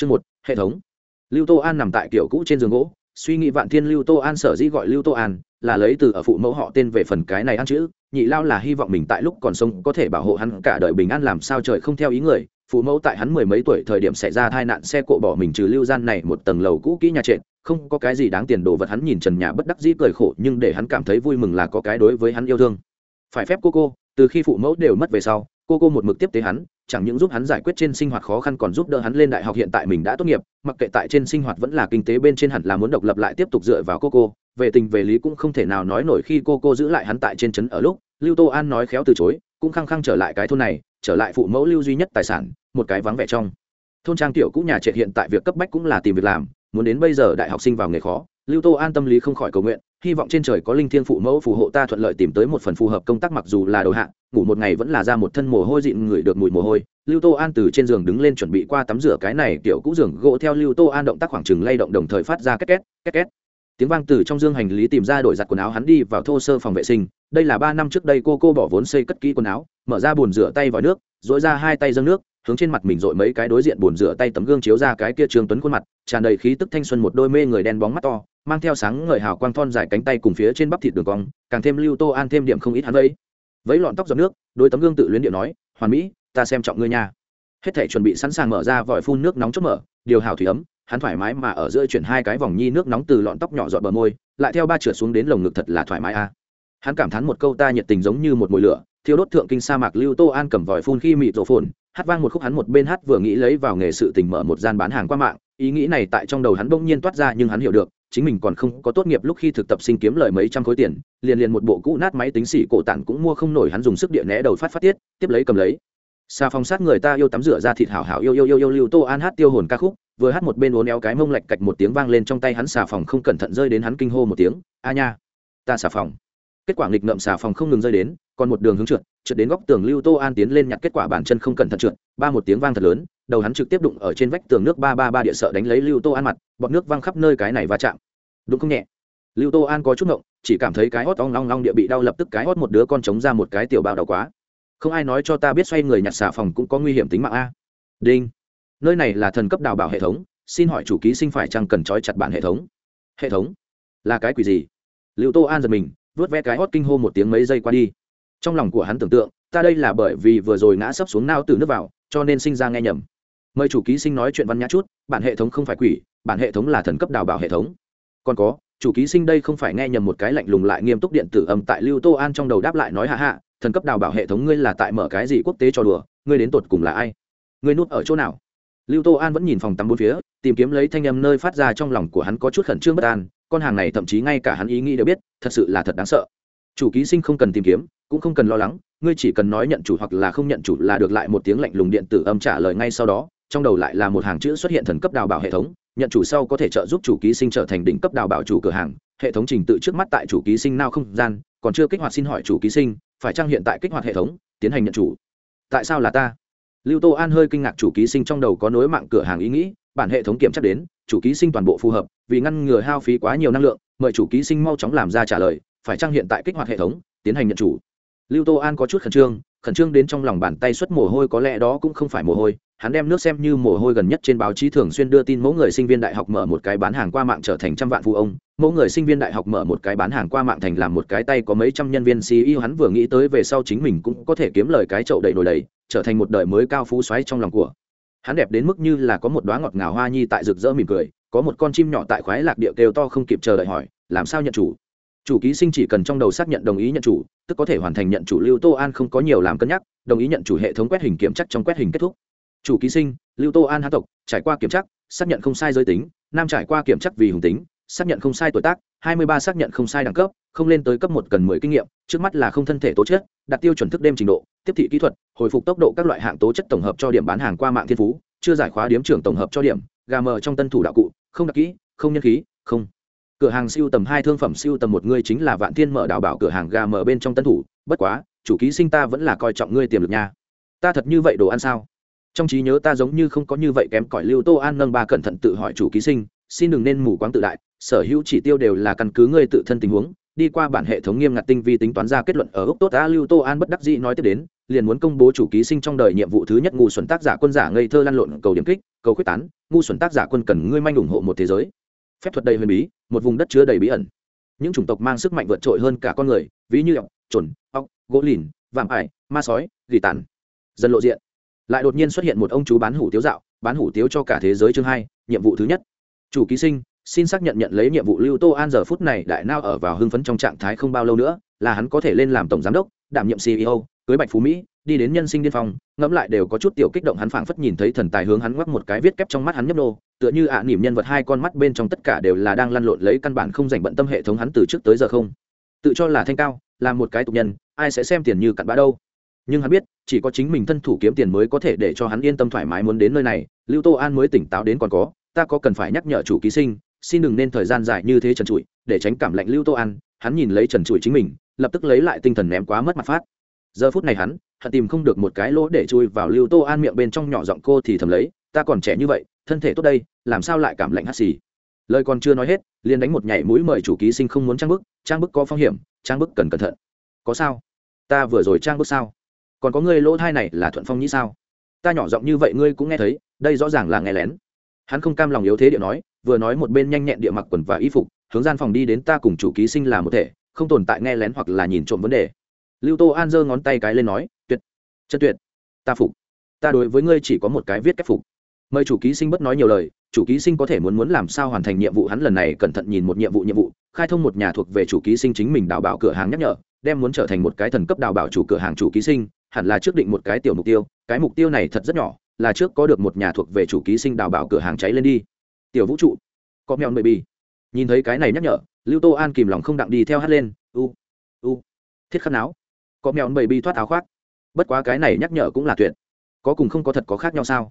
chương một, hệ thống. Lưu tô an nằm tại kiểu cũ trên giường gỗ, suy nghĩ vạn thiên lưu tô an sở dĩ gọi lưu tô an, là lấy từ ở phụ mẫu họ tên về phần cái này ăn chữ, nhị lao là hy vọng mình tại lúc còn sống có thể bảo hộ hắn cả đời bình an làm sao trời không theo ý người, phụ mẫu tại hắn mười mấy tuổi thời điểm xảy ra tai nạn xe cộ bỏ mình trừ lưu gian này một tầng lầu cũ kỹ nhà trệt, không có cái gì đáng tiền đồ vật hắn nhìn trần nhà bất đắc dĩ cười khổ nhưng để hắn cảm thấy vui mừng là có cái đối với hắn yêu thương. Phải phép cô cô, từ khi phụ mẫu đều mất về sau, cô cô một mực tiếp tế hắn chẳng những giúp hắn giải quyết trên sinh hoạt khó khăn còn giúp đỡ hắn lên đại học hiện tại mình đã tốt nghiệp, mặc kệ tại trên sinh hoạt vẫn là kinh tế bên trên hẳn là muốn độc lập lại tiếp tục dựa vào cô cô về tình về lý cũng không thể nào nói nổi khi cô cô giữ lại hắn tại trên trấn ở lúc, lưu tô an nói khéo từ chối, cũng khăng khăng trở lại cái thôn này, trở lại phụ mẫu lưu duy nhất tài sản, một cái vắng vẻ trong. Thôn trang tiểu Cũ nhà trệt hiện tại việc cấp bách cũng là tìm việc làm, muốn đến bây giờ đại học sinh vào nghề khó, lưu tô an tâm lý không khỏi cầu nguyện hy vọng trên trời có linh thiên phụ mẫu phù hộ ta thuận lợi tìm tới một phần phù hợp công tác mặc dù là đầu hạng ngủ một ngày vẫn là ra một thân mồ hôi dịn người được mùi mồ hôi. Lưu tô an từ trên giường đứng lên chuẩn bị qua tắm rửa cái này kiểu cũ giường, gỗ theo lưu tô an động tác khoảng chừng lay động đồng thời phát ra két két két két. Tiếng vang từ trong dương hành lý tìm ra đổi giặt quần áo hắn đi vào thô sơ phòng vệ sinh. Đây là ba năm trước đây cô cô bỏ vốn xây cất kỹ quần áo, mở ra bồn rửa tay vào nước dỗi ra hai tay dâng nước hướng trên mặt mình dội mấy cái đối diện bồn rửa tay tấm gương chiếu ra cái kia trương tuấn khuôn mặt, tràn đầy khí tức thanh xuân một đôi mê người đen bóng mắt to, mang theo sáng ngời hào quang thon dài cánh tay cùng phía trên bắp thịt đường cong, càng thêm lưu tô an thêm điểm không ít hắn vây vẫy lọn tóc giọt nước, đôi tấm gương tự luyến điệu nói, hoàn mỹ, ta xem trọng ngươi nha. Hết thể chuẩn bị sẵn sàng mở ra vòi phun nước nóng chốt mở, điều hào thủy ấm, hắn thoải mái mà ở giữa chuyển hai cái vòng nhi nước nóng từ lọn tóc nhỏ dọn bờ môi, lại theo ba trượt xuống đến lồng ngực thật là thoải mái a. Hắn cảm thán một câu ta nhiệt tình giống như một mùi lửa, thiêu đốt thượng kinh sa mạc lưu tô an cầm vòi phun khi mịt rổ phồn hát vang một khúc hắn một bên hát vừa nghĩ lấy vào nghề sự tình mở một gian bán hàng qua mạng. Ý nghĩ này tại trong đầu hắn bỗng nhiên toát ra nhưng hắn hiểu được, chính mình còn không có tốt nghiệp lúc khi thực tập sinh kiếm lời mấy trăm khối tiền, liền liền một bộ cũ nát máy tính xỉ cổ tản cũng mua không nổi hắn dùng sức địa né đầu phát phát tiết, tiếp lấy cầm lấy. Xa phong sát người ta yêu tắm rửa ra thịt hảo hảo yêu yêu yêu yêu lưu tô an hát tiêu hồn ca khúc, vừa hát một bên uốn éo cái mông lạch cạch một tiếng vang lên trong tay hắn xà phòng không cẩn thận rơi đến hắn kinh hô một tiếng, a nha, ta xà phòng kết quả nghịch ngậm xà phòng không ngừng rơi đến, còn một đường hướng trượt trượt đến góc tường lưu tô an tiến lên nhặt kết quả bản chân không cẩn thận trượt, ba một tiếng vang thật lớn, đầu hắn trực tiếp đụng ở trên vách tường nước ba ba ba địa sợ đánh lấy lưu tô an mặt bọt nước văng khắp nơi cái này va chạm. Đúng không nhẹ. Lưu tô an có chút ngộng, chỉ cảm thấy cái hót ong long long địa bị đau lập tức cái hót một đứa con trống ra một cái tiểu bào đau quá. Không ai nói cho ta biết xoay người nhặt xà phòng cũng có nguy hiểm tính mạng a. Đinh. Nơi này là thần cấp đào bảo hệ thống, xin hỏi chủ ký sinh phải chăng cần trói chặt bản hệ thống? Hệ thống? Là cái quỷ gì? Lưu tô an giật mình vớt ve cái hót kinh hô một tiếng mấy giây qua đi. Trong lòng của hắn tưởng tượng, ta đây là bởi vì vừa rồi ngã sấp xuống nao từ nước vào, cho nên sinh ra nghe nhầm. Mời chủ ký sinh nói chuyện văn nhã chút, bản hệ thống không phải quỷ, bản hệ thống là thần cấp đào bảo hệ thống. Còn có, chủ ký sinh đây không phải nghe nhầm một cái lạnh lùng lại nghiêm túc điện tử âm tại lưu tô an trong đầu đáp lại nói hạ hạ, thần cấp đào bảo hệ thống ngươi là tại mở cái gì quốc tế cho đùa, ngươi đến tột cùng là ai? Ngươi nuốt ở chỗ nào? Lưu tô an vẫn nhìn phòng tắm bốn phía, tìm kiếm lấy thanh âm nơi phát ra trong lòng của hắn có chút khẩn trương bất an con hàng này thậm chí ngay cả hắn ý nghĩ đều biết, thật sự là thật đáng sợ. Chủ ký sinh không cần tìm kiếm, cũng không cần lo lắng, ngươi chỉ cần nói nhận chủ hoặc là không nhận chủ là được lại một tiếng lạnh lùng điện tử âm trả lời ngay sau đó, trong đầu lại là một hàng chữ xuất hiện thần cấp đào bảo hệ thống, nhận chủ sau có thể trợ giúp chủ ký sinh trở thành đỉnh cấp đào bảo chủ cửa hàng, hệ thống trình tự trước mắt tại chủ ký sinh nào không gian, còn chưa kích hoạt xin hỏi chủ ký sinh, phải trang hiện tại kích hoạt hệ thống, tiến hành nhận chủ? Tại sao là ta? Lưu tô an hơi kinh ngạc chủ ký sinh trong đầu có nối mạng cửa hàng ý nghĩ, bản hệ thống kiểm tra đến chủ ký sinh toàn bộ phù hợp, vì ngăn ngừa hao phí quá nhiều năng lượng, mời chủ ký sinh mau chóng làm ra trả lời, phải trang hiện tại kích hoạt hệ thống, tiến hành nhận chủ. Lưu tô an có chút khẩn trương khẩn trương đến trong lòng bàn tay xuất mồ hôi có lẽ đó cũng không phải mồ hôi, hắn đem nước xem như mồ hôi gần nhất trên báo chí thường xuyên đưa tin mẫu người sinh viên đại học mở một cái bán hàng qua mạng trở thành trăm vạn phụ ông, mẫu người sinh viên đại học mở một cái bán hàng qua mạng thành làm một cái tay có mấy trăm nhân viên ceo hắn vừa nghĩ tới về sau chính mình cũng có thể kiếm lời cái chậu đầy nồi đầy, trở thành một đời mới cao phú xoáy trong lòng của hắn đẹp đến mức như là có một đoá ngọt ngào hoa nhi tại rực rỡ mỉm cười, có một con chim nhỏ tại khoái lạc địa kêu to không kịp chờ đợi hỏi, làm sao nhận chủ? Chủ ký sinh chỉ cần trong đầu xác nhận đồng ý nhận chủ, tức có thể hoàn thành nhận chủ lưu tô an không có nhiều làm cân nhắc, đồng ý nhận chủ hệ thống quét hình kiểm chắc trong quét hình kết thúc. Chủ ký sinh, lưu tô an hán tộc, trải qua kiểm chắc xác nhận không sai giới tính, nam trải qua kiểm chắc vì hùng tính, xác nhận không sai tuổi tác, hai mươi ba xác nhận không sai đẳng cấp, không lên tới cấp một cần mười kinh nghiệm, trước mắt là không thân thể tố chất đạt tiêu chuẩn thức đêm trình độ, tiếp thị kỹ thuật, hồi phục tốc độ các loại hạng tố chất tổng hợp cho điểm bán hàng qua mạng thiên phú chưa giải khóa điếm trưởng tổng hợp cho điểm, gà mờ trong tân thủ đạo cụ, không đặc kỹ, không nhân khí, không. Cửa hàng siêu tầm hai thương phẩm siêu tầm một ngươi chính là vạn thiên mở đào bảo cửa hàng gà mờ bên trong tân thủ, bất quá, chủ ký sinh ta vẫn là coi trọng ngươi tiềm lực nha. Ta thật như vậy đồ ăn sao? Trong trí nhớ ta giống như không có như vậy kém cỏi lưu tô an nâng ba cẩn thận tự hỏi chủ ký sinh, xin đừng nên mù quáng tự đại, sở hữu chỉ tiêu đều là căn cứ ngươi tự thân tình huống, đi qua bản hệ thống nghiêm ngặt tinh vi tính toán ra kết luận ở ốc tốt a lưu tô an bất đắc dĩ nói tiếp đến liền muốn công bố chủ ký sinh trong đời nhiệm vụ thứ nhất ngu xuẩn tác giả quân giả ngây thơ lăn lộn cầu điểm kích, cầu quyết tán, ngu xuẩn tác giả quân cần ngươi manh ủng hộ một thế giới. Phép thuật đầy huyền bí, một vùng đất chứa đầy bí ẩn. Những chủng tộc mang sức mạnh vượt trội hơn cả con người, ví như ọc trồn ọc gỗ lìn, vạm ải, ma sói, gỉ tàn. Dần lộ diện. Lại đột nhiên xuất hiện một ông chú bán hủ tiếu dạo, bán hủ tiếu cho cả thế giới chương hai, nhiệm vụ thứ nhất. Chủ ký sinh, xin xác nhận nhận lấy nhiệm vụ lưu tô an giờ phút này đại nao ở vào hưng phấn trong trạng thái không bao lâu nữa, là hắn có thể lên làm tổng giám đốc, đảm nhiệm ceo cưới bạch phú mỹ đi đến nhân sinh điên phong ngẫm lại đều có chút tiểu kích động hắn phảng phất nhìn thấy thần tài hướng hắn ngoắc một cái viết kép trong mắt hắn nhấp nô tựa như ạ à, nỉm nhân vật hai con mắt bên trong tất cả đều là đang lăn lộn lấy căn bản không dành bận tâm hệ thống hắn từ trước tới giờ không. Tự cho là thanh cao là một cái tục nhân ai sẽ xem tiền như cặn bã đâu. Nhưng hắn biết chỉ có chính mình thân thủ kiếm tiền mới có thể để cho hắn yên tâm thoải mái muốn đến nơi này lưu tô an mới tỉnh táo đến còn có ta có cần phải nhắc nhở chủ ký sinh xin đừng nên thời gian dài như thế trần trụi để tránh cảm lạnh lưu tô an hắn nhìn lấy trần trụi chính mình lập tức lấy lại tinh thần ném quá mất mặt phát giờ phút này hắn, hận tìm không được một cái lỗ để chui vào lưu tô an miệng bên trong nhỏ giọng cô thì thầm lấy, ta còn trẻ như vậy, thân thể tốt đây, làm sao lại cảm lạnh hắt xì? Lời còn chưa nói hết, liền đánh một nhảy mũi mời chủ ký sinh không muốn trang bức trang bức có phong hiểm, trang bức cần cẩn thận. Có sao? Ta vừa rồi trang bức sao? Còn có ngươi lỗ thai này là thuận phong nhĩ sao? Ta nhỏ giọng như vậy ngươi cũng nghe thấy, đây rõ ràng là nghe lén. Hắn không cam lòng yếu thế địa nói, vừa nói một bên nhanh nhẹn địa mặc quần và y phục, hướng gian phòng đi đến ta cùng chủ ký sinh là một thể, không tồn tại nghe lén hoặc là nhìn trộm vấn đề lưu tô an giơ ngón tay cái lên nói, tuyệt, chân tuyệt. Ta phục. Ta đối với ngươi chỉ có một cái viết cách phục. Mời chủ ký sinh bất nói nhiều lời, chủ ký sinh có thể muốn muốn làm sao hoàn thành nhiệm vụ hắn lần này cẩn thận nhìn một nhiệm vụ nhiệm vụ, khai thông một nhà thuộc về chủ ký sinh chính mình đào bảo cửa hàng nhắc nhở, đem muốn trở thành một cái thần cấp đào bảo chủ cửa hàng chủ ký sinh, hẳn là trước định một cái tiểu mục tiêu, cái mục tiêu này thật rất nhỏ, là trước có được một nhà thuộc về chủ ký sinh đào bảo cửa hàng cháy lên đi. Tiểu vũ trụ, có mèo baby nhìn thấy cái này nhắc nhở, lưu tô an kìm lòng không đặng đi theo hát lên, u u, thiết khắc não có mèo bầy bi thoát áo khoác. Bất quá cái này nhắc nhở cũng là tuyệt. Có cùng không có thật có khác nhau sao?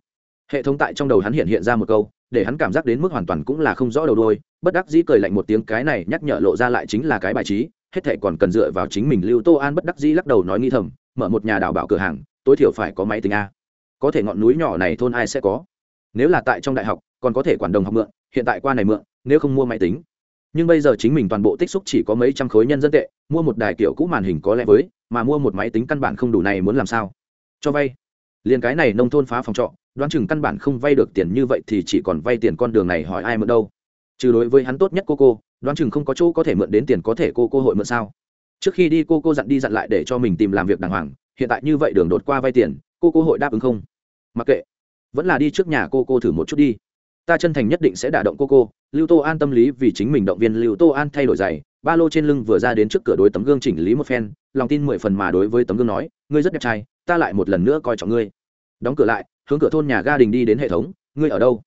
Hệ thống tại trong đầu hắn hiện hiện ra một câu, để hắn cảm giác đến mức hoàn toàn cũng là không rõ đầu đôi bất đắc dĩ cười lạnh một tiếng, cái này nhắc nhở lộ ra lại chính là cái bài trí, hết thệ còn cần dựa vào chính mình lưu tô an bất đắc dĩ lắc đầu nói nghi thầm, mở một nhà đào bảo cửa hàng, tối thiểu phải có máy tính a. Có thể ngọn núi nhỏ này thôn ai sẽ có? Nếu là tại trong đại học, còn có thể quản đồng học mượn, hiện tại qua này mượn, nếu không mua máy tính. Nhưng bây giờ chính mình toàn bộ tích xúc chỉ có mấy trăm khối nhân dân tệ, mua một đài kiểu cũ màn hình có lẽ với mà mua một máy tính căn bản không đủ này muốn làm sao? Cho vay. Liền cái này nông thôn phá phòng trọ, đoán chừng căn bản không vay được tiền như vậy thì chỉ còn vay tiền con đường này hỏi ai mượn đâu. Trừ đối với hắn tốt nhất cô cô, đoán chừng không có chỗ có thể mượn đến tiền có thể cô cô hội mượn sao? Trước khi đi cô cô dặn đi dặn lại để cho mình tìm làm việc đàng hoàng, hiện tại như vậy đường đột qua vay tiền, cô cô hội đáp ứng không? Mặc kệ. Vẫn là đi trước nhà cô cô thử một chút đi. Ta chân thành nhất định sẽ đả động cô cô. Lưu tô an tâm lý vì chính mình động viên lưu tô an thay đổi giày ba lô trên lưng vừa ra đến trước cửa đối tấm gương chỉnh lý một phen, lòng tin mười phần mà đối với tấm gương nói, ngươi rất đẹp trai, ta lại một lần nữa coi trọng ngươi. Đóng cửa lại, hướng cửa thôn nhà ga đình đi đến hệ thống, ngươi ở đâu?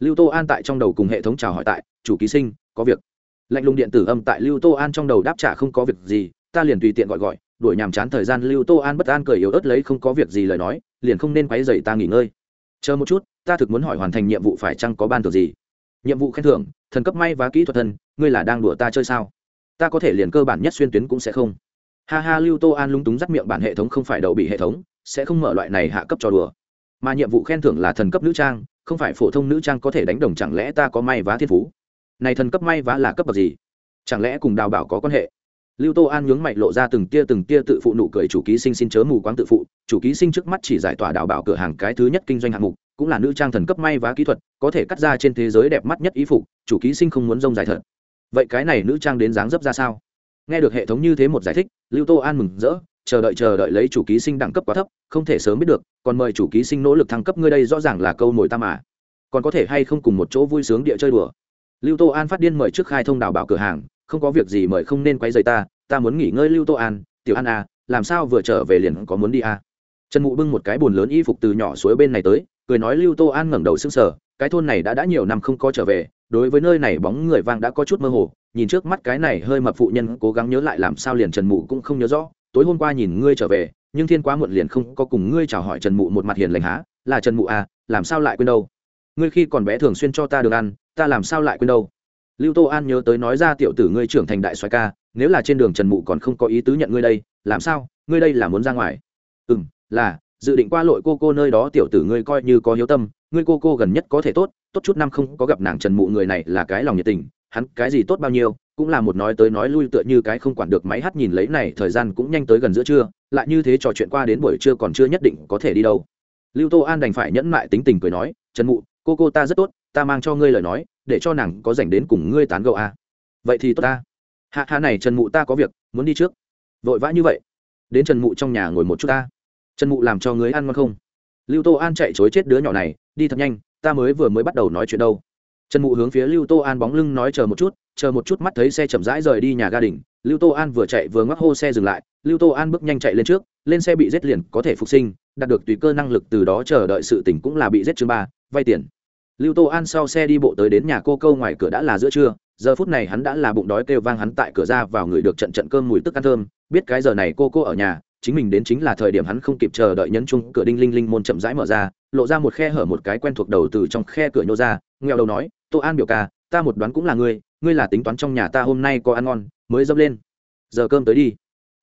Lưu tô an tại trong đầu cùng hệ thống chào hỏi tại, chủ ký sinh, có việc. Lạnh lùng điện tử âm tại lưu tô an trong đầu đáp trả, không có việc gì, ta liền tùy tiện gọi gọi, đuổi nhàm chán thời gian. Lưu tô an bất an cười yếu ớt lấy, không có việc gì lời nói, liền không nên quáy dậy ta nghỉ ngơi. Chờ một chút, ta thực muốn hỏi hoàn thành nhiệm vụ phải chăng có ban thưởng gì? Nhiệm vụ khen thưởng, thần cấp may và kỹ thuật thân, ngươi là đang đùa ta chơi sao? Ta có thể liền cơ bản nhất xuyên tuyến cũng sẽ không. Ha ha, lưu tô an lúng túng dắt miệng bản hệ thống không phải đậu bị hệ thống, sẽ không mở loại này hạ cấp cho đùa. Mà nhiệm vụ khen thưởng là thần cấp nữ trang, không phải phổ thông nữ trang có thể đánh đồng chẳng lẽ ta có may vá thiên phú? Này thần cấp may vá là cấp bậc gì? Chẳng lẽ cùng đào bảo có quan hệ? Lưu tô an nhướng mày lộ ra từng tia từng tia tự phụ nụ cười chủ ký sinh xin chớ mù quáng tự phụ, chủ ký sinh trước mắt chỉ giải tỏa đào bảo cửa hàng cái thứ nhất kinh doanh hạng mục, cũng là nữ trang thần cấp may vá kỹ thuật, có thể cắt ra trên thế giới đẹp mắt nhất ý phục, chủ ký sinh không muốn rông dài thật vậy cái này nữ trang đến dáng dấp ra sao? Nghe được hệ thống như thế một giải thích, lưu tô an mừng rỡ, chờ đợi chờ đợi lấy chủ ký sinh đẳng cấp quá thấp, không thể sớm biết được, còn mời chủ ký sinh nỗ lực thăng cấp ngươi đây rõ ràng là câu mồi ta mà. Còn có thể hay không cùng một chỗ vui sướng địa chơi đùa? Lưu tô an phát điên mời trước khai thông đào bảo cửa hàng, không có việc gì mời không nên quay dày ta ta muốn nghỉ ngơi lưu tô an. Tiểu an à làm sao vừa trở về liền có muốn đi à? Trần mụ bưng một cái bồn lớn y phục từ nhỏ suối bên này tới, cười nói lưu tô an ngẩng đầu sững sờ, cái thôn này đã đã nhiều năm không có trở về đối với nơi này bóng người vang đã có chút mơ hồ, nhìn trước mắt cái này hơi mập phụ nhân, cố gắng nhớ lại làm sao liền trần mụ cũng không nhớ rõ. Tối hôm qua nhìn ngươi trở về, nhưng thiên quá muộn liền không có cùng ngươi chào hỏi trần mụ một mặt hiền lành há, là trần mụ à làm sao lại quên đâu? Ngươi khi còn bé thường xuyên cho ta được ăn, ta làm sao lại quên đâu? Lưu tô an nhớ tới nói ra tiểu tử ngươi trưởng thành đại xoài ca, nếu là trên đường trần mụ còn không có ý tứ nhận ngươi đây, làm sao? Ngươi đây là muốn ra ngoài. Ừ là, dự định qua lội cô cô nơi đó tiểu tử ngươi coi như có hiếu tâm, ngươi cô cô gần nhất có thể tốt tốt chút năm không có gặp nàng trần mụ người này là cái lòng nhiệt tình, hắn cái gì tốt bao nhiêu, cũng là một nói tới nói lui tựa như cái không quản được máy hát nhìn lấy này, thời gian cũng nhanh tới gần giữa trưa, lại như thế trò chuyện qua đến buổi trưa còn chưa nhất định có thể đi đâu. Lưu tô an đành phải nhẫn mại tính tình cười nói, trần mụ, cô cô ta rất tốt, ta mang cho ngươi lời nói, để cho nàng có dành đến cùng ngươi tán gẫu a. À. vậy thì tốt ta. Hạ hạ này, trần mụ ta có việc, muốn đi trước. Vội vã như vậy? Đến trần mụ trong nhà ngồi một chút ta. Trần mụ làm cho ngươi ăn ngon không? Lưu tô an chạy chối chết đứa nhỏ này, đi thật nhanh ta mới vừa mới bắt đầu nói chuyện đâu. Trần mụ hướng phía lưu tô an bóng lưng nói chờ một chút, chờ một chút mắt thấy xe chậm rãi rời đi nhà ga đình lưu tô an vừa chạy vừa ngoắc hô xe dừng lại, lưu tô an bước nhanh chạy lên trước, lên xe bị giết liền có thể phục sinh, đạt được tùy cơ năng lực từ đó chờ đợi sự tỉnh cũng là bị giết chương ba, vay tiền. Lưu tô an sau xe đi bộ tới đến nhà cô câu ngoài cửa đã là giữa trưa, giờ phút này hắn đã là bụng đói kêu vang hắn tại cửa ra vào người được trận trận cơm mùi tức ăn thơm, biết cái giờ này cô cô ở nhà chính mình đến chính là thời điểm hắn không kịp chờ đợi nhấn chung cửa đinh linh linh môn chậm rãi mở ra, lộ ra một khe hở một cái quen thuộc đầu từ trong khe cửa nhô ra, nghèo đầu nói, tô an biểu ca, ta một đoán cũng là ngươi ngươi là tính toán trong nhà ta hôm nay có ăn ngon, mới dâm lên. Giờ cơm tới đi.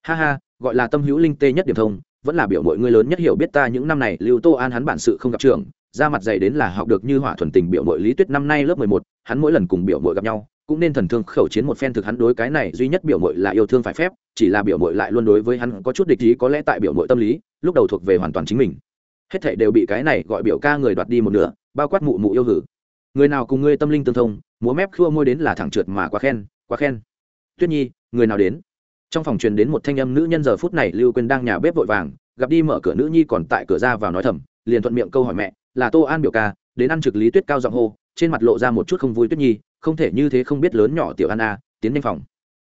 Ha ha, gọi là tâm hữu linh tê nhất điểm thông, vẫn là biểu mọi người lớn nhất hiểu biết ta những năm này, lưu tô an hắn bản sự không gặp trường, ra mặt dày đến là học được như hỏa thuần tình biểu mội lý tuyết năm nay lớp mười một, hắn mỗi lần cùng biểu mội gặp nhau cũng nên thần thương khẩu chiến một phen thực hắn đối cái này duy nhất biểu mội là yêu thương phải phép, chỉ là biểu mội lại luôn đối với hắn có chút địch ý, có lẽ tại biểu mội tâm lý, lúc đầu thuộc về hoàn toàn chính mình. Hết thể đều bị cái này gọi biểu ca người đoạt đi một nửa, bao quát mụ mụ yêu hử. Người nào cùng ngươi tâm linh tương thông, múa mép khua môi đến là thẳng trượt mà quá khen quá khen. Tuyết nhi, người nào đến? Trong phòng truyền đến một thanh âm nữ nhân giờ phút này lưu quên đang nhà bếp vội vàng, gặp đi mở cửa nữ nhi còn tại cửa ra vào nói thầm, liền thuận miệng câu hỏi mẹ, là tô an biểu ca, đến ăn trực lý tuyết cao giọng hô, trên mặt lộ ra một chút không vui tuyết nhi không thể như thế không biết lớn nhỏ tiểu an a tiến nhanh phòng.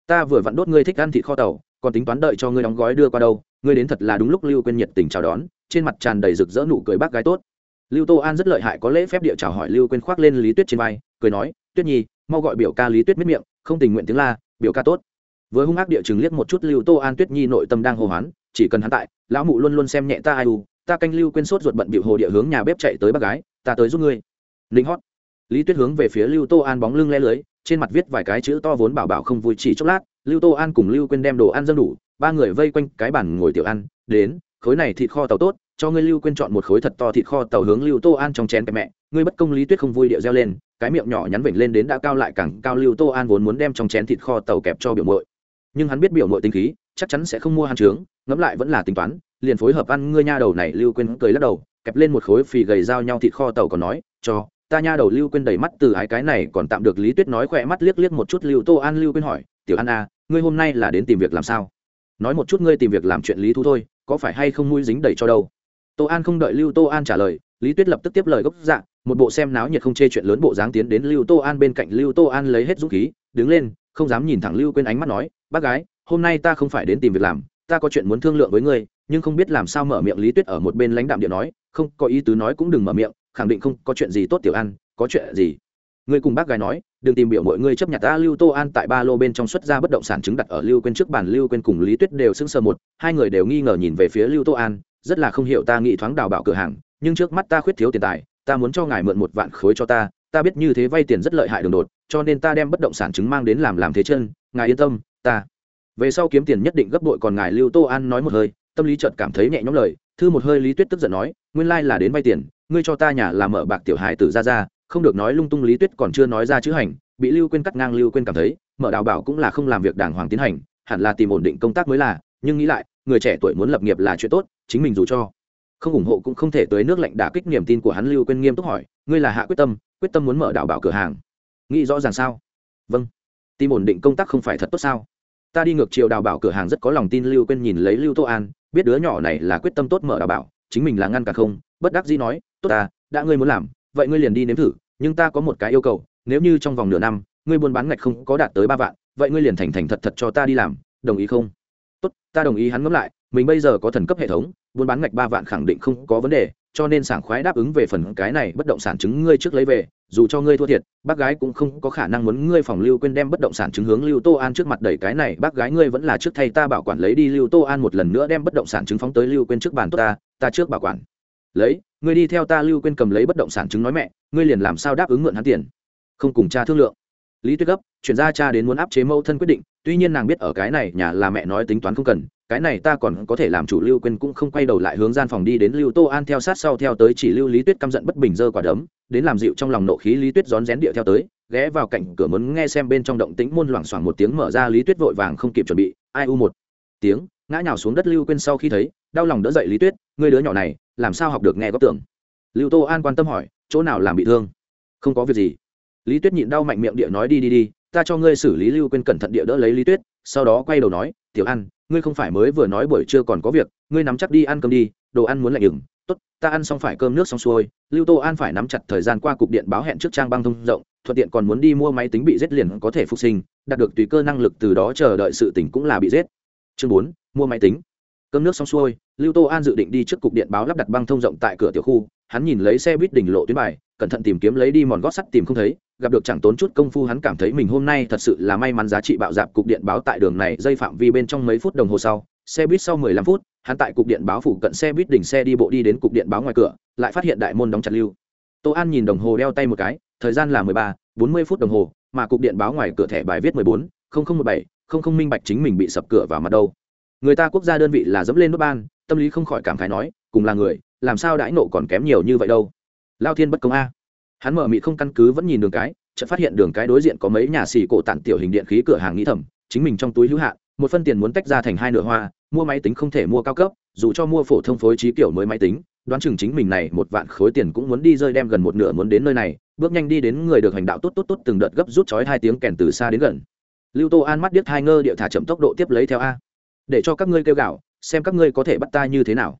Ta vừa vặn đốt ngươi thích ăn thịt kho tàu, còn tính toán đợi cho ngươi đóng gói đưa qua đâu. Ngươi đến thật là đúng lúc lưu quên nhiệt tình chào đón, trên mặt tràn đầy rực rỡ nụ cười bác gái tốt. Lưu tô an rất lợi hại có lễ phép địa chào hỏi lưu quên khoác lên lý tuyết trên vai, cười nói, tuyết nhi, mau gọi biểu ca lý tuyết miết miệng, không tình nguyện tiếng la, biểu ca tốt. Với hung ác địa chừng liếc một chút lưu tô an, tuyết nhi nội tâm đang hô hoán, chỉ cần hắn tại, lão mụ luôn luôn xem nhẹ ta ai u, ta canh lưu quên sốt ruột bận bịu hồ địa hướng nhà bếp chạy tới bác gái, ta tới giúp ngươi. Linh hót lý tuyết hướng về phía lưu tô an bóng lưng le lưới, trên mặt viết vài cái chữ to vốn bảo bảo không vui chỉ chốc lát, lưu tô an cùng lưu quên đem đồ ăn dâng đủ, ba người vây quanh cái bàn ngồi tiểu ăn, đến, khối này thịt kho tàu tốt, cho ngươi lưu quên chọn một khối thật to thịt kho tàu hướng lưu tô an trong chén cái mẹ, ngươi bất công lý tuyết không vui điệu reo lên, cái miệng nhỏ nhắn vểnh lên đến đã cao lại càng cao, lưu tô an vốn muốn đem trong chén thịt kho tàu kẹp cho biểu mội nhưng hắn biết biểu mội tinh khí, chắc chắn sẽ không mua hắn trướng, ngẫm lại vẫn là tính toán, liền phối hợp ăn, ngươi nha đầu này. Lưu quên cười lắc đầu, kẹp lên một khối phì gầy dao nhau thịt kho tàu còn nói, cho ta nha đầu lưu quên đầy mắt từ ái cái này còn tạm được lý tuyết nói khỏe mắt liếc liếc một chút lưu tô an lưu quên hỏi tiểu an a à, ngươi hôm nay là đến tìm việc làm sao? Nói một chút ngươi tìm việc làm chuyện lý thu thôi có phải hay không mũi dính đầy cho đâu? Tô an không đợi lưu tô an trả lời lý tuyết lập tức tiếp lời gốc dạ một bộ xem náo nhiệt không chê chuyện lớn bộ dáng tiến đến lưu tô an bên cạnh lưu tô an lấy hết dũng khí đứng lên không dám nhìn thẳng lưu quên ánh mắt nói bác gái hôm nay ta không phải đến tìm việc làm ta có chuyện muốn thương lượng với ngươi nhưng không biết làm sao mở miệng lý tuyết ở một bên lãnh đạm điện nói không có ý tứ nói cũng đừng mở miệng khẳng định không có chuyện gì tốt tiểu an, có chuyện gì? Ngươi cùng bác gái nói, đừng tìm biểu mọi người chấp nhận ta, lưu tô an tại ba lô bên trong xuất ra bất động sản chứng đặt ở lưu quên trước bàn, lưu quên cùng lý tuyết đều sững sờ một, hai người đều nghi ngờ nhìn về phía lưu tô an, rất là không hiểu ta nghĩ thoáng đào bảo cửa hàng, nhưng trước mắt ta khuyết thiếu tiền tài, ta muốn cho ngài mượn một vạn khối cho ta ta biết như thế vay tiền rất lợi hại đường đột, cho nên ta đem bất động sản chứng mang đến làm làm thế chân, ngài yên tâm, ta. Về sau kiếm tiền nhất định gấp bội, còn ngài lưu tô an nói một hơi, tâm lý chợt cảm thấy nhẹ nhõm lời, thư một hơi lý tuyết tức giận nói, nguyên lai là đến vay tiền ngươi cho ta nhà làm mở bạc tiểu hài tử ra ra, không được nói lung tung lý tuyết còn chưa nói ra chữ hành, bị lưu quên cắt ngang lưu quên cảm thấy, mở đào bảo cũng là không làm việc đàng hoàng tiến hành, hẳn là tìm ổn định công tác mới là, nhưng nghĩ lại, người trẻ tuổi muốn lập nghiệp là chuyện tốt, chính mình dù cho không ủng hộ cũng không thể tới nước lạnh đả kích niềm tin của hắn, lưu quên nghiêm túc hỏi, ngươi là hạ quyết tâm quyết tâm muốn mở đào bảo cửa hàng. Nghĩ rõ ràng sao? Vâng. Tìm ổn định công tác không phải thật tốt sao? Ta đi ngược chiều đào bảo cửa hàng rất có lòng tin, lưu quên nhìn lấy lưu tô an, biết đứa nhỏ này là quyết tâm tốt mở đào bảo, chính mình là ngăn cả không? Bất đắc dĩ nói tốt ta, đã ngươi muốn làm, vậy ngươi liền đi nếm thử, nhưng ta có một cái yêu cầu, nếu như trong vòng nửa năm, ngươi buôn bán ngạch không có đạt tới ba vạn, vậy ngươi liền thành thành thật thật cho ta đi làm, đồng ý không? Tốt, ta đồng ý hắn ngẫm lại, mình bây giờ có thần cấp hệ thống, buôn bán ngạch ba vạn khẳng định không có vấn đề, cho nên sảng khoái đáp ứng về phần cái này bất động sản chứng ngươi trước lấy về, dù cho ngươi thua thiệt, bác gái cũng không có khả năng muốn ngươi phòng lưu quên đem bất động sản chứng hướng lưu tô an trước mặt đẩy cái này, bác gái ngươi vẫn là trước thay ta bảo quản lấy đi lưu tô an một lần nữa đem bất động sản chứng phóng tới lưu quên trước bàn tốt ta ta trước bảo quản. Lấy ngươi đi theo ta lưu quên cầm lấy bất động sản chứng nói mẹ, ngươi liền làm sao đáp ứng mượn hắn tiền? Không cùng cha thương lượng. Lý tuyết gấp, chuyển ra cha đến muốn áp chế mẫu thân quyết định, tuy nhiên nàng biết ở cái này nhà là mẹ nói tính toán không cần, cái này ta còn có thể làm chủ lưu quên cũng không quay đầu lại hướng gian phòng đi đến lưu tô an theo sát sau theo tới chỉ lưu lý tuyết căm giận bất bình dơ quả đấm, đến làm dịu trong lòng nộ khí lý tuyết rón rén điệu theo tới, ghé vào cạnh cửa muốn nghe xem bên trong động tĩnh môn loảng xoảng một tiếng mở ra lý tuyết vội vàng không kịp chuẩn bị, ai u một tiếng, ngã nhào xuống đất lưu quên sau khi thấy đau lòng đỡ dậy lý tuyết, ngươi đứa nhỏ này, làm sao học được nghe góp tưởng? Lưu tô an quan tâm hỏi, chỗ nào làm bị thương? Không có việc gì. Lý tuyết nhịn đau mạnh miệng địa nói, đi đi đi, ta cho ngươi xử lý lưu quên cẩn thận địa đỡ lấy lý tuyết, sau đó quay đầu nói, tiểu ăn ngươi không phải mới vừa nói buổi trưa còn có việc, ngươi nắm chắc đi ăn cơm đi, đồ ăn muốn lạnh ừng tốt, ta ăn xong phải cơm nước xong xuôi. Lưu tô an phải nắm chặt thời gian qua cục điện báo hẹn trước trang băng thông rộng, thuận tiện còn muốn đi mua máy tính bị giết liền có thể phục sinh, đạt được tùy cơ năng lực từ đó chờ đợi sự tỉnh cũng là bị giết. Chương bốn, mua máy tính cơm nước xong xuôi lưu tô an dự định đi trước cục điện báo lắp đặt băng thông rộng tại cửa tiểu khu hắn nhìn lấy xe buýt đỉnh lộ tuyến bài cẩn thận tìm kiếm lấy đi mòn gót sắt tìm không thấy gặp được chẳng tốn chút công phu hắn cảm thấy mình hôm nay thật sự là may mắn giá trị bạo dạp cục điện báo tại đường này dây phạm vi bên trong mấy phút đồng hồ sau xe buýt sau 15 phút hắn tại cục điện báo phủ cận xe buýt đỉnh xe đi bộ đi đến cục điện báo ngoài cửa lại phát hiện đại môn đóng chặt lưu. Tô an nhìn đồng hồ đeo tay một cái thời gian là 13, 40 phút đồng hồ mà cục điện báo ngoài cửa thẻ bài viết 14, 0017, không không minh bạch chính mình bị sập cửa vào mặt đâu người ta quốc gia đơn vị là dẫm lên nốt ban, tâm lý không khỏi cảm khái nói, cùng là người, làm sao đãi nộ còn kém nhiều như vậy đâu. Lao thiên bất công a. Hắn mở mị không căn cứ vẫn nhìn đường cái, chợt phát hiện đường cái đối diện có mấy nhà xì cổ tặng tiểu hình điện khí cửa hàng nghĩ thầm, chính mình trong túi hữu hạn, một phân tiền muốn tách ra thành hai nửa hoa, mua máy tính không thể mua cao cấp, dù cho mua phổ thông phối trí kiểu mới máy tính, đoán chừng chính mình này một vạn khối tiền cũng muốn đi rơi đem gần một nửa muốn đến nơi này, bước nhanh đi đến người được hành đạo tốt tốt tốt từng đợt gấp rút chói hai tiếng kèn từ xa đến gần. Lưu tô an mắt điếc hai ngơ điệu thả chậm tốc độ tiếp lấy theo a để cho các ngươi kêu gạo, xem các ngươi có thể bắt ta như thế nào.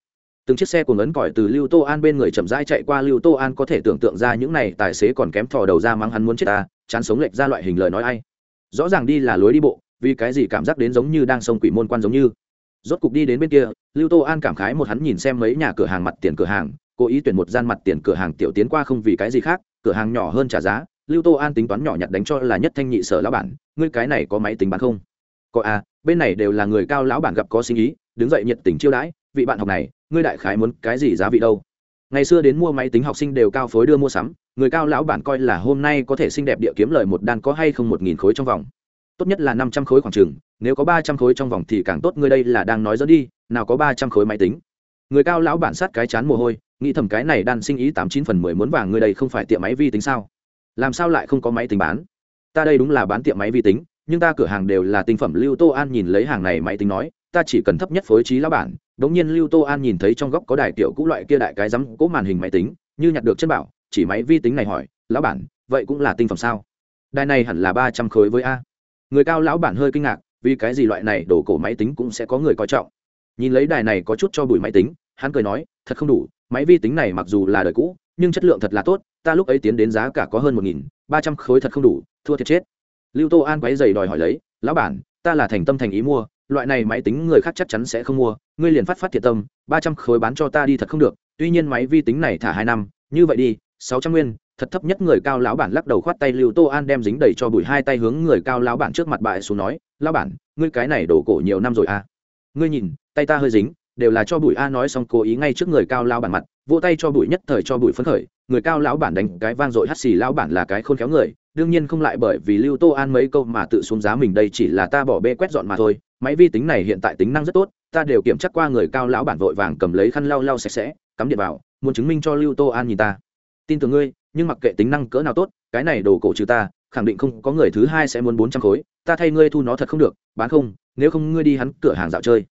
Từng chiếc xe của ngấn còi từ lưu tô an bên người chậm rãi chạy qua, lưu tô an có thể tưởng tượng ra những này tài xế còn kém thò đầu ra mắng hắn muốn chết ta, chán sống lệch ra loại hình lời nói ai. Rõ ràng đi là lối đi bộ, vì cái gì cảm giác đến giống như đang sông quỷ môn quan giống như. Rốt cục đi đến bên kia, lưu tô an cảm khái một hắn nhìn xem mấy nhà cửa hàng mặt tiền cửa hàng, cố ý tuyển một gian mặt tiền cửa hàng tiểu tiến qua không vì cái gì khác, cửa hàng nhỏ hơn trả giá, lưu tô an tính toán nhỏ nhặt đánh cho là nhất thanh nhị sở lão bản, ngươi cái này có máy tính bán không? Có à bên này đều là người cao lão bản gặp có sinh ý, đứng dậy nhiệt tình chiêu đãi, vị bạn học này, ngươi đại khái muốn cái gì giá vị đâu? Ngày xưa đến mua máy tính học sinh đều cao phối đưa mua sắm, người cao lão bản coi là hôm nay có thể xinh đẹp địa kiếm lời một đàn có hay không một nghìn khối trong vòng. Tốt nhất là năm trăm khối khoảng chừng, nếu có ba trăm khối trong vòng thì càng tốt, ngươi đây là đang nói dẫn đi, nào có ba trăm khối máy tính. Người cao lão bản sát cái chán mồ hôi, nghĩ thầm cái này đan sinh ý tám chín phần mười muốn vàng, ngươi đây không phải tiệm máy vi tính sao? Làm sao lại không có máy tính bán? Ta đây đúng là bán tiệm máy vi tính nhưng ta cửa hàng đều là tinh phẩm. Lưu tô an nhìn lấy hàng này máy tính nói, ta chỉ cần thấp nhất phối trí lão bản. Đống nhiên lưu tô an nhìn thấy trong góc có đài tiểu cũ loại kia đại cái rắm cố màn hình máy tính, như nhặt được chân bảo, chỉ máy vi tính này hỏi, lão bản, vậy cũng là tinh phẩm sao? Đài này hẳn là ba trăm khối với a. Người cao lão bản hơi kinh ngạc, vì cái gì loại này đổ cổ máy tính cũng sẽ có người coi trọng. Nhìn lấy đài này có chút cho bụi máy tính, hắn cười nói, thật không đủ, máy vi tính này mặc dù là đời cũ, nhưng chất lượng thật là tốt, ta lúc ấy tiến đến giá cả có hơn một nghìn, ba trăm khối thật không đủ, thua thiệt chết lưu tô an quáy dày đòi hỏi lấy, lão bản, ta là thành tâm thành ý mua, loại này máy tính người khác chắc chắn sẽ không mua, ngươi liền phát phát thiệt tâm, ba trăm khối bán cho ta đi thật không được, tuy nhiên máy vi tính này thả hai năm, như vậy đi, sáu trăm nguyên, thật thấp nhất người cao lão bản lắc đầu khoát tay lưu tô an đem dính đầy cho bụi hai tay hướng người cao lão bản trước mặt bại xuống nói, lão bản, ngươi cái này đổ cổ nhiều năm rồi à? Ngươi nhìn, tay ta hơi dính, đều là cho bụi a, nói xong cố ý ngay trước người cao lão bản mặt, vỗ tay cho bụi nhất thời cho bụi phấn khởi, người cao lão bản đánh cái vang dội hắt xì, lão bản là cái khôn khéo người đương nhiên không lại bởi vì lưu tô an mấy câu mà tự xuống giá mình đây chỉ là ta bỏ bê quét dọn mà thôi. Máy vi tính này hiện tại tính năng rất tốt, ta đều kiểm chắc qua người cao lão bản vội vàng cầm lấy khăn lau lau sạch sẽ, cắm điện vào, muốn chứng minh cho lưu tô an nhìn ta. Tin tưởng ngươi, nhưng mặc kệ tính năng cỡ nào tốt, cái này đồ cổ trừ ta, khẳng định không có người thứ hai sẽ muốn bốn trăm khối, ta thay ngươi thu nó thật không được, bán không, nếu không ngươi đi hắn cửa hàng dạo chơi.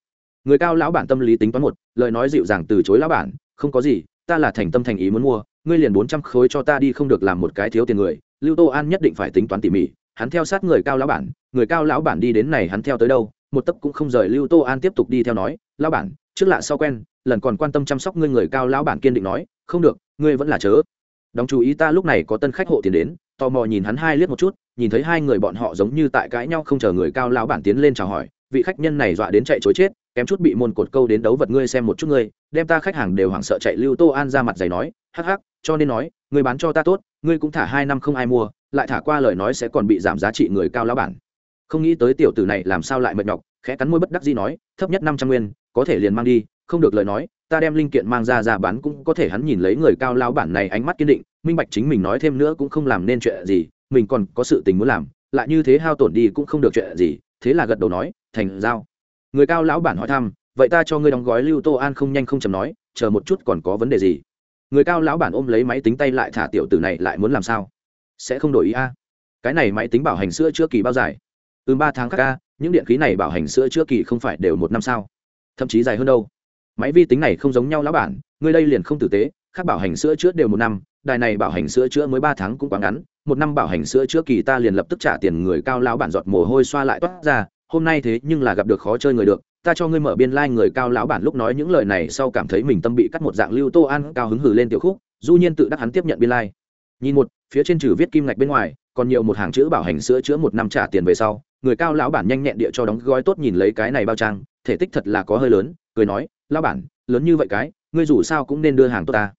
Người cao lão bản tâm lý tính toán một, lời nói dịu dàng từ chối lão bản, không có gì, ta là thành tâm thành ý muốn mua, ngươi liền bốn trăm khối cho ta đi không được làm một cái thiếu tiền người lưu tô an nhất định phải tính toán tỉ mỉ, hắn theo sát người cao lão bản, người cao lão bản đi đến này hắn theo tới đâu, một tấc cũng không rời, lưu tô an tiếp tục đi theo nói, lão bản, trước lạ sau quen, lần còn quan tâm chăm sóc ngươi người cao lão bản kiên định nói, không được, ngươi vẫn là chớ. Đóng chú ý ta lúc này có tân khách hộ tiền đến, tò mò nhìn hắn hai liếc một chút, nhìn thấy hai người bọn họ giống như tại cãi nhau không chờ người cao lão bản tiến lên chào hỏi, vị khách nhân này dọa đến chạy chối chết, kém chút bị môn cột câu đến đấu vật ngươi xem một chút ngươi, đem ta khách hàng đều hoảng sợ chạy, lưu tô an ra mặt giày nói, hắc hắc, cho nên nói ngươi bán cho ta tốt, ngươi cũng thả hai năm không ai mua, lại thả qua lời nói sẽ còn bị giảm giá trị người cao lão bản. Không nghĩ tới tiểu tử này làm sao lại mệt nhọc, khẽ cắn môi bất đắc dĩ nói, thấp nhất năm trăm nguyên, có thể liền mang đi, không được lời nói, ta đem linh kiện mang ra ra bán cũng có thể hắn nhìn lấy người cao lao bản này ánh mắt kiên định, minh bạch chính mình nói thêm nữa cũng không làm nên chuyện gì, mình còn có sự tình muốn làm, lại như thế hao tổn đi cũng không được chuyện gì, thế là gật đầu nói, thành giao. Người cao lão bản hỏi thăm, vậy ta cho ngươi đóng gói lưu tô an không nhanh không chầm nói, chờ một chút còn có vấn đề gì người cao lão bản ôm lấy máy tính tay lại thả tiểu tử này lại muốn làm sao? Sẽ không đổi ý a. Cái này máy tính bảo hành sữa chữa kỳ bao dài? Từ ba tháng các ca, những điện khí này bảo hành sữa chữa kỳ không phải đều một năm sao? Thậm chí dài hơn đâu. Máy vi tính này không giống nhau lão bản, người đây liền không tử tế, khác bảo hành sữa chữa đều một năm, đài này bảo hành sữa chữa mới ba tháng cũng quá ngắn, một năm bảo hành sữa chữa kỳ ta liền lập tức trả tiền người cao lão bản giọt mồ hôi xoa lại toát ra, hôm nay thế nhưng là gặp được khó chơi người được ta cho ngươi mở biên lai. Người cao lão bản lúc nói những lời này sau cảm thấy mình tâm bị cắt một dạng lưu tô an cao hứng hử lên tiểu khúc, du nhiên tự đắc hắn tiếp nhận biên lai、like. nhìn một, phía trên trừ viết kim ngạch bên ngoài, còn nhiều một hàng chữ bảo hành sữa chữa một năm trả tiền về sau, người cao lão bản nhanh nhẹn địa cho đóng gói tốt nhìn lấy cái này bao trang, thể tích thật là có hơi lớn, cười nói, lão bản, lớn như vậy cái, ngươi dù sao cũng nên đưa hàng tốt ta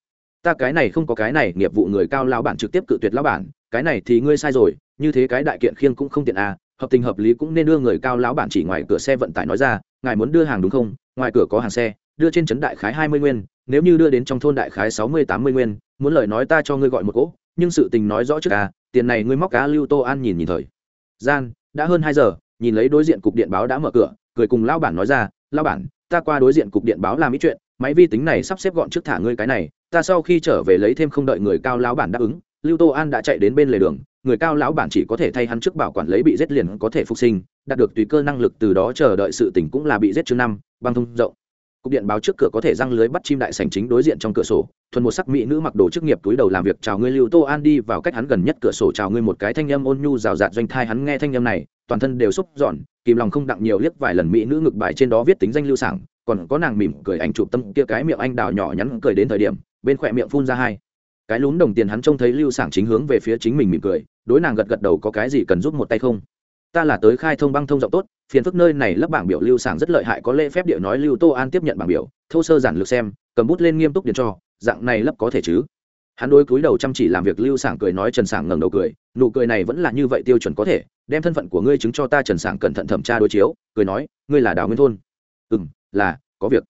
ta cái này không có cái này, nghiệp vụ người cao lão bản trực tiếp cự tuyệt lão bản, cái này thì ngươi sai rồi, như thế cái đại kiện khiêng cũng không tiện à hợp tình hợp lý cũng nên đưa người cao lão bản chỉ ngoài cửa xe vận tải nói ra ngài muốn đưa hàng đúng không? Ngoài cửa có hàng xe, đưa trên trấn đại khái hai mươi nguyên, nếu như đưa đến trong thôn đại khái sáu mươi tám mươi nguyên, muốn lời nói ta cho ngươi gọi một cỗ, nhưng sự tình nói rõ trước à tiền này ngươi móc cá lưu tô an nhìn nhìn thời. Gian, đã hơn hai giờ, nhìn lấy đối diện cục điện báo đã mở cửa, cười cùng lão bản nói ra, lão bản, ta qua đối diện cục điện báo làm ít chuyện, máy vi tính này sắp xếp gọn trước thả ngươi cái này, ta sau khi trở về lấy thêm không đợi người cao lão bản đáp ứng lưu tô an đã chạy đến bên lề đường, người cao lão bản chỉ có thể thay hắn trước bảo quản lấy bị giết liền có thể phục sinh, đạt được tùy cơ năng lực từ đó chờ đợi sự tỉnh cũng là bị giết chương năm, băng thông rộng. Cục điện báo trước cửa có thể răng lưới bắt chim đại sành chính đối diện trong cửa sổ, thuần một sắc mỹ nữ mặc đồ chức nghiệp túi đầu làm việc, chào ngươi lưu tô an đi, vào cách hắn gần nhất cửa sổ chào ngươi một cái thanh âm ôn nhu rào rạt doanh thai hắn nghe thanh âm này, toàn thân đều xúc dọn kìm lòng không đặng nhiều liếc vài lần mỹ nữ ngực bài trên đó viết tính danh lưu sảng, còn có nàng mỉm cười ảnh chụp tâm kia cái miệng anh đào nhỏ nhắn cười đến thời điểm, bên khỏe miệng phun ra hai cái lún đồng tiền hắn trông thấy lưu sảng chính hướng về phía chính mình mỉm cười, đối nàng gật gật đầu, có cái gì cần giúp một tay không? Ta là tới khai thông băng thông rộng tốt, phiền phức nơi này lấp bảng biểu lưu sảng rất lợi hại, có lễ phép địa nói lưu tô an tiếp nhận bảng biểu, thô sơ giản lược xem, cầm bút lên nghiêm túc điện cho, dạng này lấp có thể chứ? Hắn đôi cúi đầu chăm chỉ làm việc, lưu sảng cười nói, trần sảng ngẩng đầu cười, nụ cười này vẫn là như vậy tiêu chuẩn có thể, đem thân phận của ngươi chứng cho ta trần sảng cẩn thận thẩm tra đối chiếu. Cười nói, ngươi là đào nguyên thôn? Ừ là, có việc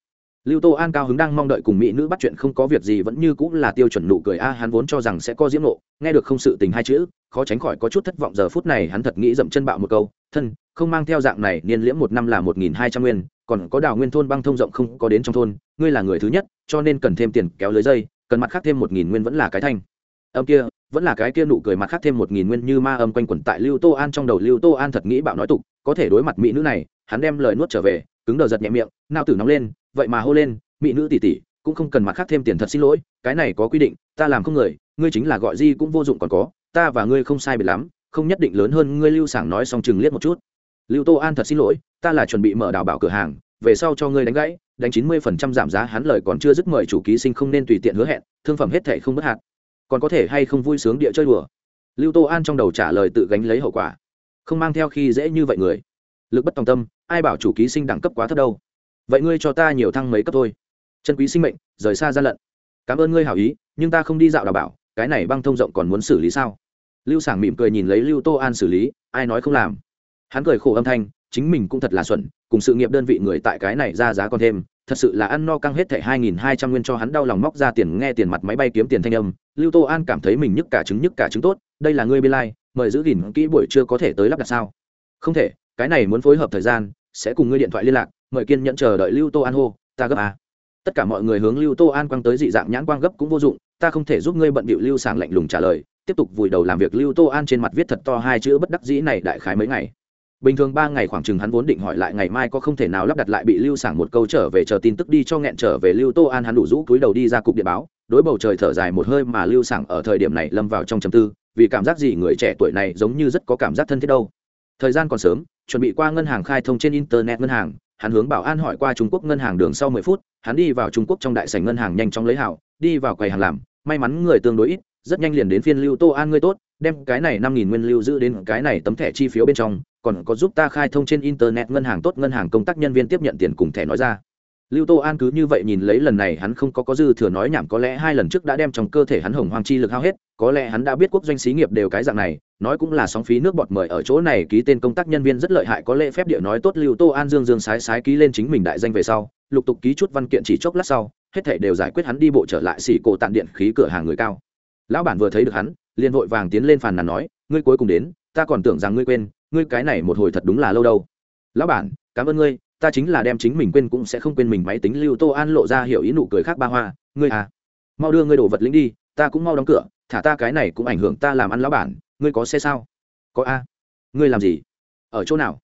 lưu tô an cao hứng đang mong đợi cùng mỹ nữ bắt chuyện không có việc gì vẫn như cũng là tiêu chuẩn nụ cười. A, hắn vốn cho rằng sẽ có diễm nộ, nghe được không sự tình hai chữ, khó tránh khỏi có chút thất vọng. Giờ phút này hắn thật nghĩ dậm chân bạo một câu, thân, không mang theo dạng này, niên liễm một năm là một nghìn hai trăm nguyên, còn có đào nguyên thôn băng thông rộng không có đến trong thôn, ngươi là người thứ nhất, cho nên cần thêm tiền kéo lưới dây, cần mặt khác thêm một nghìn nguyên vẫn là cái thanh. Âm kia, vẫn là cái kia nụ cười mặt khác thêm một nghìn nguyên như ma âm quanh quẩn tại lưu tô an trong đầu. Lưu tô an thật nghĩ bạo nói tục, có thể đối mặt mỹ nữ này, hắn đem lời nuốt trở về, cứng đờ giật nhẹ miệng, nao tử nóng lên vậy mà hô lên mỹ nữ tỷ tỷ, cũng không cần mặt khác thêm tiền thật xin lỗi, cái này có quy định, ta làm không người, ngươi chính là gọi gì cũng vô dụng còn có, ta và ngươi không sai biệt lắm, không nhất định lớn hơn ngươi lưu sảng nói xong chừng liếc một chút. Lưu tô an thật xin lỗi, ta là chuẩn bị mở đào bảo cửa hàng, về sau cho ngươi đánh gãy, đánh chín mươi phần trăm giảm giá, hắn lời còn chưa dứt mời chủ ký sinh không nên tùy tiện hứa hẹn, thương phẩm hết thể không bất hạt. Còn có thể hay không vui sướng địa chơi đùa? Lưu tô an trong đầu trả lời tự gánh lấy hậu quả. Không mang theo khi dễ như vậy người. Lực bất tòng tâm, ai bảo chủ ký sinh đẳng cấp quá thấp đâu? Vậy ngươi cho ta nhiều thăng mấy cấp thôi. Chân quý sinh mệnh rời xa gian lận. Cảm ơn ngươi hảo ý nhưng ta không đi dạo đào bảo cái này băng thông rộng còn muốn xử lý sao? Lưu sảng mỉm cười nhìn lấy lưu tô an xử lý ai nói không làm. Hắn cười khổ âm thanh chính mình cũng thật là xuẩn cùng sự nghiệp đơn vị người tại cái này ra giá còn thêm thật sự là ăn no căng hết thẻ hai nghìn hai trăm nguyên cho hắn đau lòng móc ra tiền nghe tiền mặt máy bay kiếm tiền thanh âm. Lưu tô an cảm thấy mình nhức cả trứng nhức cả trứng tốt đây là ngươi biên lai、like, mời giữ gìn kỹ buổi chưa có thể tới lắp đặt sao? Không thể cái này muốn phối hợp thời gian sẽ cùng ngươi điện thoại liên lạc mời kiên nhẫn chờ đợi lưu tô an hô, ta gấp à. tất cả mọi người hướng lưu tô an quăng tới dị dạng nhãn quang gấp cũng vô dụng, ta không thể giúp ngươi bận bịu lưu sảng lạnh lùng trả lời, tiếp tục vùi đầu làm việc. Lưu tô an trên mặt viết thật to hai chữ bất đắc dĩ này đại khái mấy ngày. Bình thường ba ngày khoảng chừng hắn vốn định hỏi lại ngày mai có không thể nào lắp đặt lại bị lưu sảng một câu trở về chờ tin tức đi cho nghẹn trở về lưu tô an hắn đủ rũ cúi đầu đi ra cục điện báo, đối bầu trời thở dài một hơi mà lưu sảng ở thời điểm này lâm vào trong chầm tư, vì cảm giác gì người trẻ tuổi này giống như rất có cảm giác thân thiết đâu. Thời gian còn sớm, chuẩn bị qua ngân hàng khai thông trên internet ngân hàng hắn hướng bảo an hỏi qua trung quốc ngân hàng đường sau mười phút, hắn đi vào trung quốc trong đại sảnh ngân hàng nhanh chóng lấy hảo, đi vào quầy hàng làm, may mắn người tương đối ít, rất nhanh liền đến phiên lưu tô an ngươi tốt, đem cái này năm nghìn nguyên lưu giữ đến cái này tấm thẻ chi phiếu bên trong, còn có giúp ta khai thông trên internet ngân hàng tốt ngân hàng công tác nhân viên tiếp nhận tiền cùng thẻ nói ra lưu tô an cứ như vậy nhìn lấy lần này hắn không có có dư thừa nói nhảm, có lẽ hai lần trước đã đem trong cơ thể hắn hồng hoang chi lực hao hết, có lẽ hắn đã biết quốc doanh xí nghiệp đều cái dạng này, nói cũng là sóng phí nước bọt mời ở chỗ này ký tên công tác nhân viên rất lợi hại, có lễ phép địa nói tốt lưu tô an dương dương sái sái ký lên chính mình đại danh về sau, lục tục ký chút văn kiện chỉ chốc lát sau, hết thể đều giải quyết hắn đi bộ trở lại xỉ cổ tạm điện khí cửa hàng người cao. Lão bản vừa thấy được hắn, liền vội vàng tiến lên phàn nàn nói, ngươi cuối cùng đến, ta còn tưởng rằng ngươi quên, ngươi cái này một hồi thật đúng là lâu đâu. Lão bản, cảm ơn ngươi ta chính là đem chính mình quên cũng sẽ không quên mình máy tính lưu tô an lộ ra hiểu ý nụ cười khác ba hoa, ngươi à mau đưa ngươi đồ vật lính đi, ta cũng mau đóng cửa, thả ta cái này cũng ảnh hưởng ta làm ăn lão bản, ngươi có xe sao? Có a. Ngươi làm gì? Ở chỗ nào?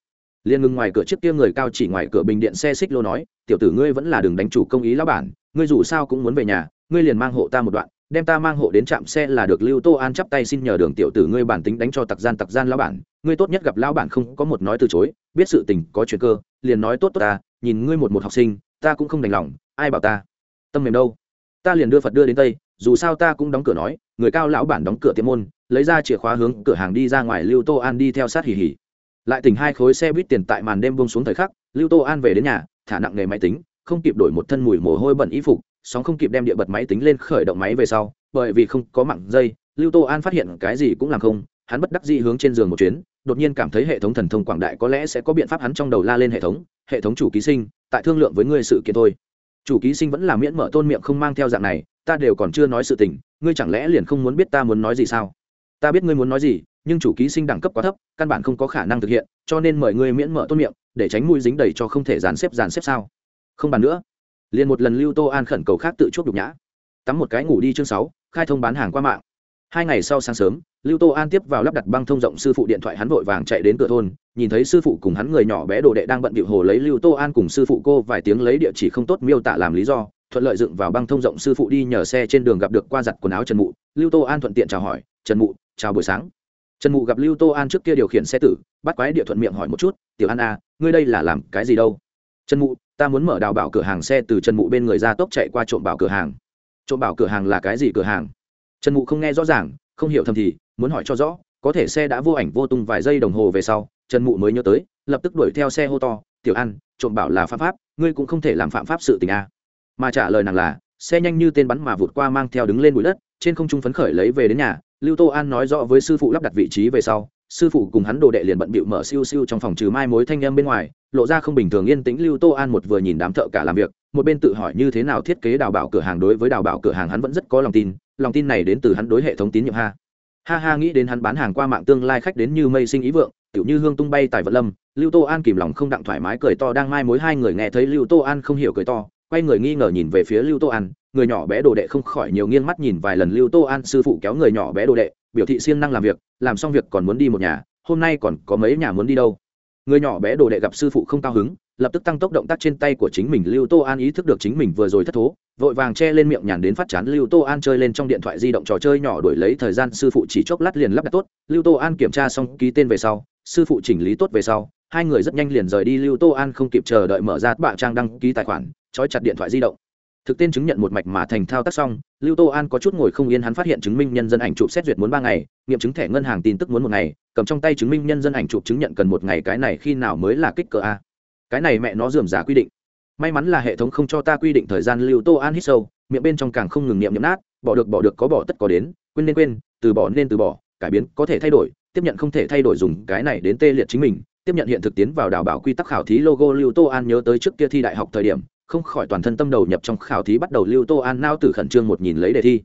Liền ngừng ngoài cửa trước kia người cao chỉ ngoài cửa bình điện xe xích lô nói, tiểu tử ngươi vẫn là đường đánh chủ công ý lão bản, ngươi dù sao cũng muốn về nhà, ngươi liền mang hộ ta một đoạn đem ta mang hộ đến trạm xe là được lưu tô an chắp tay xin nhờ đường tiểu tử ngươi bản tính đánh cho tặc gian tặc gian lão bản. Ngươi tốt nhất gặp lão bản không có một nói từ chối, biết sự tình có chuyện cơ, liền nói tốt tốt ta, nhìn ngươi một một học sinh, ta cũng không đành lòng, ai bảo ta? Tâm mềm đâu? Ta liền đưa phật đưa đến tây, dù sao ta cũng đóng cửa nói, người cao lão bản đóng cửa tiệm môn, lấy ra chìa khóa hướng cửa hàng đi ra ngoài, lưu tô an đi theo sát hỉ hỉ lại tỉnh hai khối xe buýt tiền tại màn đêm bông xuống thời khắc, lưu tô an về đến nhà, thả nặng nghề máy tính, không kịp đổi một thân mùi mồ hôi bẩn y phục sóng không kịp đem địa bật máy tính lên khởi động máy về sau, bởi vì không có mạng dây, lưu tô an phát hiện cái gì cũng làm không, hắn bất đắc dĩ hướng trên giường một chuyến, đột nhiên cảm thấy hệ thống thần thông quảng đại có lẽ sẽ có biện pháp hắn trong đầu la lên hệ thống hệ thống chủ ký sinh, tại thương lượng với ngươi sự kiện thôi. Chủ ký sinh vẫn là miễn mở tôn miệng không mang theo dạng này, ta đều còn chưa nói sự tình, ngươi chẳng lẽ liền không muốn biết ta muốn nói gì sao? Ta biết ngươi muốn nói gì, nhưng chủ ký sinh đẳng cấp quá thấp, căn bản không có khả năng thực hiện, cho nên mời ngươi miễn mở tôn miệng, để tránh mũi dính đầy cho không thể dàn xếp dàn xếp sao? Không bàn nữa liền một lần lưu tô an khẩn cầu khác tự chuốc đục nhã. Tắm một cái ngủ đi chương sáu khai thông bán hàng qua mạng. Hai ngày sau sáng sớm lưu tô an tiếp vào lắp đặt băng thông rộng sư phụ điện thoại hắn vội vàng chạy đến cửa thôn nhìn thấy sư phụ cùng hắn người nhỏ bé đồ đệ đang bận bịu hồ lấy lưu tô an cùng sư phụ cô vài tiếng lấy địa chỉ không tốt miêu tả làm lý do thuận lợi dựng vào băng thông rộng sư phụ đi nhờ xe trên đường gặp được qua giặt quần áo trần mụ. Lưu tô an thuận tiện chào hỏi trần mụ chào buổi sáng. Trần mụ gặp lưu tô an trước kia điều khiển xe tử bắt quái địa thuận miệng hỏi một chút tiểu an a à, ngươi đây là làm cái gì đâu? Trần mụ ta muốn mở đào bảo cửa hàng xe từ trần mụ bên người ra tốc chạy qua trộm bảo cửa hàng. Trộm bảo cửa hàng là cái gì cửa hàng? Trần mụ không nghe rõ ràng, không hiểu thầm thì, muốn hỏi cho rõ, có thể xe đã vô ảnh vô tung vài giây đồng hồ về sau, trần mụ mới nhớ tới, lập tức đuổi theo xe hô to, tiểu an, trộm bảo là phạm pháp, ngươi cũng không thể làm phạm pháp sự tình a. Mà trả lời nàng là, xe nhanh như tên bắn mà vụt qua mang theo đứng lên bụi đất, trên không trung phấn khởi lấy về đến nhà, lưu tô an nói rõ với sư phụ lắp đặt vị trí về sau sư phụ cùng hắn đồ đệ liền bận bịu mở siêu siêu trong phòng trừ mai mối thanh em bên ngoài, lộ ra không bình thường yên tĩnh lưu tô an một vừa nhìn đám thợ cả làm việc, một bên tự hỏi như thế nào thiết kế đào bảo cửa hàng đối với đào bảo cửa hàng hắn vẫn rất có lòng tin lòng tin này đến từ hắn đối hệ thống tín nhiệm ha. Ha ha, nghĩ đến hắn bán hàng qua mạng tương lai khách đến như mây sinh ý vượng, tiểu như hương tung bay tại vận lâm, lưu tô an kìm lòng không đặng thoải mái cười to đang mai mối hai người nghe thấy lưu tô an không hiểu cười to, quay người nghi ngờ nhìn về phía lưu tô an, người nhỏ bé đồ đệ không khỏi nhiều nghiêng mắt nhìn vài lần lưu tô an, sư phụ kéo người nhỏ bé đồ đệ biểu thị siêng năng làm việc, làm xong việc còn muốn đi một nhà, hôm nay còn có mấy nhà muốn đi đâu. Người nhỏ bé đồ đệ gặp sư phụ không cao hứng, lập tức tăng tốc động tác trên tay của chính mình. Lưu tô an ý thức được chính mình vừa rồi thất thố, vội vàng che lên miệng nhàn đến phát chán. Lưu tô an chơi lên trong điện thoại di động trò chơi nhỏ đổi lấy thời gian, sư phụ chỉ chốc lát liền lắp đặt tốt. Lưu tô an kiểm tra xong ký tên về sau, sư phụ chỉnh lý tốt về sau, hai người rất nhanh liền rời đi. Lưu tô an không kịp chờ đợi mở ra bạ trang đăng ký tài khoản, trói chặt điện thoại di động thực tên chứng nhận một mạch mà thành thao tác xong, lưu tô an có chút ngồi không yên hắn phát hiện chứng minh nhân dân ảnh chụp xét duyệt muốn ba ngày, nghiệm chứng thẻ ngân hàng tin tức muốn một ngày, cầm trong tay chứng minh nhân dân ảnh chụp chứng nhận cần một ngày, cái này khi nào mới là kích cỡ a? Cái này mẹ nó dườm giả quy định. May mắn là hệ thống không cho ta quy định thời gian lưu tô an hít sâu, miệng bên trong càng không ngừng niệm nhậm nát, bỏ được bỏ được có bỏ tất có đến, quên nên quên, từ bỏ nên từ bỏ, cải biến có thể thay đổi, tiếp nhận không thể thay đổi dùng cái này đến tê liệt chính mình, tiếp nhận hiện thực tiến vào đào bảo quy tắc khảo thí logo lưu tô an nhớ tới trước kia thi đại học thời điểm không khỏi toàn thân tâm đầu nhập trong khảo thí bắt đầu lưu tô an nao tử khẩn trương một nhìn lấy đề thi.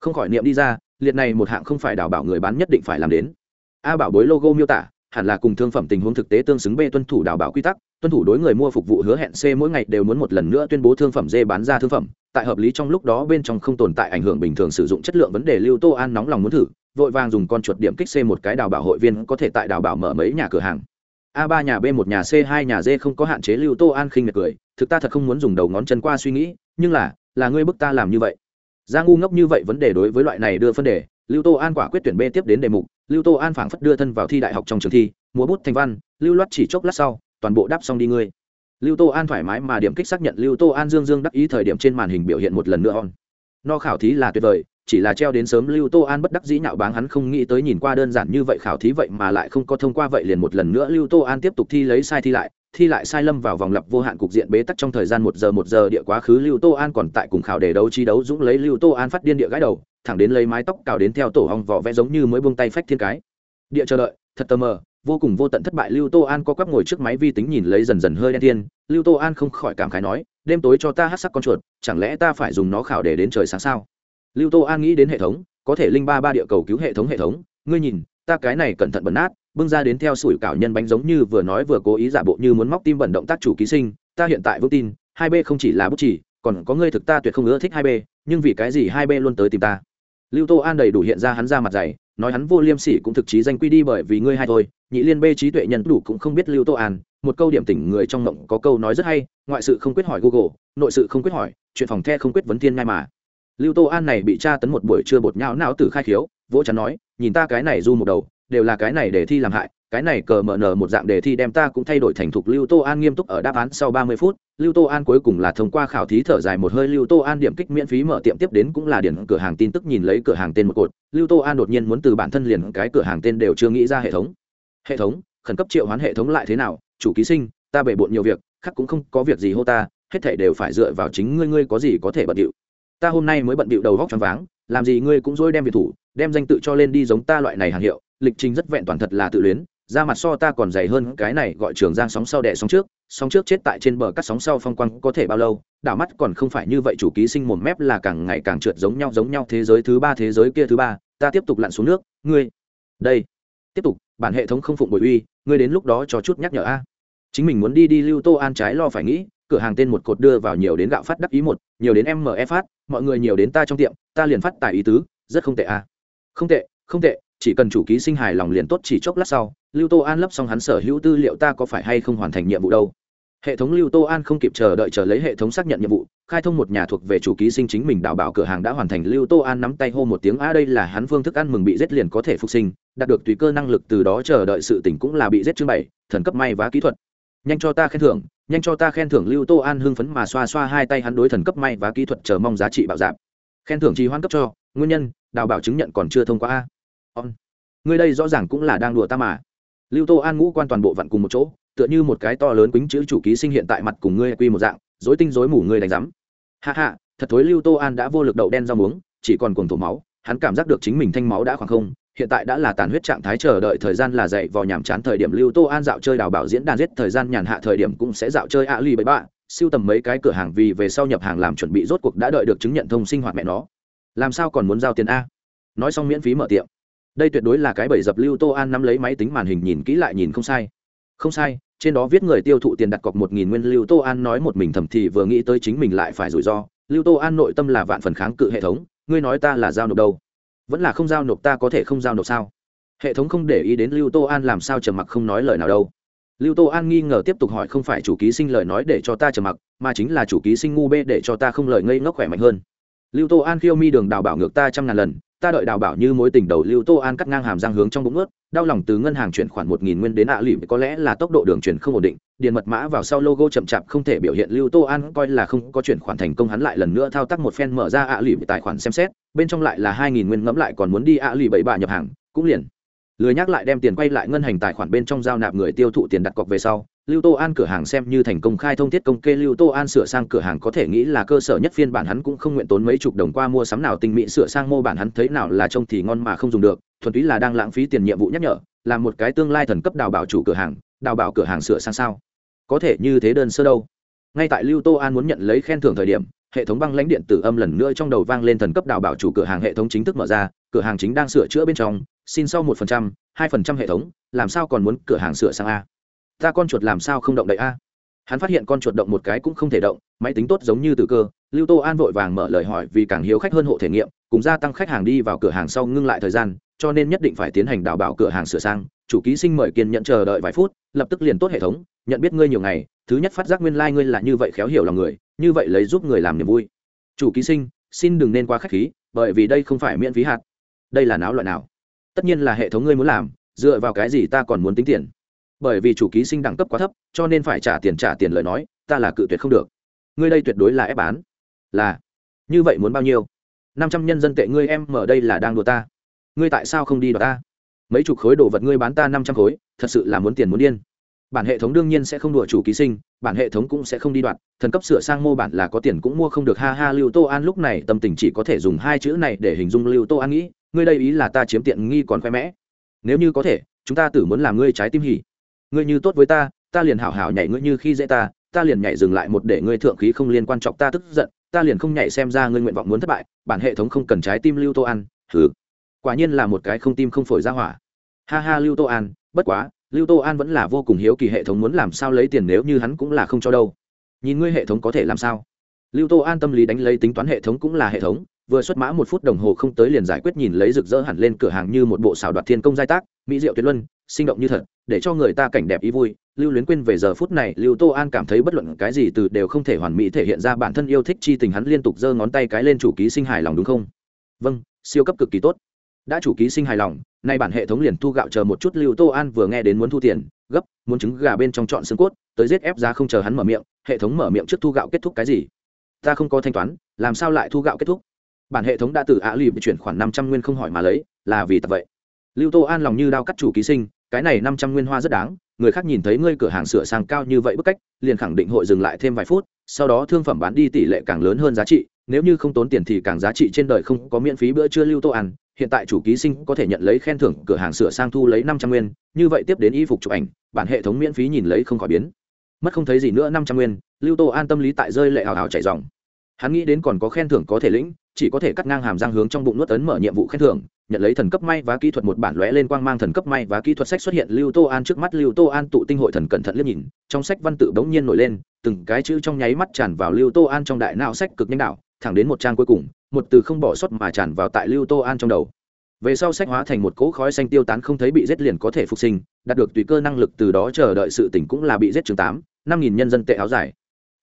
Không khỏi niệm đi ra, liệt này một hạng không phải đào bảo người bán nhất định phải làm đến. A bảo bối logo miêu tả, hẳn là cùng thương phẩm tình huống thực tế tương xứng b tuân thủ đào bảo quy tắc, tuân thủ đối người mua phục vụ hứa hẹn c mỗi ngày đều muốn một lần nữa tuyên bố thương phẩm d bán ra thương phẩm, tại hợp lý trong lúc đó bên trong không tồn tại ảnh hưởng bình thường sử dụng chất lượng vấn đề lưu tô an nóng lòng muốn thử, vội vàng dùng con chuột điểm kích c một cái đào bảo hội viên có thể tại đào bảo mở mấy nhà cửa hàng a ba nhà b một nhà c hai nhà d không có hạn chế lưu tô an khinh miệt cười, thực ta thật không muốn dùng đầu ngón chân qua suy nghĩ, nhưng là là ngươi bức ta làm như vậy. Ra ngu ngốc như vậy vấn đề đối với loại này đưa phân đề, lưu tô an quả quyết tuyển b tiếp đến đề mục, lưu tô an phảng phất đưa thân vào thi đại học trong trường thi, múa bút thành văn, lưu loát chỉ chốc lát sau, toàn bộ đáp xong đi ngươi. Lưu tô an thoải mái mà điểm kích xác nhận lưu tô an dương dương đắc ý thời điểm trên màn hình biểu hiện một lần nữa on. No khảo thí là tuyệt vời chỉ là treo đến sớm lưu tô an bất đắc dĩ nhạo báng hắn không nghĩ tới nhìn qua đơn giản như vậy khảo thí vậy mà lại không có thông qua vậy liền một lần nữa lưu tô an tiếp tục thi lấy sai thi lại thi lại sai lâm vào vòng lập vô hạn cục diện bế tắc trong thời gian một giờ một giờ địa quá khứ lưu tô an còn tại cùng khảo để đấu chi đấu dũng lấy lưu tô an phát điên địa gái đầu, thẳng đến lấy mái tóc cào đến theo tổ hong vỏ vẽ giống như mới buông tay phách thiên cái. Địa chờ đợi, thật tờ mờ, vô cùng vô tận thất bại lưu tô an có quắp ngồi trước máy vi tính nhìn lấy dần dần hơi đen thiên, lưu tô an không khỏi cảm khái nói, đêm tối cho ta hát sắc con chuột, chẳng lẽ ta phải dùng nó khảo để đến trời sáng sao? Lưu tô an nghĩ đến hệ thống, có thể linh ba ba địa cầu cứu hệ thống hệ thống. Ngươi nhìn, ta cái này cẩn thận bẩn nát, bưng ra đến theo sủi cảo nhân bánh giống như vừa nói vừa cố ý giả bộ như muốn móc tim bẩn động tác chủ ký sinh. Ta hiện tại vững tin, hai b không chỉ là bút chỉ còn có ngươi thực ta tuyệt không ưa thích hai b nhưng vì cái gì hai b luôn tới tìm ta? Lưu tô an đầy đủ hiện ra hắn ra mặt dày, nói hắn vô liêm sỉ cũng thực chí danh quy đi bởi vì ngươi hay thôi. Nhị liên bê trí tuệ nhân đủ cũng không biết lưu tô an, một câu điểm tỉnh người trong mộng có câu nói rất hay, ngoại sự không quyết hỏi google, nội sự không quyết hỏi, chuyện phòng the không quyết vấn thiên ngay mà lưu tô an này bị tra tấn một buổi trưa bột nhão não từ khai khiếu, vỗ chắn nói, nhìn ta cái này du một đầu, đều là cái này để thi làm hại, cái này cờ mở nở một dạng đề thi đem ta cũng thay đổi thành thục lưu tô an nghiêm túc ở đáp án sau ba mươi phút. Lưu tô an cuối cùng là thông qua khảo thí thở dài một hơi, lưu tô an điểm kích miễn phí mở tiệm tiếp đến cũng là điển cửa hàng tin tức nhìn lấy cửa hàng tên một cột. Lưu tô an đột nhiên muốn từ bản thân liền cái cửa hàng tên đều chưa nghĩ ra hệ thống. Hệ thống, khẩn cấp triệu hoán hệ thống lại thế nào? Chủ ký sinh, ta bể bộn nhiều việc, khác cũng không có việc gì hô ta, hết thể đều phải dựa vào chính ngươi ngươi có gì có thể bận điệu? Ta hôm nay mới bận bịu đầu góc choáng váng, làm gì ngươi cũng dối đem việt thủ, đem danh tự cho lên đi giống ta loại này hàng hiệu, lịch trình rất vẹn toàn thật là tự luyến, ra mặt so ta còn dày hơn cái này gọi trường giang sóng sau đẻ sóng trước sóng trước chết tại trên bờ cắt sóng sau phong quang có thể bao lâu, đảo mắt còn không phải như vậy chủ ký sinh một mép là càng ngày càng trượt giống nhau giống nhau thế giới thứ ba thế giới kia thứ ba, ta tiếp tục lặn xuống nước, ngươi, đây, tiếp tục, bản hệ thống không phụng bội uy, ngươi đến lúc đó cho chút nhắc nhở a. Chính mình muốn đi đi lưu tô an trái lo phải nghĩ cửa hàng tên một cột đưa vào nhiều đến gạo phát đắc ý một, nhiều đến em mf phát, mọi người nhiều đến ta trong tiệm, ta liền phát tài ý tứ, rất không tệ à. Không tệ không tệ, chỉ cần chủ ký sinh hài lòng liền tốt chỉ chốc lát sau, lưu tô an lấp xong hắn sở hữu tư liệu ta có phải hay không hoàn thành nhiệm vụ đâu. Hệ thống lưu tô an không kịp chờ đợi chờ lấy hệ thống xác nhận nhiệm vụ, khai thông một nhà thuộc về chủ ký sinh chính mình đảm bảo cửa hàng đã hoàn thành, lưu tô an nắm tay hô một tiếng, a, đây là hắn phương thức ăn mừng bị giết liền có thể phục sinh, đạt được tùy cơ năng lực từ đó chờ đợi sự tỉnh cũng là bị giết chương bảy, thần cấp may và kỹ thuật. Nhanh cho ta khen thưởng nhanh cho ta khen thưởng lưu tô an hưng phấn mà xoa xoa hai tay hắn đối thần cấp may và kỹ thuật chờ mong giá trị bạo dạp. Khen thưởng trì hoãn cấp cho, nguyên nhân, đào bảo chứng nhận còn chưa thông qua a. On. Người đây rõ ràng cũng là đang đùa ta mà. Lưu tô an ngũ quan toàn bộ vặn cùng một chỗ, tựa như một cái to lớn quýnh chữ chủ ký sinh hiện tại mặt cùng ngươi quy một dạng dối tinh dối mù ngươi đánh rắm hạ hạ thật thối lưu tô an đã vô lực đậu đen rau muống, chỉ còn cuồng thổ máu, hắn cảm giác được chính mình thanh máu đã khoảng không hiện tại đã là tàn huyết trạng thái chờ đợi thời gian là dậy vào nhàm chán thời điểm lưu tô an dạo chơi đào bảo diễn đàn giết thời gian nhàn hạ thời điểm cũng sẽ dạo chơi ạ ly bậy bạ, siêu tầm mấy cái cửa hàng vì về sau nhập hàng làm chuẩn bị rốt cuộc đã đợi được chứng nhận thông sinh hoạt mẹ nó. Làm sao còn muốn giao tiền a? Nói xong miễn phí mở tiệm. Đây tuyệt đối là cái bẫy dập lưu tô an nắm lấy máy tính màn hình nhìn kỹ lại nhìn không sai. Không sai, trên đó viết người tiêu thụ tiền đặt cọc một nghìn nguyên lưu tô an nói một mình thầm thì vừa nghĩ tới chính mình lại phải rủi ro. Lưu tô an nội tâm là vạn phần kháng cự hệ thống, ngươi nói ta là giao nộp đâu? Vẫn là không giao nộp ta có thể không giao nộp sao? Hệ thống không để ý đến lưu tô an làm sao trầm mặc không nói lời nào đâu. Lưu tô an nghi ngờ tiếp tục hỏi không phải chủ ký sinh lời nói để cho ta trầm mặc, mà chính là chủ ký sinh ngu bê để cho ta không lời ngây ngốc khỏe mạnh hơn lưu tô an khiêu mi đường đào bảo ngược ta trăm ngàn lần, ta đợi đào bảo như mối tình đầu lưu tô an cắt ngang hàm răng hướng trong bụng ướt đau lòng từ ngân hàng chuyển khoản một nghìn nguyên đến ạ lỉ có lẽ là tốc độ đường chuyển không ổn định, điền mật mã vào sau logo chậm chạp không thể biểu hiện lưu tô an coi là không có chuyển khoản thành công hắn lại lần nữa thao tác một phen mở ra ạ lỉ tài khoản xem xét, bên trong lại là hai nghìn nguyên ngẫm lại còn muốn đi ạ lỉ bảy bạ nhập hàng, cũng liền. Lười nhắc lại đem tiền quay lại ngân hành tài khoản bên trong giao nạp người tiêu thụ tiền đặt cọc về sau lưu tô an cửa hàng xem như thành công khai thông thiết công kê lưu tô an sửa sang cửa hàng có thể nghĩ là cơ sở nhất phiên bản hắn cũng không nguyện tốn mấy chục đồng qua mua sắm nào tinh mỹ sửa sang mô bản hắn thấy nào là trông thì ngon mà không dùng được, thuần túy là đang lãng phí tiền nhiệm vụ nhắc nhở, là một cái tương lai thần cấp đào bảo chủ cửa hàng, đào bảo cửa hàng sửa sang sao? Có thể như thế đơn sơ đâu. Ngay tại lưu tô an muốn nhận lấy khen thưởng thời điểm, hệ thống băng lãnh điện tử âm lần nữa trong đầu vang lên thần cấp đào bảo chủ cửa hàng hệ thống chính thức mở ra, cửa hàng chính đang sửa chữa bên trong, xin sau một phần trăm, hai phần trăm hệ thống, làm sao còn muốn cửa hàng sửa sang a? Ta con chuột làm sao không động đậy a? Hắn phát hiện con chuột động một cái cũng không thể động, máy tính tốt giống như từ cơ. Lưu tô an vội vàng mở lời hỏi vì càng hiếu khách hơn hộ thể nghiệm, cùng gia tăng khách hàng đi vào cửa hàng sau ngưng lại thời gian, cho nên nhất định phải tiến hành đào bảo cửa hàng sửa sang. Chủ ký sinh mời kiên nhận chờ đợi vài phút, lập tức liền tốt hệ thống, nhận biết ngươi nhiều ngày, thứ nhất phát giác nguyên lai、like、ngươi là như vậy khéo hiểu lòng người, như vậy lấy giúp người làm niềm vui. Chủ ký sinh, xin đừng nên quá k h á c h khí, bởi vì đây không phải miễn phí hạt. Đây là náo loại nào? Tất nhiên là hệ thống ngươi muốn làm, dựa vào cái gì ta còn muốn tính tiền? Bởi vì chủ ký sinh đẳng cấp quá thấp, cho nên phải trả tiền trả tiền lời nói, ta là cự tuyệt không được. Ngươi đây tuyệt đối là ép bán. Là. Như vậy muốn bao nhiêu? Năm trăm nhân dân tệ ngươi em mở đây là đang đùa ta. Ngươi tại sao không đi đoạt ta? Mấy chục khối đồ vật ngươi bán ta năm trăm khối, thật sự là muốn tiền muốn điên. Bản hệ thống đương nhiên sẽ không đùa chủ ký sinh, bản hệ thống cũng sẽ không đi đoạt thần cấp sửa sang mô bản là có tiền cũng mua không được, ha ha, lưu tô an lúc này tâm tình chỉ có thể dùng hai chữ này để hình dung lưu tô an nghĩ, ngươi đây ý là ta chiếm tiện nghi còn khoe mẽ. Nếu như có thể, chúng ta tử muốn làm ngươi trái tim hỉ ngươi như tốt với ta ta liền hảo hảo nhảy ngươi như khi dễ ta ta liền nhảy dừng lại một để ngươi thượng khí không liên quan trọng ta tức giận, ta liền không nhảy xem ra ngươi nguyện vọng muốn thất bại, bản hệ thống không cần trái tim lưu tô an thứ quả nhiên là một cái không tim không phổi ra hỏa. Ha ha lưu tô an, bất quá, lưu tô an vẫn là vô cùng hiếu kỳ hệ thống muốn làm sao lấy tiền nếu như hắn cũng là không cho đâu. Nhìn ngươi hệ thống có thể làm sao? Lưu tô an tâm lý đánh lấy tính toán hệ thống cũng là hệ thống vừa xuất mã một phút đồng hồ không tới liền giải quyết nhìn lấy rực rỡ hẳn lên cửa hàng như một bộ xảo đoạt thiên công giai tác, mỹ diệu tuyệt luân, sinh động như thật, để cho người ta cảnh đẹp ý vui. Lưu luyến quên về giờ phút này, lưu tô an cảm thấy bất luận cái gì từ đều không thể hoàn mỹ thể hiện ra bản thân yêu thích chi tình, hắn liên tục giơ ngón tay cái lên chủ ký sinh hài lòng đúng không? Vâng siêu cấp cực kỳ tốt. Đã chủ ký sinh hài lòng, nay bản hệ thống liền thu gạo chờ một chút, lưu tô an vừa nghe đến muốn thu tiền, gấp, muốn trứng gà bên trong chọn xương cốt, tới giết ép giá không chờ hắn mở miệng, hệ thống mở miệng trước thu gạo kết thúc cái gì? Ta không có thanh toán, làm sao lại thu gạo kết thúc? Bản hệ thống đã từ ạ lì chuyển khoản năm trăm nguyên không hỏi mà lấy, là vì tập vậy. Lưu tô an lòng như đao cắt chủ ký sinh, cái này năm trăm nguyên hoa rất đáng, người khác nhìn thấy ngươi cửa hàng sửa sang cao như vậy bức cách, liền khẳng định hội dừng lại thêm vài phút, sau đó thương phẩm bán đi tỷ lệ càng lớn hơn giá trị, nếu như không tốn tiền thì càng giá trị trên đời không có miễn phí bữa trưa lưu tô ăn hiện tại chủ ký sinh có thể nhận lấy khen thưởng cửa hàng sửa sang thu lấy năm trăm nguyên, như vậy tiếp đến y phục chụp ảnh, bản hệ thống miễn phí nhìn lấy không khỏi biến. Mất không thấy gì nữa, năm trăm nguyên, lưu tô an tâm lý tại rơi lệ hào hào chảy dòng. Hắn nghĩ đến còn có khen thưởng có thể lĩnh chỉ có thể cắt ngang hàm răng hướng trong bụng nuốt ấn mở nhiệm vụ khen thưởng, nhận lấy thần cấp may và kỹ thuật một bản lóe lên quang mang thần cấp may và kỹ thuật sách xuất hiện lưu tô an trước mắt. Lưu tô an tụ tinh hội thần cẩn thận liếc nhìn, trong sách văn tự bỗng nhiên nổi lên, từng cái chữ trong nháy mắt tràn vào lưu tô an trong đại não sách cực nhanh đạo thẳng đến một trang cuối cùng, một từ không bỏ sót mà tràn vào tại lưu tô an trong đầu. Về sau sách hóa thành một cỗ khói xanh tiêu tán không thấy bị giết liền có thể phục sinh, đạt được tùy cơ năng lực từ đó chờ đợi sự tỉnh cũng là bị giết chương tám, năm nghìn nhân dân tệ áo dài.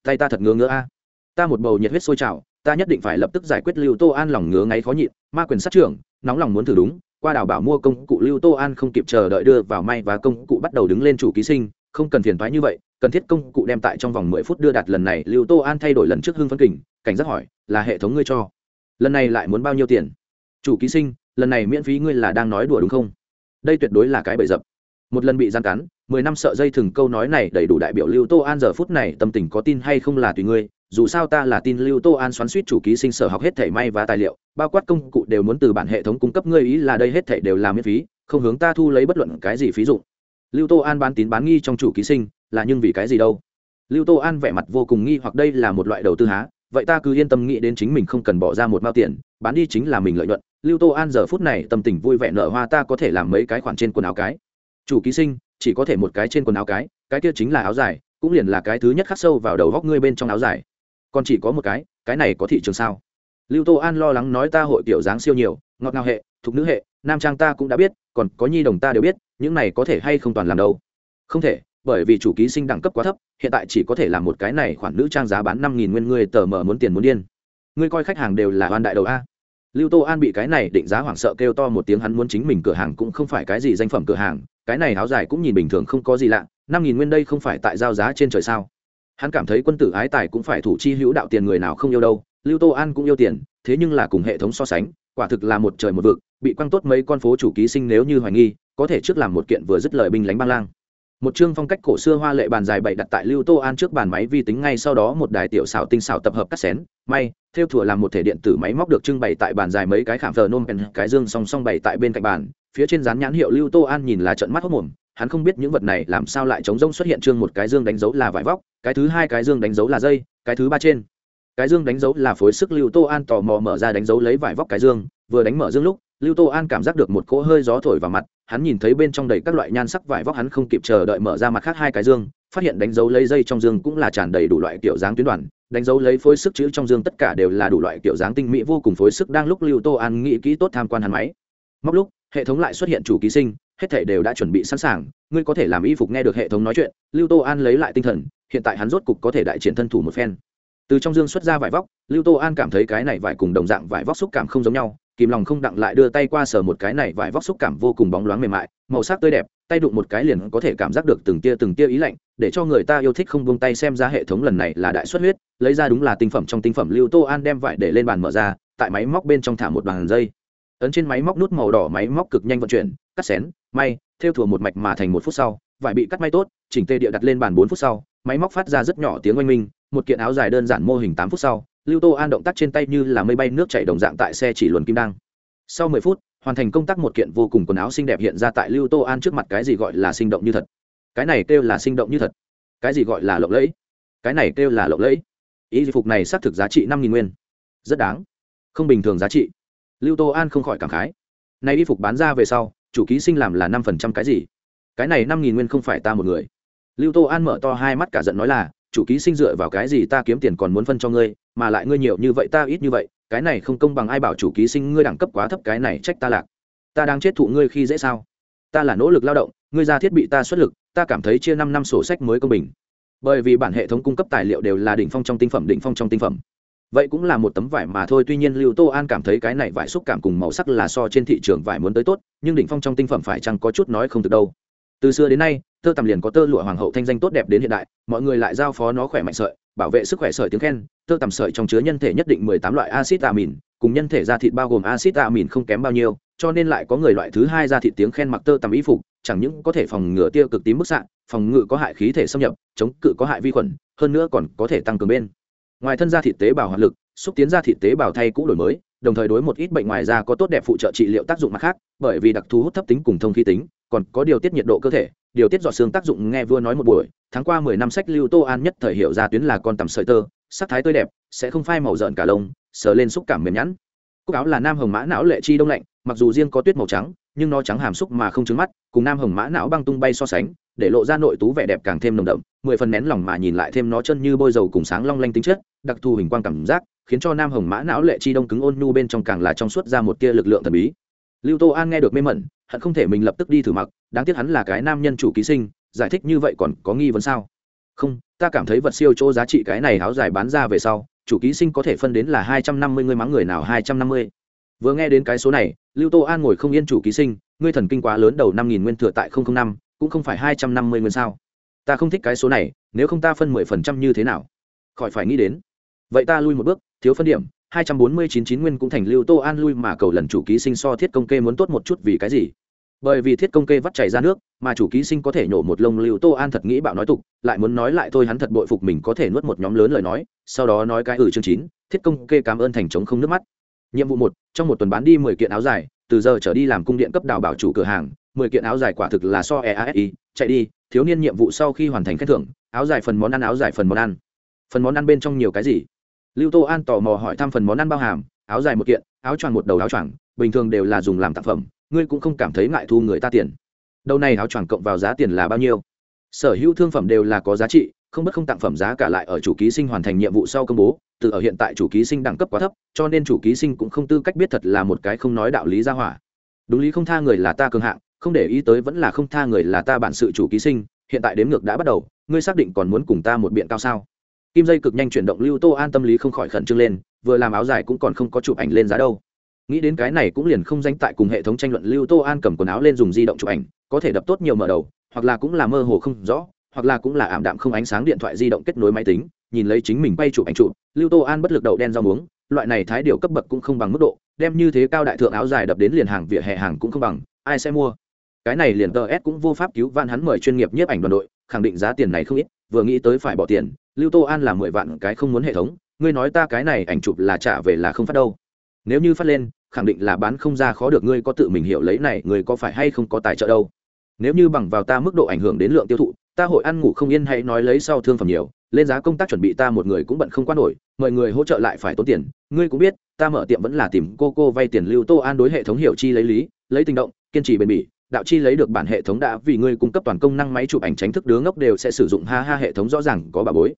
Tay ta thật ngứa ngứa a. Ta một bầu nhiệt huyết sôi trào ta nhất định phải lập tức giải quyết lưu tô an lòng ngứa ngáy khó nhịn, ma quyền sát trưởng, nóng lòng muốn thử đúng, qua đảo bảo mua công cụ lưu tô an không kịp chờ đợi đưa vào may và công cụ bắt đầu đứng lên chủ ký sinh, không cần phiền thoái như vậy, cần thiết công cụ đem tại trong vòng mười phút đưa đặt lần này, lưu tô an thay đổi lần trước hưng phân kình, cảnh giác hỏi, là hệ thống ngươi cho? Lần này lại muốn bao nhiêu tiền? Chủ ký sinh, lần này miễn phí ngươi là đang nói đùa đúng không? Đây tuyệt đối là cái bẫy dập. Một lần bị gian cắn, mười năm sợ dây thừng câu nói này đầy đủ đại biểu lưu tô an giờ phút này tâm tình có tin hay không là tùy ngươi dù sao ta là tin lưu tô an xoắn suýt chủ ký sinh sở học hết thể may và tài liệu, bao quát công cụ đều muốn từ bản hệ thống cung cấp ngươi ý là đây hết thể đều là miễn phí, không hướng ta thu lấy bất luận cái gì phí dụng. Lưu tô an bán tín bán nghi trong chủ ký sinh, là nhưng vì cái gì đâu? Lưu tô an vẻ mặt vô cùng nghi hoặc đây là một loại đầu tư há, vậy ta cứ yên tâm nghĩ đến chính mình không cần bỏ ra một mao tiền, bán đi chính là mình lợi nhuận. Lưu tô an giờ phút này tâm tình vui vẻ nở hoa ta có thể làm mấy cái khoản trên quần áo cái. Chủ ký sinh, chỉ có thể một cái trên quần áo cái cái kia chính là áo dài, cũng liền là cái thứ nhất khắc sâu vào đầu góc ngươi bên trong áo dài còn chỉ có một cái cái này có thị trường sao? Lưu tô an lo lắng nói ta hội kiểu dáng siêu nhiều, ngọt ngào hệ, thục nữ hệ, nam trang ta cũng đã biết, còn có nhi đồng ta đều biết, những này có thể hay không toàn làm đâu? Không thể, bởi vì chủ ký sinh đẳng cấp quá thấp, hiện tại chỉ có thể làm một cái này khoản nữ trang giá bán năm nghìn nguyên ngươi tờ mở muốn tiền muốn điên. Ngươi coi khách hàng đều là hoan đại đầu a. Lưu tô an bị cái này định giá hoảng sợ kêu to một tiếng hắn muốn chính mình cửa hàng cũng không phải cái gì danh phẩm cửa hàng, cái này áo dài cũng nhìn bình thường không có gì lạ, năm nghìn nguyên đây không phải tại giao giá trên trời sao? Hắn cảm thấy quân tử ái tài cũng phải thủ chi hữu đạo tiền người nào không yêu đâu, lưu tô an cũng yêu tiền, thế nhưng là cùng hệ thống so sánh, quả thực là một trời một vực, bị quăng tốt mấy con phố chủ ký sinh nếu như hoài nghi, có thể trước làm một kiện vừa dứt lời binh lánh băng lang. Một chương phong cách cổ xưa hoa lệ bàn dài bậy đặt tại lưu tô an trước bàn máy vi tính ngay sau đó một đài tiểu xào tinh xào tập hợp cắt xén, may, theo thủa làm một thể điện tử máy móc được trưng bày tại bàn dài mấy cái khảm thờ nôm cái dương song song bày tại bên cạnh bàn, phía trên dán nhãn hiệu lưu tô an nhìn là trận mắt hốc mồm hắn không biết những vật này làm sao lại chống rông xuất hiện trương một cái dương đánh dấu là vải vóc, cái thứ hai cái dương đánh dấu là dây, cái thứ ba trên. Cái dương đánh dấu là phối sức lưu tô an tò mò mở ra đánh dấu lấy vải vóc cái dương, vừa đánh mở dương lúc, lưu tô an cảm giác được một cỗ hơi gió thổi vào mặt, hắn nhìn thấy bên trong đầy các loại nhan sắc vải vóc hắn không kịp chờ đợi mở ra mặt khác hai cái dương, phát hiện đánh dấu lấy dây trong dương cũng là tràn đầy đủ loại kiểu dáng tuyến đoàn, đánh dấu lấy phối sức chữ trong dương tất cả đều là đủ loại kiểu dáng tinh mỹ vô cùng phối sức đang lúc lưu tô an nghĩ kỹ tốt tham quan hắn máy. Móc lúc, hệ thống lại xuất hiện chủ ký sinh hết thảy đều đã chuẩn bị sẵn sàng, ngươi có thể làm y phục nghe được hệ thống nói chuyện, lưu tô an lấy lại tinh thần, hiện tại hắn rốt cục có thể đại triển thân thủ một phen. Từ trong dương xuất ra vải vóc, lưu tô an cảm thấy cái này vải cùng đồng dạng vải vóc xúc cảm không giống nhau, kìm lòng không đặng lại đưa tay qua sờ một cái này vải vóc xúc cảm vô cùng bóng loáng mềm mại, màu sắc tươi đẹp, tay đụng một cái liền có thể cảm giác được từng tia từng tia ý lạnh, để cho người ta yêu thích không buông tay xem ra hệ thống lần này là đại xuất huyết, lấy ra đúng là tinh phẩm trong tinh phẩm lưu tô an đem vải để lên bàn mở ra, tại máy móc bên trong thả một bàn dây. Ấn trên máy móc nút màu đỏ, máy móc cực nhanh vận chuyển cắt xén, may, theo thùa một mạch mà thành một phút sau, vải bị cắt may tốt, chỉnh tê địa đặt lên bàn bốn phút sau, máy móc phát ra rất nhỏ tiếng oanh minh, một kiện áo dài đơn giản mô hình tám phút sau, lưu tô an động tác trên tay như là mây bay nước chảy đồng dạng tại xe chỉ luồn kim đăng. Sau mười phút, hoàn thành công tác một kiện vô cùng quần áo xinh đẹp hiện ra tại lưu tô an trước mặt cái gì gọi là sinh động như thật. Cái này kêu là sinh động như thật. Cái gì gọi là lộng lẫy? Cái này kêu là lộng lẫy. Ý phục này xác thực giá trị năm nghìn nguyên. Rất đáng. Không bình thường giá trị. Lưu tô an không khỏi cảm khái. Nay y phục bán ra về sau chủ ký sinh làm là năm phần trăm cái gì? Cái này năm nghìn nguyên không phải ta một người. Lưu tô an mở to hai mắt cả giận nói là, chủ ký sinh dựa vào cái gì ta kiếm tiền còn muốn phân cho ngươi, mà lại ngươi nhiều như vậy ta ít như vậy, cái này không công bằng ai bảo chủ ký sinh ngươi đẳng cấp quá thấp cái này trách ta lạc. Ta đang chết thụ ngươi khi dễ sao? Ta là nỗ lực lao động, ngươi ra thiết bị ta xuất lực, ta cảm thấy chia năm năm sổ sách mới công bình. Bởi vì bản hệ thống cung cấp tài liệu đều là đỉnh phong trong tinh phẩm, đỉnh phong trong tinh phẩm vậy cũng là một tấm vải mà thôi, tuy nhiên lưu tô an cảm thấy cái này vải xúc cảm cùng màu sắc là so trên thị trường vải muốn tới tốt, nhưng đỉnh phong trong tinh phẩm phải chăng có chút nói không được đâu. Từ xưa đến nay, tơ tằm liền có tơ lụa hoàng hậu thanh danh tốt đẹp đến hiện đại, mọi người lại giao phó nó khỏe mạnh sợi, bảo vệ sức khỏe sợi tiếng khen, tơ tằm sợi trong chứa nhân thể nhất định mười tám loại acid amin, cùng nhân thể da thịt bao gồm acid amin không kém bao nhiêu, cho nên lại có người loại thứ hai da thịt tiếng khen mặc tơ tằm y phục, chẳng những có thể phòng ngừa tiêu cực tím bức xạ, phòng ngự có hại khí thể xâm nhập, chống cự có hại vi khuẩn, hơn nữa còn có thể tăng cường bên ngoài thân da thịt tế bào hoạt lực, xúc tiến da thịt tế bào thay cũ đổi mới, đồng thời đối một ít bệnh ngoài da có tốt đẹp phụ trợ trị liệu tác dụng mặt khác, bởi vì đặc thù hút thấp tính cùng thông khí tính, còn có điều tiết nhiệt độ cơ thể, điều tiết dọ xương tác dụng nghe vua nói một buổi, tháng qua mười năm sách lưu tô an nhất thời hiệu ra tuyến là con tầm sợi tơ, sắc thái tươi đẹp, sẽ không phai màu rợn cả lông, sờ lên xúc cảm mềm nhẵn. Cúc áo là nam hồng mã não lệ chi đông lạnh, mặc dù riêng có tuyết màu trắng, nhưng nó trắng hàm xúc mà không trứng mắt, cùng nam hồng mã não băng tung bay so sánh để lộ ra nội tú vẻ đẹp càng thêm nồng đậm, mười phần nén lòng mà nhìn lại thêm nó chân như bôi dầu cùng sáng long lanh tính chất, đặc thù hình quang cảm giác, khiến cho nam hồng mã não lệ chi đông cứng ôn nhu bên trong càng là trong suốt ra một tia lực lượng thần bí. Lưu tô an nghe được mê mẩn, hận không thể mình lập tức đi thử mặc, đáng tiếc hắn là cái nam nhân chủ ký sinh, giải thích như vậy còn có nghi vấn sao? Không, ta cảm thấy vật siêu chỗ giá trị cái này áo dài bán ra về sau, chủ ký sinh có thể phân đến là hai trăm năm mươi người mắng người nào hai trăm năm mươi. Vừa nghe đến cái số này, lưu tô an ngồi không yên chủ ký sinh, ngươi thần kinh quá lớn đầu năm nghìn nguyên thừa tại không không năm cũng không phải hai trăm năm mươi nguyên sao. Ta không thích cái số này, nếu không ta phân mười phần trăm như thế nào? Khỏi phải nghĩ đến. Vậy ta lui một bước, thiếu phân điểm, hai trăm bốn mươi chín chín nguyên cũng thành lưu tô an lui mà cầu lần chủ ký sinh so thiết công kê muốn tốt một chút vì cái gì? Bởi vì thiết công kê vắt chảy ra nước, mà chủ ký sinh có thể nhổ một lông lưu tô an thật nghĩ bạo nói tục, lại muốn nói lại thôi hắn thật bội phục mình có thể nuốt một nhóm lớn lời nói, sau đó nói cái ừ chương chín, thiết công kê cảm ơn thành trống không nước mắt. Nhiệm vụ một, trong một tuần bán đi mười kiện áo dài, từ giờ trở đi làm cung điện cấp đào bảo chủ cửa hàng mười kiện áo dài quả thực là so easi chạy đi, thiếu niên nhiệm vụ sau khi hoàn thành khen thưởng, áo dài phần món ăn, áo dài phần món ăn. Phần món ăn bên trong nhiều cái gì? Lưu tô an tò mò hỏi thăm phần món ăn bao hàm, áo dài một kiện, áo choàng một đầu áo choàng, bình thường đều là dùng làm tạp phẩm, ngươi cũng không cảm thấy ngại thu người ta tiền. Đầu này áo choàng cộng vào giá tiền là bao nhiêu? Sở hữu thương phẩm đều là có giá trị, không bất không tặng phẩm giá cả lại ở chủ ký sinh hoàn thành nhiệm vụ sau công bố, từ ở hiện tại chủ ký sinh đẳng cấp quá thấp, cho nên chủ ký sinh cũng không tư cách biết thật là một cái không nói đạo lý ra hỏa. Đúng lý không tha người là ta cường hạng không để ý tới vẫn là không tha người là ta bản sự chủ ký sinh, hiện tại đếm ngược đã bắt đầu, ngươi xác định còn muốn cùng ta một biện cao sao? Kim dây cực nhanh chuyển động lưu tô an tâm lý không khỏi khẩn trương lên, vừa làm áo dài cũng còn không có chụp ảnh lên giá đâu. Nghĩ đến cái này cũng liền không danh tại cùng hệ thống tranh luận lưu tô an cầm quần áo lên dùng di động chụp ảnh, có thể đập tốt nhiều mở đầu, hoặc là cũng là mơ hồ không rõ, hoặc là cũng là ảm đạm không ánh sáng điện thoại di động kết nối máy tính, nhìn lấy chính mình bay chụp ảnh chụp, lưu tô an bất lực đậu đen rau muống, loại này thái điều cấp bậc cũng không bằng mức độ, đem như thế cao đại thượng áo dài đập đến liền hàng vỉa hè hàng cũng không bằng, ai sẽ mua? Cái này liền tờ s cũng vô pháp cứu van hắn mời chuyên nghiệp nhiếp ảnh đoàn đội, khẳng định giá tiền này không ít, vừa nghĩ tới phải bỏ tiền, lưu tô an là mười vạn cái không muốn hệ thống, ngươi nói ta cái này ảnh chụp là trả về là không phát đâu. Nếu như phát lên, khẳng định là bán không ra khó được ngươi có tự mình hiểu lấy này người có phải hay không có tài trợ đâu. Nếu như bằng vào ta mức độ ảnh hưởng đến lượng tiêu thụ, ta hội ăn ngủ không yên hay nói lấy sau thương phẩm nhiều, lên giá công tác chuẩn bị ta một người cũng bận không qua nổi, mọi người hỗ trợ lại phải tốn tiền. Ngươi cũng biết, ta mở tiệm vẫn là tìm cô cô vay tiền lưu tô an đối hệ thống hiểu chi lấy lý, lấy tình động, kiên trì bền bỉ đạo chi lấy được bản hệ thống đã vì ngươi cung cấp toàn công năng máy chụp ảnh tránh thức đứa ngốc đều sẽ sử dụng, ha ha, hệ thống rõ ràng có bà bối.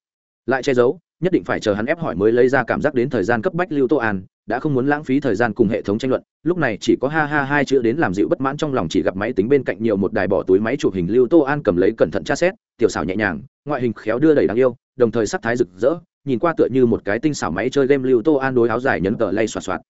Lại che giấu, nhất định phải chờ hắn ép hỏi mới lấy ra cảm giác đến thời gian cấp bách lưu tô an, đã không muốn lãng phí thời gian cùng hệ thống tranh luận, lúc này chỉ có ha ha hai chữ đến làm dịu bất mãn trong lòng chỉ gặp máy tính bên cạnh nhiều một đài bỏ túi máy chụp hình lưu tô an cầm lấy cẩn thận tra xét, tiểu xảo nhẹ nhàng, ngoại hình khéo đưa đầy đáng yêu, đồng thời sắc thái rực rỡ, nhìn qua tựa như một cái tinh xảo máy chơi game lưu tô an đối áo dài nhấn tờ lay xoạt xoạt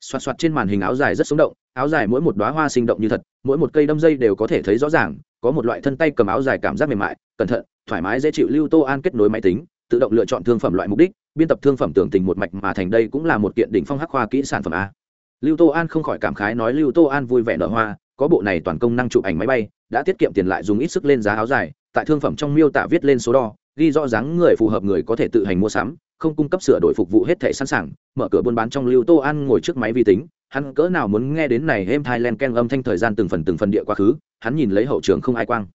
xoạt xoạt trên màn hình áo dài rất sống động, áo dài mỗi một đoá hoa sinh động như thật, mỗi một cây đâm dây đều có thể thấy rõ ràng, có một loại thân tay cầm áo dài cảm giác mềm mại, cẩn thận, thoải mái dễ chịu lưu tô an kết nối máy tính, tự động lựa chọn thương phẩm loại mục đích, biên tập thương phẩm tưởng tình một mạch mà thành đây cũng là một kiện đỉnh phong hắc khoa kỹ sản phẩm a. Lưu tô an không khỏi cảm khái nói lưu tô an vui vẻ nở hoa, có bộ này toàn công năng chụp ảnh máy bay, đã tiết kiệm tiền lại dùng ít sức lên giá áo dài, tại thương phẩm trong miêu tả viết lên số đo ghi rõ dáng người phù hợp người có thể tự hành mua sắm, không cung cấp sửa đổi phục vụ hết thể sẵn sàng, mở cửa buôn bán trong lưu tô an ngồi trước máy vi tính, hắn cỡ nào muốn nghe đến này êm thai len ken âm thanh thời gian từng phần từng phần địa quá khứ, hắn nhìn lấy hậu trường không ai quang.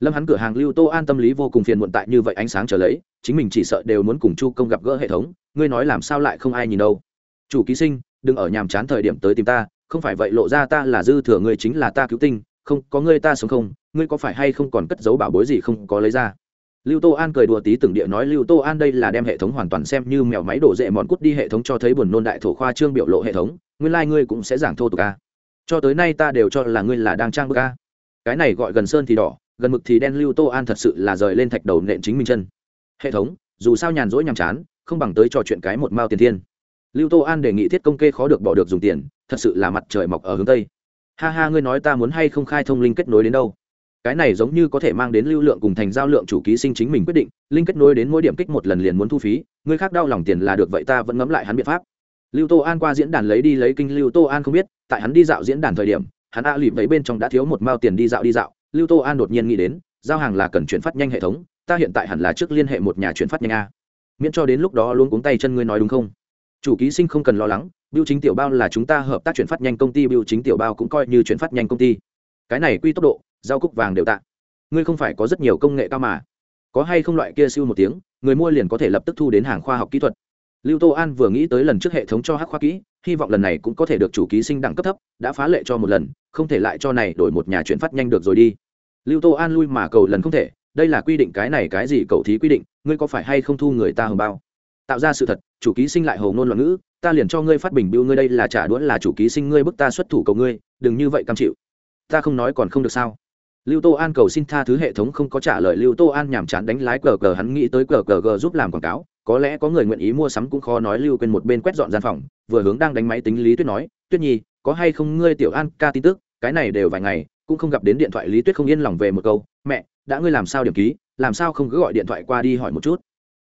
Lâm hắn cửa hàng lưu tô an tâm lý vô cùng phiền muộn tại như vậy ánh sáng trở lấy, chính mình chỉ sợ đều muốn cùng chu công gặp gỡ hệ thống, ngươi nói làm sao lại không ai nhìn đâu. Chủ ký sinh, đừng ở nhàm chán thời điểm tới tìm ta, không phải vậy lộ ra ta là dư thừa ngươi chính là ta cứu tinh, không, có ngươi ta sống không, ngươi có phải hay không còn cất giấu bảo bối gì không có lấy ra? Lưu tô an cười đùa tí từng địa nói lưu tô an đây là đem hệ thống hoàn toàn xem như mèo máy đổ dệ mòn cút đi hệ thống cho thấy buồn nôn đại thổ khoa trương biểu lộ hệ thống, nguyên lai、like、ngươi cũng sẽ giảng thô tục a. Cho tới nay ta đều cho là ngươi là đang trang bức a. Cái này gọi gần sơn thì đỏ, gần mực thì đen lưu tô an thật sự là rời lên thạch đầu nện chính mình chân. Hệ thống, dù sao nhàn rỗi nhàm chán, không bằng tới trò chuyện cái một mao tiền thiên. Lưu tô an đề nghị thiết công kê khó được bỏ được dùng tiền, thật sự là mặt trời mọc ở hướng tây. Ha ha, ngươi nói ta muốn hay không khai thông linh kết nối đến đâu? Cái này giống như có thể mang đến lưu lượng cùng thành giao lượng chủ ký sinh chính mình quyết định, linh kết nối đến mỗi điểm kích một lần liền muốn thu phí, người khác đau lòng tiền là được vậy ta vẫn ngẫm lại hắn biện pháp. Lưu tô an qua diễn đàn lấy đi lấy kinh, lưu tô an không biết, tại hắn đi dạo diễn đàn thời điểm, hắn a lụy vẫy bên trong đã thiếu một mao tiền đi dạo đi dạo, lưu tô an đột nhiên nghĩ đến, giao hàng là cần chuyển phát nhanh hệ thống, ta hiện tại hẳn là trước liên hệ một nhà chuyển phát nhanh a. Miễn cho đến lúc đó luôn cuống tay chân ngươi nói đúng không? Chủ ký sinh không cần lo lắng biêu chính tiểu bao là chúng ta hợp tác chuyển phát nhanh công ty biêu chính tiểu bao cũng coi như chuyển phát nhanh công ty. Cái này quy tốc độ giao cúc vàng đều tạ. Ngươi không phải có rất nhiều công nghệ cao mà. Có hay không loại kia siêu một tiếng, người mua liền có thể lập tức thu đến hàng khoa học kỹ thuật. Lưu tô an vừa nghĩ tới lần trước hệ thống cho hắc khoa kỹ, hy vọng lần này cũng có thể được chủ ký sinh đẳng cấp thấp, đã phá lệ cho một lần, không thể lại cho này đổi một nhà chuyển phát nhanh được rồi đi. Lưu tô an lui mà cầu lần không thể, đây là quy định cái này cái gì cậu thí quy định, ngươi có phải hay không thu người ta hồng bao? Tạo ra sự thật, chủ ký sinh lại hầu ngôn loạn ngữ, ta liền cho ngươi phát bình biêu ngươi đây là trả đũa là chủ ký sinh ngươi bức ta xuất thủ cầu ngươi, đừng như vậy cam chịu. Ta không nói còn không được sao? Lưu tô an cầu xin tha thứ hệ thống không có trả lời lưu tô an nhàm chán đánh lái cờ cờ hắn nghĩ tới cờ cờ g giúp làm quảng cáo. Có lẽ có người nguyện ý mua sắm cũng khó nói lưu quên một bên quét dọn gian phòng, vừa hướng đang đánh máy tính lý tuyết nói, tuyết nhi, có hay không ngươi tiểu an ca tin tức? Cái này đều vài ngày, cũng không gặp đến điện thoại lý tuyết không yên lòng về một câu, mẹ, đã ngươi làm sao điểm ký, làm sao không cứ gọi điện thoại qua đi hỏi một chút?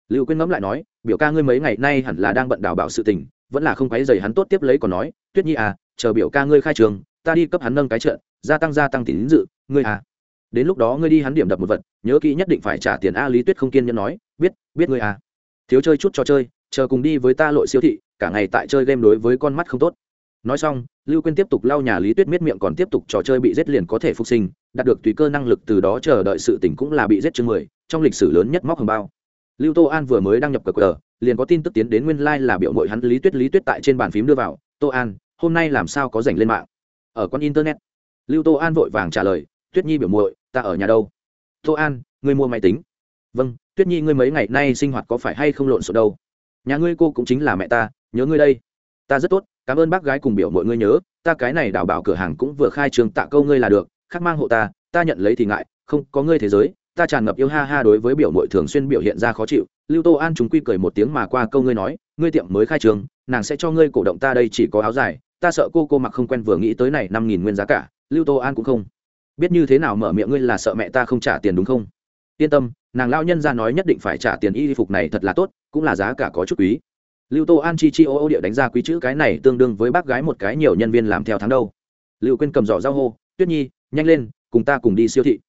Lưu quên ngẫm lại nói, biểu ca ngươi mấy ngày nay hẳn là đang bận đào bảo sự tình, vẫn là không quấy dày hắn tốt tiếp lấy còn nói, tuyết nhi à chờ biểu ca ngươi khai trường, ta đi cấp hắn nâng cái trợ gia tăng gia tăng tín dự, ngươi à đến lúc đó ngươi đi hắn điểm đập một vật, nhớ kỹ nhất định phải trả tiền a lý tuyết không kiên nhẫn nói, biết biết ngươi à. Thiếu chơi chút trò chơi, chờ cùng đi với ta lội siêu thị, cả ngày tại chơi game đối với con mắt không tốt. Nói xong, lưu quên tiếp tục lau nhà lý tuyết miết miệng còn tiếp tục trò chơi bị giết liền có thể phục sinh, đạt được tùy cơ năng lực từ đó chờ đợi sự tỉnh cũng là bị giết chương mười, trong lịch sử lớn nhất móc hồng bao. Lưu tô an vừa mới đăng nhập cờ cờ, liền có tin tức tiến đến nguyên lai、like、là biểu mội hắn lý tuyết lý tuyết tại trên bàn phím đưa vào, tô an, hôm nay làm sao có dành lên mạng? Ở con internet, lưu tô an vội vàng trả lời, tuyết nhi biểu mội ta ở nhà đâu? Tô an, ngươi mua máy tính. Vâng tuyết nhi, ngươi mấy ngày nay sinh hoạt có phải hay không lộn xộn đâu? Nhà ngươi cô cũng chính là mẹ ta, nhớ ngươi đây. Ta rất tốt, cảm ơn bác gái cùng biểu mọi ngươi nhớ, ta cái này đào bảo cửa hàng cũng vừa khai trường tạ câu ngươi là được khắc mang hộ ta ta nhận lấy thì ngại, không, có ngươi thế giới, ta tràn ngập yêu ha ha đối với biểu mội thường xuyên biểu hiện ra khó chịu. Lưu tô an chúng quy cười một tiếng mà qua câu ngươi nói, ngươi tiệm mới khai trường, nàng sẽ cho ngươi cổ động ta đây chỉ có áo dài, ta sợ cô cô mặc không quen vừa nghĩ tới này năm nghìn nguyên giá cả, lưu tô an cũng không biết như thế nào mở miệng ngươi là sợ mẹ ta không trả tiền đúng không? Yên tâm, nàng lao nhân ra nói nhất định phải trả tiền y phục này thật là tốt, cũng là giá cả có chút quý. Lưu tô an chi chi ô ô địa đánh ra quý chữ cái này tương đương với bác gái một cái nhiều nhân viên làm theo tháng đâu. Lưu quên cầm giỏ giao hô, tuyết nhi, nhanh lên, cùng ta cùng đi siêu thị.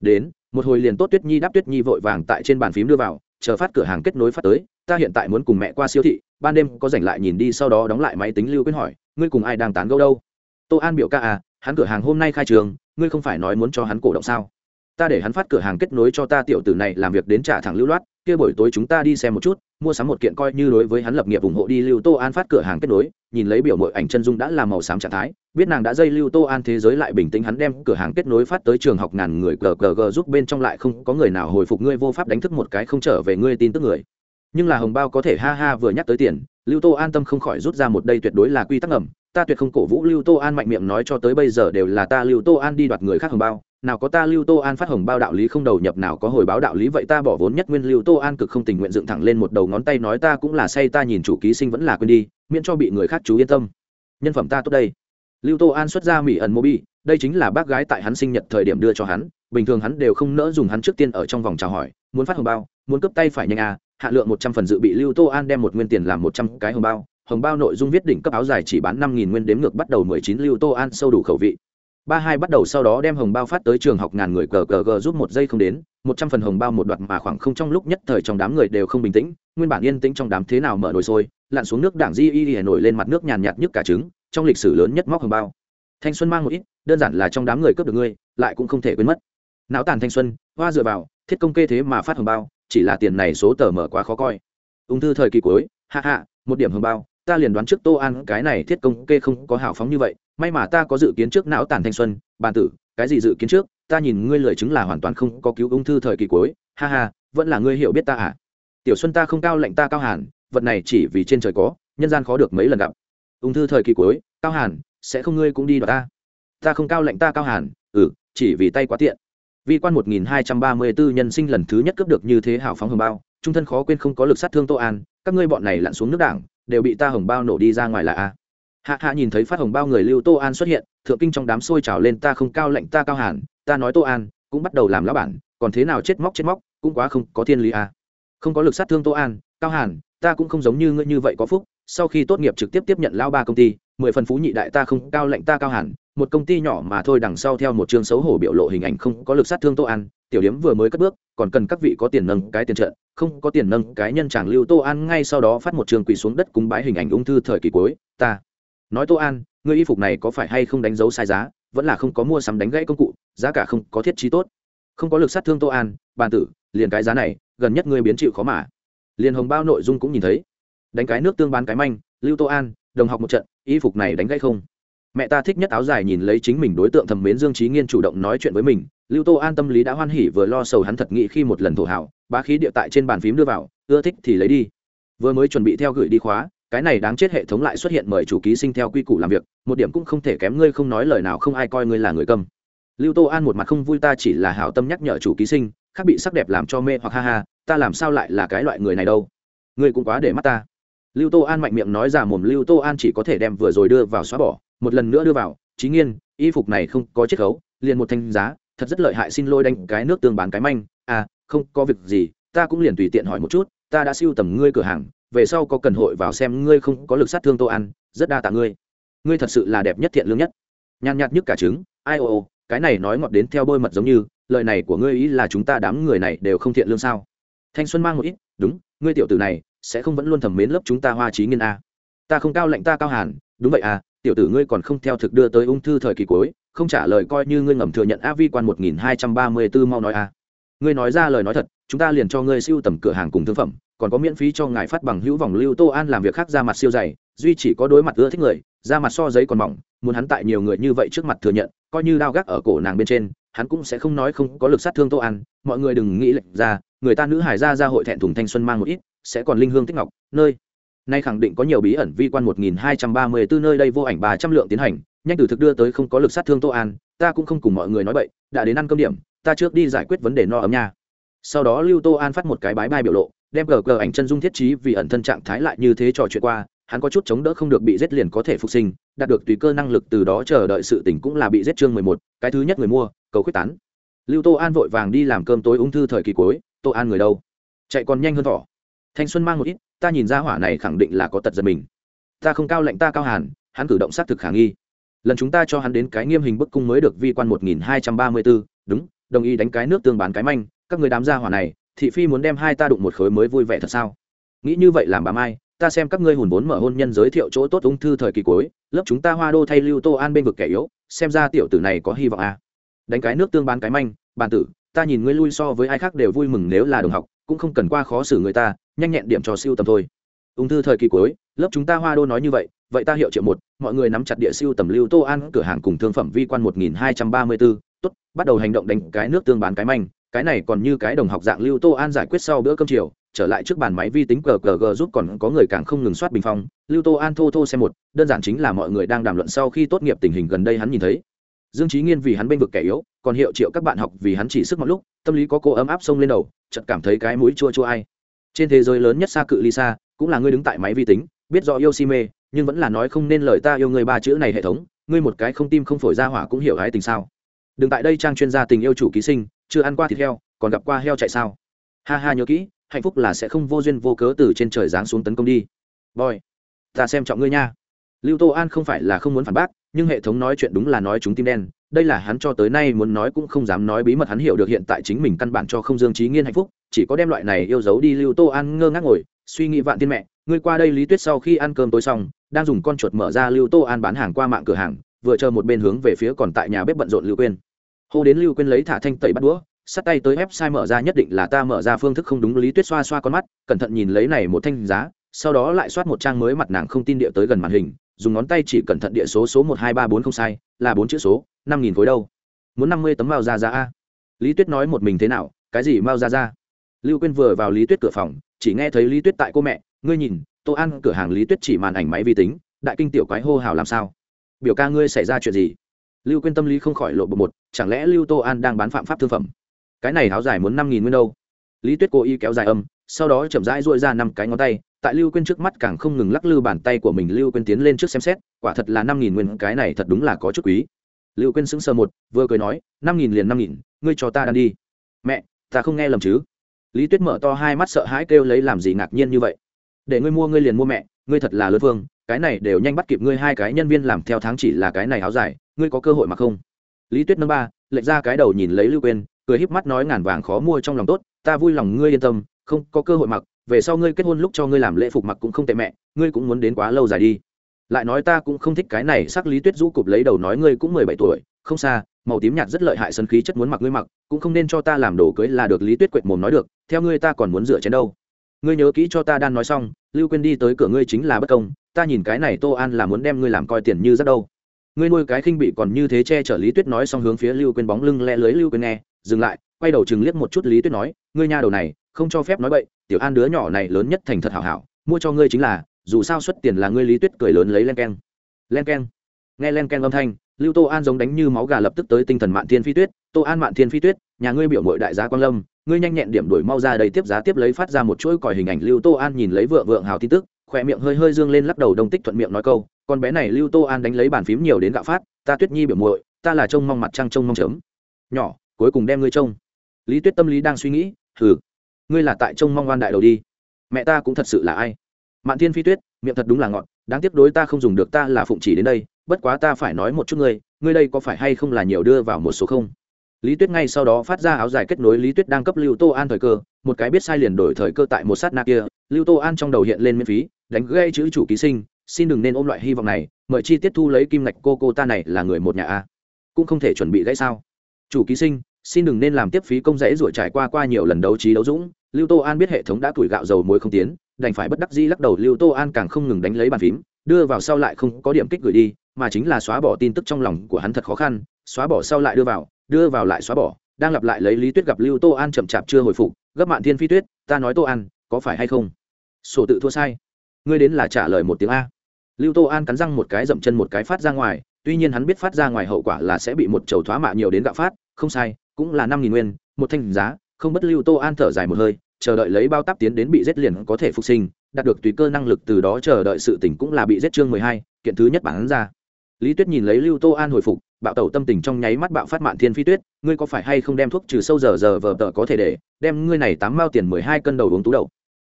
Đến, một hồi liền tốt tuyết nhi đáp tuyết nhi vội vàng tại trên bàn phím đưa vào, chờ phát cửa hàng kết nối phát tới, ta hiện tại muốn cùng mẹ qua siêu thị, ban đêm có rảnh lại nhìn đi, sau đó đóng lại máy tính. Lưu quên hỏi, ngươi cùng ai đang tán gẫu đâu? Tô an biểu ca à hắn cửa hàng hôm nay khai trường ngươi không phải nói muốn cho hắn cổ động sao? Ta để hắn phát cửa hàng kết nối cho ta tiểu tử này làm việc đến trả thẳng lưu loát, kia buổi tối chúng ta đi xem một chút, mua sắm một kiện coi như đối với hắn lập nghiệp ủng hộ đi, lưu tô an phát cửa hàng kết nối, nhìn lấy biểu mội ảnh chân dung đã làm màu xám trạng thái, biết nàng đã dây lưu tô an thế giới lại bình tĩnh, hắn đem cửa hàng kết nối phát tới trường học ngàn người gờ gờ gờ giúp bên trong lại không có người nào hồi phục, ngươi vô pháp đánh thức một cái không trở về, ngươi tin tức người nhưng là hồng bao có thể ha ha vừa nhắc tới tiền, lưu tô an tâm không khỏi rút ra một đây tuyệt đối là quy tắc ngầm, ta tuyệt không cổ vũ lưu tô an mạnh miệng nói cho tới bây giờ đều là ta lưu tô an đi đoạt người khác hồng bao, nào có ta lưu tô an phát hồng bao đạo lý không đầu nhập, nào có hồi báo đạo lý vậy ta bỏ vốn nhất nguyên lưu tô an cực không tình nguyện dựng thẳng lên một đầu ngón tay nói ta cũng là say ta nhìn chủ ký sinh vẫn là quên đi, miễn cho bị người khác chú yên tâm. Nhân phẩm ta tốt đây. Lưu tô an xuất ra mỹ ẩn mobi đây chính là bác gái tại hắn sinh nhật thời điểm đưa cho hắn, bình thường hắn đều không nỡ dùng hắn trước tiên ở trong vòng chào hỏi muốn phát hồng bao, muốn cấp tay phải nhanh à hạ lượng một trăm phần dự bị lưu tô an đem một nguyên tiền làm một trăm cái hồng bao. Hồng bao nội dung viết đỉnh cấp áo dài chỉ bán năm nghìn nguyên đếm ngược bắt đầu mười chín lưu tô an sâu đủ khẩu vị. Ba hai bắt đầu sau đó đem hồng bao phát tới trường học ngàn người cờ cờ gờ giúp một giây không đến, một trăm phần hồng bao một đoạt mà khoảng không trong lúc nhất thời trong đám người đều không bình tĩnh, nguyên bản yên tĩnh trong đám thế nào mở nồi sôi, lặn xuống nước đảng di y hà nổi lên mặt nước nhàn nhạt nhất cả trứng, trong lịch sử lớn nhất móc hồng bao. Thanh xuân mang một ít, đơn giản là trong đám người cướp được ngươi, lại cũng không thể quên mất. Não tàn thanh xuân, hoa dựa vào thiết công kê thế mà phát hồng bao, chỉ là tiền này số tờ mở quá khó coi. Ung thư thời kỳ cuối hạ hạ một điểm hồng bao, ta liền đoán trước tô an cái này thiết công kê không có hào phóng như vậy, may mà ta có dự kiến trước não tàn thanh xuân, bàn tử, cái gì dự kiến trước, ta nhìn ngươi lời chứng là hoàn toàn không có cứu ung thư thời kỳ cuối, ha ha, vẫn là ngươi hiểu biết ta à? Tiểu xuân ta không cao lệnh ta cao hàn, vật này chỉ vì trên trời có, nhân gian khó được mấy lần gặp. Ung thư thời kỳ cuối, cao hàn, sẽ không ngươi cũng đi đoạt ta. Ta không cao lệnh ta cao hàn ừ chỉ vì tay quá tiện vi quan 1234 nhân sinh lần thứ nhất cướp được như thế hào phóng hồng bao, trung thân khó quên không có lực sát thương tô an, các ngươi bọn này lặn xuống nước đảng, đều bị ta hồng bao nổ đi ra ngoài là a. Hạ hạ nhìn thấy phát hồng bao người lưu tô an xuất hiện, thượng kinh trong đám sôi trào lên ta không cao lệnh ta cao hàn, ta nói tô an, cũng bắt đầu làm lão bản, còn thế nào chết móc chết móc, cũng quá không có thiên lý a. Không có lực sát thương tô an, cao hàn, ta cũng không giống như ngươi như vậy có phúc, sau khi tốt nghiệp trực tiếp tiếp nhận lao ba công ty, mười phần phú nhị đại ta không cao lệnh ta cao hẳn một công ty nhỏ mà thôi đằng sau theo một chương xấu hổ biểu lộ hình ảnh không có lực sát thương tô an, tiểu điếm vừa mới cất bước, còn cần các vị có tiền nâng cái tiền trợ không có tiền nâng cái nhân chàng lưu tô an ngay sau đó phát một trường quỳ xuống đất cúng bái hình ảnh ung thư thời kỳ cuối, ta. Nói tô an người y phục này có phải hay không đánh dấu sai giá, vẫn là không có mua sắm đánh gãy công cụ, giá cả không có thiết trí tốt. Không có lực sát thương tô an, bàn tử, liền cái giá này, gần nhất ngươi biến chịu khó mà. Liền hồng bao nội dung cũng nhìn thấy. Đánh cái nước tương bán cái manh, lưu tô an, đồng học một trận, y phục này đánh gãy không? Mẹ ta thích nhất áo dài nhìn lấy chính mình đối tượng thầm mến dương trí nghiên chủ động nói chuyện với mình. Lưu tô an tâm lý đã hoan hỉ vừa lo sầu hắn thật nghĩ khi một lần thổ hảo bá khí địa tại trên bàn phím đưa vào, ưa thích thì lấy đi. Vừa mới chuẩn bị theo gửi đi khóa, cái này đáng chết hệ thống lại xuất hiện mời chủ ký sinh theo quy củ làm việc, một điểm cũng không thể kém ngươi không nói lời nào không ai coi ngươi là người câm lưu tô an một mặt không vui ta chỉ là hảo tâm nhắc nhở chủ ký sinh, khác bị sắc đẹp làm cho mê hoặc ha ha, ta làm sao lại là cái loại người này đâu? Ngươi cũng quá để mắt ta. Lưu tô an mạnh miệng nói ra mồm, lưu tô an chỉ có thể đem vừa rồi đưa vào xóa bỏ một lần nữa đưa vào trí nghiên, y phục này không có chiết khấu, liền một thanh giá, thật rất lợi hại, xin lôi đánh cái nước tương bán cái manh. À không, có việc gì, ta cũng liền tùy tiện hỏi một chút, ta đã siêu tầm ngươi cửa hàng, về sau có cần hội vào xem ngươi không có lực sát thương tô ăn rất đa tạ ngươi. Ngươi thật sự là đẹp nhất thiện lương nhất. Nhàn nhạt nhất cả trứng, ai ô ô, cái này nói ngọt đến theo bôi mật giống như, lời này của ngươi ý là chúng ta đám người này đều không thiện lương sao? Thanh xuân mang một ít, đúng, ngươi tiểu tử này sẽ không vẫn luôn thầm mến lớp chúng ta hoa trí nghiên a ta không cao lạnh ta cao hàn, đúng vậy à tiểu tử ngươi còn không theo thực đưa tới ung thư thời kỳ cuối, không trả lời coi như ngươi ngầm thừa nhận a vi quan một nghìn hai trăm ba mươi bốn mau nói a. Ngươi nói ra lời nói thật, chúng ta liền cho ngươi siêu tầm cửa hàng cùng thương phẩm, còn có miễn phí cho ngài phát bằng hữu vòng lưu tô an làm việc khác ra mặt siêu dày, duy chỉ có đối mặt ưa thích người, ra mặt so giấy còn mỏng, muốn hắn tại nhiều người như vậy trước mặt thừa nhận, coi như đao gác ở cổ nàng bên trên, hắn cũng sẽ không nói không có lực sát thương tô an, mọi người đừng nghĩ lệch ra, người ta nữ hải ra ra hội thẹn thùng thanh xuân mang một ít, sẽ còn linh hương tích ngọc, nơi nay khẳng định có nhiều bí ẩn vi quan một nghìn hai trăm ba mươi bốn nơi đây vô ảnh ba trăm lượng tiến hành nhanh từ thực đưa tới không có lực sát thương tô an ta cũng không cùng mọi người nói bậy, đã đến ăn cơm điểm ta trước đi giải quyết vấn đề no ấm nha. Sau đó lưu tô an phát một cái bái bai biểu lộ đem gờ gờ ảnh chân dung thiết trí vì ẩn thân trạng thái lại như thế trò chuyện qua hắn có chút chống đỡ không được bị giết liền có thể phục sinh đạt được tùy cơ năng lực từ đó chờ đợi sự tỉnh cũng là bị giết chương mười một cái thứ nhất người mua cầu quyết tán. Lưu tô an vội vàng đi làm cơm tối ung thư thời kỳ cuối tô an người đâu? Chạy còn nhanh hơn thỏ thanh xuân mang một ít, ta nhìn ra hỏa này khẳng định là có tật giật mình. Ta không cao lệnh ta cao hàn, hắn cử động xác thực khả nghi. Lần chúng ta cho hắn đến cái nghiêm hình bức cung mới được vi quan một nghìn hai trăm ba mươi bốn đúng, đồng ý đánh cái nước tương bán cái manh, các người đám gia hỏa này, thị phi muốn đem hai ta đụng một khối mới vui vẻ thật sao? Nghĩ như vậy làm bà mai, ta xem các ngươi hùn vốn mở hôn nhân giới thiệu chỗ tốt ung thư thời kỳ cuối, lớp chúng ta hoa đô thay lưu tô an bên vực kẻ yếu, xem ra tiểu tử này có hy vọng à. đánh cái nước tương bán cái manh, bàn tử, ta nhìn ngươi lui so với ai khác đều vui mừng nếu là đồng học cũng không cần qua khó xử người ta, nhanh nhẹn điểm cho siêu tầm thôi. Ung thư thời kỳ cuối, lớp chúng ta hoa đô nói như vậy vậy ta hiệu triệu một, mọi người nắm chặt địa siêu tầm lưu tô an, cửa hàng cùng thương phẩm vi quan một nghìn hai trăm ba mươi bốn tốt, bắt đầu hành động đánh cái nước tương bán cái manh, cái này còn như cái đồng học dạng lưu tô an giải quyết sau bữa cơm chiều, trở lại trước bàn máy vi tính cờ cờ giúp còn có người càng không ngừng soát bình phong, lưu tô an thô thô xem một, đơn giản chính là mọi người đang đàm luận sau khi tốt nghiệp tình hình gần đây hắn nhìn thấy. Dương trí nghiên vì hắn bên vực kẻ yếu còn hiệu triệu các bạn học vì hắn chỉ sức một lúc, tâm lý có cô ấm áp sông lên đầu, chợt cảm thấy cái mũi chua chua ai. Trên thế giới lớn nhất xa cự ly xa, cũng là ngươi đứng tại máy vi tính, biết rõ yêu si mê, nhưng vẫn là nói không nên lời ta yêu người ba chữ này hệ thống, ngươi một cái không tim không phổi ra hỏa cũng hiểu hái tình sao. Đừng tại đây trang chuyên gia tình yêu chủ ký sinh, chưa ăn qua thịt heo, còn gặp qua heo chạy sao. Ha ha nhớ kỹ, hạnh phúc là sẽ không vô duyên vô cớ từ trên trời giáng xuống tấn công đi. Boy, ta xem trọng ngươi nha. Lưu tô an không phải là không muốn phản bác, nhưng hệ thống nói chuyện đúng là nói chúng tim đen đây là hắn cho tới nay muốn nói cũng không dám nói bí mật hắn hiểu được hiện tại chính mình căn bản cho không dương trí nghiên hạnh phúc, chỉ có đem loại này yêu dấu đi lưu tô an ngơ ngác ngồi, suy nghĩ vạn tiên mẹ, ngươi qua đây lý tuyết sau khi ăn cơm tối xong, đang dùng con chuột mở ra lưu tô an bán hàng qua mạng cửa hàng, vừa chờ một bên hướng về phía còn tại nhà bếp bận rộn lưu quên hô đến lưu quên lấy thả thanh tẩy bắt đũa, sắt tay tới website mở ra nhất định là ta mở ra phương thức không đúng, lý tuyết xoa xoa con mắt, cẩn thận nhìn lấy này một thanh giá, sau đó lại soát một trang mới mặt nàng không tin địa tới gần màn hình dùng ngón tay chỉ cẩn thận địa số số một hai ba bốn không sai, là bốn chữ số, năm nghìn khối đâu. Muốn năm mươi tấm mao ra ra a. Lý tuyết nói một mình thế nào, cái gì mao ra ra lưu quên vừa vào lý tuyết cửa phòng, chỉ nghe thấy lý tuyết tại cô mẹ, ngươi nhìn tô an cửa hàng lý tuyết chỉ màn ảnh máy vi tính, đại kinh tiểu quái hô hào làm sao? Biểu ca ngươi xảy ra chuyện gì? Lưu quên tâm lý không khỏi lộ bộ một, chẳng lẽ lưu tô an đang bán phạm pháp thương phẩm? Cái này áo dài muốn năm nghìn nguyên đâu? Lý tuyết cố ý kéo dài âm, sau đó chậm rãi dội ra năm cái ngón tay tại lưu quên trước mắt càng không ngừng lắc lư bàn tay của mình, lưu quên tiến lên trước xem xét, quả thật là năm nghìn nguyên, cái này thật đúng là có chút quý. Lưu quên sững sờ một, vừa cười nói, năm nghìn liền năm nghìn, ngươi cho ta đăn đi. Mẹ, ta không nghe lầm chứ? Lý tuyết mở to hai mắt sợ hãi kêu lấy làm gì ngạc nhiên như vậy? Để ngươi mua, ngươi liền mua mẹ, ngươi thật là lớn phương cái này đều nhanh bắt kịp ngươi hai cái nhân viên làm theo tháng chỉ là cái này áo dài, ngươi có cơ hội mà không? Lý tuyết nâng ba, lệch ra cái đầu nhìn lấy lưu quên cười híp mắt nói ngàn vàng khó mua trong lòng tốt, ta vui lòng ngươi yên tâm, không có cơ hội mặc về sau ngươi kết hôn lúc cho ngươi làm lễ phục mặc cũng không tệ mẹ, ngươi cũng muốn đến quá lâu dài đi. Lại nói ta cũng không thích cái này, sắc lý tuyết rũ cụp lấy đầu nói ngươi cũng mười bảy tuổi, không xa, màu tím nhạt rất lợi hại sân khí chất muốn mặc ngươi mặc, cũng không nên cho ta làm đồ cưới là được, lý tuyết quệt mồm nói được, theo ngươi ta còn muốn rửa chén đâu. Ngươi nhớ kỹ cho ta đan nói xong, lưu quên đi tới cửa ngươi chính là bất công, ta nhìn cái này tô an là muốn đem ngươi làm coi tiền như rất đâu. Ngươi nuôi cái khinh bị còn như thế che chở lý tuyết nói xong hướng phía lưu quên bóng lưng le lưới lưu quên nghe, dừng lại, quay đầu chừng liếc một chút lý tuyết nói, ngươi nha đầu này, không cho phép nói bậy tiểu an đứa nhỏ này lớn nhất thành thật hảo hảo, mua cho ngươi chính là, dù sao xuất tiền là ngươi lý tuyết cười lớn lấy len keng. Len keng? Nghe len keng âm thanh, lưu tô an giống đánh như máu gà lập tức tới tinh thần mạn thiên phi tuyết. Tô an mạn thiên phi tuyết, nhà ngươi biểu mội đại gia quan lâm, ngươi nhanh nhẹn điểm đổi mau ra đây tiếp giá tiếp lấy phát ra một chuỗi còi hình ảnh lưu tô an nhìn lấy vợ vượng hào tin tức, khỏe miệng hơi hơi dương lên lắc đầu đông tích thuận miệng nói câu, con bé này lưu tô an đánh lấy bàn phím nhiều đến gạo phát, ta tuyết nhi biểu muội, ta là trông mong mặt trăng trông mong chấm. Nhỏ, cuối cùng đem ngươi trông. Lý tuyết tâm lý đang suy nghĩ thử ngươi là tại trông mong oan đại đầu đi. Mẹ ta cũng thật sự là ai? Mạn thiên phi tuyết, miệng thật đúng là ngọn đáng tiếc đối ta không dùng được ta là phụng chỉ đến đây, bất quá ta phải nói một chút ngươi ngươi đây có phải hay không là nhiều đưa vào một số không? Lý tuyết ngay sau đó phát ra áo dài kết nối lý tuyết đang cấp lưu tô an thời cơ, một cái biết sai liền đổi thời cơ tại một sát na kia, lưu tô an trong đầu hiện lên miễn phí, đánh gây chữ chủ ký sinh, xin đừng nên ôm loại hy vọng này, mời chi tiết thu lấy kim ngạch cô cô ta này là người một nhà a. Cũng không thể chuẩn bị gãy sao. Chủ ký sinh, xin đừng nên làm tiếp phí công rẽ ruổi trải qua qua nhiều lần đấu trí đấu dũng lưu tô an biết hệ thống đã tuổi gạo dầu muối không tiến, đành phải bất đắc dĩ lắc đầu, lưu tô an càng không ngừng đánh lấy bàn phím, đưa vào sau lại không có điểm kích gửi đi, mà chính là xóa bỏ tin tức trong lòng của hắn thật khó khăn, xóa bỏ sau lại đưa vào đưa vào lại xóa bỏ, đang lặp lại lấy lý tuyết gặp lưu tô an chậm chạp chưa hồi phục, gấp mạn thiên phi tuyết, ta nói tô an, có phải hay không? Sổ tự thua sai. Ngươi đến là trả lời một tiếng a. Lưu tô an cắn răng một cái, dậm chân một cái phát ra ngoài, tuy nhiên hắn biết phát ra ngoài hậu quả là sẽ bị một chầu thoá mạ nhiều đến gạo phát, không sai, cũng là năm nghìn nguyên, một thanh giá không bất lưu tô an thở dài một hơi, chờ đợi lấy bao táp tiến đến bị giết liền có thể phục sinh, đạt được tùy cơ năng lực từ đó chờ đợi sự tỉnh cũng là bị giết chương mười hai, kiện thứ nhất bản ra. Lý tuyết nhìn lấy lưu tô an hồi phục, bạo tẩu tâm tình trong nháy mắt bạo phát mạn thiên phi tuyết, ngươi có phải hay không đem thuốc trừ sâu giờ giờ vờ tờ có thể để, đem ngươi này tám mao tiền mười hai cân đầu uống tú đầu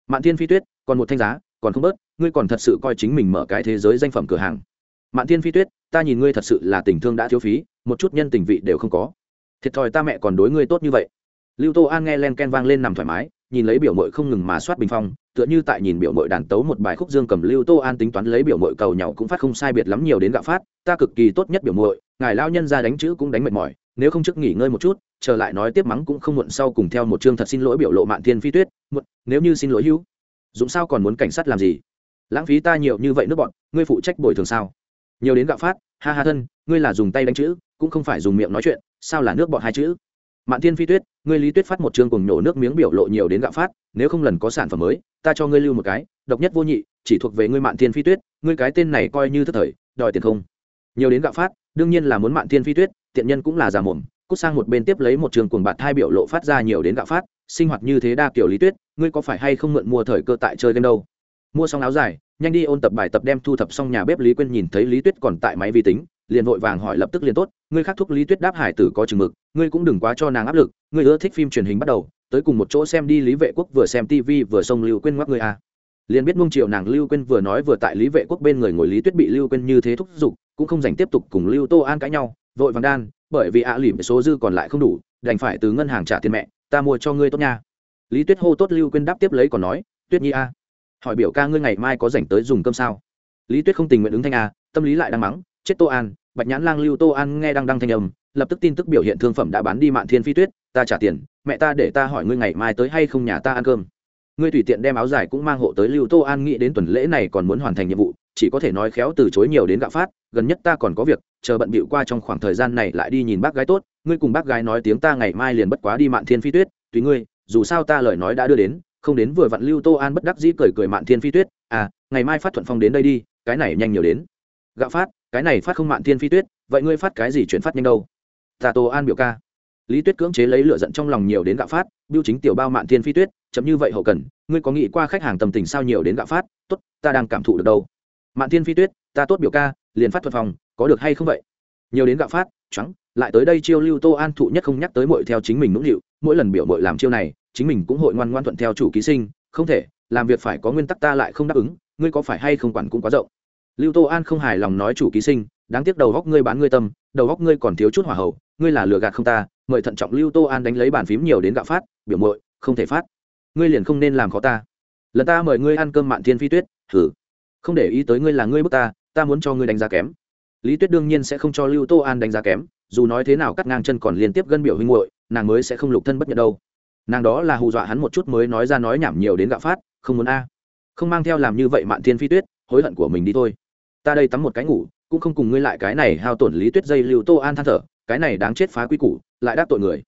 mạn thiên phi tuyết, còn một thanh giá, còn không bớt, ngươi còn thật sự coi chính mình mở cái thế giới danh phẩm cửa hàng. Mạn thiên phi tuyết, ta nhìn ngươi thật sự là tình thương đã thiếu phí, một chút nhân tình vị đều không có. Thiệt thòi ta mẹ còn đối ngươi tốt như vậy lưu tô an nghe len ken vang lên nằm thoải mái, nhìn lấy biểu mội không ngừng mà soát bình phong, tựa như tại nhìn biểu mội đàn tấu một bài khúc dương cầm lưu tô an tính toán lấy biểu mội cầu nhau cũng phát không sai biệt lắm nhiều đến gạo phát, ta cực kỳ tốt nhất biểu mội, ngài lao nhân ra đánh chữ cũng đánh mệt mỏi, nếu không trước nghỉ ngơi một chút, trở lại nói tiếp mắng cũng không muộn sau cùng theo một chương thật xin lỗi biểu lộ mạn thiên phi tuyết, muộn, nếu như xin lỗi hữu, dũng sao còn muốn cảnh sát làm gì? Lãng phí ta nhiều như vậy nước bọn, ngươi phụ trách bồi thường sao? Nhiều đến gạo phát, ha ha thân, ngươi là dùng tay đánh chữ, cũng không phải dùng miệng nói chuyện, sao là nước bọn hai chữ? Mạn thiên phi tuyết, ngươi lý tuyết phát một chương cùng nhổ nước miếng biểu lộ nhiều đến gạo phát, nếu không lần có sản phẩm mới, ta cho ngươi lưu một cái, độc nhất vô nhị, chỉ thuộc về ngươi mạn thiên phi tuyết, ngươi cái tên này coi như thất thời, đòi tiền không? Nhiều đến gạo phát, đương nhiên là muốn mạn thiên phi tuyết, tiện nhân cũng là giả mồm, cút sang một bên tiếp lấy một trường cuồng bạt thai biểu lộ phát ra nhiều đến gạo phát, sinh hoạt như thế đa kiểu lý tuyết, ngươi có phải hay không mượn mua thời cơ tại chơi game đâu? Mua xong áo dài, nhanh đi ôn tập bài tập đem thu thập xong nhà bếp lý quên nhìn thấy lý tuyết còn tại máy vi tính liền vội vàng hỏi lập tức liền tốt, ngươi khắc thúc lý tuyết đáp hải tử có chừng mực, ngươi cũng đừng quá cho nàng áp lực, ngươi ưa thích phim truyền hình bắt đầu, tới cùng một chỗ xem đi lý vệ quốc vừa xem tv vừa xông lưu quên ngoắc ngươi à. liền biết mông triệu nàng lưu quên vừa nói vừa tại lý vệ quốc bên người ngồi lý tuyết bị lưu quên như thế thúc giục, cũng không dành tiếp tục cùng lưu tô an cãi nhau, vội vàng đan, bởi vì ạ à lỉm số dư còn lại không đủ, đành phải từ ngân hàng trả tiền mẹ, ta mua cho ngươi tốt nha lý tuyết hô tốt lưu quên đáp tiếp lấy còn nói, tuyết nhi a hỏi biểu ca ngươi ngày mai có dành tới dùng cơm sao lý tuyết không tình nguyện ứng thanh a tâm lý lại đang mắng, chết tô an bạch nhãn lang lưu tô an nghe đang đăng thanh âm, lập tức tin tức biểu hiện thương phẩm đã bán đi mạn thiên phi tuyết, ta trả tiền, mẹ ta để ta hỏi ngươi ngày mai tới hay không nhà ta ăn cơm. Ngươi tùy tiện đem áo dài cũng mang hộ tới lưu tô an nghĩ đến tuần lễ này còn muốn hoàn thành nhiệm vụ, chỉ có thể nói khéo từ chối nhiều đến gạo phát, gần nhất ta còn có việc, chờ bận bịu qua trong khoảng thời gian này lại đi nhìn bác gái tốt, ngươi cùng bác gái nói tiếng ta ngày mai liền bất quá đi mạn thiên phi tuyết, tùy ngươi, dù sao ta lời nói đã đưa đến, không đến vừa vặn lưu tô an bất đắc dĩ cười cười mạn thiên phi tuyết à ngày mai phát thuận phong đến đây đi, cái này nhanh nhiều đến gạo phát, cái này phát không mạn thiên phi tuyết, vậy ngươi phát cái gì chuyển phát nhanh đâu? Ta tô an biểu ca. Lý tuyết cưỡng chế lấy lựa giận trong lòng nhiều đến gạo phát biêu chính tiểu bao mạn thiên phi tuyết chấm như vậy hậu cần, ngươi có nghĩ qua khách hàng tầm tình sao nhiều đến gạo phát? Tốt, ta đang cảm thụ được đâu. Mạn thiên phi tuyết, ta tốt biểu ca, liền phát thuật phòng, có được hay không vậy? Nhiều đến gạo phát trắng lại tới đây chiêu lưu tô an thụ nhất không nhắc tới mội theo chính mình nũng nịu, mỗi lần biểu mội làm chiêu này, chính mình cũng hội ngoan ngoan thuận theo chủ ký sinh, không thể, làm việc phải có nguyên tắc ta lại không đáp ứng, ngươi có phải hay không quản cũng quá rộng lưu tô an không hài lòng nói chủ ký sinh, đáng tiếc đầu góc ngươi bán ngươi tâm, đầu góc ngươi còn thiếu chút hỏa hậu, ngươi là lừa gạt không ta, mời thận trọng lưu tô an đánh lấy bàn phím nhiều đến gạo phát, biểu mội không thể phát. Ngươi liền không nên làm khó ta. Lần ta mời ngươi ăn cơm mạn thiên phi tuyết thử không để ý tới ngươi là ngươi bức ta ta muốn cho ngươi đánh giá kém. Lý tuyết đương nhiên sẽ không cho lưu tô an đánh giá kém, dù nói thế nào cắt ngang chân còn liên tiếp gân biểu huynh muội, nàng mới sẽ không lục thân bất nhận đâu. Nàng đó là hù dọa hắn một chút mới nói ra nói nhảm nhiều đến gạo phát, không muốn a. Không mang theo làm như vậy mạn thiên phi tuyết, hối hận của mình đi thôi ta đây tắm một cái ngủ, cũng không cùng ngươi lại cái này hao tổn lý tuyết dây lưu tô an than thở, cái này đáng chết phá quy củ, lại đáp tội người.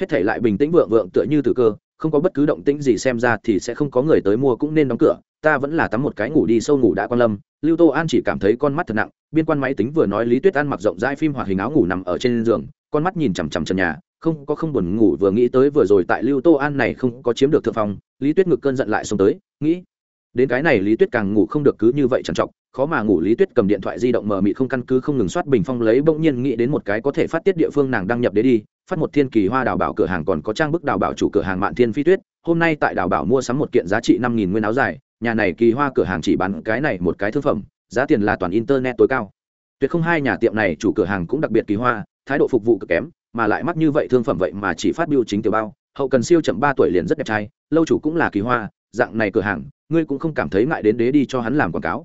Hết thể lại bình tĩnh vượng vượng tựa như từ cơ, không có bất cứ động tĩnh gì xem ra thì sẽ không có người tới mua cũng nên đóng cửa, ta vẫn là tắm một cái ngủ đi sâu ngủ đã quan lâm. Lưu tô an chỉ cảm thấy con mắt thật nặng, biên quan máy tính vừa nói lý tuyết an mặc rộng rãi phim hoạt hình áo ngủ nằm ở trên giường, con mắt nhìn chằm chằm trần nhà, không có không buồn ngủ vừa nghĩ tới vừa rồi tại lưu tô an này không có chiếm được thượng phong, lý tuyết ngực cơn giận lại xông tới, nghĩ đến cái này lý tuyết càng ngủ không được cứ như vậy trằn trọc, khó mà ngủ. Lý tuyết cầm điện thoại di động mờ mị không căn cứ không ngừng soát bình phong lấy, bỗng nhiên nghĩ đến một cái có thể phát tiết địa phương nàng đăng nhập đế đi, phát một thiên kỳ hoa đào bảo cửa hàng còn có trang bức đào bảo chủ cửa hàng mạn thiên phi tuyết. Hôm nay tại đào bảo mua sắm một kiện giá trị năm nghìn nguyên áo dài, nhà này kỳ hoa cửa hàng chỉ bán cái này một cái thương phẩm, giá tiền là toàn internet tối cao. Tuyệt không hai nhà tiệm này chủ cửa hàng cũng đặc biệt kỳ hoa, thái độ phục vụ cực kém, mà lại mắc như vậy thương phẩm vậy mà chỉ phát biêu chính tiểu bao, hậu cần siêu chậm ba tuổi liền rất đẹp trai, lâu chủ cũng là kỳ hoa dạng này cửa hàng, ngươi cũng không cảm thấy ngại đến đế đi cho hắn làm quảng cáo.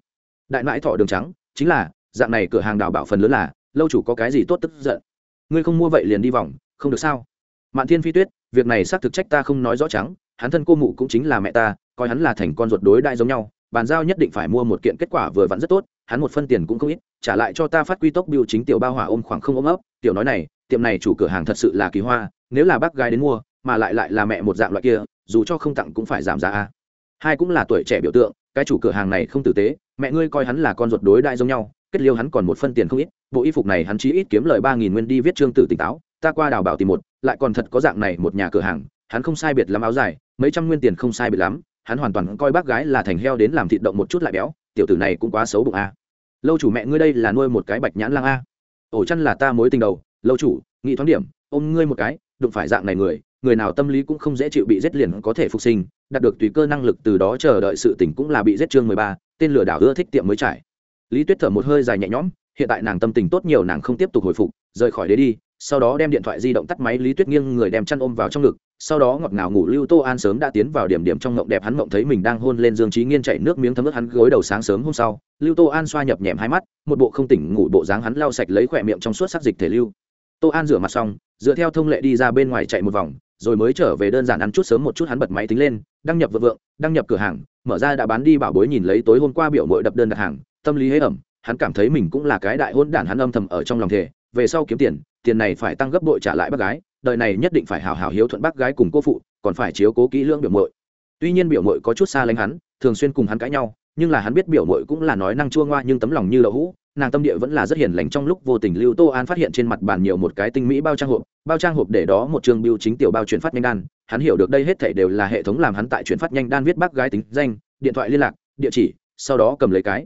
Đại mãi thọ đường trắng, chính là, dạng này cửa hàng đào bảo phần lớn là, lâu chủ có cái gì tốt tức giận. Ngươi không mua vậy liền đi vòng, không được sao? Mạn thiên phi tuyết, việc này xác thực trách ta không nói rõ trắng, hắn thân cô mụ cũng chính là mẹ ta, coi hắn là thành con ruột đối đại giống nhau, bàn giao nhất định phải mua một kiện kết quả vừa vặn rất tốt, hắn một phân tiền cũng không ít, trả lại cho ta phát quy tốc biêu chính tiểu bao hỏa ôm khoảng không ôm ấp, tiểu nói này, tiệm này chủ cửa hàng thật sự là kỳ hoa, nếu là bác gái đến mua, mà lại lại là mẹ một dạng loại kia, dù cho không tặng cũng phải giảm giá a hai cũng là tuổi trẻ biểu tượng, cái chủ cửa hàng này không tử tế, mẹ ngươi coi hắn là con ruột đối đại giống nhau, kết liêu hắn còn một phân tiền không ít, bộ y phục này hắn chỉ ít kiếm lời ba nghìn nguyên đi viết trương tử tỉnh táo, ta qua đào bảo tìm một, lại còn thật có dạng này một nhà cửa hàng, hắn không sai biệt lắm áo dài, mấy trăm nguyên tiền không sai biệt lắm, hắn hoàn toàn coi bác gái là thành heo đến làm thịt động một chút lại béo, tiểu tử này cũng quá xấu bụng a. Lâu chủ mẹ ngươi đây là nuôi một cái bạch nhãn lang a. Ổ chăn là ta mối tình đầu, lâu chủ nghĩ thoáng điểm, ôm ngươi một cái, đụng phải dạng này người người nào tâm lý cũng không dễ chịu bị giết liền có thể phục sinh đạt được tùy cơ năng lực từ đó chờ đợi sự tỉnh cũng là bị giết chương mười ba, tên lừa đảo ưa thích tiệm mới trải. Lý tuyết thở một hơi dài nhẹ nhõm, hiện tại nàng tâm tình tốt nhiều nàng không tiếp tục hồi phục, rời khỏi đế đi, sau đó đem điện thoại di động tắt máy, lý tuyết nghiêng người đem chăn ôm vào trong ngực, sau đó ngọt ngào ngủ, lưu tô an sớm đã tiến vào điểm điểm trong ngộng đẹp, hắn ngộng thấy mình đang hôn lên dương trí nghiên chạy nước miếng thấm ướt, hắn gối đầu sáng sớm hôm sau, lưu tô an xoa nhập nhẹm hai mắt, một bộ không tỉnh ngủ bộ dáng hắn lau sạch lấy khỏe miệng trong suốt sắc dịch thể lưu. Tô an rửa mặt xong, dựa theo thông lệ đi ra bên ngoài chạy một vòng rồi mới trở về đơn giản ăn chút sớm một chút hắn bật máy tính lên, đăng nhập vợ vượng, đăng nhập cửa hàng, mở ra đã bán đi bảo bối nhìn lấy tối hôm qua biểu mội đập đơn đặt hàng, tâm lý hế ẩm, hắn cảm thấy mình cũng là cái đại hôn đản hắn âm thầm ở trong lòng thể về sau kiếm tiền tiền này phải tăng gấp bội trả lại bác gái, đời này nhất định phải hào hào hiếu thuận bác gái cùng cô phụ, còn phải chiếu cố kỹ lưỡng biểu mội. Tuy nhiên biểu mội có chút xa lánh hắn, thường xuyên cùng hắn cãi nhau, nhưng là hắn biết biểu mội cũng là nói năng chua ngoa nhưng tấm lòng như đậu hũ nàng tâm địa vẫn là rất hiền lành trong lúc vô tình lưu tô an phát hiện trên mặt bàn nhiều một cái tinh mỹ bao trang hộp, bao trang hộp để đó một trường biêu chính tiểu bao chuyển phát nhanh đan, hắn hiểu được đây hết thảy đều là hệ thống làm hắn tại chuyển phát nhanh đan viết bác gái tính danh, điện thoại liên lạc, địa chỉ, sau đó cầm lấy cái.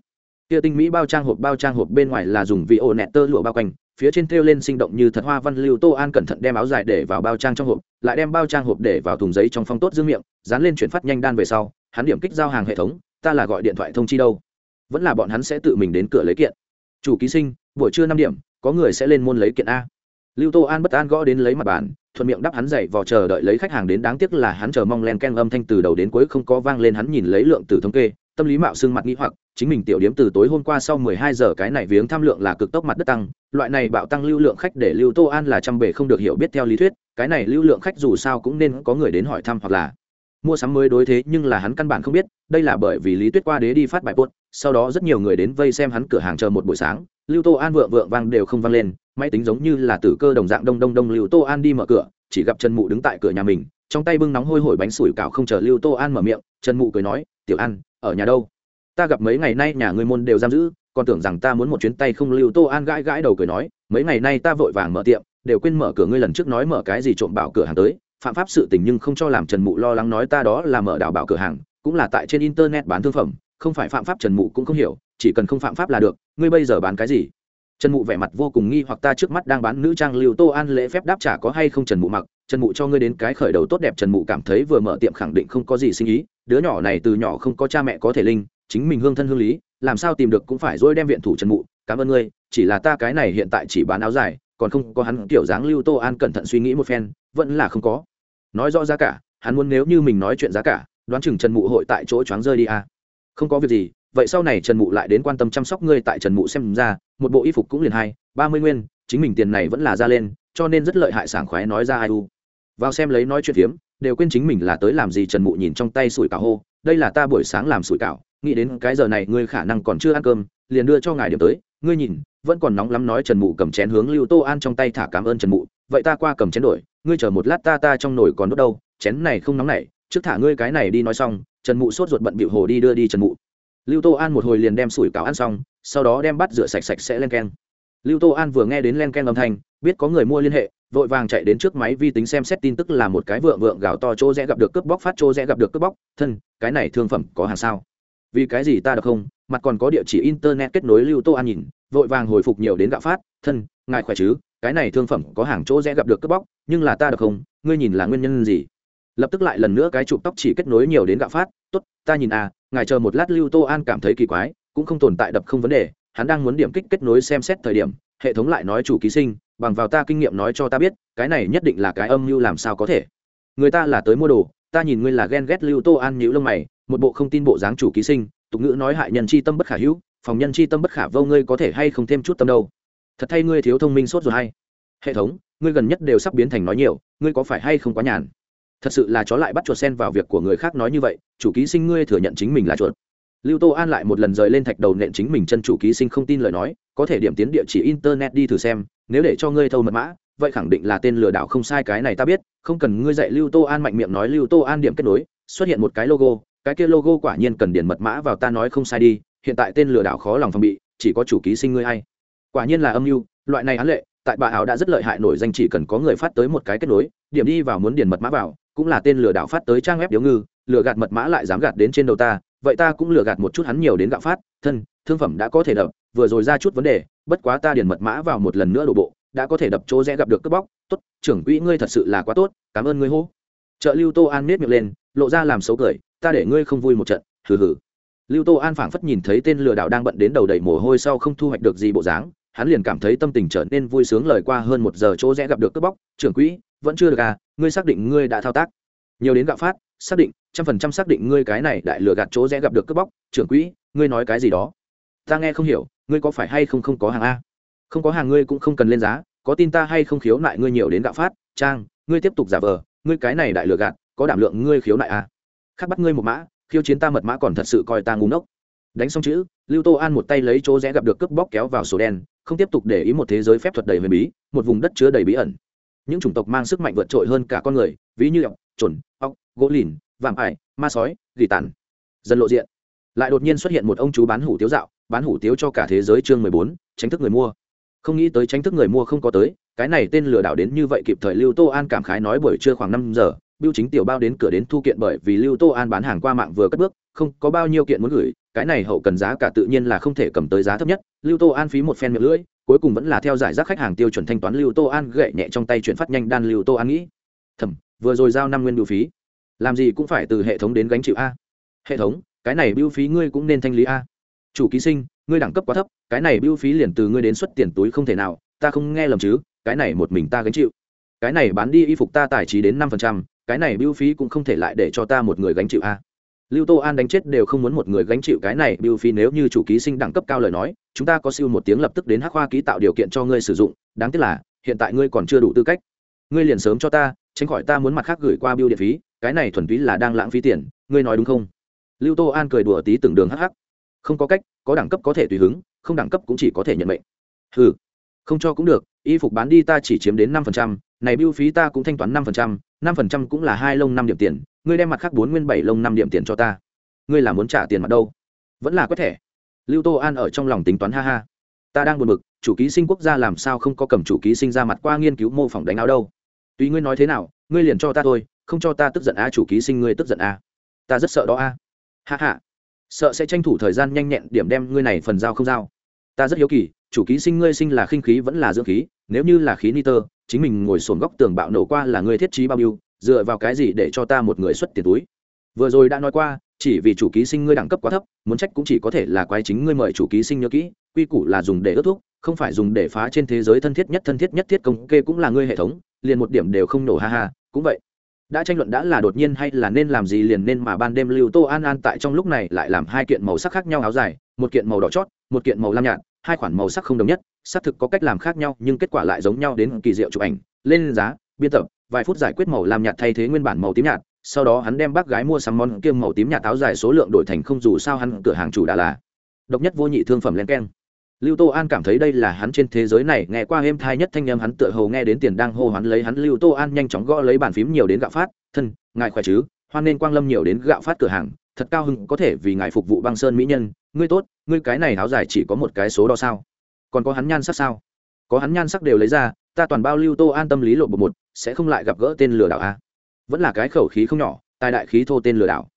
Kia tinh mỹ bao trang hộp, bao trang hộp bên ngoài là dùng vị ổ nẹt tơ lụa bao quanh, phía trên thêu lên sinh động như thật hoa văn lưu tô an cẩn thận đem áo dài để vào bao trang trong hộp, lại đem bao trang hộp để vào thùng giấy trong phong tốt dương miệng, dán lên chuyển phát nhanh đan về sau, hắn điểm kích giao hàng hệ thống, ta là gọi điện thoại thông chi đâu. Vẫn là bọn hắn sẽ tự mình đến cửa lấy kiện chủ ký sinh, buổi trưa năm điểm, có người sẽ lên môn lấy kiện a. Lưu tô an bất an gõ đến lấy mặt bàn, thuận miệng đắp hắn dậy vò chờ đợi lấy khách hàng đến đáng tiếc là hắn chờ mong len ken âm thanh từ đầu đến cuối không có vang lên hắn nhìn lấy lượng từ thống kê, tâm lý mạo xương mặt nghĩ hoặc, chính mình tiểu điếm từ tối hôm qua sau 12 giờ cái này viếng tham lượng là cực tốc mặt đất tăng, loại này bạo tăng lưu lượng khách để lưu tô an là trăm bể không được hiểu biết theo lý thuyết, cái này lưu lượng khách dù sao cũng nên có người đến hỏi thăm hoặc là mua sắm mới đối thế nhưng là hắn căn bản không biết, đây là bởi vì lý tuyết qua đế đi phát bài post, sau đó rất nhiều người đến vây xem hắn cửa hàng chờ một buổi sáng, lưu tô an vượng vượng vang đều không vang lên, máy tính giống như là tử cơ đồng dạng đông đông đông, lưu tô an đi mở cửa, chỉ gặp trần mụ đứng tại cửa nhà mình, trong tay bưng nóng hôi hổi bánh sủi cảo không chờ lưu tô an mở miệng, trần mụ cười nói, tiểu an, ở nhà đâu? Ta gặp mấy ngày nay nhà ngươi môn đều giam giữ, còn tưởng rằng ta muốn một chuyến tay không lưu tô an gãi gãi đầu cười nói, mấy ngày nay ta vội vàng mở tiệm, đều quên mở cửa ngươi lần trước nói mở cái gì trộm bảo cửa hàng tới phạm pháp sự tình nhưng không cho làm trần mụ lo lắng nói ta đó là mở đảo bảo cửa hàng, cũng là tại trên internet bán thương phẩm, không phải phạm pháp trần mụ cũng không hiểu, chỉ cần không phạm pháp là được, ngươi bây giờ bán cái gì? Trần mụ vẻ mặt vô cùng nghi hoặc ta trước mắt đang bán nữ trang lưu tô an lễ phép đáp trả có hay không trần mụ mặc, trần mụ cho ngươi đến cái khởi đầu tốt đẹp trần mụ cảm thấy vừa mở tiệm khẳng định không có gì sinh ý, đứa nhỏ này từ nhỏ không có cha mẹ có thể linh, chính mình hương thân hương lý, làm sao tìm được cũng phải dỗi đem viện thủ trần mụ, cảm ơn ngươi, chỉ là ta cái này hiện tại chỉ bán áo dài, còn không có hắn kiểu dáng lưu tô an cẩn thận suy nghĩ một phen, vẫn là không có nói rõ giá cả, hắn muốn nếu như mình nói chuyện giá cả, đoán chừng trần mụ hội tại chỗ choáng rơi đi à. không có việc gì, vậy sau này trần mụ lại đến quan tâm chăm sóc ngươi tại trần mụ xem ra, một bộ y phục cũng liền hai, ba mươi nguyên, chính mình tiền này vẫn là ra lên, cho nên rất lợi hại sảng khoái nói ra ai u vào xem lấy nói chuyện phiếm, đều quên chính mình là tới làm gì trần mụ nhìn trong tay sủi cảo hô, đây là ta buổi sáng làm sủi cảo, nghĩ đến cái giờ này ngươi khả năng còn chưa ăn cơm, liền đưa cho ngài điểm tới, ngươi nhìn, vẫn còn nóng lắm nói trần mụ cầm chén hướng lưu tô an trong tay thả cảm ơn trần mụ, vậy ta qua cầm chén đổi ngươi chờ một lát ta ta trong nồi còn đốt đâu, chén này không nóng này trước thả ngươi cái này đi nói xong, trần mụ sốt ruột bận bịu hồ đi đưa đi trần mụ. Lưu tô an một hồi liền đem sủi cảo ăn xong, sau đó đem bắt rửa sạch sạch sẽ len keng. Lưu tô an vừa nghe đến len keng âm thanh, biết có người mua liên hệ, vội vàng chạy đến trước máy vi tính xem xét tin tức là một cái vượng vượng gào to chỗ rẽ gặp được cướp bóc, phát chỗ rẽ gặp được cướp bóc, thân, cái này thương phẩm có hàng sao? Vì cái gì ta được không? Mặt còn có địa chỉ internet kết nối lưu tô an nhìn, vội vàng hồi phục nhiều đến gạo phát, thân ngài khỏe chứ? Cái này thương phẩm có hàng chỗ rẽ gặp được cướp bóc, nhưng là ta được không? Ngươi nhìn là nguyên nhân gì? Lập tức lại lần nữa cái chụp tóc chỉ kết nối nhiều đến gạo phát. Tốt, ta nhìn à ngài chờ một lát lưu tô an cảm thấy kỳ quái, cũng không tồn tại đập không vấn đề, hắn đang muốn điểm kích kết nối xem xét thời điểm, hệ thống lại nói chủ ký sinh, bằng vào ta kinh nghiệm nói cho ta biết, cái này nhất định là cái âm mưu làm sao có thể. Người ta là tới mua đồ, ta nhìn ngươi là ghen ghét lưu tô an nhữ lông mày, một bộ không tin bộ dáng chủ ký sinh, tục ngữ nói hại nhân chi tâm bất khả hữu, phòng nhân chi tâm bất khả vô, ngươi có thể hay không thêm chút tâm đâu? Thật thay ngươi thiếu thông minh sốt rồi hay. Hệ thống, ngươi gần nhất đều sắp biến thành nói nhiều, ngươi có phải hay không quá nhàn? Thật sự là chó lại bắt chuột sen vào việc của người khác nói như vậy, chủ ký sinh ngươi thừa nhận chính mình là chuột. Lưu tô an lại một lần rời lên thạch đầu nện chính mình chân chủ ký sinh không tin lời nói, có thể điểm tiến địa chỉ internet đi thử xem, nếu để cho ngươi thâu mật mã, vậy khẳng định là tên lừa đảo không sai cái này ta biết, không cần ngươi dạy lưu tô an mạnh miệng nói lưu tô an điểm kết nối, xuất hiện một cái logo, cái kia logo quả nhiên cần điền mật mã vào ta nói không sai đi, hiện tại tên lừa đảo khó lòng phòng bị, chỉ có chủ ký sinh ngươi hay quả nhiên là âm mưu, loại này án lệ, tại bà ảo đã rất lợi hại nổi danh chỉ cần có người phát tới một cái kết nối, điểm đi vào muốn điền mật mã vào, cũng là tên lừa đảo phát tới trang web điếu ngư, lừa gạt mật mã lại dám gạt đến trên đầu ta, vậy ta cũng lừa gạt một chút hắn nhiều đến gạo phát, thân, thương phẩm đã có thể đập, vừa rồi ra chút vấn đề, bất quá ta điền mật mã vào một lần nữa đổ bộ, đã có thể đập chỗ rẽ gặp được cướp bóc, tốt, trưởng quỹ ngươi thật sự là quá tốt, cảm ơn ngươi hô. Trợ lưu tô an nết miệng lên, lộ ra làm xấu cười, ta để ngươi không vui một trận, hừ hừ. Lưu tô an phảng phất nhìn thấy tên lừa đảo đang bận đến đầu đầy mồ hôi sau không thu hoạch được gì bộ dáng hắn liền cảm thấy tâm tình trở nên vui sướng lời qua hơn một giờ chỗ rẽ gặp được cướp bóc, trưởng quỹ, vẫn chưa được à ngươi xác định ngươi đã thao tác. Nhiều đến gạo phát, xác định, trăm phần trăm xác định ngươi cái này đại lừa gạt chỗ rẽ gặp được cướp bóc, trưởng quỹ, ngươi nói cái gì đó? Ta nghe không hiểu, ngươi có phải hay không không có hàng a? Không có hàng ngươi cũng không cần lên giá, có tin ta hay không khiếu nại ngươi nhiều đến gạo phát? Trang, ngươi tiếp tục giả vờ, ngươi cái này đại lừa gạt, có đảm lượng ngươi khiếu nại a? Khác bắt ngươi một mã, khiêu chiến ta mật mã còn thật sự coi ta ngu ngốc đánh xong chữ, lưu tô an một tay lấy chỗ rẽ gặp được cướp bóc kéo vào sổ đen, không tiếp tục để ý một thế giới phép thuật đầy huyền bí, một vùng đất chứa đầy bí ẩn. Những chủng tộc mang sức mạnh vượt trội hơn cả con người, ví như ọc trồn ọc gỗ lìn, vạm ải, ma sói, gỉ tàn. Dần lộ diện, lại đột nhiên xuất hiện một ông chú bán hủ tiếu dạo, bán hủ tiếu cho cả thế giới chương mười bốn, tránh thức người mua. Không nghĩ tới tránh thức người mua không có tới, cái này tên lừa đảo đến như vậy kịp thời lưu tô an cảm khái nói buổi trưa khoảng năm giờ biêu chính tiểu bao đến cửa đến thu kiện bởi vì lưu tô an bán hàng qua mạng vừa cất bước không có bao nhiêu kiện muốn gửi, cái này hậu cần giá cả tự nhiên là không thể cầm tới giá thấp nhất. Lưu tô an phí một phen miệng lưỡi, cuối cùng vẫn là theo giải rác khách hàng tiêu chuẩn thanh toán lưu tô an gậy nhẹ trong tay chuyển phát nhanh đan lưu tô an nghĩ. Thầm, vừa rồi giao năm nguyên bưu phí. Làm gì cũng phải từ hệ thống đến gánh chịu a. Hệ thống, cái này bưu phí ngươi cũng nên thanh lý a. Chủ ký sinh, ngươi đẳng cấp quá thấp, cái này bưu phí liền từ ngươi đến xuất tiền túi không thể nào, ta không nghe lầm chứ, cái này một mình ta gánh chịu. Cái này bán đi y phục ta tài trí đến năm phần trăm, cái này bưu phí cũng không thể lại để cho ta một người gánh chịu a lưu tô an đánh chết đều không muốn một người gánh chịu cái này Biêu phí nếu như chủ ký sinh đẳng cấp cao lời nói, chúng ta có siêu một tiếng lập tức đến hắc khoa ký tạo điều kiện cho ngươi sử dụng, đáng tiếc là, hiện tại ngươi còn chưa đủ tư cách. Ngươi liền sớm cho ta, tránh khỏi ta muốn mặt khác gửi qua biêu điện phí, cái này thuần túy là đang lãng phí tiền, ngươi nói đúng không? Lưu tô an cười đùa tí từng đường hắc hắc. Không có cách, có đẳng cấp có thể tùy hứng, không đẳng cấp cũng chỉ có thể nhận mệnh. Ừ không cho cũng được, y phục bán đi ta chỉ chiếm đến năm phần trăm, này biêu phí ta cũng thanh toán năm phần trăm, năm phần trăm cũng là hai lông năm điểm tiền ngươi đem mặt khác bốn nguyên bảy lông năm điểm tiền cho ta. Ngươi là muốn trả tiền mặt đâu? Vẫn là có thể lưu tô an ở trong lòng tính toán ha ha. Ta đang buồn bực, chủ ký sinh quốc gia làm sao không có cầm chủ ký sinh ra mặt qua nghiên cứu mô phỏng đánh áo đâu? Tùy ngươi nói thế nào, ngươi liền cho ta thôi, không cho ta tức giận a chủ ký sinh ngươi tức giận a ta rất sợ đó a hạ hạ sợ sẽ tranh thủ thời gian nhanh nhẹn điểm đem ngươi này phần giao không giao. Ta rất hiếu kỳ, chủ ký sinh ngươi sinh là khinh khí vẫn là dưỡng khí, nếu như là khí niter chính mình ngồi sồn góc tường bạo nổ qua là ngươi thiết trí bao nhiêu dựa vào cái gì để cho ta một người xuất tiền túi? Vừa rồi đã nói qua, chỉ vì chủ ký sinh ngươi đẳng cấp quá thấp, muốn trách cũng chỉ có thể là quái chính ngươi mời chủ ký sinh nhớ kỹ, quy củ là dùng để ước thuốc không phải dùng để phá trên thế giới thân thiết nhất thân thiết nhất thiết công kê cũng là ngươi hệ thống, liền một điểm đều không nổ ha ha, cũng vậy. Đã tranh luận đã là đột nhiên hay là nên làm gì liền nên mà ban đêm lưu tô an an tại trong lúc này lại làm hai kiện màu sắc khác nhau áo dài, một kiện màu đỏ chót, một kiện màu lam nhạt, hai khoản màu sắc không đồng nhất, xác thực có cách làm khác nhau nhưng kết quả lại giống nhau đến kỳ diệu chụp ảnh, lên giá, biên tập vài phút giải quyết màu làm nhạt thay thế nguyên bản màu tím nhạt, sau đó hắn đem bác gái mua sắm món kiêm màu tím nhạt áo dài số lượng đổi thành không dù sao hắn cửa hàng chủ đã là độc nhất vô nhị thương phẩm len keng. Lưu tô an cảm thấy đây là hắn trên thế giới này nghe qua êm thai nhất thanh â m hắn tựa hầu nghe đến tiền đang hô hoán lấy hắn. Lưu tô an nhanh chóng gõ lấy bàn phím nhiều đến gạo phát, thân, ngài khỏe chứ? Hoan nên quang lâm nhiều đến gạo phát cửa hàng, thật cao hưng có thể vì ngài phục vụ băng sơn mỹ nhân. Ngươi tốt, ngươi cái này áo dài chỉ có một cái số đo sao? Còn có hắn nhan sắc sao? Có hắn nhan sắc đều lấy ra ta toàn bao lưu tô an tâm lý lộ bộ một, sẽ không lại gặp gỡ tên lừa đảo a. Vẫn là cái khẩu khí không nhỏ, tài đại khí thô tên lừa đảo.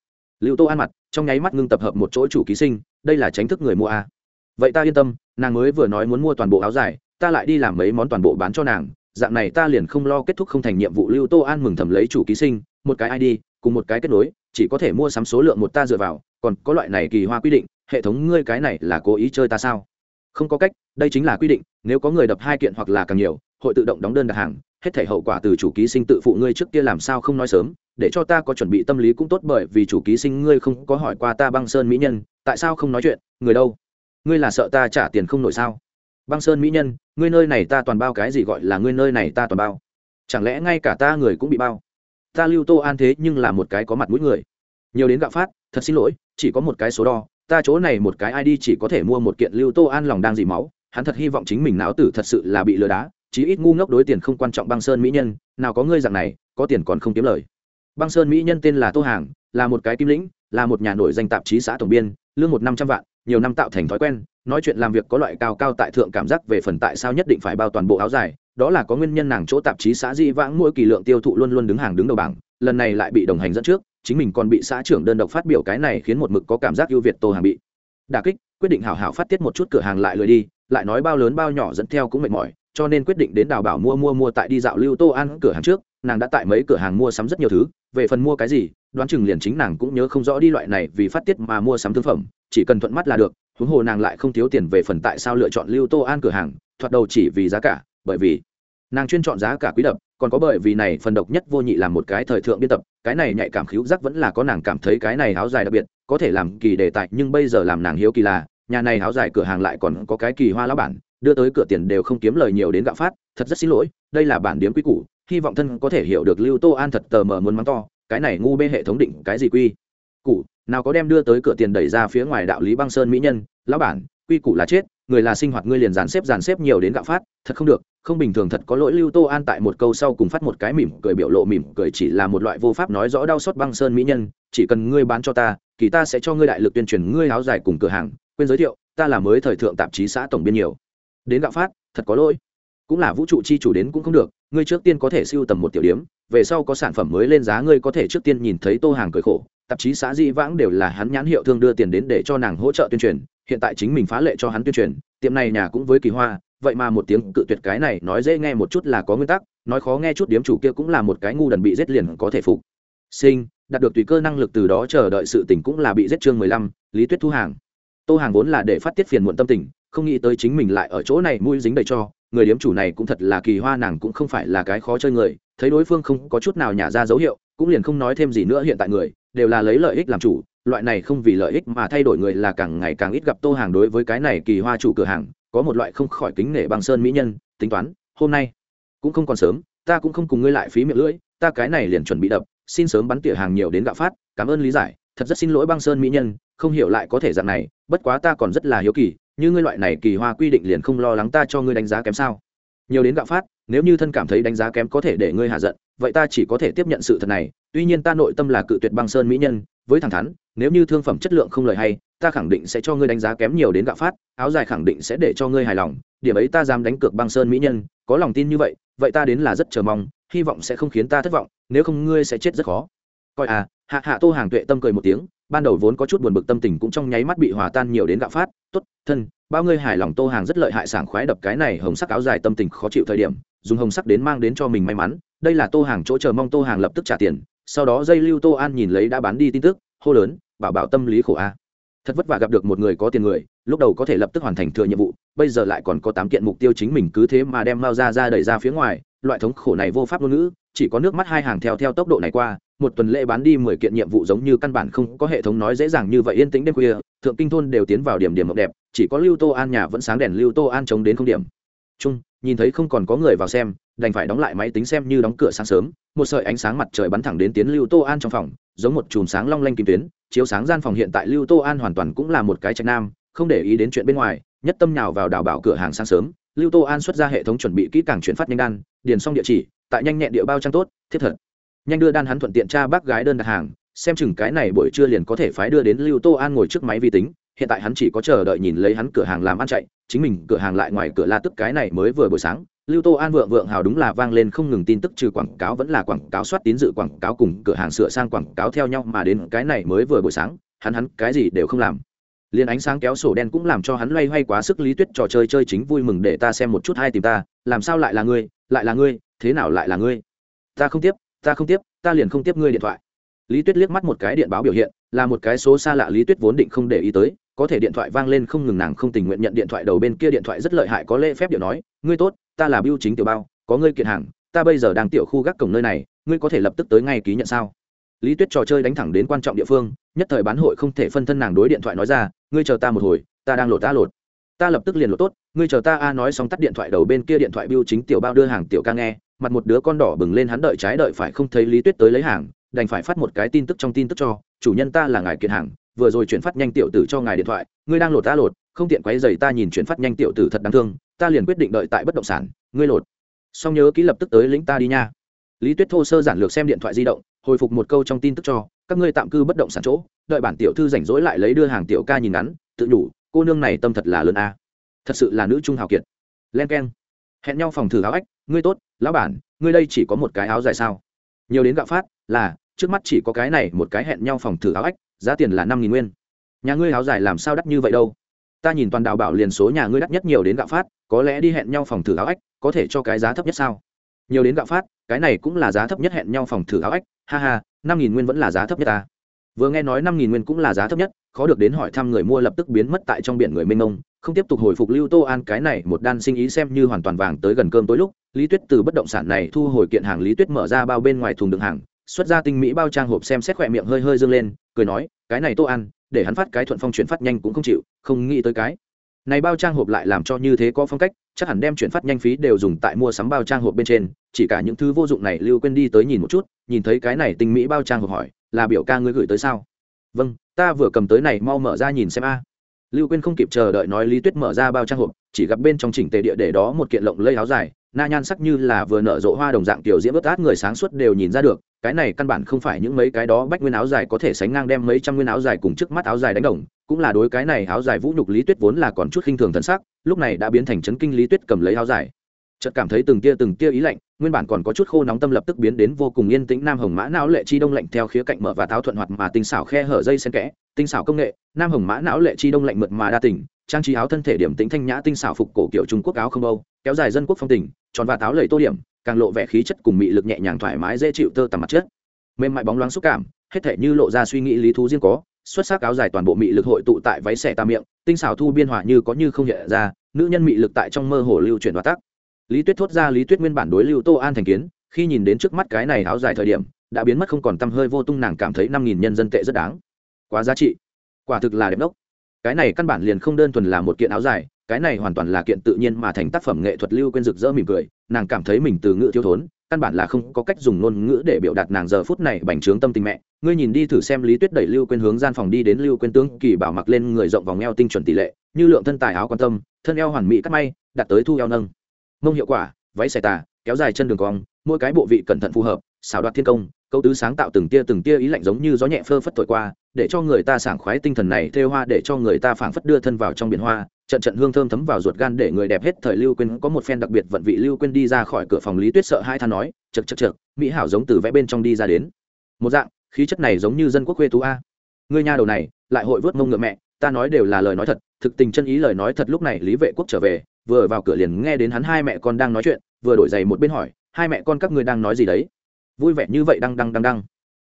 Lưu tô an mặt, trong nháy mắt ngưng tập hợp một chỗ chủ ký sinh, đây là tránh thức người mua a. Vậy ta yên tâm, nàng mới vừa nói muốn mua toàn bộ áo dài, ta lại đi làm mấy món toàn bộ bán cho nàng, dạng này ta liền không lo kết thúc không thành nhiệm vụ. Lưu tô an mừng thầm lấy chủ ký sinh, một cái id cùng một cái kết nối, chỉ có thể mua sắm số lượng một ta dựa vào, còn có loại này kỳ hoa quy định, hệ thống ngươi cái này là cố ý chơi ta sao? Không có cách, đây chính là quy định, nếu có người đập hai kiện hoặc là càng nhiều hội tự động đóng đơn đặt hàng, hết thể hậu quả từ chủ ký sinh tự phụ ngươi trước kia làm sao không nói sớm, để cho ta có chuẩn bị tâm lý cũng tốt bởi vì chủ ký sinh ngươi không có hỏi qua ta băng sơn mỹ nhân, tại sao không nói chuyện, người đâu? Ngươi là sợ ta trả tiền không nổi sao? Băng sơn mỹ nhân, ngươi nơi này ta toàn bao cái gì gọi là ngươi nơi này ta toàn bao? Chẳng lẽ ngay cả ta người cũng bị bao? Ta lưu tô an thế nhưng là một cái có mặt mũi người. Nhiều đến gạo phát, thật xin lỗi, chỉ có một cái số đo, ta chỗ này một cái id chỉ có thể mua một kiện lưu tô an lòng đang dỉ máu, hắn thật hy vọng chính mình não tử thật sự là bị lừa đá chí ít ngu ngốc đối tiền không quan trọng băng sơn mỹ nhân, nào có ngươi dạng này, có tiền còn không kiếm lời. Băng sơn mỹ nhân tên là tô hàng, là một cái kim lĩnh, là một nhà nổi danh tạp chí xã tổng biên, lương một năm trăm vạn, nhiều năm tạo thành thói quen, nói chuyện làm việc có loại cao cao tại thượng cảm giác về phần tại sao nhất định phải bao toàn bộ áo dài, đó là có nguyên nhân nàng chỗ tạp chí xã di vãng mỗi kỳ lượng tiêu thụ luôn luôn đứng hàng đứng đầu bảng, lần này lại bị đồng hành dẫn trước, chính mình còn bị xã trưởng đơn độc phát biểu cái này khiến một mực có cảm giác ưu việt tô hàng bị đà kích, quyết định hảo hảo phát tiết một chút cửa hàng lại lười đi, lại nói bao lớn bao nhỏ dẫn theo cũng mệt mỏi cho nên quyết định đến đào bảo mua mua mua tại đi dạo lưu tô an cửa hàng trước, nàng đã tại mấy cửa hàng mua sắm rất nhiều thứ, về phần mua cái gì, đoán chừng liền chính nàng cũng nhớ không rõ đi loại này vì phát tiết mà mua sắm thương phẩm, chỉ cần thuận mắt là được, huống hồ nàng lại không thiếu tiền về phần tại sao lựa chọn lưu tô an cửa hàng, thoạt đầu chỉ vì giá cả, bởi vì nàng chuyên chọn giá cả quý đập còn có bởi vì này phần độc nhất vô nhị là một cái thời thượng biên tập, cái này nhạy cảm khíu giác vẫn là có nàng cảm thấy cái này áo dài đặc biệt, có thể làm kỳ đề tài, nhưng bây giờ làm nàng hiếu kỳ là, nhà này áo dài cửa hàng lại còn có cái kỳ hoa lão bản đưa tới cửa tiền đều không kiếm lời nhiều đến gạo phát, thật rất xin lỗi, đây là bản điếm quý củ, hy vọng thân có thể hiểu được lưu tô an thật tờ mờ muốn mắng to, cái này ngu bê hệ thống định cái gì quy? Củ, nào có đem đưa tới cửa tiền đẩy ra phía ngoài đạo lý băng sơn mỹ nhân, lão bản, quy củ là chết, người là sinh hoạt ngươi liền dàn xếp dàn xếp nhiều đến gạo phát, thật không được, không bình thường thật có lỗi lưu tô an tại một câu sau cùng phát một cái mỉm cười biểu lộ mỉm cười chỉ là một loại vô pháp nói rõ đau xót băng sơn mỹ nhân, chỉ cần ngươi bán cho ta, kỳ ta sẽ cho ngươi đại lực tuyên truyền ngươi áo dài cùng cửa hàng, quên giới thiệu, ta là mới thời thượng tạp chí xã tổng biên nhiều đến gạo phát, thật có lỗi. Cũng là vũ trụ chi chủ đến cũng không được, ngươi trước tiên có thể siêu tầm một tiểu điểm, về sau có sản phẩm mới lên giá ngươi có thể trước tiên nhìn thấy tô hàng cười khổ, tạp chí xã di vãng đều là hắn nhãn hiệu thương đưa tiền đến để cho nàng hỗ trợ tuyên truyền, hiện tại chính mình phá lệ cho hắn tuyên truyền, tiệm này nhà cũng với kỳ hoa, vậy mà một tiếng cự tuyệt cái này nói dễ nghe một chút là có nguyên tắc, nói khó nghe chút điếm chủ kia cũng là một cái ngu đần bị giết liền có thể phục. Sinh, đạt được tùy cơ năng lực từ đó chờ đợi sự tỉnh cũng là bị giết chương mười lăm, lý tuyết thu hàng. Tô hàng vốn là để phát tiết phiền muộn tâm tình không nghĩ tới chính mình lại ở chỗ này mũi dính đầy cho, người điếm chủ này cũng thật là kỳ hoa, nàng cũng không phải là cái khó chơi người, thấy đối phương không có chút nào nhả ra dấu hiệu, cũng liền không nói thêm gì nữa hiện tại người, đều là lấy lợi ích làm chủ, loại này không vì lợi ích mà thay đổi người là càng ngày càng ít gặp tô hàng đối với cái này kỳ hoa chủ cửa hàng, có một loại không khỏi kính nể bằng sơn mỹ nhân, tính toán, hôm nay cũng không còn sớm, ta cũng không cùng ngươi lại phí miệng lưỡi, ta cái này liền chuẩn bị đập, xin sớm bắn tỉa hàng nhiều đến gạo phát, cảm ơn lý giải, thật rất xin lỗi băng sơn mỹ nhân, không hiểu lại có thể dạng này, bất quá ta còn rất là hiếu kỳ như ngươi loại này kỳ hoa quy định liền không lo lắng ta cho ngươi đánh giá kém sao? Nhiều đến gạo phát, nếu như thân cảm thấy đánh giá kém có thể để ngươi hạ giận, vậy ta chỉ có thể tiếp nhận sự thật này. Tuy nhiên ta nội tâm là cự tuyệt băng sơn mỹ nhân, với thẳng thắn, nếu như thương phẩm chất lượng không lời hay, ta khẳng định sẽ cho ngươi đánh giá kém nhiều đến gạo phát, áo dài khẳng định sẽ để cho ngươi hài lòng. Điểm ấy ta dám đánh cược băng sơn mỹ nhân, có lòng tin như vậy vậy ta đến là rất chờ mong, hy vọng sẽ không khiến ta thất vọng, nếu không ngươi sẽ chết rất khó. Coi à hạ hạ tô hàng tuệ tâm cười một tiếng ban đầu vốn có chút buồn bực tâm tình cũng trong nháy mắt bị hòa tan nhiều đến gạo phát. Tốt, thân, bao ngươi hài lòng tô hàng rất lợi hại sảng khoái đập cái này hồng sắc áo dài tâm tình khó chịu thời điểm, dùng hồng sắc đến mang đến cho mình may mắn. Đây là tô hàng chỗ chờ mong tô hàng lập tức trả tiền, sau đó dây lưu tô an nhìn lấy đã bán đi tin tức, hô lớn, bảo bảo tâm lý khổ a. Thật vất vả gặp được một người có tiền người, lúc đầu có thể lập tức hoàn thành thừa nhiệm vụ, bây giờ lại còn có tám kiện mục tiêu chính mình cứ thế mà đem mao ra ra đẩy ra phía ngoài, loại thống khổ này vô pháp ngôn ngữ, chỉ có nước mắt hai hàng theo theo tốc độ này qua một tuần lễ bán đi mười kiện nhiệm vụ giống như căn bản không có hệ thống nói dễ dàng như vậy, yên tĩnh đêm khuya, thượng kinh thôn đều tiến vào điểm điểm mộng đẹp, chỉ có lưu tô an nhà vẫn sáng đèn lưu tô an chống đến không điểm. Chung, nhìn thấy không còn có người vào xem, đành phải đóng lại máy tính xem như đóng cửa sáng sớm, một sợi ánh sáng mặt trời bắn thẳng đến tiến lưu tô an trong phòng, giống một chùm sáng long lanh kim tuyến, chiếu sáng gian phòng hiện tại lưu tô an hoàn toàn cũng là một cái trạch nam, không để ý đến chuyện bên ngoài, nhất tâm nhào vào đào bảo cửa hàng sáng sớm, lưu tô an xuất ra hệ thống chuẩn bị kỹ càng chuyển phát nhanh đan, điền xong địa chỉ, tại nhanh nhẹn địa bao trang tốt, thiết thật nhanh đưa đan hắn thuận tiện cha bác gái đơn đặt hàng, xem chừng cái này buổi trưa liền có thể phái đưa đến lưu tô an ngồi trước máy vi tính, hiện tại hắn chỉ có chờ đợi nhìn lấy hắn cửa hàng làm ăn chạy, chính mình cửa hàng lại ngoài cửa la tức cái này mới vừa buổi sáng, lưu tô an vượng vượng hào đúng là vang lên không ngừng tin tức trừ quảng cáo vẫn là quảng cáo soát tín dự quảng cáo cùng cửa hàng sửa sang quảng cáo theo nhau mà đến cái này mới vừa buổi sáng, hắn hắn cái gì đều không làm. Liền ánh sáng kéo sổ đen cũng làm cho hắn loay hoay quá sức lý tuyết trò chơi chơi chính vui mừng để ta xem một chút hai tìm ta, làm sao lại là ngươi, lại là ngươi, thế nào lại là ngươi? Ta không tiếp ta không tiếp, ta liền không tiếp ngươi điện thoại. Lý tuyết liếc mắt một cái điện báo biểu hiện, là một cái số xa lạ lý tuyết vốn định không để ý tới, có thể điện thoại vang lên không ngừng nàng không tình nguyện nhận điện thoại đầu bên kia điện thoại rất lợi hại có lễ phép điệu nói, ngươi tốt, ta là biêu chính tiểu bao, có ngươi kiện hàng, ta bây giờ đang tiểu khu gác cổng nơi này, ngươi có thể lập tức tới ngay ký nhận sao? Lý tuyết trò chơi đánh thẳng đến quan trọng địa phương, nhất thời bán hội không thể phân thân nàng đối điện thoại nói ra, ngươi chờ ta một hồi, ta đang lột ta lột. Ta lập tức liền lột tốt, ngươi chờ ta a nói xong tắt điện thoại đầu bên kia điện thoại biêu chính tiểu bao đưa hàng tiểu ca nghe mặt một đứa con đỏ bừng lên hắn đợi trái đợi phải không thấy lý tuyết tới lấy hàng, đành phải phát một cái tin tức trong tin tức cho, chủ nhân ta là ngài kiện hàng, vừa rồi chuyển phát nhanh tiểu tử cho ngài điện thoại, ngươi đang lột ta lột, không tiện quấy giày ta nhìn chuyển phát nhanh tiểu tử thật đáng thương, ta liền quyết định đợi tại bất động sản, ngươi lột. Xong nhớ ký lập tức tới lĩnh ta đi nha. Lý tuyết thô sơ giản lược xem điện thoại di động, hồi phục một câu trong tin tức cho, các ngươi tạm cư bất động sản chỗ, đợi bản tiểu thư rảnh rỗi lại lấy đưa hàng tiểu ca nhìn ngắn, tự nhủ, cô nương này tâm thật là lớn a. Thật sự là nữ trung hào kiệt. Len k e n hẹn nhau phòng thử áo ách ngươi tốt, lão bản, ngươi đây chỉ có một cái áo dài sao? Nhiều đến gạo phát, là, trước mắt chỉ có cái này một cái hẹn nhau phòng thử áo ách, giá tiền là năm nghìn nguyên. Nhà ngươi áo dài làm sao đắt như vậy đâu? Ta nhìn toàn đào bảo liền số nhà ngươi đắt nhất nhiều đến gạo phát, có lẽ đi hẹn nhau phòng thử áo ách, có thể cho cái giá thấp nhất sao? Nhiều đến gạo phát, cái này cũng là giá thấp nhất hẹn nhau phòng thử áo ách, ha ha, năm nghìn nguyên vẫn là giá thấp nhất ta vừa nghe nói năm nghìn nguyên cũng là giá thấp nhất, khó được đến hỏi thăm người mua lập tức biến mất tại trong biển người mênh mông, không tiếp tục hồi phục lưu tô an cái này một đan sinh ý xem như hoàn toàn vàng tới gần cơm tối lúc, lý tuyết từ bất động sản này thu hồi kiện hàng lý tuyết mở ra bao bên ngoài thùng đựng hàng, xuất ra tinh mỹ bao trang hộp xem xét khỏe miệng hơi hơi dâng lên, cười nói, cái này tô an, để hắn phát cái thuận phong chuyển phát nhanh cũng không chịu, không nghĩ tới cái này bao trang hộp lại làm cho như thế có phong cách, chắc hẳn đem chuyển phát nhanh phí đều dùng tại mua sắm bao trang hộp bên trên, chỉ cả những thứ vô dụng này lưu quên đi tới nhìn một chút, nhìn thấy cái này tinh mỹ bao trang hộp hỏi là biểu ca ngươi gửi tới sao? Vâng ta vừa cầm tới này, mau mở ra nhìn xem a. Lưu quên không kịp chờ đợi nói lý tuyết mở ra bao trang hộp, chỉ gặp bên trong chỉnh tề địa để đó một kiện lộng lây áo dài, na nhan sắc như là vừa nở rộ hoa đồng dạng tiểu diễm ướt át người sáng suốt đều nhìn ra được, cái này căn bản không phải những mấy cái đó bách nguyên áo dài có thể sánh ngang đem mấy trăm nguyên áo dài cùng trước mắt áo dài đánh đồng, cũng là đối cái này áo dài vũ nhục lý tuyết vốn là còn chút khinh thường thân sắc, lúc này đã biến thành chấn kinh lý tuyết cầm lấy áo dài. Chợt cảm thấy từng tia từng tia ý lạnh nguyên bản còn có chút khô nóng tâm lập tức biến đến vô cùng yên tĩnh, nam hồng mã não lệ chi đông lạnh theo khía cạnh mở và tháo thuận hoạt mà tinh xảo khe hở dây xen kẽ, tinh xảo công nghệ, nam hồng mã não lệ chi đông lạnh mượt mà đa tình, trang trí áo thân thể điểm tĩnh thanh nhã tinh xảo phục cổ kiểu trung quốc áo không âu, kéo dài dân quốc phong tình, tròn và táo lầy tô điểm, càng lộ vẻ khí chất cùng mị lực nhẹ nhàng thoải mái dễ chịu tơ tằm mặt chất. Mềm mại bóng loáng xúc cảm, hết thể như lộ ra suy nghĩ lý thú riêng có, xuất sắc áo dài toàn bộ mị lực hội tụ tại váy xẻ tà miệng, tinh xảo thu biên hòa như có như không hiện ra, nữ nhân mị lực tại trong mơ hồ lưu chuyển và tắc lý tuyết thốt ra lý tuyết nguyên bản đối lưu tô an thành kiến, khi nhìn đến trước mắt cái này áo dài thời điểm, đã biến mất không còn t hơi vô tung nàng cảm thấy năm nghìn nhân dân tệ rất đáng. Quá giá trị. Quả thực là đẹp đốc. Cái này căn bản liền không đơn thuần là một kiện áo dài, cái này hoàn toàn là kiện tự nhiên mà thành tác phẩm nghệ thuật lưu quên rực rỡ mỉm cười, nàng cảm thấy mình từ ngữ thiếu thốn, căn bản là không có cách dùng ngôn ngữ để biểu đạt nàng giờ phút này bành trướng tâm tình mẹ. Ngươi nhìn đi thử xem lý tuyết đẩy lưu quên hướng gian phòng đi đến lưu quên tướng kỳ bảo mặc lên người rộng vòng eo tinh chuẩn tỷ lệ, như lượng thân tài áo quan tâm, thân eo hoàn mỹ cắt may, đặt tới thu eo nâng mông hiệu quả, váy xẻ tà, kéo dài chân đường cong, mỗi cái bộ vị cẩn thận phù hợp, xảo đoạt thiên công câu tứ sáng tạo từng tia từng tia ý lạnh giống như gió nhẹ phơ phất thổi qua, để cho người ta sảng khoái tinh thần này thêu hoa, để cho người ta phảng phất đưa thân vào trong biển hoa, trận trận hương thơm thấm vào ruột gan để người đẹp hết thời lưu quên có một phen đặc biệt vận vị lưu quên đi ra khỏi cửa phòng lý tuyết sợ hai than nói chật chật chật mỹ hảo giống từ vẽ bên trong đi ra đến. Một dạng, khí chất này giống như dân quốc quê tú a. Người nhà đầu này, lại hội vớt mông ngựa mẹ, ta nói đều là lời nói thật, thực tình chân ý lời nói thật, lúc này lý vệ quốc trở về vừa vào cửa liền nghe đến hắn hai mẹ con đang nói chuyện, vừa đổi giày một bên hỏi, hai mẹ con các ngươi đang nói gì đấy? Vui vẻ như vậy đang đang đang đang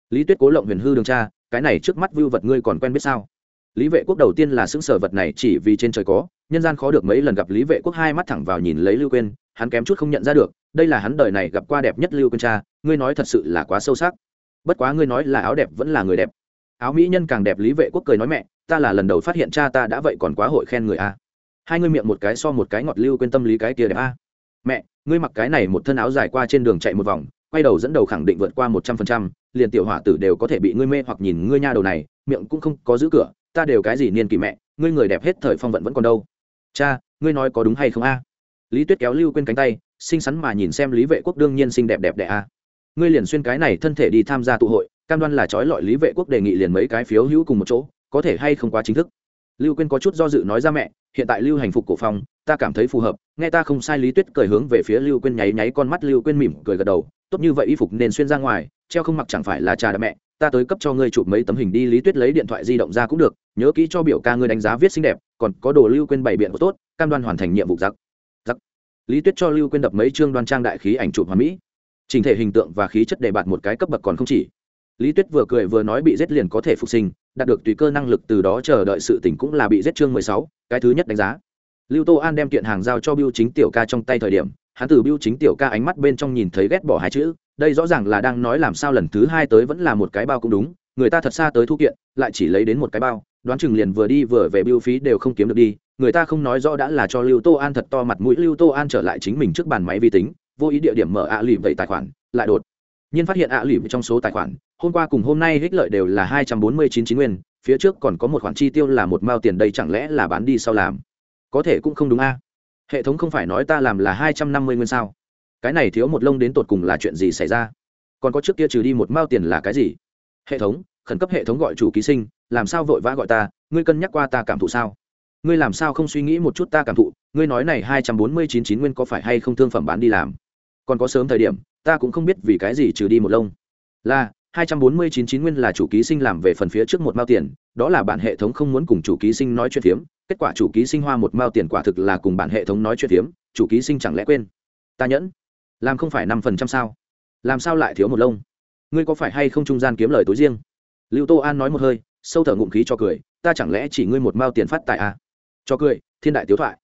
lý tuyết cố lộng huyền hư đường cha cái này trước mắt vưu vật ngươi còn quen biết sao? Lý vệ quốc đầu tiên là xứng sở vật này chỉ vì trên trời có, nhân gian khó được mấy lần gặp lý vệ quốc hai mắt thẳng vào nhìn lấy lưu quên hắn kém chút không nhận ra được, đây là hắn đời này gặp qua đẹp nhất lưu quên cha, ngươi nói thật sự là quá sâu sắc. Bất quá ngươi nói là áo đẹp vẫn là người đẹp. Áo mỹ nhân càng đẹp lý vệ quốc cười nói mẹ, ta là lần đầu phát hiện cha ta đã vậy còn quá hội khen người a hai ngươi miệng một cái so một cái ngọt lưu quên tâm lý cái kia đẹp a. Mẹ, ngươi mặc cái này một thân áo dài qua trên đường chạy một vòng, quay đầu dẫn đầu khẳng định vượt qua một trăm phần trăm, liền tiểu hỏa tử đều có thể bị ngươi mê hoặc nhìn ngươi nha đầu này, miệng cũng không có giữ cửa, ta đều cái gì niên kỳ mẹ, ngươi người đẹp hết thời phong vận vẫn còn đâu. Cha, ngươi nói có đúng hay không a? Lý tuyết kéo lưu quên cánh tay, xinh xắn mà nhìn xem lý vệ quốc đương nhiên xinh đẹp đẹp đẽ a. Ngươi liền xuyên cái này thân thể đi tham gia tụ hội, cam đoan là trói lọi lý vệ quốc đề nghị liền mấy cái phiếu hữu cùng một chỗ, có thể hay không quá chính thức? Lưu quên có chút do dự nói ra mẹ, hiện tại lưu hành phục cổ phong, ta cảm thấy phù hợp, nghe ta không sai lý tuyết cười hướng về phía lưu quên nháy nháy con mắt, lưu quên mỉm cười gật đầu, tốt như vậy y phục nên xuyên ra ngoài, treo không mặc chẳng phải là trà đạp mẹ, ta tới cấp cho ngươi chụp mấy tấm hình đi, lý tuyết lấy điện thoại di động ra cũng được, nhớ kỹ cho biểu ca ngươi đánh giá viết xinh đẹp, còn có đồ lưu quên bày biện tốt, cam đoan hoàn thành nhiệm vụ giặc. Giặc. Lý tuyết cho lưu quên đập mấy chương đoan trang đại khí ảnh chụp hoàn mỹ. Trình thể hình tượng và khí chất đề bạt một cái cấp bậc còn không chỉ. Lý tuyết vừa cười vừa nói bị giết liền có thể phục sinh đạt được tùy cơ năng lực từ đó chờ đợi sự tỉnh cũng là bị giết chương mười sáu, cái thứ nhất đánh giá. Lưu tô an đem kiện hàng giao cho biêu chính tiểu ca trong tay thời điểm, hắn từ biêu chính tiểu ca ánh mắt bên trong nhìn thấy ghét bỏ hai chữ, đây rõ ràng là đang nói làm sao lần thứ hai tới vẫn là một cái bao cũng đúng, người ta thật xa tới thu kiện, lại chỉ lấy đến một cái bao, đoán chừng liền vừa đi vừa về biêu phí đều không kiếm được đi, người ta không nói rõ đã là cho lưu tô an thật to mặt mũi, lưu tô an trở lại chính mình trước bàn máy vi tính, vô ý địa điểm mở ạ à lì vậy tài khoản, lại đột nhiên phát hiện ạ à trong số tài khoản, hôm qua cùng hôm nay hích lợi đều là hai trăm bốn mươi chín chín nguyên, phía trước còn có một khoản chi tiêu là một mao tiền đây chẳng lẽ là bán đi sau làm? Có thể cũng không đúng a. Hệ thống không phải nói ta làm là hai trăm năm mươi nguyên sao? Cái này thiếu một lông đến tột cùng là chuyện gì xảy ra? Còn có trước kia trừ đi một mao tiền là cái gì? Hệ thống, khẩn cấp hệ thống gọi chủ ký sinh, làm sao vội vã gọi ta? Ngươi cân nhắc qua ta cảm thụ sao? Ngươi làm sao không suy nghĩ một chút ta cảm thụ? Ngươi nói này hai trăm bốn mươi chín chín nguyên có phải hay không thương phẩm bán đi làm? Còn có sớm thời điểm ta cũng không biết vì cái gì trừ đi một lông. Là, hai trăm bốn mươi chín chín nguyên là chủ ký sinh làm về phần phía trước một mao tiền, đó là bản hệ thống không muốn cùng chủ ký sinh nói chuyện phiếm. Kết quả chủ ký sinh hoa một mao tiền quả thực là cùng bản hệ thống nói chuyện phiếm, chủ ký sinh chẳng lẽ quên? Ta nhẫn. Làm không phải năm phần trăm sao? Làm sao lại thiếu một lông? Ngươi có phải hay không trung gian kiếm lời tối riêng? Lưu tô an nói một hơi, sâu thở ngụm khí cho cười, ta chẳng lẽ chỉ ngươi một mao tiền phát tại à? cho cười, thiên đại tiếu thoại.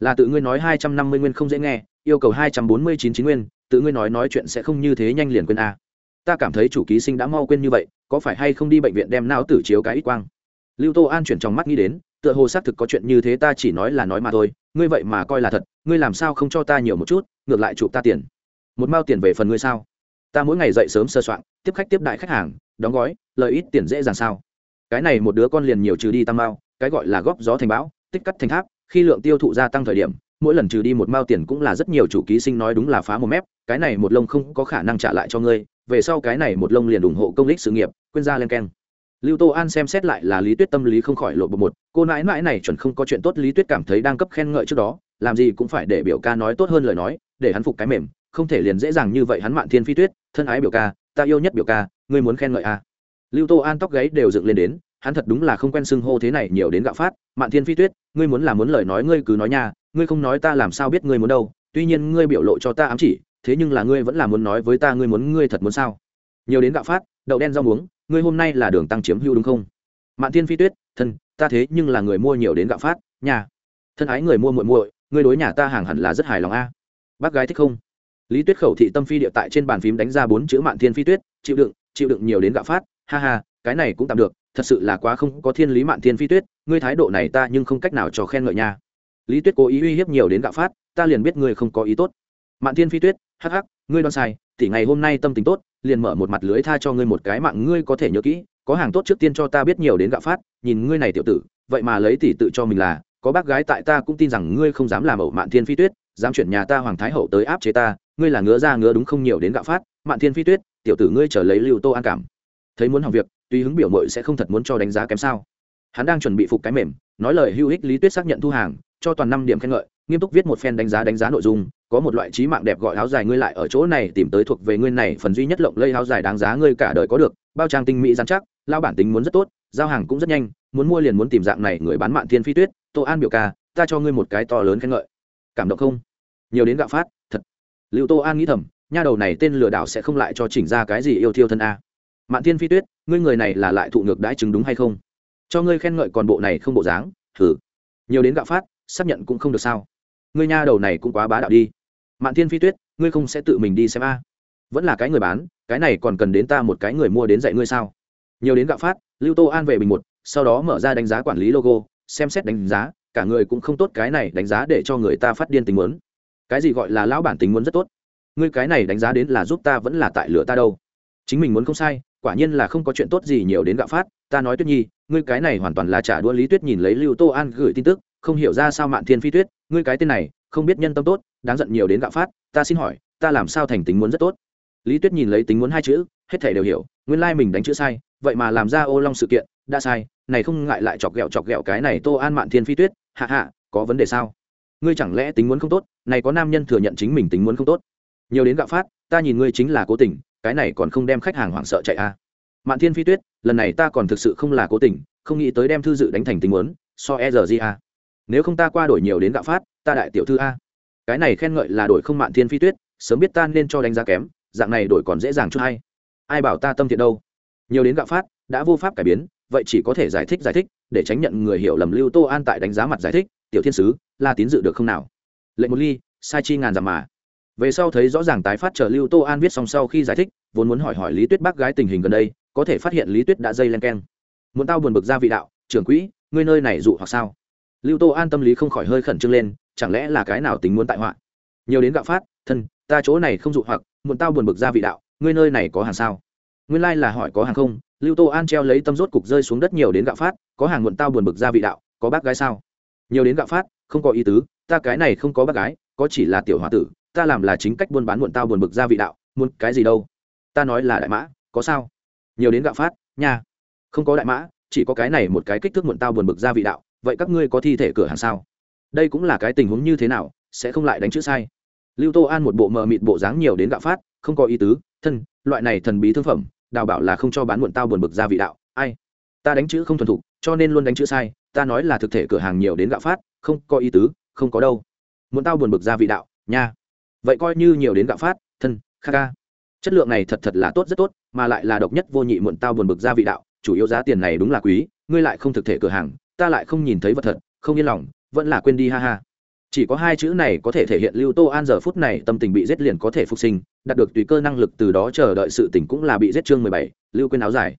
Là tự ngươi nói hai trăm năm mươi nguyên không dễ nghe, yêu cầu hai trăm bốn mươi chín chín nguyên tự ngươi nói nói chuyện sẽ không như thế nhanh liền quên a à. ta cảm thấy chủ ký sinh đã mau quên như vậy, có phải hay không đi bệnh viện đem não tử chiếu cái ít quang? Lưu tô an chuyển trong mắt nghĩ đến, tựa hồ xác thực có chuyện như thế ta chỉ nói là nói mà thôi, ngươi vậy mà coi là thật, ngươi làm sao không cho ta nhiều một chút, ngược lại chụp ta tiền. Một mao tiền về phần ngươi sao? Ta mỗi ngày dậy sớm sơ soạn, tiếp khách tiếp đại khách hàng, đóng gói lợi ít tiền dễ dàng sao? Cái này một đứa con liền nhiều trừ đi tam mao, cái gọi là góp gió thành bão, tích cắt thành tháp, khi lượng tiêu thụ gia tăng thời điểm mỗi lần trừ đi một mao tiền cũng là rất nhiều chủ ký sinh nói đúng là phá một mép, cái này một lông không có khả năng trả lại cho ngươi, về sau cái này một lông liền ủng hộ công lý sự nghiệp, quên ra lên keng lưu tô an xem xét lại là lý tuyết tâm lý không khỏi lộ bộ một, cô nãi nãi này chuẩn không có chuyện tốt, lý tuyết cảm thấy đang cấp khen ngợi trước đó, làm gì cũng phải để biểu ca nói tốt hơn lời nói, để hắn phục cái mềm, không thể liền dễ dàng như vậy hắn mạn thiên phi tuyết, thân ái biểu ca, ta yêu nhất biểu ca, ngươi muốn khen ngợi à. lưu tô an tóc gáy đều dựng lên đến, hắn thật đúng là không quen xưng hô thế này nhiều đến gạo phát mạn thiên phi tuyết, ngươi muốn là muốn lời nói ngươi cứ nói nha, ngươi không nói ta làm sao biết ngươi muốn đâu, tuy nhiên ngươi biểu lộ cho ta ám chỉ, thế nhưng là ngươi vẫn là muốn nói với ta ngươi muốn ngươi thật muốn sao? Nhiều đến gạo phát, đậu đen rau muống, ngươi hôm nay là đường tăng chiếm hưu đúng không? Mạn thiên phi tuyết, thân, ta thế nhưng là người mua nhiều đến gạo phát nhà thân ái người mua muội muội, ngươi đối nhà ta hàng hẳn là rất hài lòng a. Bác gái thích không? Lý tuyết khẩu thị tâm phi địa tại trên bàn phím đánh ra bốn chữ mạn thiên phi tuyết, chịu đựng chịu đựng nhiều đến gạo phát, ha ha, cái này cũng tạm được, thật sự là quá không có thiên lý mạn thiên phi tuyết ngươi thái độ này ta nhưng không cách nào cho khen ngợi nha. Lý tuyết cố ý uy hiếp nhiều đến gạo phát, ta liền biết ngươi không có ý tốt. Mạn thiên phi tuyết, hắc hắc, ngươi đoán sai tỷ ngày hôm nay tâm tình tốt, liền mở một mặt lưới tha cho ngươi một cái mạng ngươi có thể nhớ kỹ, có hàng tốt trước tiên cho ta biết nhiều đến gạo phát, nhìn ngươi này tiểu tử, vậy mà lấy tỷ tự cho mình là, có bác gái tại ta cũng tin rằng ngươi không dám làm ẩu mạn thiên phi tuyết, dám chuyển nhà ta hoàng thái hậu tới áp chế ta, ngươi là ngứa ra ngứa đúng không nhiều đến gạo phát, mạn thiên phi tuyết, tiểu tử ngươi trở lấy lưu tô an cảm. Thấy muốn học việc tuy hứng biểu mội sẽ không thật muốn cho đánh giá kém sao hắn đang chuẩn bị phục cái mềm, nói lời hữu ích lý tuyết xác nhận thu hàng, cho toàn năm điểm khen ngợi, nghiêm túc viết một phen đánh giá đánh giá nội dung, có một loại trí mạng đẹp gọi áo dài ngươi lại ở chỗ này tìm tới thuộc về ngươi này, phần duy nhất lộng lây áo dài đáng giá ngươi cả đời có được, bao trang tinh mỹ dán chắc, lao bản tính muốn rất tốt, giao hàng cũng rất nhanh, muốn mua liền muốn tìm dạng này người bán mạng thiên phi tuyết, tô an biểu ca, ta cho ngươi một cái to lớn khen ngợi. Cảm động không? Nhiều đến gạo phát, thật. Liệu tô an nghĩ thầm, nha đầu này tên lừa đảo sẽ không lại cho chỉnh ra cái gì yêu thiêu thân a. Mạng thiên phi tuyết, ngươi người này là lại thụ ngược đãi chứng đúng hay không? Cho ngươi khen ngợi còn bộ này không bộ dáng thử nhiều đến gạo phát, xác nhận cũng không được sao. Ngươi nha đầu này cũng quá bá đạo đi. Mạn thiên phi tuyết, ngươi không sẽ tự mình đi xem a. Vẫn là cái người bán, cái này còn cần đến ta một cái người mua đến dạy ngươi sao? Nhiều đến gạo phát, lưu tô an về bình một, sau đó mở ra đánh giá quản lý logo, xem xét đánh giá, cả người cũng không tốt, cái này đánh giá để cho người ta phát điên tình muốn. Cái gì gọi là lão bản tính muốn rất tốt? Ngươi cái này đánh giá đến là giúp ta vẫn là tại lửa ta đâu? Chính mình muốn không sai, quả nhiên là không có chuyện tốt gì nhiều đến gạo phát, ta nói tuyết nhi ngươi cái này hoàn toàn là trả đũa lý tuyết nhìn lấy lưu tô an gửi tin tức, không hiểu ra sao mạn thiên phi tuyết, ngươi cái tên này, không biết nhân tâm tốt, đáng giận nhiều đến gạo phát, ta xin hỏi, ta làm sao thành tính muốn rất tốt? Lý tuyết nhìn lấy tính muốn hai chữ, hết thể đều hiểu, nguyên lai、like、mình đánh chữ sai, vậy mà làm ra ô long sự kiện, đã sai, này không ngại lại chọc ghẹo chọc ghẹo cái này tô an mạn thiên phi tuyết, hạ hạ, có vấn đề sao? Ngươi chẳng lẽ tính muốn không tốt, này có nam nhân thừa nhận chính mình tính muốn không tốt? Nhiều đến gạo phát, ta nhìn ngươi chính là cố tình, cái này còn không đem khách hàng hoảng sợ chạy a à mạn thiên phi tuyết, lần này ta còn thực sự không là cố tình, không nghĩ tới đem thư dự đánh thành tình muốn so e rg a. Nếu không ta qua đổi nhiều đến gạo phát, ta đại tiểu thư a. Cái này khen ngợi là đổi không mạn thiên phi tuyết, sớm biết ta nên cho đánh giá kém, dạng này đổi còn dễ dàng chút hay. Ai bảo ta tâm thiện đâu? Nhiều đến gạo phát, đã vô pháp cải biến, vậy chỉ có thể giải thích giải thích, để tránh nhận người hiểu lầm lưu tô an tại đánh giá mặt giải thích, tiểu thiên sứ, la tín dự được không nào? Lệnh một ly, sai chi ngàn dặm mà. Về sau thấy rõ ràng tái phát chờ lưu tô an viết xong sau khi giải thích, vốn muốn hỏi hỏi lý tuyết bác gái tình hình gần đây có thể phát hiện lý tuyết đã dây len keng. Muốn tao buồn bực ra vị đạo, trưởng quỹ, ngươi nơi này dụ hoặc sao? Lưu tô an tâm lý không khỏi hơi khẩn trương lên, chẳng lẽ là cái nào tính muốn tại họa? Nhiều đến gạo phát, thân, ta chỗ này không dụ hoặc muốn tao buồn bực ra vị đạo, ngươi nơi này có hàng sao? Nguyên lai là hỏi có hàng không, lưu tô an treo lấy tâm rốt cục rơi xuống đất nhiều đến gạo phát, có hàng muộn tao buồn bực ra vị đạo, có bác gái sao? Nhiều đến gạo phát, không có ý tứ, ta cái này không có bác gái, có chỉ là tiểu h o a tử, ta làm là chính cách buôn bán muộn tao buồn bực ra vị đạo, muốn cái gì đâu? Ta nói là đại mã, có sao? Nhiều đến gạo phát, nha. Không có đại mã, chỉ có cái này một cái kích thước muộn tao buồn bực ra vị đạo, vậy các ngươi có thi thể cửa hàng sao? Đây cũng là cái tình huống như thế nào, sẽ không lại đánh chữ sai. Lưu tô an một bộ mờ mịt bộ dáng nhiều đến gạo phát, không có ý tứ, thân, loại này thần bí thương phẩm, đào bảo là không cho bán muộn tao buồn bực ra vị đạo, ai? Ta đánh chữ không thuần thục, cho nên luôn đánh chữ sai, ta nói là thực thể cửa hàng nhiều đến gạo phát, không có ý tứ, không có đâu. Muộn tao buồn bực ra vị đạo, nha. Vậy coi như nhiều đến gạo phát, thân, kha ca chất lượng này thật thật là tốt rất tốt, mà lại là độc nhất vô nhị muộn tao buồn bực ra vị đạo, chủ yếu giá tiền này đúng là quý, ngươi lại không thực thể cửa hàng, ta lại không nhìn thấy vật thật, không yên lòng, vẫn là quên đi ha ha. Chỉ có hai chữ này có thể thể hiện lưu tô an giờ phút này tâm tình bị giết liền có thể phục sinh, đạt được tùy cơ năng lực từ đó chờ đợi sự tỉnh cũng là bị giết chương mười bảy, lưu quên áo dài.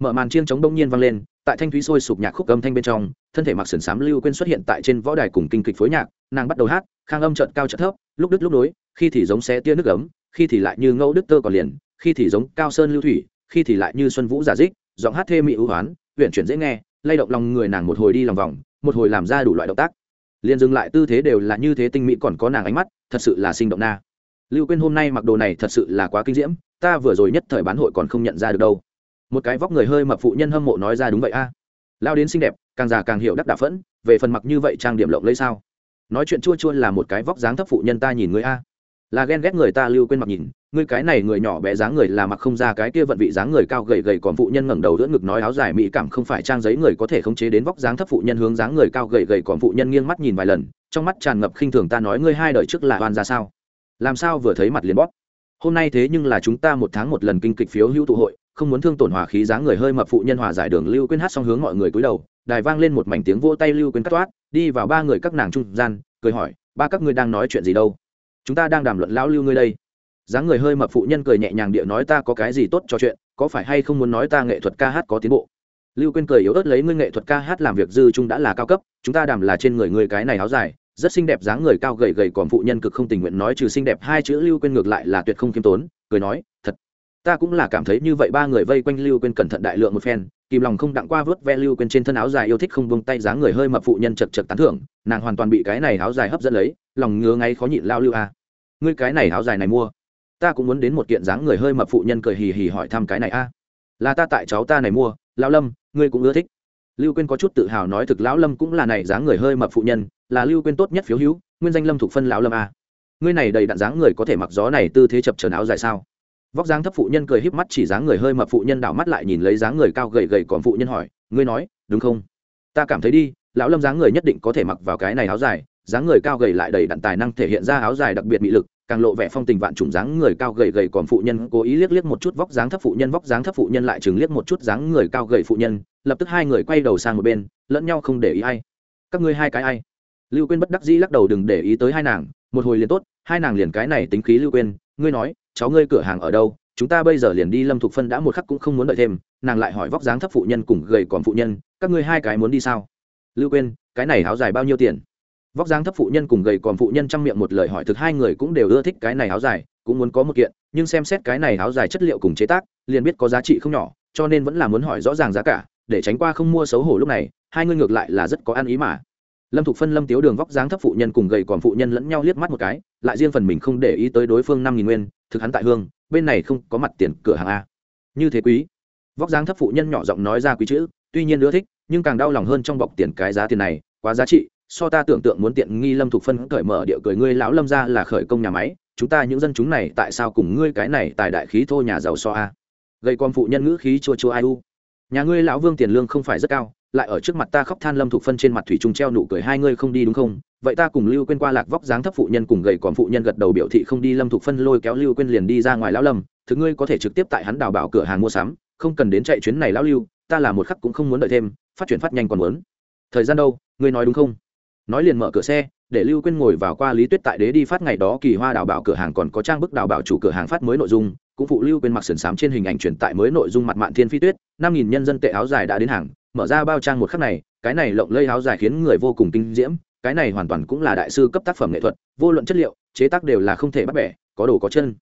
Mở màn chiêng chống đông nhiên vang lên, tại thanh thúy sôi sụp nhạc khúc âm thanh bên trong, thân thể mặc sườn xám lưu quên xuất hiện tại trên võ đài cùng kinh kịch phối nhạc, nàng bắt đầu hát, khang âm trợn cao trợn thấp, lúc đứt lúc nối, khi thì giống xé tia nước ấm khi thì lại như ngẫu đức tơ còn liền, khi thì giống cao sơn lưu thủy, khi thì lại như xuân vũ giả dích, giọng hát thê mị ưu hoán huyện chuyển dễ nghe, lay động lòng người nàng một hồi đi lòng vòng, một hồi làm ra đủ loại động tác. Liền dừng lại tư thế đều là như thế tinh mỹ còn có nàng ánh mắt, thật sự là sinh động na. Lưu quên hôm nay mặc đồ này thật sự là quá kinh diễm, ta vừa rồi nhất thời bán hội còn không nhận ra được đâu. Một cái vóc người hơi mập phụ nhân hâm mộ nói ra đúng vậy a. Lao đến xinh đẹp, càng già càng hiểu đắc đà phẫn, về phần mặc như vậy trang điểm lộng lấy sao? Nói chuyện chua chua là một cái vóc dáng thấp phụ nhân ta nhìn người a là ghen ghét người ta lưu quên mặc nhìn, ngươi cái này người nhỏ bé dáng người là mặc không ra cái kia vận vị dáng người cao gầy gầy còn phụ nhân ngẩng đầu đỡ ngực nói áo dài mỹ cảm không phải trang giấy người có thể khống chế đến vóc dáng thấp phụ nhân hướng dáng người cao gầy gầy còn phụ nhân nghiêng mắt nhìn vài lần, trong mắt tràn ngập khinh thường ta nói ngươi hai đời trước là oan ra sao? Làm sao vừa thấy mặt liền bóp? Hôm nay thế nhưng là chúng ta một tháng một lần kinh kịch phiếu hữu tụ hội, không muốn thương tổn hòa khí dáng người hơi mập phụ nhân hòa giải đường lưu quên hát xong hướng mọi người cúi đầu, đài vang lên một mảnh tiếng vỗ tay lưu quên cắt toát, đi vào ba người các nàng trung gian, cười hỏi, ba các ngươi đang nói chuyện gì đâu? Chúng ta đang đàm luận lão lưu ngươi đây. Dáng người hơi mập phụ nhân cười nhẹ nhàng địa nói ta có cái gì tốt cho chuyện, có phải hay không muốn nói ta nghệ thuật ca hát có tiến bộ? Lưu quên cười yếu ớt lấy ngươi nghệ thuật ca hát làm việc dư trung đã là cao cấp, chúng ta đàm là trên người ngươi cái này áo dài, rất xinh đẹp dáng người cao gầy gầy còn phụ nhân cực không tình nguyện nói trừ xinh đẹp hai chữ lưu quên ngược lại là tuyệt không khiêm tốn, cười nói, thật, ta cũng là cảm thấy như vậy. Ba người vây quanh lưu quên cẩn thận đại lượng một phen, kìm lòng không đặng qua vớt ve lưu quên trên thân áo dài yêu thích không buông tay dáng người hơi mập phụ nhân chật chật tán thưởng, nàng hoàn toàn bị cái này áo dài hấp dẫn lấy, lòng ngứa ngáy khó nhịn lao lưu a ngươi cái này áo dài này mua. Ta cũng muốn đến một kiện dáng người hơi mập phụ nhân cười hì hì hỏi thăm cái này a. Là ta tại cháu ta này mua, lão lâm, ngươi cũng ưa thích. Lưu quên có chút tự hào nói thực lão lâm cũng là này dáng người hơi mập phụ nhân, là lưu quên tốt nhất phiếu hữu, nguyên danh lâm thuộc phân lão lâm a. Ngươi này đầy đặn dáng người có thể mặc gió này tư thế chập trần áo dài sao? Vóc dáng thấp phụ nhân cười híp mắt chỉ dáng người hơi mập phụ nhân đảo mắt lại nhìn lấy dáng người cao gầy gầy còn phụ nhân hỏi, ngươi nói, đúng không? Ta cảm thấy đi, lão lâm dáng người nhất định có thể mặc vào cái này áo dài dáng người cao gầy lại đầy đặn tài năng thể hiện ra áo dài đặc biệt bị lực, càng lộ vẻ phong tình vạn trùng dáng người cao gầy gầy còn phụ nhân cố ý liếc liếc một chút vóc dáng thấp phụ nhân, vóc dáng thấp phụ nhân lại chừng liếc một chút dáng người cao gầy phụ nhân, lập tức hai người quay đầu sang một bên, lẫn nhau không để ý ai. Các ngươi hai cái ai? Lưu quên bất đắc dĩ lắc đầu đừng để ý tới hai nàng, một hồi liền tốt, hai nàng liền cái này tính khí lưu quên ngươi nói, cháu ngươi cửa hàng ở đâu, chúng ta bây giờ liền đi lâm thục phân đã một khắc cũng không muốn đợi thêm, nàng lại hỏi vóc dáng thấp phụ nhân cùng gầy còn phụ nhân, các ngươi hai cái muốn đi sao? Lưu quên cái này áo dài bao nhiêu tiền? Vóc dáng thấp phụ nhân cùng gầy còn phụ nhân trong miệng một lời hỏi thực hai người cũng đều ưa thích cái này áo dài, cũng muốn có một kiện, nhưng xem xét cái này áo dài chất liệu cùng chế tác, liền biết có giá trị không nhỏ, cho nên vẫn là muốn hỏi rõ ràng giá cả, để tránh qua không mua xấu hổ lúc này, hai người ngược lại là rất có ăn ý mà. Lâm thục phân, lâm tiếu đường vóc dáng thấp phụ nhân cùng gầy còn phụ nhân lẫn nhau liếc mắt một cái, lại riêng phần mình không để ý tới đối phương năm nghìn nguyên, thực hắn tại hương, bên này không có mặt tiền cửa hàng a. Như thế quý. Vóc dáng thấp phụ nhân nhỏ giọng nói ra quý chữ, tuy nhiên ưa thích, nhưng càng đau lòng hơn trong bọc tiền cái giá tiền này, quá giá trị so ta tưởng tượng muốn tiện nghi lâm thục phân cởi mở địa cười ngươi lão lâm ra là khởi công nhà máy, chúng ta những dân chúng này tại sao cùng ngươi cái này tài đại khí thô nhà giàu so a? Gây con phụ nhân ngữ khí chua chua ai u. Nhà ngươi lão vương tiền lương không phải rất cao, lại ở trước mặt ta khóc than lâm thục phân trên mặt thủy trung treo nụ cười hai ngươi không đi đúng không? Vậy ta cùng lưu quên qua lạc vóc dáng thấp phụ nhân cùng gầy còn phụ nhân gật đầu biểu thị không đi lâm thục phân lôi kéo lưu quên liền đi ra ngoài lão lâm, thứ ngươi có thể trực tiếp tại hắn đào bảo cửa hàng mua sắm, không cần đến chạy chuyến này lão lưu, ta là một khắc cũng không muốn đợi thêm, phát triển phát nhanh còn muốn. Thời gian đâu, ngươi nói đúng không? Nói liền mở cửa xe, để lưu quên ngồi vào qua lý tuyết tại đế đi phát ngày đó kỳ hoa đào bảo cửa hàng còn có trang bức đào bảo chủ cửa hàng phát mới nội dung, cũng phụ lưu quên mặc sườn xám trên hình ảnh truyền tại mới nội dung mặt mạn thiên phi tuyết, năm nghìn nhân dân tệ áo dài đã đến hàng, mở ra bao trang một khắc này, cái này lộng lây áo dài khiến người vô cùng kinh diễm, cái này hoàn toàn cũng là đại sư cấp tác phẩm nghệ thuật, vô luận chất liệu, chế tác đều là không thể bắt bẻ, có đồ có chân.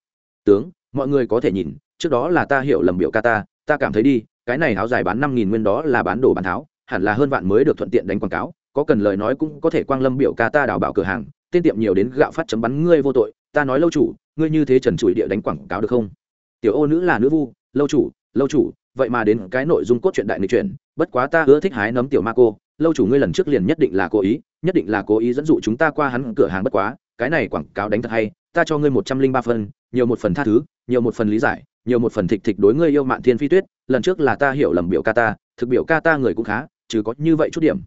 Tướng, mọi người có thể nhìn, trước đó là ta hiểu lầm biểu ca ta ta cảm thấy đi, cái này áo dài bán năm nghìn nguyên đó là bán đồ bán tháo, hẳn là hơn vạn mới được thuận tiện đánh quảng cáo có cần lời nói cũng có thể quang lâm biểu ca ta đào bảo cửa hàng, tên tiệm nhiều đến gạo phát chấm bắn ngươi vô tội, ta nói lâu chủ, ngươi như thế trần trụi địa đánh quảng cáo được không? Tiểu ô nữ là nữ vu, lâu chủ lâu chủ, vậy mà đến cái nội dung cốt truyện đại nghịch truyện bất quá ta ưa thích hái nấm tiểu ma cô, lâu chủ ngươi lần trước liền nhất định là cố ý, nhất định là cố ý dẫn dụ chúng ta qua hắn cửa hàng bất quá, cái này quảng cáo đánh thật hay, ta cho ngươi một trăm linh ba phân nhiều một phần tha thứ, nhiều một phần lý giải, nhiều một phần thịt thịt đối ngươi yêu mạn thiên phi tuyết, lần trước là ta hiểu lầm biểu ca ta, thực biểu ca ta người cũng khá, chứ có như vậy chút điểm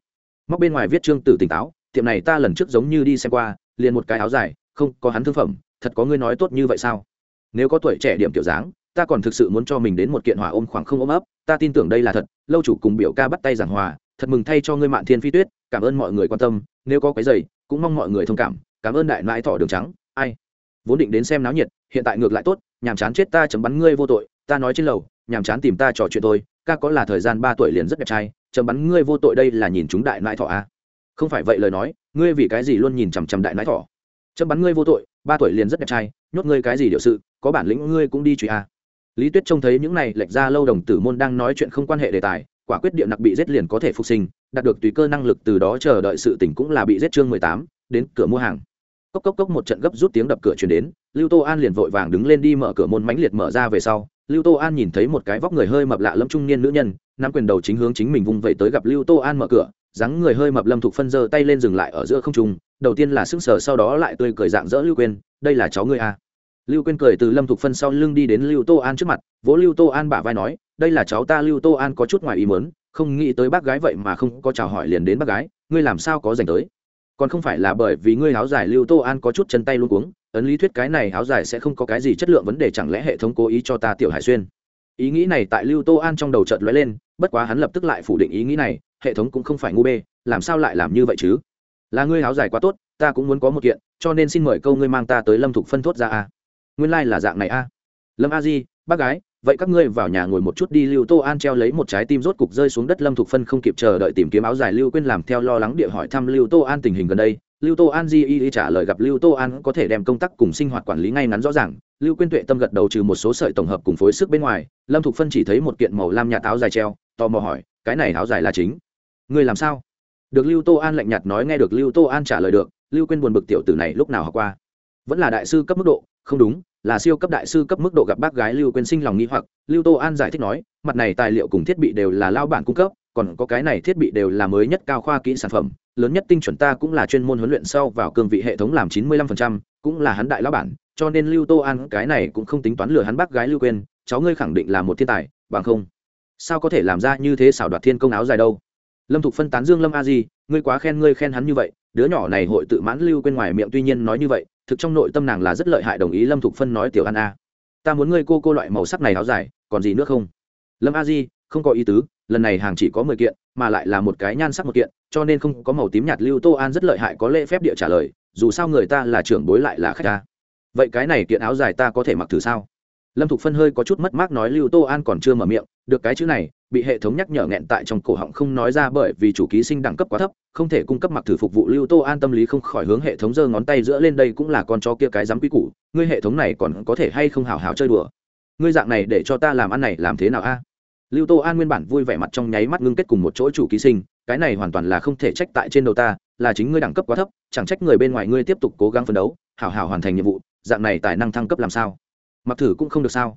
móc bên ngoài viết trương tử tỉnh táo, tiệm này ta lần trước giống như đi xem qua, liền một cái áo dài, không, có hắn thương phẩm, thật có ngươi nói tốt như vậy sao? Nếu có tuổi trẻ điểm kiểu dáng, ta còn thực sự muốn cho mình đến một kiện hòa ôm khoảng không ôm ấp, ta tin tưởng đây là thật, lâu chủ cùng biểu ca bắt tay giảng hòa, thật mừng thay cho ngươi mạn thiên phi tuyết, cảm ơn mọi người quan tâm, nếu có cái giày, cũng mong mọi người thông cảm cảm ơn đại nãi thỏ đường trắng, ai? Vốn định đến xem náo nhiệt, hiện tại ngược lại tốt, nhàm chán chết ta chấm bắn ngươi vô tội, ta nói trên lầu, nhàm chán tìm ta trò chuyện tôi ca có là thời gian ba tuổi liền rất đẹp trai chấm bắn ngươi vô tội đây là nhìn chúng đại nãi thọ à. không phải vậy lời nói, ngươi vì cái gì luôn nhìn chằm chằm đại nãi thọ chấm bắn ngươi vô tội, ba tuổi liền rất đẹp trai, nhốt ngươi cái gì điều sự, có bản lĩnh ngươi cũng đi truy à. lý tuyết trông thấy những này lệch ra lâu đồng tử môn đang nói chuyện không quan hệ đề tài, quả quyết điện nặc bị giết liền có thể phục sinh, đạt được tùy cơ năng lực từ đó chờ đợi sự tỉnh cũng là bị giết chương mười tám, đến cửa mua hàng cốc cốc cốc một trận gấp rút tiếng đập cửa chuyển đến, lưu tô an liền vội vàng đứng lên đi mở cửa môn mãnh liệt mở ra về sau, lưu tô an nhìn thấy một cái vóc người hơi mập lạ lâm trung niên nữ nhân, nắm quyền đầu chính hướng chính mình vung vẩy tới gặp lưu tô an mở cửa, dáng người hơi mập lâm thục phân giơ tay lên dừng lại ở giữa không trung, đầu tiên là sững sờ sau đó lại tươi cười dạng dỡ lưu quên đây là cháu ngươi à. lưu quên cười từ lâm thục phân sau lưng đi đến lưu tô an trước mặt, vỗ lưu tô an bả vai nói, đây là cháu ta lưu tô an có chút ngoài ý mớn không nghĩ tới bác gái vậy mà không có chào hỏi liền đến bác gái, ngươi làm sao có dành tới còn không phải là bởi vì ngươi áo dài lưu tô an có chút chân tay luôn cuống, ấn lý thuyết cái này áo dài sẽ không có cái gì chất lượng vấn đề chẳng lẽ hệ thống cố ý cho ta tiểu hải xuyên? Ý nghĩ này tại lưu tô an trong đầu chợt lóe lên, bất quá hắn lập tức lại phủ định ý nghĩ này, hệ thống cũng không phải ngu bê, làm sao lại làm như vậy chứ? Là ngươi áo dài quá tốt, ta cũng muốn có một kiện, cho nên xin mời câu ngươi mang ta tới lâm thục phân thốt ra a. Nguyên lai、like、là dạng này a. Lâm a di, bác gái vậy các ngươi vào nhà ngồi một chút đi, lưu tô an treo lấy một trái tim rốt cục rơi xuống đất, lâm thục phân không kịp chờ đợi tìm kiếm áo dài lưu quên làm theo lo lắng địa hỏi thăm lưu tô an tình hình gần đây. Lưu tô an di y trả lời gặp lưu tô an có thể đem công tác cùng sinh hoạt quản lý ngay ngắn rõ ràng. Lưu quyên tuệ tâm gật đầu trừ một số sợi tổng hợp cùng phối sức bên ngoài, lâm thục phân chỉ thấy một kiện màu lam nhạt áo dài treo, tò mò hỏi, cái này áo dài là chính? Người làm sao? Được lưu tô an lạnh nhạt nói, nghe được lưu tô an trả lời được, lưu quyên buồn bực tiểu tử này lúc nào học qua? Vẫn là đại sư cấp mức độ, không đúng là siêu cấp đại sư cấp mức độ gặp bác gái lưu quên sinh lòng nghi hoặc. Lưu tô an giải thích nói, mặt này tài liệu cùng thiết bị đều là lao bản cung cấp, còn có cái này thiết bị đều là mới nhất cao khoa kỹ sản phẩm, lớn nhất tinh chuẩn ta cũng là chuyên môn huấn luyện sau vào cương vị hệ thống làm chín mươi lăm phần trăm, cũng là hắn đại lao bản, cho nên lưu tô an cái này cũng không tính toán lừa hắn bác gái lưu quên cháu ngươi khẳng định là một thiên tài, bằng không, sao có thể làm ra như thế xảo đoạt thiên công áo dài đâu. Lâm thục phân tán dương lâm a di ngươi quá khen ngươi khen hắn như vậy, đứa nhỏ này hội tự mãn lưu quên ngoài miệng tuy nhiên nói như vậy, thực trong nội tâm nàng là rất lợi hại đồng ý lâm thục phân nói tiểu an a. Ta muốn ngươi cô cô loại màu sắc này áo dài, còn gì nữa không? Lâm a di, không có ý tứ, lần này hàng chỉ có mười kiện, mà lại là một cái nhan sắc một kiện, cho nên không có màu tím nhạt lưu tô an rất lợi hại có lễ phép địa trả lời, dù sao người ta là trưởng bối lại là khách ta vậy cái này kiện áo dài ta có thể mặc thử sao? Lâm thục phân hơi có chút mất mát nói lưu tô an còn chưa mở miệng được cái chữ này, bị hệ thống nhắc nhở nghẹn tại trong cổ họng không nói ra bởi vì chủ ký sinh đẳng cấp quá thấp, không thể cung cấp mặc thử phục vụ lưu tô an tâm lý không khỏi hướng hệ thống giơ ngón tay giữa lên đây cũng là con chó kia cái dám quý củ, ngươi hệ thống này còn có thể hay không hào hào chơi đùa? Ngươi dạng này để cho ta làm ăn này làm thế nào a? Lưu tô an nguyên bản vui vẻ mặt trong nháy mắt ngưng kết cùng một chỗ chủ ký sinh, cái này hoàn toàn là không thể trách tại trên đầu ta, là chính ngươi đẳng cấp quá thấp, chẳng trách người bên ngoài ngươi tiếp tục cố gắng phấn đấu, hào hào hoàn thành nhiệm vụ, dạng này tài năng thăng cấp làm sao? Mặc thử cũng không được sao?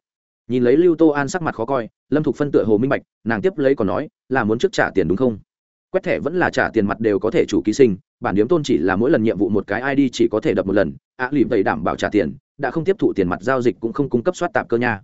Nhìn lấy lưu tô an sắc mặt khó coi lâm thục phân tựa hồ minh bạch nàng tiếp lấy còn nói là muốn trước trả tiền đúng không quét thẻ vẫn là trả tiền mặt đều có thể chủ ký sinh bản điếm tôn chỉ là mỗi lần nhiệm vụ một cái id chỉ có thể đập một lần ạ à, lì vậy đảm bảo trả tiền đã không tiếp thụ tiền mặt giao dịch cũng không cung cấp soát tạp cơ nha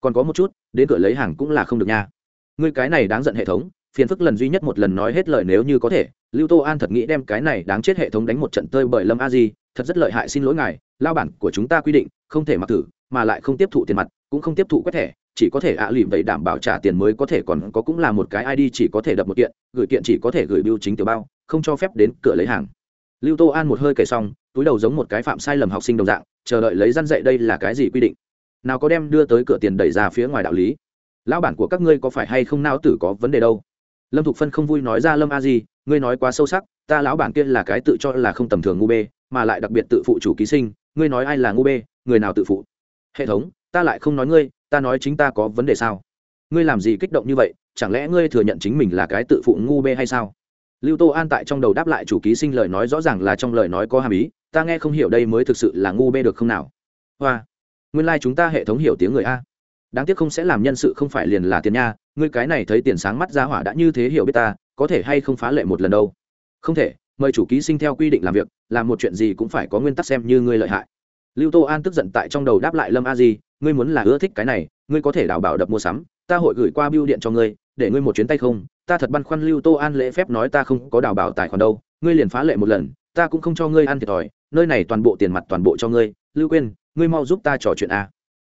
còn có một chút đến cửa lấy hàng cũng là không được nha ngươi cái này đáng giận hệ thống phiền phức lần duy nhất một lần nói hết lời nếu như có thể lưu tô an thật nghĩ đem cái này đáng chết hệ thống đánh một trận tơi bởi lâm a di thật rất lợi hại xin lỗi ngài lao bản của chúng ta quy định không thể mặc tử, mà lại không tiếp thụ tiền mặt cũng không tiếp thụ quét thẻ, chỉ có thể ạ à lìm vậy đảm bảo trả tiền mới có thể, còn có cũng là một cái id chỉ có thể đập một kiện, gửi kiện chỉ có thể gửi biêu chính tiểu bao, không cho phép đến cửa lấy hàng. Lưu tô an một hơi kể xong, túi đầu giống một cái phạm sai lầm học sinh đồng dạng, chờ đợi lấy răn dạy đây là cái gì quy định. Nào có đem đưa tới cửa tiền đẩy ra phía ngoài đạo lý. Lão bản của các ngươi có phải hay không nao tử có vấn đề đâu? Lâm thục phân không vui nói ra lâm a di, ngươi nói quá sâu sắc, ta lão bản kia là cái tự cho là không tầm thường ngu bê, mà lại đặc biệt tự phụ chủ ký sinh, ngươi nói ai là ngu bê, người nào tự phụ? Hệ thống ta lại không nói ngươi, ta nói chính ta có vấn đề sao? Ngươi làm gì kích động như vậy, chẳng lẽ ngươi thừa nhận chính mình là cái tự phụ ngu bê hay sao? Lưu tô an tại trong đầu đáp lại chủ ký sinh lời nói rõ ràng là trong lời nói có hàm ý, ta nghe không hiểu đây mới thực sự là ngu bê được không nào? Hoa, nguyên lai、like、chúng ta hệ thống hiểu tiếng người a. Đáng tiếc không sẽ làm nhân sự không phải liền là tiền nha, ngươi cái này thấy tiền sáng mắt ra hỏa đã như thế hiểu biết ta, có thể hay không phá lệ một lần đâu? Không thể, mời chủ ký sinh theo quy định làm việc, làm một chuyện gì cũng phải có nguyên tắc xem như ngươi lợi hại. Lưu tô an tức giận tại trong đầu đáp lại lâm a di ngươi muốn là ưa thích cái này, ngươi có thể đào bảo đập mua sắm, ta hội gửi qua biêu điện cho ngươi, để ngươi một chuyến tay không, ta thật băn khoăn lưu tô an lễ phép nói ta không có đào bảo tài khoản đâu, ngươi liền phá lệ một lần, ta cũng không cho ngươi ăn thiệt thòi, nơi này toàn bộ tiền mặt toàn bộ cho ngươi, lưu quên ngươi mau giúp ta trò chuyện a.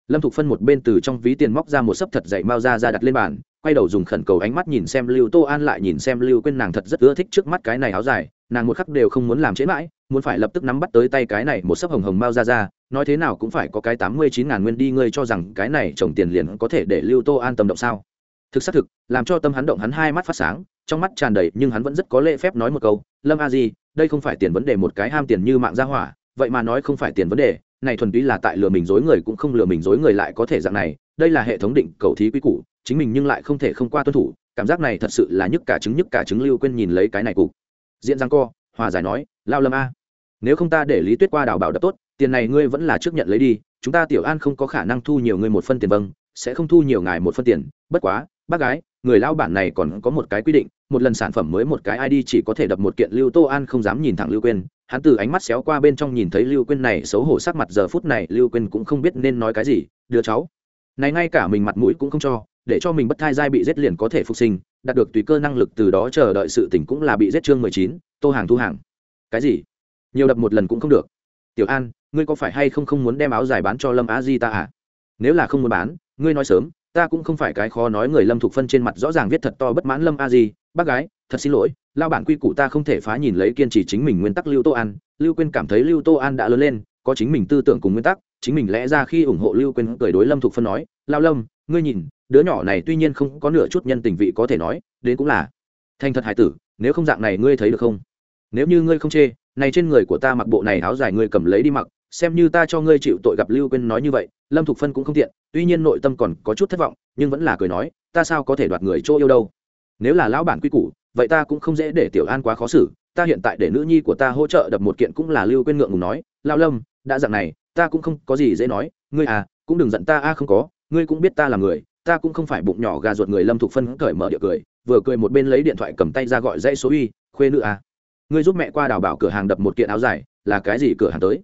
Lâm thục phân một bên từ trong ví tiền móc ra một sấp thật dậy mau ra ra đặt lên bàn, quay đầu dùng khẩn cầu ánh mắt nhìn xem lưu tô an lại nhìn xem lưu quên nàng thật rất ưa thích trước mắt cái này áo dài, nàng một khắc đều không muốn làm chế mãi, muốn phải lập tức nắm bắt tới tay cái này một sấp hồng hồng mau ra ra nói thế nào cũng phải có cái tám mươi chín ngàn nguyên đi, ngươi cho rằng cái này trồng tiền liền có thể để lưu tô an tâm động sao? Thực xác thực, làm cho tâm hắn động hắn hai mắt phát sáng, trong mắt tràn đầy, nhưng hắn vẫn rất có lễ phép nói một câu, lâm a di, đây không phải tiền vấn đề một cái ham tiền như mạng gia hỏa, vậy mà nói không phải tiền vấn đề, này thuần túy là tại lừa mình dối người cũng không lừa mình dối người lại có thể dạng này, đây là hệ thống định cầu thí quy củ, chính mình nhưng lại không thể không qua tuân thủ, cảm giác này thật sự là nhức cả chứng nhức cả chứng lưu quên nhìn lấy cái này cục. Diện giang co, hòa giải nói, lao lâm a, nếu không ta để lý tuyết qua đào bảo đập tốt tiền này ngươi vẫn là trước nhận lấy đi, chúng ta tiểu an không có khả năng thu nhiều ngươi một phân tiền vâng sẽ không thu nhiều ngài một phân tiền. Bất quá, bác gái, người lao bản này còn có một cái quy định, một lần sản phẩm mới một cái id chỉ có thể đập một kiện lưu tô an không dám nhìn thẳng lưu quên hắn từ ánh mắt xéo qua bên trong nhìn thấy lưu quên này xấu hổ sắc mặt, giờ phút này lưu quên cũng không biết nên nói cái gì. Đứa cháu, này ngay cả mình mặt mũi cũng không cho, để cho mình bất thai giai bị giết liền có thể phục sinh, đạt được tùy cơ năng lực từ đó chờ đợi sự tỉnh cũng là bị giết chương mười chín, tô hàng thu hàng. Cái gì? Nhiều đập một lần cũng không được tiểu an, ngươi có phải hay không không muốn đem áo dài bán cho lâm á di ta à? Nếu là không muốn bán, ngươi nói sớm, ta cũng không phải cái khó nói người lâm thục phân trên mặt rõ ràng viết thật to bất mãn lâm a di, bác gái, thật xin lỗi, lao bản quy củ ta không thể phá nhìn lấy kiên trì chính mình nguyên tắc lưu tô an. Lưu quên cảm thấy lưu tô an đã lớn lên, có chính mình tư tưởng cùng nguyên tắc, chính mình lẽ ra khi ủng hộ lưu quên cười đối lâm thục phân nói, lao lâm, ngươi nhìn, đứa nhỏ này tuy nhiên không có nửa chút nhân tình vị có thể nói, đến cũng là thành thật hải tử, nếu không dạng này ngươi thấy được không? Nếu như ngươi không chê này trên người của ta mặc bộ này áo dài ngươi cầm lấy đi mặc, xem như ta cho ngươi chịu tội gặp lưu quên nói như vậy, lâm thục phân cũng không tiện, tuy nhiên nội tâm còn có chút thất vọng, nhưng vẫn là cười nói, ta sao có thể đoạt người chỗ yêu đâu nếu là lão bản quy củ, vậy ta cũng không dễ để tiểu an quá khó xử, ta hiện tại để nữ nhi của ta hỗ trợ đập một kiện cũng là lưu quên ngượng ngùng nói lao lâm, đã dặn này, ta cũng không có gì dễ nói, ngươi à cũng đừng giận ta, a, không có, ngươi cũng biết ta là người, ta cũng không phải bụng nhỏ gà ruột người lâm thục phân cởi mở địa cười, vừa cười một bên lấy điện thoại cầm tay ra gọi dãy số uy, khuê nữ à ngươi giúp mẹ qua đào bảo cửa hàng đập một kiện áo dài, là cái gì cửa hàng tới?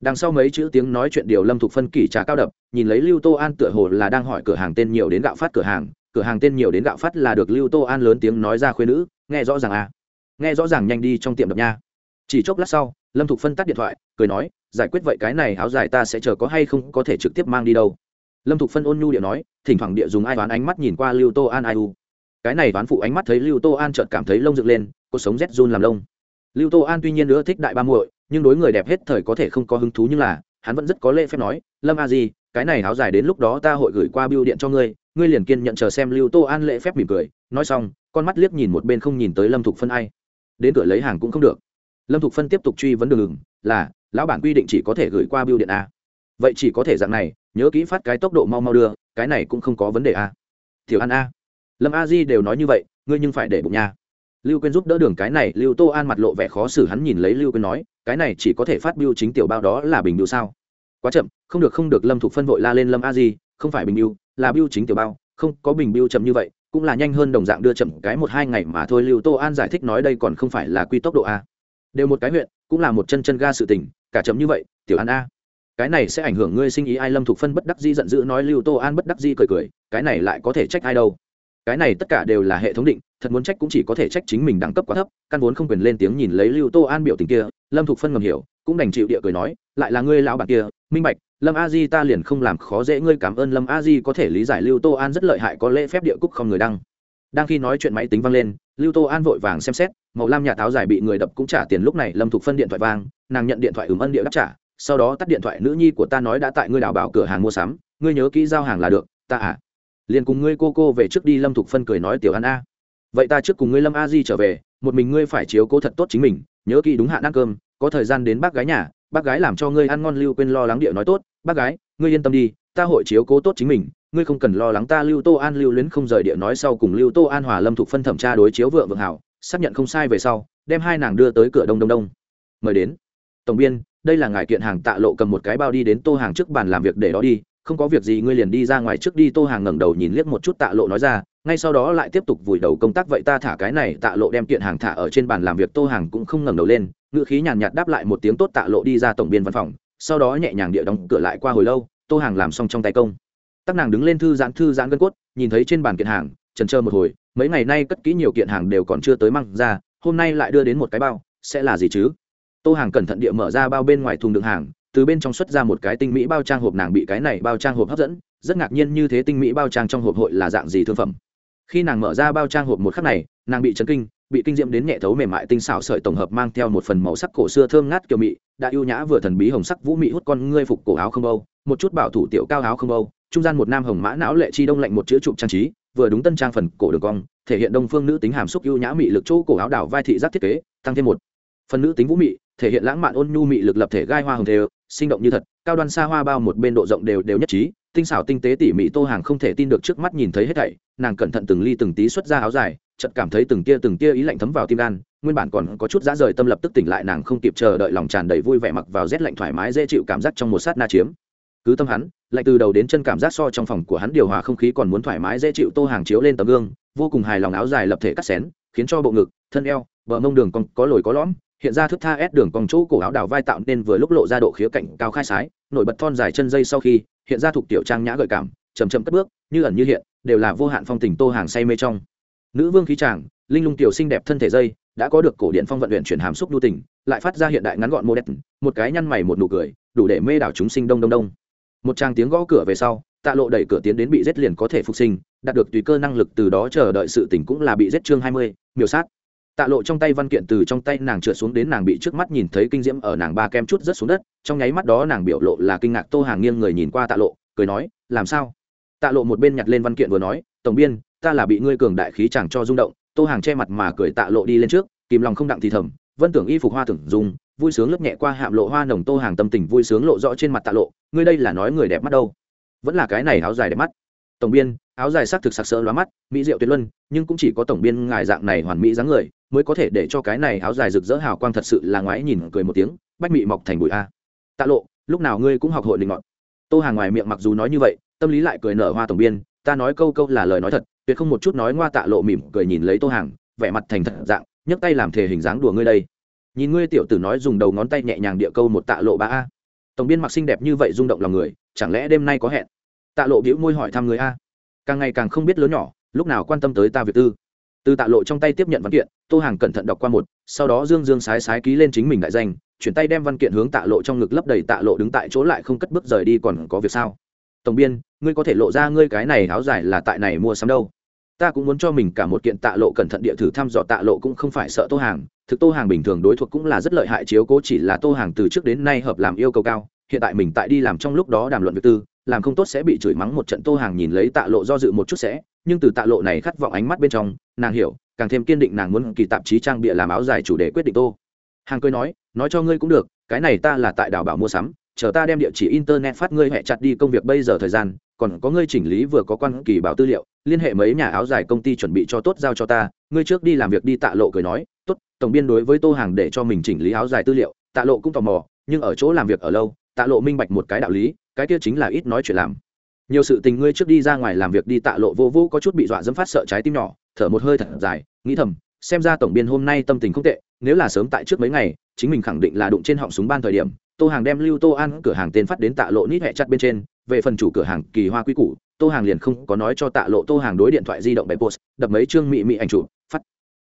Đằng sau mấy chữ tiếng nói chuyện điều lâm thục phân kỷ trà cao đập, nhìn lấy lưu tô an tựa hồ là đang hỏi cửa hàng tên nhiều đến gạo phát cửa hàng cửa hàng tên nhiều đến gạo phát là được lưu tô an lớn tiếng nói ra khuê nữ, nghe rõ ràng à? Nghe rõ ràng nhanh đi trong tiệm đập nha. Chỉ chốc lát sau, lâm thục phân tắt điện thoại, cười nói, giải quyết vậy cái này áo dài ta sẽ chờ có hay không có thể trực tiếp mang đi đâu. Lâm thục phân ôn nhu điện nói, thỉnh thoảng địa dùng ai toán ánh mắt nhìn qua lưu tô an ai u. Cái này toán phụ ánh mắt thấy lưu tô an chợt cảm thấy lông dựng lên cuộc sống rét run làm lông lưu tô an tuy nhiên nữa thích đại ba muội, nhưng đối người đẹp hết thời có thể không có hứng thú nhưng là, hắn vẫn rất có lễ phép nói, lâm a di, cái này áo dài đến lúc đó ta hội gửi qua biêu điện cho ngươi ngươi liền kiên nhận chờ xem lưu tô an lễ phép mỉm cười. Nói xong, con mắt liếc nhìn một bên không nhìn tới lâm thục phân ai. Đến cửa lấy hàng cũng không được. Lâm thục phân tiếp tục truy vấn đường ngừng là, lão bản quy định chỉ có thể gửi qua biêu điện a vậy chỉ có thể dạng này, nhớ kỹ phát cái tốc độ mau mau đưa, cái này cũng không có vấn đề a tiểu an a. Lâm a di đều nói như vậy, ngươi nhưng phải để bụng nha lưu quên giúp đỡ đường cái này, lưu tô an mặt lộ vẻ khó xử, hắn nhìn lấy lưu quên nói, cái này chỉ có thể phát biêu chính tiểu bao đó là bình biêu sao? Quá chậm, không được không được, lâm thục phân vội la lên lâm a di, không phải bình biêu là biêu chính tiểu bao, không, có bình biêu chậm như vậy, cũng là nhanh hơn đồng dạng đưa chậm cái một hai ngày mà thôi, lưu tô an giải thích nói đây còn không phải là quy tốc độ a. Đều một cái huyện, cũng là một chân chân ga sự tình, cả chậm như vậy, tiểu an a. Cái này sẽ ảnh hưởng ngươi sinh ý, ai lâm thục phân bất đắc di giận dữ nói, lưu tô an bất đắc di cười cười, cái này lại có thể trách ai đâu cái này tất cả đều là hệ thống định, thật muốn trách cũng chỉ có thể trách chính mình đẳng cấp quá thấp, căn vốn không quyền lên tiếng nhìn lấy lưu tô an biểu tình kia, lâm thục phân ngầm hiểu, cũng đành chịu địa cười nói, lại là ngươi lão bạn kia, minh bạch, lâm a di ta liền không làm khó dễ ngươi, cảm ơn lâm a di có thể lý giải lưu tô an rất lợi hại có lễ phép địa cúc không người đăng. Đang khi nói chuyện máy tính vang lên, lưu tô an vội vàng xem xét, màu lam nhà táo dài bị người đập cũng trả tiền, lúc này lâm thục phân điện thoại vang, nàng nhận điện thoại ừm ân địa đáp trả, sau đó tắt điện thoại, nữ nhi của ta nói đã tại ngươi đào bảo cửa hàng mua sắm, ngươi nhớ kỹ giao hàng là được, ta à liền cùng ngươi cô cô về trước đi lâm thục phân cười nói tiểu an a. Vậy ta trước cùng ngươi lâm a di trở về, một mình ngươi phải chiếu cố thật tốt chính mình, nhớ kỹ đúng hạn ăn cơm, có thời gian đến bác gái nhà, bác gái làm cho ngươi ăn ngon lưu quên lo lắng địa nói tốt, bác gái, ngươi yên tâm đi, ta hội chiếu cố tốt chính mình, ngươi không cần lo lắng ta lưu tô an lưu luyến không rời địa nói sau cùng lưu tô an hòa lâm thục phân thẩm tra đối chiếu vượng vượng hảo, xác nhận không sai về sau, đem hai nàng đưa tới cửa đông đông đông. Mời đến. Tổng biên, đây là ngài kiện hàng tạ lộ cầm một cái bao đi đến tô hàng trước bàn làm việc để đó đi không có việc gì, ngươi liền đi ra ngoài trước đi. Tô hàng ngẩng đầu nhìn liếc một chút tạ lộ nói ra, ngay sau đó lại tiếp tục vùi đầu công tác. Vậy ta thả cái này. Tạ lộ đem kiện hàng thả ở trên bàn làm việc. Tô hàng cũng không ngẩng đầu lên, ngữ khí nhàn nhạt đáp lại một tiếng tốt. Tạ lộ đi ra tổng biên văn phòng, sau đó nhẹ nhàng địa đóng cửa lại qua hồi lâu. Tô hàng làm xong trong tay công. Tắc nàng đứng lên thư giãn thư giãn gân cốt, nhìn thấy trên bàn kiện hàng, trần trơ một hồi, mấy ngày nay cất kỹ nhiều kiện hàng đều còn chưa tới măng ra, hôm nay lại đưa đến một cái bao, sẽ là gì chứ? Tô hàng cẩn thận địa mở ra bao bên ngoài thùng đựng hàng từ bên trong xuất ra một cái tinh mỹ bao trang hộp nàng bị cái này bao trang hộp hấp dẫn, rất ngạc nhiên như thế tinh mỹ bao trang trong hộp hội là dạng gì thương phẩm. Khi nàng mở ra bao trang hộp một khắc này, nàng bị chấn kinh, bị kinh diễm đến nhẹ thấu mềm mại tinh xảo sợi tổng hợp mang theo một phần màu sắc cổ xưa thơm ngát kiều mị đã ưu nhã vừa thần bí hồng sắc vũ mị hút con ngươi phục cổ áo không âu một chút bảo thủ tiểu cao áo không âu trung gian một nam hồng mã não lệ chi đông lạnh một chữ trụ trang trí, vừa đúng tân trang phần cổ đường cong, thể hiện đông phương nữ tính hàm xúc ưu nhã mị lực chỗ cổ áo đảo vai thị giác thiết kế, tăng thêm một phần nữ tính vũ mị, thể hiện lãng mạn ôn nhu mị lực lập thể gai hoa hồng thề sinh động như thật, cao đoan xa hoa bao một bên độ rộng đều đều nhất trí, tinh xảo tinh tế tỉ mỉ tô hàng không thể tin được trước mắt nhìn thấy hết thảy, nàng cẩn thận từng ly từng tí xuất ra áo dài, chợt cảm thấy từng tia từng tia ý lạnh thấm vào tim gan, nguyên bản còn có chút dã rời tâm lập tức tỉnh lại nàng không kịp chờ đợi lòng tràn đầy vui vẻ mặc vào rét lạnh thoải mái dễ chịu cảm giác trong một sát na chiếm. Cứ tâm hắn, lạnh từ đầu đến chân cảm giác so trong phòng của hắn điều hòa không khí còn muốn thoải mái dễ chịu tô hàng chiếu lên tấm gương, vô cùng hài lòng áo dài lập thể cắt xén, khiến cho bộ ngực, thân eo vợ mông đường còn có lồi có lõm hiện ra thức tha ép đường cong chỗ cổ áo đào vai tạo nên vừa lúc lộ ra độ khía cạnh cao khai sái, nổi bật thon dài chân dây sau khi, hiện ra thuộc tiểu trang nhã gợi cảm chầm chậm cất bước, như ẩn như hiện, đều là vô hạn phong tình tô hàng say mê trong. Nữ vương khí tràng linh lung tiểu xinh đẹp thân thể dây, đã có được cổ điện phong vận luyện chuyển hàm xúc đu tình, lại phát ra hiện đại ngắn gọn mô đẹp một cái nhăn mày một nụ cười, đủ để mê đảo chúng sinh đông đông đông. Một tràng tiếng gõ cửa về sau, tạ lộ đẩy cửa tiến đến bị giết liền có thể phục sinh, đạt được tùy cơ năng lực từ đó chờ đợi sự tỉnh cũng là bị giết chương hai mươi miêu sát tạ lộ trong tay văn kiện từ trong tay nàng trượt xuống đến nàng bị trước mắt nhìn thấy kinh diễm ở nàng ba kem chút rất xuống đất, trong nháy mắt đó nàng biểu lộ là kinh ngạc tô hàng nghiêng người nhìn qua tạ lộ, cười nói, làm sao? Tạ lộ một bên nhặt lên văn kiện vừa nói, tổng biên, ta là bị ngươi cường đại khí chẳng cho rung động. Tô hàng che mặt mà cười tạ lộ đi lên trước, kìm lòng không đặng thì thầm, vân tưởng y phục hoa tưởng dùng, vui sướng lướt nhẹ qua hạm lộ hoa nồng tô hàng tâm tình vui sướng lộ rõ trên mặt tạ lộ, ngươi đây là nói người đẹp mắt đâu? Vẫn là cái này áo dài đẹp mắt. Tổng biên áo dài sắc thực sặc sỡ lóa mắt, mỹ diệu tuyệt luân, nhưng cũng chỉ có tổng biên ngài dạng này hoàn mỹ dáng người, mới có thể để cho cái này áo dài rực rỡ hào quang thật sự là ngoái nhìn cười một tiếng, bách mị mọc thành bụi a. Tạ lộ, lúc nào ngươi cũng học hội linh ngọn. Tô hàng ngoài miệng mặc dù nói như vậy, tâm lý lại cười nở hoa tổng biên, ta nói câu câu là lời nói thật, tuyệt không một chút nói ngoa tạ lộ mỉm cười nhìn lấy tô hàng vẻ mặt thành thật dạng, nhấc tay làm thể hình dáng đùa ngươi đây. Nhìn ngươi tiểu tử nói dùng đầu ngón tay nhẹ nhàng địa câu một tạ lộ ba a. Tổng biên mặc xinh đẹp như vậy rung động lòng người, chẳng lẽ đêm nay có hẹn? Tạ lộ bĩu môi hỏi thăm người a càng ngày càng không biết lớn nhỏ, lúc nào quan tâm tới ta việc tư. Từ tạ lộ trong tay tiếp nhận văn kiện, tô hàng cẩn thận đọc qua một, sau đó dương dương sái sái ký lên chính mình đại danh, chuyển tay đem văn kiện hướng tạ lộ trong ngực lấp đầy, tạ lộ đứng tại chỗ lại không cất bước rời đi còn có việc sao? Tổng biên, ngươi có thể lộ ra ngươi cái này áo dài là tại này mua sắm đâu? Ta cũng muốn cho mình cả một kiện tạ lộ cẩn thận địa thử thăm dò tạ lộ cũng không phải sợ tô hàng, thực tô hàng bình thường đối thuộc cũng là rất lợi hại, chiếu cố chỉ là tô hàng từ trước đến nay hợp làm yêu cầu cao, hiện tại mình tại đi làm trong lúc đó đàm luận việc tư làm không tốt sẽ bị chửi mắng một trận tô hàng nhìn lấy tạ lộ do dự một chút sẽ, nhưng từ tạ lộ này khát vọng ánh mắt bên trong, nàng hiểu, càng thêm kiên định nàng muốn kỳ tạp chí trang bịa làm áo dài chủ đề quyết định tô. Hàng cười nói nói cho ngươi cũng được, cái này ta là tại đảo bảo mua sắm, chờ ta đem địa chỉ internet phát ngươi hẹ chặt đi công việc bây giờ thời gian, còn có ngươi chỉnh lý vừa có quan kỳ bảo tư liệu, liên hệ mấy nhà áo dài công ty chuẩn bị cho tốt giao cho ta, ngươi trước đi làm việc đi. Tạ lộ cười nói, tốt, tổng biên đối với tô hàng để cho mình chỉnh lý áo dài tư liệu. Tạ lộ cũng tò mò, nhưng ở chỗ làm việc ở lâu tạ lộ minh bạch một cái đạo lý, cái kia chính là ít nói chuyện làm. Nhiều sự tình ngươi trước đi ra ngoài làm việc đi, tạ lộ vô vô có chút bị dọa dẫm phát sợ trái tim nhỏ, thở một hơi thật dài, nghĩ thầm, xem ra tổng biên hôm nay tâm tình không tệ, nếu là sớm tại trước mấy ngày, chính mình khẳng định là đụng trên họng súng ban thời điểm, tô hàng đem lưu tô an cửa hàng tên phát đến tạ lộ nít hẹ chặt bên trên, về phần chủ cửa hàng kỳ hoa quy củ, tô hàng liền không có nói cho tạ lộ tô hàng đối điện thoại di động bày post, đập mấy chương mị mị ảnh chụp, phát.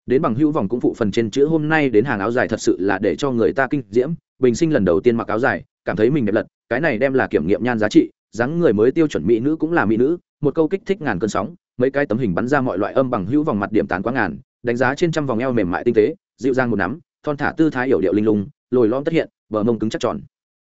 Đến bằng hữu vòng cũng phụ phần trên chữ hôm nay đến hàng áo dài thật sự là để cho người ta kinh diễm bình sinh lần đầu tiên mặc áo dài, cảm thấy mình đẹp lật, cái này đem là kiểm nghiệm nhan giá trị, dáng người mới tiêu chuẩn mỹ nữ cũng là mỹ nữ, một câu kích thích ngàn cơn sóng, mấy cái tấm hình bắn ra mọi loại âm bằng hữu vòng mặt điểm tán quá ngàn, đánh giá trên trăm vòng eo mềm mại tinh tế, dịu dàng một nắm, thon thả tư thái hiểu điệu linh lung, lồi lom tất hiện, bờ mông cứng chắc tròn.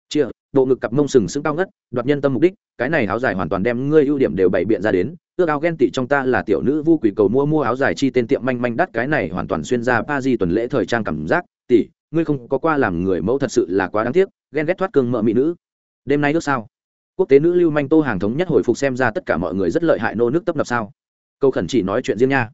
Chia, bộ ngực cặp mông sừng sững cao ngất, đoạt nhân tâm mục đích, cái này áo dài hoàn toàn đem ngươi ưu điểm đều bày biện ra đến, ước ao ghen tị trong ta là tiểu nữ vu quỷ cầu mua mua áo dài chi tên tiệm manh manh đắt, cái này hoàn toàn xuyên ra pa di tuần lễ thời trang cảm giác, tỷ ngươi không có qua làm người mẫu thật sự là quá đáng tiếc, ghen ghét thoát cương mợ mỹ nữ. Đêm nay nước sao? Quốc tế nữ lưu manh tô hàng thống nhất hồi phục xem ra tất cả mọi người rất lợi hại nô nước tấp nập sao? Câu khẩn chỉ nói chuyện riêng nha.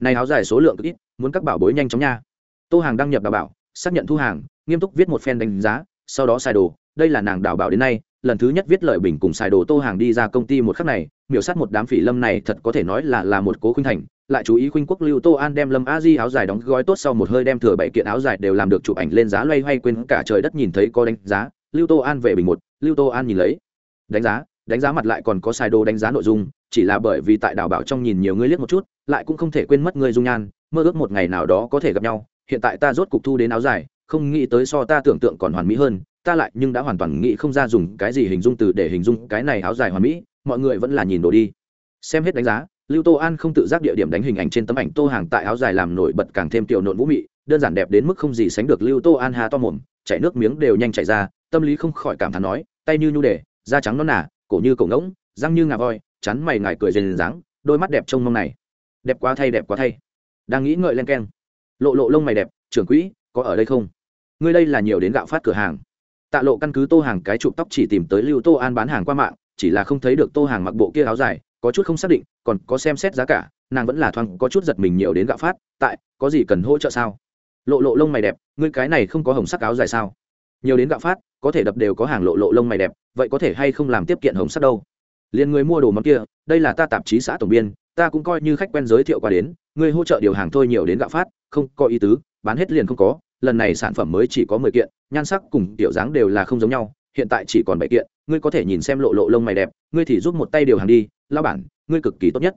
Này áo dài số lượng ít, muốn các bảo bối nhanh chóng nha. Tô hàng đăng nhập đào bảo, xác nhận thu hàng, nghiêm túc viết một phen đánh giá, sau đó xài đồ, đây là nàng đào bảo đến nay, lần thứ nhất viết lời bình cùng xài đồ tô hàng đi ra công ty một khắc này, miểu sát một đám phỉ lâm này thật có thể nói là là một cố khuynh thành lại chú ý khuynh quốc lưu tô an đem lâm a di áo dài đóng gói tốt sau một hơi đem thừa bảy kiện áo dài đều làm được chụp ảnh lên giá loay hoay quên cả trời đất nhìn thấy có đánh giá. Lưu tô an về bình một, lưu tô an nhìn lấy. Đánh giá đánh giá mặt lại còn có sai đồ đánh giá nội dung, chỉ là bởi vì tại đào bảo trong nhìn nhiều người liếc một chút, lại cũng không thể quên mất người dung nhan, mơ ước một ngày nào đó có thể gặp nhau. Hiện tại ta rốt cục thu đến áo dài, không nghĩ tới so ta tưởng tượng còn hoàn mỹ hơn, ta lại nhưng đã hoàn toàn nghĩ không ra dùng cái gì hình dung từ để hình dung cái này áo dài hoàn mỹ, mọi người vẫn là nhìn đồ đi. Xem hết đánh giá lưu tô an không tự giác địa điểm đánh hình ảnh trên tấm ảnh tô hàng tại áo dài làm nổi bật càng thêm tiểu nộn vũ mị đơn giản đẹp đến mức không gì sánh được lưu tô an hà to mồm chảy nước miếng đều nhanh chảy ra tâm lý không khỏi cảm thán nói tay như nhu đề da trắng non nà, cổ như cổ ngỗng răng như ngà voi chắn mày ngài cười dền dáng đôi mắt đẹp trông mong này. Đẹp quá thay đẹp quá thay. Đang nghĩ ngợi len keng. Lộ lộ lông mày đẹp trưởng quỹ có ở đây không? Ngươi đây là nhiều đến gạo phát cửa hàng. Tạ lộ căn cứ tô hàng cái chụp tóc chỉ tìm tới lưu tô an bán hàng qua mạng chỉ là không thấy được tô hàng mặc bộ kia áo dài có chút không xác định còn có xem xét giá cả, nàng vẫn là thoáng có chút giật mình nhiều đến gạo phát, tại, có gì cần hỗ trợ sao? Lộ lộ lông mày đẹp, ngươi cái này không có hồng sắc áo dài sao? Nhiều đến gạo phát, có thể đập đều có hàng lộ lộ lông mày đẹp, vậy có thể hay không làm tiếp kiện hồng sắc đâu? Liền người mua đồ món kia, đây là ta tạp chí xã tổng biên, ta cũng coi như khách quen giới thiệu qua đến người hỗ trợ điều hàng thôi nhiều đến gạo phát, không có ý tứ, bán hết liền không có, lần này sản phẩm mới chỉ có mười kiện, nhan sắc cùng kiểu dáng đều là không giống nhau, hiện tại chỉ còn bảy kiện ngươi có thể nhìn xem lộ lộ lông mày đẹp, ngươi thì giúp một tay điều hàng đi lao bản, ngươi cực kỳ tốt nhất.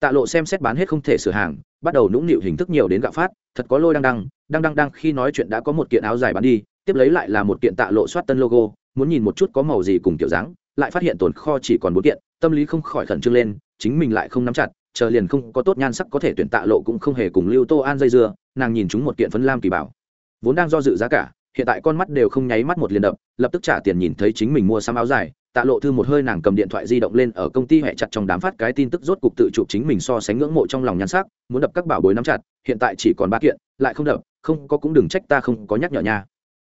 Tạ lộ xem xét bán hết không thể sửa hàng, bắt đầu nũng nịu hình thức nhiều đến gạo phát, thật có lôi đang đăng đang đăng đăng khi nói chuyện đã có một kiện áo dài bán đi, tiếp lấy lại là một kiện tạ lộ soát tân logo, muốn nhìn một chút có màu gì cùng kiểu dáng, lại phát hiện tồn kho chỉ còn bốn kiện, tâm lý không khỏi khẩn trương lên, chính mình lại không nắm chặt, chờ liền không có tốt nhan sắc có thể tuyển tạ lộ cũng không hề cùng lưu tô an dây dưa, nàng nhìn chúng một kiện phấn lam kỳ bảo. Vốn đang do dự giá cả hiện tại con mắt đều không nháy mắt một liền đập, lập tức trả tiền nhìn thấy chính mình mua xăm áo dài, tạ lộ thư một hơi nàng cầm điện thoại di động lên ở công ty hẹ chặt trong đám phát cái tin tức rốt cục tự chụp chính mình so sánh ngưỡng mộ trong lòng nhắn sắc, muốn đập các bảo bối nắm chặt, hiện tại chỉ còn ba kiện, lại không đập, không có cũng đừng trách ta không có nhắc nhở nha.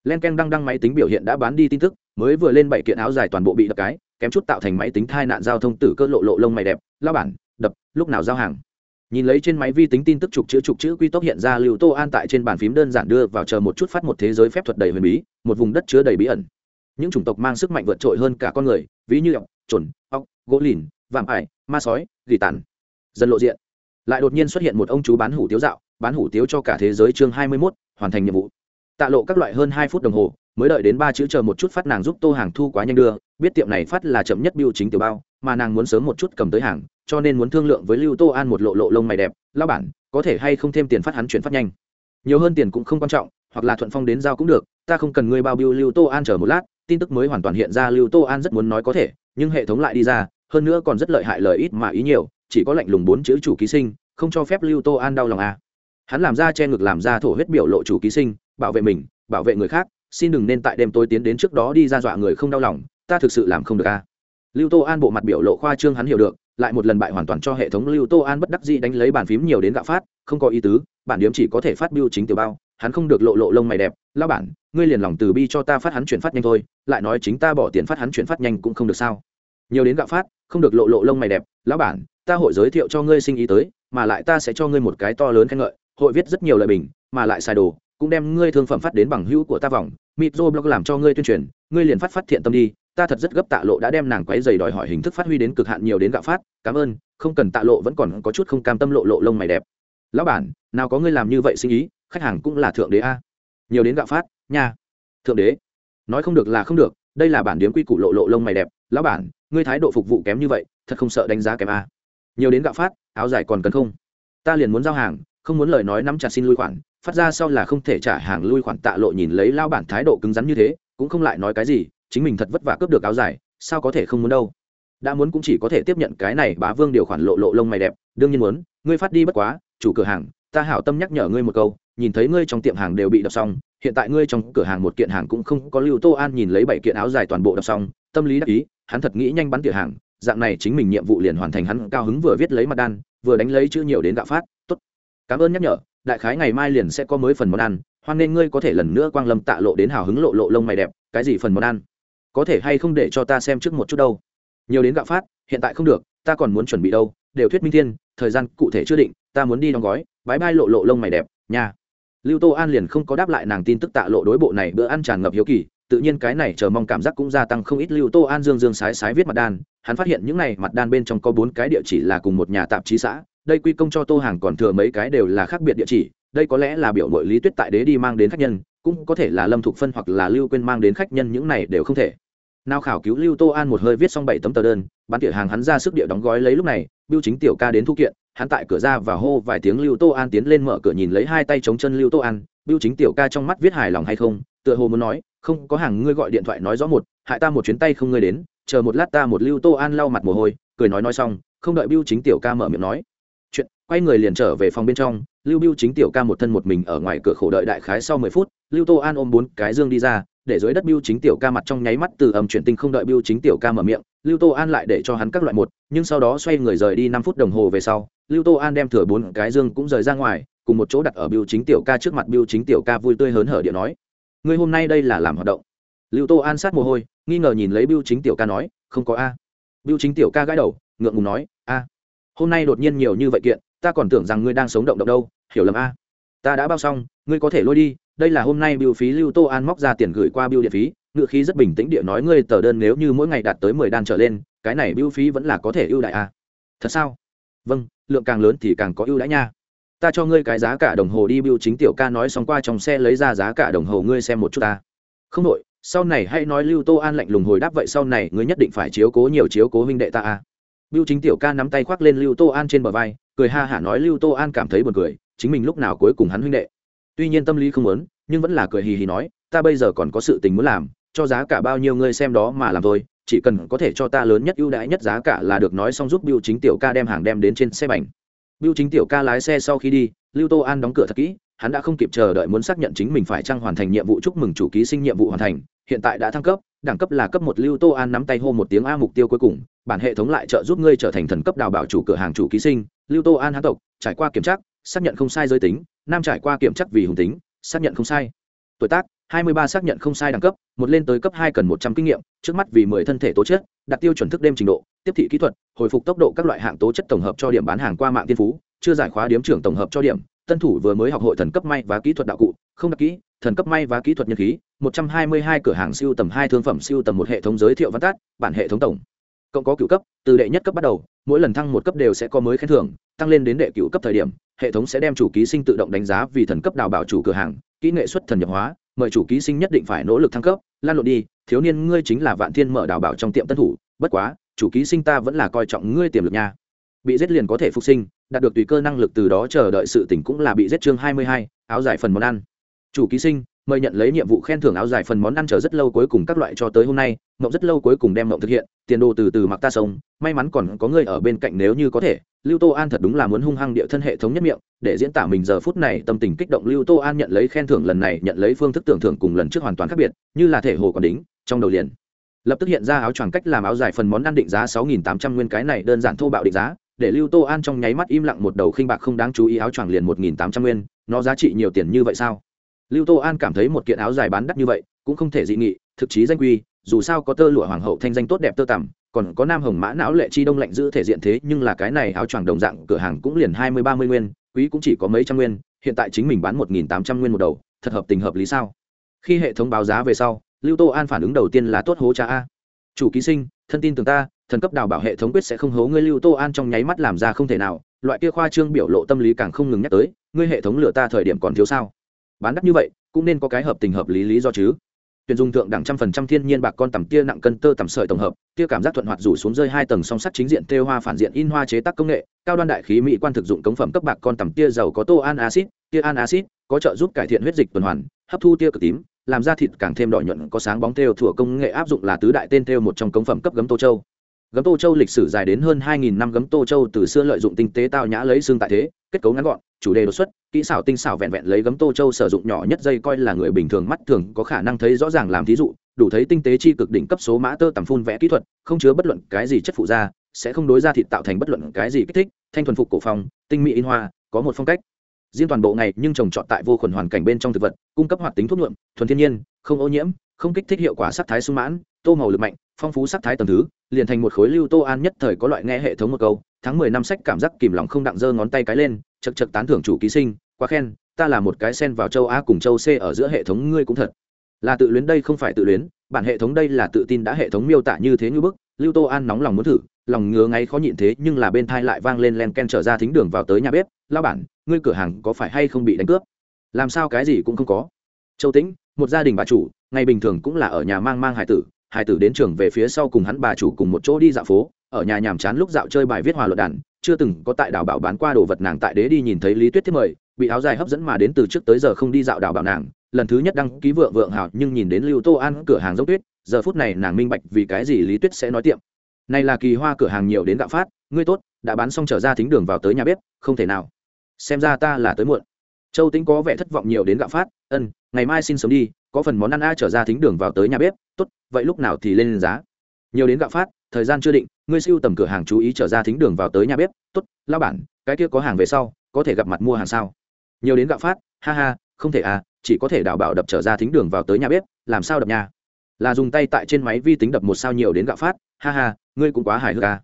Len ken đăng đăng máy tính biểu hiện đã bán đi tin tức, mới vừa lên bảy kiện áo dài toàn bộ bị đập cái, kém chút tạo thành máy tính thai nạn giao thông tử cơ lộ lộ lông mày đẹp lao bản, đập, lúc nào giao hàng? Nhìn lấy trên máy vi tính tin tức trục chữ trục chữ quy tốc hiện ra lưu tô an tại trên bàn phím đơn giản đưa vào chờ một chút phát một thế giới phép thuật đầy huyền bí một vùng đất chứa đầy bí ẩn. Những chủng tộc mang sức mạnh vượt trội hơn cả con người ví như ọc trồn ọc gỗ lìn vạm ải ma sói gỉ tàn. Dần lộ diện. Lại đột nhiên xuất hiện một ông chú bán hủ tiếu dạo bán hủ tiếu cho cả thế giới chương hai mươi 21, hoàn thành nhiệm vụ. Tạ lộ các loại hơn hai phút đồng hồ mới đợi đến ba chữ chờ một chút phát nàng giúp tô hàng thu quá nhanh đưa biết tiệm này phát là chậm nhất biêu chính tiểu bao mà nàng muốn sớm một chút cầm tới hàng, cho nên muốn thương lượng với lưu tô an một lộ lộ lông mày đẹp lao bản, có thể hay không thêm tiền phát hắn chuyển phát nhanh nhiều hơn tiền cũng không quan trọng, hoặc là thuận phong đến giao cũng được, ta không cần ngươi bao biêu lưu tô an chờ một lát, tin tức mới hoàn toàn hiện ra lưu tô an rất muốn nói có thể, nhưng hệ thống lại đi ra, hơn nữa còn rất lợi hại lời ít mà ý nhiều, chỉ có lạnh lùng bốn chữ chủ ký sinh, không cho phép lưu tô an đau lòng à. hắn làm ra che ngực làm ra thổ huyết biểu lộ chủ ký sinh, bảo vệ mình, bảo vệ người khác, xin đừng nên tại đêm tối tiến đến trước đó đi ra dọa người không đau lòng, ta thực sự làm không được à lưu tô an bộ mặt biểu lộ khoa trương hắn hiểu được, lại một lần bại hoàn toàn cho hệ thống lưu tô an bất đắc dĩ đánh lấy bàn phím nhiều đến gạo phát, không có ý tứ, bản điếm chỉ có thể phát biêu chính tiểu bao, hắn không được lộ lộ lông mày đẹp lao bản, ngươi liền lòng từ bi cho ta phát hắn chuyển phát nhanh thôi, lại nói chính ta bỏ tiền phát hắn chuyển phát nhanh cũng không được sao. Nhiều đến gạo phát, không được lộ lộ lông mày đẹp, lão bản, ta hội giới thiệu cho ngươi sinh ý tới, mà lại ta sẽ cho ngươi một cái to lớn khen ngợi, hội viết rất nhiều lời bình, mà lại xài đồ, cũng đem ngươi thương phẩm phát đến bằng hữu của ta vòng mitro blog làm cho ngươi tuyên truyền, ngươi liền phát phát thiện tâm đi ta thật rất gấp tạ lộ đã đem nàng quấy dày đòi hỏi hình thức phát huy đến cực hạn nhiều đến gạo phát, cảm ơn, không cần tạ lộ vẫn còn có chút không cam tâm lộ lộ lông mày đẹp. Lão bản, nào có ngươi làm như vậy sinh ý, khách hàng cũng là thượng đế a. Nhiều đến gạo phát, nha. Thượng đế. Nói không được là không được, đây là bản điếm quy củ lộ lộ lông mày đẹp. Lão bản, ngươi thái độ phục vụ kém như vậy, thật không sợ đánh giá kém a. Nhiều đến gạo phát, áo dài còn cần không? Ta liền muốn giao hàng, không muốn lời nói nắm chặt xin lui khoản, phát ra sau là không thể trả hàng lui khoản tạ lộ nhìn lấy lao bản thái độ cứng rắn như thế, cũng không lại nói cái gì chính mình thật vất vả cướp được áo dài, sao có thể không muốn đâu? Đã muốn cũng chỉ có thể tiếp nhận cái này bá vương điều khoản lộ lộ lông mày đẹp, đương nhiên muốn, ngươi phát đi bất quá, chủ cửa hàng, ta hảo tâm nhắc nhở ngươi một câu, nhìn thấy ngươi trong tiệm hàng đều bị đập xong, hiện tại ngươi trong cửa hàng một kiện hàng cũng không có lưu tô an nhìn lấy bảy kiện áo dài toàn bộ đập xong, tâm lý đắc ý, hắn thật nghĩ nhanh bắn tỉa hàng, dạng này chính mình nhiệm vụ liền hoàn thành hắn cao hứng vừa viết lấy mặt đan, vừa đánh lấy chữ nhiều đến gạo phát, tốt. Cảm ơn nhắc nhở, đại khái ngày mai liền sẽ có mới phần món ăn, hoan nên ngươi có thể lần nữa quang lâm tạ lộ đến hào hứng lộ lộ lông mày đẹp, cái gì phần món ăn? Có thể hay không để cho ta xem trước một chút đâu? Nhiều đến gạo phát, hiện tại không được, ta còn muốn chuẩn bị đâu, đều thuyết minh thiên, thời gian cụ thể chưa định, ta muốn đi đóng gói bãi bay lộ lộ lông mày đẹp, nha. Lưu tô an liền không có đáp lại nàng tin tức tạ lộ đối bộ này bữa ăn tràn ngập hiếu kỳ, tự nhiên cái này chờ mong cảm giác cũng gia tăng không ít. Lưu tô an dương dương sái sái viết mặt đan, hắn phát hiện những này mặt đan bên trong có bốn cái địa chỉ là cùng một nhà tạp chí xã, đây quy công cho tô hàng còn thừa mấy cái đều là khác biệt địa chỉ, đây có lẽ là biểu mội lý tuyết tại đế đi mang đến khách nhân, cũng có thể là lâm thục phân hoặc là lưu quên mang đến khách nhân, những này đều không thể nào khảo cứu lưu tô an một hơi viết xong bảy tấm tờ đơn, bán tỉa hàng hắn ra sức địa đóng gói lấy lúc này, biêu chính tiểu ca đến thu kiện, hắn tại cửa ra và hô vài tiếng lưu tô an tiến lên mở cửa nhìn lấy hai tay chống chân lưu tô an, biêu chính tiểu ca trong mắt viết hài lòng hay không, tựa hồ muốn nói, không, có hàng ngươi gọi điện thoại nói rõ một, hại ta một chuyến tay không ngươi đến, chờ một lát ta một lưu tô an lau mặt mồ hôi, cười nói nói xong, không đợi biêu chính tiểu ca mở miệng nói. Chuyện, quay người liền trở về phòng bên trong, lưu biêu chính tiểu ca một thân một mình ở ngoài cửa khổ đợi đại khái sau mười phút, lưu tô an ôm bốn cái dương đi ra để dưới đất biêu chính tiểu ca mặt trong nháy mắt từ ầm chuyển tinh không đợi biêu chính tiểu ca mở miệng, lưu tô an lại để cho hắn các loại một, nhưng sau đó xoay người rời đi năm phút đồng hồ về sau, lưu tô an đem thừa bốn cái dương cũng rời ra ngoài, cùng một chỗ đặt ở biêu chính tiểu ca trước mặt biêu chính tiểu ca vui tươi hớn hở điện nói, ngươi hôm nay đây là làm hoạt động. Lưu tô an sát mồ hôi, nghi ngờ nhìn lấy biêu chính tiểu ca nói, không có a. Biêu chính tiểu ca gãi đầu, ngượng ngùng nói, a, hôm nay đột nhiên nhiều như vậy kiện, ta còn tưởng rằng ngươi đang sống động động đâu, hiểu lầm a. Ta đã bao xong, ngươi có thể lôi đi đây là hôm nay biêu phí lưu tô an móc ra tiền gửi qua biêu điện phí, ngựa khí rất bình tĩnh địa nói ngươi tờ đơn nếu như mỗi ngày đạt tới mười đan trở lên, cái này biêu phí vẫn là có thể ưu đại à? thật sao vâng lượng càng lớn thì càng có ưu đãi nha ta cho ngươi cái giá cả đồng hồ đi biêu chính tiểu ca nói xong qua trong xe lấy ra giá cả đồng hồ ngươi xem một chút ta không đội sau này hãy nói lưu tô an lạnh lùng hồi đáp vậy sau này ngươi nhất định phải chiếu cố nhiều chiếu cố huynh đệ ta à. biêu chính tiểu ca nắm tay khoác lên lưu tô an trên bờ vai, cười ha hả nói lưu tô an cảm thấy buồn cười, chính mình lúc nào cuối cùng hắn huynh đệ tuy nhiên tâm lý không muốn, nhưng vẫn là cười hì hì nói, ta bây giờ còn có sự tình muốn làm, cho giá cả bao nhiêu ngươi xem đó mà làm thôi, chỉ cần có thể cho ta lớn nhất ưu đãi nhất giá cả là được nói xong giúp biêu chính tiểu ca đem hàng đem đến trên xe bành. Biêu chính tiểu ca lái xe sau khi đi, lưu tô an đóng cửa thật kỹ, hắn đã không kịp chờ đợi muốn xác nhận chính mình phải chăng hoàn thành nhiệm vụ chúc mừng chủ ký sinh nhiệm vụ hoàn thành, hiện tại đã thăng cấp, đẳng cấp là cấp một. Lưu tô an nắm tay hô một tiếng a mục tiêu cuối cùng, bản hệ thống lại trợ giúp ngươi trở thành thần cấp đào bảo chủ cửa hàng chủ ký sinh. Lưu tô an hãn tộc, trải qua kiểm tra, xác nhận không sai giới tính nam trải qua kiểm chắc vì hùng tính, xác nhận không sai. Tuổi tác 23 xác nhận không sai đẳng cấp, một lên tới cấp hai cần một trăm kinh nghiệm, trước mắt vì mười thân thể tố chất, đặt tiêu chuẩn thức đêm trình độ, tiếp thị kỹ thuật, hồi phục tốc độ các loại hạng tố chất tổng hợp cho điểm bán hàng qua mạng tiên phú, chưa giải khóa điếm trưởng tổng hợp cho điểm, tân thủ vừa mới học hội thần cấp may và kỹ thuật đạo cụ, không đặc kỹ, thần cấp may và kỹ thuật nhân khí 122 cửa hàng siêu tầm hai thương phẩm siêu tầm một hệ thống giới thiệu văn tát bản hệ thống tổng cộng có cựu cấp, từ đệ nhất cấp bắt đầu, mỗi lần thăng một cấp đều sẽ có mới khen thưởng, tăng lên đến đệ cựu cấp thời điểm, hệ thống sẽ đem chủ ký sinh tự động đánh giá vì thần cấp đào bảo chủ cửa hàng, kỹ nghệ xuất thần nhập hóa, mời chủ ký sinh nhất định phải nỗ lực thăng cấp. Lan lộn đi, thiếu niên ngươi chính là vạn thiên mở đào bảo trong tiệm tân thủ, bất quá, chủ ký sinh ta vẫn là coi trọng ngươi tiềm lực nha. Bị giết liền có thể phục sinh, đạt được tùy cơ năng lực từ đó chờ đợi sự tỉnh cũng là bị giết chương hai mươi hai, áo giải phần món ăn. Chủ ký sinh mời nhận lấy nhiệm vụ khen thưởng áo dài phần món ăn chờ rất lâu cuối cùng các loại cho tới hôm nay, mộng rất lâu cuối cùng đem mộng thực hiện, tiền đồ từ từ mặc ta sống may mắn còn có người ở bên cạnh nếu như có thể, lưu tô an thật đúng là muốn hung hăng địa thân hệ thống nhất miệng, để diễn tả mình giờ phút này tâm tình kích động lưu tô an nhận lấy khen thưởng lần này, nhận lấy phương thức tưởng thưởng cùng lần trước hoàn toàn khác biệt, như là thể hồ còn đính, trong đầu liền lập tức hiện ra áo choàng cách làm áo dài phần món ăn định giá sáu nghìn tám trăm nguyên cái này đơn giản thô bạo định giá, để lưu tô an trong nháy mắt im lặng một đầu khinh bạc không đáng chú ý áo choàng liền một nghìn tám trăm nguyên, nó giá trị nhiều tiền như vậy sao? Lưu tô an cảm thấy một kiện áo dài bán đắt như vậy, cũng không thể dị nghị, thực chí danh quy, dù sao có tơ lụa hoàng hậu thanh danh tốt đẹp tơ tằm, còn có nam hồng mã não lệ chi đông lạnh giữ thể diện thế, nhưng là cái này áo choàng đồng dạng, cửa hàng cũng liền hai mươi ba mươi nguyên, quý cũng chỉ có mấy trăm nguyên, hiện tại chính mình bán một nghìn tám trăm nguyên một đầu, thật hợp tình hợp lý sao? Khi hệ thống báo giá về sau, lưu tô an phản ứng đầu tiên là tốt hố cha a. Chủ ký sinh, thân tin tưởng ta, thần cấp đào bảo hệ thống quyết sẽ không hố ngươi lưu tô an trong nháy mắt làm ra không thể nào, loại kia khoa trương biểu lộ tâm lý càng không ngừng nhắc tới, ngươi hệ thống lựa ta thời điểm còn thiếu sao? Bán đắt như vậy, cũng nên có cái hợp tình hợp lý lý do chứ. Tuyển dùng thượng đẳng trăm phần trăm thiên nhiên bạc con tầm tia nặng cân tơ tầm sợi tổng hợp, tia cảm giác thuận hoạt rủ xuống rơi hai tầng song sắt chính diện tê hoa phản diện in hoa chế tác công nghệ, cao đoan đại khí mỹ quan thực dụng cống phẩm cấp bạc con tầm tia giàu có tô an acid, tia an acid, có trợ giúp cải thiện huyết dịch tuần hoàn, hấp thu tia cực tím, làm ra thịt càng thêm đỏ nhuận, có sáng bóng têu thủa công nghệ áp dụng là tứ đại tên têu một trong cống phẩm cấp gấm tô châu gấm tô châu lịch sử dài đến hơn 2.000 năm gấm tô châu từ xưa lợi dụng tinh tế tao nhã lấy xương tại thế, kết cấu ngắn gọn, chủ đề đột xuất, kỹ xảo tinh xảo vẹn vẹn lấy gấm tô châu sử dụng nhỏ nhất dây coi là người bình thường mắt thường có khả năng thấy rõ ràng làm thí dụ, đủ thấy tinh tế chi cực đỉnh cấp số mã tơ tầm phun vẽ kỹ thuật, không chứa bất luận cái gì chất phụ da, sẽ không đối ra thịt tạo thành bất luận cái gì kích thích, thanh thuần phục cổ phong, tinh mỹ in hoa, có một phong cách. Riêng toàn bộ ngày nhưng trồng trọt tại vô khuẩn hoàn cảnh bên trong thực vật, cung cấp hoạt tính thuốc nhuộm, thuần thiên nhiên, không ô nhiễm, không kích thích hiệu quả sắc thái sung mãn, tô màu lực mạnh phong phú sắc thái tầm thứ, liền thành một khối lưu tô an nhất thời có loại nghe hệ thống một câu, tháng mười năm sách cảm giác kìm lòng không đặng giơ ngón tay cái lên chật chật tán thưởng chủ ký sinh, quá khen, ta là một cái sen vào châu a cùng châu c ở giữa hệ thống ngươi cũng thật. Là tự luyến đây không phải tự luyến, bản hệ thống đây là tự tin đã hệ thống miêu tả như thế như bức, lưu tô an nóng lòng muốn thử, lòng ngứa ngáy khó nhịn thế nhưng là bên thai lại vang lên len ken trở ra thính đường vào tới nhà bếp lao bản, ngươi cửa hàng có phải hay không bị đánh cướp? Làm sao cái gì cũng không có. Châu tĩnh, một gia đình bà chủ, ngày bình thường cũng là ở nhà mang mang hải tử hải tử đến trường về phía sau cùng hắn bà chủ cùng một chỗ đi dạo phố, ở nhà nhàm chán lúc dạo chơi bài viết hòa luật đàn, chưa từng có tại đảo bảo bán qua đồ vật nàng tại đế đi nhìn thấy lý tuyết thiết mời, bị áo dài hấp dẫn mà đến từ trước tới giờ không đi dạo đảo bảo nàng, lần thứ nhất đăng ký vượng vượng hào nhưng nhìn đến lưu tô an cửa hàng giống tuyết, giờ phút này nàng minh bạch vì cái gì lý tuyết sẽ nói tiệm. Này là kỳ hoa cửa hàng nhiều đến gạo phát, ngươi tốt, đã bán xong trở ra thính đường vào tới nhà bếp, không thể nào. Xem ra ta là tới muộn. Châu tính có vẻ thất vọng nhiều đến gạo phát, ân, ngày mai xin sớm đi, có phần món ăn a trở ra thính đường vào tới nhà bếp tốt, vậy lúc nào thì lên giá? Nhiều đến gạo phát, thời gian chưa định, ngươi siêu tầm cửa hàng chú ý trở ra thính đường vào tới nhà bếp, tốt lao bản, cái kia có hàng về sau, có thể gặp mặt mua hàng sao? Nhiều đến gạo phát, ha ha, không thể à chỉ có thể đảo bảo đập trở ra thính đường vào tới nhà bếp, làm sao đập nhà? Là dùng tay tại trên máy vi tính đập một sao nhiều đến gạo phát, ha ha, ngươi cũng quá hài hước à.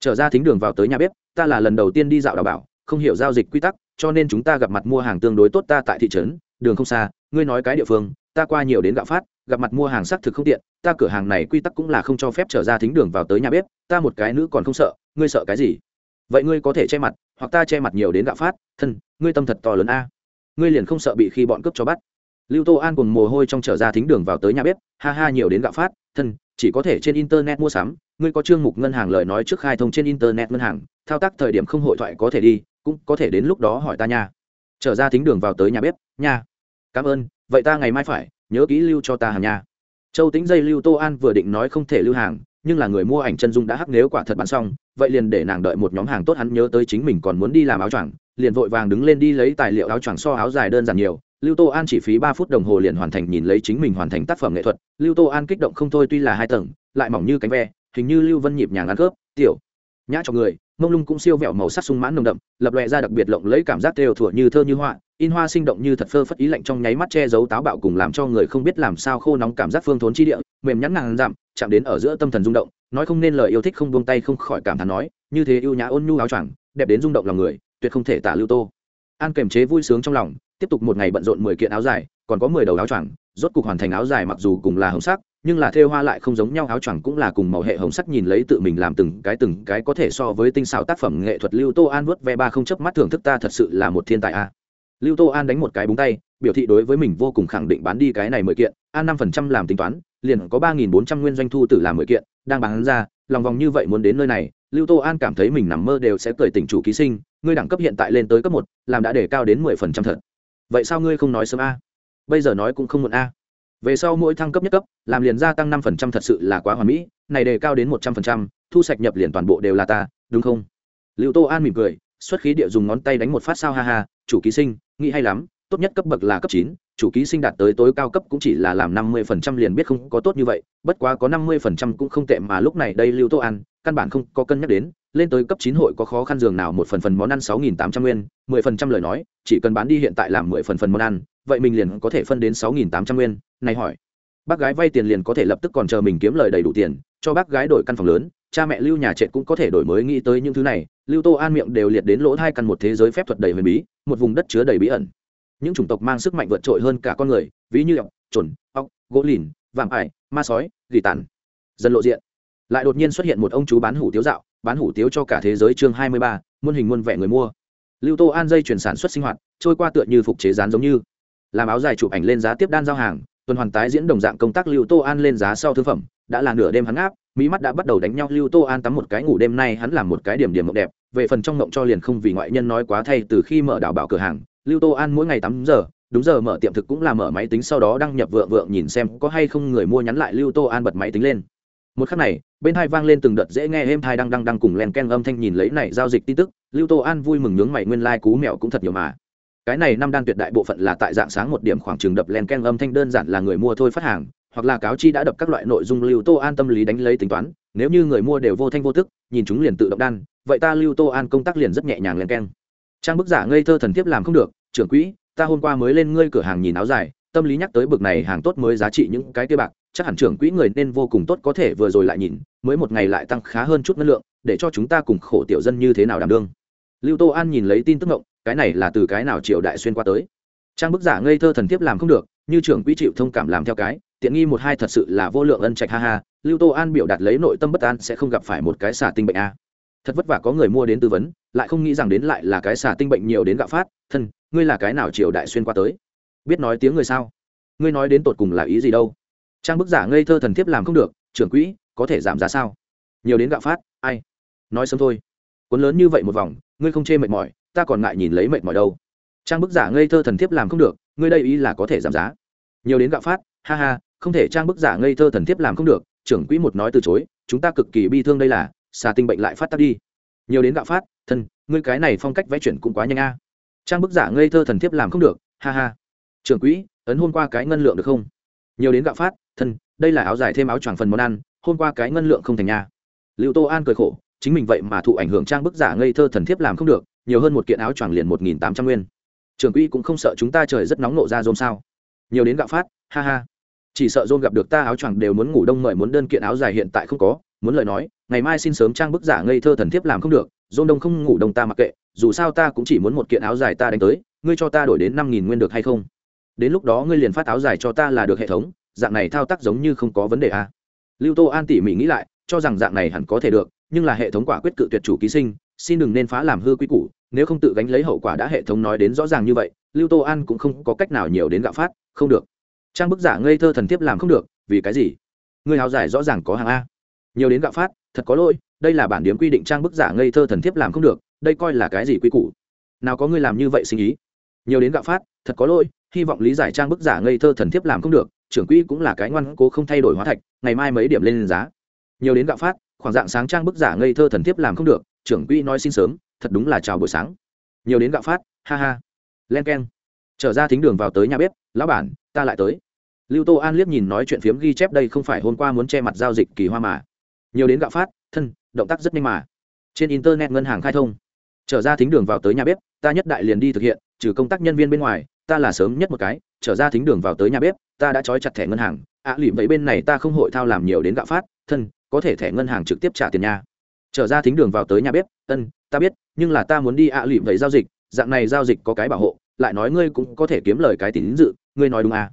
Trở ra thính đường vào tới nhà bếp, ta là lần đầu tiên đi dạo đào bảo, không hiểu giao dịch quy tắc, cho nên chúng ta gặp mặt mua hàng tương đối tốt ta tại thị trấn, đường không xa, ngươi nói cái địa phương, ta qua nhiều đến gạo phát gặp mặt mua hàng xác thực không tiện, ta cửa hàng này quy tắc cũng là không cho phép trở ra thính đường vào tới nhà bếp, ta một cái nữ còn không sợ, ngươi sợ cái gì? Vậy ngươi có thể che mặt, hoặc ta che mặt nhiều đến gạo phát, thân, ngươi tâm thật to lớn a. Ngươi liền không sợ bị khi bọn cướp cho bắt. Lưu tô an cùng mồ hôi trong trở ra thính đường vào tới nhà bếp, ha ha nhiều đến gạo phát, thân, chỉ có thể trên internet mua sắm. Ngươi có chương mục ngân hàng lời nói trước khai thông trên internet ngân hàng, thao tác thời điểm không hội thoại có thể đi, cũng có thể đến lúc đó hỏi ta nha. Trở ra thính đường vào tới nhà bếp, nha. Cảm ơn, vậy ta ngày mai phải nhớ kỹ lưu cho ta hàng nha. Châu tính dây lưu tô an vừa định nói không thể lưu hàng, nhưng là người mua ảnh chân dung đã hắc nếu quả thật bán xong, vậy liền để nàng đợi một nhóm hàng tốt hắn nhớ tới chính mình còn muốn đi làm áo choàng, liền vội vàng đứng lên đi lấy tài liệu áo choàng so áo dài đơn giản nhiều. Lưu tô an chỉ phí ba phút đồng hồ liền hoàn thành nhìn lấy chính mình hoàn thành tác phẩm nghệ thuật. Lưu tô an kích động không thôi, tuy là hai tầng, lại mỏng như cánh ve, hình như lưu vân nhịp nhàng ăn khớp. Tiểu, nhã cho người mông lung cũng siêu vẹo màu sắc sung mãn nồng đậm, lập lòe ra đặc biệt lộng lấy cảm giác đều thủa như thơ như họa, in hoa sinh động như thật phơ phất ý lạnh trong nháy mắt che giấu táo bạo cùng làm cho người không biết làm sao khô nóng cảm giác phương thốn chi địa, mềm nhắn ngàn dặm, chạm đến ở giữa tâm thần rung động, nói không nên lời yêu thích không buông tay không khỏi cảm thán nói, như thế yêu nhã ôn nhu áo choàng, đẹp đến rung động lòng người, tuyệt không thể tả lưu tô. An kềm chế vui sướng trong lòng, tiếp tục một ngày bận rộn mười kiện áo dài, còn có mười đầu áo choàng, rốt cục hoàn thành áo dài mặc dù cùng là hồng sắc nhưng là thêu hoa lại không giống nhau, áo choàng cũng là cùng màu hệ hồng sắc nhìn lấy tự mình làm từng cái từng cái có thể so với tinh xảo tác phẩm nghệ thuật. Lưu tô an vớt ve ba không chớp mắt thưởng thức ta thật sự là một thiên tài a. Lưu tô an đánh một cái búng tay, biểu thị đối với mình vô cùng khẳng định bán đi cái này mười kiện, an năm phần trăm làm tính toán, liền có ba nghìn bốn trăm nguyên doanh thu từ làm mười kiện, đang bán ra, lòng vòng như vậy muốn đến nơi này, lưu tô an cảm thấy mình nằm mơ đều sẽ cười tỉnh chủ ký sinh, ngươi đẳng cấp hiện tại lên tới cấp một, làm đã để cao đến mười phần trăm thật. Vậy sao ngươi không nói sớm a? Bây giờ nói cũng không muộn a về sau mỗi thăng cấp nhất cấp, làm liền gia tăng năm phần trăm thật sự là quá hoàn mỹ, này đề cao đến một trăm phần trăm, thu sạch nhập liền toàn bộ đều là ta, đúng không? Lưu tô an mỉm cười, xuất khí địa dùng ngón tay đánh một phát sao ha ha, chủ ký sinh, nghĩ hay lắm, tốt nhất cấp bậc là cấp chín, chủ ký sinh đạt tới tối cao cấp cũng chỉ là làm năm mươi phần trăm liền biết không có tốt như vậy, bất quá có năm mươi phần trăm cũng không tệ mà lúc này đây lưu tô an, căn bản không có cân nhắc đến, lên tới cấp chín hội có khó khăn giường nào, một phần phần món ăn sáu nghìn tám trăm nguyên, mười phần trăm lời nói, chỉ cần bán đi hiện tại làm mười phần phần món ăn vậy mình liền có thể phân đến sáu nghìn tám trăm nguyên. Này hỏi, bác gái vay tiền liền có thể lập tức còn chờ mình kiếm lời đầy đủ tiền, cho bác gái đổi căn phòng lớn, cha mẹ lưu nhà trệt cũng có thể đổi mới nghĩ tới những thứ này. Lưu tô an miệng đều liệt đến lỗ hai căn một thế giới phép thuật đầy huyền bí, một vùng đất chứa đầy bí ẩn. Những chủng tộc mang sức mạnh vượt trội hơn cả con người, ví như ọc trồn ọc gỗ lìn, vạm ải, ma sói, gỉ tàn. Dân lộ diện. Lại đột nhiên xuất hiện một ông chú bán hủ tiếu dạo, bán hủ tiếu cho cả thế giới chương hai mươi ba, muôn hình muôn vẻ người mua. Lưu tô an dây chuyển sản xuất sinh hoạt, trôi qua tựa như phục chế rán giống như làm áo dài chụp ảnh lên giá tiếp đan giao hàng, tuần hoàn tái diễn đồng dạng công tác lưu tô an lên giá sau thương phẩm, đã là nửa đêm hắn áp mỹ mắt đã bắt đầu đánh nhau, lưu tô an tắm một cái ngủ đêm nay hắn làm một cái điểm điểm mộng đẹp, về phần trong mộng cho liền không vì ngoại nhân nói quá thay từ khi mở đảo bảo cửa hàng, lưu tô an mỗi ngày tắm giờ, đúng giờ mở tiệm thực cũng là mở máy tính sau đó đăng nhập vượng vượng nhìn xem có hay không người mua nhắn lại lưu tô an bật máy tính lên. Một khắc này, bên hai vang lên từng đợt dễ nghe êm thai đang đang đang cùng len ken âm thanh nhìn lấy này giao dịch tin tức, lưu tô an vui mừng nhướng mày nguyên lai、like、cú mèo cũng thật nhiều mà cái này năm đan tuyệt đại bộ phận là tại dạng sáng một điểm khoảng trường đập len keng âm thanh đơn giản là người mua thôi phát hàng, hoặc là cáo chi đã đập các loại nội dung lưu tô an tâm lý đánh lấy tính toán, nếu như người mua đều vô thanh vô tức, nhìn chúng liền tự động đan, vậy ta lưu tô an công tác liền rất nhẹ nhàng len keng. Trang bức giả ngây thơ thần tiếp làm không được, trưởng quỹ, ta hôm qua mới lên ngươi cửa hàng nhìn áo dài, tâm lý nhắc tới bực này hàng tốt mới giá trị những cái kia bạc, chắc hẳn trưởng quỹ người nên vô cùng tốt có thể vừa rồi lại nhìn, mới một ngày lại tăng khá hơn chút năng lượng, để cho chúng ta cùng khổ tiểu dân như thế nào đảm đương. Lưu tô an nhìn lấy tin tức ngộng cái này là từ cái nào triều đại xuyên qua tới? Trang bức giả ngây thơ thần thiếp làm không được, như trưởng quỹ chịu thông cảm làm theo cái, tiện nghi một hai thật sự là vô lượng ân trạch ha ha, lưu tô an biểu đạt lấy nội tâm bất an sẽ không gặp phải một cái xả tinh bệnh a. Thật vất vả có người mua đến tư vấn, lại không nghĩ rằng đến lại là cái xả tinh bệnh nhiều đến gạo phát, thân, ngươi là cái nào triều đại xuyên qua tới? Biết nói tiếng người sao? Ngươi nói đến tột cùng là ý gì đâu? Trang bức giả ngây thơ thần thiếp làm không được, trưởng quỹ, có thể giảm giá sao? Nhiều đến gạo phát, ai? Nói sớm thôi. Cuốn lớn như vậy một vòng, ngươi không chê mệt mỏi ta còn ngại nhìn lấy mệt mỏi đâu. Trang bức giả ngây thơ thần thiếp làm không được, ngươi đây ý là có thể giảm giá. Nhiều đến gạo phát, ha ha, không thể trang bức giả ngây thơ thần thiếp làm không được, trưởng quỹ một nói từ chối, chúng ta cực kỳ bi thương đây là, xà tinh bệnh lại phát tác đi. Nhiều đến gạo phát, thân, ngươi cái này phong cách vẽ chuyển cũng quá nhanh a. Trang bức giả ngây thơ thần thiếp làm không được, ha ha. Trưởng quỹ, ấn hôm qua cái ngân lượng được không? Nhiều đến gạo phát, thân, đây là áo dài thêm áo choàng phần món ăn hôm qua cái ngân lượng không thành nha. Liệu tô an cười khổ, chính mình vậy mà thụ ảnh hưởng trang bức giả ngây thơ thần thiếp làm không được nhiều hơn một kiện áo choàng liền một nghìn tám trăm nguyên. Trưởng quỹ cũng không sợ chúng ta trời rất nóng nộ ra dôm sao. Nhiều đến gạo phát, ha ha. Chỉ sợ dôm gặp được ta áo choàng đều muốn ngủ đông mời muốn đơn kiện áo dài hiện tại không có, muốn lời nói, ngày mai xin sớm trang bức giả ngây thơ thần thiếp làm không được dôm đông không ngủ đông ta mặc kệ, dù sao ta cũng chỉ muốn một kiện áo dài ta đánh tới, ngươi cho ta đổi đến năm nghìn nguyên được hay không? Đến lúc đó ngươi liền phát áo dài cho ta là được hệ thống, dạng này thao tác giống như không có vấn đề à. lưu tô an tỉ mỉ nghĩ lại, cho rằng dạng này hẳn có thể được, nhưng là hệ thống quả quyết cự tuyệt chủ ký sinh xin đừng nên phá làm hư quy củ, nếu không tự gánh lấy hậu quả đã hệ thống nói đến rõ ràng như vậy, lưu tô an cũng không có cách nào nhiều đến gạo phát, không được. Trang bức giả ngây thơ thần thiếp làm không được, vì cái gì? Người hào giải rõ ràng có hàng a. Nhiều đến gạo phát, thật có lỗi, đây là bản điếm quy định trang bức giả ngây thơ thần thiếp làm không được, đây coi là cái gì quy củ? Nào có người làm như vậy sinh ý? Nhiều đến gạo phát, thật có lỗi, hy vọng lý giải trang bức giả ngây thơ thần thiếp làm không được, trưởng quỹ cũng là cái ngoan cố không thay đổi hóa thạch, ngày mai mấy điểm lên giá. Nhiều đến gạo phát, khoảng dạng sáng trang bức giả ngây thơ thần thiếp làm không được trưởng quỹ nói xin sớm thật đúng là chào buổi sáng. Nhiều đến gạo phát ha ha. Len k e n trở ra thính đường vào tới nhà bếp lão bản ta lại tới. Lưu tô an liếc nhìn nói chuyện phiếm ghi chép đây không phải hôm qua muốn che mặt giao dịch kỳ hoa mà. Nhiều đến gạo phát thân động tác rất nhanh mà. Trên internet ngân hàng khai thông. Trở ra thính đường vào tới nhà bếp ta nhất đại liền đi thực hiện trừ công tác nhân viên bên ngoài ta là sớm nhất một cái trở ra thính đường vào tới nhà bếp ta đã trói chặt thẻ ngân hàng. Ạ à, lỉm vậy bên này ta không hội thao làm nhiều đến gạo phát thân có thể thẻ ngân hàng trực tiếp trả tiền nhà trở ra thính đường vào tới nhà bếp ân ta biết nhưng là ta muốn đi ạ à, lỉm vậy giao dịch dạng này giao dịch có cái bảo hộ lại nói ngươi cũng có thể kiếm lời cái tín dự ngươi nói đúng à?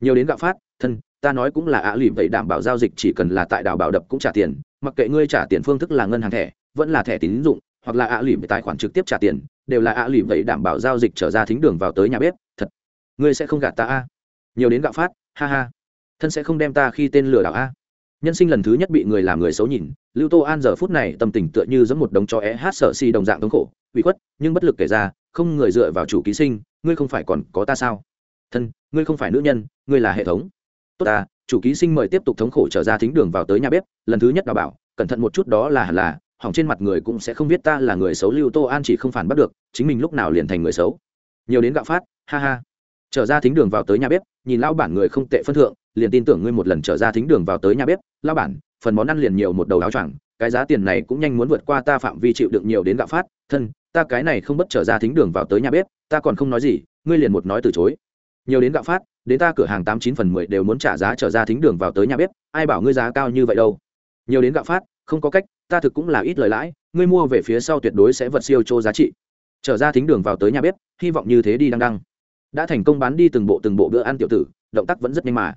Nhiều đến gạo phát thân ta nói cũng là ạ à lụy vậy đảm bảo giao dịch chỉ cần là tại đảo bảo đập cũng trả tiền mặc kệ ngươi trả tiền phương thức là ngân hàng thẻ vẫn là thẻ tín dụng hoặc là ạ lì vậy tài khoản trực tiếp trả tiền đều là ạ lụy vậy đảm bảo giao dịch trở ra thính đường vào tới nhà bếp thật ngươi sẽ không gạt ta a nhiều đến gạo phát ha ha thân sẽ không đem ta khi tên lừa đảo a nhân sinh lần thứ nhất bị người làm người xấu nhìn, lưu tô an giờ phút này tâm tình tựa như giống một đống cho é hát sợ si đồng dạng thống khổ bị khuất, nhưng bất lực kể ra, không người dựa vào chủ ký sinh, ngươi không phải còn có ta sao? Thân, ngươi không phải nữ nhân, ngươi là hệ thống. Tốt ta, chủ ký sinh mời tiếp tục thống khổ trở ra thính đường vào tới nhà bếp, lần thứ nhất đào bảo, cẩn thận một chút đó là hẳn là, hỏng trên mặt người cũng sẽ không biết ta là người xấu, lưu tô an chỉ không phản bắt được, chính mình lúc nào liền thành người xấu. Nhiều đến gạo phát, ha ha. Trở ra thính đường vào tới nhà bếp, nhìn lão bản người không tệ phân thượng liền tin tưởng ngươi một lần trở ra thính đường vào tới nhà bếp, lão bản, phần món ăn liền nhiều một đầu áo choàng, cái giá tiền này cũng nhanh muốn vượt qua ta phạm vi chịu đựng nhiều đến gạo phát, thân, ta cái này không bất trở ra thính đường vào tới nhà bếp, ta còn không nói gì, ngươi liền một nói từ chối. Nhiều đến gạo phát, đến ta cửa hàng tám chín phần mười đều muốn trả giá trở ra thính đường vào tới nhà bếp, ai bảo ngươi giá cao như vậy đâu. Nhiều đến gạo phát, không có cách, ta thực cũng là ít lời lãi, ngươi mua về phía sau tuyệt đối sẽ vật siêu chô giá trị. Trở ra thính đường vào tới nhà bếp, hy vọng như thế đi đăng đăng. Đã thành công bán đi từng bộ từng bộ bữa ăn tiểu tử, động tác vẫn rất nhanh mà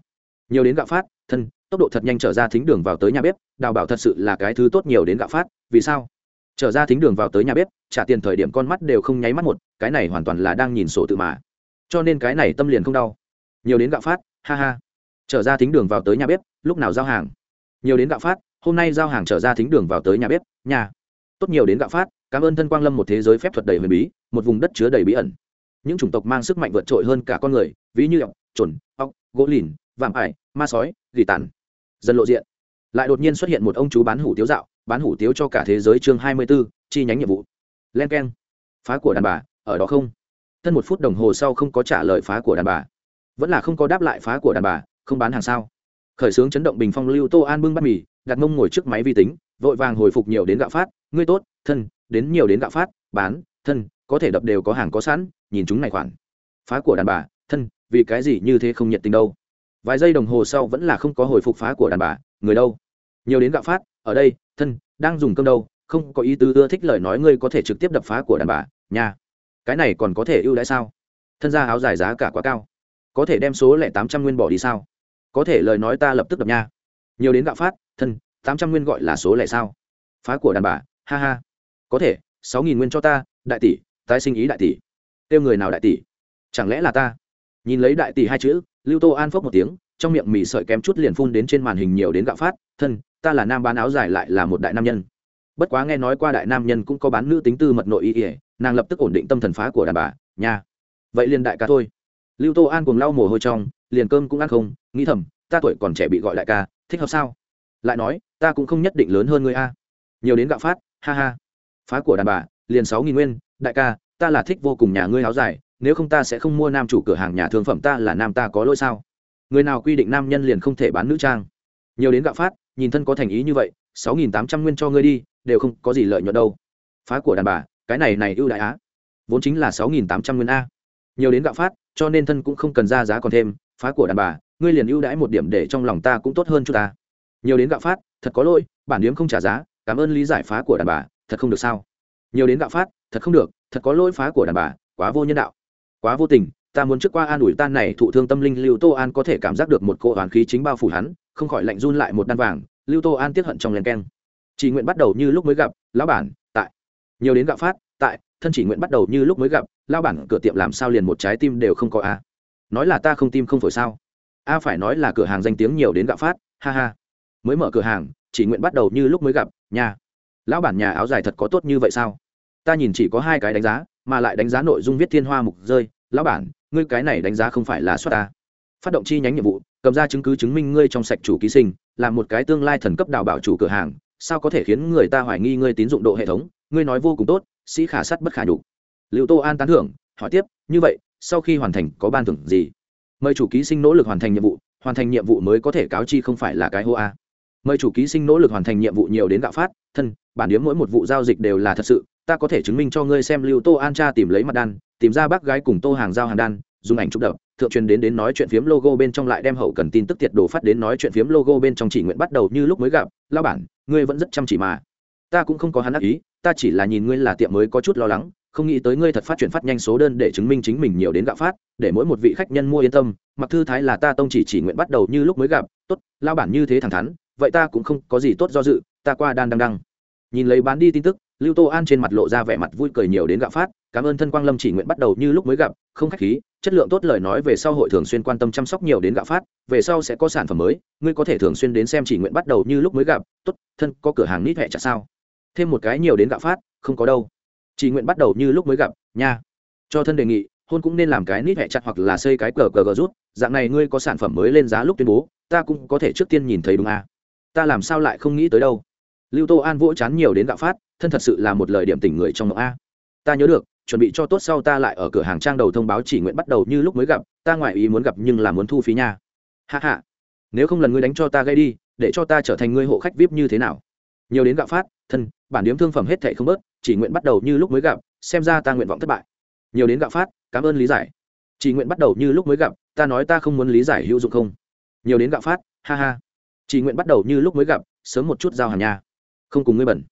nhiều đến gạo phát, thân, tốc độ thật nhanh trở ra thính đường vào tới nhà bếp, đào bảo thật sự là cái thứ tốt nhiều đến gạo phát, vì sao? Trở ra thính đường vào tới nhà bếp, trả tiền thời điểm con mắt đều không nháy mắt một, cái này hoàn toàn là đang nhìn sổ tự mà. Cho nên cái này tâm liền không đau. Nhiều đến gạo phát, ha ha. Trở ra thính đường vào tới nhà bếp, lúc nào giao hàng? Nhiều đến gạo phát, hôm nay giao hàng trở ra thính đường vào tới nhà bếp, nhà. Tốt nhiều đến gạo phát, cảm ơn thân quang lâm một thế giới phép thuật đầy huyền bí, một vùng đất chứa đầy bí ẩn. Những chủng tộc mang sức mạnh vượt trội hơn cả con người, ví như ọc trồn ọc gỗ lìn, vạm ải ma sói gỉ tàn. Dần lộ diện. Lại đột nhiên xuất hiện một ông chú bán hủ tiếu dạo bán hủ tiếu cho cả thế giới chương hai mươi 24, chi nhánh nhiệm vụ. Len k e n phá của đàn bà ở đó không? Thân một phút đồng hồ sau không có trả lời phá của đàn bà. Vẫn là không có đáp lại phá của đàn bà không bán hàng sao? Khởi xướng chấn động bình phong lưu tô an bưng bát mì đặt mông ngồi trước máy vi tính vội vàng hồi phục nhiều đến gạo phát. Ngươi tốt thân đến nhiều đến gạo phát bán thân có thể đập đều có hàng có sẵn nhìn chúng này khoản. Phá của đàn bà thân vì cái gì như thế không nhận tình đâu? Vài giây đồng hồ sau vẫn là không có hồi phục phá của đàn bà, người đâu? Nhiều đến gạo phát, ở đây, thân, đang dùng cơm đâu, không có ý tứ ưa thích lời nói ngươi có thể trực tiếp đập phá của đàn bà nhà. cái này còn có thể ưu đãi sao? Thân ra áo dài giá cả quá cao. Có thể đem số lẻ tám trăm nguyên bỏ đi sao? Có thể lời nói ta lập tức đập nha. Nhiều đến gạo phát, thân, tám trăm nguyên gọi là số lẻ sao? Phá của đàn bà, ha ha. Có thể, sáu nghìn nguyên cho ta, đại tỷ, tái sinh ý đại tỷ. Kêu người nào đại tỷ? Chẳng lẽ là ta? Nhìn lấy đại tỷ hai chữ lưu tô an phốc một tiếng, trong miệng mì sợi kém chút liền phun đến trên màn hình nhiều đến gạo phát, thân, ta là nam bán áo dài lại là một đại nam nhân. Bất quá nghe nói qua đại nam nhân cũng có bán nữ tính tư mật nội ý ỉa nàng lập tức ổn định tâm thần phá của đàn bà, nha, vậy liền đại ca thôi. Lưu tô an cùng lau mồ hôi trong, liền cơm cũng ăn không, nghĩ thầm, ta tuổi còn trẻ bị gọi đại ca, thích hợp sao? Lại nói, ta cũng không nhất định lớn hơn người a. Nhiều đến gạo phát, ha ha. Phá của đàn bà, liền sáu nghìn nguyên, đại ca, ta là thích vô cùng nhà ngươi áo dài nếu không ta sẽ không mua nam chủ cửa hàng nhà thương phẩm ta là nam ta có lỗi sao? Người nào quy định nam nhân liền không thể bán nữ trang? Nhiều đến gạo phát, nhìn thân có thành ý như vậy, sáu nghìn tám trăm nguyên cho ngươi đi, đều không có gì lợi nhuận đâu. Phá của đàn bà, cái này này ưu đại á. Vốn chính là sáu nghìn tám trăm nguyên a. Nhiều đến gạo phát, cho nên thân cũng không cần ra giá còn thêm, phá của đàn bà, ngươi liền ưu đãi một điểm để trong lòng ta cũng tốt hơn chút ta. Nhiều đến gạo phát, thật có lỗi, bản điếm không trả giá, cảm ơn lý giải phá của đàn bà, thật không được sao? Nhiều đến gạo phát, thật không được, thật có lỗi phá của đàn bà, quá vô nhân đạo quá vô tình, ta muốn trước qua an ủi tan này thụ thương tâm linh lưu tô an có thể cảm giác được một cỗ hoàn khí chính bao phủ hắn, không khỏi lạnh run lại một đan vàng, lưu tô an tiếp hận trong len keng. Chỉ nguyện bắt đầu như lúc mới gặp, lão bản, tại. Nhiều đến gạo phát, tại, thân chỉ nguyện bắt đầu như lúc mới gặp, lão bản cửa tiệm làm sao liền một trái tim đều không có a. Nói là ta không tim không phổi sao? A phải nói là cửa hàng danh tiếng nhiều đến gạo phát, ha ha. Mới mở cửa hàng, chỉ nguyện bắt đầu như lúc mới gặp, nhà. Lão bản nhà áo dài thật có tốt như vậy sao? Ta nhìn chỉ có hai cái đánh giá mà lại đánh giá nội dung viết thiên hoa mục rơi. Lão bản, ngươi cái này đánh giá không phải là xuất ta à? phát động chi nhánh nhiệm vụ, cầm ra chứng cứ chứng minh ngươi trong sạch chủ ký sinh, là một cái tương lai thần cấp đào bảo chủ cửa hàng, sao có thể khiến người ta hoài nghi ngươi tín dụng độ hệ thống? Ngươi nói vô cùng tốt, sĩ khả sắt bất khả nhục. Liệu tô an tán thưởng, hỏi tiếp, như vậy, sau khi hoàn thành, có ban thưởng gì? Mời chủ ký sinh nỗ lực hoàn thành nhiệm vụ, hoàn thành nhiệm vụ mới có thể cáo chi không phải là cái hô a à? mời chủ ký sinh nỗ lực hoàn thành nhiệm vụ nhiều đến gạo phát, thân, bản điếm mỗi một vụ giao dịch đều là thật sự ta có thể chứng minh cho ngươi xem lưu tô an cha tìm lấy mặt đan, tìm ra bác gái cùng tô hàng giao hàng đan, dùng ảnh chụp đập, thượng truyền đến đến nói chuyện phiếm logo bên trong lại đem hậu cần tin tức tiệt đồ phát đến nói chuyện phiếm logo bên trong chỉ nguyện bắt đầu như lúc mới gặp lao bản, ngươi vẫn rất chăm chỉ mà. Ta cũng không có hắn ác ý, ta chỉ là nhìn ngươi là tiệm mới có chút lo lắng, không nghĩ tới ngươi thật phát chuyển phát nhanh số đơn để chứng minh chính mình nhiều đến gạo phát, để mỗi một vị khách nhân mua yên tâm, mặc thư thái là ta tông chỉ chỉ nguyện bắt đầu như lúc mới gặp, tốt lao bản như thế thẳng thắn, vậy ta cũng không có gì tốt do dự, ta qua đan đăng đăng. Nhìn lấy bán đi tin tức lưu tô an trên mặt lộ ra vẻ mặt vui cười nhiều đến gạo phát, cảm ơn thân quang lâm chỉ nguyện bắt đầu như lúc mới gặp, không khách khí, chất lượng tốt lời nói về sau hội thường xuyên quan tâm chăm sóc nhiều đến gạo phát, về sau sẽ có sản phẩm mới, ngươi có thể thường xuyên đến xem chỉ nguyện bắt đầu như lúc mới gặp, tốt, thân có cửa hàng nít hẹ chả sao? Thêm một cái nhiều đến gạo phát, không có đâu. Chỉ nguyện bắt đầu như lúc mới gặp, nha. Cho thân đề nghị, hôn cũng nên làm cái nít hẹ chặt hoặc là xây cái cờ cờ gờ rút, dạng này ngươi có sản phẩm mới lên giá lúc tuyên bố, ta cũng có thể trước tiên nhìn thấy đúng à. ta làm sao lại không nghĩ tới đâu lưu tô an vỗ chán nhiều đến gạo phát, thân thật sự là một lời điểm tỉnh người trong ngọc a. Ta nhớ được, chuẩn bị cho tốt sau ta lại ở cửa hàng trang đầu thông báo chỉ nguyện bắt đầu như lúc mới gặp, ta ngoại ý muốn gặp nhưng là muốn thu phí nha. Hạ hạ nếu không lần ngươi đánh cho ta gây đi, để cho ta trở thành ngươi hộ khách vip như thế nào? Nhiều đến gạo phát, thân, bản điếm thương phẩm hết thệ không bớt, chỉ nguyện bắt đầu như lúc mới gặp, xem ra ta nguyện vọng thất bại. Nhiều đến gạo phát, cảm ơn lý giải. Chỉ nguyện bắt đầu như lúc mới gặp, ta nói ta không muốn lý giải hữu dụng không? Nhiều đến gạo phát, ha ha. Chỉ nguyện bắt đầu như lúc mới gặp, sớm một chút giao hàng nha không cùng ngươi bẩn.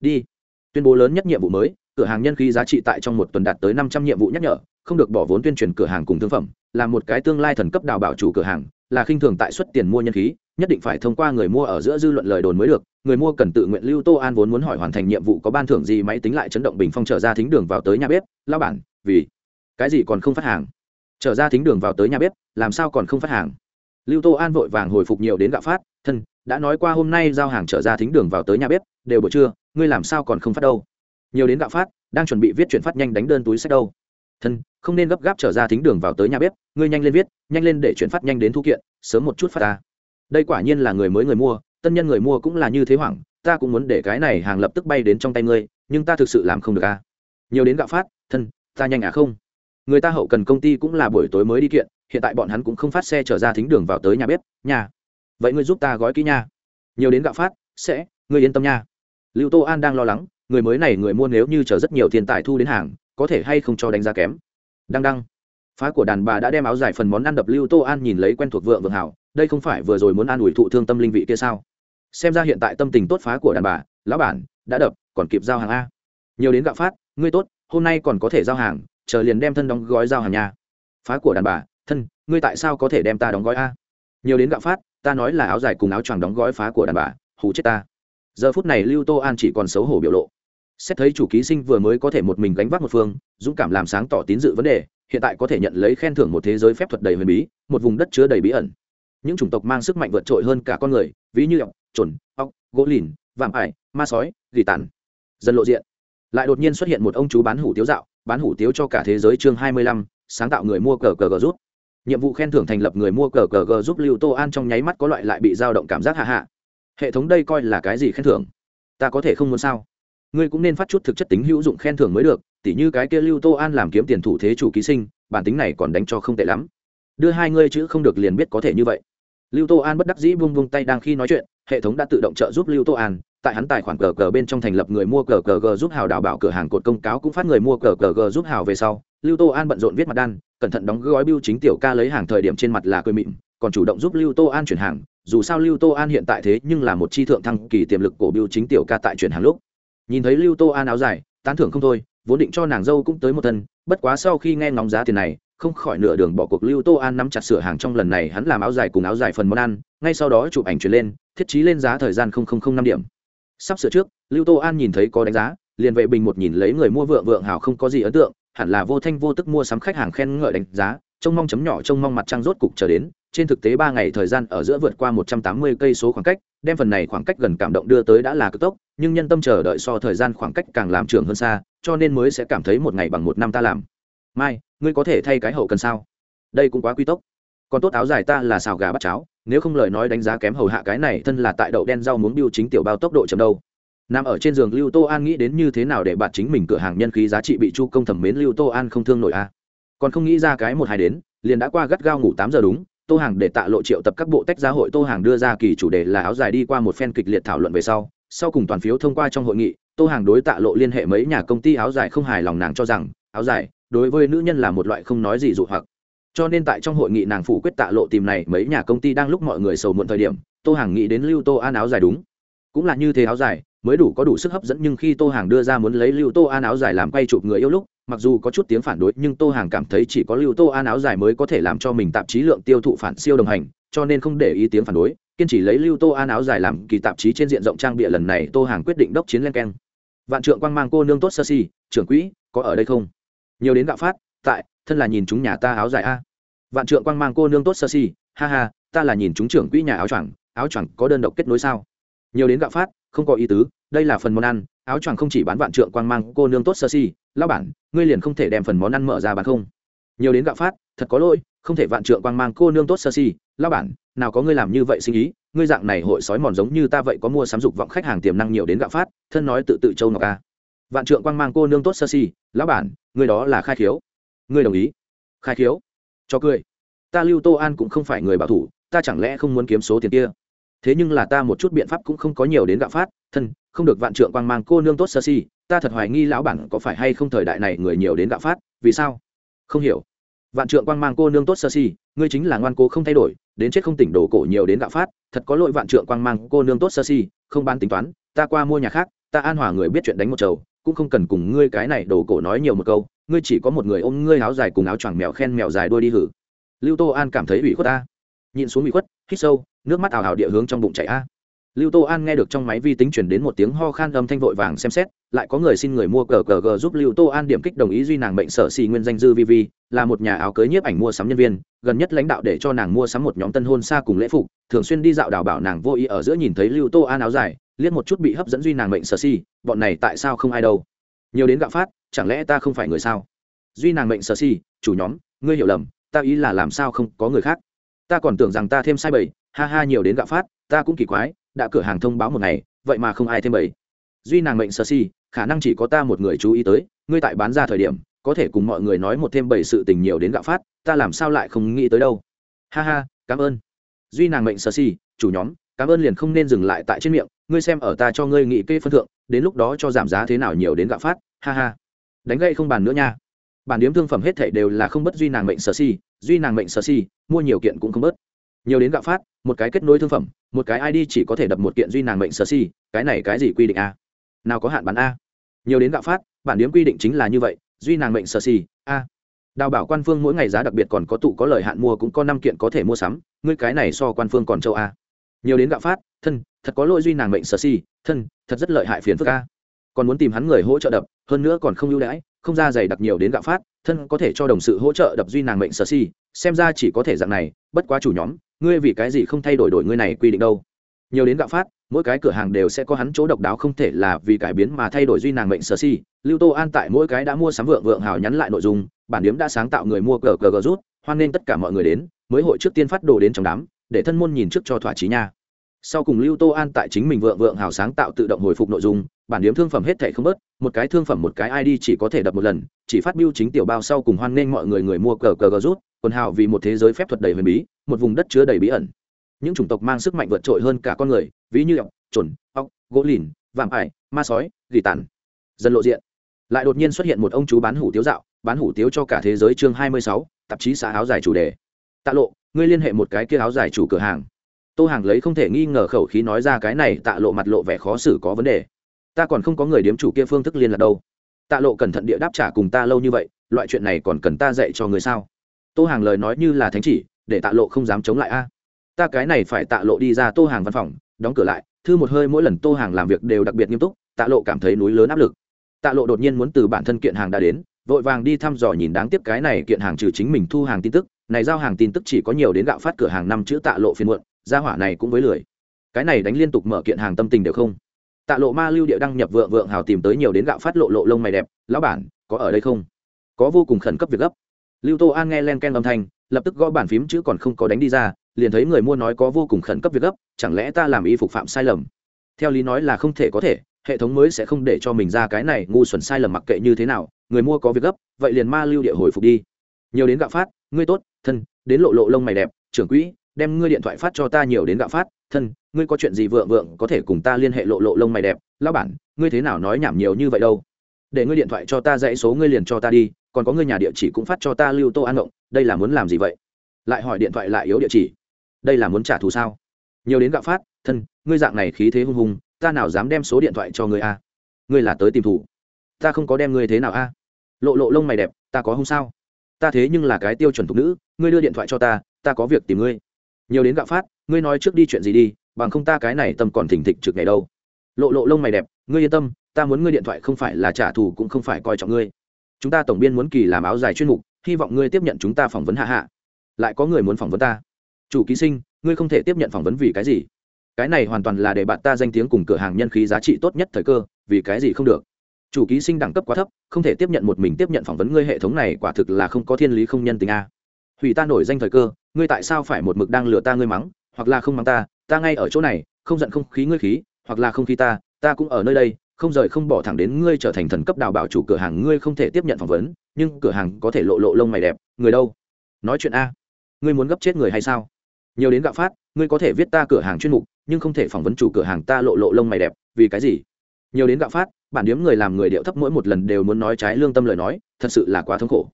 Đi. Tuyên bố lớn nhất nhiệm vụ mới, cửa hàng nhân khí giá trị tại trong một tuần đạt tới năm trăm nhiệm vụ nhắc nhở, không được bỏ vốn tuyên truyền cửa hàng cùng thương phẩm, là một cái tương lai thần cấp đào bảo chủ cửa hàng, là khinh thường tại suất tiền mua nhân khí, nhất định phải thông qua người mua ở giữa dư luận lời đồn mới được, người mua cần tự nguyện lưu tô an vốn muốn hỏi hoàn thành nhiệm vụ có ban thưởng gì máy tính lại chấn động bình phong trở ra thính đường vào tới nhà bếp, lao bản, vì cái gì còn không phát hàng? Trở ra thính đường vào tới nhà bếp, làm sao còn không phát hàng? Lưu tô an vội vàng hồi phục nhiều đến gạo phát, thân đã nói qua hôm nay giao hàng trở ra thính đường vào tới nhà bếp, đều buổi trưa, ngươi làm sao còn không phát đâu? Nhiều đến gạo phát, đang chuẩn bị viết chuyển phát nhanh đánh đơn túi sách đâu. Thân, không nên gấp gáp trở ra thính đường vào tới nhà bếp, ngươi nhanh lên viết, nhanh lên để chuyển phát nhanh đến thu kiện, sớm một chút phát ta đây quả nhiên là người mới người mua, tân nhân người mua cũng là như thế hoảng, ta cũng muốn để cái này hàng lập tức bay đến trong tay ngươi, nhưng ta thực sự làm không được à. Nhiều đến gạo phát, thân, ta nhanh à không? Người ta hậu cần công ty cũng là buổi tối mới đi kiện, hiện tại bọn hắn cũng không phát xe trở ra thính đường vào tới nhà bếp, nhà vậy ngươi giúp ta gói kỹ nha. Nhiều đến gạo phát, sẽ, ngươi yên tâm nha. Lưu tô an đang lo lắng, người mới này người mua nếu như chờ rất nhiều tiền tài thu đến hàng, có thể hay không cho đánh giá kém. Đăng đăng. Phá của đàn bà đã đem áo dài phần món ăn đập lưu tô an nhìn lấy quen thuộc vượng vượng hảo, đây không phải vừa rồi muốn an ủi thụ thương tâm linh vị kia sao? Xem ra hiện tại tâm tình tốt phá của đàn bà, lão bản, đã đập, còn kịp giao hàng a. Nhiều đến gạo phát, ngươi tốt, hôm nay còn có thể giao hàng, chờ liền đem thân đóng gói giao hàng nhà phá của đàn bà, thân, ngươi tại sao có thể đem ta đóng gói a? Nhiều đến gạo phát ta nói là áo dài cùng áo choàng đóng gói phá của đàn bà, hù chết ta. Giờ phút này lưu tô an chỉ còn xấu hổ biểu lộ. Xét thấy chủ ký sinh vừa mới có thể một mình gánh vác một phương, dũng cảm làm sáng tỏ tín dự vấn đề, hiện tại có thể nhận lấy khen thưởng một thế giới phép thuật đầy huyền bí, một vùng đất chứa đầy bí ẩn. Những chủng tộc mang sức mạnh vượt trội hơn cả con người, ví như ọc trồn ọc gỗ lìn, vạm ải, ma sói, gỉ tàn. Dần lộ diện, lại đột nhiên xuất hiện một ông chú bán hủ tiếu dạo, bán hủ tiếu cho cả thế giới chương hai mươi lăm, sáng tạo người mua cờ cờ cờ rút nhiệm vụ khen thưởng thành lập người mua cờ cờ g giúp lưu tô an trong nháy mắt có loại lại bị dao động cảm giác hạ hạ. Hệ thống đây coi là cái gì khen thưởng? Ta có thể không muốn sao? Ngươi cũng nên phát chút thực chất tính hữu dụng khen thưởng mới được, tỉ như cái kia lưu tô an làm kiếm tiền thủ thế chủ ký sinh, bản tính này còn đánh cho không tệ lắm. Đưa hai ngươi chữ không được liền biết có thể như vậy. Lưu tô an bất đắc dĩ vung vung tay đang khi nói chuyện, hệ thống đã tự động trợ giúp lưu tô an, tại hắn tài khoản cờ cờ bên trong thành lập người mua cờ cờ g giúp hào đào bảo cửa hàng cột công cáo cũng phát người mua cờ cờ g giúp hào về sau, lưu tô an bận rộn viết mặt đan cẩn thận đóng gói biêu chính tiểu ca lấy hàng thời điểm trên mặt là cười mịn, còn chủ động giúp lưu tô an chuyển hàng, dù sao lưu tô an hiện tại thế nhưng là một chi thượng thăng kỳ tiềm lực của biêu chính tiểu ca tại chuyển hàng lúc. Nhìn thấy lưu tô an áo dài, tán thưởng không thôi, vốn định cho nàng dâu cũng tới một thân, bất quá sau khi nghe ngóng giá tiền này, không khỏi nửa đường bỏ cuộc lưu tô an nắm chặt sửa hàng trong lần này hắn làm áo dài cùng áo dài phần món ăn, ngay sau đó chụp ảnh chuyển lên, thiết trí lên giá thời gian năm điểm. Sắp sửa trước, lưu tô an nhìn thấy có đánh giá, liền vệ bình một nhìn lấy người mua vượng vượng hào không có gì ấn tượng hẳn là vô thanh vô tức mua sắm khách hàng khen ngợi đánh giá, trông mong chấm nhỏ, trông mong mặt trăng rốt cục chờ đến. Trên thực tế ba ngày thời gian ở giữa vượt qua một trăm tám mươi cây số khoảng cách, đem phần này khoảng cách gần cảm động đưa tới đã là cực tốc, nhưng nhân tâm chờ đợi so thời gian khoảng cách càng làm trường hơn xa, cho nên mới sẽ cảm thấy một ngày bằng một năm ta làm. Mai, ngươi có thể thay cái hậu cần sao? Đây cũng quá quy tốc. Còn tốt áo dài ta là xào gà bắt cháo, nếu không lời nói đánh giá kém hầu hạ cái này, thân là tại đậu đen rau muống biêu chính tiểu bao tốc độ chậm đâu nằm ở trên giường lưu tô an nghĩ đến như thế nào để bạt chính mình cửa hàng nhân khí giá trị bị chu công thẩm mến lưu tô an không thương nổi a còn không nghĩ ra cái một hai đến, liền đã qua gắt gao ngủ tám giờ đúng, tô hàng để tạ lộ triệu tập các bộ tách gia hội tô hàng đưa ra kỳ chủ đề là áo dài đi qua một phen kịch liệt thảo luận về sau sau cùng toàn phiếu thông qua trong hội nghị, tô hàng đối tạ lộ liên hệ mấy nhà công ty áo dài không hài lòng nàng cho rằng, áo dài, đối với nữ nhân là một loại không nói gì dụ hoặc. Cho nên tại trong hội nghị nàng phủ quyết tạ lộ tìm này mấy nhà công ty đang lúc mọi người sầu muộn thời điểm, tô hàng nghĩ đến lưu tô an áo dài đúng. Cũng là như thế áo dài mới đủ có đủ sức hấp dẫn nhưng khi tô hàng đưa ra muốn lấy lưu tô an áo dài làm quay chụp người yêu lúc, mặc dù có chút tiếng phản đối nhưng tô hàng cảm thấy chỉ có lưu tô an áo dài mới có thể làm cho mình tạp chí lượng tiêu thụ phản siêu đồng hành, cho nên không để ý tiếng phản đối, kiên chỉ lấy lưu tô an áo dài làm kỳ tạp chí trên diện rộng trang bịa lần này tô hàng quyết định đốc chiến len keng. Vạn trượng quang mang cô nương tốt sơ si, trưởng quỹ, có ở đây không? Nhiều đến gạo phát, tại, thân là nhìn chúng nhà ta áo dài a. Vạn trượng quang mang cô nương tốt sơ si, ha ha, ta là nhìn chúng trưởng quỹ nhà áo choàng áo choàng có đơn độc kết nối sao? Nhiều đến gạo phát không có ý tứ, đây là phần món ăn, áo choàng không chỉ bán vạn trượng quang mang, cô nương tốt sơ si lao bản, ngươi liền không thể đem phần món ăn mở ra bán không. Nhiều đến gạo phát, thật có lỗi, không thể vạn trượng quang mang cô nương tốt sơ si lao bản, nào có ngươi làm như vậy sinh ý, ngươi dạng này hội sói mòn giống như ta vậy có mua sắm dục vọng khách hàng tiềm năng nhiều đến gạo phát, thân nói tự tự châu ngọc a. Vạn trượng quang mang cô nương tốt sơ si, lão bản, ngươi đó là khai khiếu. Ngươi đồng ý. Khai khiếu. Cho cười. Ta lưu tô an cũng không phải người bảo thủ, ta chẳng lẽ không muốn kiếm số tiền kia? Thế nhưng là ta một chút biện pháp cũng không có nhiều đến gạo phát, thân, không được vạn trượng quang mang cô nương tốt sơ si, ta thật hoài nghi lão bản có phải hay không thời đại này người nhiều đến gạo phát, vì sao? Không hiểu. Vạn trượng quang mang cô nương tốt sơ si, ngươi chính là ngoan cố không thay đổi, đến chết không tỉnh đổ cổ nhiều đến gạo phát, thật có lỗi vạn trượng quang mang cô nương tốt sơ si, không ban tính toán, ta qua mua nhà khác, ta an hòa người biết chuyện đánh một chầu, cũng không cần cùng ngươi cái này đổ cổ nói nhiều một câu, ngươi chỉ có một người ôm ngươi áo dài cùng áo choàng mèo khen mèo dài đuôi đi hử. Lưu tô an cảm thấy ủy khuất ta. Nhìn xuống ủy khuất, hít sâu nước mắt ảo ảo địa hướng trong bụng chảy a. Lưu tô an nghe được trong máy vi tính chuyển đến một tiếng ho khan âm thanh vội vàng xem xét, lại có người xin người mua cờ cờ g giúp lưu tô an điểm kích đồng ý duy nàng bệnh sở xì nguyên danh dư vi vi, là một nhà áo cưới nhiếp ảnh mua sắm nhân viên, gần nhất lãnh đạo để cho nàng mua sắm một nhóm tân hôn xa cùng lễ phục, thường xuyên đi dạo đảo bảo nàng vô ý ở giữa nhìn thấy lưu tô an áo dài, liếc một chút bị hấp dẫn duy nàng bệnh sở xì, bọn này tại sao không ai đâu? Nhiều đến gạo phát, chẳng lẽ ta không phải người sao? Duy nàng bệnh sở xì, chủ nhóm, ngươi hiểu lầm, ta ý là làm sao không có người khác? Ta còn tưởng rằng ta thêm sai bảy ha ha nhiều đến gạo phát, ta cũng kỳ quái, đã cửa hàng thông báo một ngày, vậy mà không ai thêm bảy duy nàng mệnh sơ si, khả năng chỉ có ta một người chú ý tới, ngươi tại bán ra thời điểm, có thể cùng mọi người nói một thêm bảy sự tình nhiều đến gạo phát, ta làm sao lại không nghĩ tới đâu. Ha ha, cảm ơn. Duy nàng mệnh sơ si, chủ nhóm, cảm ơn liền không nên dừng lại tại trên miệng, ngươi xem ở ta cho ngươi nghị kê phân thượng, đến lúc đó cho giảm giá thế nào nhiều đến gạo phát, ha ha. Đánh gậy không bàn nữa nha. Bản điếm thương phẩm hết thảy đều là không bất duy nàng mệnh sở si, duy nàng mệnh sở si, mua nhiều kiện cũng không bớt nhiều đến gạo phát, một cái kết nối thương phẩm, một cái id chỉ có thể đập một kiện duy nàng mệnh sở si, cái này cái gì quy định a? Nào có hạn bán a? Nhiều đến gạo phát, bản điếm quy định chính là như vậy, duy nàng mệnh sở si, a. Đào bảo quan phương mỗi ngày giá đặc biệt còn có tụ có lời hạn mua cũng có năm kiện có thể mua sắm, ngươi cái này so quan phương còn châu a. Nhiều đến gạo phát, thân, thật có lỗi duy nàng mệnh sở si, thân, thật rất lợi hại phiền phức a. Còn muốn tìm hắn người hỗ trợ đập, hơn nữa còn không ưu đãi không ra dày đặc nhiều đến gạo phát, thân có thể cho đồng sự hỗ trợ đập duy nàng mệnh sở si, xem ra chỉ có thể dạng này, bất quá chủ nhóm, ngươi vì cái gì không thay đổi đổi ngươi này quy định đâu. Nhiều đến gạo phát, mỗi cái cửa hàng đều sẽ có hắn chỗ độc đáo không thể là vì cải biến mà thay đổi duy nàng mệnh sở si. Lưu tô an tại mỗi cái đã mua sắm vượng vượng hào nhắn lại nội dung, bản điếm đã sáng tạo người mua cờ cờ cờ rút, hoan nên tất cả mọi người đến, mới hội trước tiên phát đồ đến trong đám, để thân môn nhìn trước cho thỏa chí nha. Sau cùng lưu tô an tại chính mình vượng vượng hào sáng tạo tự động hồi phục nội dung bản điếm thương phẩm hết thảy không bớt, một cái thương phẩm một cái id chỉ có thể đập một lần, chỉ phát biêu chính tiểu bao sau cùng hoan nghênh mọi người người mua cờ cờ gờ rút, quần hào vì một thế giới phép thuật đầy huyền bí, một vùng đất chứa đầy bí ẩn. Những chủng tộc mang sức mạnh vượt trội hơn cả con người, ví như ọc trồn ọc gỗ lìn, vạm ải, ma sói dị tàn. Dần lộ diện. Lại đột nhiên xuất hiện một ông chú bán hủ tiếu dạo, bán hủ tiếu cho cả thế giới chương hai mươi sáu, tạp chí xã áo dài chủ đề. Tạ lộ, ngươi liên hệ một cái kia áo dài chủ cửa hàng. Tô hàng lấy không thể nghi ngờ khẩu khí nói ra cái này, tạ lộ mặt lộ vẻ khó xử có vấn đề ta còn không có người điếm chủ kia phương thức liên lạc đâu. Tạ lộ cẩn thận địa đáp trả cùng ta lâu như vậy, loại chuyện này còn cần ta dạy cho người sao? Tô hàng lời nói như là thánh chỉ, để tạ lộ không dám chống lại a. À? Ta cái này phải tạ lộ đi ra tô hàng văn phòng, đóng cửa lại, thư một hơi mỗi lần tô hàng làm việc đều đặc biệt nghiêm túc, tạ lộ cảm thấy núi lớn áp lực. Tạ lộ đột nhiên muốn từ bản thân kiện hàng đã đến, vội vàng đi thăm dò nhìn đáng tiếc cái này kiện hàng trừ chính mình thu hàng tin tức, này giao hàng tin tức chỉ có nhiều đến gạo phát cửa hàng năm chữ tạ lộ phiên muộn, gia hỏa này cũng với lười. Cái này đánh liên tục mở kiện hàng tâm tình đều không tạ lộ ma lưu địa đăng nhập vượng vượng hào tìm tới nhiều đến gạo phát lộ lộ lông mày đẹp, lão bản, có ở đây không? Có vô cùng khẩn cấp việc gấp. Lưu tô an nghe len ken âm thanh, lập tức gõ bàn phím chứ còn không có đánh đi ra, liền thấy người mua nói có vô cùng khẩn cấp việc gấp, chẳng lẽ ta làm y phục phạm sai lầm? Theo lý nói là không thể có thể, hệ thống mới sẽ không để cho mình ra cái này ngu xuẩn sai lầm mặc kệ như thế nào, người mua có việc gấp, vậy liền ma lưu địa hồi phục đi. Nhiều đến gạo phát, ngươi tốt, thân, đến lộ lộ lông mày đẹp, trưởng quỹ, đem ngươi điện thoại phát cho ta nhiều đến gạo phát thân, ngươi có chuyện gì vượng vượng có thể cùng ta liên hệ lộ lộ lông mày đẹp lao bản, ngươi thế nào nói nhảm nhiều như vậy đâu? Để ngươi điện thoại cho ta dãy số ngươi liền cho ta đi, còn có ngươi nhà địa chỉ cũng phát cho ta lưu tô an động. đây là muốn làm gì vậy? Lại hỏi điện thoại lại yếu địa chỉ. Đây là muốn trả thù sao? Nhiều đến gạo phát, thân, ngươi dạng này khí thế hung hùng, ta nào dám đem số điện thoại cho ngươi a? Ngươi là tới tìm thủ. Ta không có đem ngươi thế nào a? Lộ lộ lông mày đẹp, ta có không sao? Ta thế nhưng là cái tiêu chuẩn thục nữ, ngươi đưa điện thoại cho ta ta có việc tìm ngươi nhiều đến gạo phát, ngươi nói trước đi chuyện gì đi, bằng không ta cái này tâm còn thỉnh thịch trực ngày đâu. Lộ lộ lông mày đẹp, ngươi yên tâm, ta muốn ngươi điện thoại không phải là trả thù cũng không phải coi trọng ngươi. Chúng ta tổng biên muốn kỳ làm áo dài chuyên mục, hy vọng ngươi tiếp nhận chúng ta phỏng vấn hạ hạ. Lại có người muốn phỏng vấn ta. Chủ ký sinh, ngươi không thể tiếp nhận phỏng vấn vì cái gì? Cái này hoàn toàn là để bạn ta danh tiếng cùng cửa hàng nhân khí giá trị tốt nhất thời cơ, vì cái gì không được? Chủ ký sinh đẳng cấp quá thấp, không thể tiếp nhận một mình tiếp nhận phỏng vấn ngươi hệ thống này quả thực là không có thiên lý không nhân tình a. Hủy ta nổi danh thời cơ ngươi tại sao phải một mực đang lừa ta ngươi mắng, hoặc là không mắng ta ta ngay ở chỗ này, không giận không khí ngươi khí, hoặc là không khí ta ta cũng ở nơi đây, không rời không bỏ thẳng đến ngươi trở thành thần cấp đào bảo chủ cửa hàng ngươi không thể tiếp nhận phỏng vấn, nhưng cửa hàng có thể lộ lộ lông mày đẹp, người đâu? Nói chuyện a. Ngươi muốn gấp chết người hay sao? Nhiều đến gạo phát, ngươi có thể viết ta cửa hàng chuyên mục, nhưng không thể phỏng vấn chủ cửa hàng ta lộ lộ lông mày đẹp, vì cái gì? Nhiều đến gạo phát, bản điếm người làm người điệu thấp mỗi một lần đều muốn nói trái lương tâm lời nói, thật sự là quá thống khổ.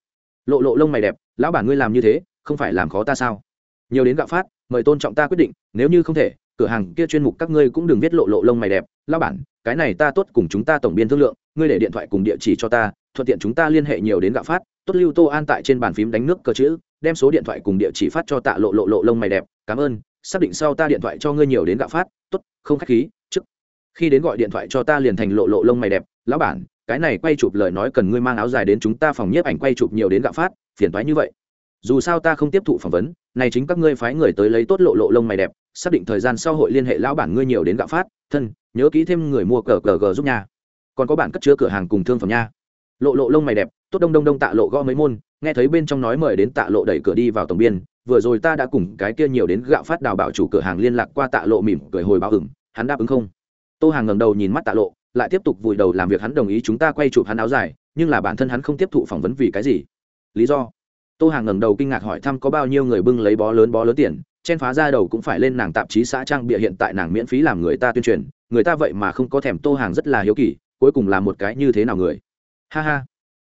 Lộ lộ lông mày đẹp, lão bản ngươi làm như thế không phải làm khó ta sao? Nhiều đến gạo phát, mời tôn trọng ta quyết định, nếu như không thể, cửa hàng kia chuyên mục các ngươi cũng đừng viết lộ lộ lông mày đẹp. Lão bản, cái này ta tốt cùng chúng ta tổng biên thương lượng, ngươi để điện thoại cùng địa chỉ cho ta, thuận tiện chúng ta liên hệ nhiều đến gạo phát. Tốt lưu tô an tại trên bàn phím đánh nước cơ chữ, đem số điện thoại cùng địa chỉ phát cho tạ lộ lộ lộ lông mày đẹp. Cảm ơn, xác định sau ta điện thoại cho ngươi nhiều đến gạo phát. Tốt, không khách khí, trước. Khi đến gọi điện thoại cho ta liền thành lộ lộ lông mày đẹp. Lão bản, cái này quay chụp lời nói cần ngươi mang áo dài đến chúng ta phòng nhiếp ảnh quay chụp nhiều đến gạo phát, phiền toái như vậy dù sao ta không tiếp thụ phỏng vấn, này chính các ngươi phái người tới lấy tốt lộ lộ lông mày đẹp, xác định thời gian sau hội liên hệ lão bản ngươi nhiều đến gạo phát, thân, nhớ kỹ thêm người mua cờ cờ gờ giúp nha. Còn có bản cất chứa cửa hàng cùng thương phẩm nha. Lộ lộ lông mày đẹp, tốt đông đông đông tạ lộ gõ mấy môn, nghe thấy bên trong nói mời đến tạ lộ đẩy cửa đi vào tổng biên, vừa rồi ta đã cùng cái kia nhiều đến gạo phát đào bảo chủ cửa hàng liên lạc qua tạ lộ mỉm cười hồi báo ửng, hắn đáp ứng không. Tô hàng ngẩng đầu nhìn mắt tạ lộ, lại tiếp tục vùi đầu làm việc hắn đồng ý chúng ta quay chụp hắn áo dài, nhưng là bản thân hắn không tiếp thụ phỏng vấn vì cái gì? Lý do? Tô hàng ngẩng đầu kinh ngạc hỏi thăm có bao nhiêu người bưng lấy bó lớn bó lớn tiền chen phá ra đầu cũng phải lên nàng tạp chí xã trang bịa hiện tại nàng miễn phí làm người ta tuyên truyền, người ta vậy mà không có thèm tô hàng rất là hiếu kỳ, cuối cùng là một cái như thế nào người. Ha ha.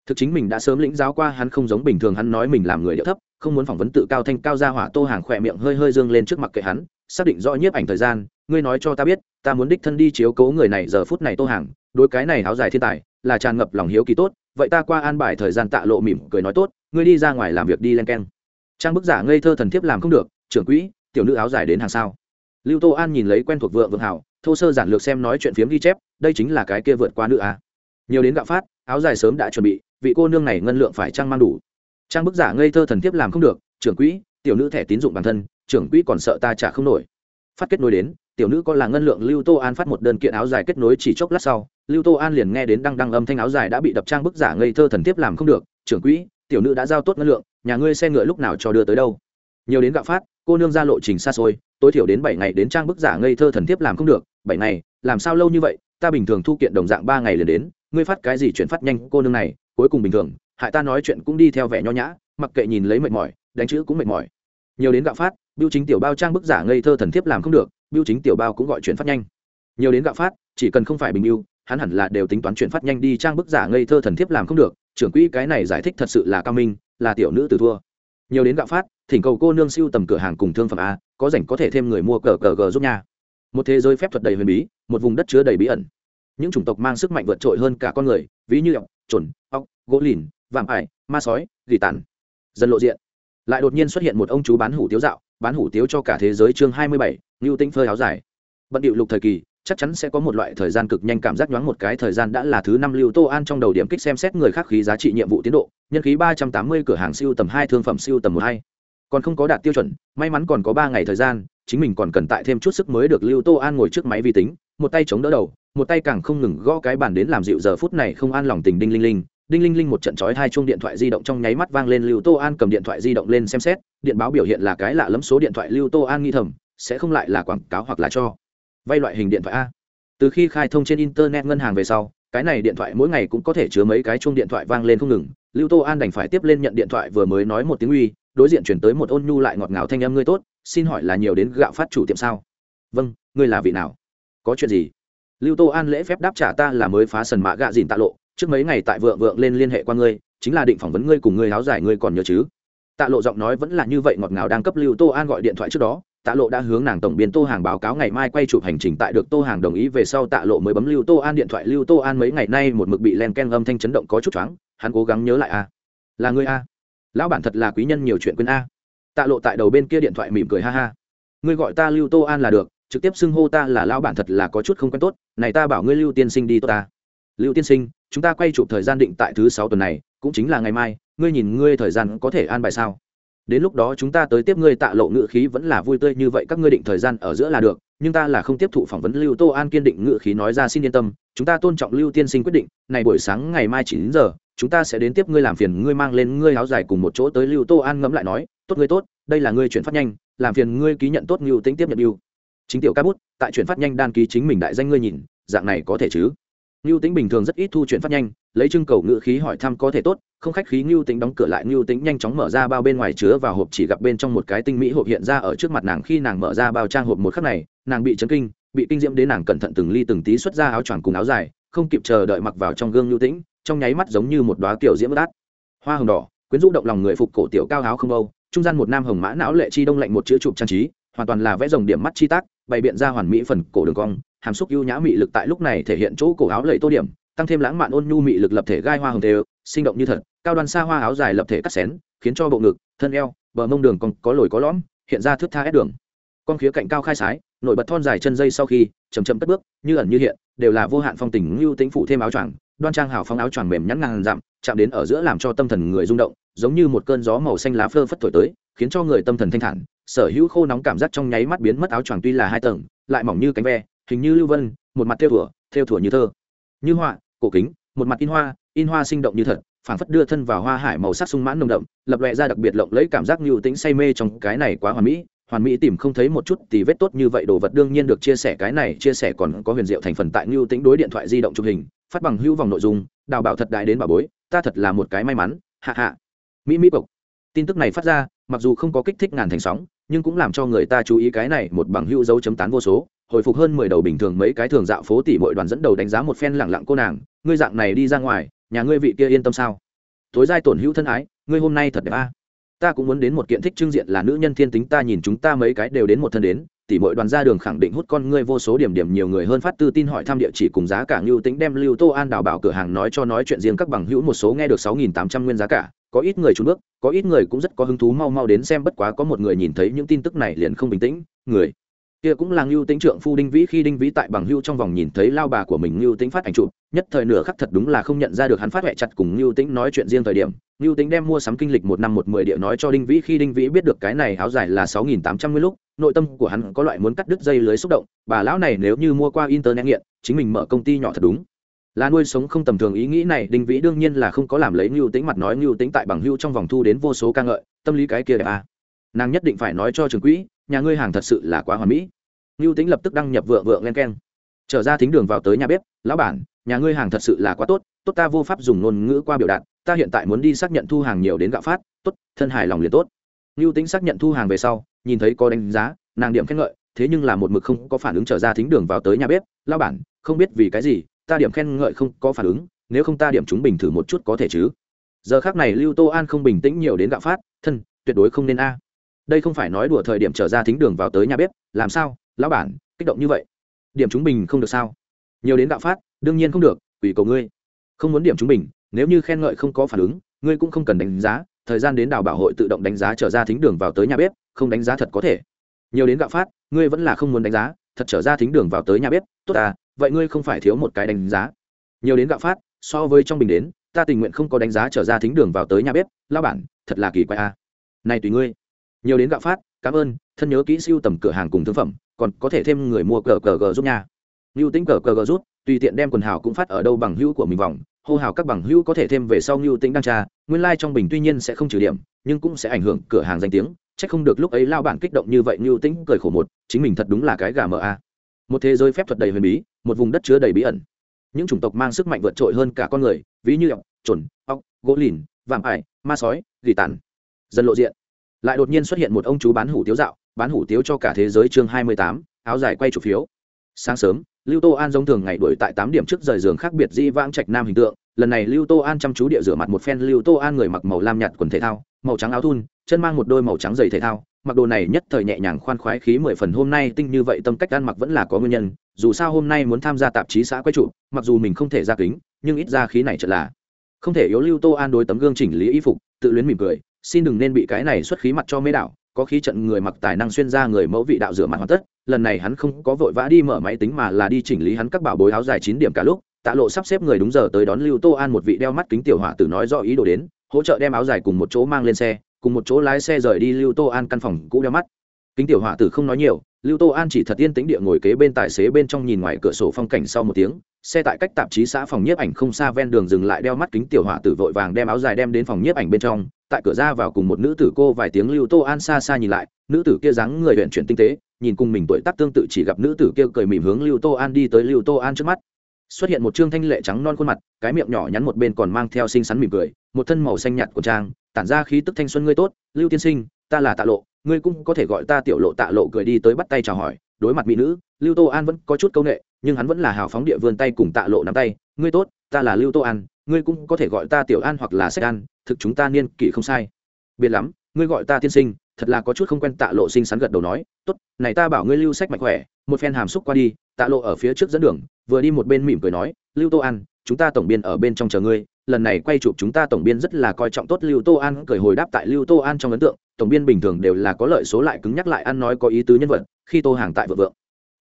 Thực chính mình đã sớm lĩnh giáo qua hắn không giống bình thường hắn nói mình làm người điệu thấp, không muốn phỏng vấn tự cao thanh cao ra hỏa tô hàng khỏe miệng hơi hơi dương lên trước mặt kệ hắn, xác định rõ nhiếp ảnh thời gian, ngươi nói cho ta biết, ta muốn đích thân đi chiếu cố người này giờ phút này tô hàng đôi cái này háo dài thiên tài, là tràn ngập lòng hiếu kỳ tốt, vậy ta qua an bài thời gian tạ lộ mỉm cười nói tốt ngươi đi ra ngoài làm việc đi len keng. Trang bức giả ngây thơ thần thiếp làm không được, trưởng quỹ, tiểu nữ áo dài đến hàng sao. Lưu tô an nhìn lấy quen thuộc vượng vượng hảo, thô sơ giản lược xem nói chuyện phiếm ghi chép, đây chính là cái kia vượt qua nữ à. nhiều đến gạo phát, áo dài sớm đã chuẩn bị, vị cô nương này ngân lượng phải trang mang đủ. Trang bức giả ngây thơ thần thiếp làm không được, trưởng quỹ, tiểu nữ thẻ tín dụng bản thân, trưởng quỹ còn sợ ta trả không nổi. Phát kết nối đến, tiểu nữ có là ngân lượng lưu tô an phát một đơn kiện áo dài kết nối chỉ chốc lát sau, lưu tô an liền nghe đến đăng đăng âm thanh áo dài đã bị đập trang bức giả ngây thơ thần thiếp làm không được, trưởng quỹ tiểu nữ đã giao tốt ngân lượng nhà ngươi xe ngựa lúc nào cho đưa tới đâu? Nhiều đến gạo phát cô nương ra lộ trình xa xôi tối thiểu đến bảy ngày đến trang bức giả ngây thơ thần thiếp làm không được bảy ngày làm sao lâu như vậy ta bình thường thu kiện đồng dạng ba ngày liền đến ngươi phát cái gì chuyển phát nhanh cô nương này cuối cùng bình thường hại ta nói chuyện cũng đi theo vẻ nho nhã mặc kệ nhìn lấy mệt mỏi đánh chữ cũng mệt mỏi. Nhiều đến gạo phát biêu chính tiểu bao trang bức giả ngây thơ thần thiếp làm không được biêu chính tiểu bao cũng gọi chuyển phát nhanh. Nhiều đến gạo phát chỉ cần không phải bình yêu, hắn hẳn là đều tính toán chuyển phát nhanh đi trang bức giả ngây thơ thần thiếp làm không được trưởng quỹ cái này giải thích thật sự là cao minh, là tiểu nữ từ thua. Nhiều đến gạo phát, thỉnh cầu cô nương siêu tầm cửa hàng cùng thương phẩm a, có rảnh có thể thêm người mua cờ cờ g giúp nha. Một thế giới phép thuật đầy huyền bí, một vùng đất chứa đầy bí ẩn. Những chủng tộc mang sức mạnh vượt trội hơn cả con người, ví như ọc trồn ọc gỗ lìn, vạm ải, ma sói, gỉ tàn. Dần lộ diện. Lại đột nhiên xuất hiện một ông chú bán hủ tiếu dạo, bán hủ tiếu cho cả thế giới chương hai mươi bảy ngưu tinh phơi áo dài. Bận điệu lục thời kỳ chắc chắn sẽ có một loại thời gian cực nhanh cảm giác nhoáng một cái, thời gian đã là thứ năm lưu tô an trong đầu điểm kích xem xét người khác khí giá trị nhiệm vụ tiến độ. Nhân khí ba trăm tám mươi, cửa hàng siêu tầm hai, thương phẩm siêu tầm một hai. Còn không có đạt tiêu chuẩn, may mắn còn có ba ngày thời gian, chính mình còn cần tại thêm chút sức mới được lưu tô an ngồi trước máy vi tính, một tay chống đỡ đầu, một tay càng không ngừng gõ cái bàn đến làm dịu giờ phút này không an lòng tình đinh linh linh. Đinh linh linh một trận chói hai chuông điện thoại di động trong nháy mắt vang lên, lưu tô an cầm điện thoại di động lên xem xét, điện báo biểu hiện là cái lạ lẫm số điện thoại lưu tô an nghi thầm, sẽ không lại là quảng cáo hoặc là cho vay loại hình điện thoại a. Từ khi khai thông trên internet ngân hàng về sau, cái này điện thoại mỗi ngày cũng có thể chứa mấy cái chuông điện thoại vang lên không ngừng. Lưu tô an đành phải tiếp lên nhận điện thoại vừa mới nói một tiếng uy, đối diện chuyển tới một ôn nhu lại ngọt ngào thanh âm, ngươi tốt, xin hỏi là nhiều đến gạo phát chủ tiệm sao? Vâng ngươi là vị nào? Có chuyện gì? Lưu tô an lễ phép đáp trả ta là mới phá sần mạ gạ dìn tạ lộ, trước mấy ngày tại vượng vượng lên liên hệ qua ngươi, chính là định phỏng vấn ngươi cùng ngươi háo giải ngươi còn nhớ chứ? Tạ lộ giọng nói vẫn là như vậy ngọt ngào đang cấp lưu tô an gọi điện thoại trước đó tạ lộ đã hướng nàng tổng biên tô hàng báo cáo ngày mai quay chụp hành trình tại được tô hàng đồng ý về sau tạ lộ mới bấm lưu tô an điện thoại. Lưu tô an mấy ngày nay một mực bị len ken âm thanh chấn động có chút choáng, hắn cố gắng nhớ lại a. Là ngươi a. Lão bản thật là quý nhân nhiều chuyện quên a. Tạ lộ tại đầu bên kia điện thoại mỉm cười ha ha. Ngươi gọi ta lưu tô an là được, trực tiếp xưng hô ta là lão bản thật là có chút không quen tốt. Này ta bảo ngươi lưu tiên sinh đi tốt ta. Lưu tiên sinh, chúng ta quay chụp thời gian định tại thứ sáu tuần này, cũng chính là ngày mai, ngươi nhìn ngươi thời gian có thể an bài sao? Đến lúc đó chúng ta tới tiếp ngươi tạ lộ ngự khí vẫn là vui tươi như vậy, các ngươi định thời gian ở giữa là được, nhưng ta là không tiếp thụ phỏng vấn lưu tô an kiên định ngự khí nói ra xin yên tâm, chúng ta tôn trọng lưu tiên sinh quyết định, này buổi sáng ngày mai chín giờ, chúng ta sẽ đến tiếp ngươi làm phiền, ngươi mang lên ngươi áo dài cùng một chỗ tới lưu tô an ngẫm lại nói, tốt ngươi tốt, đây là ngươi chuyển phát nhanh, làm phiền ngươi ký nhận tốt ngưu tính tiếp nhận yêu chính tiểu ca bút, tại chuyển phát nhanh đan ký chính mình đại danh ngươi nhìn, dạng này có thể chứ? Nưu Tĩnh bình thường rất ít thu chuyện phát nhanh, lấy trưng cầu ngữ khí hỏi thăm có thể tốt, không khách khí Nưu Tĩnh đóng cửa lại, Nưu Tĩnh nhanh chóng mở ra bao bên ngoài chứa vào hộp chỉ gặp bên trong một cái tinh mỹ hộp hiện ra ở trước mặt nàng khi nàng mở ra bao trang hộp một khắc này, nàng bị chấn kinh, bị kinh diễm đến nàng cẩn thận từng ly từng tí xuất ra áo choàng cùng áo dài, không kịp chờ đợi mặc vào trong gương Nưu tĩnh, trong nháy mắt giống như một đóa tiểu diễm đát hoa hồng đỏ, quyến rũ động lòng người phục cổ tiểu cao áo không âu, trung gian một nam hồng mã não lệ chi đông lạnh một chữ chụp trang trí hoàn toàn là vẽ rồng điểm mắt chi tác, bày biện ra hoàn mỹ phần cổ đường cong, hàm xúc ưu nhã mị lực tại lúc này thể hiện chỗ cổ áo lệ tô điểm, tăng thêm lãng mạn ôn nhu mị lực lập thể gai hoa hồng đều, sinh động như thật, cao đoan xa hoa áo dài lập thể cắt xén, khiến cho bộ ngực, thân eo, bờ mông đường còn có lồi có lõm, hiện ra thước tha ép đường. Con khía cạnh cao khai sái, nổi bật thon dài chân dây sau khi chầm chậm cất bước, như ẩn như hiện, đều là vô hạn phong tình lưu tính phụ thêm áo choàng, đoan trang hào phong áo choàng mềm nhắn ngàn dặm, chạm đến ở giữa làm cho tâm thần người rung động, giống như một cơn gió màu xanh lá phơ phất thổi tới, khiến cho người tâm thần thanh thản sở hữu khô nóng cảm giác trong nháy mắt biến mất áo choàng tuy là hai tầng, lại mỏng như cánh ve, hình như lưu vân, một mặt theo thủa theo thủa như thơ. Như họa, cổ kính, một mặt in hoa in hoa sinh động như thật, phảng phất đưa thân vào hoa hải màu sắc sung mãn nồng đậm, lập lòe ra đặc biệt lộng lấy cảm giác như tính say mê trong cái này quá hoàn mỹ hoàn mỹ tìm không thấy một chút thì vết tốt như vậy, đồ vật đương nhiên được chia sẻ, cái này chia sẻ còn có huyền diệu thành phần tại như tính đối điện thoại di động chụp hình, phát bằng hữu vòng nội dung, đào bảo thật đại đến bà bối, ta thật là một cái may mắn hạ hạ mỹ mỹ cộc tin tức này phát ra, mặc dù không có kích thích ngàn thành sóng nhưng cũng làm cho người ta chú ý cái này một bằng hữu dấu chấm tán vô số. Hồi phục hơn mười đầu bình thường mấy cái thường dạo phố tỷ mỗi đoàn dẫn đầu đánh giá một phen lẳng lặng cô nàng, ngươi dạng này đi ra ngoài, nhà ngươi vị kia yên tâm sao? Tối giai tổn hữu thân ái, ngươi hôm nay thật đẹp a ta cũng muốn đến một kiện thích trưng diện là nữ nhân thiên tính, ta nhìn chúng ta mấy cái đều đến một thân đến tỷ mỗi đoàn ra đường khẳng định hút con ngươi vô số điểm điểm, nhiều người hơn phát tư tin hỏi thăm địa chỉ cùng giá cả, ngưu tính đem lưu tô an đào bảo cửa hàng nói cho nói chuyện riêng các bằng hữu, một số nghe được sáu nghìn tám trăm nguyên giá cả, có ít người trốn bước, có ít người cũng rất có hứng thú, mau mau đến xem, bất quá có một người nhìn thấy những tin tức này liền không bình tĩnh, người kia cũng là ngưu tính trượng phu đinh vĩ khi đinh vĩ tại bằng hưu trong vòng nhìn thấy lao bà của mình ngưu tính phát ảnh chụp, nhất thời nửa khắc thật đúng là không nhận ra được hắn phát huệ chặt cùng ngưu tính nói chuyện riêng thời điểm. Ngưu tính đem mua sắm kinh lịch một năm một mười địa nói cho đinh vĩ khi đinh vĩ biết được cái này áo dài là sáu nghìn tám trăm nguyên lúc, nội tâm của hắn có loại muốn cắt đứt dây lưới xúc động, bà lão này nếu như mua qua internet nghiện, chính mình mở công ty nhỏ thật đúng. Là nuôi sống không tầm thường ý nghĩ này, đinh vĩ đương nhiên là không có làm lấy ngưu tính mặt nói ngưu tính tại bằng hưu trong vòng thu đến vô số ca ngợi, tâm lý cái kia đẹp à. nàng nhất định phải nói cho trường quỹ, nhà ngươi hàng thật sự là quá hoàn mỹ ngưu tính lập tức đăng nhập vượng vượng len keng. Trở ra thính đường vào tới nhà bếp, lão bản, nhà ngươi hàng thật sự là quá tốt tốt ta vô pháp dùng ngôn ngữ qua biểu đạt, ta hiện tại muốn đi xác nhận thu hàng nhiều đến gạo phát, tốt, thân hài lòng liền tốt. Ngưu tính xác nhận thu hàng về sau, nhìn thấy có đánh giá, nàng điểm khen ngợi, thế nhưng là một mực không có phản ứng trở ra thính đường vào tới nhà bếp, lão bản, không biết vì cái gì, ta điểm khen ngợi không có phản ứng, nếu không ta điểm chúng bình thử một chút có thể chứ? Giờ khác này lưu tô an không bình tĩnh nhiều đến gạo phát, thân, tuyệt đối không nên a. Đây không phải nói đùa thời điểm trở ra thính đường vào tới nhà bếp, làm sao? Lão bản, kích động như vậy. Điểm chúng bình không được sao? Nhiều đến đạo phát, đương nhiên không được ủy cầu ngươi. Không muốn điểm chúng bình, nếu như khen ngợi không có phản ứng, ngươi cũng không cần đánh giá, thời gian đến đào bảo hội tự động đánh giá trở ra thính đường vào tới nhà bếp, không đánh giá thật có thể. Nhiều đến gạo phát, ngươi vẫn là không muốn đánh giá, thật trở ra thính đường vào tới nhà bếp, tốt à vậy ngươi không phải thiếu một cái đánh giá. Nhiều đến gạo phát, so với trong bình đến, ta tình nguyện không có đánh giá trở ra thính đường vào tới nhà bếp lao bản, thật là kỳ quái a à. này tùy ngươi. Nhiều đến gạo phát, cảm ơn, thân nhớ kỹ siêu tầm cửa hàng cùng thương phẩm còn có thể thêm người mua cờ cờ g giúp nha. Ngưu tính cờ cờ g rút tùy tiện đem quần hào cũng phát ở đâu bằng hữu của mình vòng. Hô hào các bằng hữu có thể thêm về sau ngưu tính đăng tra. Nguyên lai、like、trong bình tuy nhiên sẽ không trừ điểm, nhưng cũng sẽ ảnh hưởng cửa hàng danh tiếng. C h ắ c không được lúc ấy lao bản kích động như vậy ngưu tính cười khổ một, chính mình thật đúng là cái gà mờ a. Một thế giới phép thuật đầy huyền bí, một vùng đất chứa đầy bí ẩn. Những chủng tộc mang sức mạnh vượt trội hơn cả con người, ví như ọc trồn ọc gỗ lìn, vạm ải, ma sói, gỉ tàn. Dần lộ diện lại đột nhiên xuất hiện một ông chú bán hủ tiếu dạo, bán hủ tiếu cho cả thế giới chương hai mươi tám, áo dài quay chủ phiếu. Sáng sớm, lưu tô an giống thường ngày đuổi tại tám điểm trước rời giường khác biệt di vãng trạch nam hình tượng. Lần này lưu tô an chăm chú địa rửa mặt một phen, lưu tô an người mặc màu lam nhạt quần thể thao, màu trắng áo thun, chân mang một đôi màu trắng giày thể thao. Mặc đồ này nhất thời nhẹ nhàng khoan khoái, khí mười phần hôm nay tinh như vậy, tâm cách ăn mặc vẫn là có nguyên nhân. Dù sao hôm nay muốn tham gia tạp chí xã quay trụ mặc dù mình không thể ra kính, nhưng ít ra khí này chợt là. Không thể yếu lưu tô an đối tấm gương chỉnh lý y phục, tự luyến mỉm cười xin đừng nên bị cái này xuất khí mặt cho mê đạo có khí trận người mặc tài năng xuyên ra người mẫu vị đạo rửa mặt hoàn tất, lần này hắn không có vội vã đi mở máy tính mà là đi chỉnh lý hắn các bảo bối áo dài chín điểm cả lúc, tạ lộ sắp xếp người đúng giờ tới đón lưu tô an một vị đeo mắt kính tiểu hỏa tử nói do ý đồ đến, hỗ trợ đem áo dài cùng một chỗ mang lên xe, cùng một chỗ lái xe rời đi lưu tô an căn phòng cũ đeo mắt. Kính tiểu hỏa tử không nói nhiều lưu tô an chỉ thật yên tĩnh địa ngồi kế bên tài xế bên trong nhìn ngoài cửa sổ phong cảnh sau một tiếng, xe tại cách tạp chí xã phòng nhiếp ảnh không xa ven đường dừng lại đeo mắt kính tiểu hỏa tử vội vàng đem áo dài đem đến phòng nhiếp ảnh bên trong, tại cửa ra vào cùng một nữ tử cô vài tiếng lưu tô an xa xa nhìn lại, nữ tử kia dáng người huyện chuyển tinh tế, nhìn cùng mình tuổi tác tương tự chỉ gặp nữ tử kia cười mỉm hướng lưu tô an đi tới lưu tô an trước mắt. Xuất hiện một trương thanh lệ trắng non khuôn mặt, cái miệng nhỏ nhắn một bên còn mang theo xinh xắn mỉm cười, một thân màu xanh nhạt của trang, tản ra khí tức thanh xuân ngươi tốt, lưu tiên sinh ta là tạ lộ, ngươi cũng có thể gọi ta tiểu lộ tạ lộ cười đi tới bắt tay chào hỏi, đối mặt mỹ nữ, lưu tô an vẫn có chút c â u n ệ nhưng hắn vẫn là hào phóng địa vươn tay cùng tạ lộ nắm tay, ngươi tốt, ta là lưu tô an, ngươi cũng có thể gọi ta tiểu an hoặc là sách an, thực chúng ta niên kỷ không sai. Biệt lắm, ngươi gọi ta tiên sinh, thật là có chút không quen tạ lộ sinh sắn gật đầu nói, tốt, này ta bảo ngươi lưu sách mạnh khỏe, một phen hàm xúc qua đi, tạ lộ ở phía trước dẫn đường, vừa đi một bên mỉm cười nói, lưu tô an, chúng ta tổng biên ở bên trong chờ ngươi lần này quay chụp chúng ta tổng biên rất là coi trọng tốt lưu tô an cười hồi đáp tại lưu tô an trong ấn tượng, tổng biên bình thường đều là có lợi số lại cứng nhắc lại ăn nói có ý tứ nhân vật, khi tô hàng tại vợ vượng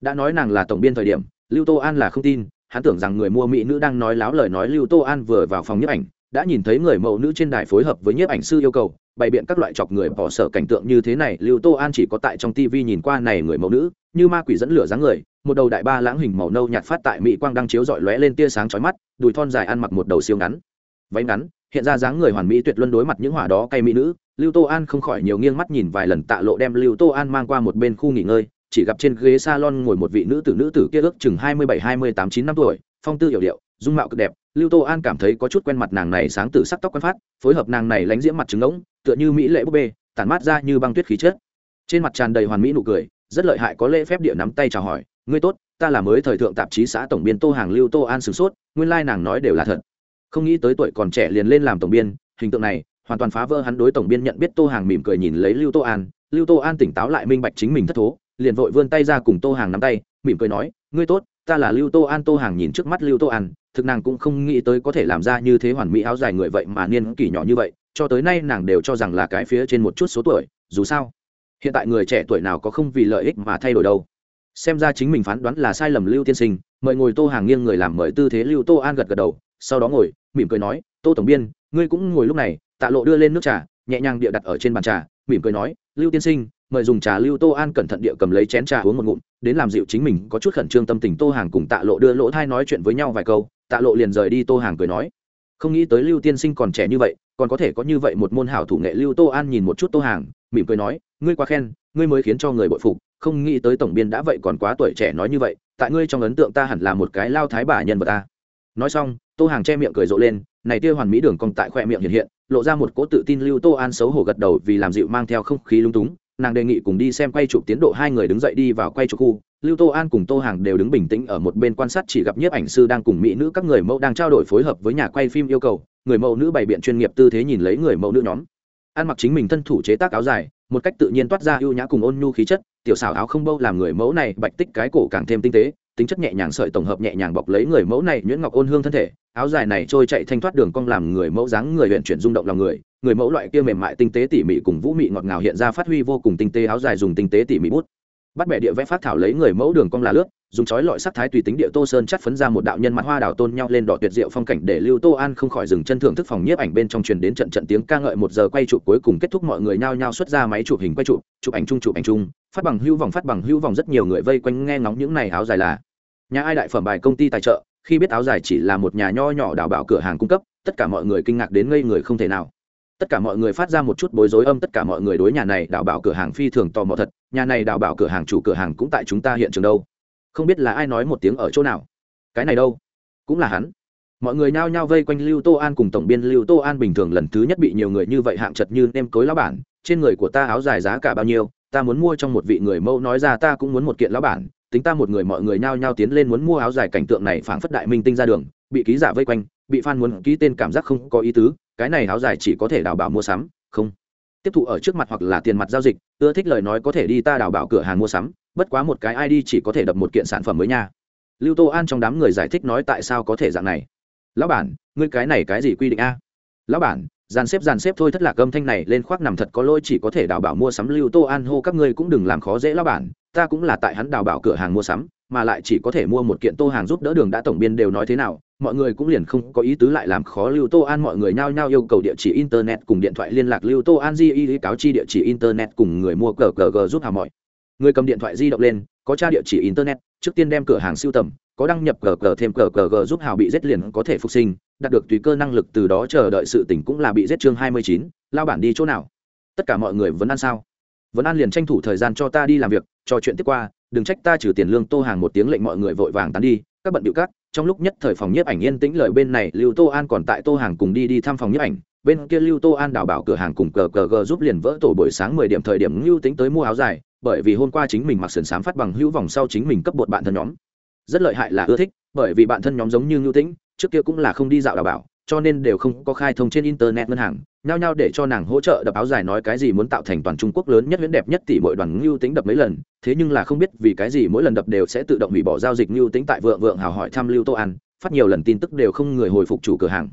đã nói nàng là tổng biên thời điểm, lưu tô an là không tin, hắn tưởng rằng người mua mỹ nữ đang nói láo lời nói lưu tô an vừa vào phòng nhiếp ảnh, đã nhìn thấy người mẫu nữ trên đài phối hợp với nhiếp ảnh sư yêu cầu, bày biện các loại chọc người bỏ sở cảnh tượng như thế này, lưu tô an chỉ có tại trong tv nhìn qua này người mẫu nữ, như ma quỷ dẫn lửa dáng người, một đầu đại ba lãng hình màu nâu nhạt phát tại mỹ quang đang chiếu dọi lóe lên tia sáng chói mắt, đùi thon dài ăn mặc một đầu siêu ngắn váy ngắn, hiện ra dáng người hoàn mỹ tuyệt luân đối mặt những hỏa đó cay mỹ nữ. Lưu tô an không khỏi nhiều nghiêng mắt nhìn vài lần tạ lộ đem lưu tô an mang qua một bên khu nghỉ ngơi, chỉ gặp trên ghế salon ngồi một vị nữ tử nữ tử kia ước chừng hai mươi bảy, hai mươi tám, chín năm tuổi, phong tư hiểu điệu, dung mạo cực đẹp. Lưu tô an cảm thấy có chút quen mặt nàng này sáng tử sắc tóc quen phát, phối hợp nàng này lánh diễm mặt trứng ngỗng, tựa như mỹ lệ búp bê, tản mát ra như băng tuyết khí chất. Trên mặt tràn đầy hoàn mỹ nụ cười, rất lợi hại có lễ phép địa nắm tay chào hỏi, ngươi tốt, ta là mới thời thượng tạp chí xã tổng biên tô hàng. Lưu tô an sửng sốt, nguyên lai nàng nói đều là thật không nghĩ tới tuổi còn trẻ liền lên làm tổng biên, hình tượng này, hoàn toàn phá vỡ hắn đối tổng biên nhận biết tô hàng mỉm cười nhìn lấy lưu tô an. Lưu tô an tỉnh táo lại minh bạch chính mình thất thố, liền vội vươn tay ra cùng tô hàng nắm tay, mỉm cười nói, ngươi tốt, ta là lưu tô an. Tô hàng nhìn trước mắt lưu tô an, thực nàng cũng không nghĩ tới có thể làm ra như thế hoàn mỹ áo dài người vậy mà niên kỷ nhỏ như vậy, cho tới nay nàng đều cho rằng là cái phía trên một chút số tuổi, dù sao, hiện tại người trẻ tuổi nào có không vì lợi ích mà thay đổi đâu. Xem ra chính mình phán đoán là sai lầm lưu tiên sinh, mời ngồi tô hàng nghiêng người làm mời tư thế lưu tô an gật gật đầu, sau đó ngồi mỉm cười nói, tô tổng biên, ngươi cũng ngồi lúc này. Tạ lộ đưa lên nước trà, nhẹ nhàng địa đặt ở trên bàn trà, mỉm cười nói, lưu tiên sinh, mời dùng trà lưu tô an cẩn thận địa cầm lấy chén trà uống một ngụm, đến làm dịu chính mình, có chút khẩn trương tâm tình. Tô hàng cùng tạ lộ đưa lỗ thai nói chuyện với nhau vài câu, tạ lộ liền rời đi, tô hàng cười nói, không nghĩ tới lưu tiên sinh còn trẻ như vậy, còn có thể có như vậy một môn hảo thủ nghệ. Lưu tô an nhìn một chút tô hàng, mỉm cười nói, ngươi quá khen, ngươi mới khiến cho người bội phục, không nghĩ tới tổng biên đã vậy còn quá tuổi trẻ nói như vậy, tại ngươi trong ấn tượng ta hẳn là một cái lao thái bà nhân vật ta nói xong, tô hàng che miệng cười rộ lên, này tia hoàn mỹ đường cong tại khoe miệng hiện hiện, lộ ra một cỗ tự tin lưu tô an xấu hổ gật đầu vì làm dịu mang theo không khí lung túng. Nàng đề nghị cùng đi xem quay chụp tiến độ hai người đứng dậy đi vào quay chụp khu. Lưu tô an cùng tô hàng đều đứng bình tĩnh ở một bên quan sát chỉ gặp nhiếp ảnh sư đang cùng mỹ nữ các người mẫu đang trao đổi phối hợp với nhà quay phim yêu cầu. Người mẫu nữ bày biện chuyên nghiệp tư thế nhìn lấy người mẫu nữ nhóm. Ăn mặc chính mình thân thủ chế tác áo dài, một cách tự nhiên toát ra ưu nhã cùng ôn nhu khí chất. Tiểu xảo áo không bâu làm người mẫu này bạch tích cái cổ càng thêm tinh tế tính chất nhẹ nhàng sợi tổng hợp nhẹ nhàng bọc lấy người mẫu này nhuyễn ngọc ôn hương thân thể, áo dài này trôi chạy thanh thoát đường cong làm người mẫu dáng người huyện chuyển rung động lòng người người mẫu loại kia mềm mại tinh tế tỉ mỉ cùng vũ mị ngọt ngào hiện ra phát huy vô cùng tinh tế áo dài dùng tinh tế tỉ mỉ bút. Bắt bẻ địa vẽ phát thảo lấy người mẫu đường cong là lướt, dùng chói lọi sắc thái tùy tính địa tô sơn chắt phấn ra một đạo nhân mặt hoa đào tôn nhau lên đỏ tuyệt diệu phong cảnh để lưu tô an không khỏi dừng chân thưởng thức phòng nhiếp ảnh bên trong truyền đến trận trận tiếng ca ngợi một giờ quay chụp cuối cùng kết thúc mọi người nhao nhao xuất ra máy chụp hình quay chụp chụp ảnh chung, chụp ảnh chung phát bằng hưu vòng phát bằng hưu vòng rất nhiều người vây quanh nghe ngóng những này áo dài là nhà ai đại phẩm bài công ty tài trợ, khi biết áo dài chỉ là một nhà nho nhỏ đào bảo cửa hàng cung cấp, tất cả mọi người kinh ngạc đến ngây người không thể nào. Tất cả mọi người phát ra một chút bối rối âm, tất cả mọi người đối nhà này đào bảo cửa hàng phi thường tò mò thật, nhà này đào bảo cửa hàng chủ cửa hàng cũng tại chúng ta hiện trường đâu. Không biết là ai nói một tiếng ở chỗ nào. Cái này đâu? Cũng là hắn. Mọi người nhao nhao vây quanh lưu tô an cùng tổng biên lưu tô an bình thường lần thứ nhất bị nhiều người như vậy hạng chật như nem cối lá bản, trên người của ta áo dài giá cả bao nhiêu ta muốn mua trong một vị người mẫu nói ra ta cũng muốn một kiện lão bản, tính ta một người mọi người nhao nhao tiến lên muốn mua áo dài cảnh tượng này phảng phất đại minh tinh ra đường, bị ký giả vây quanh, bị fan muốn ký tên cảm giác không có ý tứ, cái này áo dài chỉ có thể đào bảo mua sắm, không. Tiếp thụ ở trước mặt hoặc là tiền mặt giao dịch, ưa thích lời nói có thể đi ta đào bảo cửa hàng mua sắm, bất quá một cái id chỉ có thể đập một kiện sản phẩm mới nha. Lưu tô an trong đám người giải thích nói tại sao có thể dạng này. Lão bản, ngươi cái này cái gì quy định a? Lão bản dàn xếp dàn xếp thôi, thất lạc âm thanh này lên khoác nằm thật có lỗi, chỉ có thể đào bảo mua sắm. Lưu tô an hô, các ngươi cũng đừng làm khó dễ lao bản, ta cũng là tại hắn đào bảo cửa hàng mua sắm, mà lại chỉ có thể mua một kiện tô hàng giúp đỡ đường đã tổng biên đều nói thế nào. Mọi người cũng liền không có ý tứ lại làm khó lưu tô an, mọi người nhao nhao yêu cầu địa chỉ internet cùng điện thoại liên lạc. Lưu tô an di y cáo chi địa chỉ internet cùng người mua cờ cờ g giúp hào mọi. Người cầm điện thoại di động lên, có tra địa chỉ internet, trước tiên đem cửa hàng siêu tầm có đăng nhập cờ cờ thêm cờ cờ g giúp hào bị giết liền có thể phục sinh, đạt được tùy cơ năng lực từ đó chờ đợi sự tỉnh cũng là bị giết chương hai mươi chín, lao bản đi chỗ nào? Tất cả mọi người vẫn ăn sao? Vẫn ăn liền tranh thủ thời gian cho ta đi làm việc, trò chuyện tiếp qua, đừng trách ta trừ tiền lương tô hàng một tiếng lệnh mọi người vội vàng tán đi, các bận điệu cắt trong lúc nhất thời phòng nhiếp ảnh yên tĩnh lời bên này, lưu tô an còn tại tô hàng cùng đi đi thăm phòng nhiếp ảnh, bên kia lưu tô an đào bảo cửa hàng cùng cờ cờ g giúp liền vỡ tổ buổi sáng mười điểm thời điểm lưu tính tới mua áo dài, bởi vì hôm qua chính mình mặc sườn s phát bằng hữu vòng sau chính mình cấp bột bạn thân nhóm rất lợi hại là ưa thích, bởi vì bạn thân nhóm giống như lưu tĩnh, trước kia cũng là không đi dạo đào bảo, cho nên đều không có khai thông trên internet ngân hàng, nhao nhao để cho nàng hỗ trợ đập áo dài nói cái gì muốn tạo thành toàn trung quốc lớn nhất huyễn đẹp nhất tỷ mỗi đoàn ngưu tính đập mấy lần, thế nhưng là không biết vì cái gì mỗi lần đập đều sẽ tự động hủy bỏ giao dịch ngưu tính tại vượng vượng hào hỏi thăm lưu tô an, phát nhiều lần tin tức đều không người hồi phục chủ cửa hàng.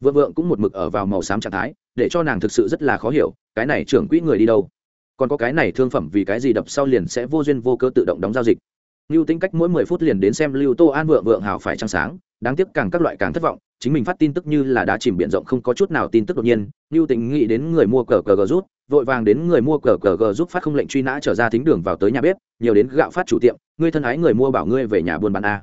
Vượng vượng cũng một mực ở vào màu xám trạng thái, để cho nàng thực sự rất là khó hiểu, cái này trưởng quỹ người đi đâu? Còn có cái này thương phẩm vì cái gì đập sau liền sẽ vô duyên vô cơ tự động đóng giao dịch? Lưu Tĩnh cách mỗi mười phút liền đến xem Lưu Tô An vượng vượng hào phải trăng sáng, đáng tiếc càng các loại càng thất vọng, chính mình phát tin tức như là đã chìm biển rộng không có chút nào tin tức đột nhiên, Lưu Tĩnh nghĩ đến người mua cờ cờ gờ rút, vội vàng đến người mua cờ cờ gờ rút phát không lệnh truy nã trở ra thính đường vào tới nhà bếp, nhiều đến gạo phát chủ tiệm, ngươi thân ái người mua bảo ngươi về nhà buôn bán a.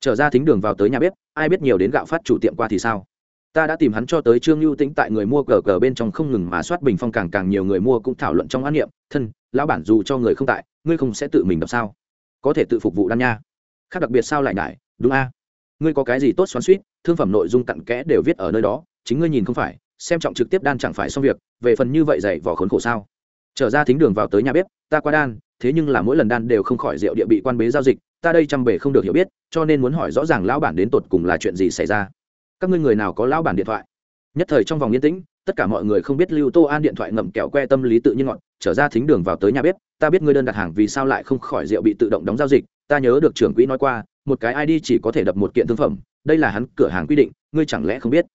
Trở ra thính đường vào tới nhà bếp, ai biết nhiều đến gạo phát chủ tiệm qua thì sao? ta đã tìm hắn cho tới trương lưu tĩnh tại người mua cờ cờ bên trong không ngừng mà soát bình phong càng càng nhiều người mua cũng thảo luận trong án niệm thân lão bản dù cho người không tại ngươi không sẽ tự mình đọc sao có thể tự phục vụ đan nha. Khác đặc biệt sao lại ngại đúng a? Ngươi có cái gì tốt xoắn suýt thương phẩm nội dung cặn kẽ đều viết ở nơi đó, chính ngươi nhìn không phải, xem trọng trực tiếp đan chẳng phải xong việc, về phần như vậy dạy vỏ khốn khổ sao? Trở ra thính đường vào tới nhà bếp, ta qua đan, thế nhưng là mỗi lần đan đều không khỏi rượu địa bị quan bế giao dịch, ta đây chăm bể không được hiểu biết, cho nên muốn hỏi rõ ràng lão bản đến tột cùng là chuyện gì xảy ra. Các ngươi người nào có lão bản điện thoại? Nhất thời trong vòng yên tĩnh tất cả mọi người không biết lưu tô an điện thoại ngậm kẹo que tâm lý tự nhiên ngọn, trở ra thính đường vào tới nhà bếp, ta biết ngươi đơn đặt hàng vì sao lại không khỏi rượu bị tự động đóng giao dịch, ta nhớ được trưởng quỹ nói qua, một cái id chỉ có thể đập một kiện thương phẩm, đây là hắn cửa hàng quy định, ngươi chẳng lẽ không biết?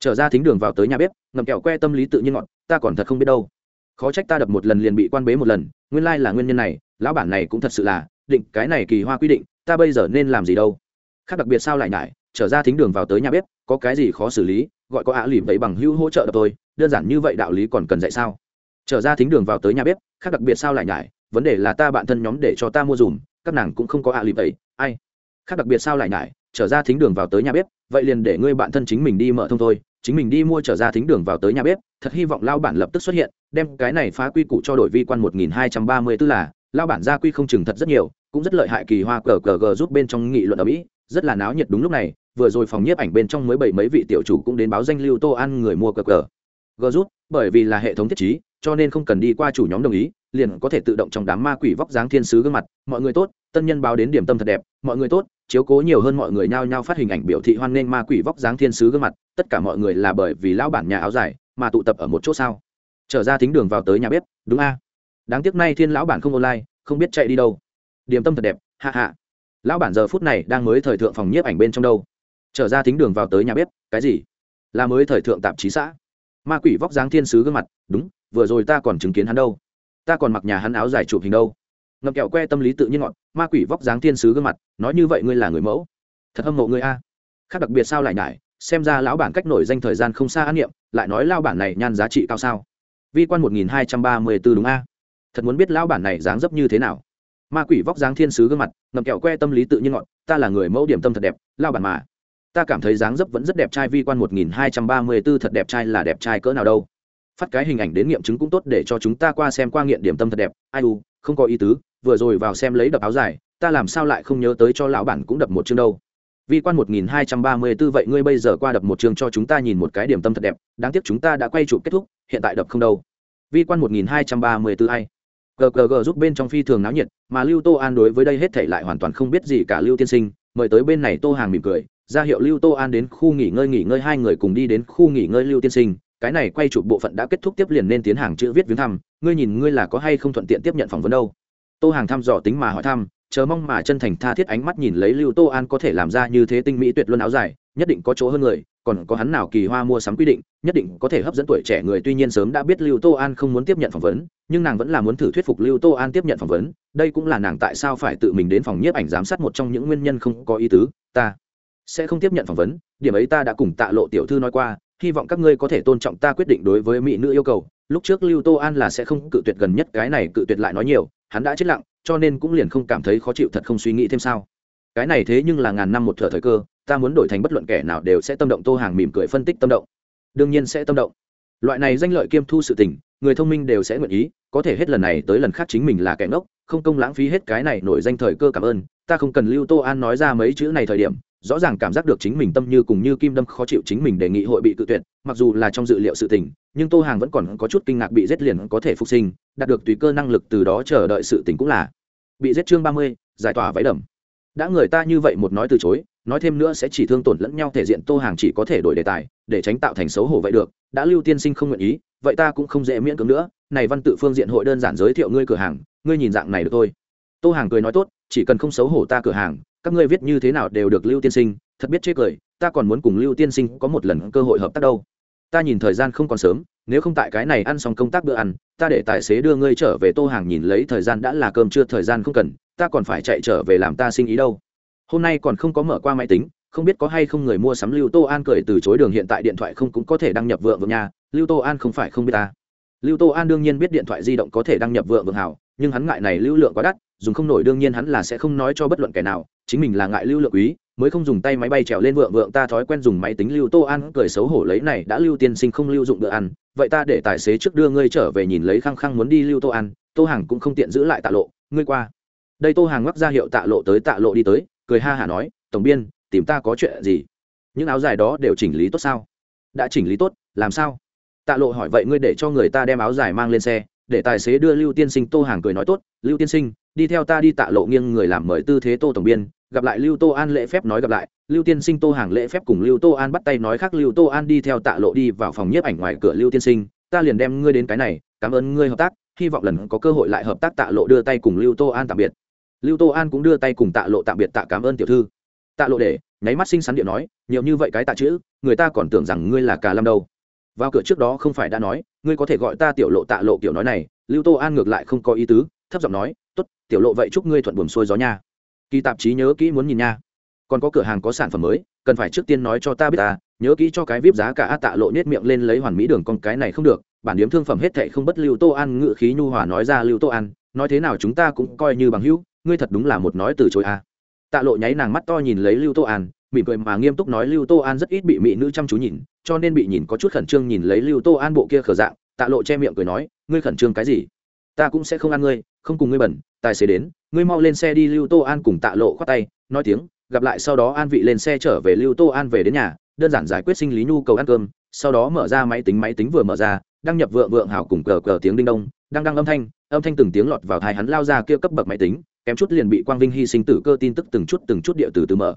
Trở ra thính đường vào tới nhà bếp, ngậm kẹo que tâm lý tự nhiên ngọn, ta còn thật không biết đâu. Khó trách ta đập một lần liền bị quan bế một lần, nguyên lai là nguyên nhân này, lão bản này cũng thật sự là, định cái này kỳ hoa quy định, ta bây giờ nên làm gì đâu? Khác đặc biệt sao lại nhải, trở ra thính đường vào tới nhà bếp có cái gì khó xử lý, gọi có ạ lì vậy bằng hữu hỗ trợ đập tôi, đơn giản như vậy đạo lý còn cần dạy sao? Trở ra thính đường vào tới nhà bếp, khác đặc biệt sao lại nhải, vấn đề là ta bạn thân nhóm để cho ta mua dùm, các nàng cũng không có ạ lì vậy, ai? Khác đặc biệt sao lại nhải, trở ra thính đường vào tới nhà bếp, vậy liền để ngươi bạn thân chính mình đi mở thông thôi, chính mình đi mua trở ra thính đường vào tới nhà bếp, thật hy vọng lao bản lập tức xuất hiện, đem cái này phá quy củ cho đổi vi quan một nghìn hai trăm ba mươi tư là, lao bản gia quy không chừng thật rất nhiều, cũng rất lợi hại kỳ hoa cờ cờ g giúp bên trong nghị luận ở mỹ, rất là náo nhiệt đúng lúc này vừa rồi phòng nhiếp ảnh bên trong mới bảy mấy vị tiểu chủ cũng đến báo danh lưu tô ăn người mua cờ cờ. G rút, bởi vì là hệ thống thiết chí cho nên không cần đi qua chủ nhóm đồng ý, liền có thể tự động trong đám ma quỷ vóc dáng thiên sứ gương mặt. Mọi người tốt, tân nhân báo đến điểm tâm thật đẹp. Mọi người tốt, chiếu cố nhiều hơn mọi người nhao nhao phát hình ảnh biểu thị hoan nghênh ma quỷ vóc dáng thiên sứ gương mặt. Tất cả mọi người là bởi vì lão bản nhà áo dài mà tụ tập ở một chỗ sao? Trở ra thính đường vào tới nhà bếp, đúng a? Đáng tiếc nay thiên lão bản không online, không biết chạy đi đâu. Điểm tâm thật đẹp hạ hạ lão bản giờ phút này đang mới thời thượng phòng nhiếp ảnh bên trong đâu? Trở ra thính đường vào tới nhà bếp, cái gì? Là mới thời thượng tạp chí xã. Ma quỷ vóc dáng thiên sứ gương mặt, đúng, vừa rồi ta còn chứng kiến hắn đâu. Ta còn mặc nhà hắn áo dài chụp hình đâu. Ngậm kẹo que tâm lý tự nhiên ngọn, ma quỷ vóc dáng thiên sứ gương mặt, nói như vậy ngươi là người mẫu. Thật hâm mộ ngươi a. Khác đặc biệt sao lại nhải, xem ra lão bản cách nổi danh thời gian không xa an niệm, lại nói lao bản này nhan giá trị cao sao. Vi quan một nghìn hai trăm ba mươi b ố đúng a. Thật muốn biết lão bản này dáng dấp như thế nào. Ma quỷ vóc dáng thiên sứ gương mặt, ngậm kẹo que tâm lý tự nhiên ngọn, ta là người mẫu điểm tâm thật đẹp lao bản mà ta cảm thấy dáng dấp vẫn rất đẹp trai, vi quan một nghìn hai trăm ba mươi b ố thật đẹp trai là đẹp trai cỡ nào đâu. Phát cái hình ảnh đến nghiệm chứng cũng tốt để cho chúng ta qua xem qua nghiện điểm tâm thật đẹp. Ai u, không có ý tứ, vừa rồi vào xem lấy đập áo dài, ta làm sao lại không nhớ tới cho lão bản cũng đập một chương đâu. Vi quan một nghìn hai trăm ba mươi b ố vậy ngươi bây giờ qua đập một chương cho chúng ta nhìn một cái điểm tâm thật đẹp, đáng tiếc chúng ta đã quay chụp kết thúc, hiện tại đập không đâu. Vi quan một nghìn hai trăm ba mươi b ố ai ggg giúp bên trong phi thường náo nhiệt, mà lưu tô an đối với đây hết thể lại hoàn toàn không biết gì cả lưu tiên sinh, mời tới bên này tô hàng mỉm cười ra hiệu lưu tô an đến khu nghỉ ngơi nghỉ ngơi, hai người cùng đi đến khu nghỉ ngơi lưu tiên sinh. Cái này quay chụp bộ phận đã kết thúc tiếp liền nên tiến hàng chữ viết viếng thăm. Ngươi nhìn ngươi là có hay không thuận tiện tiếp nhận phỏng vấn đâu? Tô hàng thăm dò tính mà hỏi thăm, chờ mong mà chân thành tha thiết ánh mắt nhìn lấy lưu tô an có thể làm ra như thế tinh mỹ tuyệt luân áo dài, nhất định có chỗ hơn người, còn có hắn nào kỳ hoa mua sắm quy định, nhất định có thể hấp dẫn tuổi trẻ người. Tuy nhiên sớm đã biết lưu tô an không muốn tiếp nhận phỏng vấn, nhưng nàng vẫn là muốn thử thuyết phục lưu tô an tiếp nhận phỏng vấn. Đây cũng là nàng tại sao phải tự mình đến phòng nhiếp ảnh giám sát một trong những nguyên nhân không có ý tứ. Ta sẽ không tiếp nhận phỏng vấn, điểm ấy ta đã cùng tạ lộ tiểu thư nói qua, hy vọng các ngươi có thể tôn trọng ta quyết định đối với mỹ nữ yêu cầu. Lúc trước lưu tô an là sẽ không cự tuyệt gần nhất, cái này cự tuyệt lại nói nhiều, hắn đã chết lặng, cho nên cũng liền không cảm thấy khó chịu, thật không suy nghĩ thêm sao. Cái này thế nhưng là ngàn năm một thở thời cơ, ta muốn đổi thành bất luận kẻ nào đều sẽ tâm động, tô hàng mỉm cười phân tích tâm động. Đương nhiên sẽ tâm động. Loại này danh lợi kiêm thu sự tình, người thông minh đều sẽ nguyện ý, có thể hết lần này tới lần khác chính mình là kẻ ngốc, không công lãng phí hết cái này nổi danh thời cơ cảm ơn. Ta không cần lưu tô an nói ra mấy chữ này thời điểm rõ ràng cảm giác được chính mình tâm như cùng như kim đâm khó chịu chính mình đề nghị hội bị cự tuyệt, mặc dù là trong dự liệu sự tình, nhưng tô hàng vẫn còn có chút kinh ngạc bị giết liền có thể phục sinh, đạt được tùy cơ năng lực từ đó chờ đợi sự tình cũng là bị giết chương ba mươi, giải tỏa váy đầm. Đã người ta như vậy một nói từ chối, nói thêm nữa sẽ chỉ thương tổn lẫn nhau thể diện tô hàng chỉ có thể đổi đề tài, để tránh tạo thành xấu hổ vậy được, đã lưu tiên sinh không nguyện ý, vậy ta cũng không dễ miễn cưỡng nữa, này văn tự phương diện hội đơn giản giới thiệu ngươi cửa hàng, ngươi nhìn dạng này được thôi. Tô hàng cười nói tốt, chỉ cần không xấu hổ ta cửa hàng các ngươi viết như thế nào đều được lưu tiên sinh, thật biết chê cười, ta còn muốn cùng lưu tiên sinh có một lần cơ hội hợp tác đâu. Ta nhìn thời gian không còn sớm, nếu không tại cái này ăn xong công tác bữa ăn, ta để tài xế đưa ngươi trở về tô hàng nhìn lấy thời gian đã là cơm chưa thời gian không cần, ta còn phải chạy trở về làm ta sinh ý đâu. Hôm nay còn không có mở qua máy tính, không biết có hay không người mua sắm lưu tô an cười từ chối đường hiện tại điện thoại không cũng có thể đăng nhập vượng vượng nhà lưu tô an không phải không biết ta. Lưu tô an đương nhiên biết điện thoại di động có thể đăng nhập vượng vượng hảo, nhưng hắn ngại này lưu lượng quá đắt, dùng không nổi đương nhiên hắn là sẽ không nói cho bất luận kẻ nào chính mình là ngại lưu lượng quý, mới không dùng tay máy bay trèo lên vượng vượng ta thói quen dùng máy tính lưu tô ăn cười xấu hổ lấy này đã lưu tiên sinh không lưu dụng bữa ăn, vậy ta để tài xế trước đưa ngươi trở về nhìn lấy khăng khăng muốn đi lưu tô ăn tô hàng cũng không tiện giữ lại tạ lộ, ngươi qua. Đây tô hàng ngoắc ra hiệu tạ lộ tới tạ lộ đi tới, cười ha hả nói, tổng biên, tìm ta có chuyện gì? Những áo dài đó đều chỉnh lý tốt sao? Đã chỉnh lý tốt, làm sao? Tạ lộ hỏi, vậy ngươi để cho người ta đem áo dài mang lên xe để tài xế đưa lưu tiên sinh tô hàng cười nói tốt, lưu tiên sinh, đi theo ta đi tạ lộ nghiêng người làm mời tư thế tô tổng biên, gặp lại lưu tô an lễ phép nói gặp lại, lưu tiên sinh tô hàng lễ phép cùng lưu tô an bắt tay nói khác lưu tô an đi theo tạ lộ đi vào phòng nhiếp ảnh ngoài cửa lưu tiên sinh, ta liền đem ngươi đến cái này, cảm ơn ngươi hợp tác, hy vọng lần có cơ hội lại hợp tác tạ lộ đưa tay cùng lưu tô an tạm biệt. Lưu tô an cũng đưa tay cùng tạ lộ tạm biệt tạ cảm ơn tiểu thư. Tạ lộ để, nháy mắt xinh xắn điện nói, nhiều như vậy cái tạ chữ, người ta còn tưởng rằng ngươi là cà lâm đâu vào cửa trước đó không phải đã nói, ngươi có thể gọi ta tiểu lộ tạ lộ kiểu nói này. Lưu tô an ngược lại không có ý tứ, thấp giọng nói t ố t tiểu lộ vậy chúc ngươi thuận buồm xuôi gió nha. Kỳ tạp chí nhớ kỹ muốn nhìn nha. Còn có cửa hàng có sản phẩm mới, cần phải trước tiên nói cho ta biết ta, nhớ kỹ cho cái vip giá cả tạ lộ nhét miệng lên lấy hoàn mỹ đường con cái này không được, bản điếm thương phẩm hết thệ không bất lưu tô an ngự khí nhu hòa nói ra, lưu tô an, nói thế nào chúng ta cũng coi như bằng hữu, ngươi thật đúng là một nói từ chối a tạ lộ nháy nàng mắt to nhìn lấy lưu tô an mỉm cười mà nghiêm túc nói lưu tô an rất ít bị mỹ nữ chăm chú nhìn, cho nên bị nhìn có chút khẩn trương nhìn lấy lưu tô an bộ kia khờ dạng, tạ lộ che miệng cười nói, ngươi khẩn trương cái gì? Ta cũng sẽ không ăn ngươi, không cùng ngươi bẩn, tài xế đến, ngươi mau lên xe đi. Lưu tô an cùng tạ lộ khoát tay, nói tiếng, gặp lại sau đó an vị lên xe trở về lưu tô an về đến nhà, đơn giản giải quyết sinh lý nhu cầu ăn cơm, sau đó mở ra máy tính máy tính vừa mở ra, đăng nhập vượng vượng hào cùng cờ cờ tiếng đinh đông đang đăng âm thanh âm thanh từng tiếng lọt vào thai hắn lao ra kia cấp bậc máy tính, kém chút liền bị quang vinh hy sinh tử cơ tin tức từng chút từng chút địa từ từ mở.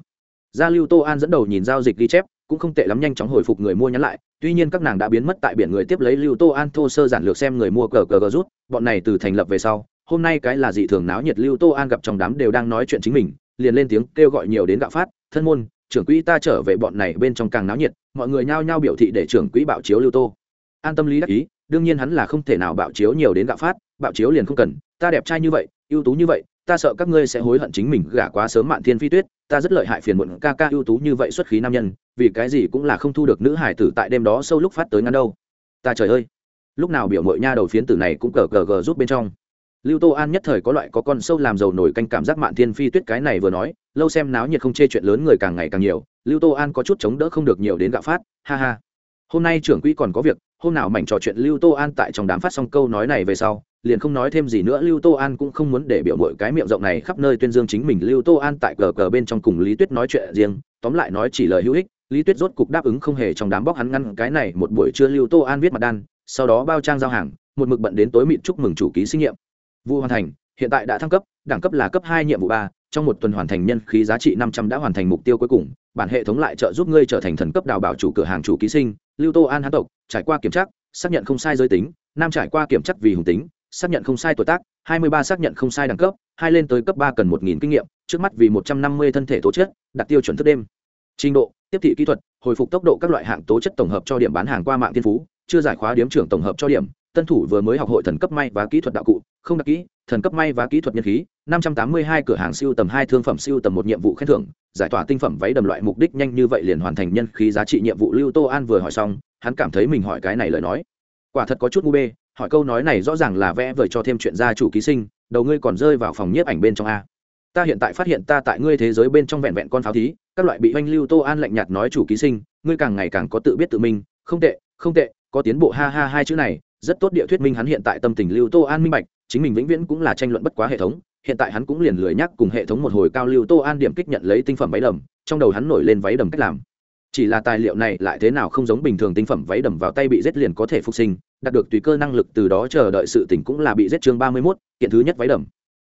Gia lưu tô an dẫn đầu nhìn giao dịch ghi chép, cũng không tệ lắm nhanh chóng hồi phục người mua nhắn lại, tuy nhiên các nàng đã biến mất tại biển người tiếp lấy lưu tô an thô sơ giản lược xem người mua cờ cờ cờ rút, bọn này từ thành lập về sau, hôm nay cái là dị thường náo nhiệt lưu tô an gặp trong đám đều đang nói chuyện chính mình, liền lên tiếng kêu gọi nhiều đến gạo phát, thân môn, trưởng quỹ ta trở về bọn này bên trong càng náo nhiệt, mọi người nhao nhao biểu thị để trưởng quỹ bạo chiếu lưu tô. An tâm lý đắc ý, đương nhiên hắn là không thể nào bạo chiếu nhiều đến gạo phát bạo chiếu liền không cần, ta đẹp trai như vậy, ưu tú như vậy, ta sợ các ngươi sẽ hối hận chính mình gả quá sớm mạn thiên phi tuyết, ta rất lợi hại phiền muộn ca ca ưu tú như vậy xuất khí nam nhân, vì cái gì cũng là không thu được nữ hải tử tại đêm đó sâu lúc phát tới ngăn đâu. Ta trời ơi! Lúc nào biểu mội nha đầu phiến tử này cũng cờ cờ gờ rút bên trong. Lưu tô an nhất thời có loại có con sâu làm dầu nổi canh cảm giác mạn thiên phi tuyết cái này vừa nói, lâu xem náo nhiệt không chê chuyện lớn người càng ngày càng nhiều, lưu tô an có chút chống đỡ không được nhiều đến gạo phát, ha ha hôm nay trưởng quỹ còn có việc, hôm nào mảnh trò chuyện lưu tô an tại trong đám phát xong câu nói này về sau, liền không nói thêm gì nữa. Lưu tô an cũng không muốn để biểu mội cái miệng rộng này khắp nơi tuyên dương chính mình. Lưu tô an tại cờ cờ bên trong cùng lý tuyết nói chuyện riêng, tóm lại nói chỉ lời hữu ích. Lý tuyết rốt cục đáp ứng không hề trong đám bóc hắn ngăn cái này. Một buổi trưa lưu tô an viết mặt đan, sau đó bao trang giao hàng, một mực bận đến tối mịn chúc mừng chủ ký sinh nghiệm vụ hoàn thành, hiện tại đã thăng cấp, đẳng cấp là cấp hai nhiệm vụ ba, trong một tuần hoàn thành nhân khí giá trị năm trăm đã hoàn thành mục tiêu cuối cùng bản hệ thống lại trợ giúp ngươi trở thành thần cấp đào bảo chủ cửa hàng chủ ký sinh, lưu tô an hán tộc, trải qua kiểm tra, xác nhận không sai giới tính, nam trải qua kiểm tra vì hùng tính, xác nhận không sai tuổi tác, hai mươi ba xác nhận không sai đẳng cấp, hai lên tới cấp ba cần một nghìn kinh nghiệm, trước mắt vì một trăm năm mươi thân thể tố chất, đặt tiêu chuẩn thức đêm. Trình độ, tiếp thị kỹ thuật, hồi phục tốc độ các loại hạng tố chất tổng hợp cho điểm bán hàng qua mạng thiên phú, chưa giải khóa điếm trưởng tổng hợp cho điểm, tân thủ vừa mới học hội thần cấp may và kỹ thuật đạo cụ không đặc kỹ, thần cấp may và kỹ thuật nhân khí, năm trăm tám mươi hai cửa hàng siêu tầm hai thương phẩm siêu tầm một nhiệm vụ khen thưởng, giải tỏa tinh phẩm váy đầm loại mục đích nhanh như vậy liền hoàn thành nhân khí giá trị nhiệm vụ lưu tô an vừa hỏi xong, hắn cảm thấy mình hỏi cái này lời nói. Quả thật có chút ngu bê, hỏi câu nói này rõ ràng là vẽ vời cho thêm chuyện gia chủ ký sinh, đầu ngươi còn rơi vào phòng nhiếp ảnh bên trong a. Ta hiện tại phát hiện ta tại ngươi thế giới bên trong vẹn vẹn con pháo thí, các loại bị oanh lưu tô an lạnh nhạt nói chủ ký sinh, ngươi càng ngày càng có tự biết tự minh không tệ không tệ, có tiến bộ, ha ha, hai chữ này, rất tốt địa thuyết minh hắn hiện tại tâm tình lưu tô an minh bạch chính mình vĩnh viễn cũng là tranh luận bất quá hệ thống, hiện tại hắn cũng liền lười nhắc cùng hệ thống một hồi cao lưu tô an điểm kích nhận lấy tinh phẩm váy đầm, trong đầu hắn nổi lên váy đầm cách làm. Chỉ là tài liệu này lại thế nào không giống bình thường tinh phẩm váy đầm vào tay bị giết liền có thể phục sinh, đạt được tùy cơ năng lực từ đó chờ đợi sự tỉnh cũng là bị giết chương ba mươi mốt, kiện thứ nhất váy đầm.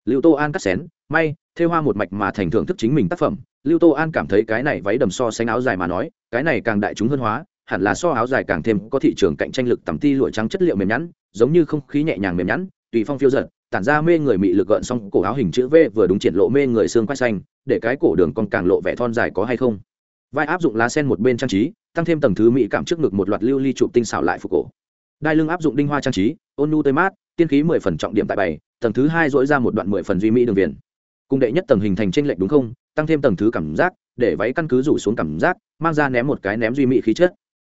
Lưu tô an cắt xén, may thêu hoa một mạch mà thành thưởng thức chính mình tác phẩm. Lưu tô an cảm thấy cái này váy đầm so sánh áo dài mà nói, cái này càng đại chúng hơn hóa, hẳn là so áo dài càng thêm có thị trường cạnh tranh lực tầm ti lụa trắng chất liệu mềm nhẵn, giống như không khí nhẹ nhàng mềm nhẵn tùy phong phiêu giật, tản ra mê người mị lực gợn xong cổ áo hình chữ V vừa đúng triển lộ mê người xương quai xanh, để cái cổ đường còn càng lộ vẻ thon dài có hay không. Vai áp dụng lá sen một bên trang trí, tăng thêm tầng thứ mỹ cảm trước ngực một loạt lưu ly chụp tinh xảo lại phục cổ. Đai lưng áp dụng đinh hoa trang trí, ôn nu tươi mát, tiên khí mười phần trọng điểm tại bảy, tầng thứ hai dỗi ra một đoạn mười phần duy mỹ đường viền. Cung đệ nhất tầng hình thành trên lệch đúng không? Tăng thêm tầng thứ cảm giác, để váy căn cứ rủ xuống cảm giác, mang ra ném một cái ném duy mỹ khí chất.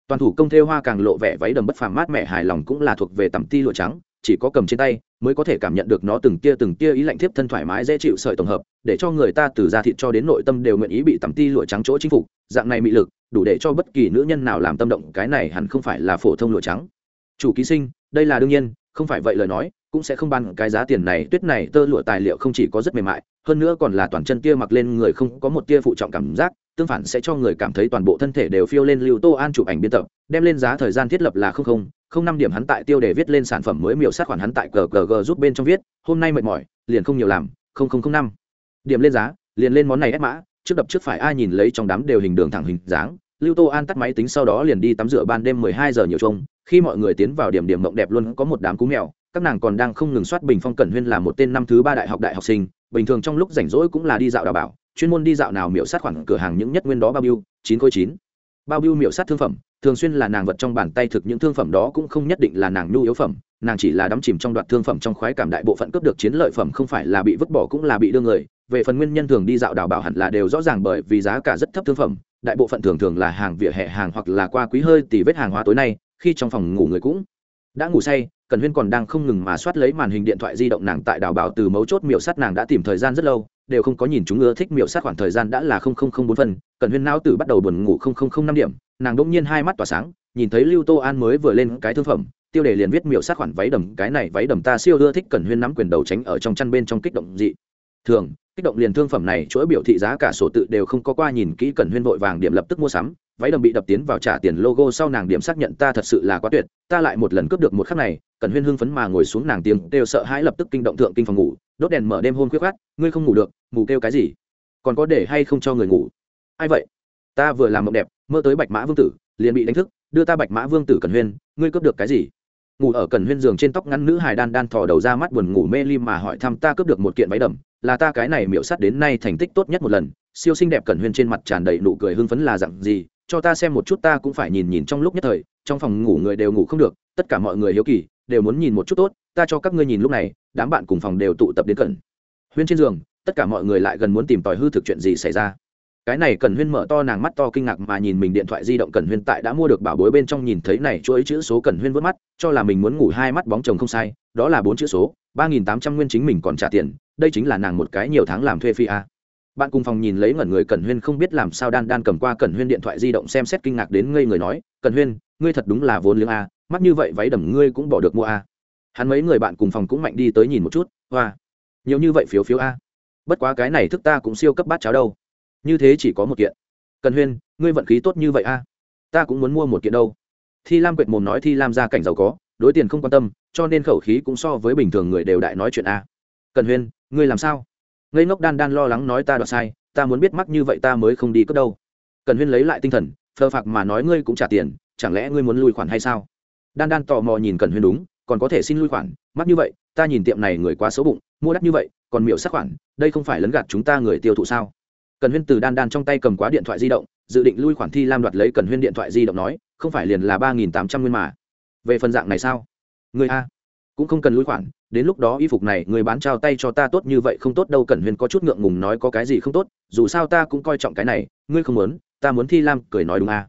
Toàn thủ công thêu hoa càng lộ vẻ váy đầm bất phàm mát mẻ hài lòng cũng là thuộc về tầm ti lụa trắng chỉ có cầm trên tay mới có thể cảm nhận được nó từng tia từng tia ý lạnh thiếp thân thoải mái dễ chịu sợi tổng hợp, để cho người ta từ da thịt cho đến nội tâm đều nguyện ý bị tẩm ti lụa trắng chỗ chinh phục, dạng này mị lực, đủ để cho bất kỳ nữ nhân nào làm tâm động, cái này hẳn không phải là phổ thông lụa trắng. Chủ ký sinh, đây là đương nhiên, không phải vậy lời nói, cũng sẽ không ban cái giá tiền này, tuyết này tơ lụa tài liệu không chỉ có rất mềm mại, hơn nữa còn là toàn chân tia mặc lên người không có một tia phụ trọng cảm giác, tương phản sẽ cho người cảm thấy toàn bộ thân thể đều phiêu lên lưu tô an chụp ảnh biên tập, đem lên giá thời gian thiết lập là không không không năm điểm hắn tại tiêu để viết lên sản phẩm mới miểu sát khoản hắn tại gg giúp bên trong viết, hôm nay mệt mỏi, liền không nhiều làm, không không không năm. Điểm lên giá, liền lên món này ép mã, trước đập trước phải ai nhìn lấy trong đám đều hình đường thẳng hình dáng. Lưu tô an tắt máy tính sau đó liền đi tắm rửa ban đêm mười hai giờ nhiều trông, khi mọi người tiến vào điểm điểm mộng đẹp luôn có một đám cú mèo, các nàng còn đang không ngừng soát bình phong cẩn huyên là một tên năm thứ ba đại học đại học sinh, bình thường trong lúc rảnh rỗi cũng là đi dạo đào bảo, chuyên môn đi dạo nào miểu sát khoảng cửa hàng những nhất nguyên đó bao biêu chín khối chín. Bao biêu miểu sát thương phẩm thường xuyên là nàng vật trong bàn tay thực những thương phẩm đó cũng không nhất định là nàng nhu yếu phẩm, nàng chỉ là đắm chìm trong đoạn thương phẩm trong khoái cảm đại bộ phận cướp được chiến lợi phẩm không phải là bị vứt bỏ cũng là bị đưa người. Về phần nguyên nhân thường đi dạo đào bảo hẳn là đều rõ ràng bởi vì giá cả rất thấp thương phẩm, đại bộ phận thường thường là hàng vỉa hè hàng hoặc là qua quý hơi tỷ vết hàng hóa tối nay, khi trong phòng ngủ người cũng đã ngủ say, cần huyên còn đang không ngừng mà soát lấy màn hình điện thoại di động nàng tại đào bảo từ mấu chốt miểu sát nàng đã tìm thời gian rất lâu đều không có nhìn chúng ưa thích miểu sát khoảng thời gian đã là không không không bốn phần cần huyên não tử bắt đầu buồn ngủ không không không năm điểm, nàng đỗng nhiên hai mắt tỏa sáng, nhìn thấy lưu tô an mới vừa lên cái thương phẩm, tiêu đề liền viết miểu sát khoản váy đầm, cái này váy đầm ta siêu ưa thích cần huyên nắm quyền đầu tránh ở trong chăn bên trong kích động dị. Thường, kích động liền thương phẩm này chuỗi biểu thị giá cả sổ tự đều không có qua nhìn kỹ cần huyên vội vàng điểm lập tức mua sắm, váy đầm bị đập tiến vào trả tiền logo sau nàng điểm xác nhận ta thật sự là quá tuyệt, ta lại một lần cướp được một khắc này cần huyên hưng phấn mà ngồi xuống nàng tiếng đều sợ hãi lập tức kinh động thượng kinh phòng ngủ đốt đèn mở đêm hôn khuyết khát ngươi không ngủ được, ngủ kêu cái gì? Còn có để hay không cho người ngủ? Ai vậy? Ta vừa làm mộng đẹp, mơ tới bạch mã vương tử, liền bị đánh thức, đưa ta bạch mã vương tử cần huyên, ngươi cướp được cái gì? Ngủ ở cần huyên giường trên tóc ngắn nữ hài đan đan thò đầu ra mắt buồn ngủ mê lim mà hỏi thăm ta cướp được một kiện váy đầm, là ta cái này miễu sắt đến nay thành tích tốt nhất một lần. Siêu xinh đẹp cần huyên trên mặt tràn đầy nụ cười hưng phấn là dặn gì, cho ta xem một chút ta cũng phải nhìn nhìn trong lúc nhất thời, trong phòng ngủ người đều ngủ không được, tất cả mọi người hiếu kỳ, đều muốn nhìn một chút tốt ta cho các ngươi nhìn lúc này, đám bạn cùng phòng đều tụ tập đến cận. Huyên trên giường, tất cả mọi người lại gần muốn tìm tòi hư thực chuyện gì xảy ra. Cái này cần huyên mở to nàng mắt to kinh ngạc mà nhìn mình điện thoại di động cần huyên tại đã mua được bảo bối bên trong nhìn thấy này chuỗi chữ số cần huyên vớt mắt, cho là mình muốn ngủ hai mắt bóng chồng không sai, đó là bốn chữ số, ba nghìn tám trăm nguyên chính mình còn trả tiền, đây chính là nàng một cái nhiều tháng làm thuê phi a. Bạn cùng phòng nhìn lấy ngẩn người cần huyên không biết làm sao đan đan cầm qua cần huyên điện thoại di động xem xét kinh ngạc đến ngây người nói cần huyên, ngươi thật đúng là vốn liếng a mắt như vậy váy đầm ngươi cũng bỏ được mua a hắn mấy người bạn cùng phòng cũng mạnh đi tới nhìn một chút, hoa, nhiều như vậy phiếu phiếu a? Bất quá cái này thức ta cũng siêu cấp bát cháo đâu. Như thế chỉ có một kiện. Cần huyên, ngươi vận khí tốt như vậy a? Ta cũng muốn mua một kiện đâu. Thi lam quệt mồm nói thi lam ra cảnh giàu có, đối tiền không quan tâm, cho nên khẩu khí cũng so với bình thường người đều đại nói chuyện a. Cần huyên, ngươi làm sao? Ngây ngốc đan đan lo lắng nói, ta đoạt sai, ta muốn biết mắc như vậy ta mới không đi cất đâu. Cần huyên lấy lại tinh thần, phờ phạc mà nói, ngươi cũng trả tiền, chẳng lẽ ngươi muốn lùi khoản hay sao? Đan đan tò mò nhìn cần huyên đúng còn có thể xin lui khoản, mắc như vậy, ta nhìn tiệm này người quá xấu bụng, mua đắt như vậy, còn miểu sát khoản, đây không phải lấn gạt chúng ta người tiêu thụ sao? Cần huyên từ đan đan trong tay cầm quá điện thoại di động, dự định lui khoản thi lam đoạt lấy cần huyên điện thoại di động nói, không phải liền là ba nghìn tám trăm nguyên mà. Về phần dạng này sao? Người a cũng không cần lui khoản, đến lúc đó y phục này người bán trao tay cho ta tốt như vậy không tốt đâu, cần huyên có chút ngượng ngùng nói có cái gì không tốt, dù sao ta cũng coi trọng cái này, ngươi không muốn, ta muốn thi lam, cười nói đúng à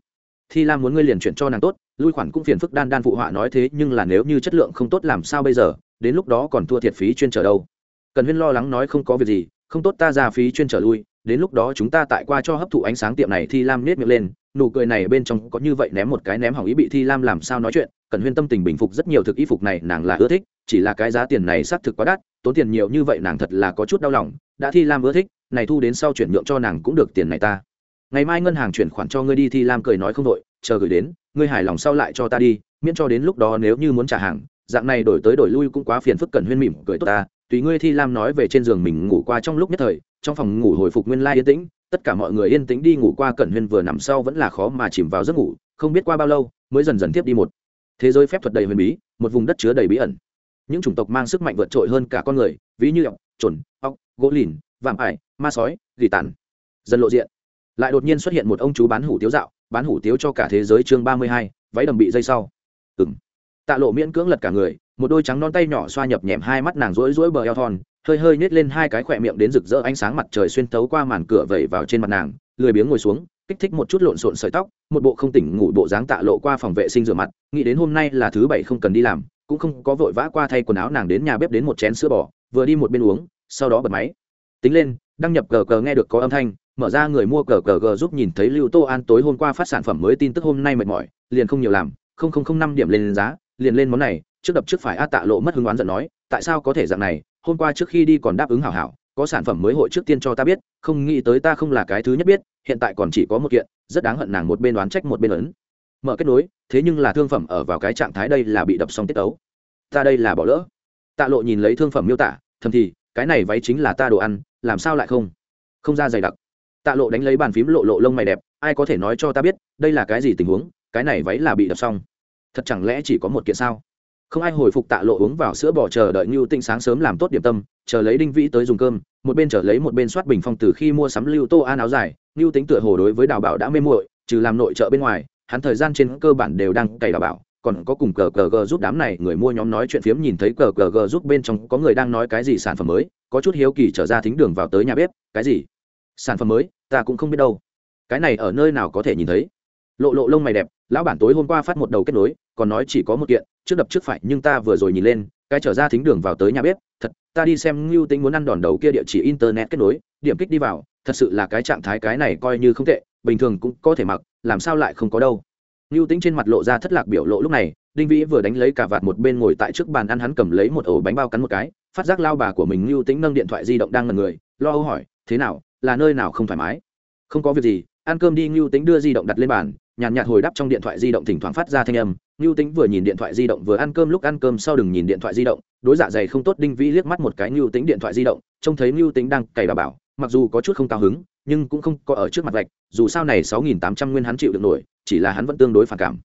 thi lam muốn ngươi liền chuyển cho nàng tốt, lui khoản cũng phiền phức đan đan phụ họa nói thế, nhưng là nếu như chất lượng không tốt làm sao bây giờ, đến lúc đó còn thua thiệt phí chuyên trở đâu. Cần huyên lo lắng nói không có việc gì, không tốt ta ra phí chuyên trở lui, đến lúc đó chúng ta tại qua cho hấp thụ ánh sáng tiệm này thi lam nết miệng lên, nụ cười này bên trong có như vậy ném một cái ném hỏng ý bị thi lam làm sao nói chuyện, cần huyên tâm tình bình phục rất nhiều thực y phục này nàng là ưa thích, chỉ là cái giá tiền này xác thực quá đắt, tốn tiền nhiều như vậy nàng thật là có chút đau lòng, đã thi lam ưa thích, này thu đến sau chuyển nhượng cho nàng cũng được tiền này ta ngày mai ngân hàng chuyển khoản cho ngươi đi thi lam cười nói không đội chờ gửi đến, ngươi hài lòng sau lại cho ta đi, miễn cho đến lúc đó nếu như muốn trả hàng, dạng này đổi tới đổi lui cũng quá phiền phức cần huyên mỉm cười tốt ta, tùy ngươi thi lam nói về trên giường mình ngủ qua trong lúc nhất thời, trong phòng ngủ hồi phục nguyên lai yên tĩnh, tất cả mọi người yên tĩnh đi ngủ qua cẩn huyên vừa nằm sau vẫn là khó mà chìm vào giấc ngủ, không biết qua bao lâu, mới dần dần tiếp đi một. Thế giới phép thuật đầy huyền bí, một vùng đất chứa đầy bí ẩn. Những chủng tộc mang sức mạnh vượt trội hơn cả con người, ví như ọc trồn ọc gỗ lìn, vạm ải, ma sói, gỉ tàn. Dần lộ diện lại đột nhiên xuất hiện một ông chú bán hủ tiếu dạo, bán hủ tiếu cho cả thế giới chương ba mươi hai, váy đầm bị dây sau. Ừng tạ lộ miễn cưỡng lật cả người, một đôi trắng non tay nhỏ xoa nhập nhèm hai mắt nàng rỗi rỗi bờ eo thon, hơi hơi nhét lên hai cái khỏe miệng đến rực rỡ ánh sáng mặt trời xuyên thấu qua màn cửa vẩy vào trên mặt nàng, lười biếng ngồi xuống, kích thích một chút lộn xộn sợi tóc, một bộ không tỉnh ngủ bộ dáng tạ lộ qua phòng vệ sinh rửa mặt, nghĩ đến hôm nay là thứ bảy không cần đi làm, cũng không có vội vã qua thay quần áo nàng đến nhà bếp đến một chén sữa bò, vừa đi một bên uống, sau đó bật máy. Tính lên, đăng nhập cờ cờ nghe được có âm thanh mở ra người mua cờ cờ g giúp nhìn thấy lưu tô an tối hôm qua phát sản phẩm mới tin tức hôm nay mệt mỏi, liền không nhiều làm, không không không năm điểm lên giá, liền lên món này, trước đập trước phải a tạ lộ mất hứng đoán giận nói, tại sao có thể dạng này, hôm qua trước khi đi còn đáp ứng hảo hảo, có sản phẩm mới hội trước tiên cho ta biết, không nghĩ tới ta không là cái thứ nhất biết, hiện tại còn chỉ có một kiện, rất đáng hận nàng một bên đoán trách một bên ấn. Mở kết nối, thế nhưng là thương phẩm ở vào cái trạng thái đây là bị đập xong tiết tấu. Ta đây là bỏ lỡ. Tạ lộ nhìn lấy thương phẩm miêu tả, thầm thì, cái này váy chính là ta đồ ăn, làm sao lại không? Không ra dày đặc tạ lộ đánh lấy bàn phím lộ lộ lông mày đẹp, ai có thể nói cho ta biết, đây là cái gì tình huống, cái này váy là bị đập xong. Thật chẳng lẽ chỉ có một kiện sao? Không ai hồi phục tạ lộ uống vào sữa bỏ chờ đợi như tinh sáng sớm làm tốt điểm tâm, chờ lấy đinh vĩ tới dùng cơm, một bên chờ lấy một bên soát bình phong từ khi mua sắm lưu tô an áo dài như tính tựa hồ đối với đào bảo đã mê muội, trừ làm nội trợ bên ngoài, hắn thời gian trên cơ bản đều đang cày đào bảo, còn có cùng cờ cờ g giúp đám này người mua nhóm nói chuyện phiếm nhìn thấy cờ cờ g giúp bên trong có người đang nói cái gì sản phẩm mới, có chút hiếu kỳ trở ra thính đường vào tới nhà bếp, cái gì? Sản phẩm mới, ta cũng không biết đâu. Cái này ở nơi nào có thể nhìn thấy? Lộ lộ lông mày đẹp, lão bản tối hôm qua phát một đầu kết nối, còn nói chỉ có một kiện, trước đập trước phải, nhưng ta vừa rồi nhìn lên, cái trở ra thính đường vào tới nhà bếp, thật, ta đi xem ngưu tính muốn ăn đòn đầu kia địa chỉ internet kết nối, điểm kích đi vào, thật sự là cái trạng thái cái này coi như không tệ, bình thường cũng có thể mặc, làm sao lại không có đâu. Ngưu tính trên mặt lộ ra thất lạc biểu lộ lúc này, đinh vĩ vừa đánh lấy cả vạt một bên ngồi tại trước bàn ăn hắn cầm lấy một ổ bánh bao cắn một cái, phát giác lao bà của mình ngưu tính nâng điện thoại di động đang ngần người, lo âu hỏi, thế nào là nơi nào không thoải mái. Không có việc gì ăn cơm đi ngưu tính đưa di động đặt lên bàn, nhàn nhạt hồi đáp trong điện thoại di động thỉnh thoảng phát ra thanh âm. Ngưu tính vừa nhìn điện thoại di động vừa ăn cơm, lúc ăn cơm sau đừng nhìn điện thoại di động. Đối dạ dày không tốt, đinh vĩ liếc mắt một cái ngưu tính điện thoại di động, trông thấy ngưu tính đang cày bà bảo, mặc dù có chút không cao hứng, nhưng cũng không có ở trước mặt vạch, dù sao này sáu nghìn tám trăm nguyên hắn chịu được nổi, chỉ là hắn vẫn tương đối phản cảm.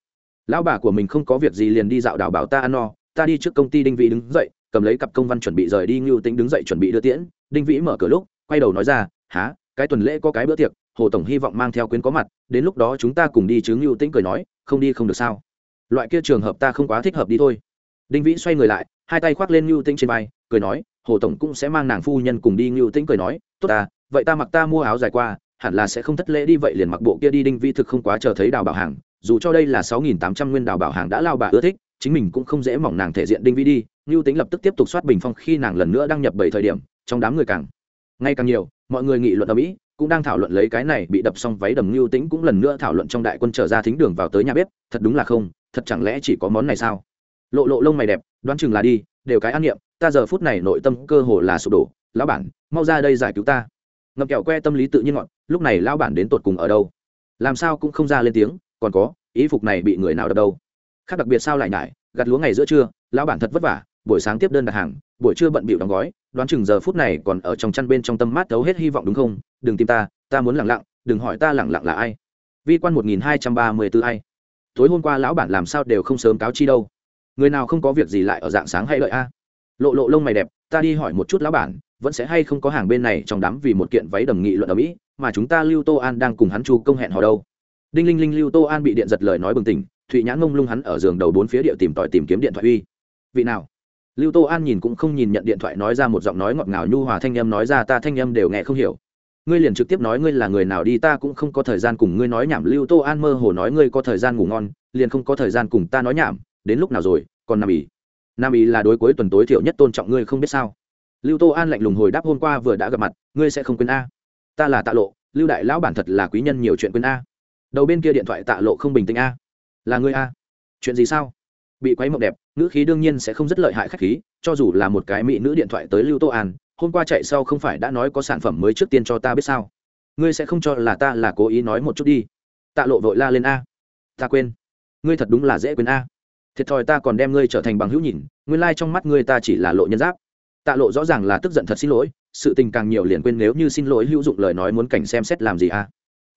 Lão bà của mình không có việc gì liền đi dạo đảo bảo ta ăn no, ta đi trước công ty đinh vĩ đứng dậy, cầm lấy cặp công văn chuẩn bị rời đi, ngưu tính đứng dậy chuẩn bị đưa tiễn. Đinh vĩ mở cửa lúc, quay đầu nói ra há, cái tuần lễ có cái bữa tiệc, hồ tổng hy vọng mang theo quyến có mặt, đến lúc đó chúng ta cùng đi chứ ngưu tĩnh cười nói, không đi không được sao? Loại kia trường hợp ta không quá thích hợp đi thôi. Đinh vĩ xoay người lại, hai tay khoác lên ngưu tĩnh trên vai, cười nói, hồ tổng cũng sẽ mang nàng phu nhân cùng đi ngưu tĩnh cười nói, tốt ta vậy ta mặc ta mua áo dài qua, hẳn là sẽ không thất lễ đi, vậy liền mặc bộ kia đi, đinh vĩ thực không quá chờ thấy đào bảo hàng, dù cho đây là sáu nghìn tám trăm nguyên đào bảo hàng đã lao bà ưa thích, chính mình cũng không dễ mỏng nàng thể diện đinh vĩ đi, ngưu Tĩnh lập tức tiếp tục soát bình phong khi nàng lần nữa đăng nhập bảy thời điểm, trong đám người càng ngày càng nhiều mọi người nghị luận ở mỹ, cũng đang thảo luận lấy cái này bị đập xong váy đầm lưu tĩnh cũng lần nữa thảo luận trong đại quân trở ra thính đường vào tới nhà bếp, thật đúng là không, thật chẳng lẽ chỉ có món này sao? Lộ lộ lông mày đẹp, đoán chừng là đi, đều cái ăn niệm, ta giờ phút này nội tâm cơ hồ là sụp đổ, lão bản, mau ra đây giải cứu ta. Ngậm kẹo que tâm lý tự nhiên ngọn, lúc này lão bản đến tột cùng ở đâu? Làm sao cũng không ra lên tiếng, còn có ý phục này bị người nào đập đâu? Khác đặc biệt sao lại nhải, gặt lúa ngày giữa trưa, lão bản thật vất vả buổi sáng tiếp đơn đặt hàng, buổi trưa bận bịu đóng gói, đoán chừng giờ phút này còn ở trong chăn bên trong tâm mát thấu hết hy vọng đúng không? Đừng tìm ta ta muốn lẳng lặng, đừng hỏi ta lẳng lặng là ai. Vi quan một nghìn hai trăm ba mươi tư ai. Tối hôm qua lão bản làm sao đều không sớm cáo chi đâu. Người nào không có việc gì lại ở dạng sáng hay đợi a? Lộ lộ lông mày đẹp, ta đi hỏi một chút lão bản, vẫn sẽ hay không có hàng bên này trong đám vì một kiện váy đầm nghị luận ở mỹ, mà chúng ta lưu tô an đang cùng hắn chu công hẹn họ đâu. Đinh linh linh lưu tô an bị điện giật lời nói bừng tỉnh, thụy nhãn ngông lung hắn ở giường đầu bốn phía địa tìm tòi tìm kiếm điện thoại uy. Vị nào? Lưu tô an nhìn cũng không nhìn nhận điện thoại nói ra một giọng nói ngọt ngào, nhu hòa thanh âm nói ra, ta thanh âm đều nghe không hiểu. Ngươi liền trực tiếp nói ngươi là người nào đi, ta cũng không có thời gian cùng ngươi nói nhảm. Lưu tô an mơ hồ nói, ngươi có thời gian ngủ ngon, liền không có thời gian cùng ta nói nhảm. Đến lúc nào rồi? Còn nam ý. Nam ý là đối cuối tuần tối thiểu nhất tôn trọng ngươi không biết sao. Lưu tô an lạnh lùng hồi đáp, hôm qua vừa đã gặp mặt, ngươi sẽ không quên a. Ta là tạ lộ, lưu đại lão bản thật là quý nhân nhiều chuyện quên a. Đầu bên kia điện thoại tạ lộ không bình tĩnh a. Là ngươi a. Chuyện gì sao? Bị quấy mộng đẹp nữ khí đương nhiên sẽ không rất lợi hại khách khí, cho dù là một cái mỹ nữ điện thoại tới lưu tô an, hôm qua chạy sau không phải đã nói có sản phẩm mới trước tiên cho ta biết sao? Ngươi sẽ không cho là ta là cố ý nói một chút đi. Tạ lộ vội la lên a. Ta quên. Ngươi thật đúng là dễ quên a. Thiệt thòi ta còn đem ngươi trở thành bằng hữu nhìn, nguyên lai、like、trong mắt ngươi ta chỉ là lộ nhân giáp. Tạ lộ rõ ràng là tức giận thật xin lỗi, sự tình càng nhiều liền quên nếu như xin lỗi hữu dụng lời nói muốn cảnh xem xét làm gì a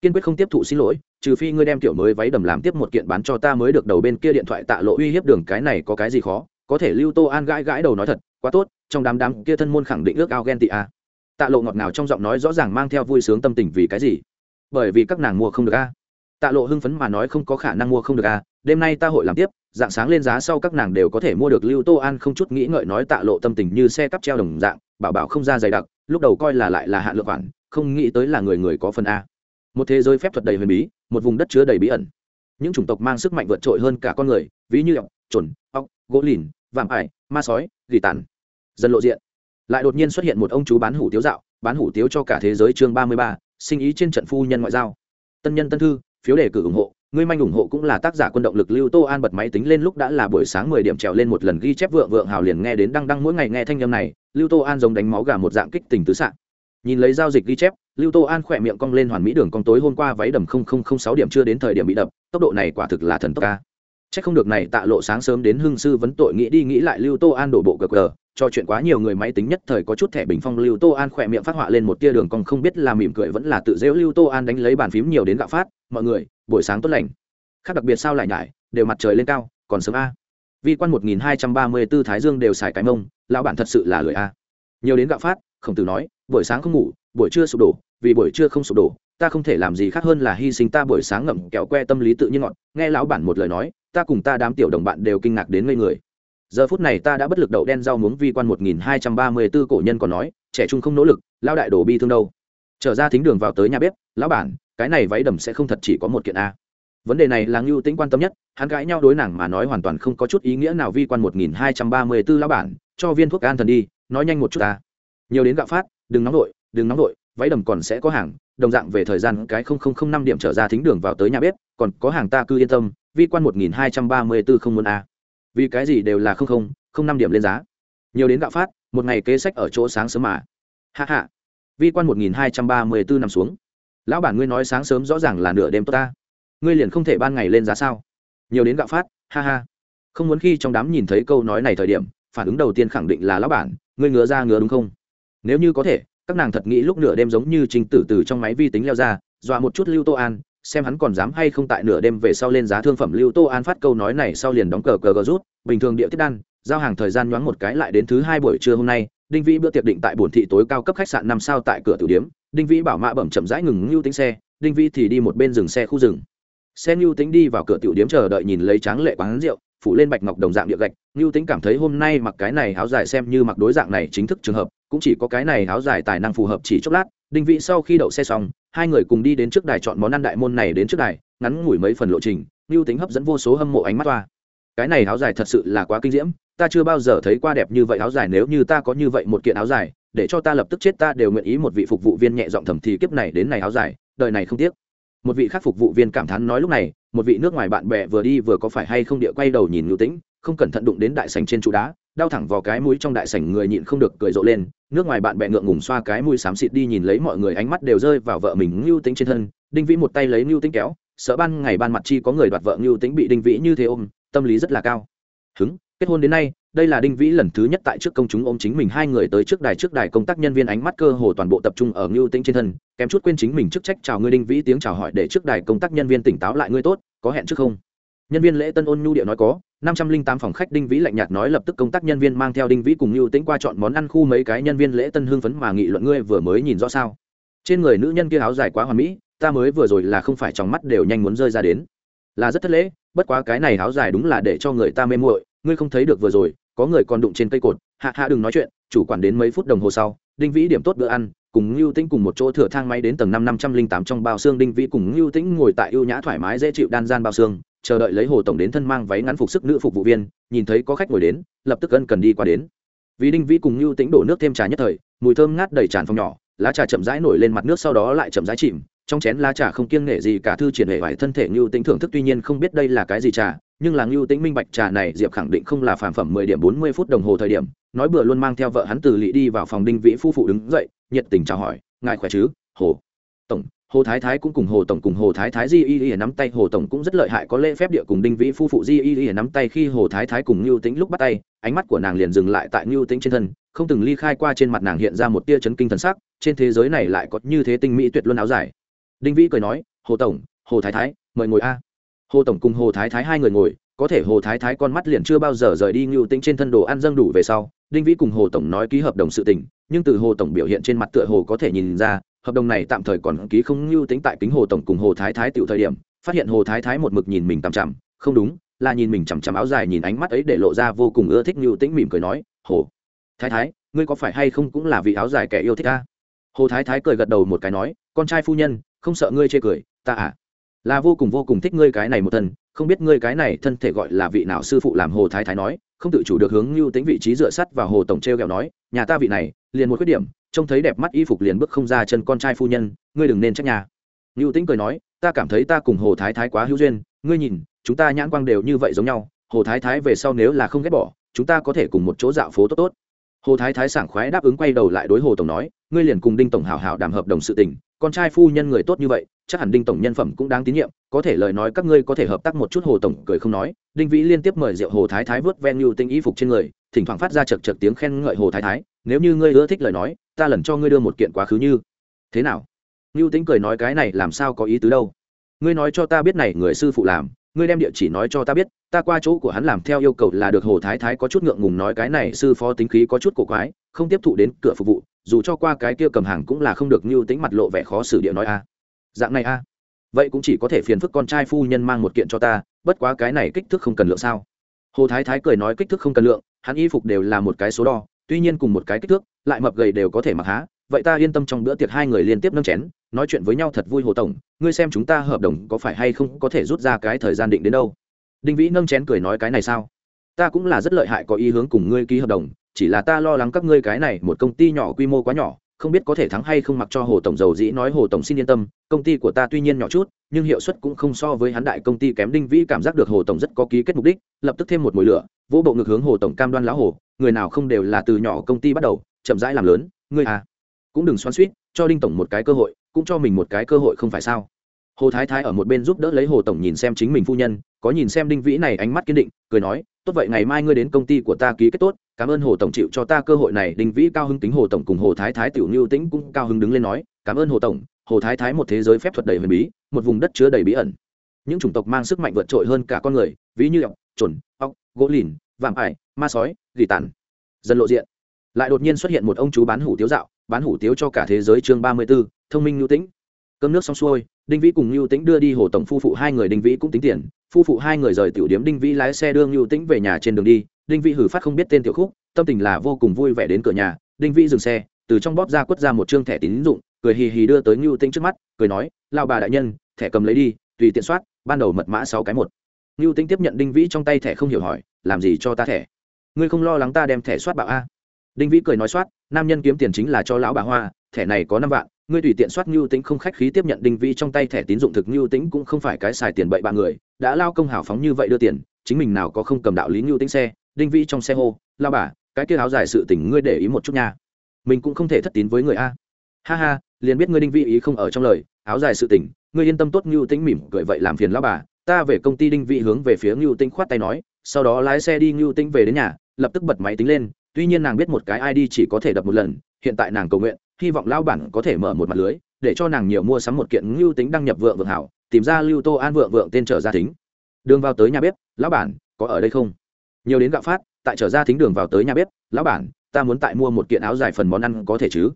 kiên quyết không tiếp thụ xin lỗi, trừ phi ngươi đem kiểu mới váy đầm làm tiếp một kiện bán cho ta mới được đầu bên kia điện thoại tạ lộ uy hiếp đường, cái này có cái gì khó, có thể lưu tô an gãi gãi đầu nói thật, quá tốt, trong đám đám kia thân môn khẳng định ước ao ghen tị a tạ lộ ngọt ngào trong giọng nói rõ ràng mang theo vui sướng tâm tình vì cái gì? Bởi vì các nàng mua không được a tạ lộ hưng phấn mà nói không có khả năng mua không được a đêm nay ta hội làm tiếp, dạng sáng lên giá sau các nàng đều có thể mua được lưu tô an không chút nghĩ ngợi nói tạ lộ tâm tình như xe cắp treo đồng dạng, bảo bảo không ra dày đặc, lúc đầu coi là lại là hạn lượng khoản, không nghĩ tới là người người có phần a một thế giới phép thuật đầy huyền bí, một vùng đất chứa đầy bí ẩn. Những chủng tộc mang sức mạnh vượt trội hơn cả con người, ví như ọc trồn ọc gỗ lìn, vạm ải, ma sói, gỉ tàn. Dần lộ diện. Lại đột nhiên xuất hiện một ông chú bán hủ tiếu dạo, bán hủ tiếu cho cả thế giới chương ba mươi ba, sinh ý trên trận phu nhân ngoại giao. Tân nhân tân thư, phiếu đề cử ủng hộ ngươi manh ủng hộ cũng là tác giả quân động lực lưu tô an bật máy tính lên lúc đã là buổi sáng mười điểm trèo lên một lần ghi chép vượng vượng hào liền nghe đến đăng đăng mỗi ngày nghe thanh âm này, lưu tô an giống đánh máu gà một dạng kích tình tứ sạn nhìn lấy giao dịch ghi chép, lưu tô an khỏe miệng cong lên hoàn mỹ đường cong tối hôm qua váy đầm không không không sáu điểm chưa đến thời điểm bị đập, tốc độ này quả thực là thần tốc ca. C không được này tạ lộ sáng sớm đến hưng sư vấn tội nghĩ đi nghĩ lại lưu tô an đổ bộ gờ gờ cho chuyện quá nhiều người máy tính nhất thời có chút thẻ bình phong lưu tô an khỏe miệng phát họa lên một tia đường cong không biết là mỉm cười vẫn là tự dễu lưu tô an đánh lấy bàn phím nhiều đến gạo phát, mọi người, buổi sáng tốt lành. Khác đặc biệt sao lại nhải, đều mặt trời lên cao, còn sớm a. Vi quan một nghìn hai trăm ba mươi b ố thái dương đều xài cái mông, lão bản thật sự là lười a. Nhiều đến gạo phát, khổng tử nói buổi sáng không ngủ, buổi trưa sụp đổ, vì buổi trưa không sụp đổ, ta không thể làm gì khác hơn là hy sinh ta buổi sáng ngậm kẹo que tâm lý tự nhiên ngọn nghe lão bản một lời nói, ta cùng ta đám tiểu đồng bạn đều kinh ngạc đến ngây người. Giờ phút này ta đã bất lực đậu đen rau muống vi quan một nghìn hai trăm ba mươi b ố cổ nhân còn nói, trẻ trung không nỗ lực lao đại đổ bi thương đâu. Trở ra thính đường vào tới nhà bếp, lão bản, cái này váy đầm sẽ không thật chỉ có một kiện a. Vấn đề này là ngưu tính quan tâm nhất, hắn cãi nhau đối nàng mà nói hoàn toàn không có chút ý nghĩa nào vi quan một nghìn hai trăm ba mươi b ố lão bản, cho viên thuốc an thần đi, nói nhanh một chút ta. Nhiều đến gạo phát đừng nóng vội, đừng nóng vội, váy đầm còn sẽ có hàng, đồng dạng về thời gian cái không không không năm điểm trở ra thính đường vào tới nhà bếp, còn có hàng ta cứ yên tâm, vi quan một nghìn hai trăm ba mươi bốn không muốn a. Vì cái gì đều là không không không năm điểm lên giá. Nhiều đến gạo phát, một ngày kế sách ở chỗ sáng sớm mà. Hạ hạ vi quan một nghìn hai trăm ba mươi bốn nằm xuống. Lão bản ngươi nói sáng sớm rõ ràng là nửa đêm tốt ta. Ngươi liền không thể ban ngày lên giá sao? Nhiều đến gạo phát, ha ha. Không muốn khi trong đám nhìn thấy câu nói này thời điểm, phản ứng đầu tiên khẳng định là lão bản, ngươi ngứa ra ngứa đúng không? Nếu như có thể, các nàng thật nghĩ lúc nửa đêm giống như trình tử từ trong máy vi tính leo ra, dọa một chút lưu tô an, xem hắn còn dám hay không tại nửa đêm về sau lên giá thương phẩm lưu tô an phát câu nói này sau liền đóng cờ cờ gờ rút, bình thường địa tiết đan, giao hàng thời gian nhoáng một cái lại đến thứ hai buổi trưa hôm nay, đinh vĩ bữa tiệc định tại bổn thị tối cao cấp khách sạn năm sao tại cửa tử điếm đinh vĩ bảo mã bẩm chậm rãi ngừng lưu tính xe, đinh vĩ thì đi một bên dừng xe khu rừng. Xe lưu tính đi vào cửa tiểu điếm chờ đợi nhìn lấy tráng lệ quán rượu, phủ lên bạch ngọc đồng dạng địa gạch lưu tính cảm thấy hôm nay mặc cái này áo dài xem như mặc đối dạng này chính thức trường hợp cũng chỉ có cái này áo dài tài năng phù hợp chỉ chốc lát, đinh vị sau khi đậu xe xong, hai người cùng đi đến trước đài chọn món ăn đại môn này đến trước đài, ngắn ngủi mấy phần lộ trình lưu tính hấp dẫn vô số hâm mộ ánh mắt toa. Cái này áo dài thật sự là quá kinh diễm, ta chưa bao giờ thấy qua đẹp như vậy áo dài, nếu như ta có như vậy một kiện áo dài, để cho ta lập tức chết, ta đều nguyện ý một vị phục vụ viên nhẹ giọng thầm thì kiếp này đến này áo dài, đời này không tiếc. Một vị khác phục vụ viên cảm thán nói lúc này, một vị nước ngoài bạn bè vừa đi vừa có phải hay không địa quay đầu nhìn lưu tĩnh không cẩn thận đụng đến đại sành trên trụ đá đau thẳng vào cái mũi trong đại sảnh người nhịn không được cười rộ lên, nước ngoài bạn bè ngượng ngùng xoa cái mũi xám xịt đi nhìn lấy mọi người ánh mắt đều rơi vào vợ mình ngưu tính trên thân, đinh vĩ một tay lấy ngưu tính kéo, sợ ban ngày ban mặt chi có người đoạt vợ ngưu tính bị đinh vĩ như thế ôm, tâm lý rất là cao. Hứng, kết hôn đến nay, đây là đinh vĩ lần thứ nhất tại trước công chúng ôm chính mình, hai người tới trước đài trước đài công tác nhân viên ánh mắt cơ hồ toàn bộ tập trung ở ngưu tĩnh trên thân, kém chút quên chính mình chức trách chào ngươi đinh vĩ tiếng chào hỏi để trước đài công tác nhân viên tỉnh táo lại ngươi tốt, có hẹn trước không? Nhân viên lễ tân ôn nhu điệu nói có năm trăm linh tám phòng khách đinh vĩ lạnh nhạt nói lập tức công tác nhân viên mang theo đinh vĩ cùng lưu tĩnh qua chọn món ăn khu mấy cái nhân viên lễ tân hương phấn mà nghị luận ngươi vừa mới nhìn rõ sao. Trên người nữ nhân kia áo dài quá hoàn mỹ, ta mới vừa rồi là không phải trong mắt đều nhanh muốn rơi ra đến. Là rất thất lễ, bất quá cái này áo dài đúng là để cho người ta mê muội, ngươi không thấy được vừa rồi, có người còn đụng trên cây cột. Hạ hạ đừng nói chuyện, chủ quản đến mấy phút đồng hồ sau, đinh vĩ điểm tốt bữa ăn, cùng ngưu tĩnh cùng một chỗ thừa thang máy đến tầng năm năm trăm linh tám trong bao xương. Đinh vĩ cùng ngưu tĩnh ngồi tại ưu nhã thoải mái dễ chịu đan gian bao xương chờ đợi lấy hồ tổng đến thân mang váy ngắn phục sức nữ phục vụ viên, nhìn thấy có khách ngồi đến, lập tức ân cần đi qua đến. Vì đinh vĩ cùng như tính đổ nước thêm trà nhất thời, mùi thơm ngát đầy tràn phòng nhỏ, lá trà chậm rãi nổi lên mặt nước sau đó lại chậm rãi chìm, trong chén lá trà không kiêng nể gì cả thư triển hệ vải thân thể như tính thưởng thức tuy nhiên không biết đây là cái gì trà, nhưng là ngưu tính minh bạch trà này diệp khẳng định không là phản phẩm mười điểm bốn mươi phút đồng hồ thời điểm, nói bừa luôn mang theo vợ hắn từ lỵ đi vào phòng đinh vĩ phu phụ đứng dậy, nhiệt tình chào hỏi, ngài khỏe chứ? Hồ tổng hồ thái thái cũng cùng hồ tổng cùng hồ thái thái di y y nắm tay. Hồ tổng cũng rất lợi hại, có lễ phép địa cùng đinh vĩ phu phụ di y y nắm tay. Khi hồ thái thái cùng ngưu tĩnh lúc bắt tay, ánh mắt của nàng liền dừng lại tại ngưu tĩnh trên thân, không từng ly khai qua trên mặt nàng hiện ra một tia chấn kinh thần sắc. Trên thế giới này lại có như thế tinh mỹ tuyệt luân áo dài. Đinh vĩ cười nói, hồ tổng, hồ thái thái, mời ngồi a. Hồ tổng cùng hồ thái thái hai người ngồi, có thể hồ thái thái con mắt liền chưa bao giờ rời đi ngưu tĩnh trên thân đồ ăn dâng đủ về sau, đinh vĩ cùng hồ tổng nói ký hợp đồng sự tình, nhưng từ hồ tổng biểu hiện trên mặt tựa hồ có thể nhìn ra hợp đồng này tạm thời còn ký không lưu tính tại kính hồ tổng cùng hồ thái thái tiểu thời điểm, phát hiện hồ thái thái một mực nhìn mình tằm chằm, không đúng, là nhìn mình chằm chằm áo dài nhìn ánh mắt ấy để lộ ra vô cùng ưa thích lưu tĩnh mỉm cười nói, hồ thái thái, ngươi có phải hay không cũng là vị áo dài kẻ yêu thích ta? Hồ thái thái cười gật đầu một cái nói, con trai phu nhân, không sợ ngươi chê cười, ta à là vô cùng vô cùng thích ngươi cái này một thân, không biết ngươi cái này thân thể gọi là vị nào sư phụ làm hồ thái thái nói, không tự chủ được hướng lưu tính vị trí dựa sắt và hồ tổng t r e o kẹo nói, nhà ta vị này, liền một khuyết điểm trông thấy đẹp mắt y phục liền bước không ra chân con trai phu nhân, ngươi đừng nên trách nhà. Lưu tĩnh cười nói, ta cảm thấy ta cùng hồ thái thái quá hữu duyên, ngươi nhìn, chúng ta nhãn quang đều như vậy giống nhau, hồ thái thái về sau nếu là không ghét bỏ, chúng ta có thể cùng một chỗ dạo phố tốt tốt. Hồ thái thái sảng khoái đáp ứng quay đầu lại đối hồ tổng nói, ngươi liền cùng đinh tổng hảo hảo đàm hợp đồng sự tình, con trai phu nhân người tốt như vậy, chắc hẳn đinh tổng nhân phẩm cũng đáng tín nhiệm, có thể lời nói các ngươi có thể hợp tác một chút hồ tổng cười không nói. Đinh vĩ liên tiếp mời rượu hồ thái thái vớt ven lưu tinh y phục trên người thỉnh thoảng phát ra chật chật tiếng khen ngợi hồ thái thái, nếu như ngươi ưa thích lời nói, ta lần cho ngươi đưa một kiện quá khứ như. Thế nào? Lưu tính cười nói, cái này làm sao có ý tứ đâu? Ngươi nói cho ta biết này người sư phụ làm, ngươi đem địa chỉ nói cho ta biết, ta qua chỗ của hắn làm theo yêu cầu là được. Hồ thái thái có chút ngượng ngùng nói, cái này sư phó tính khí có chút cổ quái, không tiếp thụ đến cửa phục vụ, dù cho qua cái kia cầm hàng cũng là không được. Như tính mặt lộ vẻ khó xử địa nói, a, dạng này a, vậy cũng chỉ có thể phiền phức con trai phu nhân mang một kiện cho ta, bất quá cái này kích thước không cần lượng sao? Hồ thái thái cười nói, kích thước không cần lượng hắn y phục đều là một cái số đo, tuy nhiên cùng một cái kích thước, lại mập gầy đều có thể mặc há. Vậy ta yên tâm trong bữa tiệc hai người liên tiếp nâng chén, nói chuyện với nhau thật vui hồ tổng, ngươi xem chúng ta hợp đồng có phải hay không có thể rút ra cái thời gian định đến đâu? Đinh vĩ nâng chén cười nói cái này sao? Ta cũng là rất lợi hại có ý hướng cùng ngươi ký hợp đồng, chỉ là ta lo lắng các ngươi cái này một công ty nhỏ quy mô quá nhỏ, không biết có thể thắng hay không mặc cho hồ tổng dầu dĩ nói hồ tổng xin yên tâm, công ty của ta tuy nhiên nhỏ chút nhưng hiệu suất cũng không so với hắn đại công ty kém đinh vĩ cảm giác được hồ tổng rất có ký kết mục đích, lập tức thêm một mùi lửa, vỗ bộ ngực hướng hồ tổng cam đoan lão hồ, người nào không đều là từ nhỏ công ty bắt đầu, chậm rãi làm lớn, ngươi à cũng đừng xoắn suýt cho đinh tổng một cái cơ hội, cũng cho mình một cái cơ hội không phải sao? Hồ thái thái ở một bên giúp đỡ lấy hồ tổng nhìn xem chính mình phu nhân, có nhìn xem đinh vĩ này ánh mắt kiên định, cười nói, tốt vậy ngày mai ngươi đến công ty của ta ký kết tốt, cảm ơn hồ tổng chịu cho ta cơ hội này. Đinh vĩ cao hứng tính hồ tổng cùng hồ thái thái tiểu ngưu tĩnh cũng cao hứng đứng lên nói cảm ơn hồ tổng, hồ thái thái một thế giới phép thuật đầy huyền bí, một vùng đất chứa đầy bí ẩn. Những chủng tộc mang sức mạnh vượt trội hơn cả con người, ví như ọc chuẩn ọc gỗ lìn, vạm ải, ma sói, gỉ tàn. Dần lộ diện. Lại đột nhiên xuất hiện một ông chú bán hủ tiếu dạo, bán hủ tiếu cho cả thế giới chương ba mươi b ố thông minh nhu tĩnh. Cơm nước xong xuôi, đinh vĩ cùng nhu tĩnh đưa đi hồ tổng phu phụ hai người, đinh vĩ cũng tính tiền. Phu phụ hai người rời tiểu điếm, đinh vĩ lái xe đưa nhu tĩnh về nhà trên đường đi. Đinh vĩ hử phát không biết tên tiểu khúc, tâm tình là vô cùng vui vẻ đến cửa nhà. Đinh vĩ dừng xe từ trong bóp ra quất ra một chương thẻ tín dụng, cười hì hì đưa tới ngưu tĩnh trước mắt, cười nói lao bà đại nhân, thẻ cầm lấy đi, tùy tiện soát, ban đầu mật mã sáu cái một. Ngưu tĩnh tiếp nhận đinh vĩ trong tay thẻ không hiểu hỏi, làm gì cho ta thẻ? Ngươi không lo lắng ta đem thẻ soát bạo a? Đinh vĩ cười nói soát, nam nhân kiếm tiền chính là cho lão bà hoa, thẻ này có năm vạn, ngươi tùy tiện soát. Ngưu tính không khách khí tiếp nhận đinh vĩ trong tay thẻ tín dụng, thực ngưu tính cũng không phải cái xài tiền bậy bạ người, đã lao công hào phóng như vậy đưa tiền, chính mình nào có không cầm đạo lý ngưu tính xe, đinh vĩ trong xe hô lao bà, cái kia áo dài sự tình ngươi để ý một chút nha mình cũng không thể thất tín với người a. Ha ha, liền biết ngươi đinh vị ý không ở trong lời, áo dài sự tình, ngươi yên tâm tốt ngưu tính mỉm cười vậy làm phiền lao bà, ta về công ty đinh vị hướng về phía ngưu tính khoát tay nói, sau đó lái xe đi ngưu tĩnh về đến nhà, lập tức bật máy tính lên, tuy nhiên nàng biết một cái id chỉ có thể đập một lần, hiện tại nàng cầu nguyện, hy vọng lao bản có thể mở một mặt lưới, để cho nàng nhiều mua sắm một kiện ngưu tính đăng nhập vượng vượng hảo, tìm ra lưu tô an vượng vượng tên trở ra thính. Đường vào tới nhà bếp, lão bản, có ở đây không? Nhiều đến gạo phát, tại trở ra thính đường vào tới nhà bếp, lão bản ta muốn tại mua một kiện áo dài phần món ăn có thể chứ?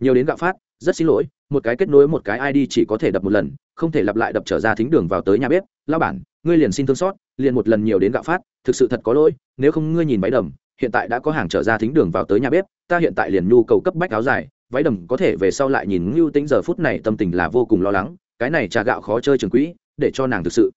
Nhiều đến gạo phát, rất xin lỗi, một cái kết nối một cái id chỉ có thể đập một lần, không thể lặp lại đập trở ra thính đường vào tới nhà bếp. Lao bản, ngươi liền xin thương xót, liền một lần nhiều đến gạo phát, thực sự thật có lỗi, nếu không ngươi nhìn váy đầm, hiện tại đã có hàng trở ra thính đường vào tới nhà bếp, ta hiện tại liền nhu cầu cấp bách áo dài, váy đầm có thể về sau lại nhìn ngưu tính giờ phút này tâm tình là vô cùng lo lắng, cái này trà gạo khó chơi trường quỹ, để cho nàng thực sự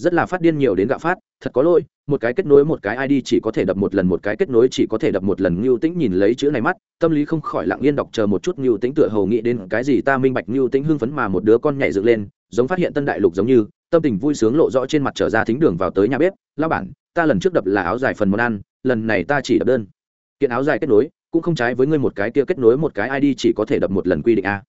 rất là phát điên nhiều đến gạo phát, thật có lỗi, một cái kết nối một cái id chỉ có thể đập một lần, một cái kết nối chỉ có thể đập một lần. Ngưu tĩnh nhìn lấy chữ này mắt, tâm lý không khỏi lặng yên đọc chờ một chút. Ngưu tĩnh tựa hầu nghĩ đến cái gì, ta minh bạch ngưu tĩnh hưng phấn mà một đứa con nhảy dựng lên, giống phát hiện tân đại lục giống như, tâm tình vui sướng lộ rõ trên mặt trở ra thính đường vào tới nhà bếp. Lao bản, ta lần trước đập là áo dài phần món ăn, lần này ta chỉ đập đơn. Kiện áo dài kết nối, cũng không trái với ngươi một cái kia kết nối một cái id chỉ có thể đập một lần quy định a.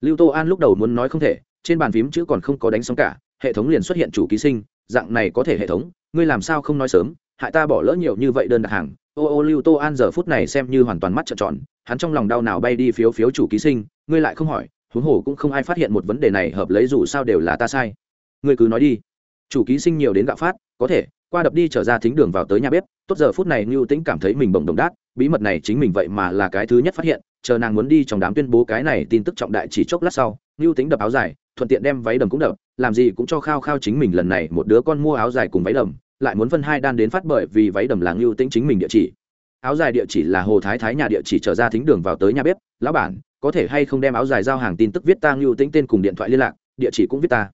Lưu tô an lúc đầu muốn nói không thể, trên bàn phím chữ còn không có đánh xong cả, hệ thống liền xuất hiện chủ ký sinh dạng này có thể hệ thống, ngươi làm sao không nói sớm, hại ta bỏ lỡ nhiều như vậy đơn đặt hàng. Ô ô, lưu tô an giờ phút này xem như hoàn toàn mắt trợn tròn, hắn trong lòng đau nào bay đi phiếu phiếu chủ ký sinh, ngươi lại không hỏi, huống hồ cũng không ai phát hiện một vấn đề này hợp lấy dù sao đều là ta sai. Ngươi cứ nói đi. Chủ ký sinh nhiều đến gạo phát, có thể, qua đập đi trở ra thính đường vào tới nhà bếp, tốt giờ phút này ngưu tĩnh cảm thấy mình bồng đồng đát, bí mật này chính mình vậy mà là cái thứ nhất phát hiện, chờ nàng muốn đi trong đám tuyên bố cái này tin tức trọng đại chỉ chốc lát sau, ngưu tĩnh đập áo dài thuận tiện đem váy đầm cũng đập, làm gì cũng cho khao khao chính mình lần này, một đứa con mua áo dài cùng váy đầm, lại muốn phân hai đan đến phát bởi vì váy đầm là Lưu tĩnh chính mình địa chỉ. Áo dài địa chỉ là hồ thái thái nhà địa chỉ trở ra thính đường vào tới nhà bếp, lão bản, có thể hay không đem áo dài giao hàng tin tức viết ta ngưu tĩnh tên cùng điện thoại liên lạc, địa chỉ cũng viết ta.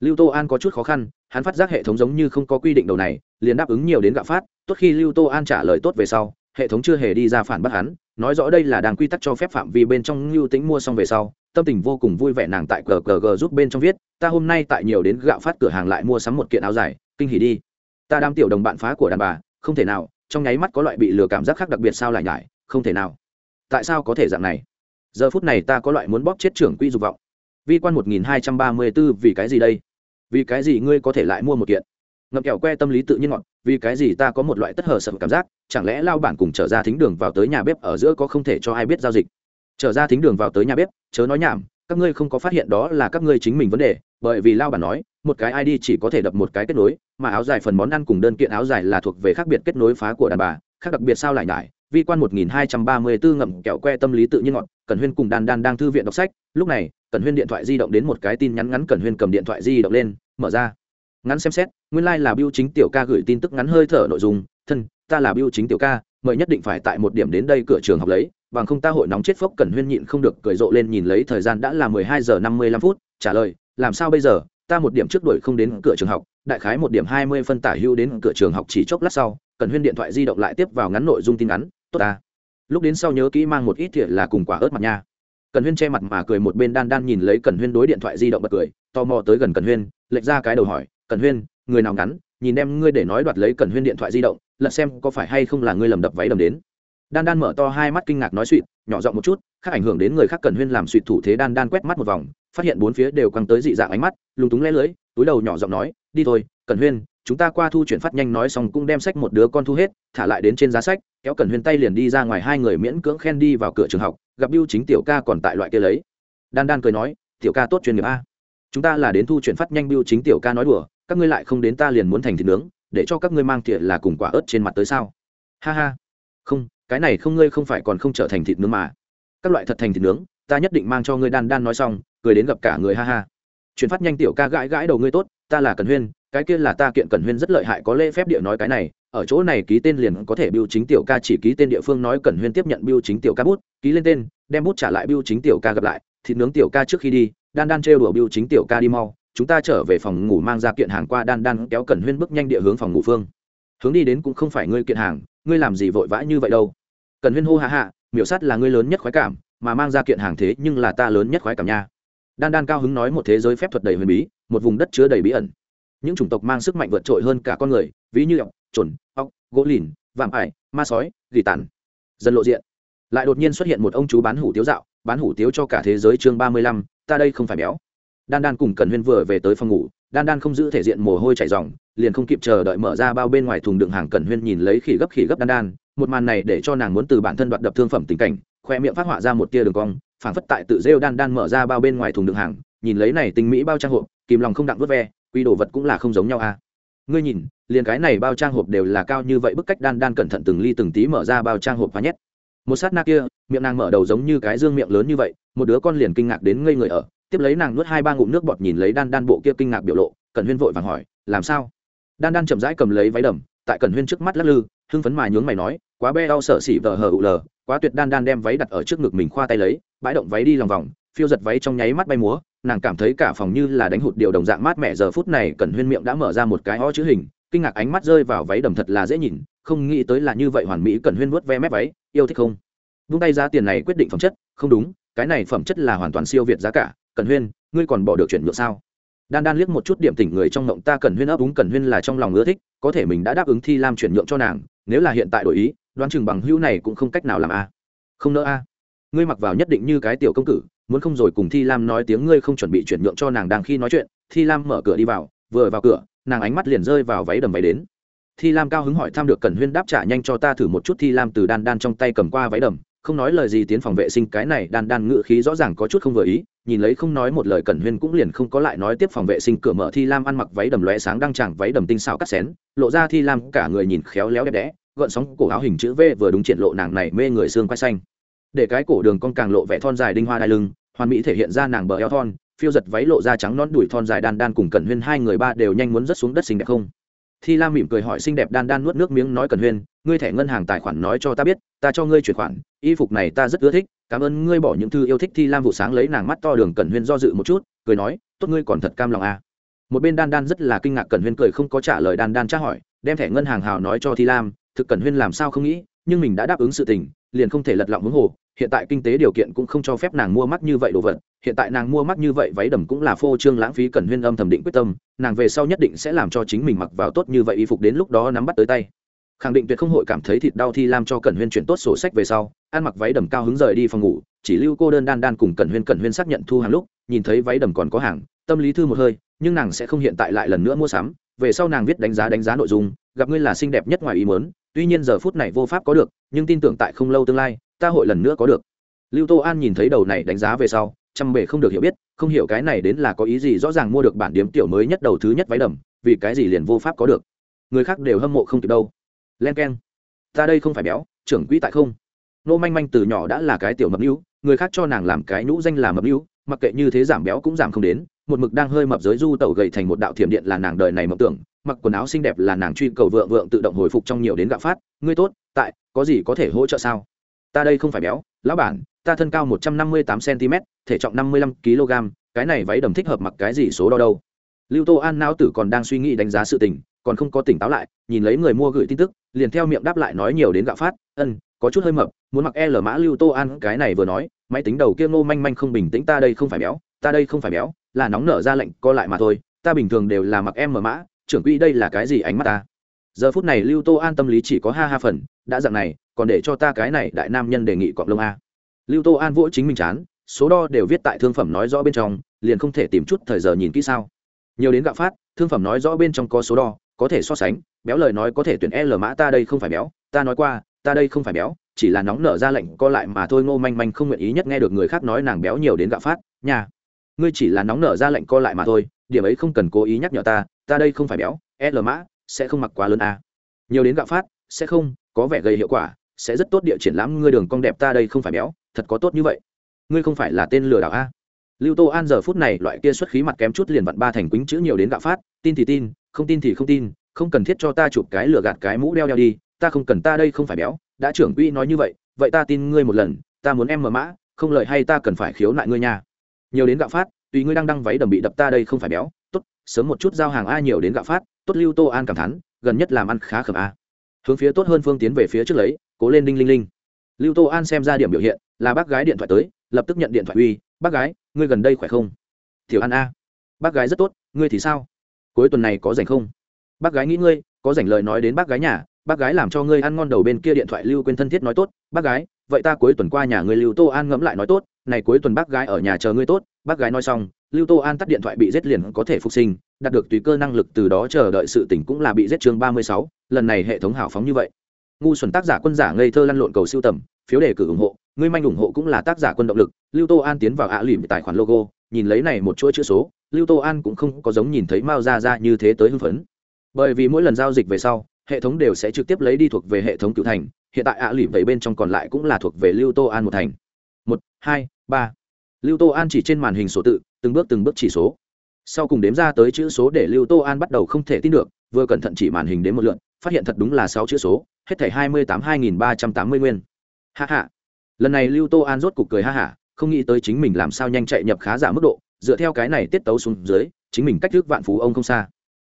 Lưu tô an có chút khó khăn, hắn phát giác hệ thống giống như không có quy định đầu này, liền đáp ứng nhiều đến gạo phát, tốt khi lưu tô an trả lời tốt về sau hệ thống chưa hề đi ra phản bác hắn, nói rõ đây là đàng quy tắc cho phép phạm vi bên trong lưu tính mua xong về sau, tâm tình vô cùng vui vẻ nàng tại gg giúp bên trong viết, ta hôm nay tại nhiều đến gạo phát cửa hàng lại mua sắm một kiện áo dài, kinh hỉ đi. Ta đang tiểu đồng bạn phá của đàn bà, không thể nào, trong nháy mắt có loại bị lừa cảm giác khác đặc biệt sao lại nhải, không thể nào. Tại sao có thể dạng này? Giờ phút này ta có loại muốn bóp chết trưởng quy dục vọng. Vi quan một nghìn hai trăm ba mươi b ố vì cái gì đây? Vì cái gì ngươi có thể lại mua một kiện? Ngậm kẹo que tâm lý tự nhiên ngọn vì cái gì ta có một loại tất hờ sợ cảm giác, chẳng lẽ lao bản cùng trở ra thính đường vào tới nhà bếp ở giữa có không thể cho ai biết giao dịch? Trở ra thính đường vào tới nhà bếp, chớ nói nhảm, các ngươi không có phát hiện đó là các ngươi chính mình vấn đề, bởi vì lao bản nói, một cái id chỉ có thể đập một cái kết nối, mà áo dài phần món ăn cùng đơn kiện áo dài là thuộc về khác biệt kết nối phá của đàn bà, khác đặc biệt sao lại nhải. Vi quan một nghìn hai trăm ba mươi bốn ngậm kẹo que tâm lý tự nhiên ngọn cần huyên cùng đan đan đang thư viện đọc sách, lúc này cần huyên điện thoại di động đến một cái tin nhắn ngắn cần huyên cầm điện thoại di động lên, mở ra ngắn xem xét, nguyên lai、like、là biêu chính tiểu ca gửi tin tức ngắn hơi thở nội dung, thân, ta là biêu chính tiểu ca, mời nhất định phải tại một điểm đến đây cửa trường học lấy, bằng không ta hội nóng chết phốc cần huyên nhịn không được cười rộ lên nhìn lấy thời gian đã là mười hai giờ năm mươi lăm phút, trả lời, làm sao bây giờ, ta một điểm trước đuổi không đến cửa trường học, đại khái một điểm hai mươi phân tả hưu đến cửa trường học chỉ chốc lát sau, cần huyên điện thoại di động lại tiếp vào ngắn nội dung tin ngắn, tốt ta. Lúc đến sau nhớ kỹ mang một ít thiện là cùng quả ớt mặt nha. Cần huyên che mặt mà cười một bên đan đan nhìn lấy cần huyên đối điện thoại di động bật cười, tò mò tới gần cần huyên, lệch ra cái đầu hỏi Cẩn huyên, người nào ngắn, nhìn em ngươi để nói đoạt lấy Cẩn huyên điện thoại di động, lật xem có phải hay không là ngươi lầm đập váy đầm đến. Đan đan mở to hai mắt kinh ngạc nói suỵt, nhỏ giọng một chút, khác ảnh hưởng đến người khác Cẩn huyên làm suỵt thủ thế đan đan quét mắt một vòng, phát hiện bốn phía đều căng tới dị dạng ánh mắt, lúng túng lẽ lưới, túi đầu nhỏ giọng nói, đi thôi, Cẩn huyên, chúng ta qua thu chuyển phát nhanh nói xong cũng đem sách một đứa con thu hết, thả lại đến trên giá sách, kéo Cẩn huyên tay liền đi ra ngoài hai người miễn cưỡng khen đi vào cửa trường học, gặp biêu chính tiểu ca còn tại loại kia lấy. Đan đan cười nói, tiểu ca tốt chuyên nghiệp a. Chúng ta là đến thu chuyển phát nhanh biêu chính tiểu ca nói đùa các ngươi lại không đến ta liền muốn thành thịt nướng, để cho các ngươi mang thiệt là cùng quả ớt trên mặt tới sao? Ha ha. Không, cái này không ngươi không phải còn không trở thành thịt nướng mà. Các loại thật thành thịt nướng, ta nhất định mang cho ngươi đan đan nói xong, cười đến gặp cả người ha ha. Chuyển phát nhanh tiểu ca gãi gãi đầu ngươi tốt, ta là cần huyên, cái kia là ta kiện cần huyên rất lợi hại, có lễ phép địa nói cái này, ở chỗ này ký tên liền có thể biêu chính tiểu ca chỉ ký tên địa phương nói cần huyên tiếp nhận biêu chính tiểu ca bút, ký lên tên, đem bút trả lại biêu chính tiểu ca gặp lại, thịt nướng tiểu ca trước khi đi, đan đan trêu đùa biêu chính tiểu ca đi mau chúng ta trở về phòng ngủ mang ra kiện hàng qua đan đan kéo cần huyên bước nhanh địa hướng phòng ngủ phương. Hướng đi đến cũng không phải ngươi kiện hàng, ngươi làm gì vội vã như vậy đâu. Cần huyên hô hạ hạ miểu sát là ngươi lớn nhất khoái cảm, mà mang ra kiện hàng thế nhưng là ta lớn nhất khoái cảm nha. Đan đan cao hứng nói một thế giới phép thuật đầy huyền bí, một vùng đất chứa đầy bí ẩn. Những chủng tộc mang sức mạnh vượt trội hơn cả con người, ví như ọc trồn ọc gỗ lìn, vạm ải, ma sói, gỉ tàn. Dần lộ diện. Lại đột nhiên xuất hiện một ông chú bán hủ tiếu dạo, bán hủ tiếu cho cả thế giới chương ba mươi lăm, ta đây không phải béo đan đan cùng cần huyên vừa về tới phòng ngủ, đan đan không giữ thể diện mồ hôi chảy ròng, liền không kịp chờ đợi mở ra bao bên ngoài thùng đựng hàng cẩn huyên nhìn lấy khỉ gấp khỉ gấp đan đan, một màn này để cho nàng muốn từ bản thân đoạt đập thương phẩm tình cảnh, khoe miệng phát họa ra một tia đường cong, phảng phất tại tự rêu đan đan mở ra bao bên ngoài thùng đựng hàng, nhìn lấy này tình mỹ bao trang hộp, kìm lòng không đặng vớt ve quy đồ vật cũng là không giống nhau à. Ngươi nhìn, liền cái này bao trang hộp đều là cao như vậy, bức cách đan đan cẩn thận từng ly từng tí mở ra bao trang hộp và nhét. Một sát na kia, miệng nàng mở đầu giống như cái dương miệng lớn như vậy, một đứa con liền kinh ngạc đến ngây người ở tiếp lấy nàng nuốt hai ba ngụm nước bọt nhìn lấy đan đan bộ kia kinh ngạc biểu lộ cần huyên vội vàng hỏi, làm sao? Đan đan chậm rãi cầm lấy váy đầm, tại cần huyên trước mắt lắc lư, hưng phấn mà nhướng mày nói, quá be đau sợ xỉ vờ hờ ụ lờ, quá tuyệt. Đan đan đem váy đặt ở trước ngực mình khoa tay lấy, bãi động váy đi lòng vòng, phiêu giật váy trong nháy mắt bay múa, nàng cảm thấy cả phòng như là đánh hụt điều đồng dạng mát mẻ, giờ phút này cần huyên miệng đã mở ra một cái ho chữ hình, kinh ngạc ánh mắt rơi vào váy đầm thật là dễ nhìn, không nghĩ tới là như vậy hoàn mỹ cần huyên vuốt ve mép váy, yêu thích không? Vung tay ra tiền này quyết định phẩm chất, không đúng, cái này phẩm chất là hoàn toàn siêu việt giá cả cẩn huyên, ngươi còn bỏ được chuyển nhượng sao? Đan đan liếc một chút điểm tỉnh người trong ngộng ta cẩn huyên ấp úng, cẩn huyên là trong lòng ưa thích, có thể mình đã đáp ứng thi lam chuyển nhượng cho nàng, nếu là hiện tại đổi ý, đoán chừng bằng hữu này cũng không cách nào làm a. À. Không nỡ a. À. Ngươi mặc vào nhất định như cái tiểu công cử muốn không rồi cùng thi lam nói tiếng ngươi không chuẩn bị chuyển nhượng cho nàng đang khi nói chuyện, thi lam mở cửa đi vào, vừa vào cửa, nàng ánh mắt liền rơi vào váy đầm váy đến. Thi lam cao hứng hỏi thăm được cẩn huyên đáp trả nhanh cho ta thử một chút, thi lam từ đan đan trong tay cầm qua váy đầm không nói lời gì tiến phòng vệ sinh, cái này đan đan ngự khí rõ ràng có chút không vừa ý, nhìn lấy không nói một lời cẩn huyên cũng liền không có lại nói tiếp phòng vệ sinh, cửa mở thi lam ăn mặc váy đầm lóe sáng đang chẳng váy đầm tinh xảo cắt xén, lộ ra thi lam cả người nhìn khéo léo đẹp đẽ gợn sóng cổ áo hình chữ v vừa đúng triển lộ nàng này mê người xương quay xanh. Để cái cổ đường con càng lộ vẻ thon dài đinh hoa đai lưng, hoàn mỹ thể hiện ra nàng bờ eo thon, phiêu giật váy lộ ra trắng nón đùi thon dài đan đan cùng cẩn huyên hai người ba đều nhanh muốn rớt xuống đất xinh đẹp không? Thi lam mỉm cười hỏi xinh đẹp đan đan nuốt nước miếng nói cẩn huyên, ngươi thẻ ngân hàng tài khoản nói cho ta biết, ta cho ngươi chuyển khoản, y phục này ta rất ưa thích, cảm ơn ngươi bỏ những thư yêu thích thi lam vụ sáng lấy nàng mắt to đường cẩn huyên do dự một chút, cười nói, tốt ngươi còn thật cam lòng à. một bên đan đan rất là kinh ngạc cẩn huyên cười không có trả lời đan đan tra hỏi, đem thẻ ngân hàng hào nói cho thi lam, thực cẩn huyên làm sao không nghĩ, nhưng mình đã đáp ứng sự tình liền không thể lật lọng hướng hồ, hiện tại kinh tế điều kiện cũng không cho phép nàng mua mắc như vậy đồ vật, hiện tại nàng mua mắc như vậy váy đầm cũng là phô trương lãng phí cần huyên âm thầm định quyết tâm, nàng về sau nhất định sẽ làm cho chính mình mặc vào tốt như vậy y phục đến lúc đó nắm bắt tới tay. Khẳng định tuyệt không hội cảm thấy thịt đau thi làm cho cẩn huyên chuyển tốt sổ sách về sau, ăn mặc váy đầm cao hứng rời đi phòng ngủ, chỉ lưu cô đơn đan đan cùng cẩn huyên cẩn huyên xác nhận thu hàng lúc, nhìn thấy váy đầm còn có hàng, tâm lý thư một hơi, nhưng nàng sẽ không hiện tại lại lần nữa mua sắm, về sau nàng viết đánh giá đánh giá nội dung, gặp ngươi là xinh đẹp nhất ngoài ý muốn tuy nhiên giờ phút này vô pháp có được, nhưng tin tưởng tại không lâu tương lai, ta hội lần nữa có được. Lưu tô an nhìn thấy đầu này đánh giá về sau chăm bể không được hiểu biết, không hiểu cái này đến là có ý gì, rõ ràng mua được bản điếm tiểu mới nhất đầu thứ nhất váy đầm, vì cái gì liền vô pháp có được. Người khác đều hâm mộ không kịp đâu. Len k e n ta đây không phải béo, trưởng quỹ tại không. Nô manh manh từ nhỏ đã là cái tiểu mập mưu người khác cho nàng làm cái nhũ danh là mập mưu mặc kệ như thế giảm béo cũng giảm không đến một mực đang hơi mập giới du tẩu gầy thành một đạo thiểm điện là nàng đời này mộng tưởng, mặc quần áo xinh đẹp là nàng truy cầu vượng vượng tự động hồi phục trong nhiều đến gạo phát, ngươi tốt, tại, có gì có thể hỗ trợ sao? Ta đây không phải béo, lão bản, ta thân cao một trăm năm mươi tám cm thể trọng năm mươi lăm kg cái này váy đầm thích hợp mặc cái gì số đo đâu? Lưu tô an não tử còn đang suy nghĩ đánh giá sự tình, còn không có tỉnh táo lại, nhìn lấy người mua gửi tin tức, liền theo miệng đáp lại nói nhiều đến gạo phát, ân, có chút hơi mập, muốn mặc l mã lưu tô an, cái này vừa nói, máy tính đầu kia ngô manh manh không bình tĩnh, ta đây không phải béo, ta đây không phải béo là nóng nở ra lệnh co lại mà thôi, ta bình thường đều là mặc em mở mã, trưởng quỹ đây là cái gì ánh mắt ta? Giờ phút này lưu tô an tâm lý chỉ có ha ha phần, đã dặn này, còn để cho ta cái này đại nam nhân đề nghị cọp lông a. Lưu tô an vỗ chính mình chán, số đo đều viết tại thương phẩm nói rõ bên trong, liền không thể tìm chút thời giờ nhìn kỹ sao. Nhiều đến gạo phát, thương phẩm nói rõ bên trong có số đo, có thể so sánh, béo lời nói có thể tuyển l mã ta đây không phải béo, ta nói qua, ta đây không phải béo, chỉ là nóng nở ra lệnh co lại mà thôi, ngô manh manh không nguyện ý nhất nghe được người khác nói nàng béo nhiều đến gạo phát, nhà ngươi chỉ là nóng nở ra lệnh co lại mà thôi, điểm ấy không cần cố ý nhắc nhở ta ta đây không phải béo, l mã, sẽ không mặc quá lớn a. Nhiều đến gạo phát, sẽ không, có vẻ gây hiệu quả, sẽ rất tốt địa triển lãm, ngươi đường cong đẹp ta đây không phải béo, thật có tốt như vậy. Ngươi không phải là tên lừa đảo a. Lưu tô an giờ phút này, loại kia xuất khí mặt kém chút liền vặn ba thành quýnh chữ nhiều đến gạo phát, tin thì tin, không tin thì không tin, không cần thiết cho ta chụp cái lừa gạt cái mũ đeo đeo đi, ta không cần ta đây không phải béo, đã trưởng quỹ nói như vậy vậy ta tin ngươi một lần, ta muốn em mờ mã, không lợi hay ta cần phải khiếu nại ngươi nha nhiều đến gạo phát, tùy ngươi đang đăng váy đầm bị đập ta đây không phải béo. Tốt, sớm một chút giao hàng a nhiều đến gạo phát, tốt lưu tô an cảm thán, gần nhất làm ăn khá khẩm a. Hướng phía tốt hơn phương tiến về phía trước lấy, cố lên đinh linh linh. Lưu tô an xem ra điểm biểu hiện, là bác gái điện thoại tới, lập tức nhận điện thoại uy, bác gái, ngươi gần đây khỏe không? Thiểu an a. Bác gái rất tốt, ngươi thì sao? Cuối tuần này có rảnh không? Bác gái nghĩ ngươi, có rảnh lời nói đến bác gái nhà, bác gái làm cho ngươi ăn ngon đầu bên kia điện thoại lưu quên thân thiết nói tốt, bác gái, vậy ta cuối tuần qua nhà ngươi lưu tô an ngẫm lại nói tốt này cuối tuần bác gái ở nhà chờ ngươi tốt, bác gái nói xong, lưu tô an tắt điện thoại bị giết liền có thể phục sinh, đạt được tùy cơ năng lực từ đó chờ đợi sự tỉnh cũng là bị giết chương ba mươi sáu, lần này hệ thống hào phóng như vậy. Ngu xuẩn tác giả quân giả ngây thơ lăn lộn cầu siêu tầm, phiếu đề cử ủng hộ, ngươi manh ủng hộ cũng là tác giả quân động lực, lưu tô an tiến vào ạ lìm tài khoản logo, nhìn lấy này một chuỗi chữ số, lưu tô an cũng không có giống nhìn thấy mao ra ra như thế tới hưng phấn. Bởi vì mỗi lần giao dịch về sau, hệ thống đều sẽ trực tiếp lấy đi thuộc về hệ thống cựu thành, hiện tại ạ lìm vậy bên trong còn lại cũng là thuộc về lưu tô an một thành một, hai, ba. Lưu tô an chỉ trên màn hình số tự, từng bước từng bước chỉ số. Sau cùng đếm ra tới chữ số để lưu tô an bắt đầu không thể tin được, vừa cẩn thận chỉ màn hình đến một lượn phát hiện thật đúng là sáu chữ số, hết thảy hai mươi tám hai nghìn ba trăm tám mươi nguyên. Ha ha. Lần này lưu tô an rốt cục cười ha hả không nghĩ tới chính mình làm sao nhanh chạy nhập khá giả mức độ, dựa theo cái này tiết tấu xuống dưới, chính mình cách thức vạn phú ông không xa.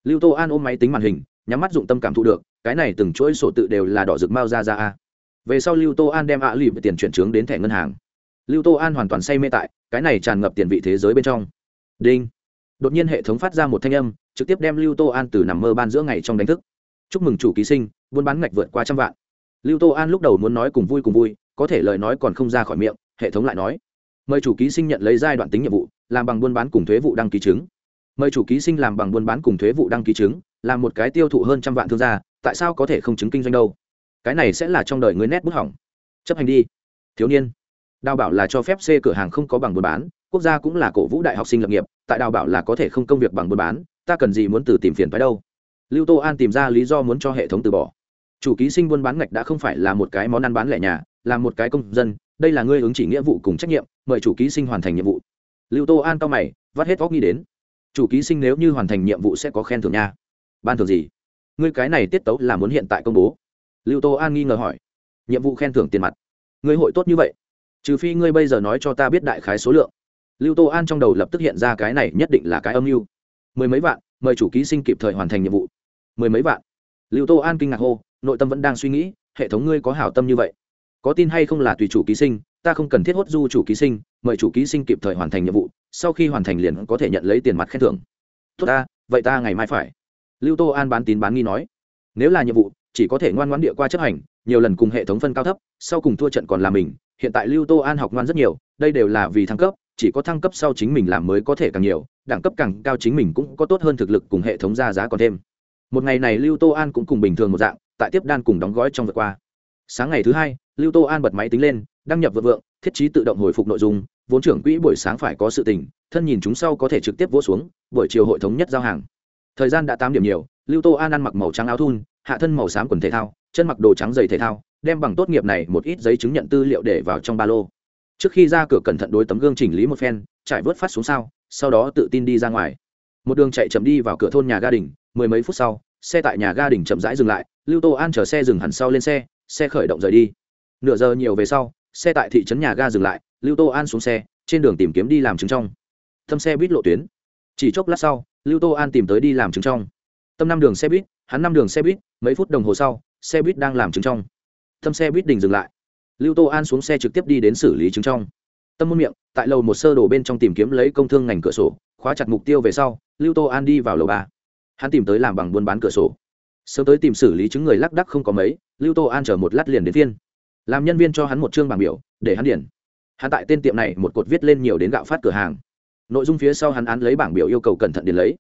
Lưu tô an ôm máy tính màn hình, nhắm mắt dụng tâm cảm thụ được, cái này từng chuỗi sổ tự đều là đỏ rực mao ra ra a. Về sau lưu tô an đem ạ lì tiền chuyển trướng đến thẻ ngân hàng lưu tô an hoàn toàn say mê tại, cái này tràn ngập tiền vị thế giới bên trong. Đinh. Đột nhiên hệ thống phát ra một thanh âm, trực tiếp đem lưu tô an từ nằm mơ ban giữa ngày trong đánh thức. Chúc mừng chủ ký sinh, buôn bán ngạch vượt qua trăm vạn. Lưu tô an lúc đầu muốn nói cùng vui cùng vui, có thể lời nói còn không ra khỏi miệng, hệ thống lại nói. Mời chủ ký sinh nhận lấy giai đoạn tính nhiệm vụ, làm bằng buôn bán cùng thuế vụ đăng ký chứng. Mời chủ ký sinh làm bằng buôn bán cùng thuế vụ đăng ký chứng làm một cái tiêu thụ hơn trăm vạn thương gia, tại sao có thể không chứng kinh doanh đâu? Cái này sẽ là trong đời người nét bút hỏng. Chấp hành đi. Thiếu niên đào bảo là cho phép c cửa hàng không có bằng buôn bán, quốc gia cũng là cổ vũ đại học sinh lập nghiệp, tại đào bảo là có thể không công việc bằng buôn bán, ta cần gì muốn từ tìm phiền phái đâu? Lưu tô an tìm ra lý do muốn cho hệ thống từ bỏ. Chủ ký sinh buôn bán ngạch đã không phải là một cái món ăn bán lẻ nhà, là một cái công dân, đây là ngươi ứng chỉ nghĩa vụ cùng trách nhiệm, mời chủ ký sinh hoàn thành nhiệm vụ. Lưu tô an cao mày, vắt hết óc nghĩ đến. Chủ ký sinh nếu như hoàn thành nhiệm vụ sẽ có khen thưởng nha. Ban thưởng gì? Ngươi cái này tiết tấu là muốn hiện tại công bố. Lưu tô an nghi ngờ hỏi. Nhiệm vụ khen thưởng tiền mặt. Ngươi hội tốt như vậy trừ phi ngươi bây giờ nói cho ta biết đại khái số lượng. Lưu tô an trong đầu lập tức hiện ra cái này nhất định là cái âm mưu. Mười mấy vạn, mời chủ ký sinh kịp thời hoàn thành nhiệm vụ. Mười mấy vạn. Lưu tô an kinh ngạc hô, nội tâm vẫn đang suy nghĩ, hệ thống ngươi có hảo tâm như vậy? Có tin hay không là tùy chủ ký sinh, ta không cần thiết hốt du chủ ký sinh, mời chủ ký sinh kịp thời hoàn thành nhiệm vụ, sau khi hoàn thành liền có thể nhận lấy tiền mặt khen thưởng. Tốt ta, vậy ta ngày mai phải. Lưu tô an bán tín bán nghi nói, nếu là nhiệm vụ, chỉ có thể ngoan ngoãn địa qua chấp hành nhiều lần cùng hệ thống phân cao thấp, sau cùng thua trận còn là mình, hiện tại lưu tô an học ngoan rất nhiều, đây đều là vì thăng cấp, chỉ có thăng cấp sau chính mình làm mới có thể càng nhiều, đẳng cấp càng cao chính mình cũng có tốt hơn thực lực cùng hệ thống ra giá còn thêm. Một ngày này lưu tô an cũng cùng bình thường một dạng, tại tiếp đan cùng đóng gói trong vượt qua. Sáng ngày thứ hai, lưu tô an bật máy tính lên, đăng nhập vượt vượng, thiết trí tự động hồi phục nội dung, vốn trưởng quỹ buổi sáng phải có sự tình, thân nhìn chúng sau có thể trực tiếp vỗ xuống, buổi chiều hội thống nhất giao hàng. Thời gian đã tám điểm nhiều, lưu tô an ăn mặc màu trắng áo thun, hạ thân màu xám quần thể thao chân mặc đồ trắng giày thể thao, đem bằng tốt nghiệp này một ít giấy chứng nhận tư liệu để vào trong ba lô. Trước khi ra cửa cẩn thận đối tấm gương chỉnh lý một phen, trải vớt phát xuống sao sau đó tự tin đi ra ngoài. Một đường chạy chậm đi vào cửa thôn nhà ga đình, mười mấy phút sau, xe tại nhà ga đình chậm rãi dừng lại, lưu tô an chở xe dừng hẳn sau lên xe xe khởi động rời đi. Nửa giờ nhiều về sau, xe tại thị trấn nhà ga dừng lại, lưu tô an xuống xe, trên đường tìm kiếm đi làm chứng trong. Thâm xe buýt lộ tuyến. Chỉ chốc lát sau, lưu tô an tìm tới đi làm chứng trong. Tâm năm đường xe buýt, hắn năm đường xe buýt mấy phút đồng hồ sau, xe buýt đang làm chứng trong. Thâm xe buýt đình dừng lại. Lưu tô an xuống xe trực tiếp đi đến xử lý chứng trong. Tâm môn miệng, tại lầu một sơ đồ bên trong tìm kiếm lấy công thương ngành cửa sổ, khóa chặt mục tiêu về sau, lưu tô an đi vào lầu ba. Hắn tìm tới làm bằng buôn bán cửa sổ. Sớm tới tìm xử lý chứng người lác đắc không có mấy, lưu tô an chờ một lát liền đến viên làm nhân viên cho hắn một chương bảng biểu, để hắn điển hắn tại tên tiệm này một cột viết lên nhiều đến gạo phát cửa hàng. Nội dung phía sau hắn án lấy bảng biểu yêu cầu cẩn thận điền lấy.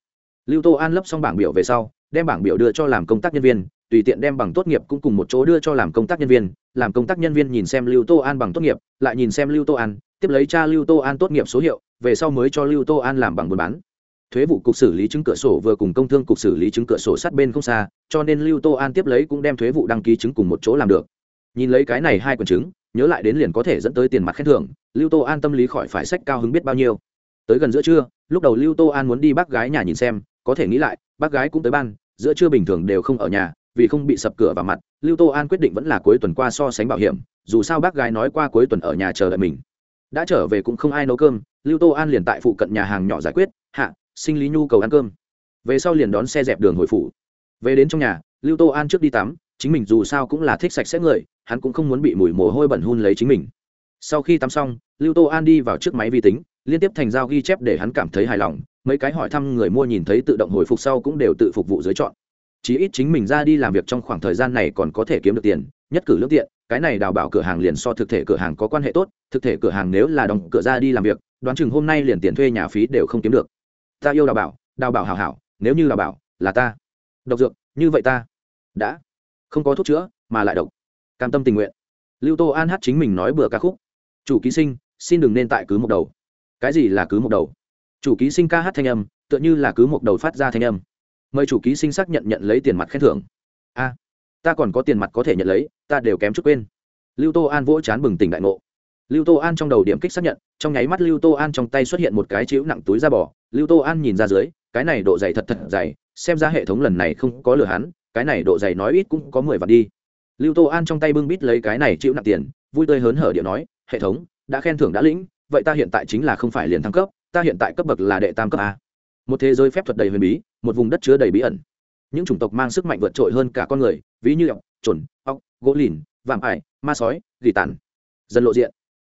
Lưu tô an lấp xong bảng biểu về sau, đem bảng biểu đưa cho làm công tác nhân viên tùy tiện đem bằng tốt nghiệp cũng cùng một chỗ đưa cho làm công tác nhân viên, làm công tác nhân viên nhìn xem lưu tô an bằng tốt nghiệp, lại nhìn xem lưu tô an, tiếp lấy cha lưu tô an tốt nghiệp số hiệu, về sau mới cho lưu tô an làm bằng buôn bán. Thuế vụ cục xử lý chứng cửa sổ vừa cùng công thương cục xử lý chứng cửa sổ sát bên không xa, cho nên lưu tô an tiếp lấy cũng đem thuế vụ đăng ký chứng cùng một chỗ làm được. Nhìn lấy cái này hai quần chứng, nhớ lại đến liền có thể dẫn tới tiền mặt khen thưởng, lưu tô an tâm lý khỏi phải sách cao hứng biết bao nhiêu. Tới gần giữa trưa, lúc đầu lưu tô an muốn đi bác gái nhà nhìn xem, có thể nghĩ lại, bác gái cũng tới ban, giữa trưa bình thường đều không ở nhà vì không bị sập cửa vào mặt, lưu tô an quyết định vẫn là cuối tuần qua so sánh bảo hiểm, dù sao bác gái nói qua cuối tuần ở nhà chờ đợi mình. Đã trở về cũng không ai nấu cơm, lưu tô an liền tại phụ cận nhà hàng nhỏ giải quyết, hạ, sinh lý nhu cầu ăn cơm. Về sau liền đón xe dẹp đường hồi phủ. Về đến trong nhà, lưu tô an trước đi tắm, chính mình dù sao cũng là thích sạch sẽ người, hắn cũng không muốn bị mùi mồ hôi bẩn hun lấy chính mình. Sau khi tắm xong, lưu tô an đi vào trước máy vi tính, liên tiếp thành giao ghi chép để hắn cảm thấy hài lòng, mấy cái hỏi thăm người mua nhìn thấy tự động hồi phục sau cũng đều tự phục vụ dưới chọn chí ít chính mình ra đi làm việc trong khoảng thời gian này còn có thể kiếm được tiền, nhất cử lương tiện, cái này đào bảo cửa hàng liền so thực thể cửa hàng có quan hệ tốt, thực thể cửa hàng nếu là đóng cửa ra đi làm việc, đoán chừng hôm nay liền tiền thuê nhà phí đều không kiếm được. Ta yêu đào bảo đào bảo hảo hảo, nếu như đào bảo, là ta. Độc dược, như vậy ta. Đã. Không có thuốc chữa, mà lại độc. Cam tâm tình nguyện. Lưu tô an hát chính mình nói bừa ca khúc. Chủ ký sinh, xin đừng nên tại cứ một đầu. Cái gì là cứ một đầu? Chủ ký sinh ca hát thanh âm, tựa như là cứ một đầu phát ra thanh âm mời chủ ký sinh xác nhận nhận lấy tiền mặt khen thưởng. A, ta còn có tiền mặt có thể nhận lấy, ta đều kém chút quên. Lưu tô an vỗ chán bừng tỉnh đại ngộ. Lưu tô an trong đầu điểm kích xác nhận, trong nháy mắt lưu tô an trong tay xuất hiện một cái chữ nặng túi da bò. Lưu tô an nhìn ra dưới, cái này độ dày thật thật dày, xem ra hệ thống lần này không có lừa hắn, cái này độ dày nói ít cũng có mười vạn đi. Lưu tô an trong tay bưng bít lấy cái này chịu nặng tiền, vui tươi hớn hở điệu nói, hệ thống, đã khen thưởng đã lĩnh, vậy ta hiện tại chính là không phải liền thăng cấp, ta hiện tại cấp bậc là đệ tam cấp a. Một thế giới phép thuật đầy huyền bí một vùng đất chứa đầy bí ẩn. Những chủng tộc mang sức mạnh vượt trội hơn cả con người, ví như ọc trồn ọc gỗ lìn vàng ải, ma sói, gỉ tàn. Dần lộ diện,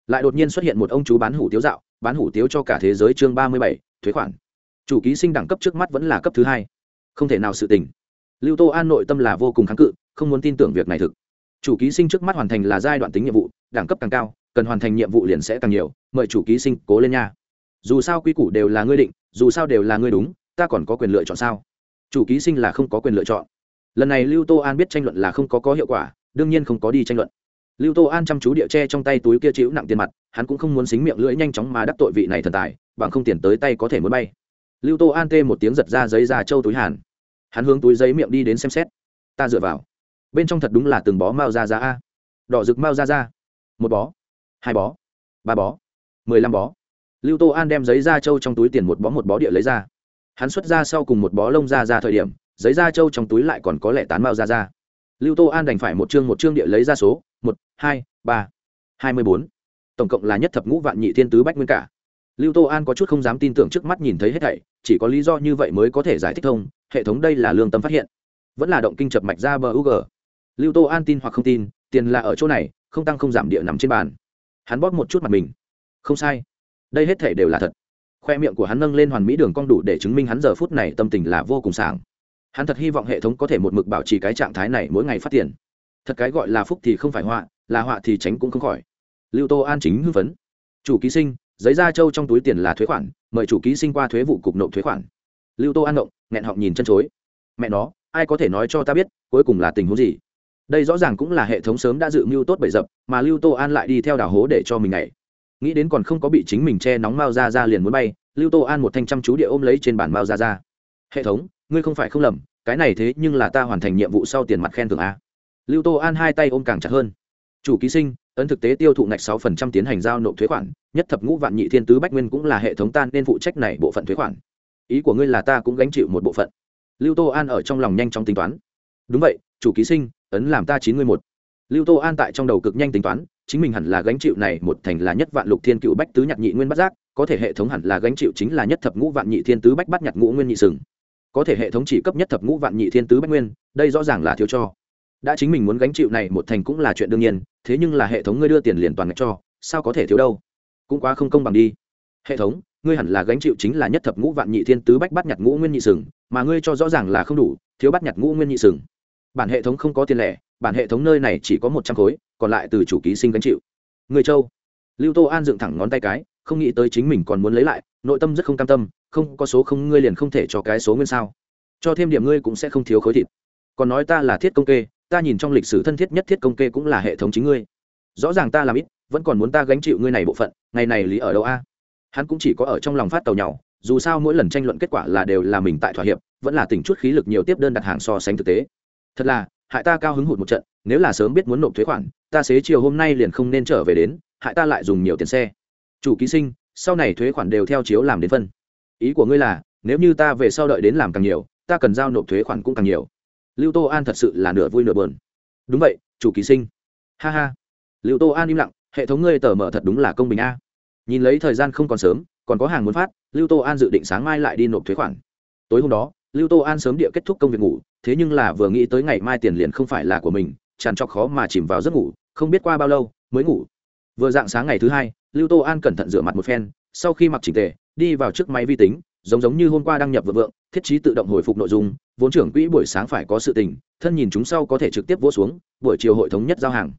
lại đột nhiên xuất hiện một ông chú bán hủ tiếu dạo, bán hủ tiếu cho cả thế giới chương ba mươi bảy, thuế khoản. Chủ ký sinh đẳng cấp trước mắt vẫn là cấp thứ hai. Không thể nào sự tình. Lưu tô an nội tâm là vô cùng kháng cự, không muốn tin tưởng việc này thực. Chủ ký sinh trước mắt hoàn thành là giai đoạn tính nhiệm vụ, đẳng cấp càng cao, cần hoàn thành nhiệm vụ liền sẽ càng nhiều, mời chủ ký sinh cố lên nha. Dù sao quy củ đều là ngươi định, dù sao đều là ngươi đúng ta còn có quyền lựa chọn sao? Chủ ký sinh là không có quyền lựa chọn. Lần này lưu tô an biết tranh luận là không có có hiệu quả, đương nhiên không có đi tranh luận. Lưu tô an chăm chú địa tre trong tay túi kia chịu nặng tiền mặt, hắn cũng không muốn xính miệng lưỡi nhanh chóng mà đắc tội vị này thần tài, bằng không tiền tới tay có thể muốn bay. Lưu tô an tê một tiếng giật ra giấy ra châu túi hàn. Hắn hướng túi giấy miệng đi đến xem xét. Ta dựa vào. Bên trong thật đúng là từng bó mao ra ra a. Đỏ rực mao ra ra một bó. Hai bó. Ba bó. Mười lăm bó. Lưu tô an đem giấy da châu trong túi tiền một bó một bó địa lấy ra hắn xuất ra sau cùng một bó lông ra ra thời điểm, giấy da trâu trong túi lại còn có lẻ tán mao ra ra. Lưu tô an đành phải một chương một chương địa lấy ra số, một, hai, ba, hai mươi bốn. Tổng cộng là nhất thập ngũ vạn nhị thiên tứ bách nguyên cả. Lưu tô an có chút không dám tin tưởng trước mắt nhìn thấy hết thảy, chỉ có lý do như vậy mới có thể giải thích thông, hệ thống đây là lương tâm phát hiện. Vẫn là động kinh chập mạch ra bờ u g. Lưu tô an tin hoặc không tin, tiền là ở chỗ này, không tăng không giảm địa nằm trên bàn. Hắn bóp một chút mặt mình. Không sai. Đây hết thể đều là thật khoe miệng của hắn nâng lên hoàn mỹ đường cong đủ để chứng minh hắn giờ phút này tâm tình là vô cùng sảng. Hắn thật hy vọng hệ thống có thể một mực bảo trì cái trạng thái này mỗi ngày phát tiền. Thật cái gọi là phúc thì không phải họa, là họa thì tránh cũng không khỏi. Lưu tô an chính hưng phấn. Chủ ký sinh, giấy da trâu trong túi tiền là thuế khoản, mời chủ ký sinh qua thuế vụ cục nộp thuế khoản. Lưu tô an động, nghẹn họng nhìn chân chối. Mẹ nó, ai có thể nói cho ta biết, cuối cùng là tình huống gì? Đây rõ ràng cũng là hệ thống sớm đã dự mưu tốt bậy dập, mà lưu tô an lại đi theo đảo hố để cho mình này nghĩ đến còn không có bị chính mình che nóng mao ra ra liền muốn bay, lưu tô an một thanh chăm chú địa ôm lấy trên bản mao ra ra hệ thống, ngươi không phải không lầm, cái này thế nhưng là ta hoàn thành nhiệm vụ sau tiền mặt khen thưởng a. Lưu tô an hai tay ôm càng chặt hơn. Chủ ký sinh, ấn thực tế tiêu thụ ngạch sáu phần trăm tiến hành giao nộp thuế khoản, nhất thập ngũ vạn nhị thiên tứ bách nguyên cũng là hệ thống tan nên phụ trách này bộ phận thuế khoản. Ý của ngươi là ta cũng gánh chịu một bộ phận. Lưu tô an ở trong lòng nhanh chóng tính toán. Đúng vậy, chủ ký sinh, ấn làm ta chín mươi một lưu tô an tại trong đầu cực nhanh tính toán chính mình hẳn là gánh chịu này một thành là nhất vạn lục thiên cựu bách tứ nhạc nhị nguyên bắt giác, có thể hệ thống hẳn là gánh chịu chính là nhất thập ngũ vạn nhị thiên tứ bách bắt nhạc ngũ nguyên nhị sừng. Có thể hệ thống chỉ cấp nhất thập ngũ vạn nhị thiên tứ bách nguyên, đây rõ ràng là thiếu cho. Đã chính mình muốn gánh chịu này một thành cũng là chuyện đương nhiên, thế nhưng là hệ thống ngươi đưa tiền liền toàn ngạch cho, sao có thể thiếu đâu? Cũng quá không công bằng đi. Hệ thống, ngươi hẳn là gánh chịu chính là nhất thập ngũ vạn nhị thiên tứ bách bắt nhặt ngũ nguyên nhị sừng, mà ngươi cho rõ ràng là không đủ, thiếu bắt nhặt ngũ nguyên nhị sừng bản hệ thống không có tiền lẻ, bản hệ thống nơi này chỉ có một trăm khối, còn lại từ chủ ký sinh gánh chịu. Người châu, lưu tô an dựng thẳng ngón tay cái, không nghĩ tới chính mình còn muốn lấy lại, nội tâm rất không cam tâm, không có số không, ngươi liền không thể cho cái số nguyên sao. Cho thêm điểm ngươi cũng sẽ không thiếu khối thịt. Còn nói ta là thiết công kê, ta nhìn trong lịch sử thân thiết nhất thiết công kê cũng là hệ thống chính ngươi. Rõ ràng ta làm ít, vẫn còn muốn ta gánh chịu ngươi này bộ phận, ngày này lý ở đâu a? Hắn cũng chỉ có ở trong lòng phát tàu nhau dù sao mỗi lần tranh luận kết quả là đều là mình tại thỏa hiệp, vẫn là tỉnh chút khí lực nhiều tiếp đơn đặt hàng so sánh thực tế thật là, hại ta cao hứng hụt một trận, nếu là sớm biết muốn nộp thuế khoản, ta xế chiều hôm nay liền không nên trở về đến, hại ta lại dùng nhiều tiền xe. Chủ ký sinh, sau này thuế khoản đều theo chiếu làm đến phân. Ý của ngươi là, nếu như ta về sau đợi đến làm càng nhiều, ta cần giao nộp thuế khoản cũng càng nhiều. Lưu tô an thật sự là nửa vui nửa bờn đúng vậy, chủ ký sinh. Ha ha. Lưu tô an im lặng, hệ thống ngươi tờ mở thật đúng là công bình a. Nhìn lấy thời gian không còn sớm, còn có hàng muốn phát, lưu tô an dự định sáng mai lại đi nộp thuế khoản. Tối hôm đó, lưu tô an sớm địa kết thúc công việc ngủ thế nhưng là vừa nghĩ tới ngày mai tiền liền không phải là của mình tràn trọc khó mà chìm vào giấc ngủ, không biết qua bao lâu mới ngủ. Vừa dạng sáng ngày thứ hai, lưu tô an cẩn thận rửa mặt một phen, sau khi mặc chỉnh tề, đi vào trước máy vi tính, giống giống như hôm qua đăng nhập vợ vượng, thiết trí tự động hồi phục nội dung, vốn trưởng quỹ buổi sáng phải có sự tình, thân nhìn chúng sau có thể trực tiếp vỗ xuống, buổi chiều hội thống nhất giao hàng.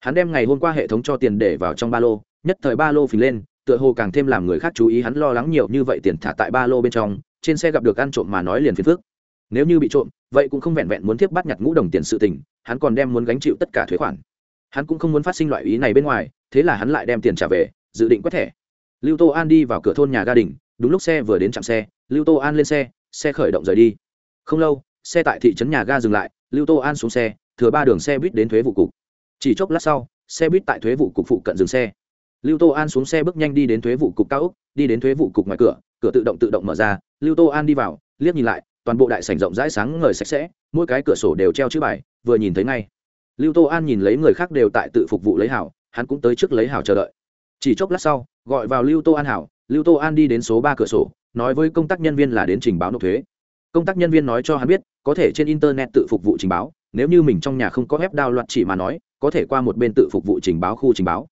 Hắn đem ngày hôm qua hệ thống cho tiền để vào trong ba lô, nhất thời ba lô phình lên, tựa hồ càng thêm làm người khác chú ý hắn lo lắng nhiều như vậy tiền thả tại ba lô bên trong, trên xe gặp được ăn trộm mà nói liền phiền phước nếu như bị trộm, vậy cũng không vẹn vẹn muốn tiếp bắt nhặt ngũ đồng tiền sự tình, hắn còn đem muốn gánh chịu tất cả thuế khoản. Hắn cũng không muốn phát sinh loại ý này bên ngoài, thế là hắn lại đem tiền trả về, dự định quét thẻ. Lưu tô an đi vào cửa thôn nhà gia đình, đúng lúc xe vừa đến trạm xe, lưu tô an lên xe xe khởi động rời đi. Không lâu, xe tại thị trấn nhà ga dừng lại, lưu tô an xuống xe, thừa ba đường xe buýt đến thuế vụ cục. Chỉ chốc lát sau, xe buýt tại thuế vụ cục phụ cận dừng xe. Lưu tô an xuống xe bước nhanh đi đến thuế vụ cục cao úc đi đến thuế vụ cục ngoài cửa cửa tự động tự động mở ra, lưu tô an đi vào, liếc nhìn lại toàn bộ đại sảnh rộng rãi sáng ngời sạch sẽ, mỗi cái cửa sổ đều treo chữ bài, vừa nhìn thấy ngay. Lưu tô an nhìn lấy người khác đều tại tự phục vụ lấy hảo, hắn cũng tới trước lấy hảo chờ đợi. Chỉ chốc lát sau, gọi vào lưu tô an hảo, lưu tô an đi đến số ba cửa sổ, nói với công tác nhân viên là đến trình báo nộp thuế. Công tác nhân viên nói cho hắn biết, có thể trên internet tự phục vụ trình báo, nếu như mình trong nhà không có phép đao loạt chỉ mà nói, có thể qua một bên tự phục vụ trình báo khu trình báo.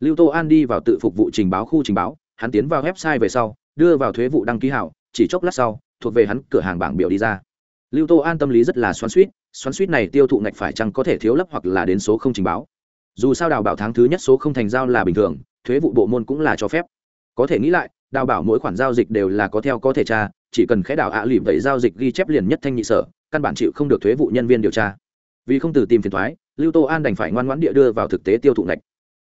Lưu tô an đi vào tự phục vụ trình báo khu trình báo, hắn tiến vào website về sau, đưa vào thuế vụ đăng ký hảo, chỉ chốc lát sau thuộc về hắn cửa hàng bảng biểu đi ra. Lưu tô an tâm lý rất là xoắn suýt xoắn suýt này tiêu thụ ngạch phải chăng có thể thiếu lấp hoặc là đến số không trình báo. Dù sao đào bảo tháng thứ nhất số không thành giao là bình thường, thuế vụ bộ môn cũng là cho phép. Có thể nghĩ lại, đào bảo mỗi khoản giao dịch đều là có theo có thể tra, chỉ cần khẽ đào ạ à lìm vậy giao dịch ghi chép liền nhất thanh nhị sở, căn bản chịu không được thuế vụ nhân viên điều tra. Vì không từ tìm phiền thoái, lưu tô an đành phải ngoan ngoãn địa đưa vào thực tế tiêu thụ ngạch.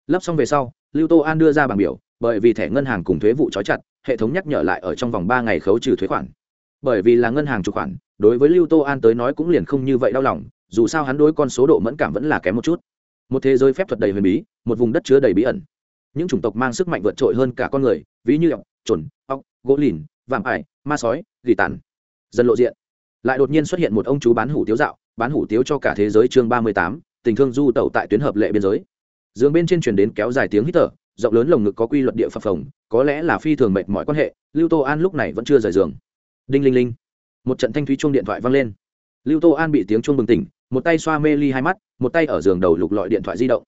Lấp xong về sau, lưu tô an đưa ra bảng biểu, bởi vì thẻ ngân hàng cùng thuế vụ trói chặt, hệ thống nhắc nhở lại ở trong vòng ba ngày khấu trừ thuế khoản bởi vì là ngân hàng chủ khoản, đối với lưu tô an tới nói cũng liền không như vậy đau lòng, dù sao hắn đối con số độ mẫn cảm vẫn là kém một chút. Một thế giới phép thuật đầy huyền bí, một vùng đất chứa đầy bí ẩn. Những chủng tộc mang sức mạnh vượt trội hơn cả con người, ví như ọc trồn ọc gỗ lìn, vạm ải, ma sói, gỉ tàn. Dần lộ diện. Lại đột nhiên xuất hiện một ông chú bán hủ tiếu dạo, bán hủ tiếu cho cả thế giới chương ba mươi tám, tình thương du tẩu tại tuyến hợp lệ biên giới. Giường bên trên truyền đến kéo dài tiếng hít thở, rộng lớn lồng ngực có quy luật địa phập phồng, có lẽ là phi thường mệt mọi quan hệ, lưu tô an lúc này vẫn chưa rời giường đinh linh linh. Một trận thanh thúy chuông điện thoại vang lên. Lưu tô an bị tiếng chuông bừng tỉnh, một tay xoa mê ly hai mắt, một tay ở giường đầu lục lọi điện thoại di động.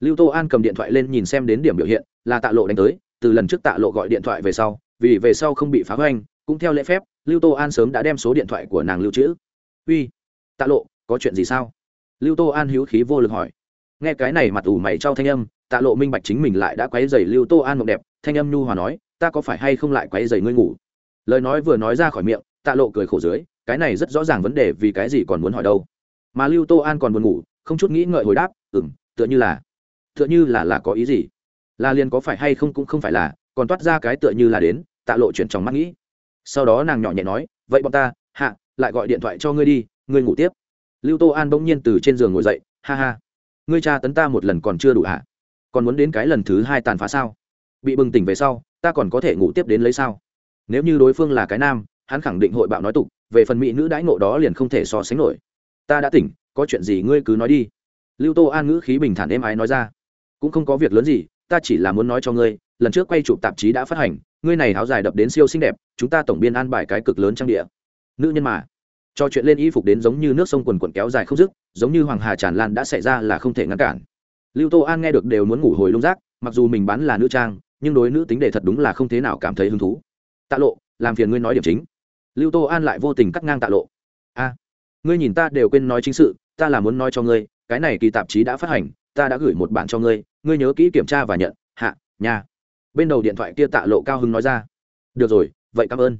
Lưu tô an cầm điện thoại lên nhìn xem đến điểm biểu hiện, là tạ lộ đánh tới, từ lần trước tạ lộ gọi điện thoại về sau, vì về sau không bị phá hoành, cũng theo lễ phép, lưu tô an sớm đã đem số điện thoại của nàng lưu trữ. Uy, tạ lộ, có chuyện gì sao? Lưu tô an hữu khí vô lực hỏi. Nghe cái này mặt ủ mày trao thanh âm, tạ lộ minh bạch chính mình lại đã quấy dày lưu tô an mộng đẹp, thanh âm nhu hòa nói, ta có phải hay không lại quấy dày ngươi ngủ? Lời nói vừa nói ra khỏi miệng, tạ lộ cười khổ dưới, cái này rất rõ ràng vấn đề vì cái gì còn muốn hỏi đâu. Mà lưu tô an còn buồn ngủ, không chút nghĩ ngợi hồi đáp ừ m tựa như là, tựa như là là có ý gì? Là liền có phải hay không cũng không phải là, còn toát ra cái tựa như là đến. Tạ lộ chuyển trong mắt nghĩ. Sau đó nàng nhỏ nhẹ nói, vậy bọn ta, hạ, lại gọi điện thoại cho ngươi đi, ngươi ngủ tiếp. Lưu tô an bỗng nhiên từ trên giường ngồi dậy, ha ha, ngươi cha tấn ta một lần còn chưa đủ hạ còn muốn đến cái lần thứ hai tàn phá sao? Bị bừng tỉnh về sau, ta còn có thể ngủ tiếp đến lấy sao? Nếu như đối phương là cái nam, hắn khẳng định hội bạo nói tục, về phần mỹ nữ đãi ngộ đó liền không thể so sánh nổi. Ta đã tỉnh, có chuyện gì ngươi cứ nói đi. Lưu tô an ngữ khí bình thản êm ái nói ra. Cũng không có việc lớn gì, ta chỉ là muốn nói cho ngươi, lần trước quay chụp tạp chí đã phát hành, ngươi này háo dài đập đến siêu xinh đẹp, chúng ta tổng biên an bài cái cực lớn trang địa. Nữ nhân mà, cho chuyện lên y phục đến giống như nước sông quần quần kéo dài không dứt, giống như hoàng hà tràn lan đã xảy ra là không thể ngăn cản. Lưu tô an nghe được đều muốn ngủ hồi lung rác, mặc dù mình bán là nữ trang, nhưng đối nữ tính đề thật đúng là không thế nào cảm thấy hứng thú tạ lộ, làm phiền ngươi nói điểm chính. Lưu tô an lại vô tình cắt ngang tạ lộ. A, ngươi nhìn ta đều quên nói chính sự, ta là muốn nói cho ngươi, cái này kỳ tạp chí đã phát hành, ta đã gửi một bản cho ngươi ngươi nhớ kỹ kiểm tra và nhận. Hạ nhà bên đầu điện thoại kia tạ lộ cao Hưng nói ra. Được rồi, vậy cảm ơn.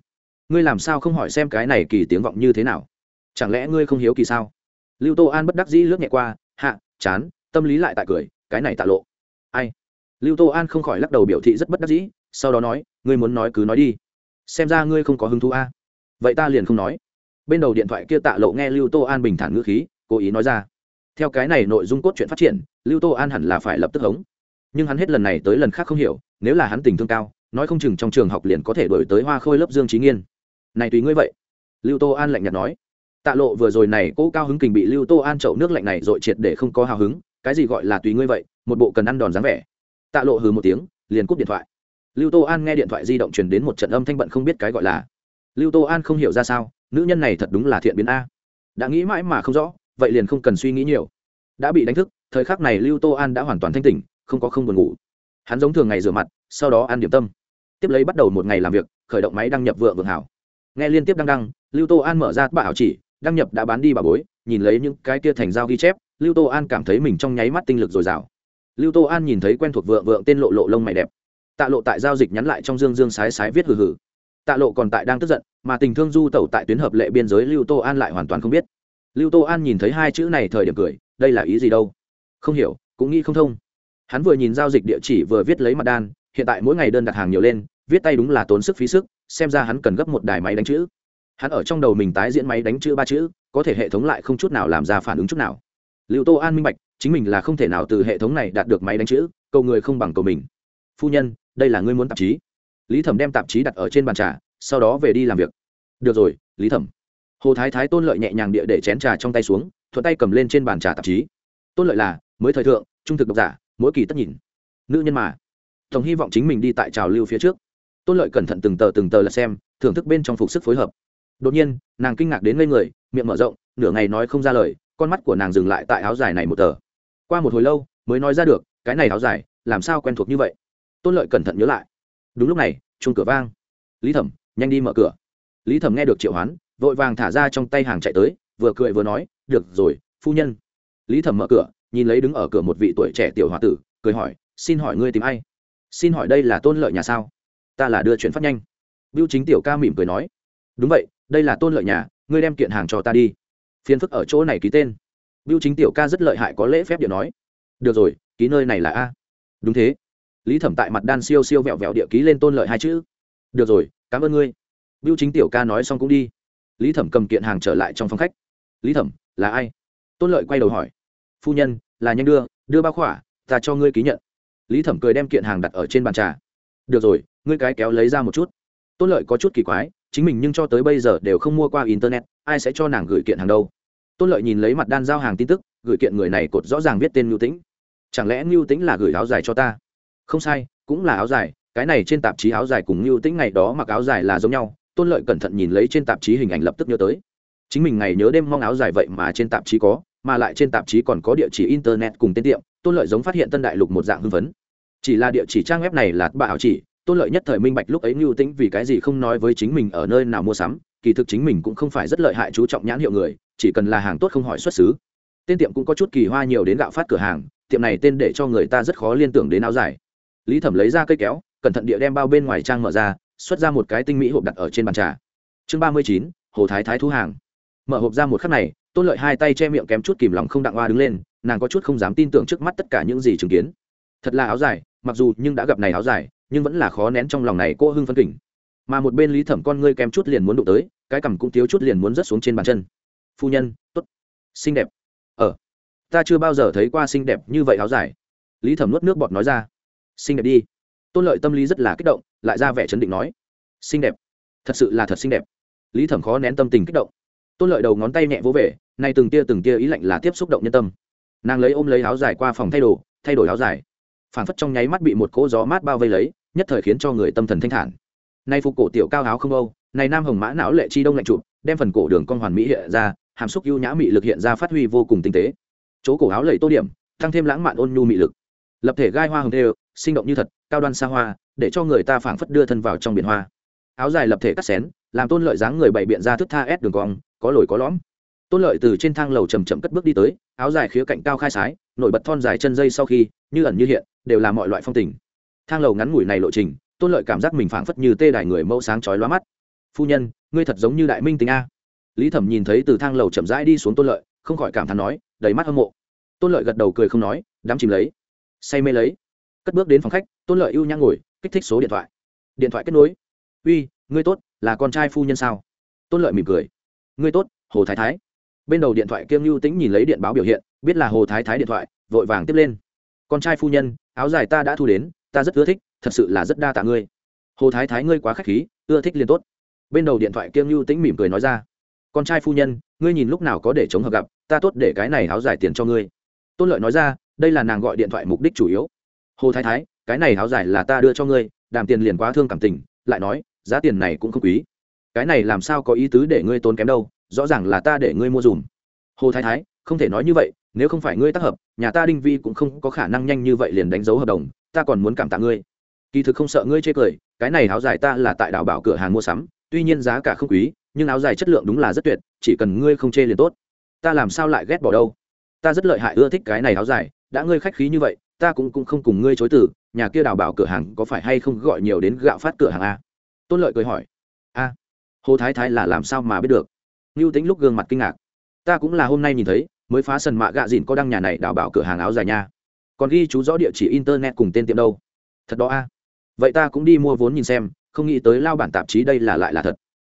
Ngươi làm sao không hỏi xem cái này kỳ tiếng vọng như thế nào? Chẳng lẽ ngươi không hiếu kỳ sao? Lưu tô an bất đắc dĩ lướt nhẹ qua. Hạ, chán, tâm lý lại tại cười, cái này tạ lộ. Ai? Lưu tô an không khỏi lắc đầu biểu thị rất bất đắc dĩ, sau đó nói, ngươi muốn nói cứ nói đi xem ra ngươi không có hứng thú a. Vậy ta liền không nói. Bên đầu điện thoại kia tạ lộ nghe lưu tô an bình thản ngữ khí, cố ý nói ra. Theo cái này nội dung cốt truyện phát triển, lưu tô an hẳn là phải lập tức hống. Nhưng hắn hết lần này tới lần khác không hiểu, nếu là hắn tình thương cao, nói không chừng trong trường học liền có thể đổi tới hoa khôi lớp dương trí nghiên. Này tùy ngươi vậy. Lưu tô an lạnh nhạt nói. Tạ lộ vừa rồi này cố cao hứng kình bị lưu tô an chậu nước lạnh này dội triệt để không có hào hứng, cái gì gọi là tùy ngươi vậy, một bộ cần ăn đòn dáng vẻ. Tạ lộ hừ một tiếng, liền cúp điện thoại lưu tô an nghe điện thoại di động truyền đến một trận âm thanh bận không biết cái gọi là. Lưu tô an không hiểu ra sao, nữ nhân này thật đúng là thiện biến a. Đã nghĩ mãi mà không rõ, vậy liền không cần suy nghĩ nhiều. Đã bị đánh thức, thời khắc này lưu tô an đã hoàn toàn thanh tỉnh, không có không buồn ngủ. Hắn giống thường ngày rửa mặt, sau đó ăn điểm tâm. Tiếp lấy bắt đầu một ngày làm việc, khởi động máy đăng nhập vựa vượng hảo. Nghe liên tiếp đăng đăng, lưu tô an mở ra bà hảo chỉ, đăng nhập đã bán đi bà bối, nhìn lấy những cái tia thành dao ghi chép, lưu tô an cảm thấy mình trong nháy mắt tinh lực dồi dào. Lưu tô an nhìn thấy quen thuộc vợ vượng tên lộ lộ lông mày đẹp tạ lộ tại giao dịch nhắn lại trong dương dương sái sái viết hừ hừ. Tạ lộ còn tại đang tức giận, mà tình thương du tẩu tại tuyến hợp lệ biên giới lưu tô an lại hoàn toàn không biết. Lưu tô an nhìn thấy hai chữ này thời điểm cười, đây là ý gì đâu? Không hiểu, cũng nghĩ không thông. Hắn vừa nhìn giao dịch địa chỉ vừa viết lấy mặt đan, hiện tại mỗi ngày đơn đặt hàng nhiều lên, viết tay đúng là tốn sức phí sức, xem ra hắn cần gấp một đài máy đánh chữ. Hắn ở trong đầu mình tái diễn máy đánh chữ ba chữ, có thể hệ thống lại không chút nào làm ra phản ứng chút nào. Liệu tô an minh bạch, chính mình là không thể nào từ hệ thống này đạt được máy đánh chữ, cầu người không bằng cầu mình. Phu nhân đây là ngươi muốn tạp chí. Lý thẩm đem tạp chí đặt ở trên bàn trà, sau đó về đi làm việc. Được rồi, lý thẩm. Hồ thái thái tôn lợi nhẹ nhàng địa để chén trà trong tay xuống, thuận tay cầm lên trên bàn trà tạp chí. Tôn lợi là, mới thời thượng, trung thực độc giả, mỗi kỳ tất nhìn. Nữ nhân mà. Tổng hy vọng chính mình đi tại trào lưu phía trước. Tôn lợi cẩn thận từng tờ từng tờ là xem, thưởng thức bên trong phục sức phối hợp. Đột nhiên, nàng kinh ngạc đến ngây người, miệng mở rộng, nửa ngày nói không ra lời, con mắt của nàng dừng lại tại áo dài này một tờ. Qua một hồi lâu, mới nói ra được, cái này áo dài, làm sao quen thuộc như vậy? Tôn lợi cẩn thận nhớ lại đúng lúc này chung cửa vang lý thẩm nhanh đi mở cửa lý thẩm nghe được triệu hoán vội vàng thả ra trong tay hàng chạy tới vừa cười vừa nói được rồi phu nhân lý thẩm mở cửa nhìn lấy đứng ở cửa một vị tuổi trẻ tiểu h o a tử cười hỏi xin hỏi ngươi tìm ai xin hỏi đây là tôn lợi nhà sao ta là đưa chuyển phát nhanh biêu chính tiểu ca mỉm cười nói đúng vậy đây là tôn lợi nhà ngươi đem kiện hàng cho ta đi phiền phức ở chỗ này ký tên biêu chính tiểu ca rất lợi hại có lễ phép điện nói được rồi ký nơi này là a đúng thế lý thẩm tại mặt đan siêu siêu vẹo vẹo địa ký lên tôn lợi hai chữ. Được rồi, cảm ơn ngươi. Biêu chính tiểu ca nói xong cũng đi. Lý thẩm cầm kiện hàng trở lại trong phòng khách. Lý thẩm, là ai? Tôn lợi quay đầu hỏi. Phu nhân, là nhanh đưa đưa bao khỏa, ta cho ngươi ký nhận. Lý thẩm cười đem kiện hàng đặt ở trên bàn trà. Được rồi, ngươi cái kéo lấy ra một chút. Tôn lợi có chút kỳ quái, chính mình nhưng cho tới bây giờ đều không mua qua internet, ai sẽ cho nàng gửi kiện hàng đâu? Tôn lợi nhìn lấy mặt đan giao hàng tin tức, gửi kiện người này cột rõ ràng viết tên ngưu tĩnh. Chẳng lẽ ngưu tĩnh là gửi áo dài cho ta? Không sai, cũng là áo dài, cái này trên tạp chí áo dài cùng ngưu tĩnh ngày đó mặc áo dài là giống nhau, tôn lợi cẩn thận nhìn lấy trên tạp chí hình ảnh lập tức nhớ tới. Chính mình ngày nhớ đêm mong áo dài vậy mà trên tạp chí có, mà lại trên tạp chí còn có địa chỉ internet cùng tên tiệm, tôn lợi giống phát hiện tân đại lục một dạng hưng phấn. Chỉ là địa chỉ trang web này là bà ảo chỉ, tôn lợi nhất thời minh bạch lúc ấy mưu tĩnh vì cái gì không nói với chính mình ở nơi nào mua sắm, kỳ thực chính mình cũng không phải rất lợi hại chú trọng nhãn hiệu người, chỉ cần là hàng tốt không hỏi xuất xứ. Tên tiệm cũng có chút kỳ hoa nhiều đến gạo phát cửa hàng, tiệm này tên để cho người ta rất khó liên tưởng đến áo dài lý thẩm lấy ra cây kéo, cẩn thận địa đem bao bên ngoài trang mở ra, xuất ra một cái tinh mỹ hộp đặt ở trên bàn trà. Chương ba mươi chín, hồ thái thái thu hàng. Mở hộp ra một khắc này, tôn lợi hai tay che miệng kém chút kìm lòng không đặng hoa đứng lên, nàng có chút không dám tin tưởng trước mắt tất cả những gì chứng kiến. Thật là áo dài, mặc dù nhưng đã gặp này áo dài, nhưng vẫn là khó nén trong lòng này cô hưng phân kỉnh mà một bên lý thẩm con ngươi kém chút liền muốn đụng tới, cái cằm cũng thiếu chút liền muốn rớt xuống trên bàn chân. Phu nhân t ố t xinh đẹp. Ờ ta chưa bao giờ thấy qua xinh đẹp như vậy áo dài. Lý thẩm nuốt nước bọt nói ra xinh đẹp đi. Tôn lợi tâm lý rất là kích động, lại ra vẻ chấn định nói, xinh đẹp, thật sự là thật xinh đẹp. Lý thẩm khó nén tâm tình kích động. Tôn lợi đầu ngón tay nhẹ vỗ về, nay từng tia từng tia ý lạnh là tiếp xúc động nhân tâm. Nàng lấy ôm lấy áo dài qua phòng thay đồ, thay đổi áo dài. Phản phất trong nháy mắt bị một cỗ gió mát bao vây lấy, nhất thời khiến cho người tâm thần thanh thản. Nay phục cổ tiểu cao áo không âu này nam hồng mã não lệ chi đông lạnh chụp, đem phần cổ đường con hoàn mỹ hiện ra, hàm xúc ưu nhã mị lực hiện ra phát huy vô cùng tinh tế. Chỗ cổ áo lầy tô điểm, tăng thêm lãng mạn ôn nhu mị lực lập thể gai hoa hồng đều, sinh động như thật, cao đoan xa hoa, để cho người ta phảng phất đưa thân vào trong biển hoa. Áo dài lập thể cắt xén, làm tôn lợi dáng người bày biện ra thức tha ép đường cong, có lồi có lõm. Tôn lợi từ trên thang lầu chầm chậm cất bước đi tới, áo dài khía cạnh cao khai sái, nổi bật thon dài chân dây sau khi, như ẩn như hiện, đều là mọi loại phong tình. Thang lầu ngắn ngủi này lộ trình, tôn lợi cảm giác mình phảng phất như tê đài người mẫu sáng chói lóa mắt. Phu nhân, ngươi thật giống như đại minh tính a. Lý thẩm nhìn thấy từ thang lầu chậm rãi đi xuống tôn lợi, không khỏi cảm thán nói, đầy mắt hâm mộ. Tôn lợi gật đầu cười không nói, đắm chìm lấy say mê lấy. Cất bước đến phòng khách, tôn lợi ưu nhã ngồi, kích thích số điện thoại. Điện thoại kết nối. Uy, ngươi tốt, là con trai phu nhân sao? Tôn lợi mỉm cười. Ngươi tốt, hồ thái thái. Bên đầu điện thoại kiêng lưu tĩnh nhìn lấy điện báo biểu hiện, biết là hồ thái thái điện thoại, vội vàng tiếp lên. Con trai phu nhân, áo dài ta đã thu đến, ta rất ưa thích, thật sự là rất đa tạ ngươi. Hồ thái thái ngươi quá k h á c h khí, ưa thích liền tốt. Bên đầu điện thoại kiêng lưu tĩnh mỉm cười nói ra. Con trai phu nhân, ngươi nhìn lúc nào có để chống hợp gặp, ta tốt để cái này áo dài tiền cho ngươi. Tôn lợi nói ra đây là nàng gọi điện thoại mục đích chủ yếu. Hồ thái thái, cái này áo dài là ta đưa cho ngươi, đàm tiền liền quá thương cảm tình, lại nói, giá tiền này cũng không quý. Cái này làm sao có ý tứ để ngươi tốn kém đâu, rõ ràng là ta để ngươi mua dùm. Hồ thái thái, không thể nói như vậy, nếu không phải ngươi tác hợp, nhà ta đinh vi cũng không có khả năng nhanh như vậy liền đánh dấu hợp đồng, ta còn muốn cảm tạ ngươi. Kỳ thực không sợ ngươi chê cười, cái này áo dài ta là tại đảo bảo cửa hàng mua sắm, tuy nhiên giá cả không quý, nhưng áo dài chất lượng đúng là rất tuyệt, chỉ cần ngươi không chê liền tốt. Ta làm sao lại ghét bỏ đâu? Ta rất lợi hại ưa thích cái này áo dài đã ngươi khách khí như vậy, ta cũng cũng không cùng ngươi chối từ, nhà kia đào bảo cửa hàng có phải hay không gọi nhiều đến gạo phát cửa hàng a? Tôn lợi cười hỏi. A, hồ thái thái là làm sao mà biết được? Ngưu tính lúc gương mặt kinh ngạc. Ta cũng là hôm nay nhìn thấy, mới phá sần mạ gạ dìn có đăng nhà này đào bảo cửa hàng áo dài nha. Còn ghi chú rõ địa chỉ internet cùng tên tiệm đâu? Thật đó a. Vậy ta cũng đi mua vốn nhìn xem, không nghĩ tới lao bản tạp chí đây là lại là thật.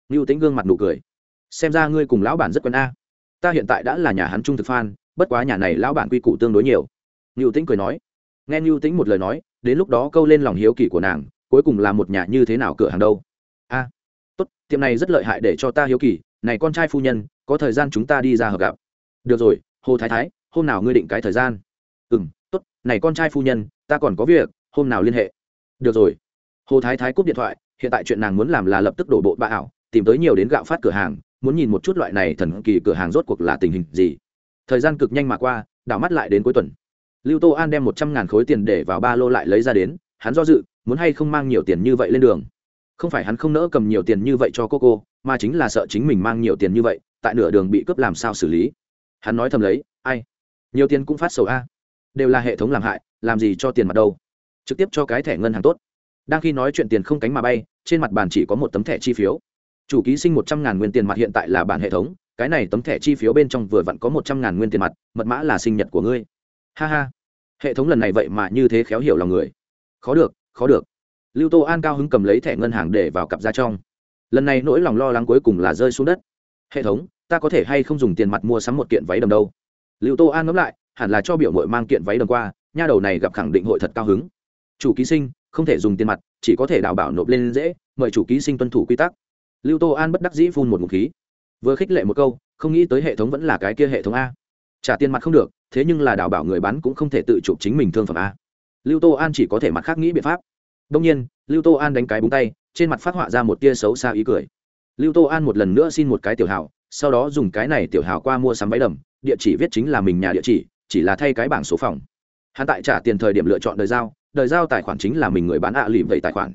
Ngưu tính gương mặt nụ cười. Xem ra ngươi cùng lão bản rất quen a. Ta hiện tại đã là nhà hắn trung thực phan bất quá nhà này lão bản quy củ tương đối nhiều ngưu tĩnh cười nói. Nghe ngưu tĩnh một lời nói, đến lúc đó câu lên lòng hiếu kỳ của nàng, cuối cùng là một nhà như thế nào cửa hàng đâu? A, tốt, tiệm này rất lợi hại để cho ta hiếu kỳ, này con trai phu nhân, có thời gian chúng ta đi ra hợp gặp. Được rồi, hồ thái thái, hôm nào ngươi định cái thời gian? Ừ m tốt, này con trai phu nhân, ta còn có việc, hôm nào liên hệ? Được rồi. Hồ thái thái cúp điện thoại, hiện tại chuyện nàng muốn làm là lập tức đổ bộ bạ ảo, tìm tới nhiều đến gạo phát cửa hàng, muốn nhìn một chút loại này thần kỳ cửa hàng rốt cuộc là tình hình gì. Thời gian cực nhanh mà qua, đảo mắt lại đến cuối tuần lưu tô an đem một trăm ngàn khối tiền để vào ba lô lại lấy ra đến, hắn do dự, muốn hay không mang nhiều tiền như vậy lên đường. Không phải hắn không nỡ cầm nhiều tiền như vậy cho cô cô, mà chính là sợ chính mình mang nhiều tiền như vậy, tại nửa đường bị cướp làm sao xử lý. Hắn nói thầm lấy, ai? Nhiều tiền cũng phát sầu a. Đều là hệ thống làm hại, làm gì cho tiền mặt đâu. Trực tiếp cho cái thẻ ngân hàng tốt. Đang khi nói chuyện tiền không cánh mà bay, trên mặt bàn chỉ có một tấm thẻ chi phiếu. Chủ ký sinh một trăm ngàn nguyên tiền mặt hiện tại là bản hệ thống, cái này tấm thẻ chi phiếu bên trong vừa vặn có một trăm ngàn nguyên tiền mặt, mật mã là sinh nhật của ngươi ha ha. Hệ thống lần này vậy mà như thế khéo hiểu lòng người. Khó được khó được. Lưu tô an cao hứng cầm lấy thẻ ngân hàng để vào cặp ra trong. Lần này nỗi lòng lo lắng cuối cùng là rơi xuống đất. Hệ thống, ta có thể hay không dùng tiền mặt mua sắm một kiện váy đầm đâu? Lưu tô an ngẫm lại, hẳn là cho biểu mội mang kiện váy đầm qua, nha đầu này gặp khẳng định hội thật cao hứng. Chủ ký sinh, không thể dùng tiền mặt, chỉ có thể đào bảo nộp lên dễ, mời chủ ký sinh tuân thủ quy tắc. Lưu tô an bất đắc dĩ phun một ngụm khí. Vừa khích lệ một câu, không nghĩ tới hệ thống vẫn là cái kia hệ thống a. Trả tiền mặt không được thế nhưng là đào bảo người bán cũng không thể tự chụp chính mình thương phẩm a. Lưu tô an chỉ có thể mặt khác nghĩ biện pháp. Đông nhiên, lưu tô an đánh cái búng tay, trên mặt phát họa ra một tia xấu xa ý cười. Lưu tô an một lần nữa xin một cái tiểu hào sau đó dùng cái này tiểu hào qua mua sắm váy đầm, địa chỉ viết chính là mình nhà địa chỉ chỉ là thay cái bảng số phòng. Hắn tại trả tiền thời điểm lựa chọn đời giao đời giao tài khoản chính là mình người bán ạ à lìm vậy tài khoản.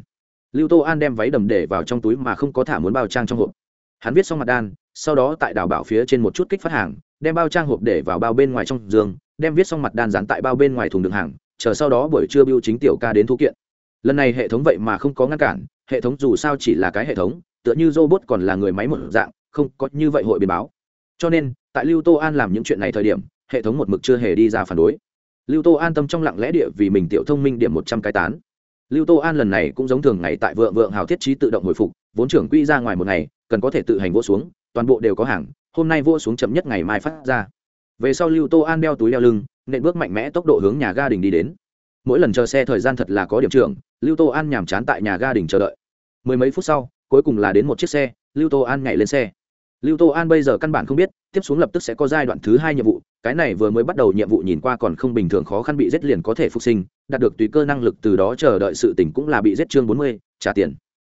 Lưu tô an đem váy đầm để vào trong túi mà không có thả muốn bao trang trong hộp. Hắn viết xong mặt đan, sau đó tại đảo bảo phía trên một chút kích phát hàng đem bao trang hộp để vào bao bên ngoài trong giường, đem viết xong mặt đan dán tại bao bên ngoài thùng đường hàng, chờ sau đó buổi trưa biêu chính tiểu ca đến thu kiện. Lần này hệ thống vậy mà không có ngăn cản, hệ thống dù sao chỉ là cái hệ thống, tựa như robot còn là người máy một dạng, không có như vậy hội biến báo. Cho nên, tại lưu tô an làm những chuyện này thời điểm, hệ thống một mực chưa hề đi ra phản đối. Lưu tô an tâm trong lặng lẽ địa vì mình tiểu thông minh điểm một trăm cái tán. Lưu tô an lần này cũng giống thường ngày tại vượng vượng hào thiết trí tự động hồi phục, vốn trưởng quỹ ra ngoài một ngày, cần có thể tự hành vô xuống, toàn bộ đều có hàng hôm nay vua xuống chậm nhất ngày mai phát ra. Về sau lưu tô an đeo túi đeo lưng, nện bước mạnh mẽ tốc độ hướng nhà ga đình đi đến. Mỗi lần chờ xe thời gian thật là có điểm trưởng, lưu tô an nhàm chán tại nhà ga đình chờ đợi. Mười mấy phút sau, cuối cùng là đến một chiếc xe, lưu tô an nhảy lên xe. Lưu tô an bây giờ căn bản không biết, tiếp xuống lập tức sẽ có giai đoạn thứ hai nhiệm vụ, cái này vừa mới bắt đầu nhiệm vụ nhìn qua còn không bình thường khó khăn bị giết liền có thể phục sinh, đạt được tùy cơ năng lực từ đó chờ đợi sự tỉnh cũng là bị giết chương bốn mươi, trả tiền.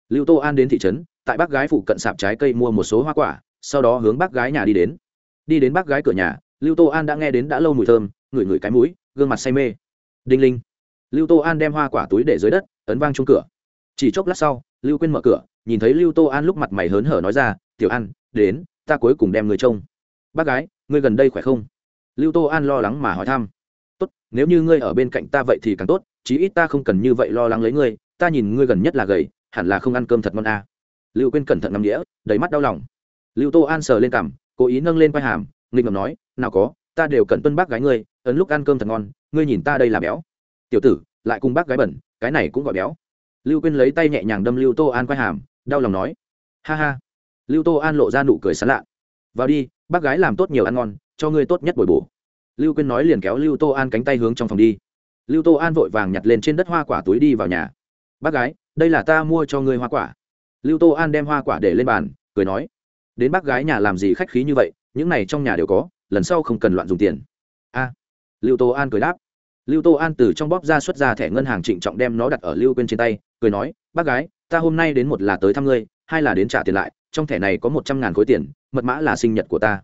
Lưu tô an đến thị trấn, tại bác gái phụ cận sạp trái cây mua một số hoa quả sau đó hướng bác gái nhà đi đến. Đi đến bác gái cửa nhà, lưu tô an đã nghe đến đã lâu mùi thơm, ngửi ngửi cái mũi, gương mặt say mê. Đinh linh. Lưu tô an đem hoa quả túi để dưới đất, ấn vang chung cửa. Chỉ chốc lát sau, lưu quên mở cửa, nhìn thấy lưu tô an lúc mặt mày hớn hở nói ra, tiểu an, đến, ta cuối cùng đem người trông. Bác gái, ngươi gần đây khỏe không? Lưu tô an lo lắng mà hỏi thăm. Tốt, nếu như ngươi ở bên cạnh ta vậy thì càng tốt, chí ít ta không cần như vậy lo lắng lấy ngươi, ta nhìn ngươi gần nhất là gầy, hẳn là không ăn cơm thật ngon à. lưu quên cẩn thận nằm đĩa đầy mắt đau lòng lưu tô an sờ lên cằm, cố ý nâng lên vai hàm, nghịch ngầm nói, nào có, ta đều cần tuân bác gái ngươi, ấn lúc ăn cơm thật ngon, ngươi nhìn ta đây là béo. Tiểu tử, lại cùng bác gái bẩn, cái này cũng gọi béo. Lưu quên lấy tay nhẹ nhàng đâm lưu tô an quai hàm, đau lòng nói, ha ha. Lưu tô an lộ ra nụ cười sán lạ. Vào đi, bác gái làm tốt nhiều ăn ngon, cho ngươi tốt nhất bồi bổ. Lưu quyên nói liền kéo lưu tô an cánh tay hướng trong phòng đi. Lưu tô an vội vàng nhặt lên trên đất hoa quả túi đi vào nhà. Bác gái, đây là ta mua cho ngươi hoa quả. Lưu tô an đem hoa quả để lên bàn, cười nói đến bác gái nhà làm gì khách khí như vậy, những này trong nhà đều có, lần sau không cần loạn dùng tiền. A, lưu tô an cười đáp. Lưu tô an từ trong bóp ra xuất ra thẻ ngân hàng trịnh trọng đem nó đặt ở lưu quên trên tay, cười nói, bác gái, ta hôm nay đến một là tới thăm ngươi, hai là đến trả tiền lại, trong thẻ này có một trăm ngàn khối tiền, mật mã là sinh nhật của ta.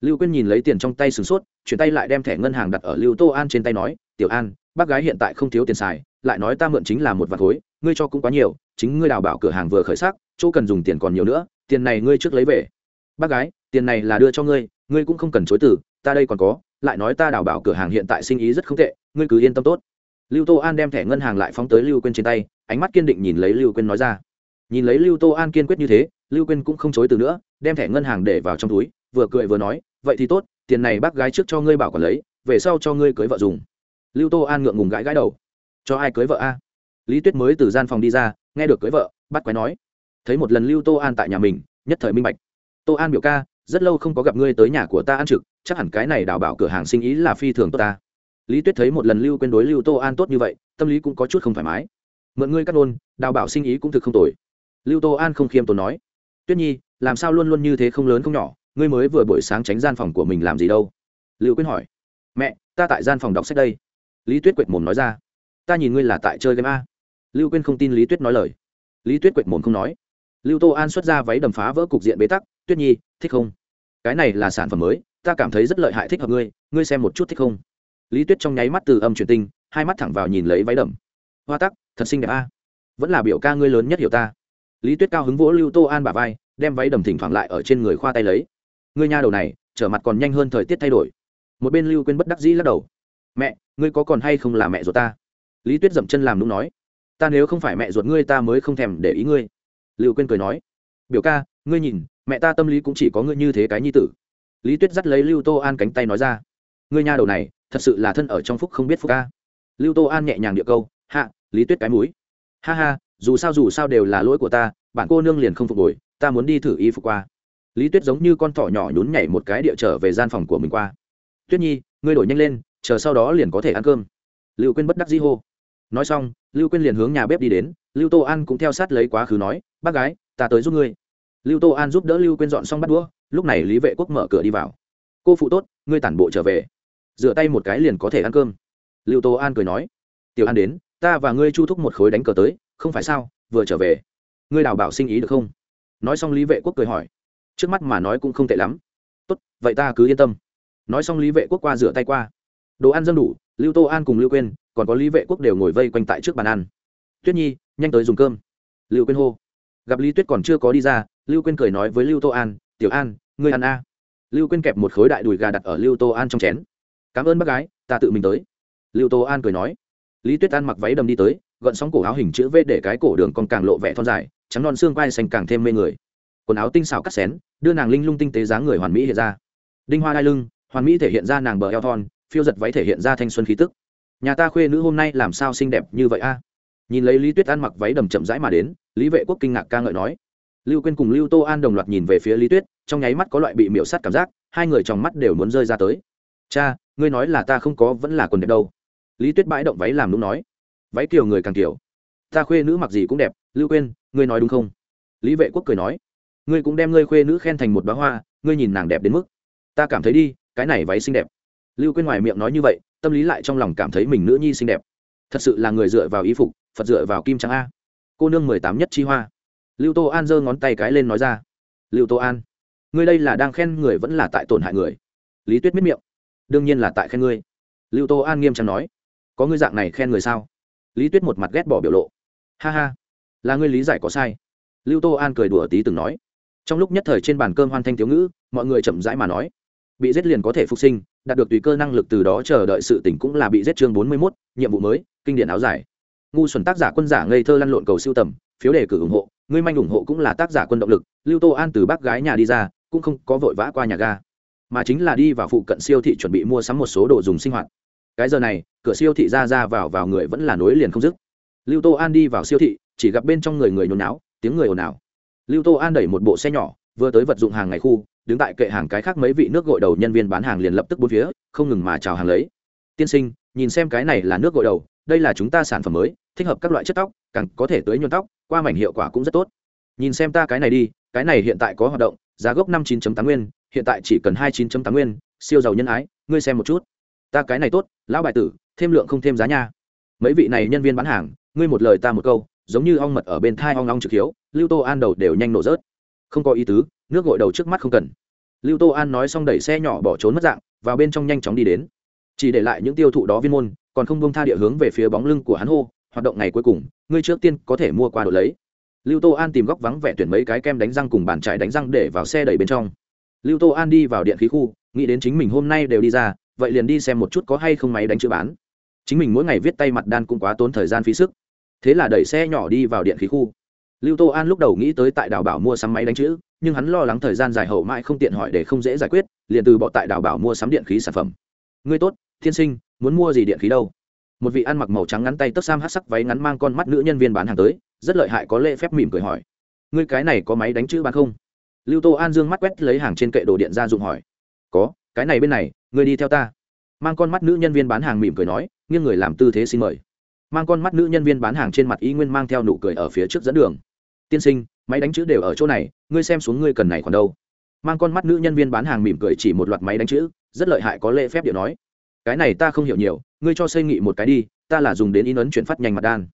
Lưu quyên nhìn lấy tiền trong tay sửng sốt, chuyển tay lại đem thẻ ngân hàng đặt ở lưu tô an trên tay nói, tiểu an, bác gái hiện tại không thiếu tiền xài, lại nói ta mượn chính là một vạt khối, ngươi cho cũng quá nhiều, chính ngươi đào bảo cửa hàng vừa khởi sắc, chỗ cần dùng tiền còn nhiều nữa, tiền này ngươi trước lấy về bác gái, tiền này là đưa cho ngươi ngươi cũng không cần chối từ, ta đây còn có, lại nói ta đảo bảo cửa hàng hiện tại sinh ý rất không tệ, ngươi cứ yên tâm tốt. Lưu tô an đem thẻ ngân hàng lại phóng tới lưu quên trên tay, ánh mắt kiên định nhìn lấy lưu quên nói ra. Nhìn lấy lưu tô an kiên quyết như thế, lưu quên cũng không chối từ nữa, đem thẻ ngân hàng để vào trong túi, vừa cười vừa nói, vậy thì tốt, tiền này bác gái trước cho ngươi bảo còn lấy, về sau cho ngươi cưới vợ dùng. Lưu tô an ngượng ngùng gãi gãi đầu. Cho ai cưới vợ a? Lý tuyết mới từ gian phòng đi ra, nghe được cưới vợ, bắt quái nói. Thấy một lần lưu tô an tại nhà mình, nhất thời minh bạch tô an biểu ca, rất lâu không có gặp ngươi tới nhà của ta ăn trực, chắc hẳn cái này đào bảo cửa hàng sinh ý là phi thường tốt ta. Lý tuyết thấy một lần lưu quên đối lưu tô an tốt như vậy, tâm lý cũng có chút không thoải mái. Mượn ngươi cắt ôn đào bảo sinh ý cũng thực không tồi. Lưu tô an không khiêm tốn nói. Tuyết nhi, làm sao luôn luôn như thế không lớn không nhỏ, ngươi mới vừa buổi sáng tránh gian phòng của mình làm gì đâu? Lưu quyên hỏi. Mẹ, ta tại gian phòng đọc sách đây. Lý tuyết quệt mồm nói ra. Ta nhìn ngươi là tại chơi game a. Lưu quyên không tin lý tuyết nói lời. Lý tuyết quệt mồm không nói. Lưu tô an xuất ra váy đầm phá vỡ cục diện bế tắc tuyết nhi, thích không? Cái này là sản phẩm mới, ta cảm thấy rất lợi hại thích hợp ngươi ngươi xem một chút thích không? Lý tuyết trong nháy mắt từ âm truyền tinh, hai mắt thẳng vào nhìn lấy váy đầm. Hoa tắc, thật xinh đẹp a. Vẫn là biểu ca ngươi lớn nhất hiểu ta. Lý tuyết cao hứng vỗ lưu tô an bà vai, đem váy đầm thỉnh thoảng lại ở trên người khoa tay lấy. Ngươi nha đầu này, trở mặt còn nhanh hơn thời tiết thay đổi. Một bên lưu quên bất đắc dĩ lắc đầu. Mẹ, ngươi có còn hay không là mẹ ruột ta? Lý tuyết dậm chân làm đúng nói. Ta nếu không phải mẹ ruột ngươi ta mới không thèm để ý ngươi. Lưu quên cười nói. Biểu ca, ngươi nhìn mẹ ta tâm lý cũng chỉ có ngươi như thế cái nhi tử. Lý tuyết dắt lấy lưu tô an cánh tay nói ra, ngươi nha đầu này, thật sự là thân ở trong phúc không biết phúc ca. Lưu tô an nhẹ nhàng địa câu, hạ, lý tuyết cái mũi. Ha ha, dù sao dù sao đều là lỗi của ta, bạn cô nương liền không phục hồi, ta muốn đi thử y phục qua. Lý tuyết giống như con thỏ nhỏ nhún nhảy một cái địa trở về gian phòng của mình qua. Tuyết nhi, ngươi đổi nhanh lên, chờ sau đó liền có thể ăn cơm. Lưu quên bất đắc dĩ hô. Nói xong, lưu quên liền hướng nhà bếp đi đến, lưu tô an cũng theo sát lấy quá khứ nói, bác gái, ta tới giúp ngươi lưu tô an giúp đỡ lưu quên dọn xong bắt đũa, lúc này lý vệ quốc mở cửa đi vào. Cô phụ tốt, ngươi tản bộ trở về. Rửa tay một cái liền có thể ăn cơm. Lưu tô an cười nói. Tiểu an đến, ta và ngươi chu thúc một khối đánh cờ tới, không phải sao, vừa trở về. Ngươi đào bảo sinh ý được không? Nói xong lý vệ quốc cười hỏi. Trước mắt mà nói cũng không tệ lắm. Tốt, vậy ta cứ yên tâm. Nói xong lý vệ quốc qua rửa tay qua. Đồ ăn dâng đủ, lưu tô an cùng lưu quên còn có lý vệ quốc đều ngồi vây quanh tại trước bàn ăn. Tuyết nhi, nhanh tới dùng cơm. Lưu quên hô gặp lý tuyết còn chưa có đi ra, lưu quên cười nói với lưu tô an, tiểu an, ngươi ăn a. Lưu quên kẹp một khối đại đùi gà đặt ở lưu tô an trong chén. Cảm ơn bác gái, ta tự mình tới. Lưu tô an cười nói. Lý tuyết an mặc váy đầm đi tới, gọn sóng cổ áo hình chữ v để cái cổ đường còn càng lộ vẻ thon dài, trắng non xương vai xanh càng thêm mê người. Quần áo tinh xảo cắt xén, đưa nàng linh lung tinh tế dáng người hoàn mỹ hiện ra. Đinh hoa đai lưng, hoàn mỹ thể hiện ra nàng bờ eo thon, phiêu giật váy thể hiện ra thanh xuân khí tức. Nhà ta khuê nữ hôm nay làm sao xinh đẹp như vậy a? Nhìn lấy lý tuyết ăn mặc váy đầm chậm rãi mà đến lý vệ quốc kinh ngạc ca ngợi nói. Lưu quên cùng lưu tô an đồng loạt nhìn về phía lý tuyết, trong nháy mắt có loại bị miễu sắt cảm giác, hai người trong mắt đều muốn rơi ra tới. Cha, ngươi nói là ta không có, vẫn là quần đẹp đâu. Lý tuyết bãi động váy làm đúng nói. Váy kiều người càng kiều ta khuê nữ mặc gì cũng đẹp, lưu quên ngươi nói đúng không? Lý vệ quốc cười nói. Ngươi cũng đem ngươi khuê nữ khen thành một bá hoa, ngươi nhìn nàng đẹp đến mức. Ta cảm thấy đi, cái này váy xinh đẹp. Lưu quên ngoài miệng nói như vậy, tâm lý lại trong lòng cảm thấy mình nữ nhi xinh đẹp. Thật sự là người dựa vào y phục, phật dựa vào kim trắng a cô nương mười tám nhất chi hoa. Lưu tô an giơ ngón tay cái lên nói ra. Lưu tô an, ngươi đây là đang khen người vẫn là tại tổn hại người? Lý tuyết miết miệng. Đương nhiên là tại khen ngươi. Lưu tô an nghiêm trọng nói. Có ngươi dạng này khen người sao? Lý tuyết một mặt ghét bỏ biểu lộ. Ha ha, là ngươi lý giải có sai. Lưu tô an cười đùa tí từng nói. Trong lúc nhất thời trên bàn cơm hoan thanh thiếu ngữ, mọi người chậm rãi mà nói. Bị giết liền có thể phục sinh, đạt được tùy cơ năng lực từ đó chờ đợi sự tỉnh cũng là bị giết chương bốn mươi mốt, nhiệm vụ mới, kinh điển áo dài ngu xuẩn tác giả quân giả ngây thơ lăn lộn cầu siêu tầm, phiếu đề cử ủng hộ, ngươi manh ủng hộ cũng là tác giả quân động lực, lưu tô an từ bác gái nhà đi ra, cũng không có vội vã qua nhà ga, mà chính là đi vào phụ cận siêu thị chuẩn bị mua sắm một số đồ dùng sinh hoạt. Cái giờ này, cửa siêu thị ra ra vào vào người vẫn là nối liền không dứt. Lưu tô an đi vào siêu thị, chỉ gặp bên trong người người nhốn náo, tiếng người ồn ào. Lưu tô an đẩy một bộ xe nhỏ, vừa tới vật dụng hàng ngày khu, đứng tại kệ hàng cái khác mấy vị nước gội đầu nhân viên bán hàng liền lập tức bốn phía, không ngừng mà chào hàng lấy. Tiên sinh, nhìn xem cái này là nước gội đầu, đây là chúng ta sản phẩm mới thích hợp các loại chất tóc, càng có thể tới nhuộm tóc, qua mảnh hiệu quả cũng rất tốt. Nhìn xem ta cái này đi, cái này hiện tại có hoạt động, giá gốc năm chín tám nguyên, hiện tại chỉ cần hai chín tám nguyên, siêu giàu nhân ái, ngươi xem một chút. Ta cái này tốt, lão bài tử, thêm lượng không thêm giá nha. Mấy vị này nhân viên bán hàng, ngươi một lời ta một câu, giống như ong mật ở bên thai ong ong trực hiếu, lưu tô an đầu đều nhanh nổ rớt. Không có ý tứ, nước gội đầu trước mắt không cần. Lưu tô an nói xong đẩy xe nhỏ bỏ trốn mất dạng, vào bên trong nhanh chóng đi đến. Chỉ để lại những tiêu thụ đó viên môn, còn không bông tha địa hướng về phía bóng lưng của hắn hô hoạt động ngày cuối cùng, ngươi trước tiên có thể mua qua đồ lấy. Lưu tô an tìm góc vắng vẻ tuyển mấy cái kem đánh răng cùng bàn trải đánh răng để vào xe đẩy bên trong. Lưu tô an đi vào điện khí khu, nghĩ đến chính mình hôm nay đều đi ra, vậy liền đi xem một chút có hay không máy đánh chữ bán. Chính mình mỗi ngày viết tay mặt đan cũng quá tốn thời gian phí sức. Thế là đẩy xe nhỏ đi vào điện khí khu. Lưu tô an lúc đầu nghĩ tới tại đảo bảo mua sắm máy đánh chữ, nhưng hắn lo lắng thời gian dài hậu mãi không tiện hỏi để không dễ giải quyết, liền từ bọ tại đảo bảo mua sắm điện khí sản phẩm. Ngươi tốt thiên sinh, muốn mua gì điện khí đâu? Một vị ăn mặc màu trắng ngắn tay tấc sam hát sắc váy ngắn mang con mắt nữ nhân viên bán hàng tới, rất lợi hại có lễ phép mỉm cười hỏi. Ngươi cái này có máy đánh chữ bán không? Lưu tô an dương mắt quét lấy hàng trên kệ đồ điện ra dụng hỏi. Có, cái này bên này, ngươi đi theo ta. Mang con mắt nữ nhân viên bán hàng mỉm cười nói, nghiêng người làm tư thế xin mời. Mang con mắt nữ nhân viên bán hàng trên mặt y nguyên mang theo nụ cười ở phía trước dẫn đường. Tiên sinh, máy đánh chữ đều ở chỗ này, ngươi xem xuống ngươi cần này còn đâu. Mang con mắt nữ nhân viên bán hàng mỉm cười chỉ một loạt máy đánh chữ, rất lợi hại có lễ phép điệu nói. Cái này ta không hiểu nhiều ngươi cho xây nghị một cái đi, ta là dùng đến in ấn chuyển phát nhanh mặt đan.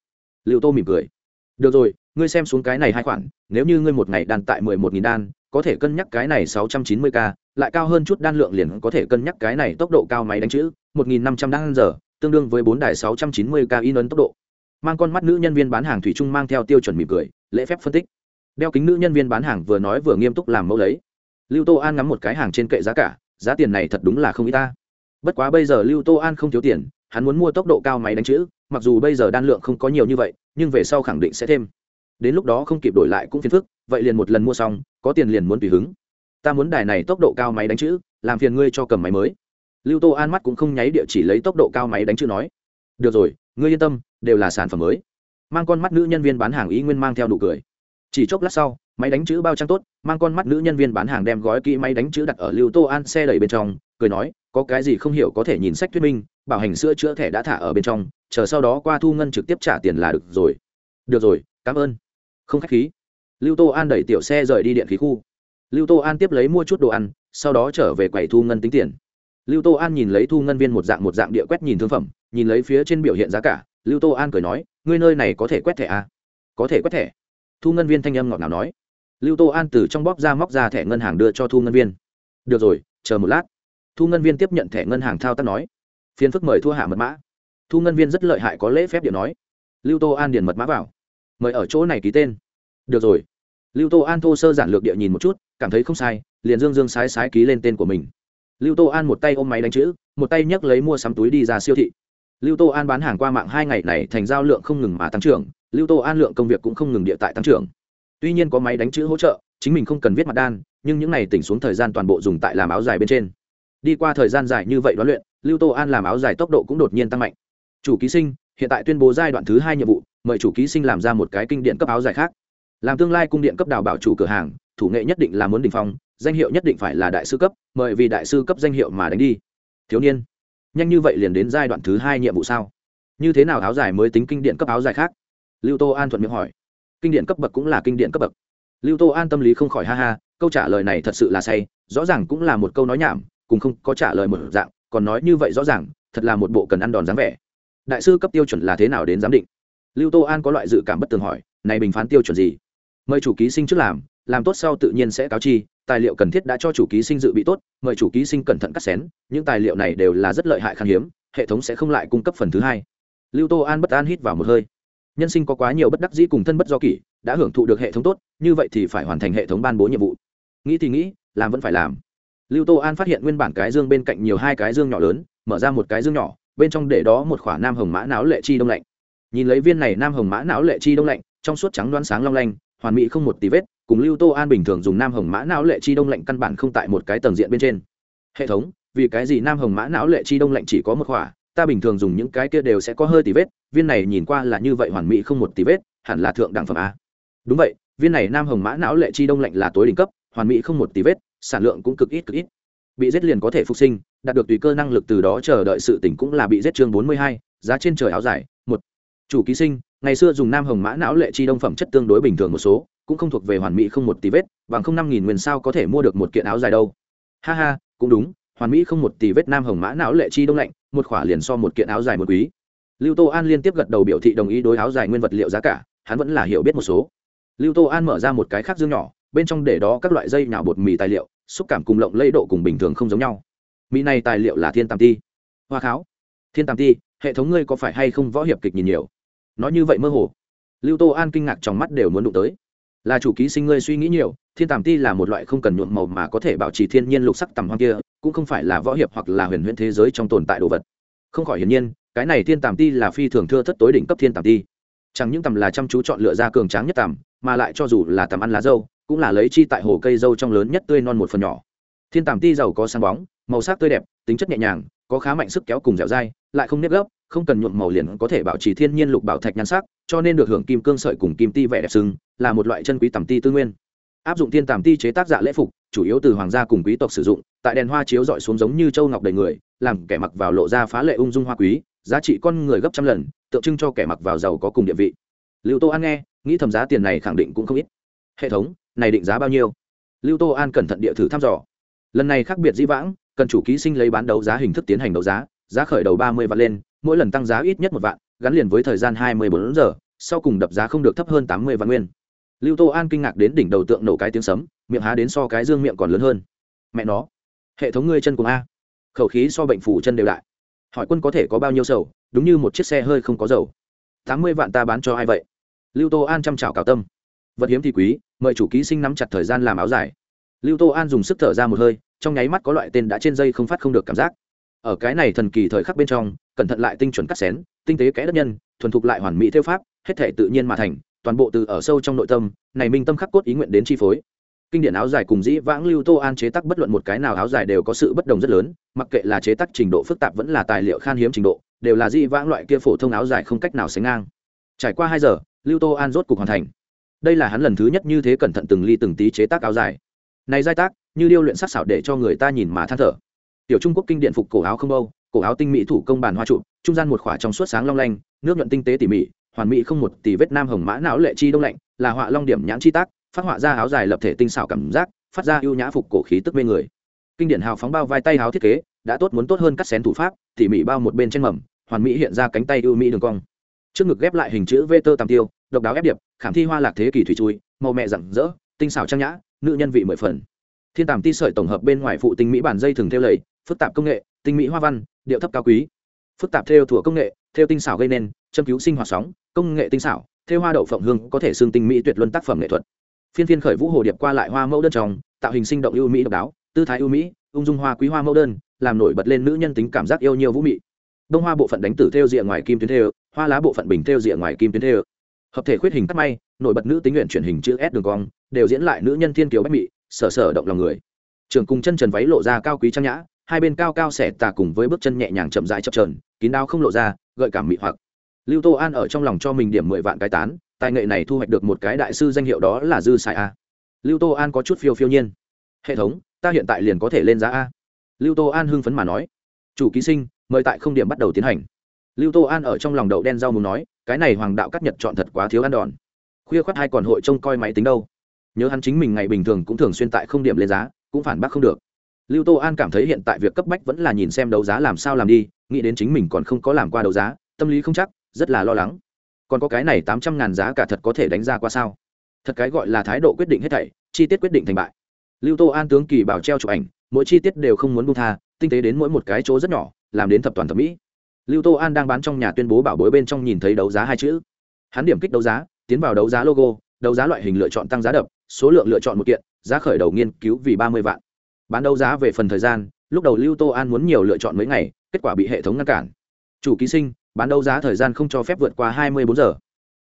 Liệu tô mỉm cười. Được rồi, ngươi xem xuống cái này hai khoản, nếu như ngươi một ngày đan tại mười một nghìn đan, có thể cân nhắc cái này sáu trăm chín mươi k, lại cao hơn chút đan lượng liền có thể cân nhắc cái này tốc độ cao máy đánh chữ, một nghìn năm trăm đan giờ, tương đương với bốn đài sáu trăm chín mươi k in ấn tốc độ. Mang con mắt nữ nhân viên bán hàng thủy chung mang theo tiêu chuẩn mỉm cười, lễ phép phân tích. Đeo kính nữ nhân viên bán hàng vừa nói vừa nghiêm túc làm mẫu lấy. Lưu tô an ngắm một cái hàng trên kệ giá cả, giá tiền này thật đúng là không y ta. Bất quá bây giờ lưu tô an không thiếu tiền hắn muốn mua tốc độ cao máy đánh chữ, mặc dù bây giờ đan lượng không có nhiều như vậy, nhưng về sau khẳng định sẽ thêm. Đến lúc đó không kịp đổi lại cũng phiền phức, vậy liền một lần mua xong, có tiền liền muốn tùy hứng. Ta muốn đài này tốc độ cao máy đánh chữ, làm phiền ngươi cho cầm máy mới. Lưu tô an mắt cũng không nháy địa chỉ lấy tốc độ cao máy đánh chữ nói. Được rồi, ngươi yên tâm, đều là sản phẩm mới. Mang con mắt nữ nhân viên bán hàng ý nguyên mang theo nụ cười. Chỉ chốc lát sau, máy đánh chữ bao trang tốt, mang con mắt nữ nhân viên bán hàng đem gói kỹ máy đánh chữ đặt ở lưu tô an xe đẩy bên trong, cười nói, có cái gì không hiểu có thể nhìn sách thuyết minh bảo hành sữa chữa thẻ đã thả ở bên trong, chờ sau đó qua thu ngân trực tiếp trả tiền là được rồi. Được rồi, cảm ơn. Không khách khí. Lưu tô an đẩy tiểu xe rời đi điện khí khu. Lưu tô an tiếp lấy mua chút đồ ăn, sau đó trở về quầy thu ngân tính tiền. Lưu tô an nhìn lấy thu ngân viên một dạng một dạng địa quét nhìn thương phẩm, nhìn lấy phía trên biểu hiện giá cả, lưu tô an cười nói, ngươi nơi này có thể quét thẻ à? có thể quét thẻ. Thu ngân viên thanh âm ngọt ngào nói. Lưu tô an từ trong bóp ra móc ra thẻ ngân hàng đưa cho thu ngân viên. Được rồi, chờ một lát. Thu ngân viên tiếp nhận thẻ ngân hàng thao tác nói phiền phức mời thua hạ mật mã. Thu ngân viên rất lợi hại có lễ phép điện nói. Lưu tô an điền mật mã vào. Mời ở chỗ này ký tên. Được rồi. Lưu tô an thô sơ giản lược địa nhìn một chút, cảm thấy không sai, liền dương dương sái sái ký lên tên của mình. Lưu tô an một tay ôm máy đánh chữ, một tay nhấc lấy mua sắm túi đi ra siêu thị. Lưu tô an bán hàng qua mạng hai ngày này thành giao lượng không ngừng mà tăng trưởng, lưu tô an lượng công việc cũng không ngừng địa tại tăng trưởng. Tuy nhiên có máy đánh chữ hỗ trợ, chính mình không cần viết mặt đan, nhưng những này tỉnh xuống thời gian toàn bộ dùng tại làm áo dài bên trên. Đi qua thời gian dài như vậy đoán luyện lưu tô an làm áo dài tốc độ cũng đột nhiên tăng mạnh. Chủ ký sinh, hiện tại tuyên bố giai đoạn thứ hai nhiệm vụ, mời chủ ký sinh làm ra một cái kinh điện cấp áo dài khác. Làm tương lai cung điện cấp đào bảo chủ cửa hàng, thủ nghệ nhất định là muốn đình phong, danh hiệu nhất định phải là đại sư cấp, mời vì đại sư cấp danh hiệu mà đánh đi. Thiếu niên, nhanh như vậy liền đến giai đoạn thứ hai nhiệm vụ sao? Như thế nào áo dài mới tính kinh điện cấp áo dài khác? Lưu tô an thuận miệng hỏi. Kinh điện cấp bậc cũng là kinh điện cấp bậc. Lưu tô an tâm lý không khỏi ha ha, câu trả lời này thật sự là say, rõ ràng cũng là một câu nói nhảm, cùng không có trả lời một dạng còn nói như vậy rõ ràng, thật là một bộ cần ăn đòn dáng vẻ. Đại sư cấp tiêu chuẩn là thế nào đến giám định? Lưu tô an có loại dự cảm bất tường hỏi, này bình phán tiêu chuẩn gì? Mời chủ ký sinh trước làm làm tốt sau tự nhiên sẽ cáo chi, tài liệu cần thiết đã cho chủ ký sinh dự bị tốt, mời chủ ký sinh cẩn thận cắt xén, những tài liệu này đều là rất lợi hại khan hiếm, hệ thống sẽ không lại cung cấp phần thứ hai. Lưu tô an bất an hít vào một hơi. Nhân sinh có quá nhiều bất đắc dĩ cùng thân bất do kỷ, đã hưởng thụ được hệ thống tốt, như vậy thì phải hoàn thành hệ thống ban bố nhiệm vụ. Nghĩ thì nghĩ, làm vẫn phải làm lưu tô an phát hiện nguyên bản cái dương bên cạnh nhiều hai cái dương nhỏ lớn mở ra một cái dương nhỏ bên trong để đó một khoả nam hồng mã não lệ chi đông lạnh. Nhìn lấy viên này nam hồng mã não lệ chi đông lạnh trong suốt trắng đoán sáng long lanh hoàn mỹ không một tí vết cùng lưu tô an bình thường dùng nam hồng mã não lệ chi đông lạnh căn bản không tại một cái tầng diện bên trên. Hệ thống vì cái gì nam hồng mã não lệ chi đông lạnh chỉ có một khỏa, ta bình thường dùng những cái kia đều sẽ có hơi tí vết viên này nhìn qua là như vậy hoàn mỹ không một tí vết hẳn là thượng đẳng phẩm a. Đúng vậy viên này nam hồng mã não lệ chi đông lạnh là tối đỉnh cấp hoàn mỹ không một tí vết sản lượng cũng cực ít cực ít. Bị giết liền có thể phục sinh, đạt được tùy cơ năng lực từ đó chờ đợi sự tỉnh cũng là bị giết chương bốn mươi hai, giá trên trời áo dài, một. Chủ ký sinh, ngày xưa dùng nam hồng mã não lệ chi đông phẩm chất tương đối bình thường một số, cũng không thuộc về hoàn mỹ không một tí vết, bằng không năm nghìn nguyên sao có thể mua được một kiện áo dài đâu. Ha ha, cũng đúng, hoàn mỹ không một tí vết nam hồng mã não lệ chi đông lạnh, một khỏa liền so một kiện áo dài một quý. Lưu tô an liên tiếp gật đầu biểu thị đồng ý đối áo dài nguyên vật liệu giá cả, hắn vẫn là hiểu biết một số. Lưu tô an mở ra một cái khác dương nhỏ bên trong để đó các loại dây nhào bột mì tài liệu, xúc cảm cùng lộng lây độ cùng bình thường không giống nhau. Mì này tài liệu là thiên tàm ti. Hoa kháo. Thiên tàm ti, hệ thống ngươi có phải hay không võ hiệp kịch nhìn nhiều? Nói như vậy mơ hồ. Lưu tô an kinh ngạc trong mắt đều muốn đụng tới. Là chủ ký sinh ngươi suy nghĩ nhiều, thiên tàm ti là một loại không cần nhuộm màu mà có thể bảo trì thiên nhiên lục sắc tầm hoang kia, cũng không phải là võ hiệp hoặc là huyền huyễn thế giới trong tồn tại đồ vật. Không khỏi hiển nhiên, cái này thiên tàm ti là phi thường thưa thất tối đỉnh cấp thiên tàm ti. Chẳng những tầm là chăm chú chọn lựa ra cường tráng nhất tầm, mà lại cho dù là tầm ăn lá dâu cũng là lấy chi tại hồ cây dâu trong lớn nhất tươi non một phần nhỏ. Thiên tàm ti giàu có sáng bóng, màu sắc tươi đẹp, tính chất nhẹ nhàng, có khá mạnh sức kéo cùng dẻo dai, lại không nếp gấp, không cần nhuộm màu liền có thể bảo trì thiên nhiên lục bảo thạch nhan sắc, cho nên được hưởng kim cương sợi cùng kim ti vẻ đẹp sưng là một loại chân quý tầm ti tư nguyên. Áp dụng thiên tàm ti chế tác dạ lễ phục, chủ yếu từ hoàng gia cùng quý tộc sử dụng, tại đèn hoa chiếu dọi xuống giống như châu ngọc đầy người, làm kẻ mặc vào lộ ra phá lệ ung dung hoa quý, giá trị con người gấp trăm lần, tượng trưng cho kẻ mặc vào giàu có cùng địa vị. Lưu tô an nghe, nghĩ thầm giá tiền này khẳng định cũng không ít. Hệ thống này định giá bao nhiêu? Lưu tô an cẩn thận địa thử thăm dò. Lần này khác biệt dĩ vãng, cần chủ ký sinh lấy bán đấu giá hình thức tiến hành đấu giá giá khởi đầu ba mươi vạn lên, mỗi lần tăng giá ít nhất một vạn, gắn liền với thời gian hai mươi bốn giờ, sau cùng đập giá không được thấp hơn tám mươi vạn nguyên. Lưu tô an kinh ngạc đến đỉnh đầu tượng nổ cái tiếng sấm, miệng há đến so cái dương miệng còn lớn hơn. Mẹ nó, hệ thống ngươi chân cùng a. Khẩu khí so bệnh phủ chân đều đại. Hỏi quân có thể có bao nhiêu sầu, đúng như một chiếc xe hơi không có dầu. Tám mươi vạn ta bán cho ai vậy? Lưu tô an chăm chào cào tâm vật hiếm thì quý, mời chủ ký sinh nắm chặt thời gian làm áo dài. Lưu tô an dùng sức thở ra một hơi, trong nháy mắt có loại tên đã trên dây không phát không được cảm giác. Ở cái này thần kỳ thời khắc bên trong, cẩn thận lại tinh chuẩn cắt xén, tinh tế kẽ đất nhân, thuần thục lại hoàn mỹ theo pháp, hết thể tự nhiên mà thành, toàn bộ từ ở sâu trong nội tâm, này minh tâm khắc cốt ý nguyện đến chi phối. Kinh điển áo dài cùng dĩ vãng lưu tô an chế tác bất luận một cái nào áo dài đều có sự bất đồng rất lớn, mặc kệ là chế tác trình độ phức tạp vẫn là tài liệu khan hiếm trình độ, đều là dĩ vãng loại kia phổ thông áo dài không cách nào sánh ngang. Trải qua hai giờ, lưu tô an rốt cục hoàn thành đây là hắn lần thứ nhất như thế cẩn thận từng ly từng tí chế tác áo dài. Này giai tác, như điêu luyện sắc xảo để cho người ta nhìn mà than thở. Tiểu trung quốc kinh điện phục cổ áo không âu cổ áo tinh mỹ thủ công bàn hoa trụ, trung gian một khỏa trong suốt sáng long lanh, nước nhuận tinh tế tỉ mỉ, hoàn mỹ không một tỷ vết nam hồng mã não lệ chi đông lạnh, là họa long điểm nhãn chi tác, phát họa ra áo dài lập thể tinh xảo cảm giác, phát ra ưu nhã phục cổ khí tức mê người. Kinh điển hào phóng bao vai tay áo thiết kế, đã tốt muốn tốt hơn cắt xén thủ pháp, tỉ mỉ bao một bên trên mầm, hoàn mỹ hiện ra cánh tay ưu mỹ đường cong. Trước ngực ghép lại hình chữ vê tơ tam tiêu độc đáo ép điệp, khảm thi hoa lạc thế kỷ thủy chui, màu mẹ rặng rỡ, tinh xảo trang nhã, nữ nhân vị mười phần. Thiên tàm ti sợi tổng hợp bên ngoài phụ tinh mỹ bản dây thường theo lầy, phức tạp công nghệ, tinh mỹ hoa văn, điệu thấp cao quý. Phức tạp theo thủa công nghệ, theo tinh xảo gây nên, châm cứu sinh hoạt sóng, công nghệ tinh xảo, theo hoa đậu phộng hương có thể xương tinh mỹ tuyệt luân tác phẩm nghệ thuật. Phiên phiên khởi vũ hồ điệp qua lại hoa mẫu đơn trong, tạo hình sinh động ưu mỹ độc đáo, tư thái ưu mỹ, ung dung hoa quý hoa mẫu đơn, làm nổi bật lên nữ nhân tính cảm giác yêu nhiều vũ mị. Đông hoa bộ phận đánh tử theo diện ngoài kim tuyến theo, hoa lá bộ phận bình theo diện ngoài kim tuyến theo hợp thể khuyết hình cắt may, nổi bật nữ tính nguyện chuyển hình chữ s đường cong, đều diễn lại nữ nhân thiên kiều bách mị, sở sở động lòng người. Trường cùng chân trần váy lộ ra cao quý trang nhã, hai bên cao cao xẻ tà cùng với bước chân nhẹ nhàng chậm rãi chập trờn kín đao không lộ ra, gợi cảm mị hoặc. Lưu tô an ở trong lòng cho mình điểm mười vạn cái tán, tài nghệ này thu hoạch được một cái đại sư danh hiệu đó là dư sai a. Lưu tô an có chút phiêu phiêu nhiên. Hệ thống, ta hiện tại liền có thể lên giá a. Lưu tô an hưng phấn mà nói. Chủ ký sinh, mời tại không điểm bắt đầu tiến hành. Lưu tô an ở trong lòng đậu đen rau mù nói cái này hoàng đạo cắt nhật chọn thật quá thiếu ăn đòn. Khuya khoắt hai còn hội trông coi máy tính đâu. Nhớ hắn chính mình ngày bình thường cũng thường xuyên tại không điểm lên giá, cũng phản bác không được. Lưu tô an cảm thấy hiện tại việc cấp bách vẫn là nhìn xem đấu giá làm sao làm đi, nghĩ đến chính mình còn không có làm qua đấu giá, tâm lý không chắc, rất là lo lắng. Còn có cái này tám trăm ngàn giá cả thật có thể đánh ra qua sao? Thật cái gọi là thái độ quyết định hết thảy, chi tiết quyết định thành bại. Lưu tô an tướng kỳ bảo treo chụp ảnh, mỗi chi tiết đều không muốn buông tha, tinh tế đến mỗi một cái chỗ rất nhỏ, làm đến thập toàn thẩm mỹ lưu tô an đang bán trong nhà tuyên bố bảo bối bên trong nhìn thấy đấu giá hai chữ. Hắn điểm kích đấu giá, tiến vào đấu giá logo, đấu giá loại hình lựa chọn tăng giá đập số lượng lựa chọn một kiện, giá khởi đầu nghiên cứu vì ba mươi vạn. Bán đấu giá về phần thời gian, lúc đầu lưu tô an muốn nhiều lựa chọn mấy ngày, kết quả bị hệ thống ngăn cản. Chủ ký sinh, bán đấu giá thời gian không cho phép vượt qua hai mươi bốn giờ.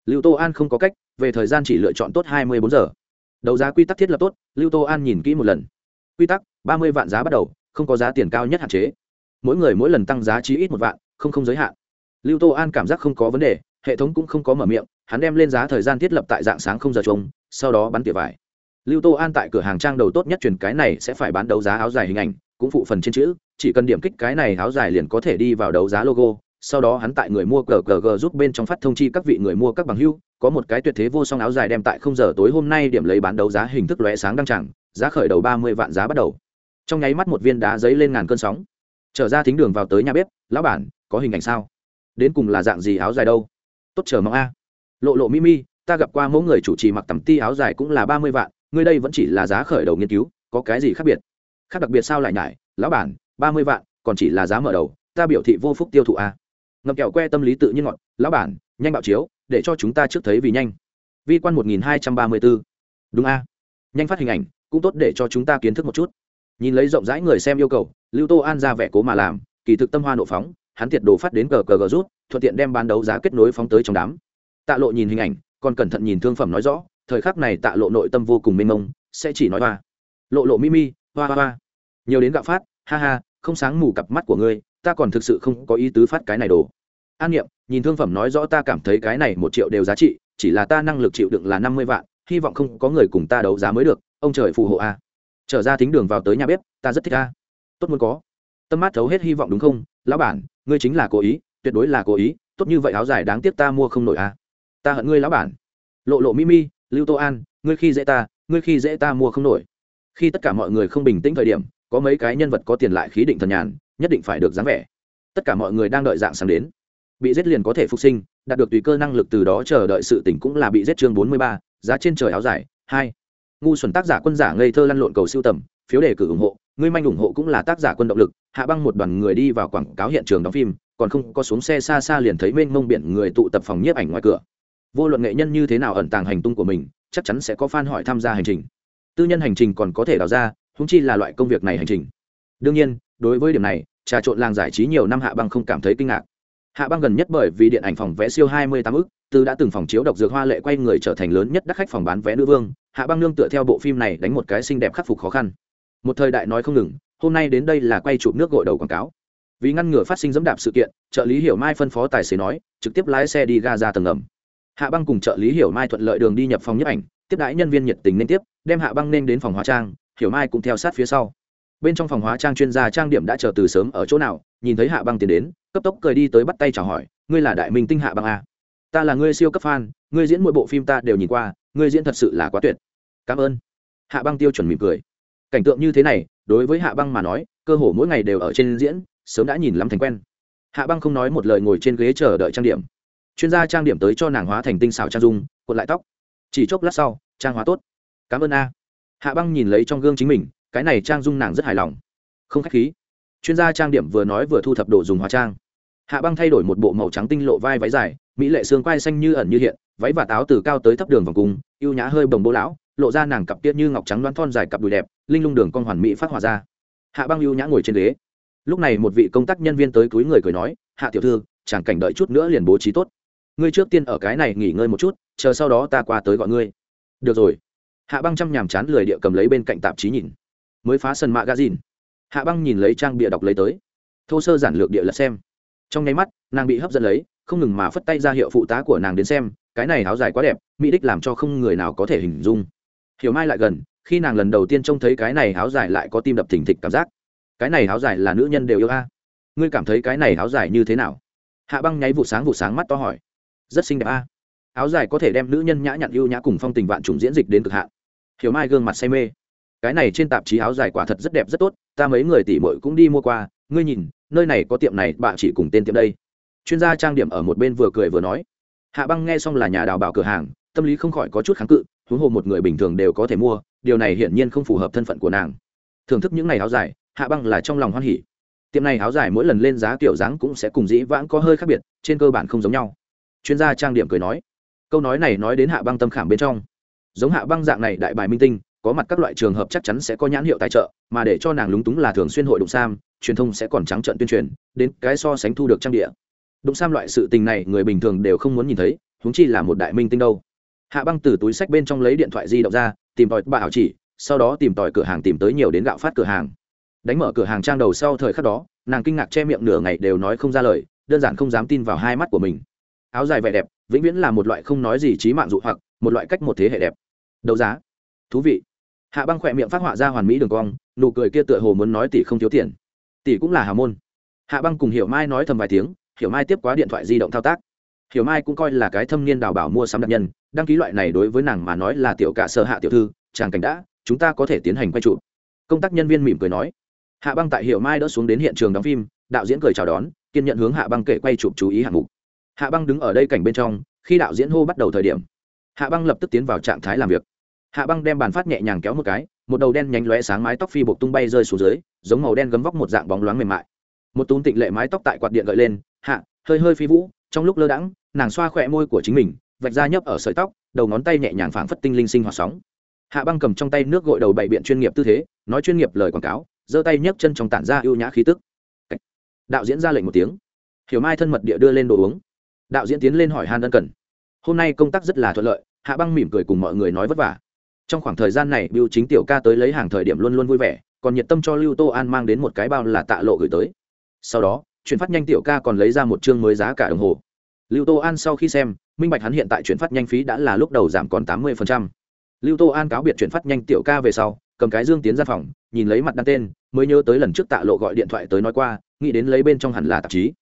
Lưu tô an không có cách, về thời gian chỉ lựa chọn tốt hai mươi bốn giờ. Đấu giá quy tắc thiết lập tốt, lưu tô an nhìn kỹ một lần. Quy tắc, ba mươi vạn giá bắt đầu, không có giá tiền cao nhất hạn chế. Mỗi người mỗi lần tăng giá chí ít một vạn không không giới hạn. Lưu tô an cảm giác không có vấn đề hệ thống cũng không có mở miệng hắn đem lên giá thời gian thiết lập tại dạng sáng không giờ trống, sau đó bắn tỉa vải. Lưu tô an tại cửa hàng trang đầu tốt nhất truyền cái này sẽ phải bán đấu giá áo dài hình ảnh cũng phụ phần trên chữ chỉ cần điểm kích cái này áo dài liền có thể đi vào đấu giá logo sau đó hắn tại người mua ggg giúp bên trong phát thông chi các vị người mua các bằng hưu có một cái tuyệt thế vô song áo dài đem tại không giờ tối hôm nay điểm lấy bán đấu giá hình thức lóe sáng đăng chẳng giá khởi đầu ba mươi vạn giá bắt đầu. Trong nháy mắt một viên đá giấy lên ngàn cơn sóng. Trở ra thính đường vào tới nhà bếp lão bản có hình ảnh sao? Đến cùng là dạng gì áo dài đâu? Tốt chờ mong a. Lộ lộ mi mi, ta gặp qua mẫu người chủ trì mặc tầm ti áo dài cũng là ba mươi vạn ngươi đây vẫn chỉ là giá khởi đầu nghiên cứu, có cái gì khác biệt? Khác đặc biệt sao lại nhải? Lão bản, ba mươi vạn, còn chỉ là giá mở đầu, ta biểu thị vô phúc tiêu thụ a. Ngậm kẹo que tâm lý tự nhiên ngọt, lão bản, nhanh bạo chiếu, để cho chúng ta trước thấy vì nhanh. Vi quan một nghìn hai trăm ba mươi bốn đúng a. Nhanh phát hình ảnh, cũng tốt để cho chúng ta kiến thức một chút. Nhìn lấy rộng rãi người xem yêu cầu, lưu tô an ra vẻ cố mà làm, kỳ thực tâm hoa nộ phóng hắn tiệt đồ phát đến cờ cờ gờ rút, thuận tiện đem bán đấu giá kết nối phóng tới trong đám. Tạ lộ nhìn hình ảnh, còn cẩn thận nhìn thương phẩm nói rõ, thời khắc này tạ lộ nội tâm vô cùng mênh mông, sẽ chỉ nói hoa. Lộ lộ mi mi, hoa hoa hoa. Nhiều đến gạo phát, ha ha, không sáng mù cặp mắt của ngươi, ta còn thực sự không có ý tứ phát cái này đồ. An niệm, nhìn thương phẩm nói rõ ta cảm thấy cái này một triệu đều giá trị, chỉ là ta năng lực chịu đựng là năm mươi vạn, hy vọng không có người cùng ta đấu giá mới được, ông trời phù hộ a. Trở ra thính đường vào tới nhà bếp, ta rất thích a. Tốt muốn có tâm mát thấu hết hy vọng đúng không? Lão bản, ngươi chính là cố ý, tuyệt đối là cố ý, tốt như vậy áo dài đáng tiếc ta mua không nổi à. Ta hận ngươi lão bản. Lộ lộ mimi lưu tô an, ngươi khi dễ ta, ngươi khi dễ ta mua không nổi. Khi tất cả mọi người không bình tĩnh thời điểm, có mấy cái nhân vật có tiền lại khí định thần nhàn, nhất định phải được dáng vẻ. Tất cả mọi người đang đợi dạng sáng đến. Bị giết liền có thể phục sinh, đạt được tùy cơ năng lực từ đó chờ đợi sự tỉnh cũng là bị giết chương bốn mươi ba, giá trên trời áo dài, hai. Ngu xuẩn tác giả quân giả ngây thơ lăn lộn cầu siêu tầm, phiếu đề cử ủng hộ ngươi manh ủng hộ cũng là tác giả quân động lực, hạ băng một đoàn người đi vào quảng cáo hiện trường đóng phim, còn không có xuống xe xa xa liền thấy mênh mông biển người tụ tập phòng nhiếp ảnh ngoài cửa. Vô luận nghệ nhân như thế nào ẩn tàng hành tung của mình, chắc chắn sẽ có fan hỏi tham gia hành trình. Tư nhân hành trình còn có thể đào ra húng chi là loại công việc này hành trình. Đương nhiên, đối với điểm này, trà trộn làng giải trí nhiều năm hạ băng không cảm thấy kinh ngạc. Hạ băng gần nhất bởi vì điện ảnh phòng vé siêu hai mươi tám ức, từ đã từng phòng chiếu độc dược hoa lệ quay người trở thành lớn nhất đắc khách phòng bán vé nữ vương, hạ băng nương tựa theo bộ phim này đánh một cái xinh đẹp khắc phục khó khăn một thời đại nói không ngừng, hôm nay đến đây là quay chụp nước gội đầu quảng cáo. Vì ngăn ngừa phát sinh dẫm đạp sự kiện, trợ lý hiểu mai phân phó tài xế nói, trực tiếp lái xe đi ga ra tầng ngầm. Hạ băng cùng trợ lý hiểu mai thuận lợi đường đi nhập phòng nhấp ảnh, tiếp đãi nhân viên nhiệt tình nên tiếp, đem hạ băng nên đến phòng hóa trang, hiểu mai cũng theo sát phía sau. Bên trong phòng hóa trang chuyên gia trang điểm đã chờ từ sớm ở chỗ nào, nhìn thấy hạ băng tiến đến, cấp tốc cười đi tới bắt tay chào hỏi, ngươi là đại minh tinh hạ băng a ta là ngươi siêu cấp fan, ngươi diễn mỗi bộ phim ta đều nhìn qua, ngươi diễn thật sự là quá tuyệt. Cảm ơn. Hạ băng tiêu chuẩn mỉm cười cảnh tượng như thế này, đối với hạ băng mà nói, cơ hồ mỗi ngày đều ở trên diễn, sớm đã nhìn lắm thành quen. Hạ băng không nói một lời ngồi trên ghế chờ đợi trang điểm. Chuyên gia trang điểm tới cho nàng hóa thành tinh xảo trang dung, cuộn lại tóc. Chỉ chốc lát sau, trang hóa tốt. Cảm ơn a. Hạ băng nhìn lấy trong gương chính mình, cái này trang dung nàng rất hài lòng. Không k h á c h khí. Chuyên gia trang điểm vừa nói vừa thu thập đồ dùng hóa trang. Hạ băng thay đổi một bộ màu trắng tinh lộ vai váy dài, mỹ lệ xương quai xanh như ẩn như hiện, váy và táo từ cao tới thấp đường vòng cung y ê u nhã hơi bồng bố lão lộ ra nàng cặp tiết như ngọc trắng đoán thon dài cặp đùi đẹp, linh lung đường con hoàn mỹ phát hòa ra. Hạ băng ưu nhã ngồi trên ghế. Lúc này một vị công tác nhân viên tới túi người cười nói, hạ tiểu thư, chẳng cảnh đợi chút nữa liền bố trí tốt. Ngươi trước tiên ở cái này nghỉ ngơi một chút, chờ sau đó ta qua tới gọi ngươi. Được rồi. Hạ băng chăm nhàm chán lười địa cầm lấy bên cạnh tạp chí nhìn. Mới phá sân mạ gà dìn hạ băng nhìn lấy trang bịa đọc lấy tới. Thô sơ giản lược địa lật xem. Trong nháy mắt, nàng bị hấp dẫn lấy, không ngừng mà phất tay ra hiệu phụ tá của nàng đến xem, cái này áo dài quá đẹp, mỹ đích làm cho không người nào có thể hình dung hiểu mai lại gần, khi nàng lần đầu tiên trông thấy cái này áo dài lại có tim đập thình thịch cảm giác. Cái này áo dài là nữ nhân đều yêu a. Ngươi cảm thấy cái này áo dài như thế nào? Hạ băng nháy vụ sáng vụ sáng mắt to hỏi. Rất xinh đẹp a. Áo dài có thể đem nữ nhân nhã nhặn ưu nhã cùng phong tình vạn trùng diễn dịch đến cực hạn. Hiểu mai gương mặt say mê. Cái này trên tạp chí áo dài quả thật rất đẹp, rất tốt, ta mấy người tỉ mội cũng đi mua qua, ngươi nhìn, nơi này có tiệm này, bạn chỉ cùng tên tiệm đây. Chuyên gia trang điểm ở một bên vừa cười vừa nói. Hạ băng nghe xong là nhà đào bảo cửa hàng, tâm lý không khỏi có chút kháng cự huống hồ một người bình thường đều có thể mua, điều này hiển nhiên không phù hợp thân phận của nàng. Thưởng thức những ngày áo dài, hạ băng là trong lòng hoan hỉ. Tiệm này áo dài mỗi lần lên giá kiểu dáng cũng sẽ cùng dĩ vãng có hơi khác biệt, trên cơ bản không giống nhau. Chuyên gia trang điểm cười nói, câu nói này nói đến hạ băng tâm khảm bên trong. Giống hạ băng dạng này đại bài minh tinh, có mặt các loại trường hợp chắc chắn sẽ có nhãn hiệu tài trợ, mà để cho nàng lúng túng là thường xuyên hội đụng sam, truyền thông sẽ còn trắng trận tuyên truyền, đến cái so sánh thu được trang địa. Đụng sam loại sự tình này người bình thường đều không muốn nhìn thấy húng chi là một đại minh tinh đâu hạ băng từ túi sách bên trong lấy điện thoại di động ra, tìm tòi bà hảo chỉ, sau đó tìm tòi cửa hàng tìm tới nhiều đến gạo phát cửa hàng. Đánh mở cửa hàng trang đầu sau thời khắc đó, nàng kinh ngạc che miệng nửa ngày đều nói không ra lời, đơn giản không dám tin vào hai mắt của mình. Áo dài vẻ đẹp, vĩnh viễn là một loại không nói gì trí mạng dụ hoặc, một loại cách một thế hệ đẹp. Đấu giá. Thú vị. Hạ băng khỏe miệng phát họa ra hoàn mỹ đường cong, nụ cười kia tựa hồ muốn nói tỷ không thiếu tiền. Tỷ cũng là hào môn. Hạ băng cùng hiểu mai nói thầm vài tiếng, hiểu mai tiếp quá điện thoại di động thao tác. Hiểu mai cũng coi là cái thâm niên đào bảo mua sắm đặc nhân đăng ký loại này đối với nàng mà nói là tiểu cả sơ hạ tiểu thư, chàng cảnh đã, chúng ta có thể tiến hành quay trụ công tác nhân viên mỉm cười nói. Hạ băng tại hiệu mai đỡ xuống đến hiện trường đóng phim, đạo diễn cười chào đón, kiên nhận hướng hạ băng kể quay chụp chú ý hạng mục. Hạ băng đứng ở đây cảnh bên trong, khi đạo diễn hô bắt đầu thời điểm, hạ băng lập tức tiến vào trạng thái làm việc. Hạ băng đem bàn phát nhẹ nhàng kéo một cái, một đầu đen nhánh lóe sáng mái tóc phi bột tung bay rơi xuống dưới, giống màu đen gấm vóc một dạng bóng loáng mềm mại. Một túm tịnh lệ mái tóc tại quạt điện gợi lên, hạ, hơi hơi phi vũ, trong lúc lơ đãng, nàng xoa khỏe môi của chính mình vạch ra nhấp ở sợi tóc, đầu ngón tay nhẹ nhàng phảng phất tinh linh sinh hoạt sóng. Hạ băng cầm trong tay nước gội đầu bày biện chuyên nghiệp tư thế, nói chuyên nghiệp lời quảng cáo, giơ tay nhấc chân trong tản ra ưu nhã khí tức. Đạo diễn ra lệnh một tiếng. Hiểu mai thân mật địa đưa lên đồ uống. Đạo diễn tiến lên hỏi han ân cần. Hôm nay công tác rất là thuận lợi, hạ băng mỉm cười cùng mọi người nói vất vả. Trong khoảng thời gian này, biêu chính tiểu ca tới lấy hàng thời điểm luôn luôn vui vẻ, còn nhiệt tâm cho lưu tô an mang đến một cái bao là tạ lộ gửi tới. Sau đó, chuyển phát nhanh tiểu ca còn lấy ra một chương mới giá cả đồng hồ. Lưu tô an sau khi xem minh bạch hắn hiện tại chuyển phát nhanh phí đã là lúc đầu giảm còn tám mươi lưu tô an cáo biệt chuyển phát nhanh tiểu ca về sau, cầm cái dương tiến ra phòng, nhìn lấy mặt đăng tên, mới nhớ tới lần trước tạ lộ gọi điện thoại tới nói qua, nghĩ đến lấy bên trong hẳn là tạp chí.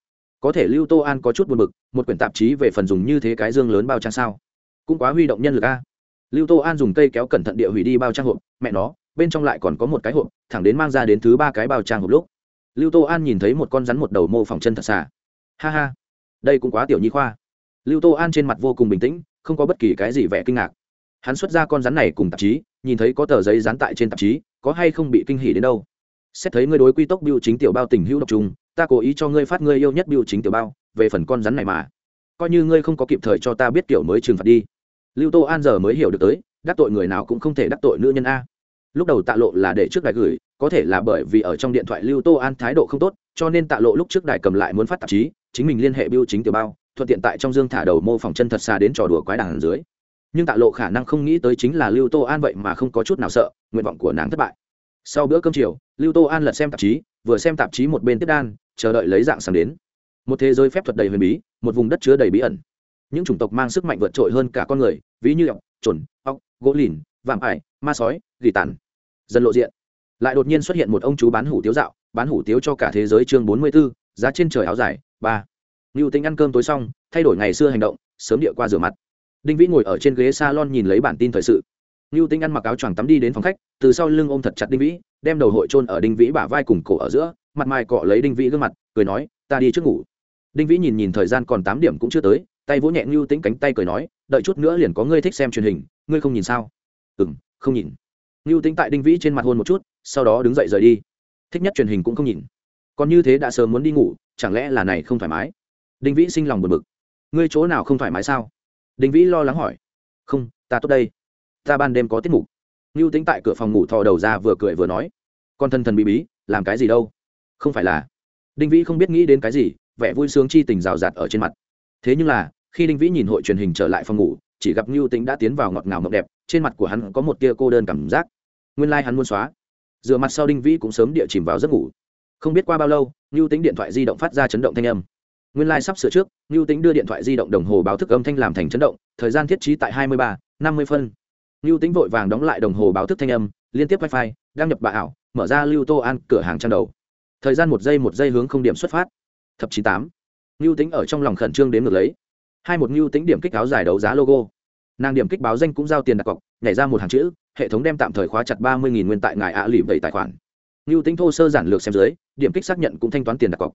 Có thể lưu tô an có chút buồn b ự c một quyển tạp chí về phần dùng như thế cái dương lớn bao trang sao? Cũng quá huy động nhân lực a. Lưu tô an dùng cây kéo cẩn thận địa hủy đi bao trang hộp, mẹ nó, bên trong lại còn có một cái hộp, thẳng đến mang ra đến thứ ba cái bao trang hộp lúc. Lưu tô an nhìn thấy một con rắn một đầu mô phỏng chân thật xà. Ha ha, đây cũng quá tiểu nhi khoa lưu tô an trên mặt vô cùng bình tĩnh, không có bất kỳ cái gì vẻ kinh ngạc. Hắn xuất ra con rắn này cùng tạp chí, nhìn thấy có tờ giấy dán tại trên tạp chí, có hay không bị kinh hỉ đến đâu? Xét thấy ngươi đối quy tốc biêu chính tiểu bao tình hữu độc trùng, ta cố ý cho ngươi phát ngươi yêu nhất biêu chính tiểu bao, về phần con rắn này mà. Coi như ngươi không có kịp thời cho ta biết kiểu mới trừng phạt đi. Lưu tô an giờ mới hiểu được tới, đắc tội người nào cũng không thể đắc tội nữ nhân a. Lúc đầu tạ lộ là để trước đại gửi, có thể là bởi vì ở trong điện thoại lưu tô an thái độ không tốt, cho nên tạ lộ lúc trước đại cầm lại muốn phát tạp chí, chính mình liên hệ biêu chính tiểu bao thuận tiện tại trong dương thả đầu mô phỏng chân thật xa đến trò đùa quái đàn dưới. Nhưng tạ lộ khả năng không nghĩ tới chính là lưu tô an vậy mà không có chút nào sợ, nguyện vọng của nàng thất bại. Sau bữa cơm chiều, lưu tô an lật xem tạp chí, vừa xem tạp chí một bên tiếp đan, chờ đợi lấy dạng sáng đến. Một thế giới phép thuật đầy huyền bí, một vùng đất chứa đầy bí ẩn. Những chủng tộc mang sức mạnh vượt trội hơn cả con người, ví như ọc trồn ọc gỗ lìn, vạm ải, ma sói, gỉ tàn. Dần lộ diện. Lại đột nhiên xuất hiện một ông chú bán hủ tiếu dạo, bán hủ tiếu cho cả thế giới chương bốn mươi b ố giá trên trời áo dài, ba ngưu tính ăn cơm tối xong, thay đổi ngày xưa hành động, sớm địa qua rửa mặt. Đinh vĩ ngồi ở trên ghế s a lon nhìn lấy bản tin thời sự. Ngưu tính ăn mặc áo choàng tắm đi đến phòng khách, từ sau lưng ôm thật chặt đinh vĩ, đem đầu hội trôn ở đinh vĩ bả vai cùng cổ ở giữa, mặt mày cọ lấy đinh vĩ gương mặt, cười nói, ta đi trước ngủ. Đinh vĩ nhìn nhìn thời gian còn tám điểm cũng chưa tới, tay vỗ nhẹ ngưu tính cánh tay cười nói, đợi chút nữa liền có ngươi thích xem truyền hình, ngươi không nhìn sao? Ừ m không nhìn. Ngưu tính tại đinh vĩ trên mặt hôn một chút, sau đó đứng dậy rời đi. Thích nhất truyền hình cũng không nhìn. Còn như thế đã sớm muốn đi ngủ, chẳng lẽ là này không thoải mái? Đinh vĩ sinh lòng buồn bực. Ngươi chỗ nào không thoải mái sao? Đinh vĩ lo lắng hỏi. Không, ta tốt đây. Ta ban đêm có tiết mục. Ngưu tính tại cửa phòng ngủ thò đầu ra vừa cười vừa nói. Con thân thần bí bí, làm cái gì đâu? Không phải là. Đinh vĩ không biết nghĩ đến cái gì, vẻ vui sướng chi tình rào rạt ở trên mặt. Thế nhưng là, khi đinh vĩ nhìn hội truyền hình trở lại phòng ngủ, chỉ gặp ngưu tính đã tiến vào ngọt ngào mộng đẹp, trên mặt của hắn có một tia cô đơn cảm giác. Nguyên lai、like、hắn muốn xóa. Dựa mặt sau đinh vĩ cũng sớm địa chìm vào giấc ngủ. Không biết qua bao lâu ngưu tính điện thoại di động phát ra chấn động thanh âm nguyên lai、like、sắp sửa trước ngưu tính đưa điện thoại di động đồng hồ báo thức âm thanh làm thành chấn động, thời gian thiết trí tại hai mươi ba, năm mươi phân. Ngưu tính vội vàng đóng lại đồng hồ báo thức thanh âm, liên tiếp wifi, đăng nhập bà ảo, mở ra lưu tô an cửa hàng trang đầu. Thời gian một giây một giây hướng không điểm xuất phát. Thập chín tám. Ngưu tính ở trong lòng khẩn trương đến ngược lấy. hai một ngưu tính điểm kích áo giải đấu giá logo. Nàng điểm kích báo danh cũng giao tiền đặt cọc, nhảy ra một hàng chữ, hệ thống đem tạm thời khóa chặt ba mươi nguyên tại ngài ạ à lì bảy tài khoản. Ngưu tính thô sơ giản lược xem dưới, điểm kích xác nhận cũng thanh toán tiền đặt cọc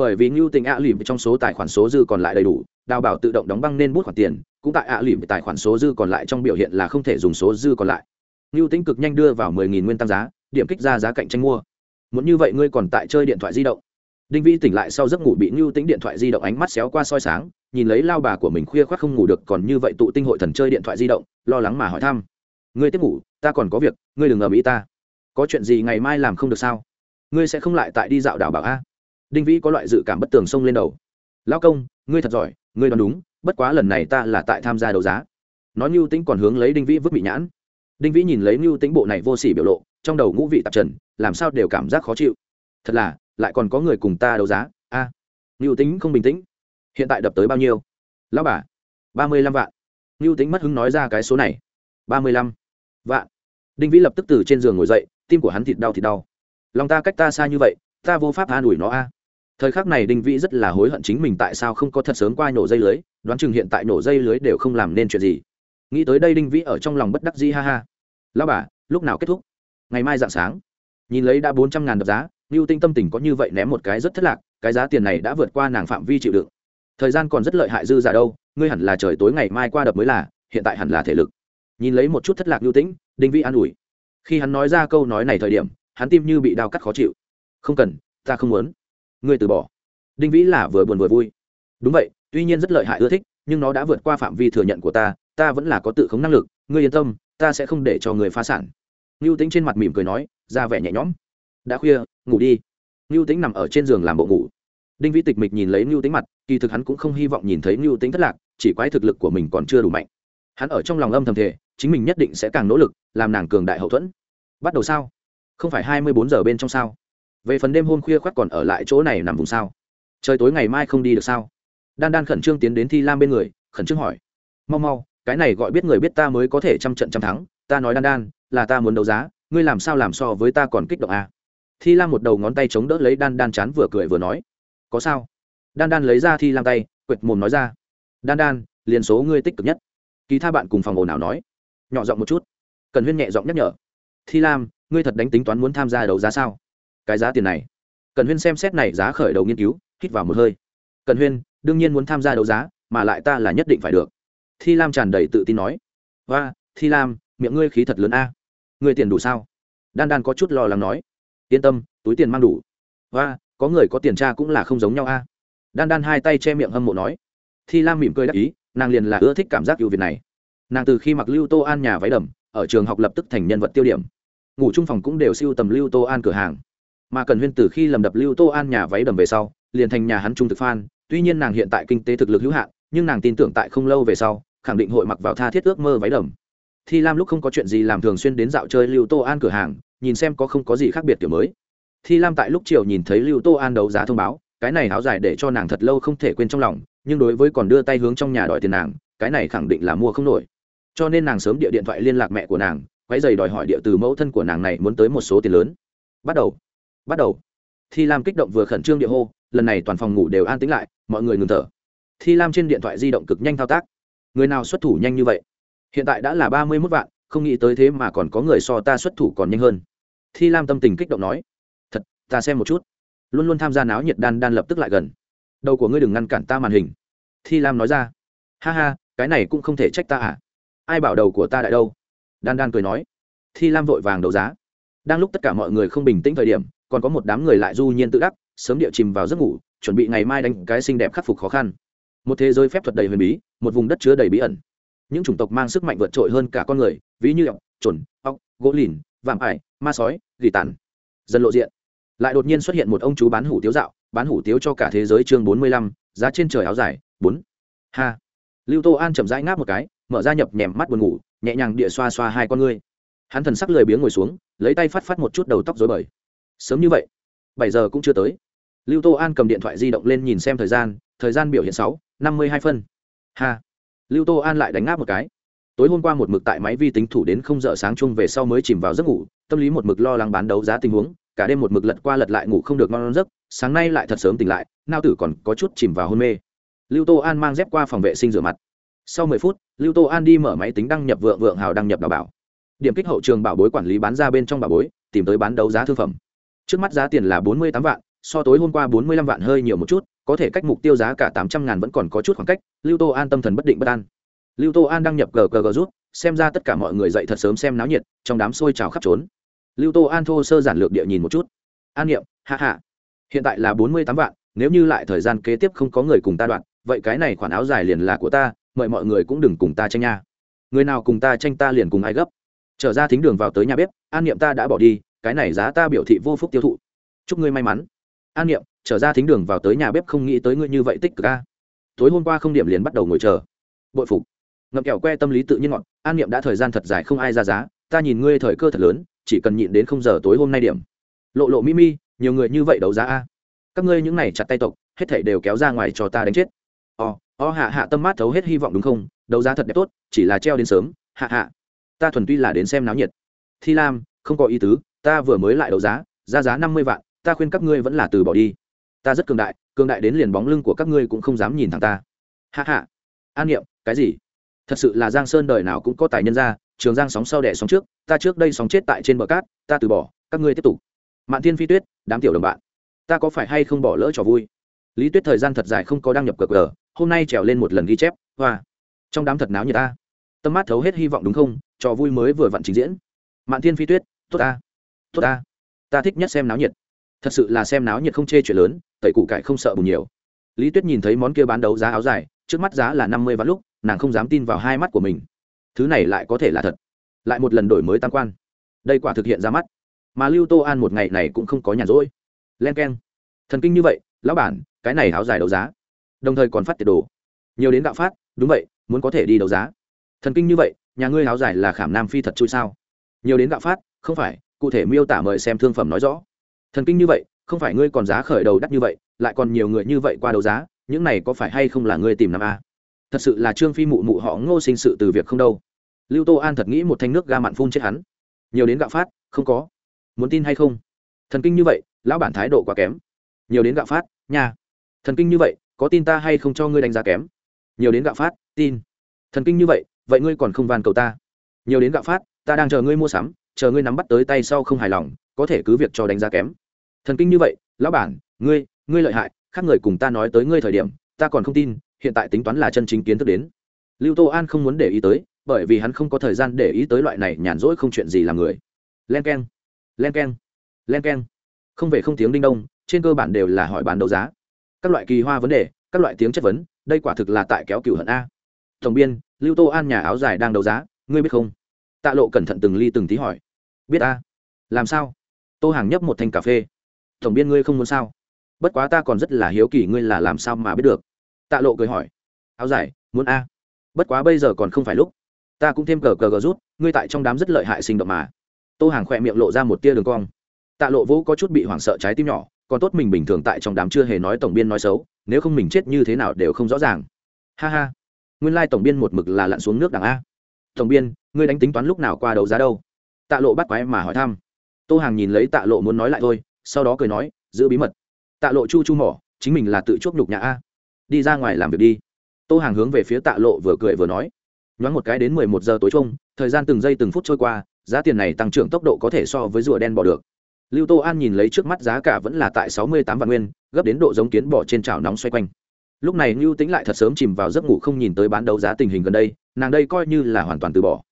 bởi vì ngưu tình ạ lìm trong số tài khoản số dư còn lại đầy đủ, đào bảo tự động đóng băng nên bút khoản tiền, cũng tại ạ lìm tài khoản số dư còn lại trong biểu hiện là không thể dùng số dư còn lại. Ngưu tính cực nhanh đưa vào mười nghìn nguyên tăng giá, điểm kích ra giá cạnh tranh mua. Muốn như vậy ngươi còn tại chơi điện thoại di động. Đinh vi tỉnh lại sau giấc ngủ bị ngưu tính điện thoại di động ánh mắt xéo qua soi sáng, nhìn lấy lao bà của mình khuya khoác không ngủ được còn như vậy tụ tinh hội thần chơi điện thoại di động, lo lắng mà hỏi thăm. Ngươi tiếp ngủ, ta còn có việc, ngươi đừng ngờ mỹ ta. Có chuyện gì ngày mai làm không được sao? Ngươi sẽ không lại tại đi dạo đảo bảo a đinh vĩ có loại dự cảm bất tường xông lên đầu. Lão công ngươi thật giỏi ngươi đoán đúng bất quá lần này ta là tại tham gia đấu giá. Nói mưu tính còn hướng lấy đinh vĩ vứt bị nhãn. Đinh vĩ nhìn lấy mưu tính bộ này vô s ỉ biểu lộ trong đầu ngũ vị tạp trần làm sao đều cảm giác khó chịu. Thật là lại còn có người cùng ta đấu giá a? À, ngưu tính không bình tĩnh. Hiện tại đập tới bao nhiêu? Lão bà ba mươi lăm vạn. Mưu tính mất hứng nói ra cái số này. Ba mươi lăm vạn. Đinh vĩ lập tức từ trên giường ngồi dậy tim của hắn thịt đau thịt đau. Lòng ta cách ta xa như vậy ta vô pháp an ủi nó a thời khắc này đinh vĩ rất là hối hận chính mình tại sao không có thật sớm qua nổ dây lưới, đoán chừng hiện tại nổ dây lưới đều không làm nên chuyện gì. Nghĩ tới đây đinh vĩ ở trong lòng bất đắc dĩ ha ha. Lao bà, lúc nào kết thúc? Ngày mai dạng sáng. Nhìn lấy đã bốn trăm ngàn đập giá ngưu tinh tâm tình có như vậy ném một cái rất thất lạc, cái giá tiền này đã vượt qua nàng phạm vi chịu đựng. Thời gian còn rất lợi hại dư giả đâu, ngươi hẳn là trời tối ngày mai qua đập mới là, hiện tại hẳn là thể lực. Nhìn lấy một chút thất lạc ngưu tĩnh, đinh vĩ an ủi. Khi hắn nói ra câu nói này thời điểm, hắn tim như bị đau cắt khó chịu. Không cần, ta không muốn ngươi từ bỏ. Đinh vĩ là vừa buồn vừa vui. Đúng vậy, tuy nhiên rất lợi hại ưa thích, nhưng nó đã vượt qua phạm vi thừa nhận của ta ta vẫn là có tự khống năng lực, ngươi yên tâm, ta sẽ không để cho người phá sản. Ngưu tính trên mặt mỉm cười nói, ra vẻ nhẹ nhõm. Đã khuya, ngủ đi. Ngưu tính nằm ở trên giường làm bộ ngủ. Đinh vĩ tịch mịch nhìn lấy ngưu tính mặt, kỳ thực hắn cũng không hy vọng nhìn thấy ngưu tính thất lạc, chỉ quái thực lực của mình còn chưa đủ mạnh. Hắn ở trong lòng âm thầm thể chính mình nhất định sẽ càng nỗ lực, làm nàng cường đại hậu thuẫn. Bắt đầu sao? Không phải hai mươi bốn giờ bên trong sao? Về phần đêm hôm khuya khoác còn ở lại chỗ này nằm vùng sao? Trời tối ngày mai không đi được sao? Đan đan khẩn trương tiến đến thi lam bên người, khẩn trương hỏi. Mau mau, cái này gọi biết người biết ta mới có thể trăm trận trăm thắng, ta nói đan đan, là ta muốn đấu giá, ngươi làm sao làm so với ta còn kích động à? thi lam một đầu ngón tay chống đỡ lấy đan đan chán vừa cười vừa nói. Có sao? Đan đan lấy ra thi lam tay, quệt mồm nói ra. Đan đan, liền số ngươi tích cực nhất. Kỳ tha bạn cùng phòng ồn ào nói. Nhỏ giọng một chút. Cần huyên nhẹ giọng nhắc nhở. Thi lam, ngươi thật đánh tính toán muốn tham gia đấu giá sao? Cái giá tiền này. Cần huyên xem xét này giá khởi đầu nghiên cứu, hít vào một hơi. Cần huyên, đương nhiên muốn tham gia đấu giá, mà lại ta là nhất định phải được. Thi lam tràn đầy tự tin nói. Và thi lam, miệng ngươi khí thật lớn a. Ngươi tiền đủ sao? Đan đan có chút lo lắng nói. Yên tâm, túi tiền mang đủ. Và có người có tiền cha cũng là không giống nhau a. Đan đan hai tay che miệng hâm mộ nói. Thi lam mỉm cười đắc ý, nàng liền là ưa thích cảm giác ưu việt này. Nàng từ khi mặc lưu tô an nhà váy đầm, ở trường học lập tức thành nhân vật tiêu điểm. Ngủ chung phòng cũng đều siêu tầm lưu tô an cửa hàng mà cần huyên từ khi lầm đập lưu tô an nhà váy đầm về sau, liền thành nhà hắn trung thực phan tuy nhiên nàng hiện tại kinh tế thực lực hữu hạn, nhưng nàng tin tưởng tại không lâu về sau, khẳng định hội mặc vào tha thiết ước mơ váy đầm. Thi lam lúc không có chuyện gì làm thường xuyên đến dạo chơi lưu tô an cửa hàng, nhìn xem có không có gì khác biệt kiểu mới. Thi lam tại lúc chiều nhìn thấy lưu tô an đấu giá thông báo, cái này áo dài để cho nàng thật lâu không thể quên trong lòng, nhưng đối với còn đưa tay hướng trong nhà đòi tiền nàng, cái này khẳng định là mua không nổi. Cho nên nàng sớm địa điện thoại liên lạc mẹ của nàng quái dày đòi hỏi địa từ mẫu thân của nàng này muốn tới một số tiền lớn. Bắt đầu bắt đầu. Thi lam kích động vừa khẩn trương địa hô, lần này toàn phòng ngủ đều an tĩnh lại, mọi người ngừng thở. Thi lam trên điện thoại di động cực nhanh thao tác. Người nào xuất thủ nhanh như vậy? Hiện tại đã là ba mươi mốt vạn, không nghĩ tới thế mà còn có người so ta xuất thủ còn nhanh hơn. Thi lam tâm tình kích động nói, thật, ta xem một chút. Luôn luôn tham gia náo nhiệt đan đan lập tức lại gần. Đầu của ngươi đừng ngăn cản ta màn hình. Thi lam nói ra. Ha ha, cái này cũng không thể trách ta à? Ai bảo đầu của ta đại đâu? Đan đan cười nói. Thi lam vội vàng đấu giá. Đang lúc tất cả mọi người không bình tĩnh thời điểm còn có một đám người lại du nhiên tự đắc, sớm địa chìm vào giấc ngủ, chuẩn bị ngày mai đánh cái xinh đẹp khắc phục khó khăn. Một thế giới phép thuật đầy huyền bí, một vùng đất chứa đầy bí ẩn. Những chủng tộc mang sức mạnh vượt trội hơn cả con người, ví như ọc trồn ọc gỗ lìn, vạm ải, ma sói, gỉ tàn. Dần lộ diện. Lại đột nhiên xuất hiện một ông chú bán hủ tiếu dạo, bán hủ tiếu cho cả thế giới chương bốn mươi lăm, giá trên trời áo dài, bốn. Ha. Lưu tô an chậm rãi ngáp một cái, mở ra nhập nhèm mắt buồn ngủ, nhẹ nhàng địa xoa xoa hai con ngươi. Hắn thần sắc lười biếng ngồi xuống, lấy tay phát phát một chút đầu tóc dối bời sớm như vậy. Bảy giờ cũng chưa tới. Lưu tô an cầm điện thoại di động lên nhìn xem thời gian thời gian biểu hiện sáu, năm mươi hai phân. Ha. Lưu tô an lại đánh ngáp một cái. Tối hôm qua một mực tại máy vi tính thủ đến không giờ sáng chung về sau mới chìm vào giấc ngủ, tâm lý một mực lo lắng bán đấu giá tình huống, cả đêm một mực lật qua lật lại ngủ không được ngon giấc, sáng nay lại thật sớm tỉnh lại, nao tử còn có chút chìm vào hôn mê. Lưu tô an mang dép qua phòng vệ sinh rửa mặt. Sau mười phút, lưu tô an đi mở máy tính đăng nhập vượng vượng hào đăng nhập đào bảo. Điểm kích hậu trường bảo bối quản lý bán ra bên trong bảo bối, tìm tới bán đấu giá thương phẩm trước mắt giá tiền là bốn mươi tám vạn, so tối hôm qua bốn mươi lăm vạn hơi nhiều một chút, có thể cách mục tiêu giá cả tám trăm ngàn vẫn còn có chút khoảng cách, lưu tô an tâm thần bất định bất an. Lưu tô an đăng nhập gờ gờ gờ rút, xem ra tất cả mọi người dậy thật sớm xem náo nhiệt, trong đám xôi trào khắp trốn. Lưu tô an thô sơ giản lược địa nhìn một chút. An niệm hạ hạ hiện tại là bốn mươi tám vạn, nếu như lại thời gian kế tiếp không có người cùng ta đoạn, vậy cái này khoản áo dài liền là của ta, mời mọi người cũng đừng cùng ta tranh nha. Người nào cùng ta tranh ta liền cùng ai gấp. Trở ra thính đường vào tới nhà bếp, an niệm ta đã bỏ đi cái này giá ta biểu thị vô phúc tiêu thụ. Chúc ngươi may mắn. An niệm, trở ra thính đường vào tới nhà bếp không nghĩ tới ngươi như vậy tích cực a. Tối hôm qua không điểm liền bắt đầu ngồi chờ. Bội phục. Ngậm kẹo que tâm lý tự nhiên ngọn an niệm đã thời gian thật dài không ai ra giá, ta nhìn ngươi thời cơ thật lớn, chỉ cần nhịn đến không giờ tối hôm nay điểm. Lộ lộ mi mi, nhiều người như vậy đấu giá a. Các ngươi những này chặt tay tộc, hết thảy đều kéo ra ngoài cho ta đánh chết. O o hạ hạ tâm mát thấu hết hy vọng đúng không? Đấu giá thật đẹp tốt, chỉ là treo đến sớm, hạ hạ. Ta thuần tuy là đến xem náo nhiệt. Thi lam, không có ý tứ ta vừa mới lại đấu giá ra giá năm mươi vạn, ta khuyên các ngươi vẫn là từ bỏ đi. Ta rất cường đại cường đại đến liền bóng lưng của các ngươi cũng không dám nhìn thẳng ta. Hạ hạ an niệm, cái gì? Thật sự là giang sơn đời nào cũng có tài nhân ra, trường giang sóng sau đẻ sóng trước, ta trước đây sóng chết tại trên bờ cát, ta từ bỏ, các ngươi tiếp tục. Mạn thiên phi tuyết, đám tiểu đồng bạn, ta có phải hay không bỏ lỡ trò vui? Lý tuyết thời gian thật dài không có đăng nhập cờ cờ, hôm nay trèo lên một lần ghi chép, hoa. Trong đám thật náo như ta. Tâm mát thấu hết hy vọng đúng không? Trò vui mới vừa vặn trình diễn. Mạn thiên phi tuyết, tốt ta tốt ta. Ta thích nhất xem náo nhiệt. Thật sự là xem náo nhiệt không chê chuyện lớn, tẩy củ cải không sợ bùn nhiều. Lý tuyết nhìn thấy món kia bán đấu giá áo dài, trước mắt giá là năm mươi vạn lúc, nàng không dám tin vào hai mắt của mình. Thứ này lại có thể là thật. Lại một lần đổi mới tam quan. Đây quả thực hiện ra mắt. Mà lưu tô an một ngày này cũng không có nhàn rỗi. Len k e n thần kinh như vậy, lão bản, cái này áo dài đấu giá. Đồng thời còn phát tiệt đồ. Nhiều đến đạo phát, đúng vậy, muốn có thể đi đấu giá. Thần kinh như vậy, nhà ngươi áo dài là khảm nam phi thật chui sao? Nhiều đến gạo phát, không phải cụ thể miêu tả mời xem thương phẩm nói rõ. Thần kinh như vậy, không phải ngươi còn giá khởi đầu đắt như vậy, lại còn nhiều người như vậy qua đấu giá, những này có phải hay không là ngươi tìm năm a? Thật sự là trương phi mụ mụ họ ngô sinh sự từ việc không đâu. Lưu tô an thật nghĩ một thanh nước ga mặn phun chết hắn. Nhiều đến gạo phát, không có. Muốn tin hay không? Thần kinh như vậy, lão bản thái độ quá kém. Nhiều đến gạo phát, nha. Thần kinh như vậy, có tin ta hay không cho ngươi đánh giá kém? Nhiều đến gạo phát, tin. Thần kinh như vậy vậy ngươi còn không van cầu ta. Nhiều đến gạo phát, ta đang chờ ngươi mua sắm chờ ngươi nắm bắt tới tay sau không hài lòng, có thể cứ việc cho đánh giá kém. Thần kinh như vậy, lão bản, ngươi ngươi lợi hại, khác người cùng ta nói tới ngươi thời điểm, ta còn không tin, hiện tại tính toán là chân chính kiến thức đến. Lưu tô an không muốn để ý tới, bởi vì hắn không có thời gian để ý tới loại này nhàn rỗi không chuyện gì làm người. Len k e n len k e n len k e n không về không tiếng đinh đông, trên cơ bản đều là hỏi bán đấu giá. Các loại kỳ hoa vấn đề, các loại tiếng chất vấn, đây quả thực là tại kéo cửu hận a. Tổng biên, lưu tô an nhà áo dài đang đấu giá, ngươi biết không? Tạ lộ cẩn thận từng ly từng tí hỏi. Biết ta? Làm sao? Tô hàng nhấp một thanh cà phê. Tổng biên ngươi không muốn sao? Bất quá ta còn rất là hiếu kỳ ngươi là làm sao mà biết được. Tạ lộ cười hỏi. Áo dài, muốn a? Bất quá bây giờ còn không phải lúc. Ta cũng thêm cờ cờ gờ rút, ngươi tại trong đám rất lợi hại sinh động mà. Tô hàng khỏe miệng lộ ra một tia đường cong. Tạ lộ vũ có chút bị hoảng sợ trái tim nhỏ, còn tốt mình bình thường tại trong đám chưa hề nói tổng biên nói xấu, nếu không mình chết như thế nào đều không rõ ràng. Ha ha. Nguyên lai tổng biên một mực là lặn xuống nước đảng a. Tổng biên ngươi đánh tính toán lúc nào qua đấu giá đâu? Tạ lộ bắt quái mà hỏi thăm. Tô hàng nhìn lấy tạ lộ muốn nói lại thôi, sau đó cười nói, giữ bí mật. Tạ lộ chu chu mỏ, chính mình là tự chuốc nhục nhà a. Đi ra ngoài làm việc đi. Tô hàng hướng về phía tạ lộ vừa cười vừa nói. Nhoáng một cái đến mười một giờ tối chung, thời gian từng giây từng phút trôi qua, giá tiền này tăng trưởng tốc độ có thể so với rùa đen bỏ được. Lưu tô an nhìn lấy trước mắt giá cả vẫn là tại sáu mươi tám vạn nguyên, gấp đến độ giống kiến bỏ trên chảo nóng xoay quanh. Lúc này lưu tính lại thật sớm chìm vào giấc ngủ không nhìn tới bán đấu giá tình hình gần đây, nàng đây coi như là hoàn toàn từ bỏ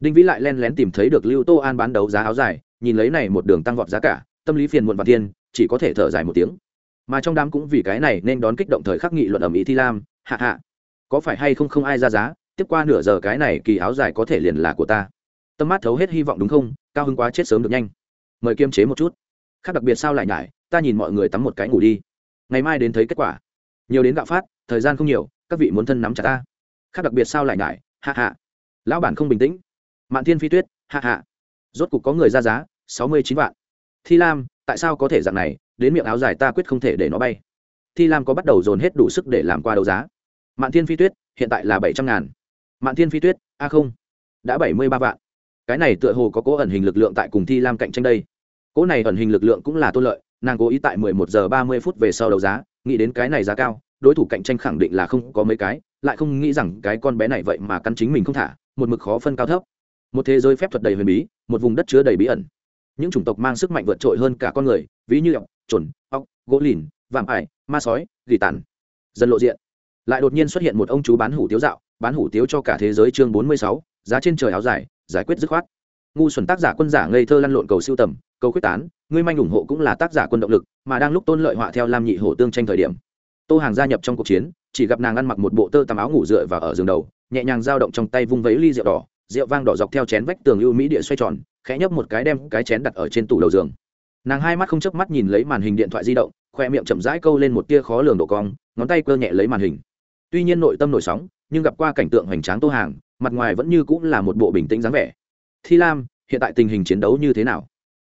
đinh vĩ lại len lén tìm thấy được lưu tô an bán đấu giá áo dài, nhìn lấy này một đường tăng vọt giá cả, tâm lý phiền muộn và tiên chỉ có thể thở dài một tiếng. Mà trong đám cũng vì cái này nên đón kích động thời khắc nghị luận ẩm ý thi lam, hạ hạ. Có phải hay không không ai ra giá, tiếp qua nửa giờ cái này kỳ áo dài có thể liền là của ta. Tâm mát thấu hết hy vọng đúng không, cao hứng quá chết sớm được nhanh. Mời kiêm chế một chút. Khác đặc biệt sao lại nhải, ta nhìn mọi người tắm một cái ngủ đi. Ngày mai đến thấy kết quả. Nhiều đến gạo phát, thời gian không nhiều, các vị muốn thân nắm chặt ta. Khác đặc biệt sao lại nhải, hạ hạ. Lão bản không bình tĩnh mạn thiên phi tuyết hạ hạ rốt cục có người ra giá, sáu mươi chín vạn. Thi lam, tại sao có thể dạng này? Đến miệng áo dài ta quyết không thể để nó bay. Thi lam có bắt đầu dồn hết đủ sức để làm qua đấu giá. Mạn thiên phi tuyết, hiện tại là bảy trăm ngàn. Mạn thiên phi tuyết, a không. Đã bảy mươi ba vạn. Cái này tựa hồ có cố ẩn hình lực lượng tại cùng thi lam cạnh tranh đây. Cố này ẩn hình lực lượng cũng là tôn lợi, nàng cố ý tại mười một giờ ba mươi phút về sau đấu giá, nghĩ đến cái này giá cao, đối thủ cạnh tranh khẳng định là không có mấy cái, lại không nghĩ rằng cái con bé này vậy mà căn chính mình không thả, một mực khó phân cao thấp một thế giới phép thuật đầy huyền bí, một vùng đất chứa đầy bí ẩn. Những chủng tộc mang sức mạnh vượt trội hơn cả con người, ví như ọc trồn ọc gỗ lìn vàm ải, ma sói, gỉ tàn. Dần lộ diện. Lại đột nhiên xuất hiện một ông chú bán hủ tiếu dạo, bán hủ tiếu cho cả thế giới chương bốn mươi sáu, giá trên trời áo dài, giải quyết dứt khoát. Ngu xuẩn tác giả quân giả ngây thơ lăn lộn cầu siêu tầm, cầu quyết tán ngươi manh ủng hộ cũng là tác giả quân động lực, mà đang lúc tôn lợi họa theo lam nhị hổ tương tranh thời điểm. Tô hàng gia nhập trong cuộc chiến, chỉ gặp nàng ăn mặc một bộ tơ tằm áo ngủ dựa và ở giường đầu, nhẹ nhàng dao động trong tay vung vấy ly rượu đỏ rượu vang đỏ dọc theo chén vách tường ưu mỹ địa xoay tròn, khẽ nhấp một cái đem cái chén đặt ở trên tủ đầu giường. Nàng hai mắt không chớp mắt nhìn lấy màn hình điện thoại di động, khoe miệng chậm rãi câu lên một tia khó lường độ cong, ngón tay cơ nhẹ lấy màn hình. Tuy nhiên nội tâm nổi sóng, nhưng gặp qua cảnh tượng hoành tráng tô hàng, mặt ngoài vẫn như cũng là một bộ bình tĩnh dáng vẻ. Thi lam, hiện tại tình hình chiến đấu như thế nào?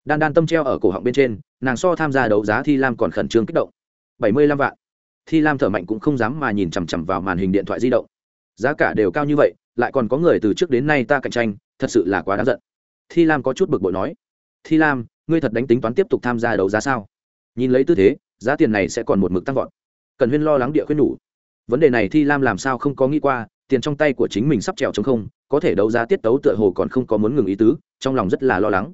Đan đan tâm treo ở cổ họng bên trên, nàng so tham gia đấu giá thi lam còn khẩn trương kích động. Bảy mươi lăm vạn. Thi lam thở mạnh cũng không dám mà nhìn chằm chằm vào màn hình điện thoại di động. Giá cả đều cao như vậy lại còn có người từ trước đến nay ta cạnh tranh, thật sự là quá đáng giận. Thi lam có chút bực bội nói, thi lam, ngươi thật đánh tính toán tiếp tục tham gia đấu giá sao? Nhìn lấy tư thế, giá tiền này sẽ còn một mực tăng vọt. Cần huyên lo lắng địa khuyên nhủ, vấn đề này thi lam làm sao không có nghĩ qua, tiền trong tay của chính mình sắp trèo chống không, có thể đấu giá tiết tấu tựa hồ còn không có muốn ngừng ý tứ, trong lòng rất là lo lắng.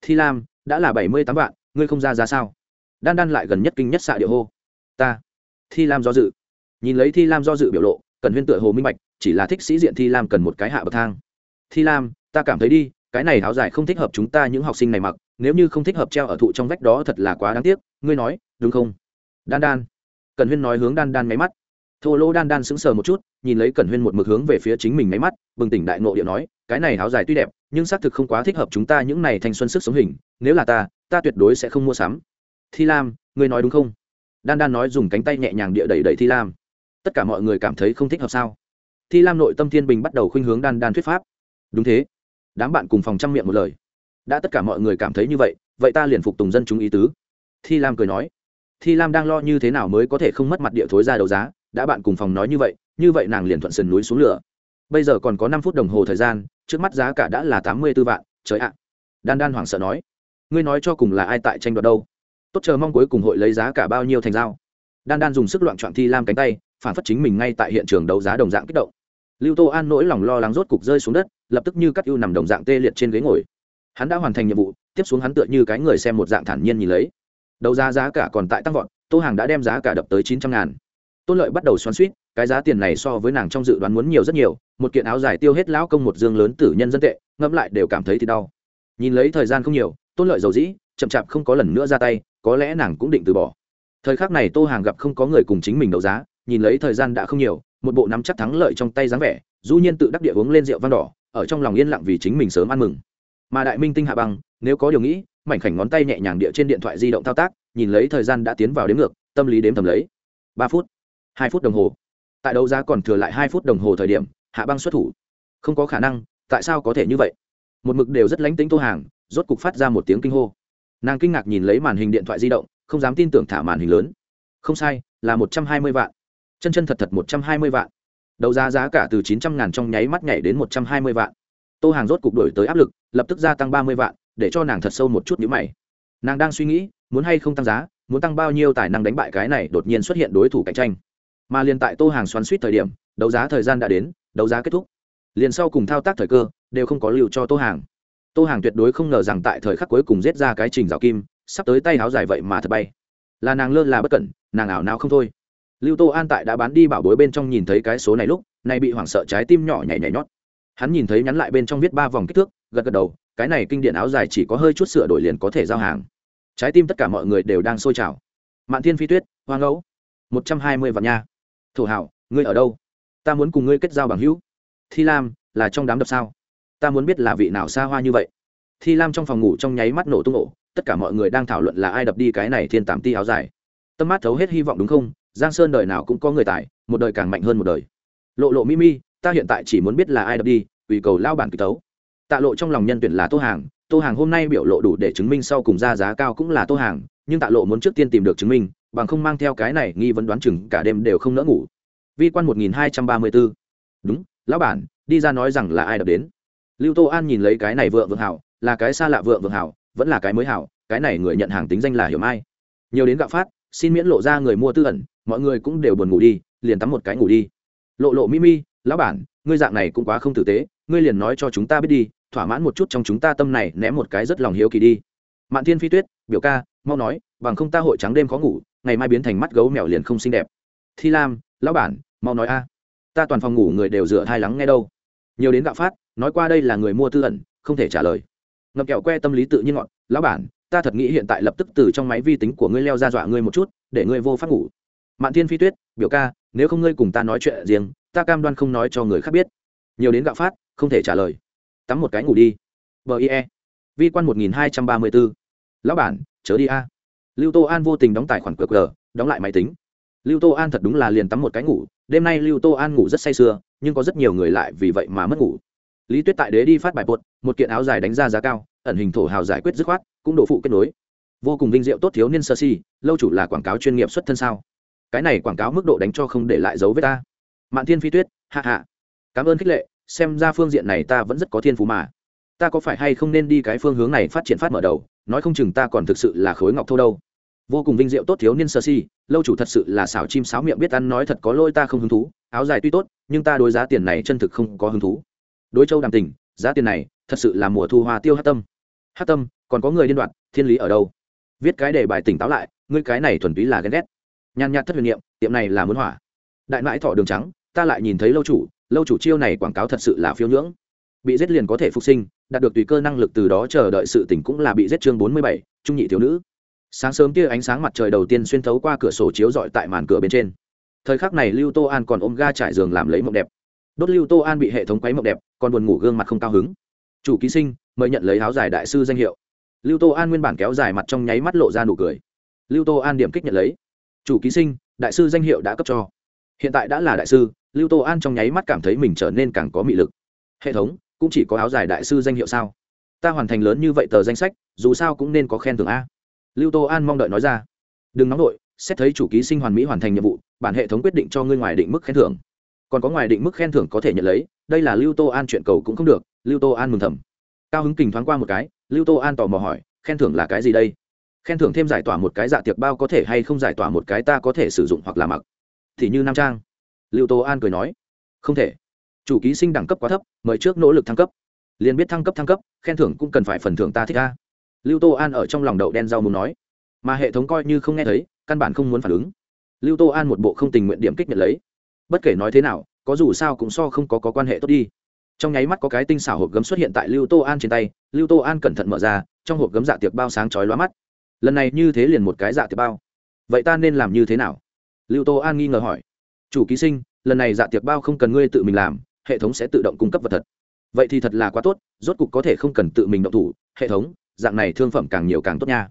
Thi lam, đã là bảy mươi tám vạn, ngươi không ra giá sao? Đan đan lại gần nhất kinh nhất xạ địa hô, ta. Thi lam do dự, nhìn lấy thi lam do dự biểu lộ, cần huyên tựa hồ minh bạch chỉ là thích sĩ diện thi lam cần một cái hạ bậc thang. Thi lam, ta cảm thấy đi, cái này áo dài không thích hợp chúng ta những học sinh này mặc, nếu như không thích hợp treo ở thụ trong vách đó thật là quá đáng tiếc, ngươi nói, đúng không? Đan đan. Cần huyên nói hướng đan đan máy mắt. Thô lỗ đan đan sững sờ một chút, nhìn lấy cẩn huyên một mực hướng về phía chính mình máy mắt, bừng tỉnh đại nộ điệu nói, cái này áo dài tuy đẹp, nhưng xác thực không quá thích hợp chúng ta những này thanh xuân sức sống hình, nếu là ta ta tuyệt đối sẽ không mua sắm. Thi lam, ngươi nói đúng không? Đan đan nói dùng cánh tay nhẹ nhàng địa đẩy đẩy thi lam. Tất cả mọi người cảm thấy không thích hợp sao? Thi lam nội tâm thiên bình bắt đầu khuynh hướng đan đan thuyết pháp. Đúng thế. Đám bạn cùng phòng chăm miệng một lời. Đã tất cả mọi người cảm thấy như vậy vậy ta liền phục tùng dân chúng ý tứ. Thi lam cười nói. Thi lam đang lo như thế nào mới có thể không mất mặt địa thối ra đấu giá, đã bạn cùng phòng nói như vậy như vậy nàng liền thuận sườn núi xuống lửa. Bây giờ còn có năm phút đồng hồ thời gian, trước mắt giá cả đã là tám mươi b ố vạn, trời ạ. Đan đan hoảng sợ nói. Ngươi nói cho cùng là ai tại tranh đoạt đâu? Tốt chờ mong cuối cùng hội lấy giá cả bao nhiêu thành dao đan đan dùng sức loạn trọn thi lam cánh tay phản phất chính mình ngay tại hiện trường đấu giá đồng dạng kích động. Lưu tô an nỗi lòng lo lắng rốt cục rơi xuống đất, lập tức như cắt ưu nằm đồng dạng tê liệt trên ghế ngồi. Hắn đã hoàn thành nhiệm vụ, tiếp xuống hắn tựa như cái người xem một dạng thản nhiên nhìn lấy. Đấu giá giá cả còn tại tăng vọt, tô hàng đã đem giá cả đập tới chín trăm ngàn. Tôn lợi bắt đầu xoắn suýt cái giá tiền này so với nàng trong dự đoán muốn nhiều rất nhiều, một kiện áo dài tiêu hết lão công một dương lớn tử nhân dân tệ, ngẫm lại đều cảm thấy thì đau. Nhìn lấy thời gian không nhiều, tôn lợi dầu dĩ, chậm chạp không có lần nữa ra tay, có lẽ nàng cũng định từ bỏ. Thời khắc này tô hàng gặp không có người cùng chính mình đấu giá nhìn lấy thời gian đã không nhiều, một bộ nắm chắc thắng lợi trong tay dáng vẻ, du nhiên tự đắc địa uống lên rượu vang đỏ, ở trong lòng yên lặng vì chính mình sớm ăn mừng. Mà đại minh tinh hạ băng, nếu có điều nghĩ, mảnh khảnh ngón tay nhẹ nhàng địa trên điện thoại di động thao tác, nhìn lấy thời gian đã tiến vào đếm ngược, tâm lý đếm thầm lấy. Ba phút, hai phút đồng hồ. Tại đấu giá còn thừa lại hai phút đồng hồ thời điểm, hạ băng xuất thủ. Không có khả năng, tại sao có thể như vậy? Một mực đều rất lánh tính tô hàng, rốt cục phát ra một tiếng kinh hô. Nàng kinh ngạc nhìn lấy màn hình điện thoại di động, không dám tin tưởng thả màn hình lớn. Không sai, là một trăm hai mươi vạn chân chân thật thật một trăm hai mươi vạn. Đấu giá giá cả từ chín trăm ngàn trong nháy mắt nhảy đến một trăm hai mươi vạn. Tô hàng rốt cục đổi tới áp lực, lập tức gia tăng ba mươi vạn, để cho nàng thật sâu một chút nhữ mày. Nàng đang suy nghĩ, muốn hay không tăng giá, muốn tăng bao nhiêu tài năng đánh bại cái này đột nhiên xuất hiện đối thủ cạnh tranh. Mà liền tại tô hàng xoắn suýt thời điểm, đấu giá thời gian đã đến, đấu giá kết thúc. Liền sau cùng thao tác thời cơ, đều không có lưu cho tô hàng. Tô hàng tuyệt đối không ngờ rằng tại thời khắc cuối cùng giết ra cái trình rào kim, sắp tới tay háo dài vậy mà thật bay. Là nàng lơ là bất cẩn, nàng ảo nào không thôi lưu tô an tại đã bán đi bảo bối bên trong nhìn thấy cái số này lúc, này bị hoảng sợ trái tim nhỏ nhảy nhảy nhót. Hắn nhìn thấy nhắn lại bên trong viết ba vòng kích thước, gật gật đầu, cái này kinh điện áo dài chỉ có hơi chút sửa đổi liền có thể giao hàng. Trái tim tất cả mọi người đều đang sôi trào. Mạn thiên phi tuyết, hoa ngẫu, một trăm hai mươi vạn nha. Thổ hảo, ngươi ở đâu? Ta muốn cùng ngươi kết giao bằng hữu. Thi lam, là trong đám đập sao? Ta muốn biết là vị nào xa hoa như vậy. Thi lam trong phòng ngủ trong nháy mắt nổ tung nổ tất cả mọi người đang thảo luận là ai đập đi cái này thiên tàm ti áo dài. Tâm mát thấu hết hy vọng đúng không? Giang sơn đời nào cũng có người tài, một đời càng mạnh hơn một đời. Lộ lộ mi mi, ta hiện tại chỉ muốn biết là ai đập đi ủy cầu lao bản kịch tấu. Tạ lộ trong lòng nhân tuyển là tô hàng tô hàng hôm nay biểu lộ đủ để chứng minh sau cùng ra giá cao cũng là tô hàng, nhưng tạ lộ muốn trước tiên tìm được chứng minh, bằng không mang theo cái này nghi vấn đoán chừng cả đêm đều không nỡ ngủ. Vi quan một nghìn hai trăm ba mươi bốn đúng, lão bản, đi ra nói rằng là ai đập đến. Lưu tô an nhìn lấy cái này vượng vượng hảo, là cái xa lạ vượng vượng hảo, vẫn là cái mới hảo, cái này người nhận hàng tính danh là hiểu ai nhiều đến gạo phát xin miễn lộ ra người mua tư ẩn, mọi người cũng đều buồn ngủ đi, liền tắm một cái ngủ đi. Lộ lộ mimi lão bản, ngươi dạng này cũng quá không tử tế, ngươi liền nói cho chúng ta biết đi, thỏa mãn một chút trong chúng ta tâm này ném một cái rất lòng hiếu kỳ đi. Mạn thiên phi tuyết, biểu ca, mau nói, bằng không ta hội trắng đêm khó ngủ, ngày mai biến thành mắt gấu mèo liền không xinh đẹp. Thi lam, lão bản, mau nói a. Ta toàn phòng ngủ người đều dựa thai lắng nghe đâu. Nhiều đến gạo phát, nói qua đây là người mua tư ẩn, không thể trả lời. Ngập kẹo que tâm lý tự nhiên ngọn, lão bản ta thật nghĩ hiện tại lập tức từ trong máy vi tính của ngươi leo ra dọa ngươi một chút, để ngươi vô pháp ngủ. Mạn thiên phi tuyết, biểu ca, nếu không ngươi cùng ta nói chuyện riêng, ta cam đoan không nói cho người khác biết. Nhiều đến gạo phát, không thể trả lời. Tắm một cái ngủ đi. Bờ ie vi quan một nghìn hai trăm ba mươi bốn lão bản, chớ đi a. Lưu tô an vô tình đóng tài khoản qr đóng lại máy tính. Lưu tô an thật đúng là liền tắm một cái ngủ. Đêm nay lưu tô an ngủ rất say sưa, nhưng có rất nhiều người lại vì vậy mà mất ngủ lý tuyết tại đế đi phát bài bột, một kiện áo dài đánh ra giá cao, ẩn hình thổ hào giải quyết dứt khoát, cũng đổ phụ kết nối. Vô cùng vinh diệu tốt thiếu niên sơ si, lâu chủ là quảng cáo chuyên nghiệp xuất thân sao? Cái này quảng cáo mức độ đánh cho không để lại dấu với ta. Mạn thiên phi tuyết hạ hạ cảm ơn khích lệ, xem ra phương diện này ta vẫn rất có thiên phú mà. Ta có phải hay không nên đi cái phương hướng này phát triển phát mở đầu? Nói không chừng ta còn thực sự là khối ngọc thô đâu. Vô cùng vinh diệu tốt thiếu niên sơ si, lâu chủ thật sự là xảo chim sáo miệng biết ăn, nói thật có lôi ta không hứng thú. Áo dài tuy tốt, nhưng ta đối giá tiền này chân thực không có hứng thú đối châu đàm tình, giá tiền này thật sự là mùa thu hoa tiêu hát tâm. Hát tâm, còn có người liên đoạn thiên lý ở đâu? Viết cái đề bài tỉnh táo lại, ngươi cái này thuần túy là ghen ghét. Nhàn nhạt thất huyền niệm, tiệm này là muốn hỏa. Đại mãi thọ đường trắng, ta lại nhìn thấy lâu chủ lâu chủ chiêu này quảng cáo thật sự là phiêu nhưỡng. Bị giết liền có thể phục sinh, đạt được tùy cơ năng lực từ đó chờ đợi sự tỉnh cũng là bị giết chương bốn mươi bảy, trung nhị thiếu nữ. Sáng sớm kia ánh sáng mặt trời đầu tiên xuyên thấu qua cửa sổ chiếu rọi tại màn cửa bên trên. Thời khắc này lưu tô an còn ôm ga trải giường làm lấy mộng đẹp đốt lưu tô an bị hệ thống quấy mộng đẹp, còn buồn ngủ gương mặt không cao hứng. Chủ ký sinh, mời nhận lấy áo dài đại sư danh hiệu. Lưu tô an nguyên bản kéo dài mặt trong nháy mắt lộ ra nụ cười. Lưu tô an điểm kích nhận lấy. Chủ ký sinh, đại sư danh hiệu đã cấp cho. Hiện tại đã là đại sư, lưu tô an trong nháy mắt cảm thấy mình trở nên càng có mị lực. Hệ thống, cũng chỉ có áo dài đại sư danh hiệu sao? Ta hoàn thành lớn như vậy tờ danh sách, dù sao cũng nên có khen thưởng a. Lưu tô an mong đợi nói ra. Đừng nóng đội xét thấy chủ ký sinh hoàn mỹ hoàn thành nhiệm vụ, bản hệ thống quyết định cho ngươi ngoài định mức khen thưởng còn có ngoài định mức khen thưởng có thể nhận lấy, đây là lưu tô an chuyện cầu cũng không được, lưu tô an mừng thầm. Cao hứng kình thoáng qua một cái, lưu tô an tò mò hỏi, khen thưởng là cái gì đây? Khen thưởng thêm giải tỏa một cái dạ tiệc bao có thể hay không giải tỏa một cái ta có thể sử dụng hoặc là mặc? Thì như nam trang. Lưu tô an cười nói, không thể. Chủ ký sinh đẳng cấp quá thấp, mời trước nỗ lực thăng cấp. Liền biết thăng cấp thăng cấp, khen thưởng cũng cần phải phần thưởng ta thích ta lưu tô an ở trong lòng đậu đen rau muốn nói, mà hệ thống coi như không nghe thấy, căn bản không muốn phản ứng. Lưu tô an một bộ không tình nguyện điểm kích nhận lấy bất kể nói thế nào có dù sao cũng so không có, có quan hệ tốt đi. Trong nháy mắt có cái tinh xảo hộp gấm xuất hiện tại lưu tô an trên tay lưu tô an cẩn thận mở ra trong hộp gấm dạ tiệc bao sáng chói lóa mắt. Lần này như thế liền một cái dạ tiệc bao. Vậy ta nên làm như thế nào? Lưu tô an nghi ngờ hỏi. Chủ ký sinh lần này dạ tiệc bao không cần ngươi tự mình làm hệ thống sẽ tự động cung cấp vật thật. Vậy thì thật là quá tốt rốt cục có thể không cần tự mình động thủ hệ thống dạng này thương phẩm càng nhiều càng tốt nha.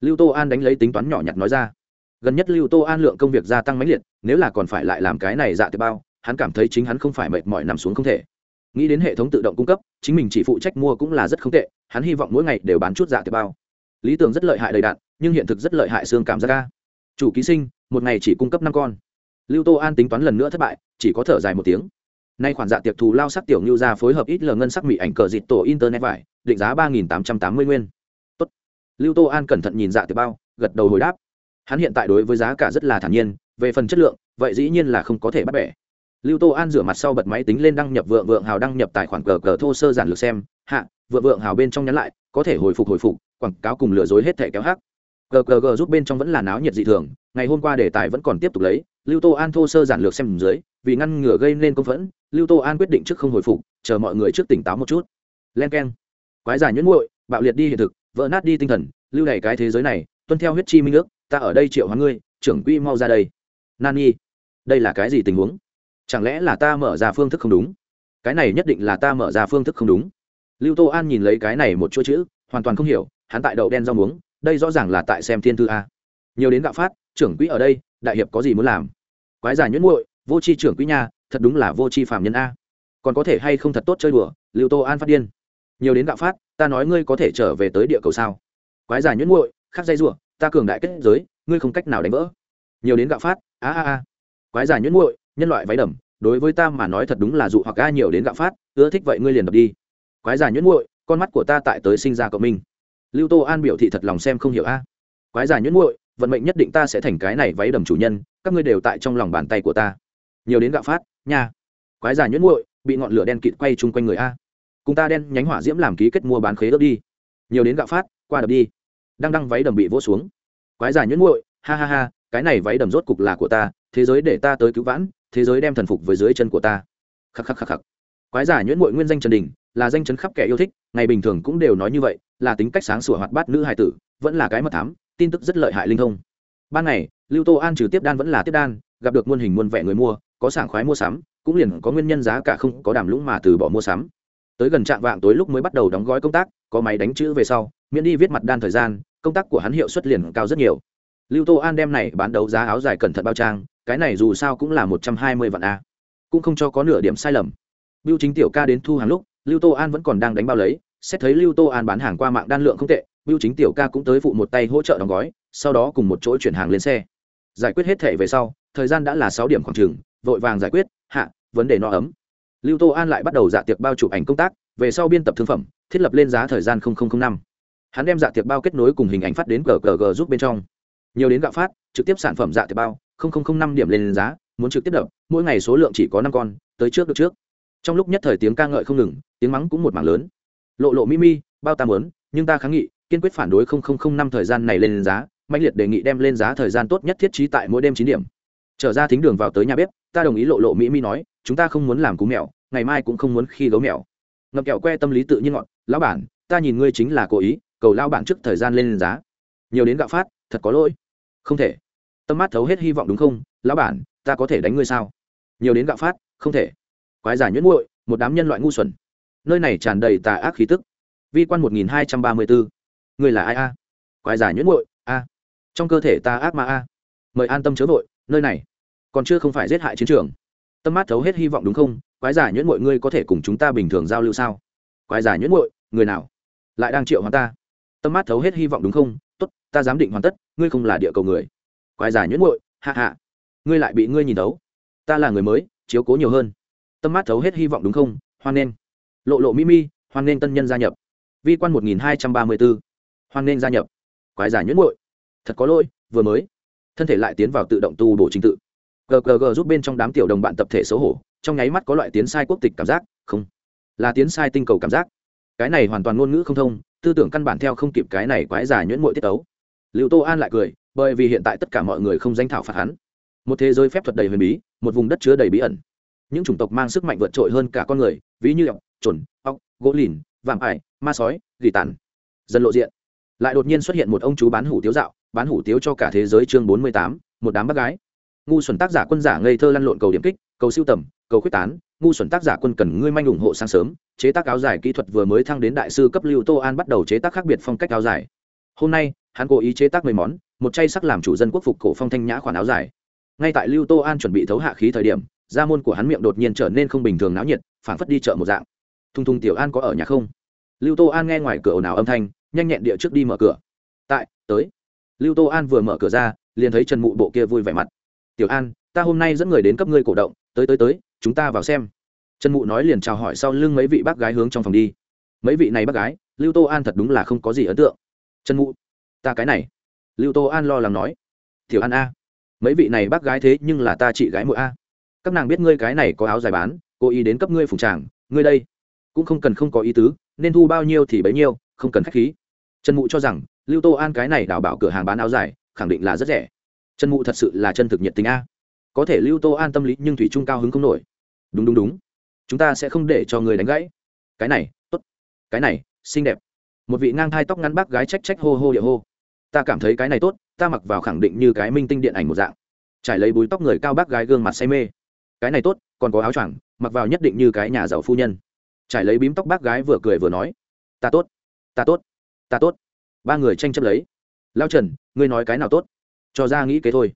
Lưu tô an đánh lấy tính toán nhỏ nhặt nói ra gần nhất lưu tô an lượng công việc gia tăng mãnh liệt, nếu là còn phải lại làm cái này dạ tế bao, hắn cảm thấy chính hắn không phải mệt mỏi nằm xuống không thể. Nghĩ đến hệ thống tự động cung cấp, chính mình chỉ phụ trách mua cũng là rất không tệ, hắn hy vọng mỗi ngày đều bán chút dạ tế bao. Lý tưởng rất lợi hại đầy đạn, nhưng hiện thực rất lợi hại xương cảm giác ca chủ ký sinh, một ngày chỉ cung cấp năm con. Lưu tô an tính toán lần nữa thất bại, chỉ có thở dài một tiếng. Nay khoản dạ tiệc thù lao sắc tiểu ngưu ra phối hợp ít lờ ngân sắc mỹ ảnh cờ dịt tổ internet vải, định giá ba nghìn tám trăm tám mươi nguyên. Tốt. lưu tô an cẩn thận nhìn dạ tiệc bao, gật đầu hồi đáp hắn hiện tại đối với giá cả rất là thản nhiên, về phần chất lượng, vậy dĩ nhiên là không có thể bắt bẻ. Lưu tô an rửa mặt sau bật máy tính lên đăng nhập vượng vượng hào đăng nhập tài khoản cờ cờ thô sơ giản lược xem. Hạ, vượng vượng hào bên trong nhắn lại, có thể hồi phục hồi phục, quảng cáo cùng lừa dối hết thẻ kéo hát gờ giúp bên trong vẫn là náo nhiệt dị thường, ngày hôm qua đề tài vẫn còn tiếp tục lấy, lưu tô an thô sơ giản lược xem dưới, vì ngăn ngừa gây nên công phẫn, lưu tô an quyết định trước không hồi phục, chờ mọi người trước tỉnh táo một chút. Len k e n quái giải nhuyễn nguội bạo liệt đi hiện thực, vỡ nát đi tinh thần, lưu này cái thế giới này, tuân theo huyết chi minh ước ta ở đây triệu hóa ngươi, trưởng quỹ mau ra đây. Nani, đây là cái gì tình huống? Chẳng lẽ là ta mở ra phương thức không đúng? Cái này nhất định là ta mở ra phương thức không đúng. Lưu tô an nhìn lấy cái này một chuỗi chữ, hoàn toàn không hiểu, hắn tại đậu đen rau muống, đây rõ ràng là tại xem thiên thư a. Nhiều đến gạo phát, trưởng quỹ ở đây, đại hiệp có gì muốn làm? Quái giả nhuyễn muội, vô c h i trưởng quỹ nha, thật đúng là vô c h i phạm nhân a. Còn có thể hay không thật tốt chơi đùa, lưu tô an phát điên. Nhiều đến gạo phát, ta nói ngươi có thể trở về tới địa cầu sao? Quái giả nhuyễn muội, khắc dây rủa ta cường đại kết giới, ngươi không cách nào đánh vỡ. Nhiều đến gạo phát, a a a. Quái giả nhuyễn muội, nhân loại váy đầm, đối với ta mà nói thật đúng là dụ hoặc ga nhiều đến gạo phát, ưa thích vậy ngươi liền đập đi. Quái giả nhuyễn muội, con mắt của ta tại tới sinh ra cộng minh. Lưu tô an biểu thị thật lòng xem không hiểu a. Quái giả nhuyễn muội, vận mệnh nhất định ta sẽ thành cái này váy đầm chủ nhân, các ngươi đều tại trong lòng bàn tay của ta. Nhiều đến gạo phát, nha. Quái giả nhuyễn muội, bị ngọn lửa đen kịt quay chung quanh người a. Cùng ta đen nhánh hỏa diễm làm ký kết mua bán khế ước đi. Nhiều đến gạo phát, qua đập đi đang đăng váy đầm bị vỗ xuống. Quái giả nhuyễn muội ha ha ha, cái này váy đầm rốt cục là của ta, thế giới để ta tới cứu vãn, thế giới đem thần phục với dưới chân của ta. Khắc khắc khắc khắc. Quái giả nhuyễn muội nguyên danh trần đình, là danh chấn khắp kẻ yêu thích, ngày bình thường cũng đều nói như vậy, là tính cách sáng sủa hoạt bát nữ hài tử, vẫn là cái mật thám, tin tức rất lợi hại linh thông. Ban ngày, lưu tô an trừ tiếp đan vẫn là tiếp đan, gặp được muôn hình muôn vẻ người mua, có sảng khoái mua sắm, cũng liền có nguyên nhân giá cả không có đàm lũng mà từ bỏ mua sắm. Tới gần trạm vạng tối lúc mới bắt đầu đóng gói công tác, có máy đánh chữ về sau miễn đi viết mặt đan thời gian công tác của hắn hiệu suất liền cao rất nhiều lưu tô an đem này bán đấu giá áo dài cẩn thận bao trang cái này dù sao cũng là một trăm hai mươi vạn a cũng không cho có nửa điểm sai lầm Biêu chính tiểu ca đến thu hàng lúc, Lưu Tô An vẫn còn đang đánh bao lấy, xét thấy Lưu Tô An bán hàng qua mạng đan lượng không tệ, Biêu chính tiểu ca cũng tới phụ một tay hỗ trợ đóng gói, sau đó cùng một chỗ chuyển hàng lên xe. Giải quyết hết thẻ về sau, thời gian đã là sáu điểm khoảng trường vội vàng giải quyết, hạ, vấn đề no ấm. Lưu Tô An lại bắt đầu dạ tiệc bao chụp ảnh công tác, về sau biên tập thương phẩm, thiết lập lên giá thời gian năm. Hắn đem dạ tiệc bao kết nối cùng hình ảnh phát đến GGG giúp bên trong. Nhiều đến gạo phát, trực tiếp sản phẩm dạ tiệc bao, năm điểm lên giá, muốn trực tiếp đập, mỗi ngày số lượng chỉ có năm con, tới trước được trước. Trong lúc nhất thời tiếng ca ngợi không ngừng tiếng mắng cũng một mảng lớn. Lộ lộ mi mi bao ta mớn nhưng ta kháng nghị kiên quyết phản đối năm thời gian này lên giá mạnh liệt đề nghị đem lên giá thời gian tốt nhất thiết trí tại mỗi đêm chín điểm. Trở ra thính đường vào tới nhà bếp ta đồng ý lộ lộ mỹ mi nói chúng ta không muốn làm cú mèo ngày mai cũng không muốn khi gấu mèo. Ngập kẹo que tâm lý tự nhiên ngọn lão bản ta nhìn ngươi chính là cố ý cầu lao bản trước thời gian lên giá. Nhiều đến gạo phát, thật có lỗi. Không thể. Tâm mát thấu hết hy vọng đúng không? Lão bản, ta có thể đánh ngươi sao? Nhiều đến gạo phát, không thể. Quái giả nhuyễn muội, một đám nhân loại ngu xuẩn. Nơi này tràn đầy tà ác khí tức. Vi quan một nghìn hai trăm ba mươi bốn người là ai a? Quái giả nhuyễn muội, a. Trong cơ thể ta ác ma a. Mời an tâm chớ vội, nơi này còn chưa không phải giết hại chiến trường. Tâm mát thấu hết hy vọng đúng không? Quái giả nhuyễn nguội ngươi có thể cùng chúng ta bình thường giao lưu sao? Quái giả nhuyễn muội, người nào? Lại đang triệu hóa ta tâm mát thấu hết hy vọng đúng không? Tốt, ta dám định hoàn tất, ngươi không là địa cầu người. Quái giả nhuyễn muội, hạ hạ. Ngươi lại bị ngươi nhìn đấu ta là người mới, chiếu cố nhiều hơn. Tâm mát thấu hết hy vọng đúng không? Hoan nghênh lộ lộ mimi hoan nghênh tân nhân gia nhập. Vi quan một nghìn hai trăm ba mươi bốn hoan nghênh gia nhập. Quái giả nhuyễn muội. Thật có lỗi, vừa mới. Thân thể lại tiến vào tự động tu bổ trình tự. Ggg giúp bên trong đám tiểu đồng bạn tập thể xấu hổ, trong nháy mắt có loại tiến sai quốc tịch cảm giác, không, là tiến sai tinh cầu cảm giác. Cái này hoàn toàn ngôn ngữ không thông tư tưởng căn bản theo không kịp cái này quái giả nhuyễn muội tiết tấu. Liệu tô an lại cười, bởi vì hiện tại tất cả mọi người không danh thảo phạt hắn. Một thế giới phép thuật đầy huyền bí, một vùng đất chứa đầy bí ẩn. Những chủng tộc mang sức mạnh vượt trội hơn cả con người, ví như ọc, trồn, ọc, gỗ lìn, vạm ải, ma sói, gỉ tàn. Dần lộ diện. Lại đột nhiên xuất hiện một ông chú bán hủ tiếu dạo, bán hủ tiếu cho cả thế giới chương bốn mươi tám, một đám bác gái. Ngu xuẩn tác giả quân giả ngây thơ lăn lộn cầu điểm kích cầu siêu tầm, cầu quyết tán, ngu xuẩn tác giả quân cần ngươi manh ủng hộ sáng sớm, chế tác áo dài kỹ thuật vừa mới thăng đến đại sư cấp lưu tô an bắt đầu chế tác khác biệt phong cách áo dài. Hôm nay, hắn cố ý chế tác mười món, một chay sắc làm chủ dân quốc phục cổ phong thanh nhã khoản áo dài. Ngay tại lưu tô an chuẩn bị thấu hạ khí thời điểm, da môn của hắn miệng đột nhiên trở nên không bình thường náo nhiệt, phảng phất đi chợ một dạng. Thung thung tiểu an có ở nhà không? Lưu tô an nghe ngoài cửa ồn ào âm thanh, nhanh nhẹn địa trước đi mở cửa. Tại, tới. Lưu tô an vừa mở cửa ra, liền thấy trần mụ bộ kia vui vẻ mặt. Tiểu an, ta hôm nay dẫn người đến cấp ngươi cổ động tới tới tới, chúng ta vào xem. Trần mụ nói liền chào hỏi sau lưng mấy vị bác gái hướng trong phòng đi. Mấy vị này bác gái, lưu tô an thật đúng là không có gì ấn tượng. Trần mụ, ta cái này. Lưu tô an lo lắng nói. Thiểu an a. Mấy vị này bác gái thế nhưng là ta chị gái mụi a. Các nàng biết ngươi cái này có áo dài bán cô ý đến cấp ngươi phùng tràng, ngươi đây cũng không cần không có ý tứ, nên thu bao nhiêu thì bấy nhiêu, không cần k h á c h khí. Trần mụ cho rằng, lưu tô an cái này đào bảo cửa hàng bán áo dài, khẳng định là rất rẻ. Trần mụ thật sự là chân thực nhiệt tình a có thể lưu tô an tâm lý nhưng thủy trung cao hứng không nổi. Đúng đúng đúng. Chúng ta sẽ không để cho người đánh gãy. Cái này, tốt. Cái này, xinh đẹp. Một vị ngang thai tóc ngắn bác gái trách trách hô hô địa hô. Ta cảm thấy cái này tốt, ta mặc vào khẳng định như cái minh tinh điện ảnh một dạng. Trải lấy búi tóc người cao bác gái gương mặt say mê. Cái này tốt, còn có áo choàng, mặc vào nhất định như cái nhà giàu phu nhân. Trải lấy bím tóc bác gái vừa cười vừa nói. Ta tốt. Ta tốt. Ta tốt. Ba người tranh chấp lấy. Lao trần, ngươi nói cái nào tốt? Cho ra nghĩ kế thôi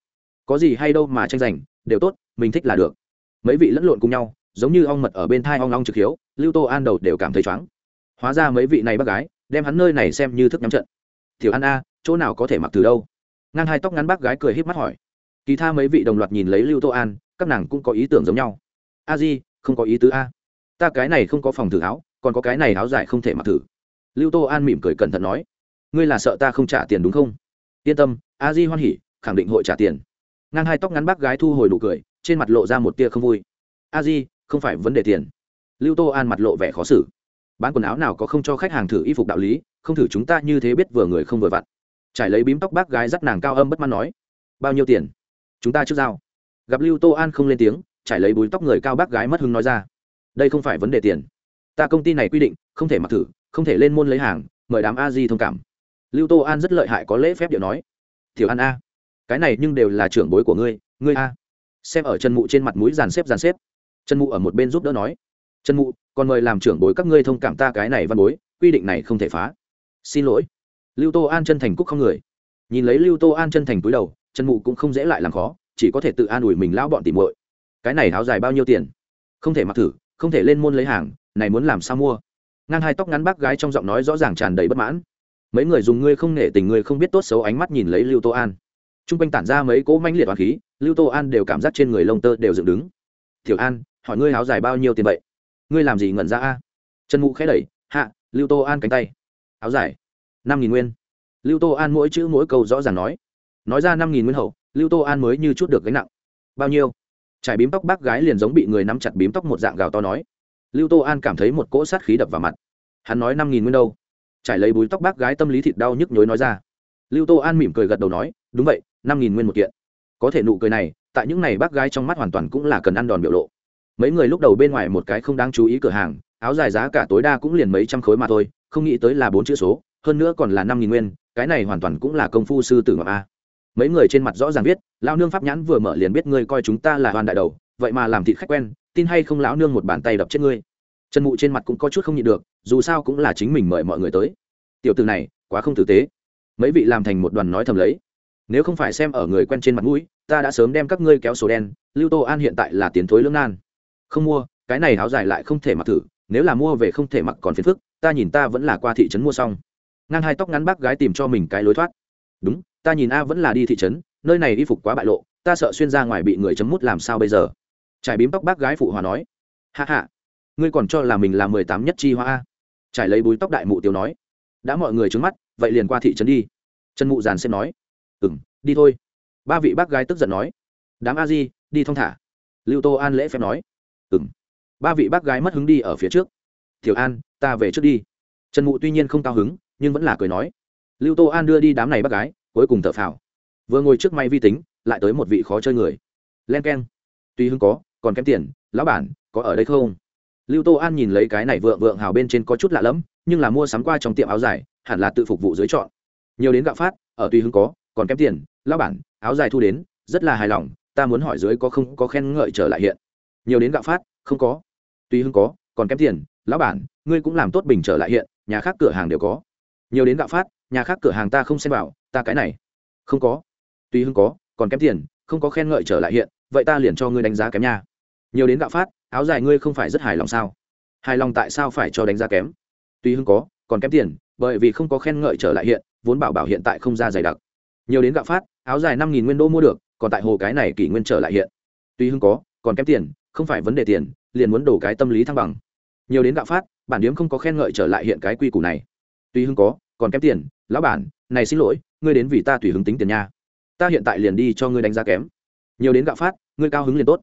có gì hay đâu mà tranh giành, đều tốt, mình thích là được. Mấy vị lẫn lộn cùng nhau, giống như ong mật ở bên thai ong ong trực hiếu, lưu tô an đầu đều cảm thấy chóng hóa ra mấy vị này bác gái, đem hắn nơi này xem như thức nhắm trận. Thiểu an a, chỗ nào có thể mặc từ đâu? Ngang hai tóc ngắn bác gái cười h í p mắt hỏi. Kỳ tha mấy vị đồng loạt nhìn lấy lưu tô an, các nàng cũng có ý tưởng giống nhau. A di, không có ý tứ a. Ta cái này không có phòng thử áo, còn có cái này áo dài không thể mặc thử. Lưu tô an mỉm cười cẩn thận nói. Ngươi là sợ ta không trả tiền đúng không? Yên tâm, a di hoan hỉ, khẳng định hội trả tiền ngang hai tóc ngắn bác gái thu hồi đủ cười, trên mặt lộ ra một tia không vui. A di, không phải vấn đề tiền. Lưu tô an mặt lộ vẻ khó xử. Bán quần áo nào có không cho khách hàng thử y phục đạo lý, không thử chúng ta như thế biết vừa người không vừa vặn trải lấy bím tóc bác gái dắt nàng cao âm bất mãn nói. Bao nhiêu tiền? Chúng ta trước giao. Gặp lưu tô an không lên tiếng, trải lấy búi tóc người cao bác gái mất hứng nói ra. Đây không phải vấn đề tiền. Ta công ty này quy định, không thể mặc thử, không thể lên môn lấy hàng, mời đám a di thông cảm. Lưu tô an rất lợi hại có lễ phép điệu nói. Thiểu an a cái này nhưng đều là trưởng bối của ngươi ngươi a. Xem ở chân mụ trên mặt mũi dàn xếp dàn xếp. Chân mụ ở một bên giúp đỡ nói. Chân mụ, còn mời làm trưởng bối các ngươi thông cảm ta cái này văn bối, quy định này không thể phá. Xin lỗi. Lưu tô an chân thành cúc không người. Nhìn lấy lưu tô an chân thành túi đầu chân mụ cũng không dễ lại làm khó, chỉ có thể tự an ủi mình lão bọn tìm muội. Cái này tháo dài bao nhiêu tiền? Không thể mặc thử, không thể lên môn lấy hàng, này muốn làm sao mua? Ngang hai tóc ngắn bác gái trong giọng nói rõ ràng tràn đầy bất mãn. Mấy người dùng ngươi không nể tình, ngươi không biết tốt xấu ánh mắt nhìn lấy lưu tô an t r u n g quanh tản ra mấy cỗ manh liệt hoàng khí, lưu tô an đều cảm giác trên người lông tơ đều dựng đứng. Thiểu an, hỏi ngươi áo dài bao nhiêu tiền vậy? Ngươi làm gì ngẩn ra a? Trần mụ khẽ đẩy, hạ. Lưu tô an cánh tay. Áo dài, năm nghìn nguyên. Lưu tô an mỗi chữ mỗi câu rõ ràng nói. Nói ra năm nghìn nguyên hậu, lưu tô an mới như chút được gánh nặng. Bao nhiêu? Trải bím tóc bác gái liền giống bị người nắm chặt bím tóc một dạng gào to nói. Lưu tô an cảm thấy một cỗ sát khí đập vào mặt. Hắn nói năm nghìn nguyên đâu? Trải lấy búi tóc bác gái tâm lý thịt đau nhức nhối nói ra. Lưu tô an mỉm cười gật đầu nói, đúng vậy năm nghìn nguyên một kiện. Có thể nụ cười này, tại những ngày bác gái trong mắt hoàn toàn cũng là cần ăn đòn biểu lộ. Mấy người lúc đầu bên ngoài một cái không đáng chú ý cửa hàng, áo dài giá cả tối đa cũng liền mấy trăm khối mà thôi, không nghĩ tới là bốn chữ số, hơn nữa còn là năm nghìn nguyên, cái này hoàn toàn cũng là công phu sư tử ngọc a. Mấy người trên mặt rõ ràng biết lão nương pháp nhãn vừa mở liền biết ngươi coi chúng ta là hoàn đại đầu, vậy mà làm thịt khách quen, tin hay không lão nương một bàn tay đập chết ngươi. Trần mụ trên mặt cũng có chút không nhịn được, dù sao cũng là chính mình mời mọi người tới. Tiểu từ này, quá không tử tế. Mấy vị làm thành một đoàn nói thầm lấy nếu không phải xem ở người quen trên mặt mũi, ta đã sớm đem các ngươi kéo sổ đen, lưu tô an hiện tại là tiến thối lưỡng nan. Không mua, cái này áo dài lại không thể mặc thử, nếu là mua về không thể mặc còn phiền phức, ta nhìn ta vẫn là qua thị trấn mua xong. Ngang hai tóc ngắn bác gái tìm cho mình cái lối thoát. Đúng, ta nhìn a vẫn là đi thị trấn, nơi này y phục quá bại lộ, ta sợ xuyên ra ngoài bị người chấm mút làm sao bây giờ? Trải bím tóc bác gái phụ hòa nói. Hạ hạ ngươi còn cho là mình là mười tám nhất chi hoa a. Trải lấy búi tóc đại mụ tiêu nói. Đã mọi người trứng mắt, vậy liền qua thị trấn đi. Trần mụ giàn xem nói ừ m đi thôi. Ba vị bác gái tức giận nói. Đám a di, đi thong thả. Lưu tô an lễ phép nói. Ừ m ba vị bác gái mất hứng đi ở phía trước. Thiểu an, ta về trước đi. Trần mụ tuy nhiên không cao hứng, nhưng vẫn là cười nói. Lưu tô an đưa đi đám này bác gái, cuối cùng thở phào. Vừa ngồi trước may vi tính, lại tới một vị khó chơi người. Len k e n tuy hưng có, còn kém tiền, lão bản, có ở đây không? Lưu tô an nhìn lấy cái này vượng vượng hào bên trên có chút lạ lẫm, nhưng là mua sắm qua trong tiệm áo dài, hẳn là tự phục vụ dưới chọn. Nhiều đến gạo phát, ở tùy hưng có còn kém tiền, lão bản, áo dài thu đến, rất là hài lòng, ta muốn hỏi dưới có không có khen ngợi trở lại hiện? Nhiều đến gạo phát, không có. Tuy hưng có, còn kém tiền, lão bản, ngươi cũng làm tốt bình trở lại hiện, nhà khác cửa hàng đều có. Nhiều đến gạo phát, nhà khác cửa hàng ta không xem vào, ta cái này, không có. Tuy hưng có, còn kém tiền, không có khen ngợi trở lại hiện, vậy ta liền cho ngươi đánh giá kém nha. Nhiều đến gạo phát, áo dài ngươi không phải rất hài lòng sao? Hài lòng tại sao phải cho đánh giá kém? Tuy hưng có, còn kém tiền, bởi vì không có khen ngợi trở lại hiện, vốn bảo bảo hiện tại không ra dày đặc nhiều đến gạo phát, áo dài năm nghìn nguyên đô mua được, còn tại hồ cái này kỷ nguyên trở lại hiện. Tuy hưng có, còn kém tiền, không phải vấn đề tiền, liền muốn đổ cái tâm lý thăng bằng. Nhiều đến gạo phát, bản điếm không có khen ngợi trở lại hiện cái quy củ này. Tuy hưng có, còn kém tiền, lão bản, này xin lỗi, ngươi đến vì ta tùy hứng tính tiền nha. Ta hiện tại liền đi cho ngươi đánh giá kém. Nhiều đến gạo phát, ngươi cao hứng liền tốt.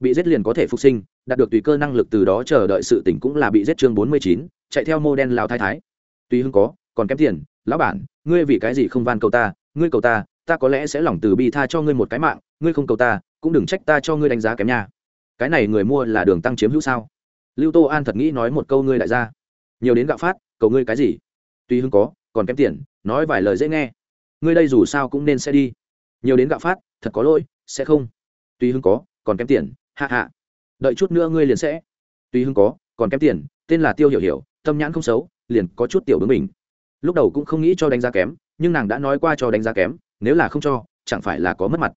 Bị giết liền có thể phục sinh, đạt được tùy cơ năng lực từ đó chờ đợi sự tỉnh cũng là bị giết chương bốn mươi chín, chạy theo mô đen lao thái thái. Tùy hưng có, còn kém tiền, lão bản, ngươi vì cái gì không van cầu ta ngươi cầu ta ta có lẽ sẽ lòng từ bi tha cho ngươi một cái mạng, ngươi không cầu ta, cũng đừng trách ta cho ngươi đánh giá kém nha. Cái này người mua là đường tăng chiếm hữu sao? Lưu tô an thật nghĩ nói một câu ngươi đại gia. Nhiều đến gạo phát, cầu ngươi cái gì? Tuy hưng có, còn kém tiền, nói vài lời dễ nghe. Ngươi đây dù sao cũng nên sẽ đi. Nhiều đến gạo phát, thật có lỗi, sẽ không. Tuy hưng có, còn kém tiền hạ hạ đợi chút nữa ngươi liền sẽ. Tuy hưng có, còn kém tiền, tên là tiêu hiểu hiểu, tâm nhãn không xấu, liền có chút tiểu bướng mình. Lúc đầu cũng không nghĩ cho đánh giá kém nhưng nàng đã nói qua cho đánh giá kém, nếu là không cho, chẳng phải là có mất mặt.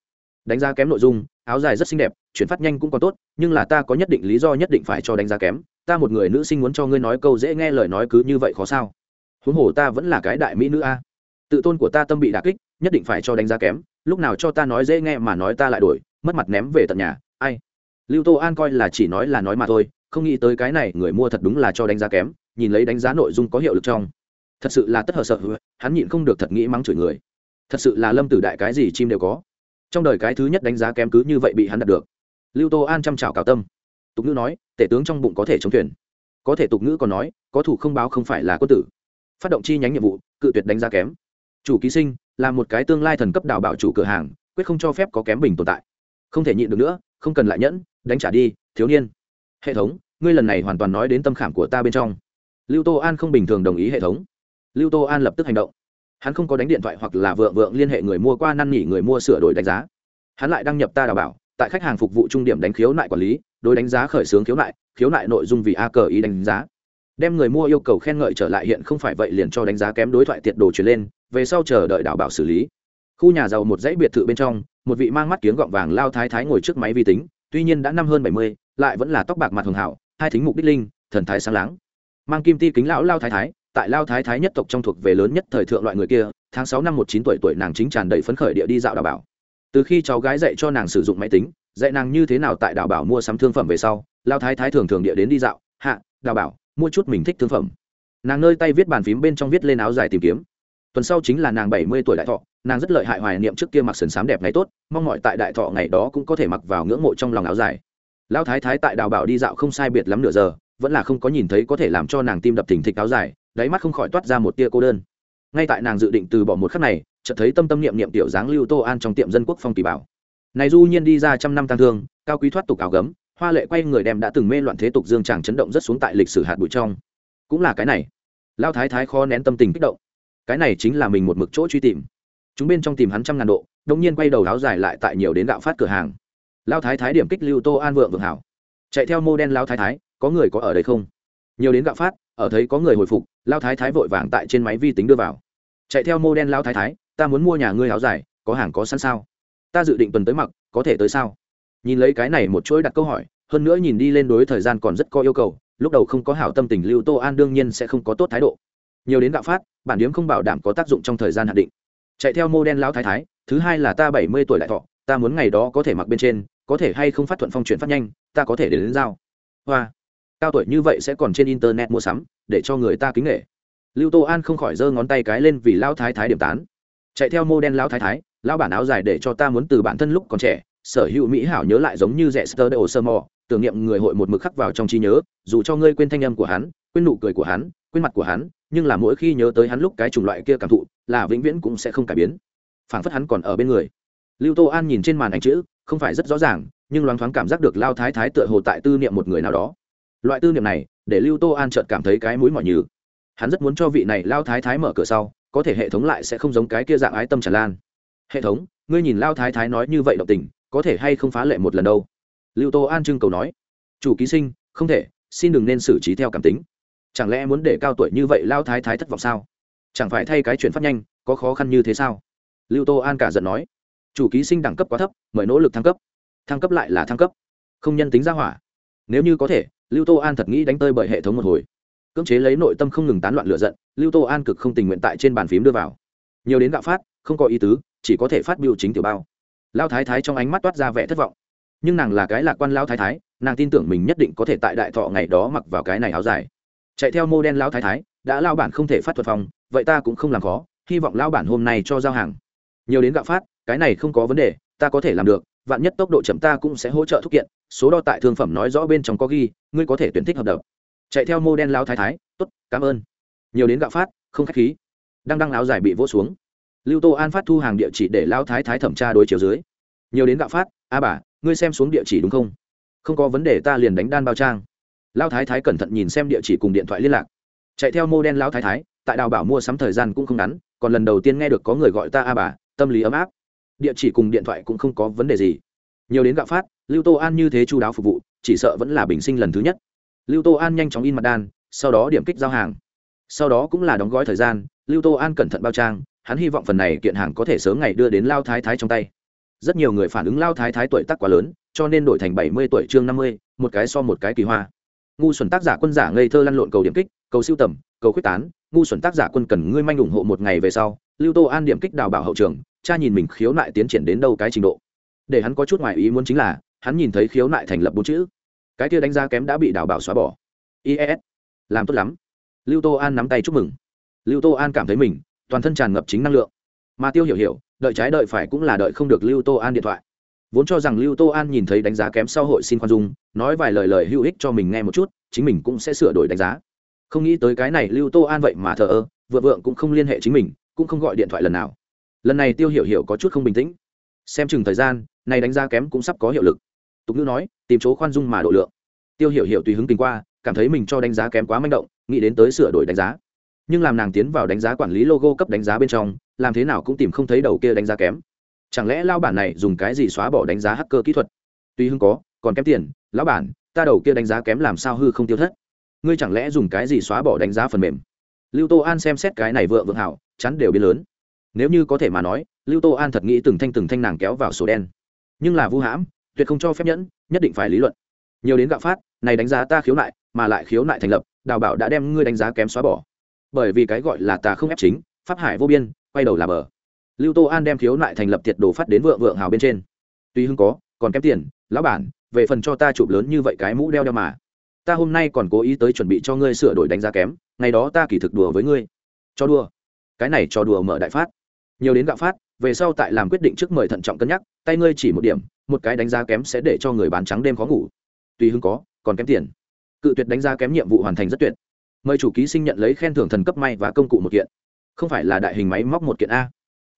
Đánh giá kém nội dung, áo dài rất xinh đẹp, chuyển phát nhanh cũng còn tốt, nhưng là ta có nhất định lý do nhất định phải cho đánh giá kém, ta một người nữ sinh muốn cho ngươi nói câu dễ nghe lời nói cứ như vậy khó sao? Huống hồ ta vẫn là cái đại mỹ nữ a. Tự tôn của ta tâm bị đà kích, nhất định phải cho đánh giá kém, lúc nào cho ta nói dễ nghe mà nói ta lại đổi, mất mặt ném về tận nhà, ai? Lưu tô an coi là chỉ nói là nói mà thôi, không nghĩ tới cái này người mua thật đúng là cho đánh giá kém, nhìn lấy đánh giá nội dung có hiệu lực trong thật sự là tất hờ sợ hắn nhịn không được thật nghĩ mắng chửi người. Thật sự là lâm tử đại cái gì chim đều có. Trong đời cái thứ nhất đánh giá kém cứ như vậy bị hắn đạt được. Lưu tô an chăm chào cào tâm. Tục ngữ nói, tể tướng trong bụng có thể chống thuyền. Có thể tục ngữ còn nói, có thủ không báo không phải là quân tử. Phát động chi nhánh nhiệm vụ, cự tuyệt đánh giá kém. Chủ ký sinh, là một cái tương lai thần cấp đào bảo chủ cửa hàng, quyết không cho phép có kém bình tồn tại. Không thể nhịn được nữa, không cần lại nhẫn, đánh trả đi, thiếu niên. Hệ thống, ngươi lần này hoàn toàn nói đến tâm khảm của ta bên trong. Lưu tô an không bình thường đồng ý hệ thống lưu tô an lập tức hành động. Hắn không có đánh điện thoại hoặc là vượng vượng liên hệ người mua qua năn nỉ người mua sửa đổi đánh giá. Hắn lại đăng nhập ta đào bảo, tại khách hàng phục vụ trung điểm đánh khiếu nại quản lý, đối đánh giá khởi xướng khiếu nại khiếu nại nội dung vì a cờ ý đánh giá. Đem người mua yêu cầu khen ngợi trở lại hiện không phải vậy liền cho đánh giá kém đối thoại tiệt đồ chuyển lên, về sau chờ đợi đảo bảo xử lý. Khu nhà giàu một dãy biệt thự bên trong, một vị mang mắt kiếng gọng vàng lao thái thái ngồi trước máy vi tính, tuy nhiên đã năm hơn bảy mươi, lại vẫn là tóc bạc mặt hường hảo, hai thính mục đích linh, thần thái sáng láng. Mang kim ti kính lão lao thái thái tại lao thái thái nhất tộc trong thuộc về lớn nhất thời thượng loại người kia, tháng sáu năm một chín tuổi tuổi nàng chính tràn đầy phấn khởi địa đi dạo đảo bảo. Từ khi cháu gái dạy cho nàng sử dụng máy tính, dạy nàng như thế nào tại đảo bảo mua sắm thương phẩm về sau, lao thái thái thường thường địa đến đi dạo, hạ, đảo bảo, mua chút mình thích thương phẩm. Nàng nơi tay viết bàn phím bên trong viết lên áo dài tìm kiếm. Tuần sau chính là nàng bảy mươi tuổi đại thọ, nàng rất lợi hại hoài niệm trước kia mặc sườn sám đẹp ngày tốt, mong mọi tại đại thọ ngày đó cũng có thể mặc vào ngưỡng mộ trong lòng áo dài. Lão thái thái tại đào bảo đi dạo không sai biệt lắm nửa giờ, vẫn là không có nhìn thấy có thể làm cho nàng tim đập thình thịch áo dài đáy mắt không khỏi toát ra một tia cô đơn. Ngay tại nàng dự định từ bỏ một khắc này, chợt thấy tâm tâm niệm niệm tiểu dáng lưu tô an trong tiệm dân quốc phong kỳ bảo. Này du nhiên đi ra trăm năm tăng thương, cao quý thoát tục áo gấm, hoa lệ quay người đem đã từng mê loạn thế tục dương chàng chấn động rất xuống tại lịch sử hạt bụi trong. Cũng là cái này. Lao thái thái khó nén tâm tình kích động. Cái này chính là mình một mực chỗ truy tìm. Chúng bên trong tìm hắn trăm ngàn độ đông nhiên quay đầu áo dài lại tại nhiều đến gạo phát cửa hàng. Lao thái thái điểm kích lưu tô an vượng vượng hảo. Chạy theo mô đen lao thái thái, có người có ở đây không? Nhiều đến gạo phát ở thấy có người hồi phục lao thái thái vội vàng tại trên máy vi tính đưa vào. Chạy theo mô đen lao thái thái ta muốn mua nhà ngươi áo dài có hàng có sẵn sao? Ta dự định tuần tới mặc có thể tới sao? Nhìn lấy cái này một chuỗi đặt câu hỏi hơn nữa nhìn đi lên đối thời gian còn rất có yêu cầu lúc đầu không có hảo tâm tình lưu tô an đương nhiên sẽ không có tốt thái độ. Nhiều đến gạo phát bản điếm không bảo đảm có tác dụng trong thời gian hạn định. Chạy theo mô đen lão thái thái thứ hai là ta bảy mươi tuổi đại thọ ta muốn ngày đó có thể mặc bên trên có thể hay không phát thuận phong chuyển phát nhanh ta có thể đến, đến giao. Hoa cao tuổi như vậy sẽ còn trên internet mua sắm, để cho người ta kính nghệ lưu tô an không khỏi giơ ngón tay cái lên vì lao thái thái điểm tán. Chạy theo mô đen lao thái thái lao bản áo dài để cho ta muốn từ bản thân lúc còn trẻ, sở hữu mỹ hảo nhớ lại giống như rẽ sơ đeo sơ mò, tưởng niệm người hội một mực khắc vào trong trí nhớ, dù cho ngươi quên thanh âm của hắn, quên nụ cười của hắn, quên mặt của hắn, nhưng là mỗi khi nhớ tới hắn lúc cái chủng loại kia cảm thụ, là vĩnh viễn cũng sẽ không cải biến. Phảng phất hắn còn ở bên người. Lưu tô an nhìn trên màn ảnh chữ, không phải rất rõ ràng, nhưng loáng thoáng cảm giác được lao thái thái tựa hồ tại tư niệm một người nào đó loại tư niệm này, để lưu tô an chợt cảm thấy cái mũi mỏi nhừ. Hắn rất muốn cho vị này lao thái thái mở cửa sau, có thể hệ thống lại sẽ không giống cái kia dạng ái tâm tràn lan. Hệ thống, ngươi nhìn lao thái thái nói như vậy động tình, có thể hay không phá lệ một lần đâu? Lưu tô an trưng cầu nói. Chủ ký sinh, không thể, xin đừng nên xử trí theo cảm tính. Chẳng lẽ muốn để cao tuổi như vậy lao thái thái thất vọng sao? Chẳng phải thay cái chuyện phát nhanh, có khó khăn như thế sao? Lưu tô an cả giận nói. Chủ ký sinh đẳng cấp quá thấp, mời nỗ lực thăng cấp. Thăng cấp lại là thăng cấp. Không nhân tính ra hỏa. Nếu như có thể lưu tô an thật nghĩ đánh tơi bởi hệ thống một hồi. Cưỡng chế lấy nội tâm không ngừng tán loạn lựa giận, lưu tô an cực không tình nguyện tại trên bàn phím đưa vào. Nhiều đến gạo phát, không có ý tứ, chỉ có thể phát biểu chính tiểu bao. Lao thái thái trong ánh mắt toát ra vẻ thất vọng. Nhưng nàng là cái lạc quan lao thái thái, nàng tin tưởng mình nhất định có thể tại đại thọ ngày đó mặc vào cái này áo dài. Chạy theo mô đen lao thái thái, đã lao bản không thể phát thuật phòng, vậy ta cũng không làm khó, hy vọng lao bản hôm nay cho giao hàng. Nhiều đến gạo phát, cái này không có vấn đề, ta có thể làm được vạn nhất tốc độ chậm ta cũng sẽ hỗ trợ thúc kiện, số đo tại thương phẩm nói rõ bên trong có ghi, ngươi có thể tuyển thích hợp đồng chạy theo mô đen lao thái thái, tốt, cảm ơn. Nhiều đến gạo phát, không khách khí. Đang đăng áo dài bị vỗ xuống. Lưu tô an phát thu hàng địa chỉ để lao thái thái thẩm tra đối chiều dưới. Nhiều đến gạo phát, a bà, ngươi xem xuống địa chỉ đúng không? Không có vấn đề ta liền đánh đan bao trang. Lao thái thái cẩn thận nhìn xem địa chỉ cùng điện thoại liên lạc. Chạy theo mô đen lao thái thái, tại đào bảo mua sắm thời gian cũng không ngắn, còn lần đầu tiên nghe được có người gọi ta a bà tâm lý ấm áp địa chỉ cùng điện thoại cũng không có vấn đề gì. Nhiều đến gạo phát, lưu tô an như thế chú đáo phục vụ, chỉ sợ vẫn là bình sinh lần thứ nhất. Lưu tô an nhanh chóng in mặt đan, sau đó điểm kích giao hàng. Sau đó cũng là đóng gói thời gian, lưu tô an cẩn thận bao trang, hắn hy vọng phần này kiện hàng có thể sớm ngày đưa đến lao thái thái trong tay. Rất nhiều người phản ứng lao thái thái tuổi tác quá lớn, cho nên đổi thành bảy mươi tuổi chương năm mươi, một cái so một cái kỳ hoa. Ngu xuẩn tác giả quân giả ngây thơ lăn lộn cầu điểm kích, cầu siêu tầm, cầu quyết tán, ngu xuẩn tác giả quân cần ngươi manh ủng hộ một ngày về sau, lưu tô an điểm kích đào bảo hậu trường cha nhìn mình khiếu nại tiến triển đến đâu cái trình độ. Để hắn có chút ngoài ý muốn chính là, hắn nhìn thấy khiếu nại thành lập bốn chữ. Cái kia đánh giá kém đã bị đào bảo xóa bỏ. Ies làm tốt lắm. Lưu tô an nắm tay chúc mừng. Lưu tô an cảm thấy mình, toàn thân tràn ngập chính năng lượng. Mà tiêu hiểu hiểu, đợi trái đợi phải cũng là đợi không được lưu tô an điện thoại. Vốn cho rằng lưu tô an nhìn thấy đánh giá kém sau hội xin khoan dung, nói vài lời lời hữu ích cho mình nghe một chút, chính mình cũng sẽ sửa đổi đánh giá. Không nghĩ tới cái này lưu tô an vậy mà thờ ơ vợ vượng cũng không liên hệ chính mình, cũng không gọi điện thoại lần nào lần này tiêu hiểu hiểu có chút không bình tĩnh. Xem chừng thời gian, này đánh giá kém cũng sắp có hiệu lực. Tục ngữ nói, tìm chỗ khoan dung mà độ lượng. Tiêu hiểu hiểu tùy hứng tình qua, cảm thấy mình cho đánh giá kém quá manh động, nghĩ đến tới sửa đổi đánh giá. Nhưng làm nàng tiến vào đánh giá quản lý logo cấp đánh giá bên trong, làm thế nào cũng tìm không thấy đầu kia đánh giá kém. Chẳng lẽ lao bản này dùng cái gì xóa bỏ đánh giá hacker kỹ thuật? Tuy hưng có, còn kém tiền, lão bản, ta đầu kia đánh giá kém làm sao hư không tiêu thất? Ngươi chẳng lẽ dùng cái gì xóa bỏ đánh giá phần mềm? Lưu tô an xem xét cái này vợ vượng hảo chắn đều biến lớn nếu như có thể mà nói, lưu tô an thật nghĩ từng thanh từng thanh nàng kéo vào sổ đen. Nhưng là vu hãm, tuyệt không cho phép nhẫn, nhất định phải lý luận. Nhiều đến gạo phát, này đánh giá ta khiếu nại, mà lại khiếu nại thành lập, đào bảo đã đem ngươi đánh giá kém xóa bỏ. Bởi vì cái gọi là ta không ép chính, pháp hải vô biên, quay đầu là bờ. Lưu tô an đem khiếu nại thành lập thiệt đồ phát đến vượng vượng hào bên trên. Tuy hưng có, còn kém tiền, lão bản, về phần cho ta chụp lớn như vậy cái mũ đeo đeo mà. Ta hôm nay còn cố ý tới chuẩn bị cho ngươi sửa đổi đánh giá kém, ngày đó ta kỳ thực đùa với ngươi. Cho đùa. Cái này cho đùa mở đại phát nhiều đến gạo phát, về sau tại làm quyết định trước mời thận trọng cân nhắc, tay ngươi chỉ một điểm, một cái đánh giá kém sẽ để cho người bán trắng đêm khó ngủ. Tùy hưng có, còn kém tiền. Cự tuyệt đánh giá kém nhiệm vụ hoàn thành rất tuyệt. Mời chủ ký sinh nhận lấy khen thưởng thần cấp may và công cụ một kiện. Không phải là đại hình máy móc một kiện a.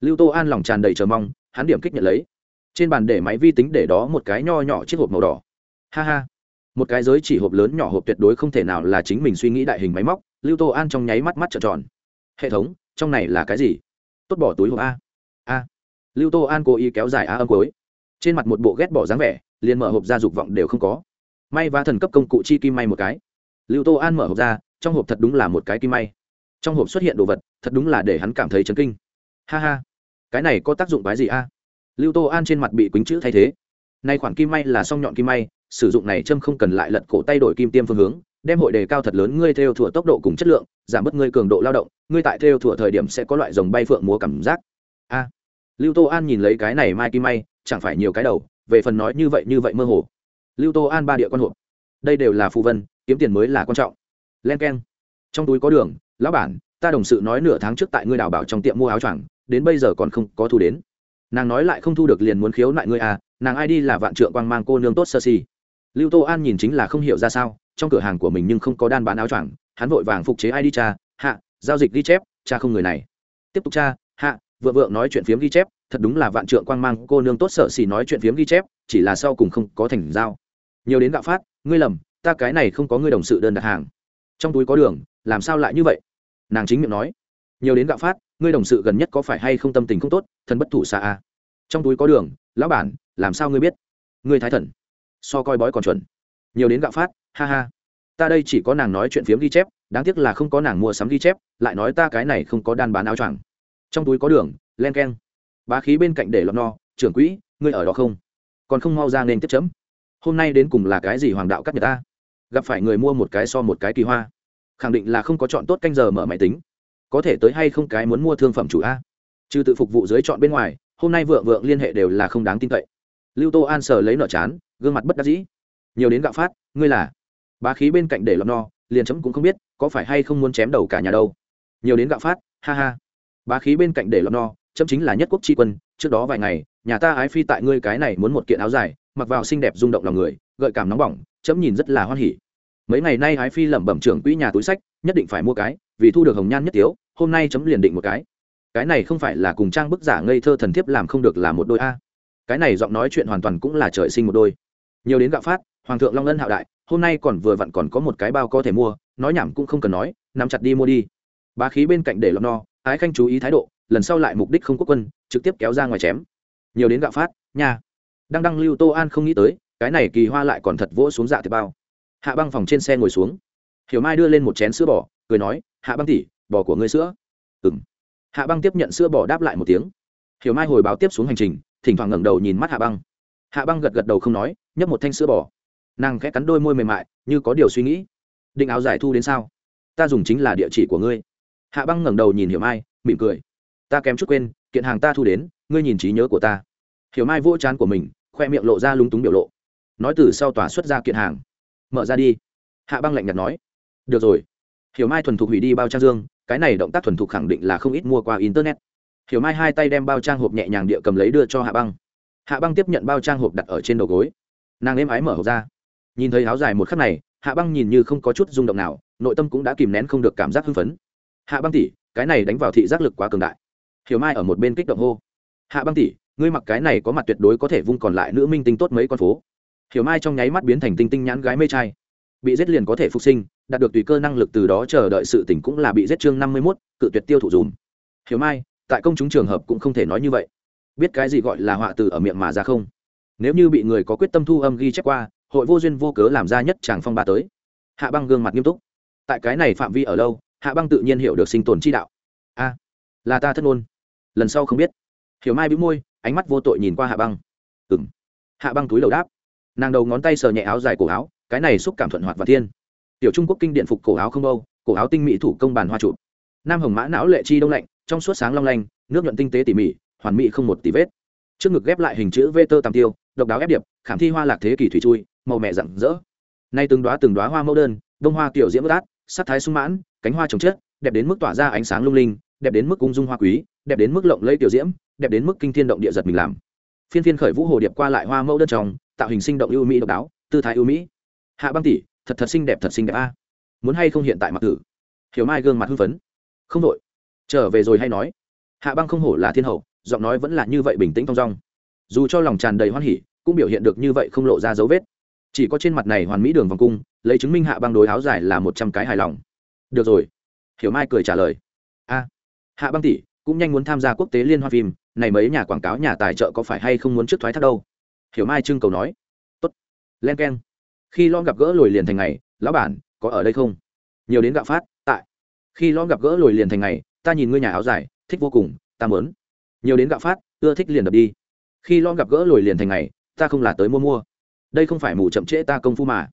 Lưu tô an lòng tràn đầy chờ mong, hắn điểm kích nhận lấy. Trên bàn để máy vi tính để đó một cái nho nhỏ chiếc hộp màu đỏ. Ha ha. Một cái giới chỉ hộp lớn nhỏ hộp tuyệt đối không thể nào là chính mình suy nghĩ đại hình máy móc, lưu tô an trong nháy mắt mắt trợn tròn. Hệ thống, trong này là cái gì? Tốt bỏ túi hộp a. A. Lưu tô an cố ý kéo dài a âm cối trên mặt một bộ ghét bỏ dáng vẻ, liền mở hộp ra dục vọng đều không có. May và thần cấp công cụ chi kim may một cái. Lưu tô an mở hộp ra, trong hộp thật đúng là một cái kim may. Trong hộp xuất hiện đồ vật, thật đúng là để hắn cảm thấy chấn kinh. Ha ha. Cái này có tác dụng cái gì a? Lưu tô an trên mặt bị quýnh chữ thay thế. Nay khoản kim may là song nhọn kim may, sử dụng này châm không cần lại lật cổ tay đổi kim tiêm phương hướng đem hội đề cao thật lớn ngươi theo thủa tốc độ cùng chất lượng, giảm bớt ngươi cường độ lao động, ngươi tại theo thủa thời điểm sẽ có loại dòng bay phượng múa cảm giác. A. Lưu tô an nhìn lấy cái này mai kim may chẳng phải nhiều cái đầu, về phần nói như vậy như vậy mơ hồ. Lưu tô an ba địa quan hộp. Đây đều là phù vân, kiếm tiền mới là quan trọng. Len k e n trong túi có đường, lão bản, ta đồng sự nói nửa tháng trước tại ngươi đào bảo trong tiệm mua áo choàng, đến bây giờ còn không có thu đến. Nàng nói lại không thu được liền muốn khiếu nại ngươi à nàng ai đi là vạn trượng quang mang cô nương tốt sơ si. Lưu tô an nhìn chính là không hiểu ra sao trong cửa hàng của mình nhưng không có đan bán áo choàng, hắn vội vàng phục chế ai đi cha, hạ, giao dịch ghi chép, cha không người này. Tiếp tục cha, hạ, vợ vợ nói chuyện phiếm ghi chép, thật đúng là vạn trượng quang mang, cô nương tốt sợ xỉ nói chuyện phiếm ghi chép, chỉ là sau cùng không có thành giao. Nhiều đến gạo phát, ngươi lầm, ta cái này không có ngươi đồng sự đơn đặt hàng. Trong túi có đường, làm sao lại như vậy? Nàng chính miệng nói. Nhiều đến gạo phát, ngươi đồng sự gần nhất có phải hay không tâm tình không tốt, thân bất thủ xa a. Trong túi có đường, lão bản, làm sao ngươi biết? Ngươi thái thần. So coi bói còn chuẩn nhiều đến gạo phát, ha ha. Ta đây chỉ có nàng nói chuyện phiếm ghi chép, đáng tiếc là không có nàng mua sắm ghi chép, lại nói ta cái này không có đan bán áo choàng. Trong túi có đường, len k e n bá khí bên cạnh để lọt no, trưởng quỹ, ngươi ở đó không? Còn không mau ra nên tiếp chấm. Hôm nay đến cùng là cái gì hoàng đạo cắt người ta? Gặp phải người mua một cái so một cái kỳ hoa. Khẳng định là không có chọn tốt canh giờ mở máy tính. Có thể tới hay không cái muốn mua thương phẩm chủ a. Trừ tự phục vụ dưới chọn bên ngoài, hôm nay vượng vượng liên hệ đều là không đáng tin cậy. Lưu tô an sờ lấy nợ chán, gương mặt bất đắc dĩ nhiều đến gạo phát, ngươi là. Bá khí bên cạnh để lọt no, liền chấm cũng không biết, có phải hay không muốn chém đầu cả nhà đâu. Nhiều đến gạo phát, ha ha. Bá khí bên cạnh để lọt no, chấm chính là nhất quốc tri quân, trước đó vài ngày, nhà ta ái phi tại ngươi cái này muốn một kiện áo dài, mặc vào xinh đẹp rung động lòng người, gợi cảm nóng bỏng, chấm nhìn rất là hoan hỉ. Mấy ngày nay ái phi lẩm bẩm trưởng quỹ nhà túi sách, nhất định phải mua cái, vì thu được hồng nhan nhất tiếu, hôm nay chấm liền định một cái. Cái này không phải là cùng trang bức giả ngây thơ thần thiếp làm không được là một đôi a. Cái này giọng nói chuyện hoàn toàn cũng là trời sinh một đôi. Nhiều đến gạo phát hoàng thượng long ân hạo đại, hôm nay còn vừa vặn còn có một cái bao có thể mua, nói nhảm cũng không cần nói, nắm chặt đi mua đi. Bá khí bên cạnh để lọt no, ái khanh chú ý thái độ, lần sau lại mục đích không quốc quân, trực tiếp kéo ra ngoài chém. Nhiều đến gạo phát, nha. Đăng đăng lưu tô an không nghĩ tới, cái này kỳ hoa lại còn thật vỗ xuống dạ thiệt bao. Hạ băng phòng trên xe ngồi xuống. Hiểu mai đưa lên một chén sữa bò, cười nói, hạ băng tỉ bò của ngươi sữa. Ừng hạ băng tiếp nhận sữa bò đáp lại một tiếng. Hiểu mai hồi báo tiếp xuống hành trình, thỉnh thoảng ngẩng đầu nhìn mắt hạ băng. Hạ băng gật gật đầu không nói, nhấp một thanh sữa bò nàng khẽ cắn đôi môi mềm mại, như có điều suy nghĩ. Định áo giải thu đến sao? Ta dùng chính là địa chỉ của ngươi. Hạ băng ngẩng đầu nhìn hiểu mai, mỉm cười. Ta kém chút quên, kiện hàng ta thu đến, ngươi nhìn trí nhớ của ta. Hiểu mai vỗ chán của mình, khoe miệng lộ ra lúng túng biểu lộ. Nói từ sau tòa xuất ra kiện hàng. Mở ra đi. Hạ băng lạnh nhạt nói. Được rồi. Hiểu mai thuần thục hủy đi bao trang dương, cái này động tác thuần thục khẳng định là không ít mua qua internet. Hiểu mai hai tay đem bao trang hộp nhẹ nhàng địa cầm lấy đưa cho hạ băng. Hạ băng tiếp nhận bao trang hộp đặt ở trên đầu gối. Nàng êm ái mở hộp ra nhìn thấy áo dài một khắc này, hạ băng nhìn như không có chút rung động nào, nội tâm cũng đã kìm nén không được cảm giác hưng phấn. Hạ băng tỉ cái này đánh vào thị giác lực quá cường đại. Hiểu mai ở một bên kích động hô. Hạ băng tỷ, ngươi mặc cái này có mặt tuyệt đối có thể vung còn lại nữ minh tinh tốt mấy con phố. Hiểu mai trong nháy mắt biến thành tinh tinh nhãn gái mê trai. Bị giết liền có thể phục sinh, đạt được tùy cơ năng lực từ đó chờ đợi sự tỉnh cũng là bị giết chương năm mươi mốt, cự tuyệt tiêu thụ dùm. Hiểu mai, tại công chúng trường hợp cũng không thể nói như vậy. Biết cái gì gọi là họa từ ở miệng mà ra không? Nếu như bị người có quyết tâm thu âm ghi chép qua hội vô duyên vô cớ làm ra nhất chàng phong ba tới. Hạ băng gương mặt nghiêm túc. Tại cái này phạm vi ở lâu, hạ băng tự nhiên hiểu được sinh tồn chi đạo. A à, là ta thất ngôn lần sau không biết. Hiểu mai bị môi, ánh mắt vô tội nhìn qua hạ băng. Ừ m hạ băng túi đầu đáp. Nàng đầu ngón tay sờ nhẹ áo dài cổ áo, cái này xúc cảm thuận hoạt và thiên. Tiểu trung quốc kinh điện phục cổ áo không âu, cổ áo tinh mỹ thủ công bàn hoa trụ nam hồng mã não lệ chi đông lạnh, trong suốt sáng long lanh, nước nhuận tinh tế tỉ mỉ, hoàn mỹ không một tỉ vết. Trước ngực ghép lại hình chữ vê tơ tam tiêu, độc đáo ép điệp, khảm thi hoa lạc thế kỷ thủy chui màu mẹ rặng rỡ. Nay từng đoá từng đoá hoa mẫu đơn đông hoa kiểu diễm bất át sắc thái sung mãn cánh hoa trồng chất đẹp đến mức tỏa ra ánh sáng lung linh đẹp đến mức ung dung hoa quý đẹp đến mức lộng lẫy tiểu diễm đẹp đến mức kinh thiên động địa giật mình làm. Phiên phiên khởi vũ hồ điệp qua lại hoa mẫu đơn trồng tạo hình sinh động ưu mỹ độc đáo tư thái ưu mỹ. Hạ băng tỷ thật thật xinh đẹp thật xinh đẹp a. Muốn hay không hiện tại mặc tử, hiểu mai gương mặt hưng phấn. Không đội trở về rồi hay nói. Hạ băng không hổ là thiên hậu giọng nói vẫn là như vậy bình tĩnh thong dong. Dù cho lòng tràn đầy hoan hỉ cũng biểu hiện được như vậy không lộ ra dấu vết chỉ có trên mặt này hoàn mỹ đường vòng cung, lấy chứng minh hạ băng đối áo dài là một trăm cái hài lòng. Được rồi. Hiểu mai cười trả lời. A. Hạ băng tỷ, cũng nhanh muốn tham gia quốc tế liên hoan phim, này mấy nhà quảng cáo nhà tài trợ có phải hay không muốn trước thoái thác đâu? Hiểu mai trưng cầu nói. Tốt. Len k e n khi lo gặp gỡ lồi liền thành ngày, lão bản, có ở đây không? Nhiều đến gạo phát, tại. Khi lo gặp gỡ lồi liền thành ngày, ta nhìn ngươi nhà áo dài, thích vô cùng, ta mớn nhiều đến gạo phát, ưa thích liền đập đi. Khi lo gặp gỡ lồi liền thành ngày, ta không là tới mua mua đây không phải mù chậm trễ ta công phu mà.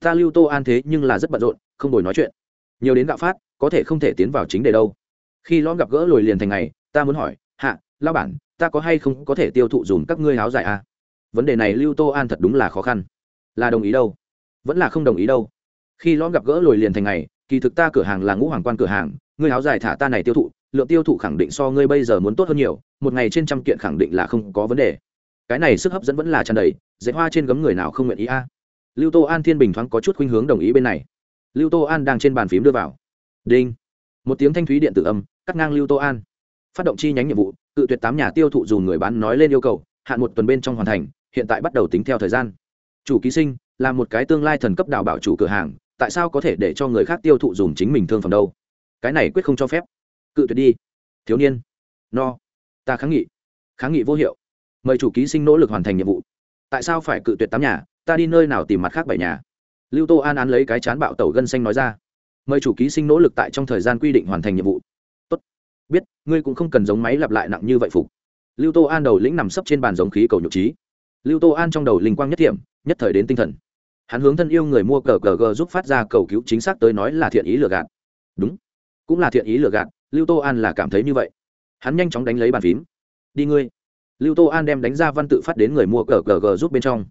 Ta lưu tô an thế nhưng là rất bận rộn, không đổi nói chuyện. Nhiều đến gạo phát, có thể không thể tiến vào chính đề đâu. Khi lõm gặp gỡ lồi liền thành ngày, ta muốn hỏi, hạ lao bản, ta có hay không có thể tiêu thụ dùm các ngươi áo dài à? vấn đề này lưu tô an thật đúng là khó khăn. Là đồng ý đâu? Vẫn là không đồng ý đâu? Khi lõm gặp gỡ lồi liền thành ngày, kỳ thực ta cửa hàng là ngũ hoàng quan cửa hàng, ngươi áo dài thả ta này tiêu thụ, lượng tiêu thụ khẳng định so ngươi bây giờ muốn tốt hơn nhiều, một ngày trên trăm kiện khẳng định là không có vấn đề cái này sức hấp dẫn vẫn là tràn đầy, dạy hoa trên gấm người nào không nguyện ý a? Lưu tô an thiên bình thoáng có chút khuynh hướng đồng ý bên này. Lưu tô an đang trên bàn phím đưa vào. Đinh. Một tiếng thanh thúy điện tử âm, cắt ngang lưu tô an. Phát động chi nhánh nhiệm vụ, Cự tuyệt tám nhà tiêu thụ dù người bán nói lên yêu cầu, hạn một tuần bên trong hoàn thành, hiện tại bắt đầu tính theo thời gian. Chủ ký sinh, là một cái tương lai thần cấp đào bảo chủ cửa hàng, tại sao có thể để cho người khác tiêu thụ dùng chính mình thương phẩm đâu? Cái này quyết không cho phép. Cự tuyệt đi. Thiếu niên. No. Ta kháng nghị. Kháng nghị vô hiệu mời chủ ký sinh nỗ lực hoàn thành nhiệm vụ. Tại sao phải cự tuyệt tám nhà? Ta đi nơi nào tìm mặt khác bảy nhà? Lưu tô an án lấy cái chán bạo tẩu gân xanh nói ra. Mời chủ ký sinh nỗ lực tại trong thời gian quy định hoàn thành nhiệm vụ. Tốt. Biết, ngươi cũng không cần giống máy lặp lại nặng như vậy phục. Lưu tô an đầu lĩnh nằm sấp trên bàn giống khí cầu nhục trí. Lưu tô an trong đầu linh quang nhất thiểm, nhất thời đến tinh thần. Hắn hướng thân yêu người mua cờ cờ g giúp phát ra cầu cứu chính xác tới nói là thiện ý lừa gạt. Đúng. Cũng là thiện ý lừa gạt, lưu tô an là cảm thấy như vậy. Hắn nhanh chóng đánh lấy bàn phím. Đi ngươi lưu tô an đem đánh ra văn tự phát đến người mua cờ cờ g giúp bên trong.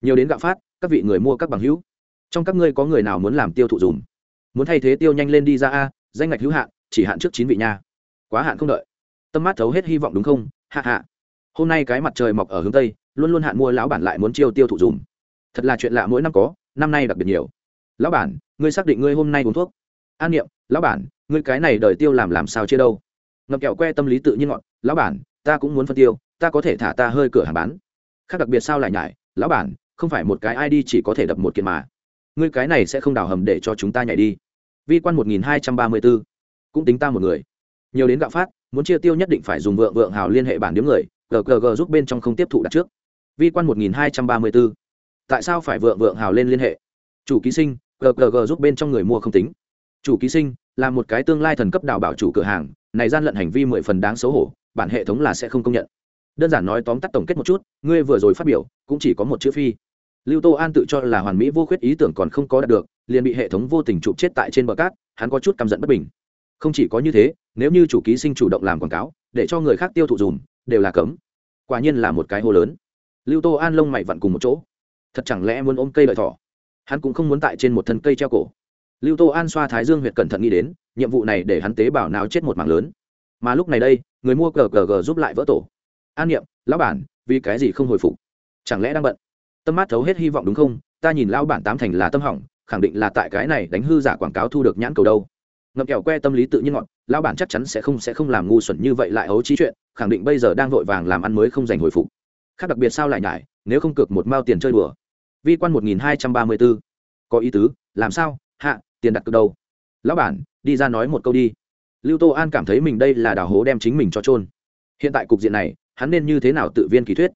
Nhiều đến gạo phát, các vị người mua các bằng hữu. Trong các ngươi có người nào muốn làm tiêu thụ dùng muốn thay thế tiêu nhanh lên đi ra a, danh ngạch hữu hạn, chỉ hạn trước chín vị nha. Quá hạn không đợi. Tâm mát thấu hết hy vọng đúng không? Hạ hạ hôm nay cái mặt trời mọc ở hướng tây, luôn luôn hạn mua lão bản lại muốn chiêu tiêu thụ dùm. Thật là chuyện lạ mỗi năm có, năm nay đặc biệt nhiều. Lão bản, ngươi xác định ngươi hôm nay uống thuốc? An niệm, lão bản, ngươi cái này đời tiêu làm làm sao chia đâu? Ngậm kẹo que tâm lý tự nhiên ngọn, lão bản, ta cũng muốn phân tiêu ta có thể thả ta hơi cửa hàng bán. Khác đặc biệt sao lại nhải, lão bản, không phải một cái ID chỉ có thể đập một kiện mà. Ngươi cái này sẽ không đào hầm để cho chúng ta nhảy đi. Vi quan một nghìn hai trăm ba mươi b ố cũng tính ta một người. Nhiều đến gạo phát, muốn chia tiêu nhất định phải dùng vượng vượng hào liên hệ bản điếm người gg giúp bên trong không tiếp thụ đặt trước. Vi quan một nghìn hai trăm ba mươi b ố tại sao phải vượng vượng hào lên liên hệ? Chủ ký sinh gg giúp bên trong người mua không tính. Chủ ký sinh, là một cái tương lai thần cấp đào bảo chủ cửa hàng, này gian lận hành vi mười phần đáng xấu hổ, bản hệ thống là sẽ không công nhận đơn giản nói tóm tắt tổng kết một chút, ngươi vừa rồi phát biểu, cũng chỉ có một chữ phi. Lưu tô an tự cho là hoàn mỹ vô khuyết ý tưởng còn không có đạt được, liền bị hệ thống vô tình chụp chết tại trên bờ cát, hắn có chút căm giận bất bình. Không chỉ có như thế, nếu như chủ ký sinh chủ động làm quảng cáo, để cho người khác tiêu thụ dùm, đều là cấm. Quả nhiên là một cái hô lớn. Lưu tô an lông mày vặn cùng một chỗ. Thật chẳng lẽ muốn ôm cây lợi thỏ? Hắn cũng không muốn tại trên một thân cây treo cổ. Lưu tô an xoa thái dương huyệt cẩn thận nghĩ đến, nhiệm vụ này để hắn tế bảo nào chết một mảng lớn. Mà lúc này đây, người mua cờ cờ gờ giúp lại vỡ tổ an niệm, lão bản, vì cái gì không hồi phục? Chẳng lẽ đang bận? Tâm mát thấu hết hy vọng đúng không? Ta nhìn lão bản tám thành là tâm hỏng, khẳng định là tại cái này đánh hư giả quảng cáo thu được nhãn cầu đâu. Ngậm kẹo que tâm lý tự nhiên ngọn lão bản chắc chắn sẽ không sẽ không làm ngu xuẩn như vậy lại hấu trí chuyện, khẳng định bây giờ đang vội vàng làm ăn mới không giành hồi phục. Khác đặc biệt sao lại nhải, nếu không cược một mao tiền chơi đùa. Vi quan một nghìn hai trăm ba mươi b ố có ý tứ, làm sao? Hạ, tiền đặt cược đâu? Lão bản, đi ra nói một câu đi. Lưu tô an cảm thấy mình đây là đào hố đem chính mình cho trôn hiện tại cục diện này hắn nên như thế nào tự viên kỳ thuyết?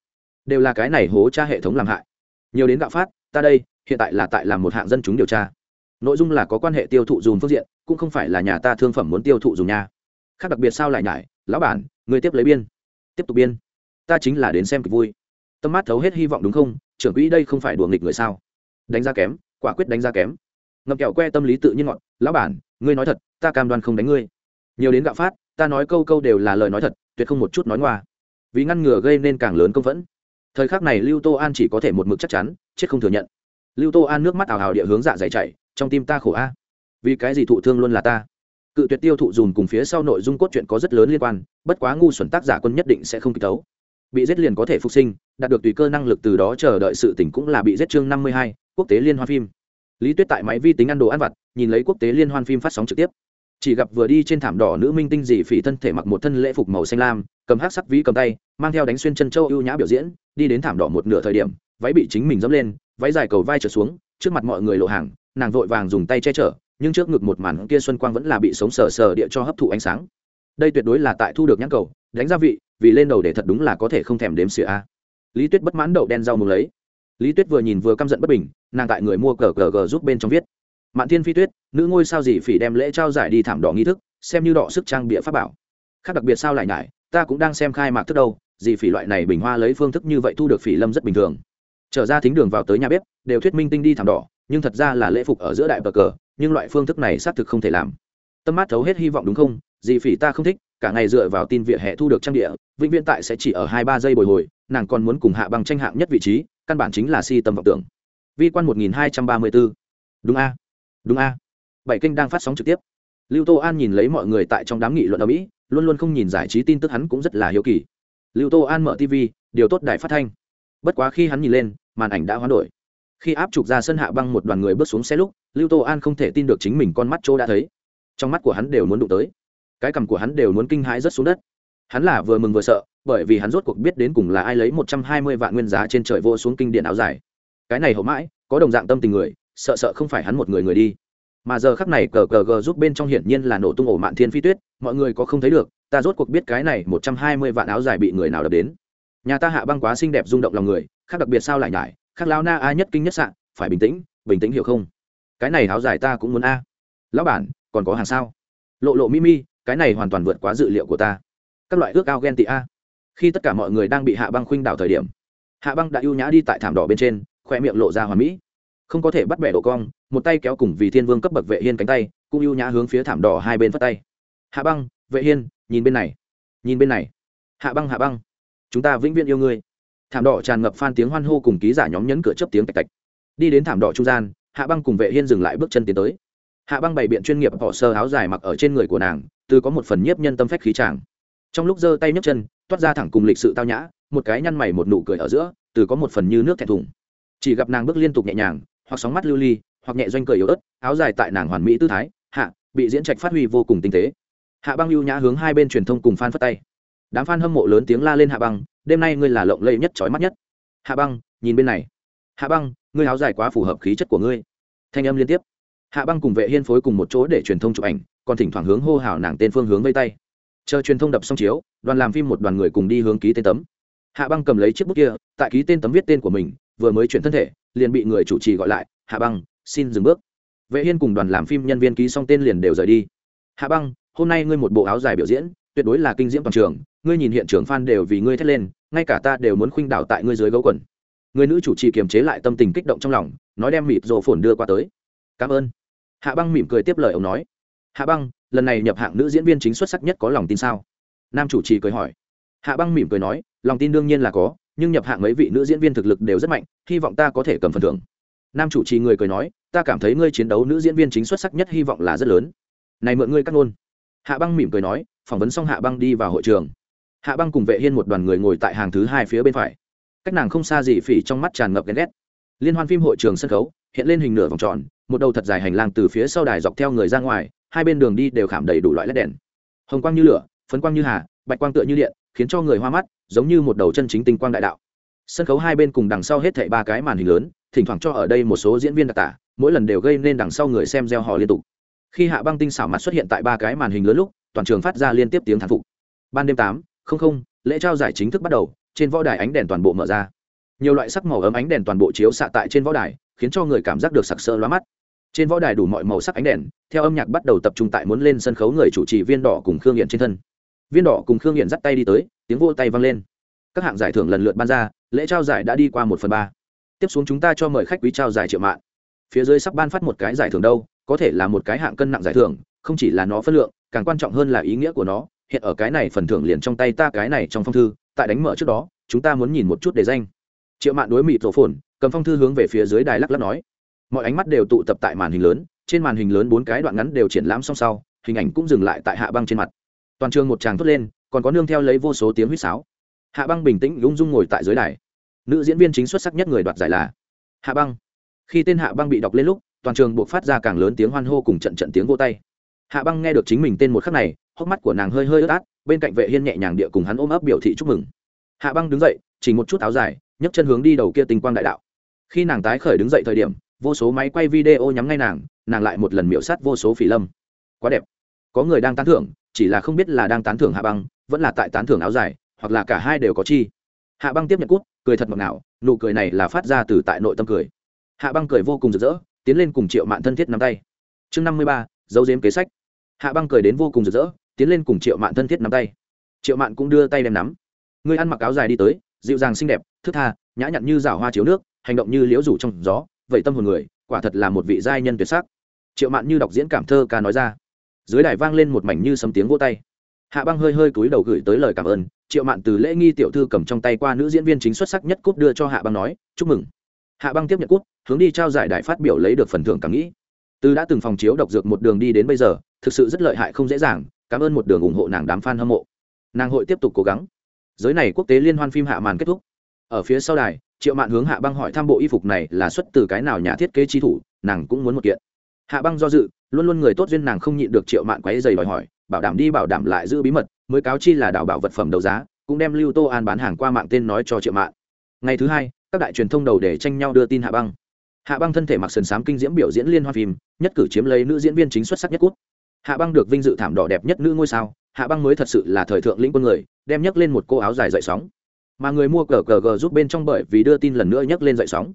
Đều là cái này hố tra hệ thống làm hại. Nhiều đến gạo phát, ta đây, hiện tại là tại làm một hạng dân chúng điều tra. Nội dung là có quan hệ tiêu thụ dùm phương diện, cũng không phải là nhà ta thương phẩm muốn tiêu thụ dùng nha. Khác đặc biệt sao lại nhải, lão bản, người tiếp lấy biên. Tiếp tục biên. Ta chính là đến xem kịch vui. Tâm mát thấu hết hy vọng đúng không? Trưởng quỹ đây không phải đùa nghịch người sao? Đánh giá kém, quả quyết đánh giá kém. Ngậm kẹo que tâm lý tự nhiên ngọn lão bản, ngươi nói thật, ta cam đoan không đánh ngươi. Nhiều đến gạo phát, ta nói câu câu đều là lời nói thật, tuyệt không một chút nói ngoa vì ngăn ngừa gây nên càng lớn công phẫn. Thời khắc này lưu tô an chỉ có thể một mực chắc chắn, chết không thừa nhận. Lưu tô an nước mắt ảo hào địa hướng dạ dày chạy trong tim ta khổ a. Vì cái gì thụ thương luôn là ta? Cự tuyệt tiêu thụ dùn cùng phía sau nội dung cốt truyện có rất lớn liên quan, bất quá ngu xuẩn tác giả quân nhất định sẽ không kịp tấu. Bị giết liền có thể phục sinh, đạt được tùy cơ năng lực từ đó chờ đợi sự tỉnh cũng là bị giết chương năm mươi hai, quốc tế liên hoan phim. Lý tuyết tại máy vi tính ăn đồ ăn vặt, nhìn lấy quốc tế liên hoan phim phát sóng trực tiếp chỉ gặp vừa đi trên thảm đỏ nữ minh tinh dị phỉ thân thể mặc một thân lễ phục màu xanh lam, cầm hát sắc ví cầm tay, mang theo đánh xuyên chân châu ưu nhã biểu diễn, đi đến thảm đỏ một nửa thời điểm, váy bị chính mình dẫm lên, váy dài cầu vai trở xuống, trước mặt mọi người lộ hàng, nàng vội vàng dùng tay che chở, nhưng trước ngực một màn kia xuân quang vẫn là bị sống sờ sờ địa cho hấp thụ ánh sáng. Đây tuyệt đối là tại thu được nhãn cầu, đánh gia vị, vì lên đầu để thật đúng là có thể không thèm đếm xỉa a. Lý tuyết bất mãn đậu đen rau mù lấy. Lý tuyết vừa nhìn vừa căm giận bất bình, nàng tại người mua cờ cờ cờ giúp bên trong viết. Mạn thiên phi tuyết nữ ngôi sao gì phỉ đem lễ trao giải đi thảm đỏ nghi thức, xem như đỏ sức trang bịa pháp bảo. Khác đặc biệt sao lại nhải, ta cũng đang xem khai mạc thức đâu dì phỉ loại này bình hoa lấy phương thức như vậy thu được phỉ lâm rất bình thường. Trở ra thính đường vào tới nhà bếp, đều thuyết minh tinh đi thảm đỏ, nhưng thật ra là lễ phục ở giữa đại bờ cờ, nhưng loại phương thức này xác thực không thể làm. Tâm mát thấu hết hy vọng đúng không? Dì phỉ ta không thích, cả ngày dựa vào tin vỉa hè thu được trang địa vĩnh viễn tại sẽ chỉ ở hai ba giây bồi hồi, nàng còn muốn cùng hạ bằng tranh hạng nhất vị trí, căn bản chính là si tâm vọng tưởng. Vi quan một nghìn hai trăm ba mươi bốn đúng a. Đúng a bảy kênh đang phát sóng trực tiếp. Lưu tô an nhìn lấy mọi người tại trong đám nghị luận ở mỹ, luôn luôn không nhìn giải trí tin tức hắn cũng rất là hiếu kỳ. Lưu tô an mở tv điều tốt đài phát thanh. Bất quá khi hắn nhìn lên, màn ảnh đã hoán đổi. Khi áp trục ra sân hạ băng một đoàn người bước xuống xe lúc, lưu tô an không thể tin được chính mình con mắt chỗ đã thấy. Trong mắt của hắn đều muốn đụng tới. Cái cằm của hắn đều muốn kinh hãi rất xuống đất. Hắn là vừa mừng vừa sợ, bởi vì hắn rốt cuộc biết đến cùng là ai lấy một trăm hai mươi vạn nguyên giá trên trời vô xuống kinh điện áo dài. Cái này hậu mãi, có đồng dạng tâm tình người, sợ sợ không phải hắn một người người đi mà giờ khắc này cờ cờ gờ giúp bên trong hiển nhiên là nổ tung ổ mạn thiên phi tuyết, mọi người có không thấy được, ta rốt cuộc biết cái này một trăm hai mươi vạn áo dài bị người nào đập đến. Nhà ta hạ băng quá xinh đẹp rung động lòng người, khác đặc biệt sao lại nhải, khác lao na a nhất kinh nhất sạn phải bình tĩnh bình tĩnh hiểu không? Cái này áo dài ta cũng muốn a. Lão bản, còn có hàng sao? Lộ lộ mi mi, cái này hoàn toàn vượt quá dự liệu của ta. Các loại ước ao ghen tị a. Khi tất cả mọi người đang bị hạ băng khuynh đảo thời điểm, hạ băng đã ưu nhã đi tại thảm đỏ bên trên, khoe miệng lộ ra hoàn mỹ không có thể bắt bẻ độ cong, một tay kéo cùng vì thiên vương cấp bậc vệ hiên cánh tay, cũng ưu nhã hướng phía thảm đỏ hai bên phất tay. Hạ băng, vệ hiên, nhìn bên này. Nhìn bên này. Hạ băng hạ băng. Chúng ta vĩnh viễn yêu ngươi. Thảm đỏ tràn ngập phan tiếng hoan hô cùng ký giả nhóm nhấn cửa chấp tiếng tạch tạch. Đi đến thảm đỏ trung gian, hạ băng cùng vệ hiên dừng lại bước chân tiến tới. Hạ băng bày biện chuyên nghiệp bỏ sơ áo dài mặc ở trên người của nàng, từ có một phần nhiếp nhân tâm phách khí tràng. Trong lúc giơ tay nhấc chân, toát ra thẳng cùng lịch sự tao nhã, một cái nhăn mày một nụ cười ở giữa, từ có một phần như nước thẹn thùng. Chỉ gặp nàng bước liên tục nhẹ nhàng hoặc sóng mắt lưu ly, hoặc nhẹ doanh cười yếu ớt, áo dài tại nàng hoàn mỹ tư thái, hạ, bị diễn trạch phát huy vô cùng tinh tế. Hạ băng lưu nhã hướng hai bên truyền thông cùng phan phất tay. Đám f hâm mộ lớn tiếng la lên hạ băng, đêm nay ngươi là lộng lẫy nhất trói mắt nhất. Hạ băng, nhìn bên này. Hạ băng, ngươi áo dài quá phù hợp khí chất của ngươi. Thanh âm liên tiếp. Hạ băng cùng vệ hiên phối cùng một chỗ để truyền thông chụp ảnh, còn thỉnh thoảng hướng hô hào nàng tên phương hướng vây tay. Chờ truyền thông đập xong chiếu, đoàn làm phim một đoàn người cùng đi hướng ký tên tấm. Hạ băng cầm lấy chiếc bút kia, tại ký tên tấm viết tên của mình, vừa mới chuyển thân thể liền bị người chủ trì gọi lại, hạ băng, xin dừng bước. Vệ hiên cùng đoàn làm phim nhân viên ký xong tên liền đều rời đi. Hạ băng, hôm nay ngươi một bộ áo dài biểu diễn, tuyệt đối là kinh diễm toàn trường. Ngươi nhìn hiện trường fan đều vì ngươi thét lên, ngay cả ta đều muốn khuynh đảo tại ngươi dưới gấu quần. Người nữ chủ trì kiềm chế lại tâm tình kích động trong lòng, nói đem mịp rổ phồn đưa qua tới. Cảm ơn. Hạ băng mỉm cười tiếp lời ông nói. Hạ băng, lần này nhập hạng nữ diễn viên chính xuất sắc nhất có lòng tin sao? Nam chủ trì cười hỏi. Hạ băng mỉm cười nói, lòng tin đương nhiên là có nhưng nhập hạng mấy vị nữ diễn viên thực lực đều rất mạnh, hy vọng ta có thể cầm phần thưởng. Nam chủ trì người cười nói, ta cảm thấy ngươi chiến đấu nữ diễn viên chính xuất sắc nhất hy vọng là rất lớn. Này mượn ngươi cắt ngôn. Hạ băng mỉm cười nói, phỏng vấn xong hạ băng đi vào hội trường. Hạ băng cùng vệ hiên một đoàn người ngồi tại hàng thứ hai phía bên phải. Cách nàng không xa gì phỉ trong mắt tràn ngập ghen ghét. Liên hoan phim hội trường sân khấu, hiện lên hình nửa vòng tròn, một đầu thật dài hành lang từ phía sau đài dọc theo người ra ngoài, hai bên đường đi đều khảm đầy đủ loại led đèn. Hồng quang như lửa, phấn quang như hà, bạch quang tựa như điện khiến cho người hoa mắt, giống như một đầu chân chính tinh quang đại đạo. Sân khấu hai bên cùng đằng sau hết thảy ba cái màn hình lớn, thỉnh thoảng cho ở đây một số diễn viên đặc tả, mỗi lần đều gây nên đằng sau người xem gieo hò liên tục. Khi hạ băng tinh xảo mặt xuất hiện tại ba cái màn hình lớn lúc, toàn trường phát ra liên tiếp tiếng thán phục. Ban đêm tám, không không, lễ trao giải chính thức bắt đầu, trên võ đài ánh đèn toàn bộ mở ra. Nhiều loại sắc màu ấm ánh đèn toàn bộ chiếu xạ tại trên võ đài, khiến cho người cảm giác được sặc sỡ lóa mắt. Trên võ đài đủ mọi màu sắc ánh đèn, theo âm nhạc bắt đầu tập trung tại muốn lên sân khấu người chủ trì viên đỏ cùng khương hiện trên thân viên đỏ cùng khương hiện dắt tay đi tới tiếng vô tay vang lên các hạng giải thưởng lần lượt ban ra lễ trao giải đã đi qua một phần ba tiếp xuống chúng ta cho mời khách quý trao giải triệu mạng phía dưới sắp ban phát một cái giải thưởng đâu có thể là một cái hạng cân nặng giải thưởng không chỉ là nó phân lượng càng quan trọng hơn là ý nghĩa của nó hiện ở cái này phần thưởng liền trong tay ta cái này trong phong thư tại đánh mở trước đó chúng ta muốn nhìn một chút đề danh triệu mạn đối mịt rổ phồn cầm phong thư hướng về phía dưới đài lắc lắc nói mọi ánh mắt đều tụ tập tại màn hình lớn trên màn hình lớn bốn cái đoạn ngắn đều triển lãm song sau hình ảnh cũng dừng lại tại hạ băng trên mặt toàn trường một tràng thốt lên, còn có nương theo lấy vô số tiếng huýt sáo. Hạ băng bình tĩnh lung dung ngồi tại dưới đài. Nữ diễn viên chính xuất sắc nhất người đoạt giải là hạ băng. Khi tên hạ băng bị đọc lên lúc, toàn trường buộc phát ra càng lớn tiếng hoan hô cùng trận trận tiếng vô tay. Hạ băng nghe được chính mình tên một khắc này, hốc mắt của nàng hơi hơi ướt át, bên cạnh vệ hiên nhẹ nhàng địa cùng hắn ôm ấp biểu thị chúc mừng. Hạ băng đứng dậy chỉ một chút áo dài, nhấc chân hướng đi đầu kia tinh quang đại đạo. Khi nàng tái khởi đứng dậy thời điểm, vô số máy quay video nhắm ngay nàng nàng lại một lần miễu sát vô số phỉ lâm. Quá đẹp. Có người đang tán thưởng chỉ là không biết là đang tán thưởng hạ băng, vẫn là tại tán thưởng áo dài, hoặc là cả hai đều có chi. Hạ băng tiếp nhận cút, cười thật ngọt ngào, nụ cười này là phát ra từ tại nội tâm cười. Hạ băng cười vô cùng rực rỡ, tiến lên cùng triệu mạn thân thiết nắm tay. Chương năm mươi ba dấu dếm kế sách. Hạ băng cười đến vô cùng rực rỡ, tiến lên cùng triệu mạn thân thiết nắm tay. Triệu mạn cũng đưa tay đem nắm. Ngươi ăn mặc áo dài đi tới, dịu dàng xinh đẹp, thức tha, nhã nhặn như rào hoa chiếu nước, hành động như liễu rủ trong gió, vậy tâm hồn người, quả thật là một vị giai nhân tuyệt sắc. Triệu mạn như đọc diễn cảm thơ ca nói ra dưới đài vang lên một mảnh như sấm tiếng vô tay. Hạ băng hơi hơi cúi đầu gửi tới lời cảm ơn, triệu mạn từ lễ nghi tiểu thư cầm trong tay qua nữ diễn viên chính xuất sắc nhất cúp đưa cho hạ băng nói, chúc mừng. Hạ băng tiếp nhận cúp, hướng đi trao giải đại phát biểu lấy được phần thưởng cảm nghĩ. Từ đã từng phòng chiếu độc dược một đường đi đến bây giờ, thực sự rất lợi hại không dễ dàng, cảm ơn một đường ủng hộ nàng đám f a n hâm mộ. Nàng hội tiếp tục cố gắng. Giới này quốc tế liên hoan phim hạ màn kết thúc. Ở phía sau đài, triệu mạn hướng hạ băng hỏi thăm bộ y phục này là xuất từ cái nào nhà thiết kế trí thủ, nàng cũng muốn một kiện hạ băng do dự, luôn luôn người tốt duyên nàng không nhịn được triệu mạn quáy dày đòi hỏi, bảo đảm đi bảo đảm lại giữ bí mật, mới cáo chi là đảo bảo vật phẩm đấu giá, cũng đem lưu tô an bán hàng qua mạng tên nói cho triệu mạn. Ngày thứ hai, các đại truyền thông đầu để tranh nhau đưa tin hạ băng. Hạ băng thân thể mặc sườn xám kinh diễm biểu diễn liên hoa phim, nhất cử chiếm lấy nữ diễn viên chính xuất sắc nhất quốc hạ băng được vinh dự thảm đỏ đẹp nhất nữ ngôi sao, hạ băng mới thật sự là thời thượng lĩnh quân người, đem nhấc lên một cô áo dài dậy sóng. Mà người mua cờ cờ gờ giúp bên trong bởi vì đưa tin lần nữa nhấc lên dậy sóng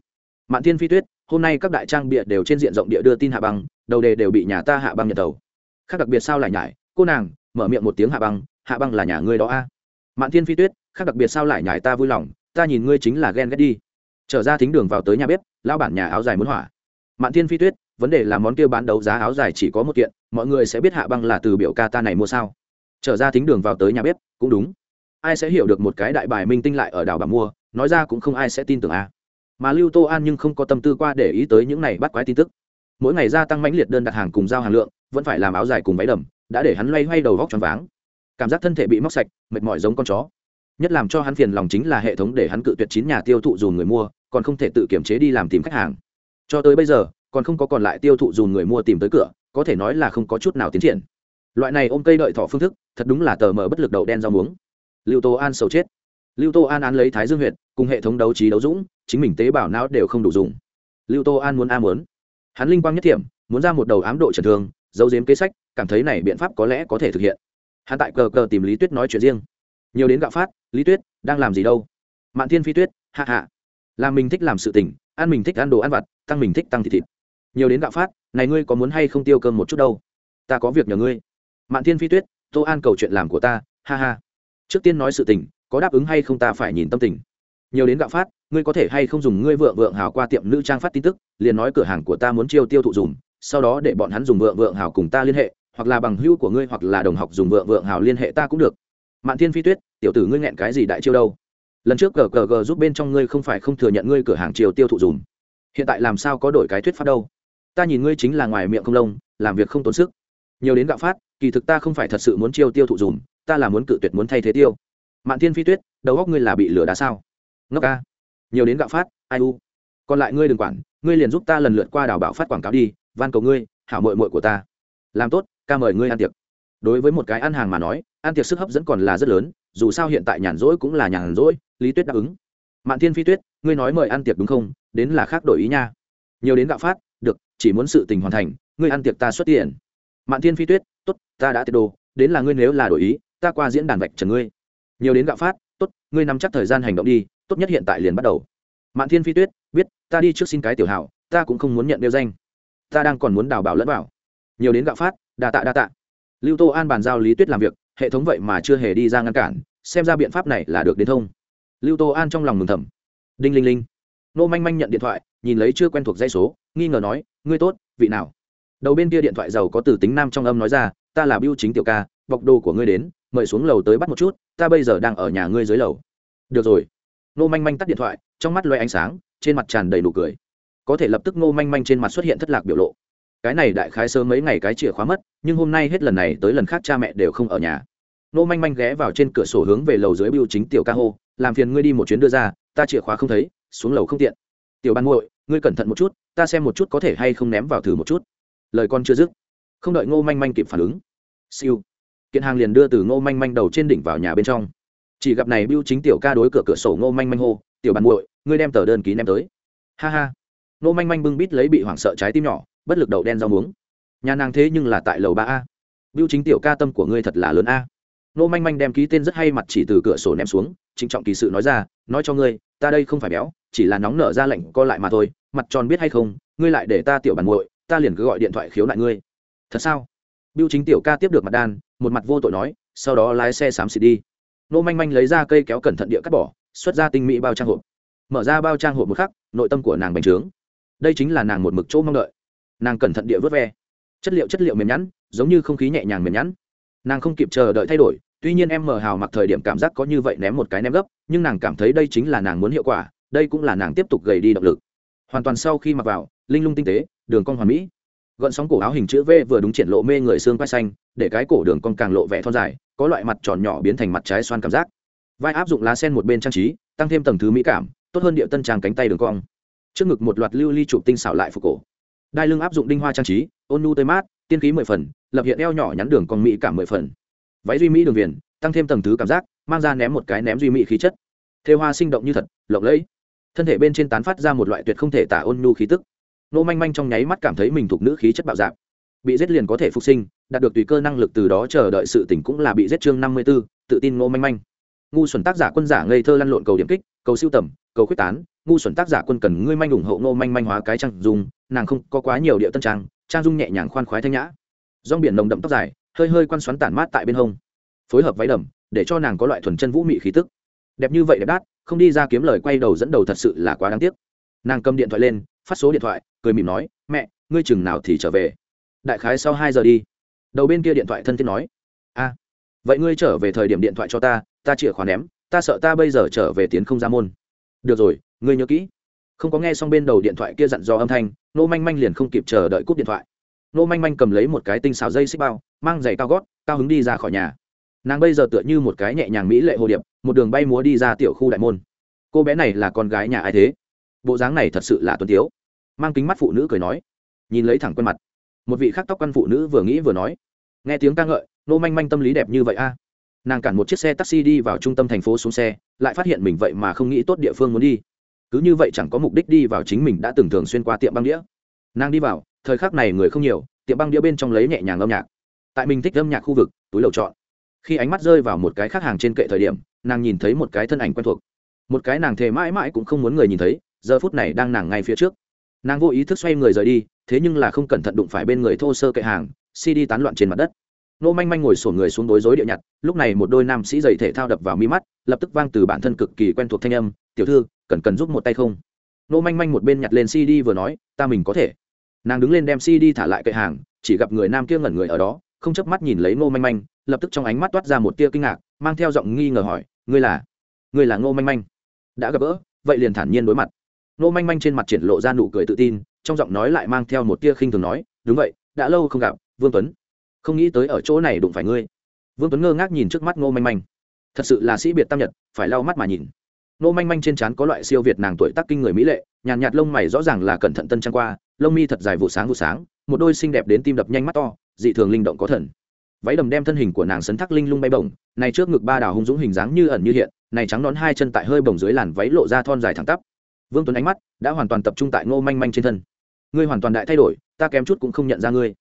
mạn thiên phi tuyết, hôm nay các đại trang bịa đều trên diện rộng địa đưa tin hạ băng, đầu đề đều bị nhà ta hạ băng nhận tàu khác đặc biệt sao lại nhải? Cô nàng, mở miệng một tiếng hạ băng hạ băng là nhà ngươi đó a. Mạn thiên phi tuyết, khác đặc biệt sao lại nhải ta vui lòng, ta nhìn ngươi chính là ghen ghét đi. Trở ra thính đường vào tới nhà bếp lao bản nhà áo dài muốn hỏa. Mạn thiên phi tuyết, vấn đề là món kia bán đấu giá áo dài chỉ có một kiện, mọi người sẽ biết hạ băng là từ biểu ca ta này mua sao. Trở ra thính đường vào tới nhà bếp, cũng đúng. Ai sẽ hiểu được một cái đại bài minh tinh lại ở đảo bà mua, nói ra cũng không ai sẽ tin tưởng a mà lưu tô an nhưng không có tâm tư qua để ý tới những này bắt quái tin tức. Mỗi ngày gia tăng mãnh liệt đơn đặt hàng cùng giao hàng lượng, vẫn phải làm áo dài cùng váy đầm, đã để hắn loay hoay đầu vóc tròn váng. Cảm giác thân thể bị móc sạch, mệt mỏi giống con chó. Nhất làm cho hắn phiền lòng chính là hệ thống để hắn cự tuyệt chín nhà tiêu thụ dùn người mua, còn không thể tự kiểm chế đi làm tìm khách hàng. Cho tới bây giờ, còn không có còn lại tiêu thụ dùn người mua tìm tới cửa, có thể nói là không có chút nào tiến triển. Loại này ôm cây đợi thỏ phương thức, thật đúng là tờ mờ bất lực đầu đen rau muống. Lưu tô an sầu chết lưu tô an án lấy thái dương huyệt, cùng hệ thống đấu trí đấu dũng, chính mình tế bào não đều không đủ dùng. Lưu tô an muốn a muốn. Hắn linh quang nhất thiểm, muốn ra một đầu ám độ trần thương, giấu giếm kế sách, cảm thấy này biện pháp có lẽ có thể thực hiện. Hắn tại cờ cờ tìm lý tuyết nói chuyện riêng. Nhiều đến gạo phát, lý tuyết, đang làm gì đâu? Mạn thiên phi tuyết hạ hạ làm mình thích làm sự tình, ăn mình thích ăn đồ ăn vặt, tăng mình thích tăng thịt thịt. Nhiều đến gạo phát, này ngươi có muốn hay không tiêu cơm một chút đâu? Ta có việc nhờ ngươi. Mạn thiên phi tuyết, tô an cầu chuyện làm của ta, ha ha. Trước tiên nói sự tình có đáp ứng hay không ta phải nhìn tâm tình. Nhiều đến gạo phát, ngươi có thể hay không dùng ngươi vượng vượng hào qua tiệm nữ trang phát tin tức, liền nói cửa hàng của ta muốn chiêu tiêu thụ dùng, sau đó để bọn hắn dùng vượng vượng hào cùng ta liên hệ, hoặc là bằng hữu của ngươi hoặc là đồng học dùng vượng vượng hào liên hệ ta cũng được. Mạn thiên phi tuyết, tiểu tử ngươi nghẹn cái gì đại chiêu đâu? Lần trước gg gg giúp bên trong ngươi không phải không thừa nhận ngươi cửa hàng chiều tiêu thụ dùng. Hiện tại làm sao có đổi cái thuyết pháp đâu? Ta nhìn ngươi chính là ngoài miệng không lông, làm việc không tốn sức. Nhiều đến gạo phát, kỳ thực ta không phải thật sự muốn chiêu tiêu thụ dùng, ta là muốn cự tuyệt muốn thay thế tiêu mạn thiên phi tuyết, đầu góc ngươi là bị lửa đá sao? Ngốc ca. Nhiều đến gạo phát, ai u? Còn lại ngươi đừng quản, ngươi liền giúp ta lần lượt qua đào bảo phát quảng cáo đi, van cầu ngươi, hảo mội mội của ta. Làm tốt, ca mời ngươi ăn tiệc. Đối với một cái ăn hàng mà nói, ăn tiệc sức hấp dẫn còn là rất lớn, dù sao hiện tại nhàn rỗi cũng là nhàn rỗi, lý tuyết đáp ứng. Mạn thiên phi tuyết, ngươi nói mời ăn tiệc đúng không? Đến là khác đổi ý nha. Nhiều đến gạo phát, được, chỉ muốn sự tình hoàn thành, ngươi ăn tiệc ta xuất tiền. Mạn thiên phi tuyết t ố t ta đã tiệc đồ, đến là ngươi nếu là đổi ý, ta qua diễn đàn vạch trần ngươi nhiều đến gạo phát tốt, ngươi nắm chắc thời gian hành động đi tốt nhất hiện tại liền bắt đầu. Mạn thiên phi tuyết biết ta đi trước xin cái tiểu hảo ta cũng không muốn nhận đeo danh. Ta đang còn muốn đào bảo lẫn bảo. Nhiều đến gạo phát đa tạ đa tạ. Lưu tô an bàn giao lý tuyết làm việc hệ thống vậy mà chưa hề đi ra ngăn cản xem ra biện pháp này là được đến thông. Lưu tô an trong lòng mừng thầm. Đinh linh linh. Nô manh manh nhận điện thoại nhìn lấy chưa quen thuộc dây số nghi ngờ nói ngươi tốt vị nào? Đầu bên kia điện thoại giàu có từ tính nam trong âm nói ra ta là biêu chính tiểu ca bọc đồ của ngươi đến, mời xuống lầu tới bắt một chút, ta bây giờ đang ở nhà ngươi dưới lầu. Được rồi. Nô manh manh tắt điện thoại, trong mắt loay ánh sáng, trên mặt tràn đầy nụ cười. Có thể lập tức nô manh manh trên mặt xuất hiện thất lạc biểu lộ. Cái này đại khái sớm mấy ngày cái chìa khóa mất, nhưng hôm nay hết lần này tới lần khác cha mẹ đều không ở nhà. Nô manh manh ghé vào trên cửa sổ hướng về lầu dưới biêu chính tiểu ca hô, làm phiền ngươi đi một chuyến đưa ra, ta chìa khóa không thấy, xuống lầu không tiện. Tiểu ban muội, ngươi cẩn thận một chút, ta xem một chút có thể hay không ném vào thử một chút. Lời con chưa dứt, không đợi ngô manh manh kịp phản ứng. Siêu kiện hàng liền đưa từ ngô manh manh đầu trên đỉnh vào nhà bên trong. Chỉ gặp này biêu chính tiểu ca đối cửa cửa sổ ngô manh manh hô, tiểu Bàn muội, ngươi đem tờ đơn ký ném tới. Ha ha. Ngô manh manh bưng bít lấy bị hoảng sợ trái tim nhỏ, bất lực đậu đen rau muống. Nhà nàng thế nhưng là tại lầu ba a. Biêu chính tiểu ca tâm của ngươi thật là lớn a. Ngô manh manh đem ký tên rất hay mặt chỉ từ cửa sổ ném xuống, trịnh trọng kỳ sự nói ra, nói cho ngươi, ta đây không phải béo, chỉ là nóng nở ra lệnh co lại mà thôi, mặt tròn biết hay không, ngươi lại để ta tiểu bàn muội, ta liền cứ gọi điện thoại khiếu nại ngươi. Thật sao? Biêu chính tiểu ca tiếp được mặt đan một mặt vô tội nói, sau đó lái xe xám xịt đi. Nô manh manh lấy ra cây kéo cẩn thận địa cắt bỏ, xuất ra tinh mỹ bao trang hộp. Mở ra bao trang hộp một khắc, nội tâm của nàng bành trướng. Đây chính là nàng một mực chỗ mong đợi. Nàng cẩn thận địa vớt ve. Chất liệu chất liệu mềm nhẵn, giống như không khí nhẹ nhàng mềm nhẵn. Nàng không kịp chờ đợi thay đổi, tuy nhiên em mờ hào mặc thời điểm cảm giác có như vậy ném một cái ném gấp, nhưng nàng cảm thấy đây chính là nàng muốn hiệu quả, đây cũng là nàng tiếp tục gầy đi động lực. Hoàn toàn sau khi mặc vào, linh lung tinh tế, đường cong hoàn mỹ gọn sóng cổ áo hình chữ v vừa đúng triển lộ mê người xương vai xanh, để cái cổ đường cong càng lộ vẻ thon dài, có loại mặt tròn nhỏ biến thành mặt trái xoan cảm giác. Vai áp dụng lá sen một bên trang trí, tăng thêm tầng thứ mỹ cảm, tốt hơn điệu tân trang cánh tay đường cong. Trước ngực một loạt lưu ly chụp tinh xảo lại phục cổ. Đai lưng áp dụng đinh hoa trang trí, ôn nu tươi mát, tiên khí mười phần, lập hiện eo nhỏ nhắn đường cong mỹ cảm mười phần. Váy duy mỹ đường viền, tăng thêm tầng thứ cảm giác, mang ra ném một cái ném duy mỹ khí chất. Thêu hoa sinh động như thật, lộng lẫy. Thân thể bên trên tán phát ra một loại tuyệt không thể tả ôn nhu khí tức nô manh manh trong nháy mắt cảm thấy mình thuộc nữ khí chất bạo dạng bị giết liền có thể phục sinh, đạt được tùy cơ năng lực từ đó chờ đợi sự tỉnh cũng là bị giết chương năm mươi b ố tự tin Nô manh manh. Ngu xuẩn tác giả quân giả ngây thơ lăn lộn cầu điểm kích, cầu siêu tầm, cầu quyết tán. Ngu xuẩn tác giả quân cần ngươi manh ủng hộ Nô manh manh hóa cái trang dung, nàng không có quá nhiều điệu tân trang trang dung nhẹ nhàng khoan khoái thanh nhã. Rong biển nồng đậm tóc dài, hơi hơi quan xoắn tản mát tại bên hông. Phối hợp váy đầm, để cho nàng có loại thuần chân vũ mị khí tức. Đẹp như vậy đẹp đát, không đi ra kiếm lời quay đầu dẫn đầu thật sự là quá đáng tiếc. Nàng cầm điện thoại lên, phát số điện thoại cười mỉm nói, mẹ, ngươi chừng nào thì trở về? Đại khái sau hai giờ đi. Đầu bên kia điện thoại thân thiết nói, a, vậy ngươi trở về thời điểm điện thoại cho ta ta chìa khóa ném, ta sợ ta bây giờ trở về tiến không ra môn. Được rồi, ngươi nhớ kỹ. Không có nghe xong bên đầu điện thoại kia dặn dò âm thanh, nô manh manh liền không kịp chờ đợi cúp điện thoại. Nô manh manh cầm lấy một cái tinh xào dây xích bao, mang giày cao gót, cao hứng đi ra khỏi nhà. Nàng bây giờ tựa như một cái nhẹ nhàng mỹ lệ hồ điệp, một đường bay múa đi ra tiểu khu đại môn. Cô bé này là con gái nhà ai thế? Bộ dáng này thật sự là tuân tiếu mang kính mắt phụ nữ cười nói, nhìn lấy thẳng quen mặt. Một vị khắc tóc căn phụ nữ vừa nghĩ vừa nói, nghe tiếng ca ngợi, nô manh manh tâm lý đẹp như vậy a. Nàng cản một chiếc xe taxi đi vào trung tâm thành phố xuống xe, lại phát hiện mình vậy mà không nghĩ tốt địa phương muốn đi. Cứ như vậy chẳng có mục đích đi vào chính mình đã từng thường xuyên qua tiệm băng đĩa. Nàng đi vào, thời khắc này người không nhiều, tiệm băng đĩa bên trong lấy nhẹ nhàng âm nhạc. Tại mình thích âm nhạc khu vực, túi lầu chọn. Khi ánh mắt rơi vào một cái khác hàng trên kệ thời điểm, nàng nhìn thấy một cái thân ảnh quen thuộc. Một cái nàng thề mãi mãi cũng không muốn người nhìn thấy, giờ phút này đang nàng ngay phía trước nàng vô ý thức xoay người rời đi, thế nhưng là không cẩn thận đụng phải bên người thô sơ kệ hàng cd tán loạn trên mặt đất. Nô manh manh ngồi sổn người xuống đối rối địa nhặt, lúc này một đôi nam sĩ giày thể thao đập vào mi mắt, lập tức vang từ bản thân cực kỳ quen thuộc thanh âm, tiểu thư, cần cần giúp một tay không? Nô manh manh một bên nhặt lên cd vừa nói, ta mình có thể. Nàng đứng lên đem cd thả lại kệ hàng, chỉ gặp người nam kia ngẩn người ở đó, không chớp mắt nhìn lấy nô manh manh, lập tức trong ánh mắt toát ra một tia kinh ngạc, mang theo giọng nghi ngờ hỏi, ngươi là ngươi là ngô manh manh? Đã gặp gỡ, vậy liền thản nhiên đối mặt ngô manh manh trên mặt triển lộ ra nụ cười tự tin trong giọng nói lại mang theo một tia khinh thường nói đúng vậy đã lâu không gặp vương tuấn. Không nghĩ tới ở chỗ này đụng phải ngươi. Vương tuấn ngơ ngác nhìn trước mắt ngô manh manh. Thật sự là sĩ biệt tam nhật phải lau mắt mà nhìn. Ngô manh manh trên trán có loại siêu việt nàng tuổi tác kinh người mỹ lệ nhàn nhạt, nhạt lông mày rõ ràng là cẩn thận tân trang qua lông mi thật dài vụ sáng vụ sáng một đôi xinh đẹp đến tim đập nhanh mắt to dị thường linh động có thần. Váy đầm đem thân hình của nàng sấn thác linh lung bay bổng này trước ngực ba đào hung dũng hình dáng như ẩn như hiện này trắng nón hai chân tại hơi bổng dưới làn váy lộ ra thon dài thẳng tắp vương tuấn ánh mắt đã hoàn toàn tập trung tại ngô manh manh trên thân. Ngươi hoàn toàn đại thay đổi, ta kém chút cũng không nhận ra ngươi.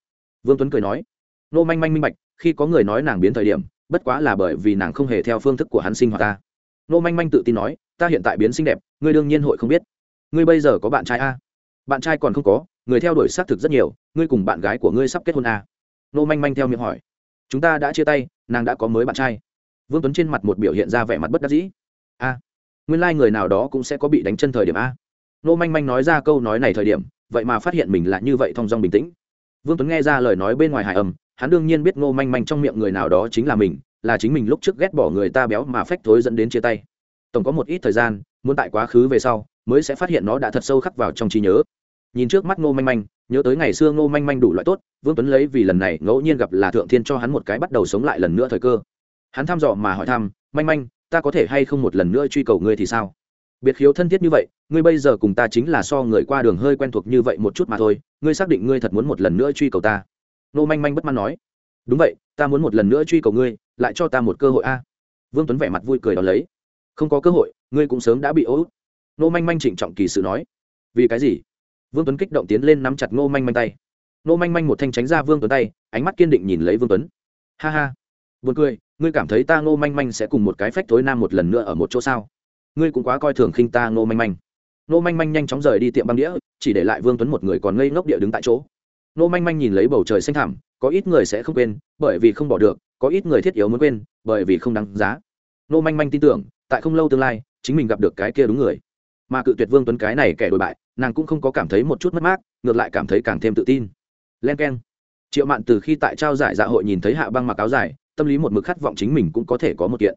Vương tuấn cười nói. Ngô manh manh minh bạch, khi có người nói nàng biến thời điểm, bất quá là bởi vì nàng không hề theo phương thức của hắn sinh hoạt ta. Ngô manh manh tự tin nói, ta hiện tại biến xinh đẹp, ngươi đương nhiên hội không biết. Ngươi bây giờ có bạn trai a? Bạn trai còn không có, người theo đuổi xác thực rất nhiều, ngươi cùng bạn gái của ngươi sắp kết hôn a? Ngô manh manh theo miệng hỏi. Chúng ta đã chia tay, nàng đã có mới bạn trai. Vương tuấn trên mặt một biểu hiện ra vẻ mặt bất đắc dĩ. A nguyên lai、like、người nào đó cũng sẽ có bị đánh chân thời điểm a. Nô manh manh nói ra câu nói này thời điểm, vậy mà phát hiện mình là như vậy thong dong bình tĩnh. Vương tuấn nghe ra lời nói bên ngoài hài âm, hắn đương nhiên biết ngô manh manh trong miệng người nào đó chính là mình, là chính mình lúc trước ghét bỏ người ta béo mà phách thối dẫn đến chia tay. Tổng có một ít thời gian, muốn tại quá khứ về sau, mới sẽ phát hiện nó đã thật sâu khắc vào trong trí nhớ. Nhìn trước mắt ngô manh manh, nhớ tới ngày xưa ngô manh manh đủ loại tốt, vương tuấn lấy vì lần này ngẫu nhiên gặp là thượng thiên cho hắn một cái bắt đầu sống lại lần nữa thời cơ. Hắn thăm dò mà hỏi thăm, manh manh ta có thể hay không một lần nữa truy cầu ngươi thì sao? Biệt khiếu thân thiết như vậy, ngươi bây giờ cùng ta chính là so người qua đường hơi quen thuộc như vậy một chút mà thôi, ngươi xác định ngươi thật muốn một lần nữa truy cầu ta? Nô manh manh bất mãn nói. Đúng vậy, ta muốn một lần nữa truy cầu ngươi, lại cho ta một cơ hội a. Vương tuấn vẻ mặt vui cười đón lấy. Không có cơ hội, ngươi cũng sớm đã bị ố út. Nô manh manh trịnh trọng kỳ sự nói. Vì cái gì? Vương tuấn kích động tiến lên nắm chặt ngô manh manh tay. Ngô manh manh một thanh tránh ra vương tuấn tay, ánh mắt kiên định nhìn lấy vương tuấn. Ha ha buồn cười, ngươi cảm thấy ta ngô manh manh sẽ cùng một cái phách thối nam một lần nữa ở một chỗ sao? Ngươi cũng quá coi thường khinh ta ngô manh manh. Ngô manh manh nhanh chóng rời đi tiệm băng đĩa, chỉ để lại vương tuấn một người còn ngây ngốc địa đứng tại chỗ. Ngô manh manh nhìn lấy bầu trời xanh thẳm, có ít người sẽ không quên, bởi vì không bỏ được, có ít người thiết yếu muốn quên, bởi vì không đáng giá. Ngô manh manh tin tưởng, tại không lâu tương lai, chính mình gặp được cái kia đúng người. Mà cự tuyệt vương tuấn cái này kẻ đổi bại, nàng cũng không có cảm thấy một chút mất mát, ngược lại cảm thấy càng thêm tự tin. Len keng. triệu mạn từ khi tại trao giải dạ hội nhìn thấy hạ băng mặc áo dài tâm lý một mực khát vọng chính mình cũng có thể có một kiện.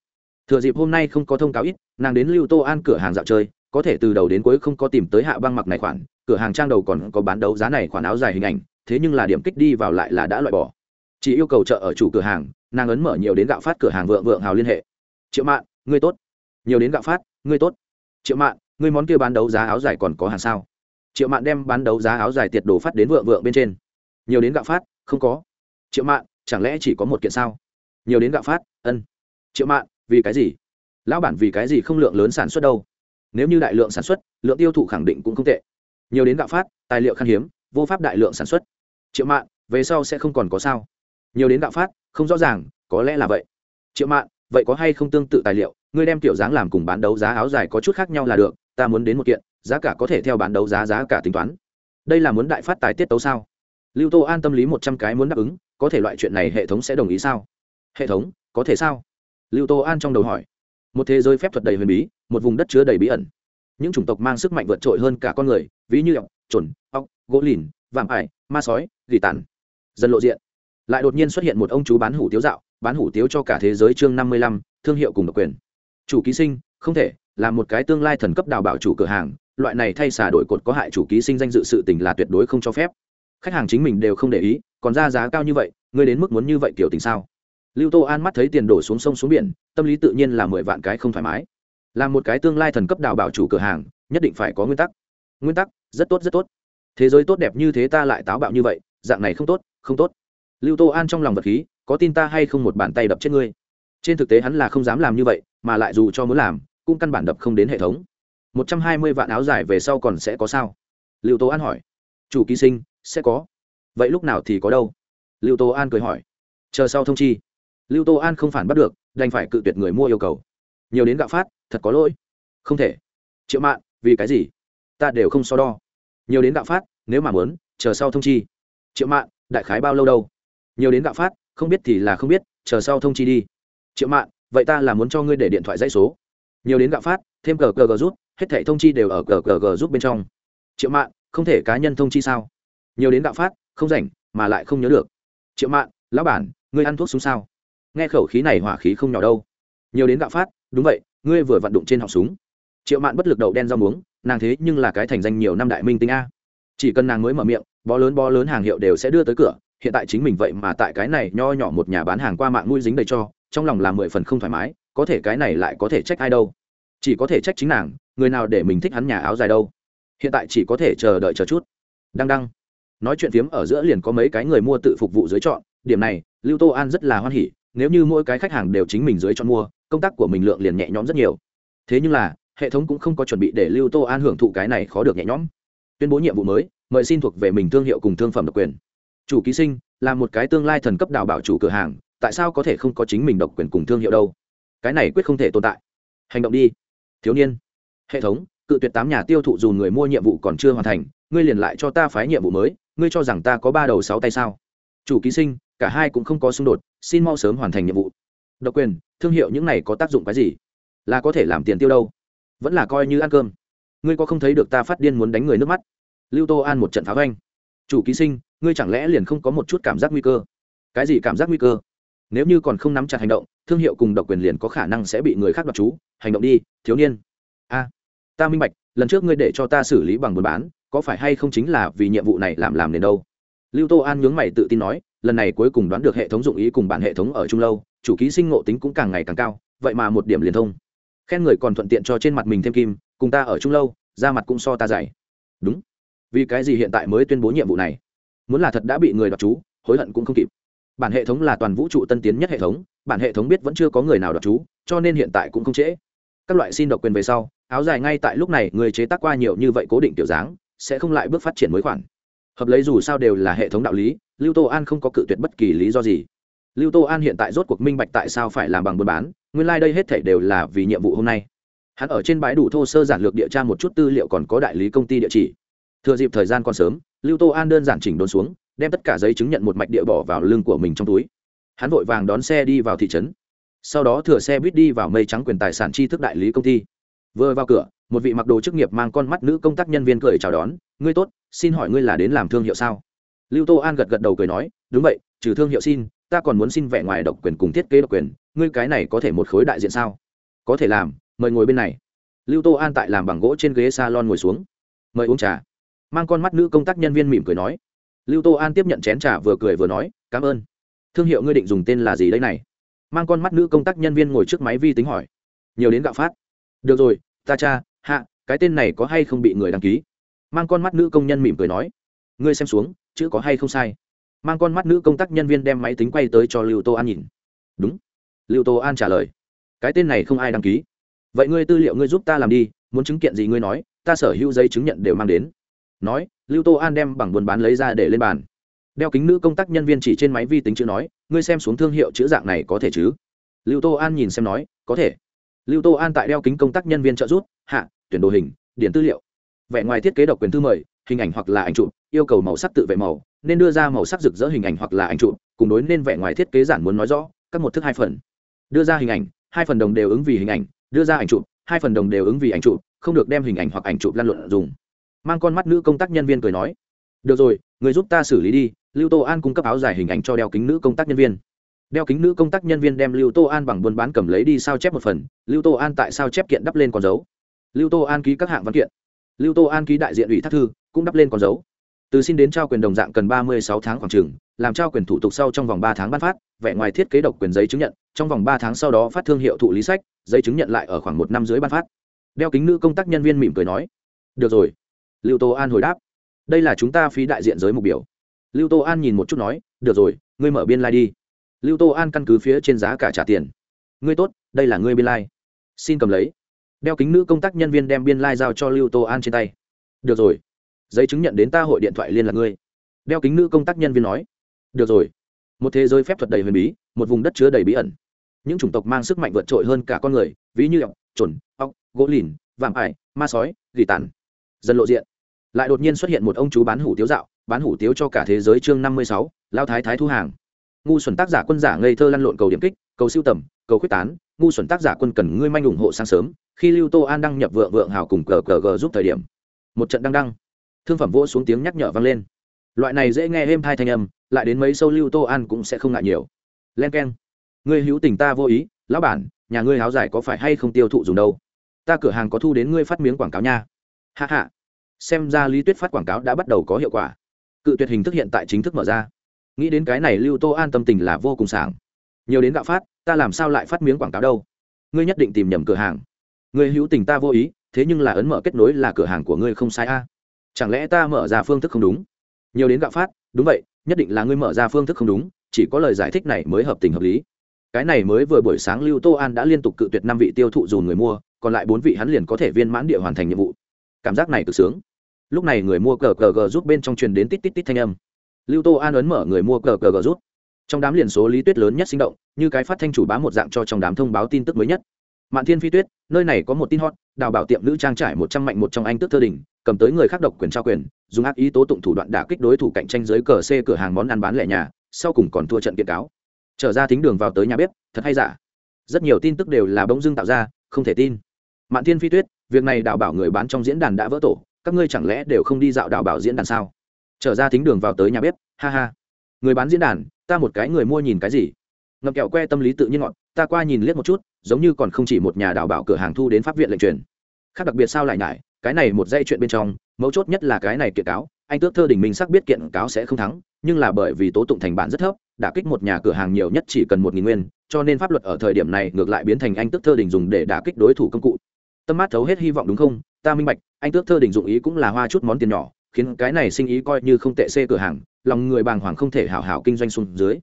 Thừa dịp hôm nay không có thông cáo ít, nàng đến lưu tô an cửa hàng dạo chơi, có thể từ đầu đến cuối không có tìm tới hạ băng mặc này khoản, cửa hàng trang đầu còn có bán đấu giá này khoản áo dài hình ảnh, thế nhưng là điểm kích đi vào lại là đã loại bỏ. Chỉ yêu cầu chợ ở chủ cửa hàng, nàng ấn mở nhiều đến gạo phát cửa hàng vượng vượng hào liên hệ. Triệu mạn, ngươi tốt. Nhiều đến gạo phát, ngươi tốt. Triệu mạn, ngươi món kia bán đấu giá áo dài còn có hàng sao? Triệu mạn đem bán đấu giá áo dài tiệt đồ phát đến vượng vượng bên trên. Nhiều đến gạo phát, không có. Triệu mạn, chẳng lẽ chỉ có một kiện sao? Nhiều đến gạo phát, ân. Triệu mạn, vì cái gì? Lão bản vì cái gì không lượng lớn sản xuất đâu? Nếu như đại lượng sản xuất, lượng tiêu thụ khẳng định cũng không tệ. Nhiều đến gạo phát, tài liệu khan hiếm, vô pháp đại lượng sản xuất. Triệu mạn, về sau sẽ không còn có sao. Nhiều đến gạo phát, không rõ ràng, có lẽ là vậy. Triệu mạn, vậy có hay không tương tự tài liệu? Ngươi đem tiểu dáng làm cùng bán đấu giá áo dài có chút khác nhau là được, ta muốn đến một kiện, giá cả có thể theo bán đấu giá giá cả tính toán. Đây là muốn đại phát tài tiết tấu sao? Lưu tô an tâm lý một trăm cái muốn đáp ứng, có thể loại chuyện này hệ thống sẽ đồng ý sao? Hệ thống, có thể sao? Lưu tô an trong đầu hỏi. Một thế giới phép thuật đầy huyền bí, một vùng đất chứa đầy bí ẩn. Những chủng tộc mang sức mạnh vượt trội hơn cả con người, ví như ọc trồn ọc gỗ lìn, vạm ải, ma sói, gỉ tàn. Dần lộ diện. Lại đột nhiên xuất hiện một ông chú bán hủ tiếu dạo, bán hủ tiếu cho cả thế giới chương năm mươi lăm, thương hiệu cùng độc quyền. Chủ ký sinh, không thể, là một cái tương lai thần cấp đào bảo chủ cửa hàng, loại này thay xả đổi cột có hại chủ ký sinh danh dự sự tình là tuyệt đối không cho phép. Khách hàng chính mình đều không để ý, còn ra giá cao như vậy, ngươi đến mức muốn như vậy kiểu tình sao? Lưu tô an mắt thấy tiền đổ xuống sông xuống biển, tâm lý tự nhiên là mười vạn cái không thoải mái. Là một cái tương lai thần cấp đào bảo chủ cửa hàng, nhất định phải có nguyên tắc. Nguyên tắc, rất tốt rất tốt. Thế giới tốt đẹp như thế ta lại táo bạo như vậy, dạng này không tốt không tốt. Lưu tô an trong lòng vật khí, có tin ta hay không một bàn tay đập chết ngươi? Trên thực tế hắn là không dám làm như vậy, mà lại dù cho muốn làm, cũng căn bản đập không đến hệ thống. Một trăm hai mươi vạn áo dài về sau còn sẽ có sao? Lưu tô an hỏi. Chủ ký sinh, sẽ có. Vậy lúc nào thì có đâu? Lưu tô an cười hỏi. Chờ sau thông chi lưu tô an không phản bắt được, đành phải cự tuyệt người mua yêu cầu. Nhiều đến gạo phát, thật có lỗi. Không thể. Triệu mạn, vì cái gì? Ta đều không so đo. Nhiều đến gạo phát, nếu mà muốn, chờ sau thông chi. Triệu mạn, đại khái bao lâu đâu? Nhiều đến gạo phát, không biết thì là không biết, chờ sau thông chi đi. Triệu mạn, vậy ta là muốn cho ngươi để điện thoại dãy số. Nhiều đến gạo phát, thêm cờ cờ g rút, hết thẻ thông chi đều ở cờ cờ g rút bên trong. Triệu mạn, không thể cá nhân thông chi sao? Nhiều đến gạo phát, không rảnh, mà lại không nhớ được. Triệu mạn, lão bản, ngươi ăn thuốc súng sao? Nghe khẩu khí này hỏa khí không nhỏ đâu. Nhiều đến gạo phát, đúng vậy, ngươi vừa vận động trên họng súng. Triệu mạn bất lực đầu đen rau muống, nàng thế nhưng là cái thành danh nhiều năm đại minh tính a. Chỉ cần nàng mới mở miệng, bó lớn bó lớn hàng hiệu đều sẽ đưa tới cửa, hiện tại chính mình vậy mà tại cái này nho nhỏ một nhà bán hàng qua mạng nuôi dính đầy cho, trong lòng là mười phần không thoải mái, có thể cái này lại có thể trách ai đâu. Chỉ có thể trách chính nàng, người nào để mình thích hắn nhà áo dài đâu. Hiện tại chỉ có thể chờ đợi chờ chút. Đăng đăng. Nói chuyện phiếm ở giữa liền có mấy cái người mua tự phục vụ dưới chọn, điểm này, lưu tô an rất là hoan hỉ nếu như mỗi cái khách hàng đều chính mình dưới chọn mua, công tác của mình lượng liền nhẹ nhõm rất nhiều. Thế nhưng là, hệ thống cũng không có chuẩn bị để lưu tô an hưởng thụ cái này khó được nhẹ nhõm. Tuyên bố nhiệm vụ mới, mời xin thuộc về mình thương hiệu cùng thương phẩm độc quyền. Chủ ký sinh, là một cái tương lai thần cấp đào bảo chủ cửa hàng, tại sao có thể không có chính mình độc quyền cùng thương hiệu đâu? Cái này quyết không thể tồn tại. Hành động đi. Thiếu niên. Hệ thống, cự tuyệt tám nhà tiêu thụ dù người mua nhiệm vụ còn chưa hoàn thành, ngươi liền lại cho ta phái nhiệm vụ mới, ngươi cho rằng ta có ba đầu sáu tay sao? Chủ ký sinh cả hai cũng không có xung đột, xin mau sớm hoàn thành nhiệm vụ. Độc quyền, thương hiệu những này có tác dụng cái gì? Là có thể làm tiền tiêu đâu? Vẫn là coi như ăn cơm. Ngươi có không thấy được ta phát điên muốn đánh người nước mắt? Lưu tô an một trận pháo anh chủ ký sinh, ngươi chẳng lẽ liền không có một chút cảm giác nguy cơ? Cái gì cảm giác nguy cơ? Nếu như còn không nắm chặt hành động, thương hiệu cùng độc quyền liền có khả năng sẽ bị người khác đoạt chú. Hành động đi, thiếu niên. A, ta minh bạch, lần trước ngươi để cho ta xử lý bằng buôn bán, có phải hay không chính là vì nhiệm vụ này làm làm đến đâu? Lưu tô an nhướng mày tự tin nói lần này cuối cùng đoán được hệ thống dụng ý cùng bản hệ thống ở trung lâu, chủ ký sinh ngộ tính cũng càng ngày càng cao, vậy mà một điểm liền thông. Khen người còn thuận tiện cho trên mặt mình thêm kim, cùng ta ở trung lâu, da mặt cũng so ta dày. Đúng. Vì cái gì hiện tại mới tuyên bố nhiệm vụ này? Muốn là thật đã bị người đoạt chú, hối hận cũng không kịp. Bản hệ thống là toàn vũ trụ tân tiến nhất hệ thống, bản hệ thống biết vẫn chưa có người nào đoạt chú, cho nên hiện tại cũng không trễ. Các loại xin độc quyền về sau, áo dài ngay tại lúc này, người chế tác qua nhiều như vậy cố định tiểu dáng, sẽ không lại bước phát triển mới khoản. Hợp lấy dù sao đều là hệ thống đạo lý lưu tô an không có cự tuyệt bất kỳ lý do gì. Lưu tô an hiện tại rốt cuộc minh bạch tại sao phải làm bằng buôn bán, nguyên lai、like、đây hết thể đều là vì nhiệm vụ hôm nay. Hắn ở trên bãi đủ thô sơ giản lược địa tra một chút tư liệu còn có đại lý công ty địa chỉ. Thừa dịp thời gian còn sớm, lưu tô an đơn giản chỉnh đốn xuống, đem tất cả giấy chứng nhận một mạch địa bỏ vào lưng của mình trong túi. Hắn vội vàng đón xe đi vào thị trấn. Sau đó thừa xe buýt đi vào mây trắng quyền tài sản tri thức đại lý công ty. Vừa vào cửa, một vị mặc đồ chức nghiệp mang con mắt nữ công tác nhân viên cười chào đón, ngươi tốt, xin hỏi ngươi là đến làm thương hiệu sao? Lưu tô an gật gật đầu cười nói, đúng vậy, trừ thương hiệu xin, ta còn muốn xin vẻ ngoài độc quyền cùng thiết kế độc quyền, ngươi cái này có thể một khối đại diện sao? Có thể làm, mời ngồi bên này. Lưu tô an tại làm bằng gỗ trên ghế s a lon ngồi xuống. Mời uống trà. Mang con mắt nữ công tác nhân viên mỉm cười nói. Lưu tô an tiếp nhận chén trà vừa cười vừa nói, cảm ơn. Thương hiệu ngươi định dùng tên là gì đây này? Mang con mắt nữ công tác nhân viên ngồi trước máy vi tính hỏi. Nhiều đến gạo phát. Được rồi, ta cha hạ, cái tên này có hay không bị người đăng ký? Mang con mắt nữ công nhân mỉm cười nói. Ngươi xem xuống chữ có hay không sai. Mang con mắt nữ công tác nhân viên đem máy tính quay tới cho lưu tô an nhìn. Đúng. Lưu tô an trả lời. Cái tên này không ai đăng ký. Vậy ngươi tư liệu ngươi giúp ta làm đi, muốn chứng kiện gì ngươi nói, ta sở hữu giấy chứng nhận đều mang đến. Nói, lưu tô an đem bằng buôn bán lấy ra để lên bàn. Đeo kính nữ công tác nhân viên chỉ trên máy vi tính chữ nói, ngươi xem xuống thương hiệu chữ dạng này có thể chứ? Lưu tô an nhìn xem nói, có thể. Lưu tô an tại đeo kính công tác nhân viên trợ giúp, hạ, tuyển đồ hình, điển tư liệu. Vẽ ngoài thiết kế độc quyền thư mời hình ảnh hoặc là ảnh chụp, yêu cầu màu sắc tự vệ màu, nên đưa ra màu sắc rực rỡ hình ảnh hoặc là ảnh chụp, cùng đối nên vẽ ngoài thiết kế giản muốn nói rõ, các một thức hai phần. Đưa ra hình ảnh, hai phần đồng đều ứng vì hình ảnh, đưa ra ảnh chụp, hai phần đồng đều ứng vì ảnh chụp, không được đem hình ảnh hoặc ảnh chụp lan luận dùng. Mang con mắt nữ công tác nhân viên cười nói, được rồi, người giúp ta xử lý đi, lưu tô an cung cấp áo dài hình ảnh cho đeo kính nữ công tác nhân viên. Đeo kính nữ công tác nhân viên đem lưu tô an bằng buôn bán cầm lấy đi sao chép một phần, lưu tô an tại sao chép kiện đắp lên con dấu. Lưu tô an ký các hạng văn kiện. Lưu tô an ký đại diện ủy thác thư cũng đắp lên con dấu. Từ xin đến trao quyền đồng dạng cần ba mươi sáu tháng khoảng trừng làm trao quyền thủ tục sau trong vòng ba tháng ban phát, vẻ ngoài thiết kế độc quyền giấy chứng nhận, trong vòng ba tháng sau đó phát thương hiệu thụ lý sách, giấy chứng nhận lại ở khoảng một năm dưới ban phát. Đeo kính nữ công tác nhân viên mỉm cười nói, được rồi. Lưu tô an hồi đáp, đây là chúng ta phí đại diện giới mục biểu. Lưu tô an nhìn một chút nói, được rồi, ngươi mở biên lai、like、đi. Lưu tô an căn cứ phía trên giá cả trả tiền. Ngươi tốt, đây là ngươi biên lai、like. xin cầm lấy. Đeo kính nữ công tác nhân viên đem biên lai、like、giao cho lưu tô an trên tay. Được rồi giấy chứng nhận đến ta hội điện thoại liên lạc ngươi. Đeo kính nữ công tác nhân viên nói. Được rồi. Một thế giới phép thuật đầy huyền bí, một vùng đất chứa đầy bí ẩn. Những chủng tộc mang sức mạnh vượt trội hơn cả con người, ví như ọc trồn ọc gỗ lìn, vạm ải, ma sói, gỉ tàn. Dần lộ diện. Lại đột nhiên xuất hiện một ông chú bán hủ tiếu dạo, bán hủ tiếu cho cả thế giới chương năm mươi sáu, lao thái thái thu hàng. Ngu xuẩn tác giả quân giả ngây thơ lăn lộn cầu điểm kích, cầu siêu tầm, cầu quyết tán. Ngu xuẩn tác giả quân cần ngươi manh ủng hộ sáng sớm, khi lưu tô an đăng nhập vượng vượng hào cùng cờ cờ g giúp thời điểm. Một trận đăng đăng thương phẩm vỗ xuống tiếng nhắc nhở vang lên. Loại này dễ nghe êm hai thanh âm, lại đến mấy sâu lưu tô an cũng sẽ không ngại nhiều. Len k e n ngươi hữu tình ta vô ý, lão bản, nhà ngươi háo giải có phải hay không tiêu thụ dùng đâu? Ta cửa hàng có thu đến ngươi phát miếng quảng cáo nha. Hạ hạ xem ra lý tuyết phát quảng cáo đã bắt đầu có hiệu quả. Cự tuyệt hình thức hiện tại chính thức mở ra. Nghĩ đến cái này lưu tô an tâm tình là vô cùng sảng. Nhiều đến gạo phát, ta làm sao lại phát miếng quảng cáo đâu? Ngươi nhất định tìm nhầm cửa hàng. Ngươi hữu tình ta vô ý, thế nhưng là ấn mở kết nối là cửa hàng của ngươi không sai a chẳng lẽ ta mở ra phương thức không đúng? Nhiều đến gạo phát, đúng vậy, nhất định là ngươi mở ra phương thức không đúng, chỉ có lời giải thích này mới hợp tình hợp lý. Cái này mới vừa buổi sáng lưu tô an đã liên tục cự tuyệt năm vị tiêu thụ dùn người mua, còn lại bốn vị hắn liền có thể viên mãn địa hoàn thành nhiệm vụ. Cảm giác này cực sướng. Lúc này người mua cờ cờ gờ rút bên trong truyền đến tít tít tít thanh âm. Lưu tô an ấn mở người mua cờ cờ gờ rút. Trong đám liền số lý tuyết lớn nhất sinh động, như cái phát thanh chủ bá một dạng cho trong đám thông báo tin tức mới nhất. Mạn thiên phi tuyết, nơi này có một tin hot, đào bảo tiệm nữ trang trải một trăm mạnh một trong anh tước thơ đình cầm tới người khác độc quyền trao quyền, dùng ác ý tố tụng thủ đoạn đả kích đối thủ cạnh tranh dưới cờ c cửa hàng món ăn bán lẻ nhà, sau cùng còn thua trận kiện cáo. Trở ra thính đường vào tới nhà bếp, thật hay giả? Rất nhiều tin tức đều là bỗng dưng tạo ra, không thể tin. Mạn thiên phi tuyết, việc này đào bảo người bán trong diễn đàn đã vỡ tổ, các ngươi chẳng lẽ đều không đi dạo đào bảo diễn đàn sao? Trở ra thính đường vào tới nhà bếp, ha ha. Người bán diễn đàn, ta một cái người mua nhìn cái gì? Ngậm kẹo que tâm lý tự nhiên ngọn, ta qua nhìn liếc một chút, giống như còn không chỉ một nhà đào bảo cửa hàng thu đến pháp viện lệnh truyền. Khác đặc biệt sao lại nhải? Cái này một dây chuyện bên trong, mấu chốt nhất là cái này kiện cáo, anh tước thơ đình minh sắc biết kiện cáo sẽ không thắng, nhưng là bởi vì tố tụng thành bản rất thấp đả kích một nhà cửa hàng nhiều nhất chỉ cần một nghìn nguyên, cho nên pháp luật ở thời điểm này ngược lại biến thành anh tước thơ đình dùng để đả kích đối thủ công cụ. Tâm mát thấu hết hy vọng đúng không? Ta minh bạch, anh tước thơ đình dụng ý cũng là hoa chút món tiền nhỏ, khiến cái này sinh ý coi như không tệ xê cửa hàng, lòng người bàng hoàng không thể hảo hảo kinh doanh xuống dưới.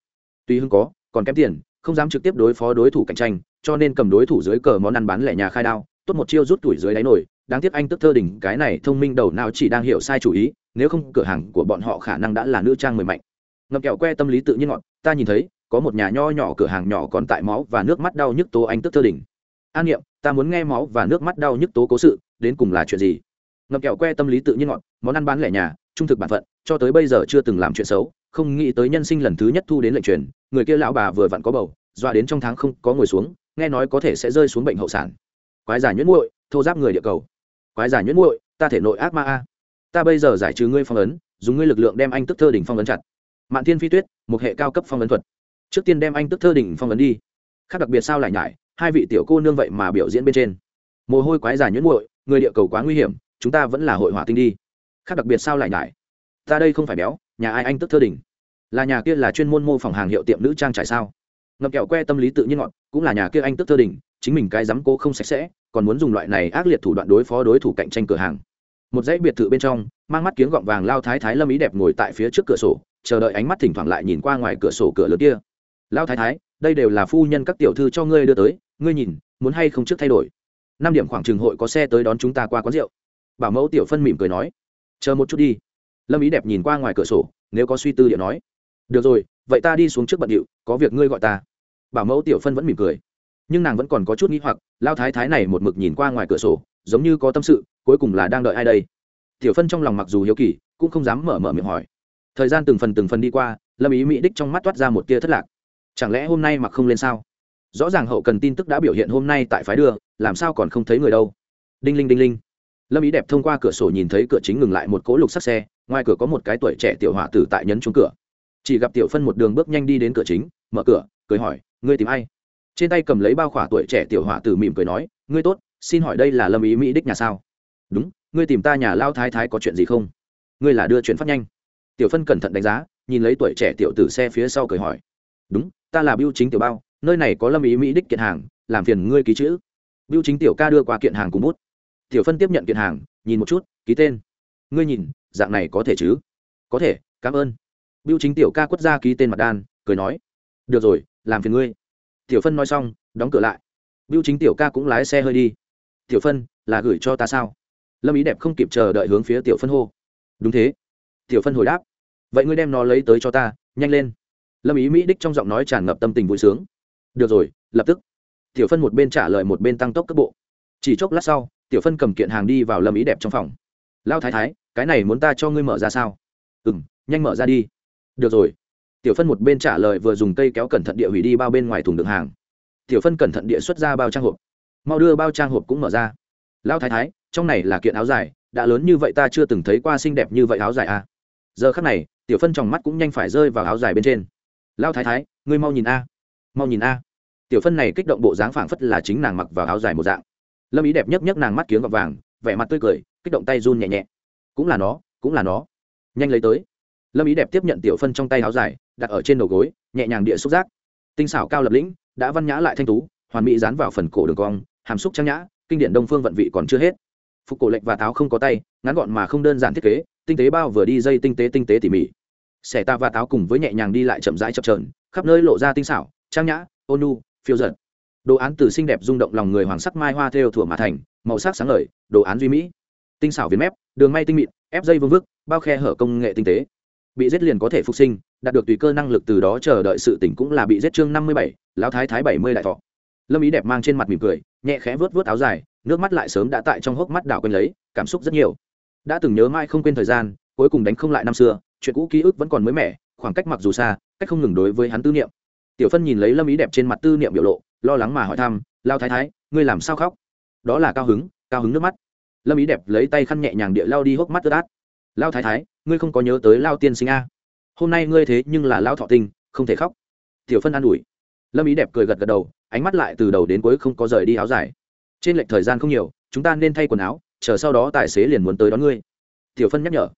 Tuy hưng có, còn kém tiền, không dám trực tiếp đối phó đối thủ cạnh tranh, cho nên cầm đối thủ dưới cờ món ăn bán lẻ nhà khai đao, tốt một chiêu rút tuổi dưới đáy nổi đáng tiếc anh tức thơ đỉnh, cái này thông minh đầu nào chỉ đang hiểu sai chủ ý, nếu không cửa hàng của bọn họ khả năng đã là nữ trang mười mạnh. Ngập kẹo que tâm lý tự nhiên ngọn ta nhìn thấy, có một nhà nho nhỏ cửa hàng nhỏ còn tại máu và nước mắt đau nhức tố anh tức thơ đỉnh. An niệm, ta muốn nghe máu và nước mắt đau nhức tố cố sự, đến cùng là chuyện gì? Ngập kẹo que tâm lý tự nhiên ngọn món ăn bán lẻ nhà, trung thực bản phận, cho tới bây giờ chưa từng làm chuyện xấu, không nghĩ tới nhân sinh lần thứ nhất thu đến lệnh truyền, người kia lão bà vừa vặn có bầu, dọa đến trong tháng không có ngồi xuống, nghe nói có thể sẽ rơi xuống bệnh hậu sản. Quái giả nhuyễn muội, thô giáp người địa cầu quái giả nhuyễn muội, ta thể nội ác ma a. Ta bây giờ giải trừ ngươi phong ấn, dùng ngươi lực lượng đem anh tức thơ đỉnh phong ấn chặt. Mạn thiên phi tuyết, một hệ cao cấp phong ấn thuật. Trước tiên đem anh tức thơ đỉnh phong ấn đi. Khác đặc biệt sao lại nhải, hai vị tiểu cô nương vậy mà biểu diễn bên trên. Mồ hôi quái giả nhuyễn muội, người địa cầu quá nguy hiểm, chúng ta vẫn là hội hỏa tinh đi. Khác đặc biệt sao lại nhải? Ta đây không phải béo, nhà ai anh tức thơ đỉnh? Là nhà kia là chuyên môn mô phỏng hàng hiệu tiệm nữ trang trải sao? Ngậm kẹo que tâm lý tự nhiên ngọn, cũng là nhà kia anh tức thơ đỉnh, chính mình cái dám cô không sạch sẽ còn muốn dùng loại này ác liệt thủ đoạn đối phó đối thủ cạnh tranh cửa hàng. Một dãy biệt thự bên trong, mang mắt kiếng gọng vàng lao thái thái lâm ý đẹp ngồi tại phía trước cửa sổ, chờ đợi ánh mắt thỉnh thoảng lại nhìn qua ngoài cửa sổ cửa lớn kia. Lao thái thái, đây đều là phu nhân các tiểu thư cho ngươi đưa tới, ngươi nhìn, muốn hay không trước thay đổi? Năm điểm khoảng trường hội có xe tới đón chúng ta qua quán rượu. Bảo mẫu tiểu phân mỉm cười nói, chờ một chút đi. Lâm ý đẹp nhìn qua ngoài cửa sổ, nếu có suy tư điện nói, được rồi, vậy ta đi xuống trước bận điệu, có việc ngươi gọi ta. Bảo mẫu tiểu phân vẫn mỉm cười nhưng nàng vẫn còn có chút nghĩ hoặc, lao thái thái này một mực nhìn qua ngoài cửa sổ, giống như có tâm sự, cuối cùng là đang đợi ai đây? Tiểu phân trong lòng mặc dù hiếu kỳ, cũng không dám mở mở miệng hỏi. Thời gian từng phần từng phần đi qua, lâm ý mỹ đích trong mắt toát ra một tia thất lạc. Chẳng lẽ hôm nay mặc không lên sao? Rõ ràng hậu cần tin tức đã biểu hiện hôm nay tại phái đưa, làm sao còn không thấy người đâu? Đinh linh đinh linh. Lâm ý đẹp thông qua cửa sổ nhìn thấy cửa chính ngừng lại một cỗ lục sắc xe, ngoài cửa có một cái tuổi trẻ tiểu hỏa tử tại nhấn trúng cửa. Chỉ gặp tiểu phân một đường bước nhanh đi đến cửa chính, mở cửa, cười hỏi, ngươi tìm ai? Trên tay cầm lấy bao khỏa tuổi trẻ tiểu hỏa tử mỉm cười nói, ngươi tốt, xin hỏi đây là lâm ý mỹ đích nhà sao? Đúng, ngươi tìm ta nhà lao thái thái có chuyện gì không? Ngươi là đưa chuyển phát nhanh. Tiểu phân cẩn thận đánh giá, nhìn lấy tuổi trẻ tiểu tử xe phía sau cười hỏi, đúng, ta là biêu chính tiểu bao, nơi này có lâm ý mỹ đích kiện hàng, làm phiền ngươi ký chữ. Biêu chính tiểu ca đưa qua kiện hàng cùng bút. Tiểu phân tiếp nhận kiện hàng, nhìn một chút, ký tên. Ngươi nhìn, dạng này có thể chứ? Có thể, cảm ơn. Biêu chính tiểu ca quất ra ký tên mặt đan, cười nói, được rồi, làm phiền ngươi tiểu phân nói xong, đóng cửa lại. Biêu chính tiểu ca cũng lái xe hơi đi. Tiểu phân, là gửi cho ta sao? Lâm ý đẹp không kịp chờ đợi hướng phía tiểu phân hô. Đúng thế. Tiểu phân hồi đáp. Vậy ngươi đem nó lấy tới cho ta, nhanh lên. Lâm ý mỹ đích trong giọng nói tràn ngập tâm tình vui sướng. Được rồi, lập tức. Tiểu phân một bên trả lời một bên tăng tốc cấp bộ. Chỉ chốc lát sau, tiểu phân cầm kiện hàng đi vào lâm ý đẹp trong phòng. Lao thái thái, cái này muốn ta cho ngươi mở ra sao? Ừ m nhanh mở ra đi. Được rồi tiểu phân một bên trả lời vừa dùng cây kéo cẩn thận địa hủy đi bao bên ngoài thùng đựng hàng. Tiểu phân cẩn thận địa xuất ra bao trang hộp. Mau đưa bao trang hộp cũng mở ra. Lao thái thái, trong này là kiện áo dài, đã lớn như vậy ta chưa từng thấy qua xinh đẹp như vậy áo dài à. giờ khắc này, tiểu phân tròng mắt cũng nhanh phải rơi vào áo dài bên trên. Lao thái thái, ngươi mau nhìn a. Mau nhìn a. Tiểu phân này kích động bộ dáng phảng phất là chính nàng mặc vào áo dài một dạng. Lâm ý đẹp nhấc nhấc nàng mắt kiếng gọt vàng, vẻ mặt tươi cười, kích động tay run nhẹ nhẹ. Cũng là nó, cũng là nó. Nhanh lấy tới. Lâm ý đẹp tiếp nhận tiểu phân trong tay áo dài đặt ở trên đầu gối, nhẹ nhàng địa xúc giác. Tinh xảo cao lập lĩnh, đã văn nhã lại thanh tú, hoàn mỹ dán vào phần cổ đường cong, hàm xúc trang nhã, kinh điển đông phương vận vị còn chưa hết. Phục cổ lệnh và táo không có tay, ngắn gọn mà không đơn giản thiết kế, tinh tế bao vừa đi dây tinh tế tinh tế tỉ mỉ. Xẻ ta và táo cùng với nhẹ nhàng đi lại chậm rãi chập trờn khắp nơi lộ ra tinh xảo, trang nhã, ôn nu phiêu giật đồ án từ xinh đẹp rung động lòng người hoàng sắc mai hoa theo thủa mà thành, màu sắc sáng ngời, đồ án duy mỹ. Tinh xảo viền mép, đường may tinh mịn, ép dây vương vức, bao khe hở công nghệ tinh tế bị giết liền có thể phục sinh, đạt được tùy cơ năng lực từ đó chờ đợi sự tỉnh cũng là bị giết chương năm mươi bảy, lão thái thái bảy mươi đại thọ. Lâm ý đẹp mang trên mặt mỉm cười, nhẹ khẽ vớt vớt áo dài, nước mắt lại sớm đã tại trong hốc mắt đảo quên lấy, cảm xúc rất nhiều. Đã từng nhớ mãi không quên thời gian, cuối cùng đánh không lại năm xưa, chuyện cũ ký ức vẫn còn mới mẻ, khoảng cách mặc dù xa, cách không ngừng đối với hắn tư niệm. Tiểu phân nhìn lấy lâm ý đẹp trên mặt tư niệm biểu lộ, lo lắng mà hỏi thăm lao thái thái, ngươi làm sao khóc? Đó là cao hứng cao hứng nước mắt. Lâm ý đẹp lấy tay khăn nhẹ nhàng địa lao đi hốc mắt ướt át. Lao thái thái ngươi không có nhớ tới lao tiên sinh a? Hôm nay ngươi thế nhưng là lao thọ tinh, không thể khóc. Tiểu phân an ủi. Lâm ý đẹp cười gật gật đầu, ánh mắt lại từ đầu đến cuối không có rời đi áo dài. Trên lệch thời gian không nhiều, chúng ta nên thay quần áo, chờ sau đó tài xế liền muốn tới đón ngươi. Tiểu phân nhắc nhở.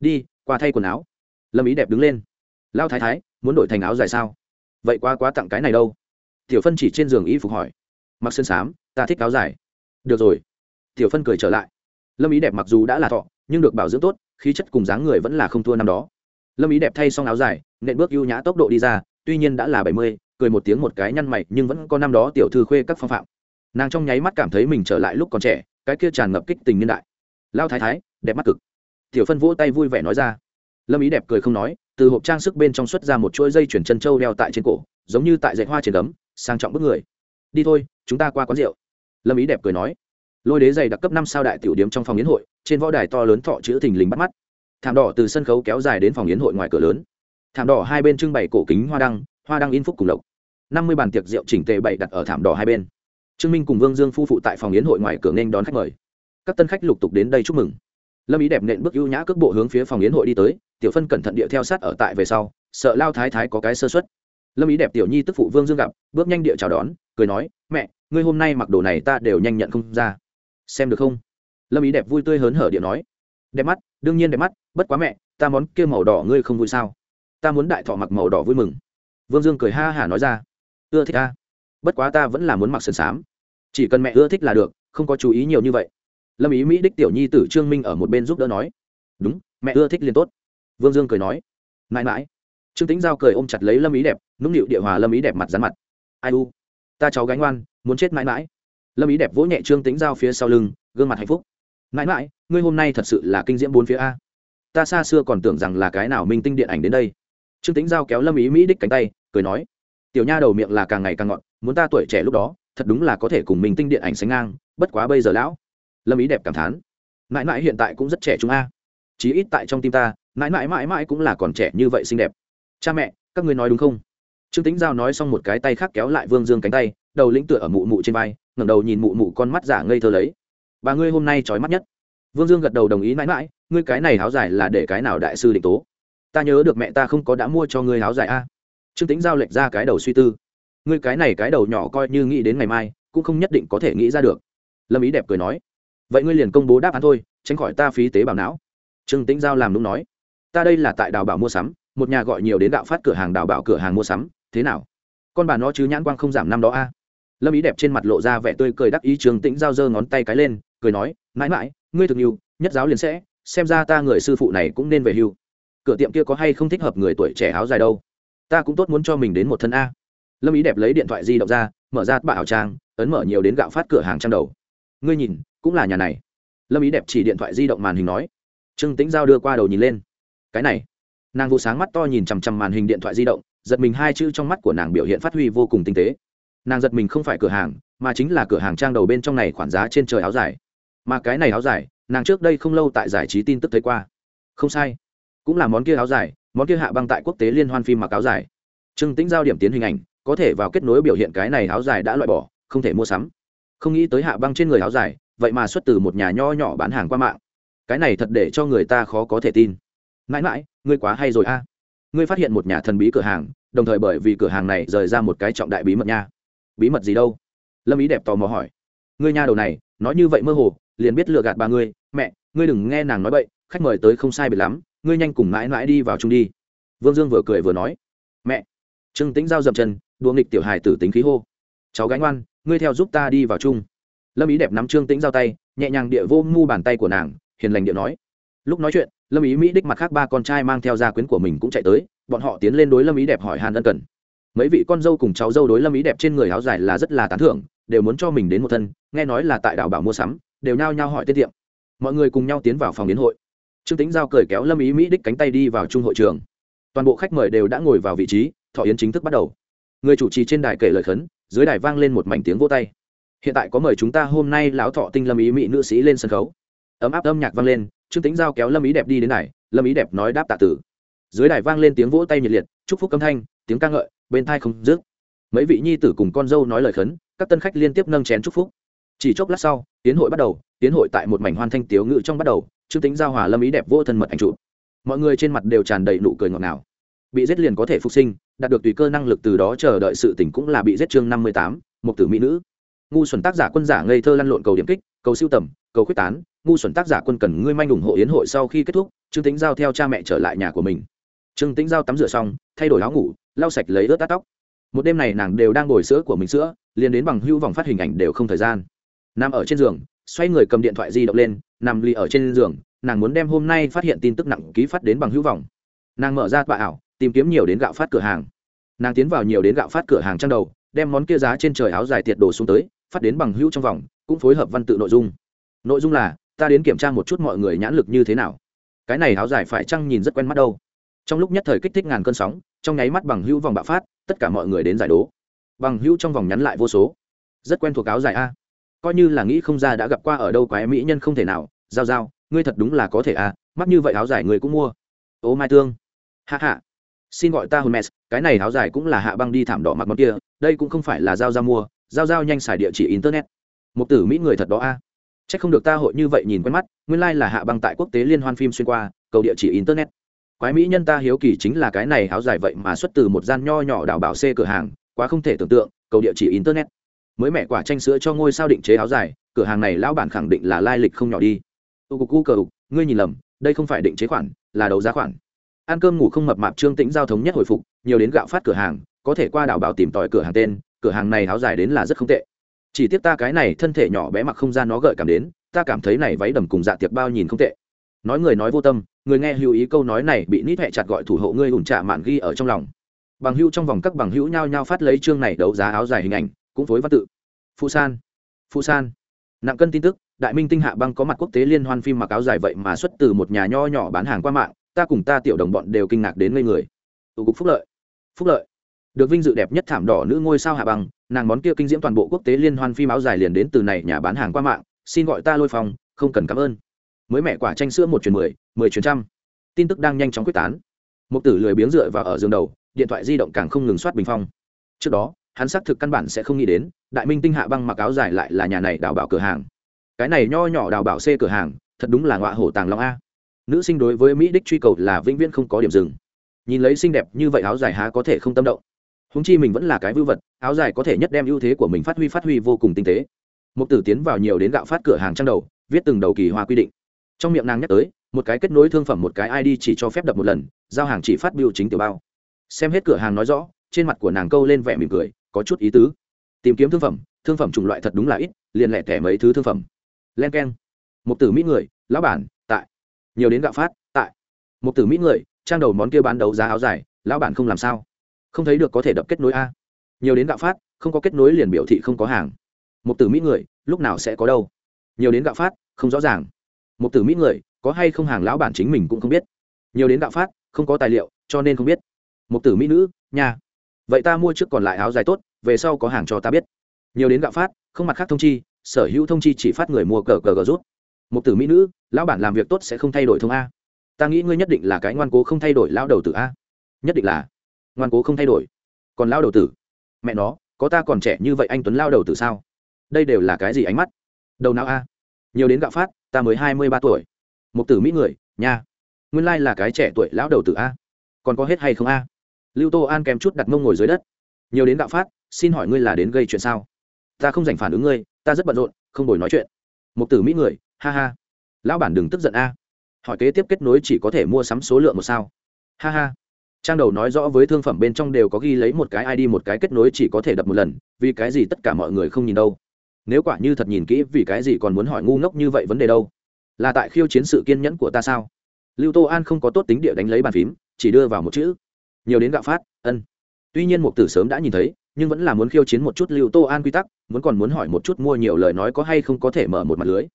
Đi, qua thay quần áo. Lâm ý đẹp đứng lên. Lao thái thái, muốn đổi thành áo dài sao? Vậy quá quá tặng cái này đâu. Tiểu phân chỉ trên giường y phục hỏi. Mặc sơn xám ta thích áo dài. Được rồi. Tiểu phân cười trở lại. Lâm ý đẹp mặc dù đã là thọ, nhưng được bảo dưỡng tốt khí chất cùng dáng người vẫn là không thua năm đó. Lâm ý đẹp thay xong áo dài, nện bước ưu nhã tốc độ đi ra, tuy nhiên đã là bảy mươi, cười một tiếng một cái nhăn mày, nhưng vẫn có năm đó tiểu thư khuê các phong phạm. Nàng trong nháy mắt cảm thấy mình trở lại lúc còn trẻ, cái kia tràn ngập kích tình niên đại. Lao thái thái, đẹp mắt cực. Tiểu phân vỗ tay vui vẻ nói ra. Lâm ý đẹp cười không nói, từ hộp trang sức bên trong xuất ra một chuỗi dây chuyển chân trâu đeo tại trên cổ, giống như tại dạy hoa trên đấm sang trọng bức người. Đi thôi, chúng ta qua quán rượu. Lâm ý đẹp cười nói. Lôi đế dày đặc cấp năm sao đại tiểu điếm trong phòng yến hội trên võ đài to lớn thọ chữ thình lình bắt mắt. Thảm đỏ từ sân khấu kéo dài đến phòng yến hội ngoài cửa lớn. Thảm đỏ hai bên trưng bày cổ kính hoa đăng hoa đăng in phúc cùng lộc. Năm mươi bàn tiệc rượu chỉnh tề bày đặt ở thảm đỏ hai bên. Trương minh cùng vương dương phu phụ tại phòng yến hội ngoài cửa nghênh đón khách mời. Các tân khách lục tục đến đây chúc mừng. Lâm ý đẹp nện bước ưu nhã cước bộ hướng phía phòng yến hội đi tới, tiểu phân cẩn thận địa theo sát ở tại về sau, sợ lao thái thái có cái sơ xuất lâm ý đẹp tiểu nhi tức phụ vương dương gặp, bước nhanh địa chào đón, cười nói, mẹ, ngươi hôm nay mặc đồ này ta đều nhanh nhận không ra. Xem được không? Lâm ý đẹp vui tươi hớn hở địa nói. Đẹp mắt, đương nhiên đẹp mắt, bất quá mẹ, ta món kia màu đỏ ngươi không vui sao? Ta muốn đại thọ mặc màu đỏ vui mừng. Vương dương cười ha hả nói ra. Ưa thích ta. Bất quá ta vẫn là muốn mặc sườn xám. Chỉ cần mẹ ưa thích là được, không có chú ý nhiều như vậy. Lâm ý mỹ đích tiểu nhi tử trương minh ở một bên giúp đỡ nói. Đúng, mẹ ưa thích liền tốt. Vương dương cười nói. Mãi mãi. Trương tính giao cười ôm chặt lấy lâm ý đẹp, nũng nịu địa hòa lâm ý đẹp mặt rán mặt. Ai u, ta cháu gánh ngoan, muốn chết mãi mãi. Lâm ý đẹp vỗ nhẹ trương tính giao phía sau lưng, gương mặt hạnh phúc mãi mãi, ngươi hôm nay thật sự là kinh diễm bốn phía a. Ta xa xưa còn tưởng rằng là cái nào minh tinh điện ảnh đến đây. Trương tính giao kéo lâm ý mỹ đích cánh tay, cười nói, tiểu nha đầu miệng là càng ngày càng ngọn muốn ta tuổi trẻ lúc đó, thật đúng là có thể cùng minh tinh điện ảnh sánh ngang, bất quá bây giờ lão. Lâm ý đẹp cảm thán, mãi mãi hiện tại cũng rất trẻ chúng a. Chí ít tại trong tim ta, mãi mãi mãi mãi cũng là còn trẻ như vậy xinh đẹp. Cha mẹ, các ngươi nói đúng không? Trương tính giao nói xong một cái tay khác kéo lại vương dương cánh tay, đầu lĩnh tựa ở mụ mụ trên vai, ngẩng đầu nhìn mụ mụ con mắt giả ngây thơ lấy bà ngươi hôm nay trói mắt nhất. Vương dương gật đầu đồng ý mãi mãi, ngươi cái này háo dài là để cái nào đại sư định tố? Ta nhớ được mẹ ta không có đã mua cho ngươi háo dài a. Trương tính giao lệch ra cái đầu suy tư. Ngươi cái này cái đầu nhỏ coi như nghĩ đến ngày mai, cũng không nhất định có thể nghĩ ra được. Lâm ý đẹp cười nói, vậy ngươi liền công bố đáp án thôi, tránh khỏi ta phí tế bảo não. Trương tĩnh giao làm đúng nói, ta đây là tại đào bảo mua sắm, một nhà gọi nhiều đến đạo phát cửa hàng đào bảo cửa hàng mua sắm, thế nào? Con bà nó chứ nhãn quang không giảm năm đó a. Lâm ý đẹp trên mặt lộ ra vẻ tươi cười đắc ý, trương tĩnh giao giơ ngón tay cái lên cười nói, mãi mãi, ngươi thực nhiều nhất giáo liền sẽ, xem ra ta người sư phụ này cũng nên về hưu. Cửa tiệm kia có hay không thích hợp người tuổi trẻ áo dài đâu? Ta cũng tốt muốn cho mình đến một thân a. Lâm ý đẹp lấy điện thoại di động ra, mở ra bạ ảo trang, ấn mở nhiều đến gạo phát cửa hàng trang đầu. Ngươi nhìn, cũng là nhà này. Lâm ý đẹp chỉ điện thoại di động màn hình nói. Trương tĩnh giao đưa qua đầu nhìn lên. Cái này. Nàng vụ sáng mắt to nhìn chằm chằm màn hình điện thoại di động, giật mình hai chữ trong mắt của nàng biểu hiện phát huy vô cùng tinh tế. Nàng giật mình không phải cửa hàng, mà chính là cửa hàng trang đầu bên trong này khoản giá trên trời áo dài mà cái này áo dài, nàng trước đây không lâu tại giải trí tin tức thấy qua. Không sai. Cũng là món kia áo dài, món kia hạ băng tại quốc tế liên hoan phim mặc áo dài. Trương tĩnh giao điểm tiến hình ảnh, có thể vào kết nối biểu hiện cái này áo dài đã loại bỏ, không thể mua sắm. Không nghĩ tới hạ băng trên người áo dài, vậy mà xuất từ một nhà nho nhỏ bán hàng qua mạng. Cái này thật để cho người ta khó có thể tin. Mãi mãi, ngươi quá hay rồi a. Ngươi phát hiện một nhà thần bí cửa hàng, đồng thời bởi vì cửa hàng này rời ra một cái trọng đại bí mật nha. Bí mật gì đâu? Lâm ý đẹp tò mò hỏi. Ngươi nha đầu này, nói như vậy mơ hồ liền biết lừa gạt ba ngươi, mẹ, ngươi đừng nghe nàng nói bậy, khách mời tới không sai biệt lắm, ngươi nhanh cùng mãi mãi đi vào chung đi. Vương dương vừa cười vừa nói, mẹ. Trương tĩnh giao dậm chân đua nghịch tiểu hài tử tính khí hô, cháu gánh ngoan, ngươi theo giúp ta đi vào chung. Lâm ý đẹp nắm trương tĩnh giao tay, nhẹ nhàng địa vô ngu bàn tay của nàng, hiền lành địa nói, lúc nói chuyện, lâm ý mỹ đích mặt khác ba con trai mang theo gia quyến của mình cũng chạy tới, bọn họ tiến lên đối lâm ý đẹp hỏi hàn ân cần. Mấy vị con dâu cùng cháu dâu đối lâm ý đẹp trên người áo dài là rất là tán thưởng, đều muốn cho mình đến một thân, nghe nói là tại đảo bảo mua sắm đều nhao nhao hỏi tiết tiệm. Mọi người cùng nhau tiến vào phòng biến hội. Trương tính giao cười kéo lâm ý mỹ đích cánh tay đi vào trung hội trường. Toàn bộ khách mời đều đã ngồi vào vị trí, thọ yến chính thức bắt đầu. Người chủ trì trên đài kể lời khấn, dưới đài vang lên một mảnh tiếng vô tay. Hiện tại có mời chúng ta hôm nay lão thọ tinh lâm ý mỹ nữ sĩ lên sân khấu. Ấm áp âm nhạc vang lên, trương tính giao kéo lâm ý đẹp đi đến đài, lâm ý đẹp nói đáp tạ tử. Dưới đài vang lên tiếng vỗ tay nhiệt liệt, chúc phúc âm thanh, tiếng ca ngợi, bên thai không dứt. Mấy vị nhi tử cùng con dâu nói lời khấn, các tân khách liên tiếp nâng chén chúc phúc chỉ chốc lát sau, tiến hội bắt đầu, tiến hội tại một mảnh hoan thanh tiếu ngự trong bắt đầu, trương tính giao hòa lâm ý đẹp vô thân mật ảnh trụ mọi người trên mặt đều tràn đầy nụ cười ngọt ngào. Bị giết liền có thể phục sinh, đạt được tùy cơ năng lực từ đó chờ đợi sự tỉnh cũng là bị giết chương năm mươi tám, một tử mỹ nữ. Ngu xuẩn tác giả quân giả ngây thơ lăn lộn cầu điểm kích, cầu siêu tầm, cầu quyết tán, ngu xuẩn tác giả quân cần ngươi manh ủng hộ yến hội sau khi kết thúc, trương tính giao theo cha mẹ trở lại nhà của mình. Trương tính giao tắm rửa xong, thay đổi áo ngủ, lau sạch lấy ướt tát tóc. Một đêm này nàng đều đang ngồi sữa của mình sữa, liền đến bằng hưu vòng phát hình ảnh đều không thời gian nằm ở trên giường, xoay người cầm điện thoại di động lên, nằm lì ở trên giường, nàng muốn đem hôm nay phát hiện tin tức nặng ký phát đến bằng hữu vòng nàng mở ra tọa ảo, tìm kiếm nhiều đến gạo phát cửa hàng. Nàng tiến vào nhiều đến gạo phát cửa hàng trang đầu, đem món kia giá trên trời áo dài tiệt đồ xuống tới, phát đến bằng hữu trong vòng, cũng phối hợp văn tự nội dung. Nội dung là, ta đến kiểm tra một chút mọi người nhãn lực như thế nào. Cái này áo dài phải chăng nhìn rất quen mắt đâu. Trong lúc nhất thời kích thích ngàn cơn sóng, trong nháy mắt bằng hữu vòng bạo phát, tất cả mọi người đến giải đố. Bằng hữu trong vòng nhắn lại vô số. Rất quen thuộc áo dài a coi như là nghĩ không ra đã gặp qua ở đâu quái mỹ nhân không thể nào. Giao giao ngươi thật đúng là có thể à mắt như vậy áo dài người cũng mua. Ô mai tương hạ hạ xin gọi ta Hermes, cái này áo dài cũng là hạ băng đi thảm đỏ mặc món kia đây cũng không phải là giao giao mua. Giao giao nhanh xài địa chỉ internet. Một tử mỹ người thật đó a. À. chắc không được ta hội như vậy nhìn quen mắt nguyên lai、like、là hạ băng tại quốc tế liên hoan phim xuyên qua cầu địa chỉ internet. Quái mỹ nhân ta hiếu kỳ chính là cái này áo dài vậy mà xuất từ một gian nho nhỏ đảo bảo c cửa hàng quá không thể tưởng tượng cầu địa chỉ internet mới mẹ quả tranh sữa cho ngôi sao định chế áo dài, cửa hàng này lão bản khẳng định là lai lịch không nhỏ đi. U cục cu cờ ục, ngươi nhìn lầm, đây không phải định chế khoản, là đấu giá khoản. Ăn cơm ngủ không mập mạp trương tĩnh giao thống nhất hồi phục, nhiều đến gạo phát cửa hàng, có thể qua đảo bảo tìm tòi cửa hàng tên, cửa hàng này áo dài đến là rất không tệ. Chỉ tiếc ta cái này thân thể nhỏ bé mặc không gian nó gợi cảm đến, ta cảm thấy này váy đầm cùng dạ tiệc bao nhìn không tệ. Nói người nói vô tâm, người nghe hữu ý câu nói này bị nít hẹ chặt gọi thủ hộ ngươi ủn trạ mạn ghi ở trong lòng. Bằng hữu trong vòng các bằng hữu nhao nhao phát lấy chương này đấu giá áo dài hình ảnh cũng phối văn tự. Phụ san. Phụ san. Nặng cân tin tức, đại minh tinh hạ băng có mặt quốc tế liên hoan phim mặc áo dài vậy mà xuất từ một nhà nho nhỏ bán hàng qua mạng, ta cùng ta tiểu đồng bọn đều kinh ngạc đến ngây người. Tụ cục phúc lợi. Phúc lợi. Được vinh dự đẹp nhất thảm đỏ nữ ngôi sao hạ băng, nàng món kia kinh diễm toàn bộ quốc tế liên hoan phim áo dài liền đến từ này nhà bán hàng qua mạng, xin gọi ta lôi phòng, không cần cảm ơn. Mới mẹ quả tranh sữa một chuyến mười mười chuyến trăm. Tin tức đang nhanh chóng quyết tán. Một tử lười biếng dựa vào ở giường đầu, điện thoại di động càng không ngừng soát bình phong. Trước đó hắn xác thực căn bản sẽ không nghĩ đến, đại minh tinh hạ băng mặc áo dài lại là nhà này đào bảo cửa hàng. Cái này nho nhỏ đào bảo c cửa hàng, thật đúng là ngọa hổ tàng long a. Nữ sinh đối với mỹ đích truy cầu là vĩnh viễn không có điểm dừng. Nhìn lấy xinh đẹp như vậy áo dài há có thể không tâm động. Húng chi mình vẫn là cái vưu vật, áo dài có thể nhất đem ưu thế của mình phát huy phát huy vô cùng tinh tế. Một tử tiến vào nhiều đến gạo phát cửa hàng trang đầu, viết từng đầu kỳ hoa quy định. Trong miệng nàng nhắc tới, một cái kết nối thương phẩm một cái id chỉ cho phép đập một lần, giao hàng chỉ phát biêu chính tiểu bao. Xem hết cửa hàng nói rõ, trên mặt của nàng câu lên vẻ mỉm cười có chút ý tứ. Tìm kiếm thương phẩm thương phẩm chủng loại thật đúng là ít, liền lẻ tẻ mấy thứ thương phẩm. Len k e n một tử mỹ người, lão bản, tại. Nhiều đến gạo phát, tại. Một tử mỹ người, trang đầu món kia bán đấu giá áo dài, lão bản không làm sao? Không thấy được có thể đập kết nối a. Nhiều đến gạo phát, không có kết nối liền biểu thị không có hàng. Một tử mỹ người, lúc nào sẽ có đâu? Nhiều đến gạo phát, không rõ ràng. Một tử mỹ người, có hay không hàng lão bản chính mình cũng không biết. Nhiều đến gạo phát, không có tài liệu, cho nên không biết. Một tử mỹ nữ nhà vậy ta mua trước còn lại áo dài tốt, về sau có hàng cho ta biết. Nhiều đến gạo phát, không mặt khác thông chi, sở hữu thông chi chỉ phát người mua cờ cờ cờ rút. Một tử mỹ nữ, lão bản làm việc tốt sẽ không thay đổi thông a. Ta nghĩ ngươi nhất định là cái ngoan cố không thay đổi lão đầu tử a. Nhất định là. Ngoan cố không thay đổi. Còn lão đầu tử? Mẹ nó, có ta còn trẻ như vậy anh tuấn lao đầu tử sao? Đây đều là cái gì ánh mắt? Đầu não a. Nhiều đến gạo phát, ta mới hai mươi ba tuổi. Một tử mỹ người, nha. Nguyên lai là cái trẻ tuổi lão đầu tử a. Còn có hết hay không a? Lưu tô an kèm chút đặt mông ngồi dưới đất. Nhiều đến đạo phát, xin hỏi ngươi là đến gây chuyện sao? Ta không dành phản ứng ngươi, ta rất bận rộn, không đổi nói chuyện. Một tử mỹ người, ha ha. Lão bản đừng tức giận a. Hỏi kế tiếp kết nối chỉ có thể mua sắm số lượng một sao. Ha ha. Trang đầu nói rõ với thương phẩm bên trong đều có ghi lấy một cái id một cái kết nối chỉ có thể đập một lần, vì cái gì tất cả mọi người không nhìn đâu? Nếu quả như thật nhìn kỹ, vì cái gì còn muốn hỏi ngu ngốc như vậy vấn đề đâu? Là tại khiêu chiến sự kiên nhẫn của ta sao? Lưu tô an không có tốt tính địa đánh lấy bàn phím, chỉ đưa vào một chữ nhiều đến gạo phát, ân. Tuy nhiên mục tử sớm đã nhìn thấy, nhưng vẫn là muốn khiêu chiến một chút lưu tô an quy tắc, muốn còn muốn hỏi một chút mua nhiều lời nói có hay không có thể mở một mặt lưới.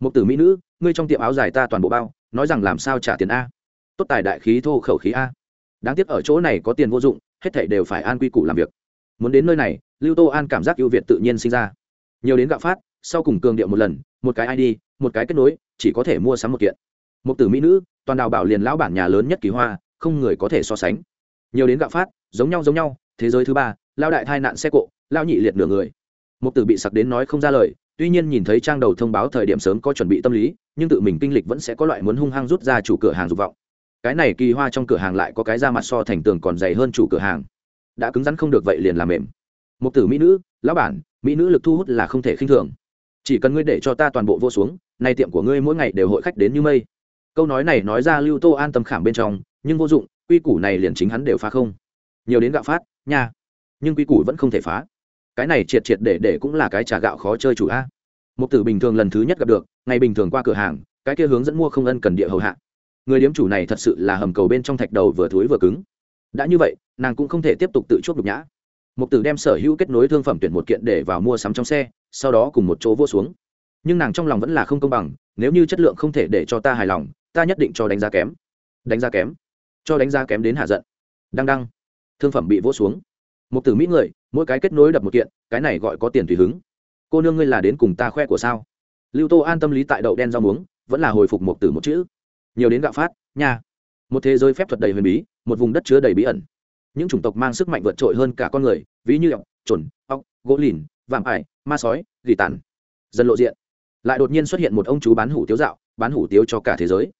Mục tử mỹ nữ, ngươi trong tiệm áo dài ta toàn bộ bao, nói rằng làm sao trả tiền a? Tốt tài đại khí thô khẩu khí a. Đáng tiếc ở chỗ này có tiền vô dụng, hết thảy đều phải an quy củ làm việc. Muốn đến nơi này, lưu tô an cảm giác ưu việt tự nhiên sinh ra. Nhiều đến gạo phát, sau cùng cường điệu một lần, một cái id một cái kết nối, chỉ có thể mua sắm một kiện. Một tử mỹ nữ, toàn đào bảo liền lão bản nhà lớn nhất kỳ hoa, không người có thể so sánh nhiều đến gạo phát, giống nhau giống nhau, thế giới thứ ba, lao đại thai nạn xe cộ, lao nhị liệt nửa người. Một tử bị sặc đến nói không ra lời, tuy nhiên nhìn thấy trang đầu thông báo thời điểm sớm có chuẩn bị tâm lý, nhưng tự mình kinh lịch vẫn sẽ có loại muốn hung hăng rút ra chủ cửa hàng dục vọng. Cái này kỳ hoa trong cửa hàng lại có cái da mặt so thành tường còn dày hơn chủ cửa hàng. Đã cứng rắn không được vậy liền làm mềm. Một tử mỹ nữ, lão bản, mỹ nữ lực thu hút là không thể khinh thường. Chỉ cần ngươi để cho ta toàn bộ vô xuống, nay tiệm của ngươi mỗi ngày đều hội khách đến như mây. Câu nói này nói ra lưu tô an tâm khảm bên trong, nhưng vô dụng quy củ này liền chính hắn đều phá không. Nhiều đến gạo phát, nha. Nhưng quy củ vẫn không thể phá. Cái này triệt triệt để để cũng là cái trà gạo khó chơi chủ a. Một tử bình thường lần thứ nhất gặp được, ngày bình thường qua cửa hàng, cái kia hướng dẫn mua không ân cần địa hầu hạ. Người điếm chủ này thật sự là hầm cầu bên trong thạch đầu vừa thối vừa cứng. Đã như vậy, nàng cũng không thể tiếp tục tự chuốc nhục nhã. Mục tử đem sở hữu kết nối thương phẩm tuyển một kiện để vào mua sắm trong xe, sau đó cùng một chỗ vô xuống. Nhưng nàng trong lòng vẫn là không công bằng, nếu như chất lượng không thể để cho ta hài lòng, ta nhất định cho đánh giá kém. Đánh giá kém? Cho đánh giá kém đến hạ giận. Đăng đăng. Thương phẩm bị vỗ xuống. Một tử mỹ người, mỗi cái kết nối đập một kiện, cái này gọi có tiền tùy hứng. Cô nương ngươi là đến cùng ta khoe của sao? Lưu tô an tâm lý tại đậu đen rau muống, vẫn là hồi phục một tử một chữ. Nhiều đến gạo phát, nha. Một thế giới phép thuật đầy huyền bí, một vùng đất chứa đầy bí ẩn. Những chủng tộc mang sức mạnh vượt trội hơn cả con người, ví như ọc trồn ọc gỗ lìn, vạm ải, ma sói, gỉ tàn. Dần lộ diện. Lại đột nhiên xuất hiện một ông chú bán hủ tiếu dạo, bán hủ tiếu cho cả thế giới.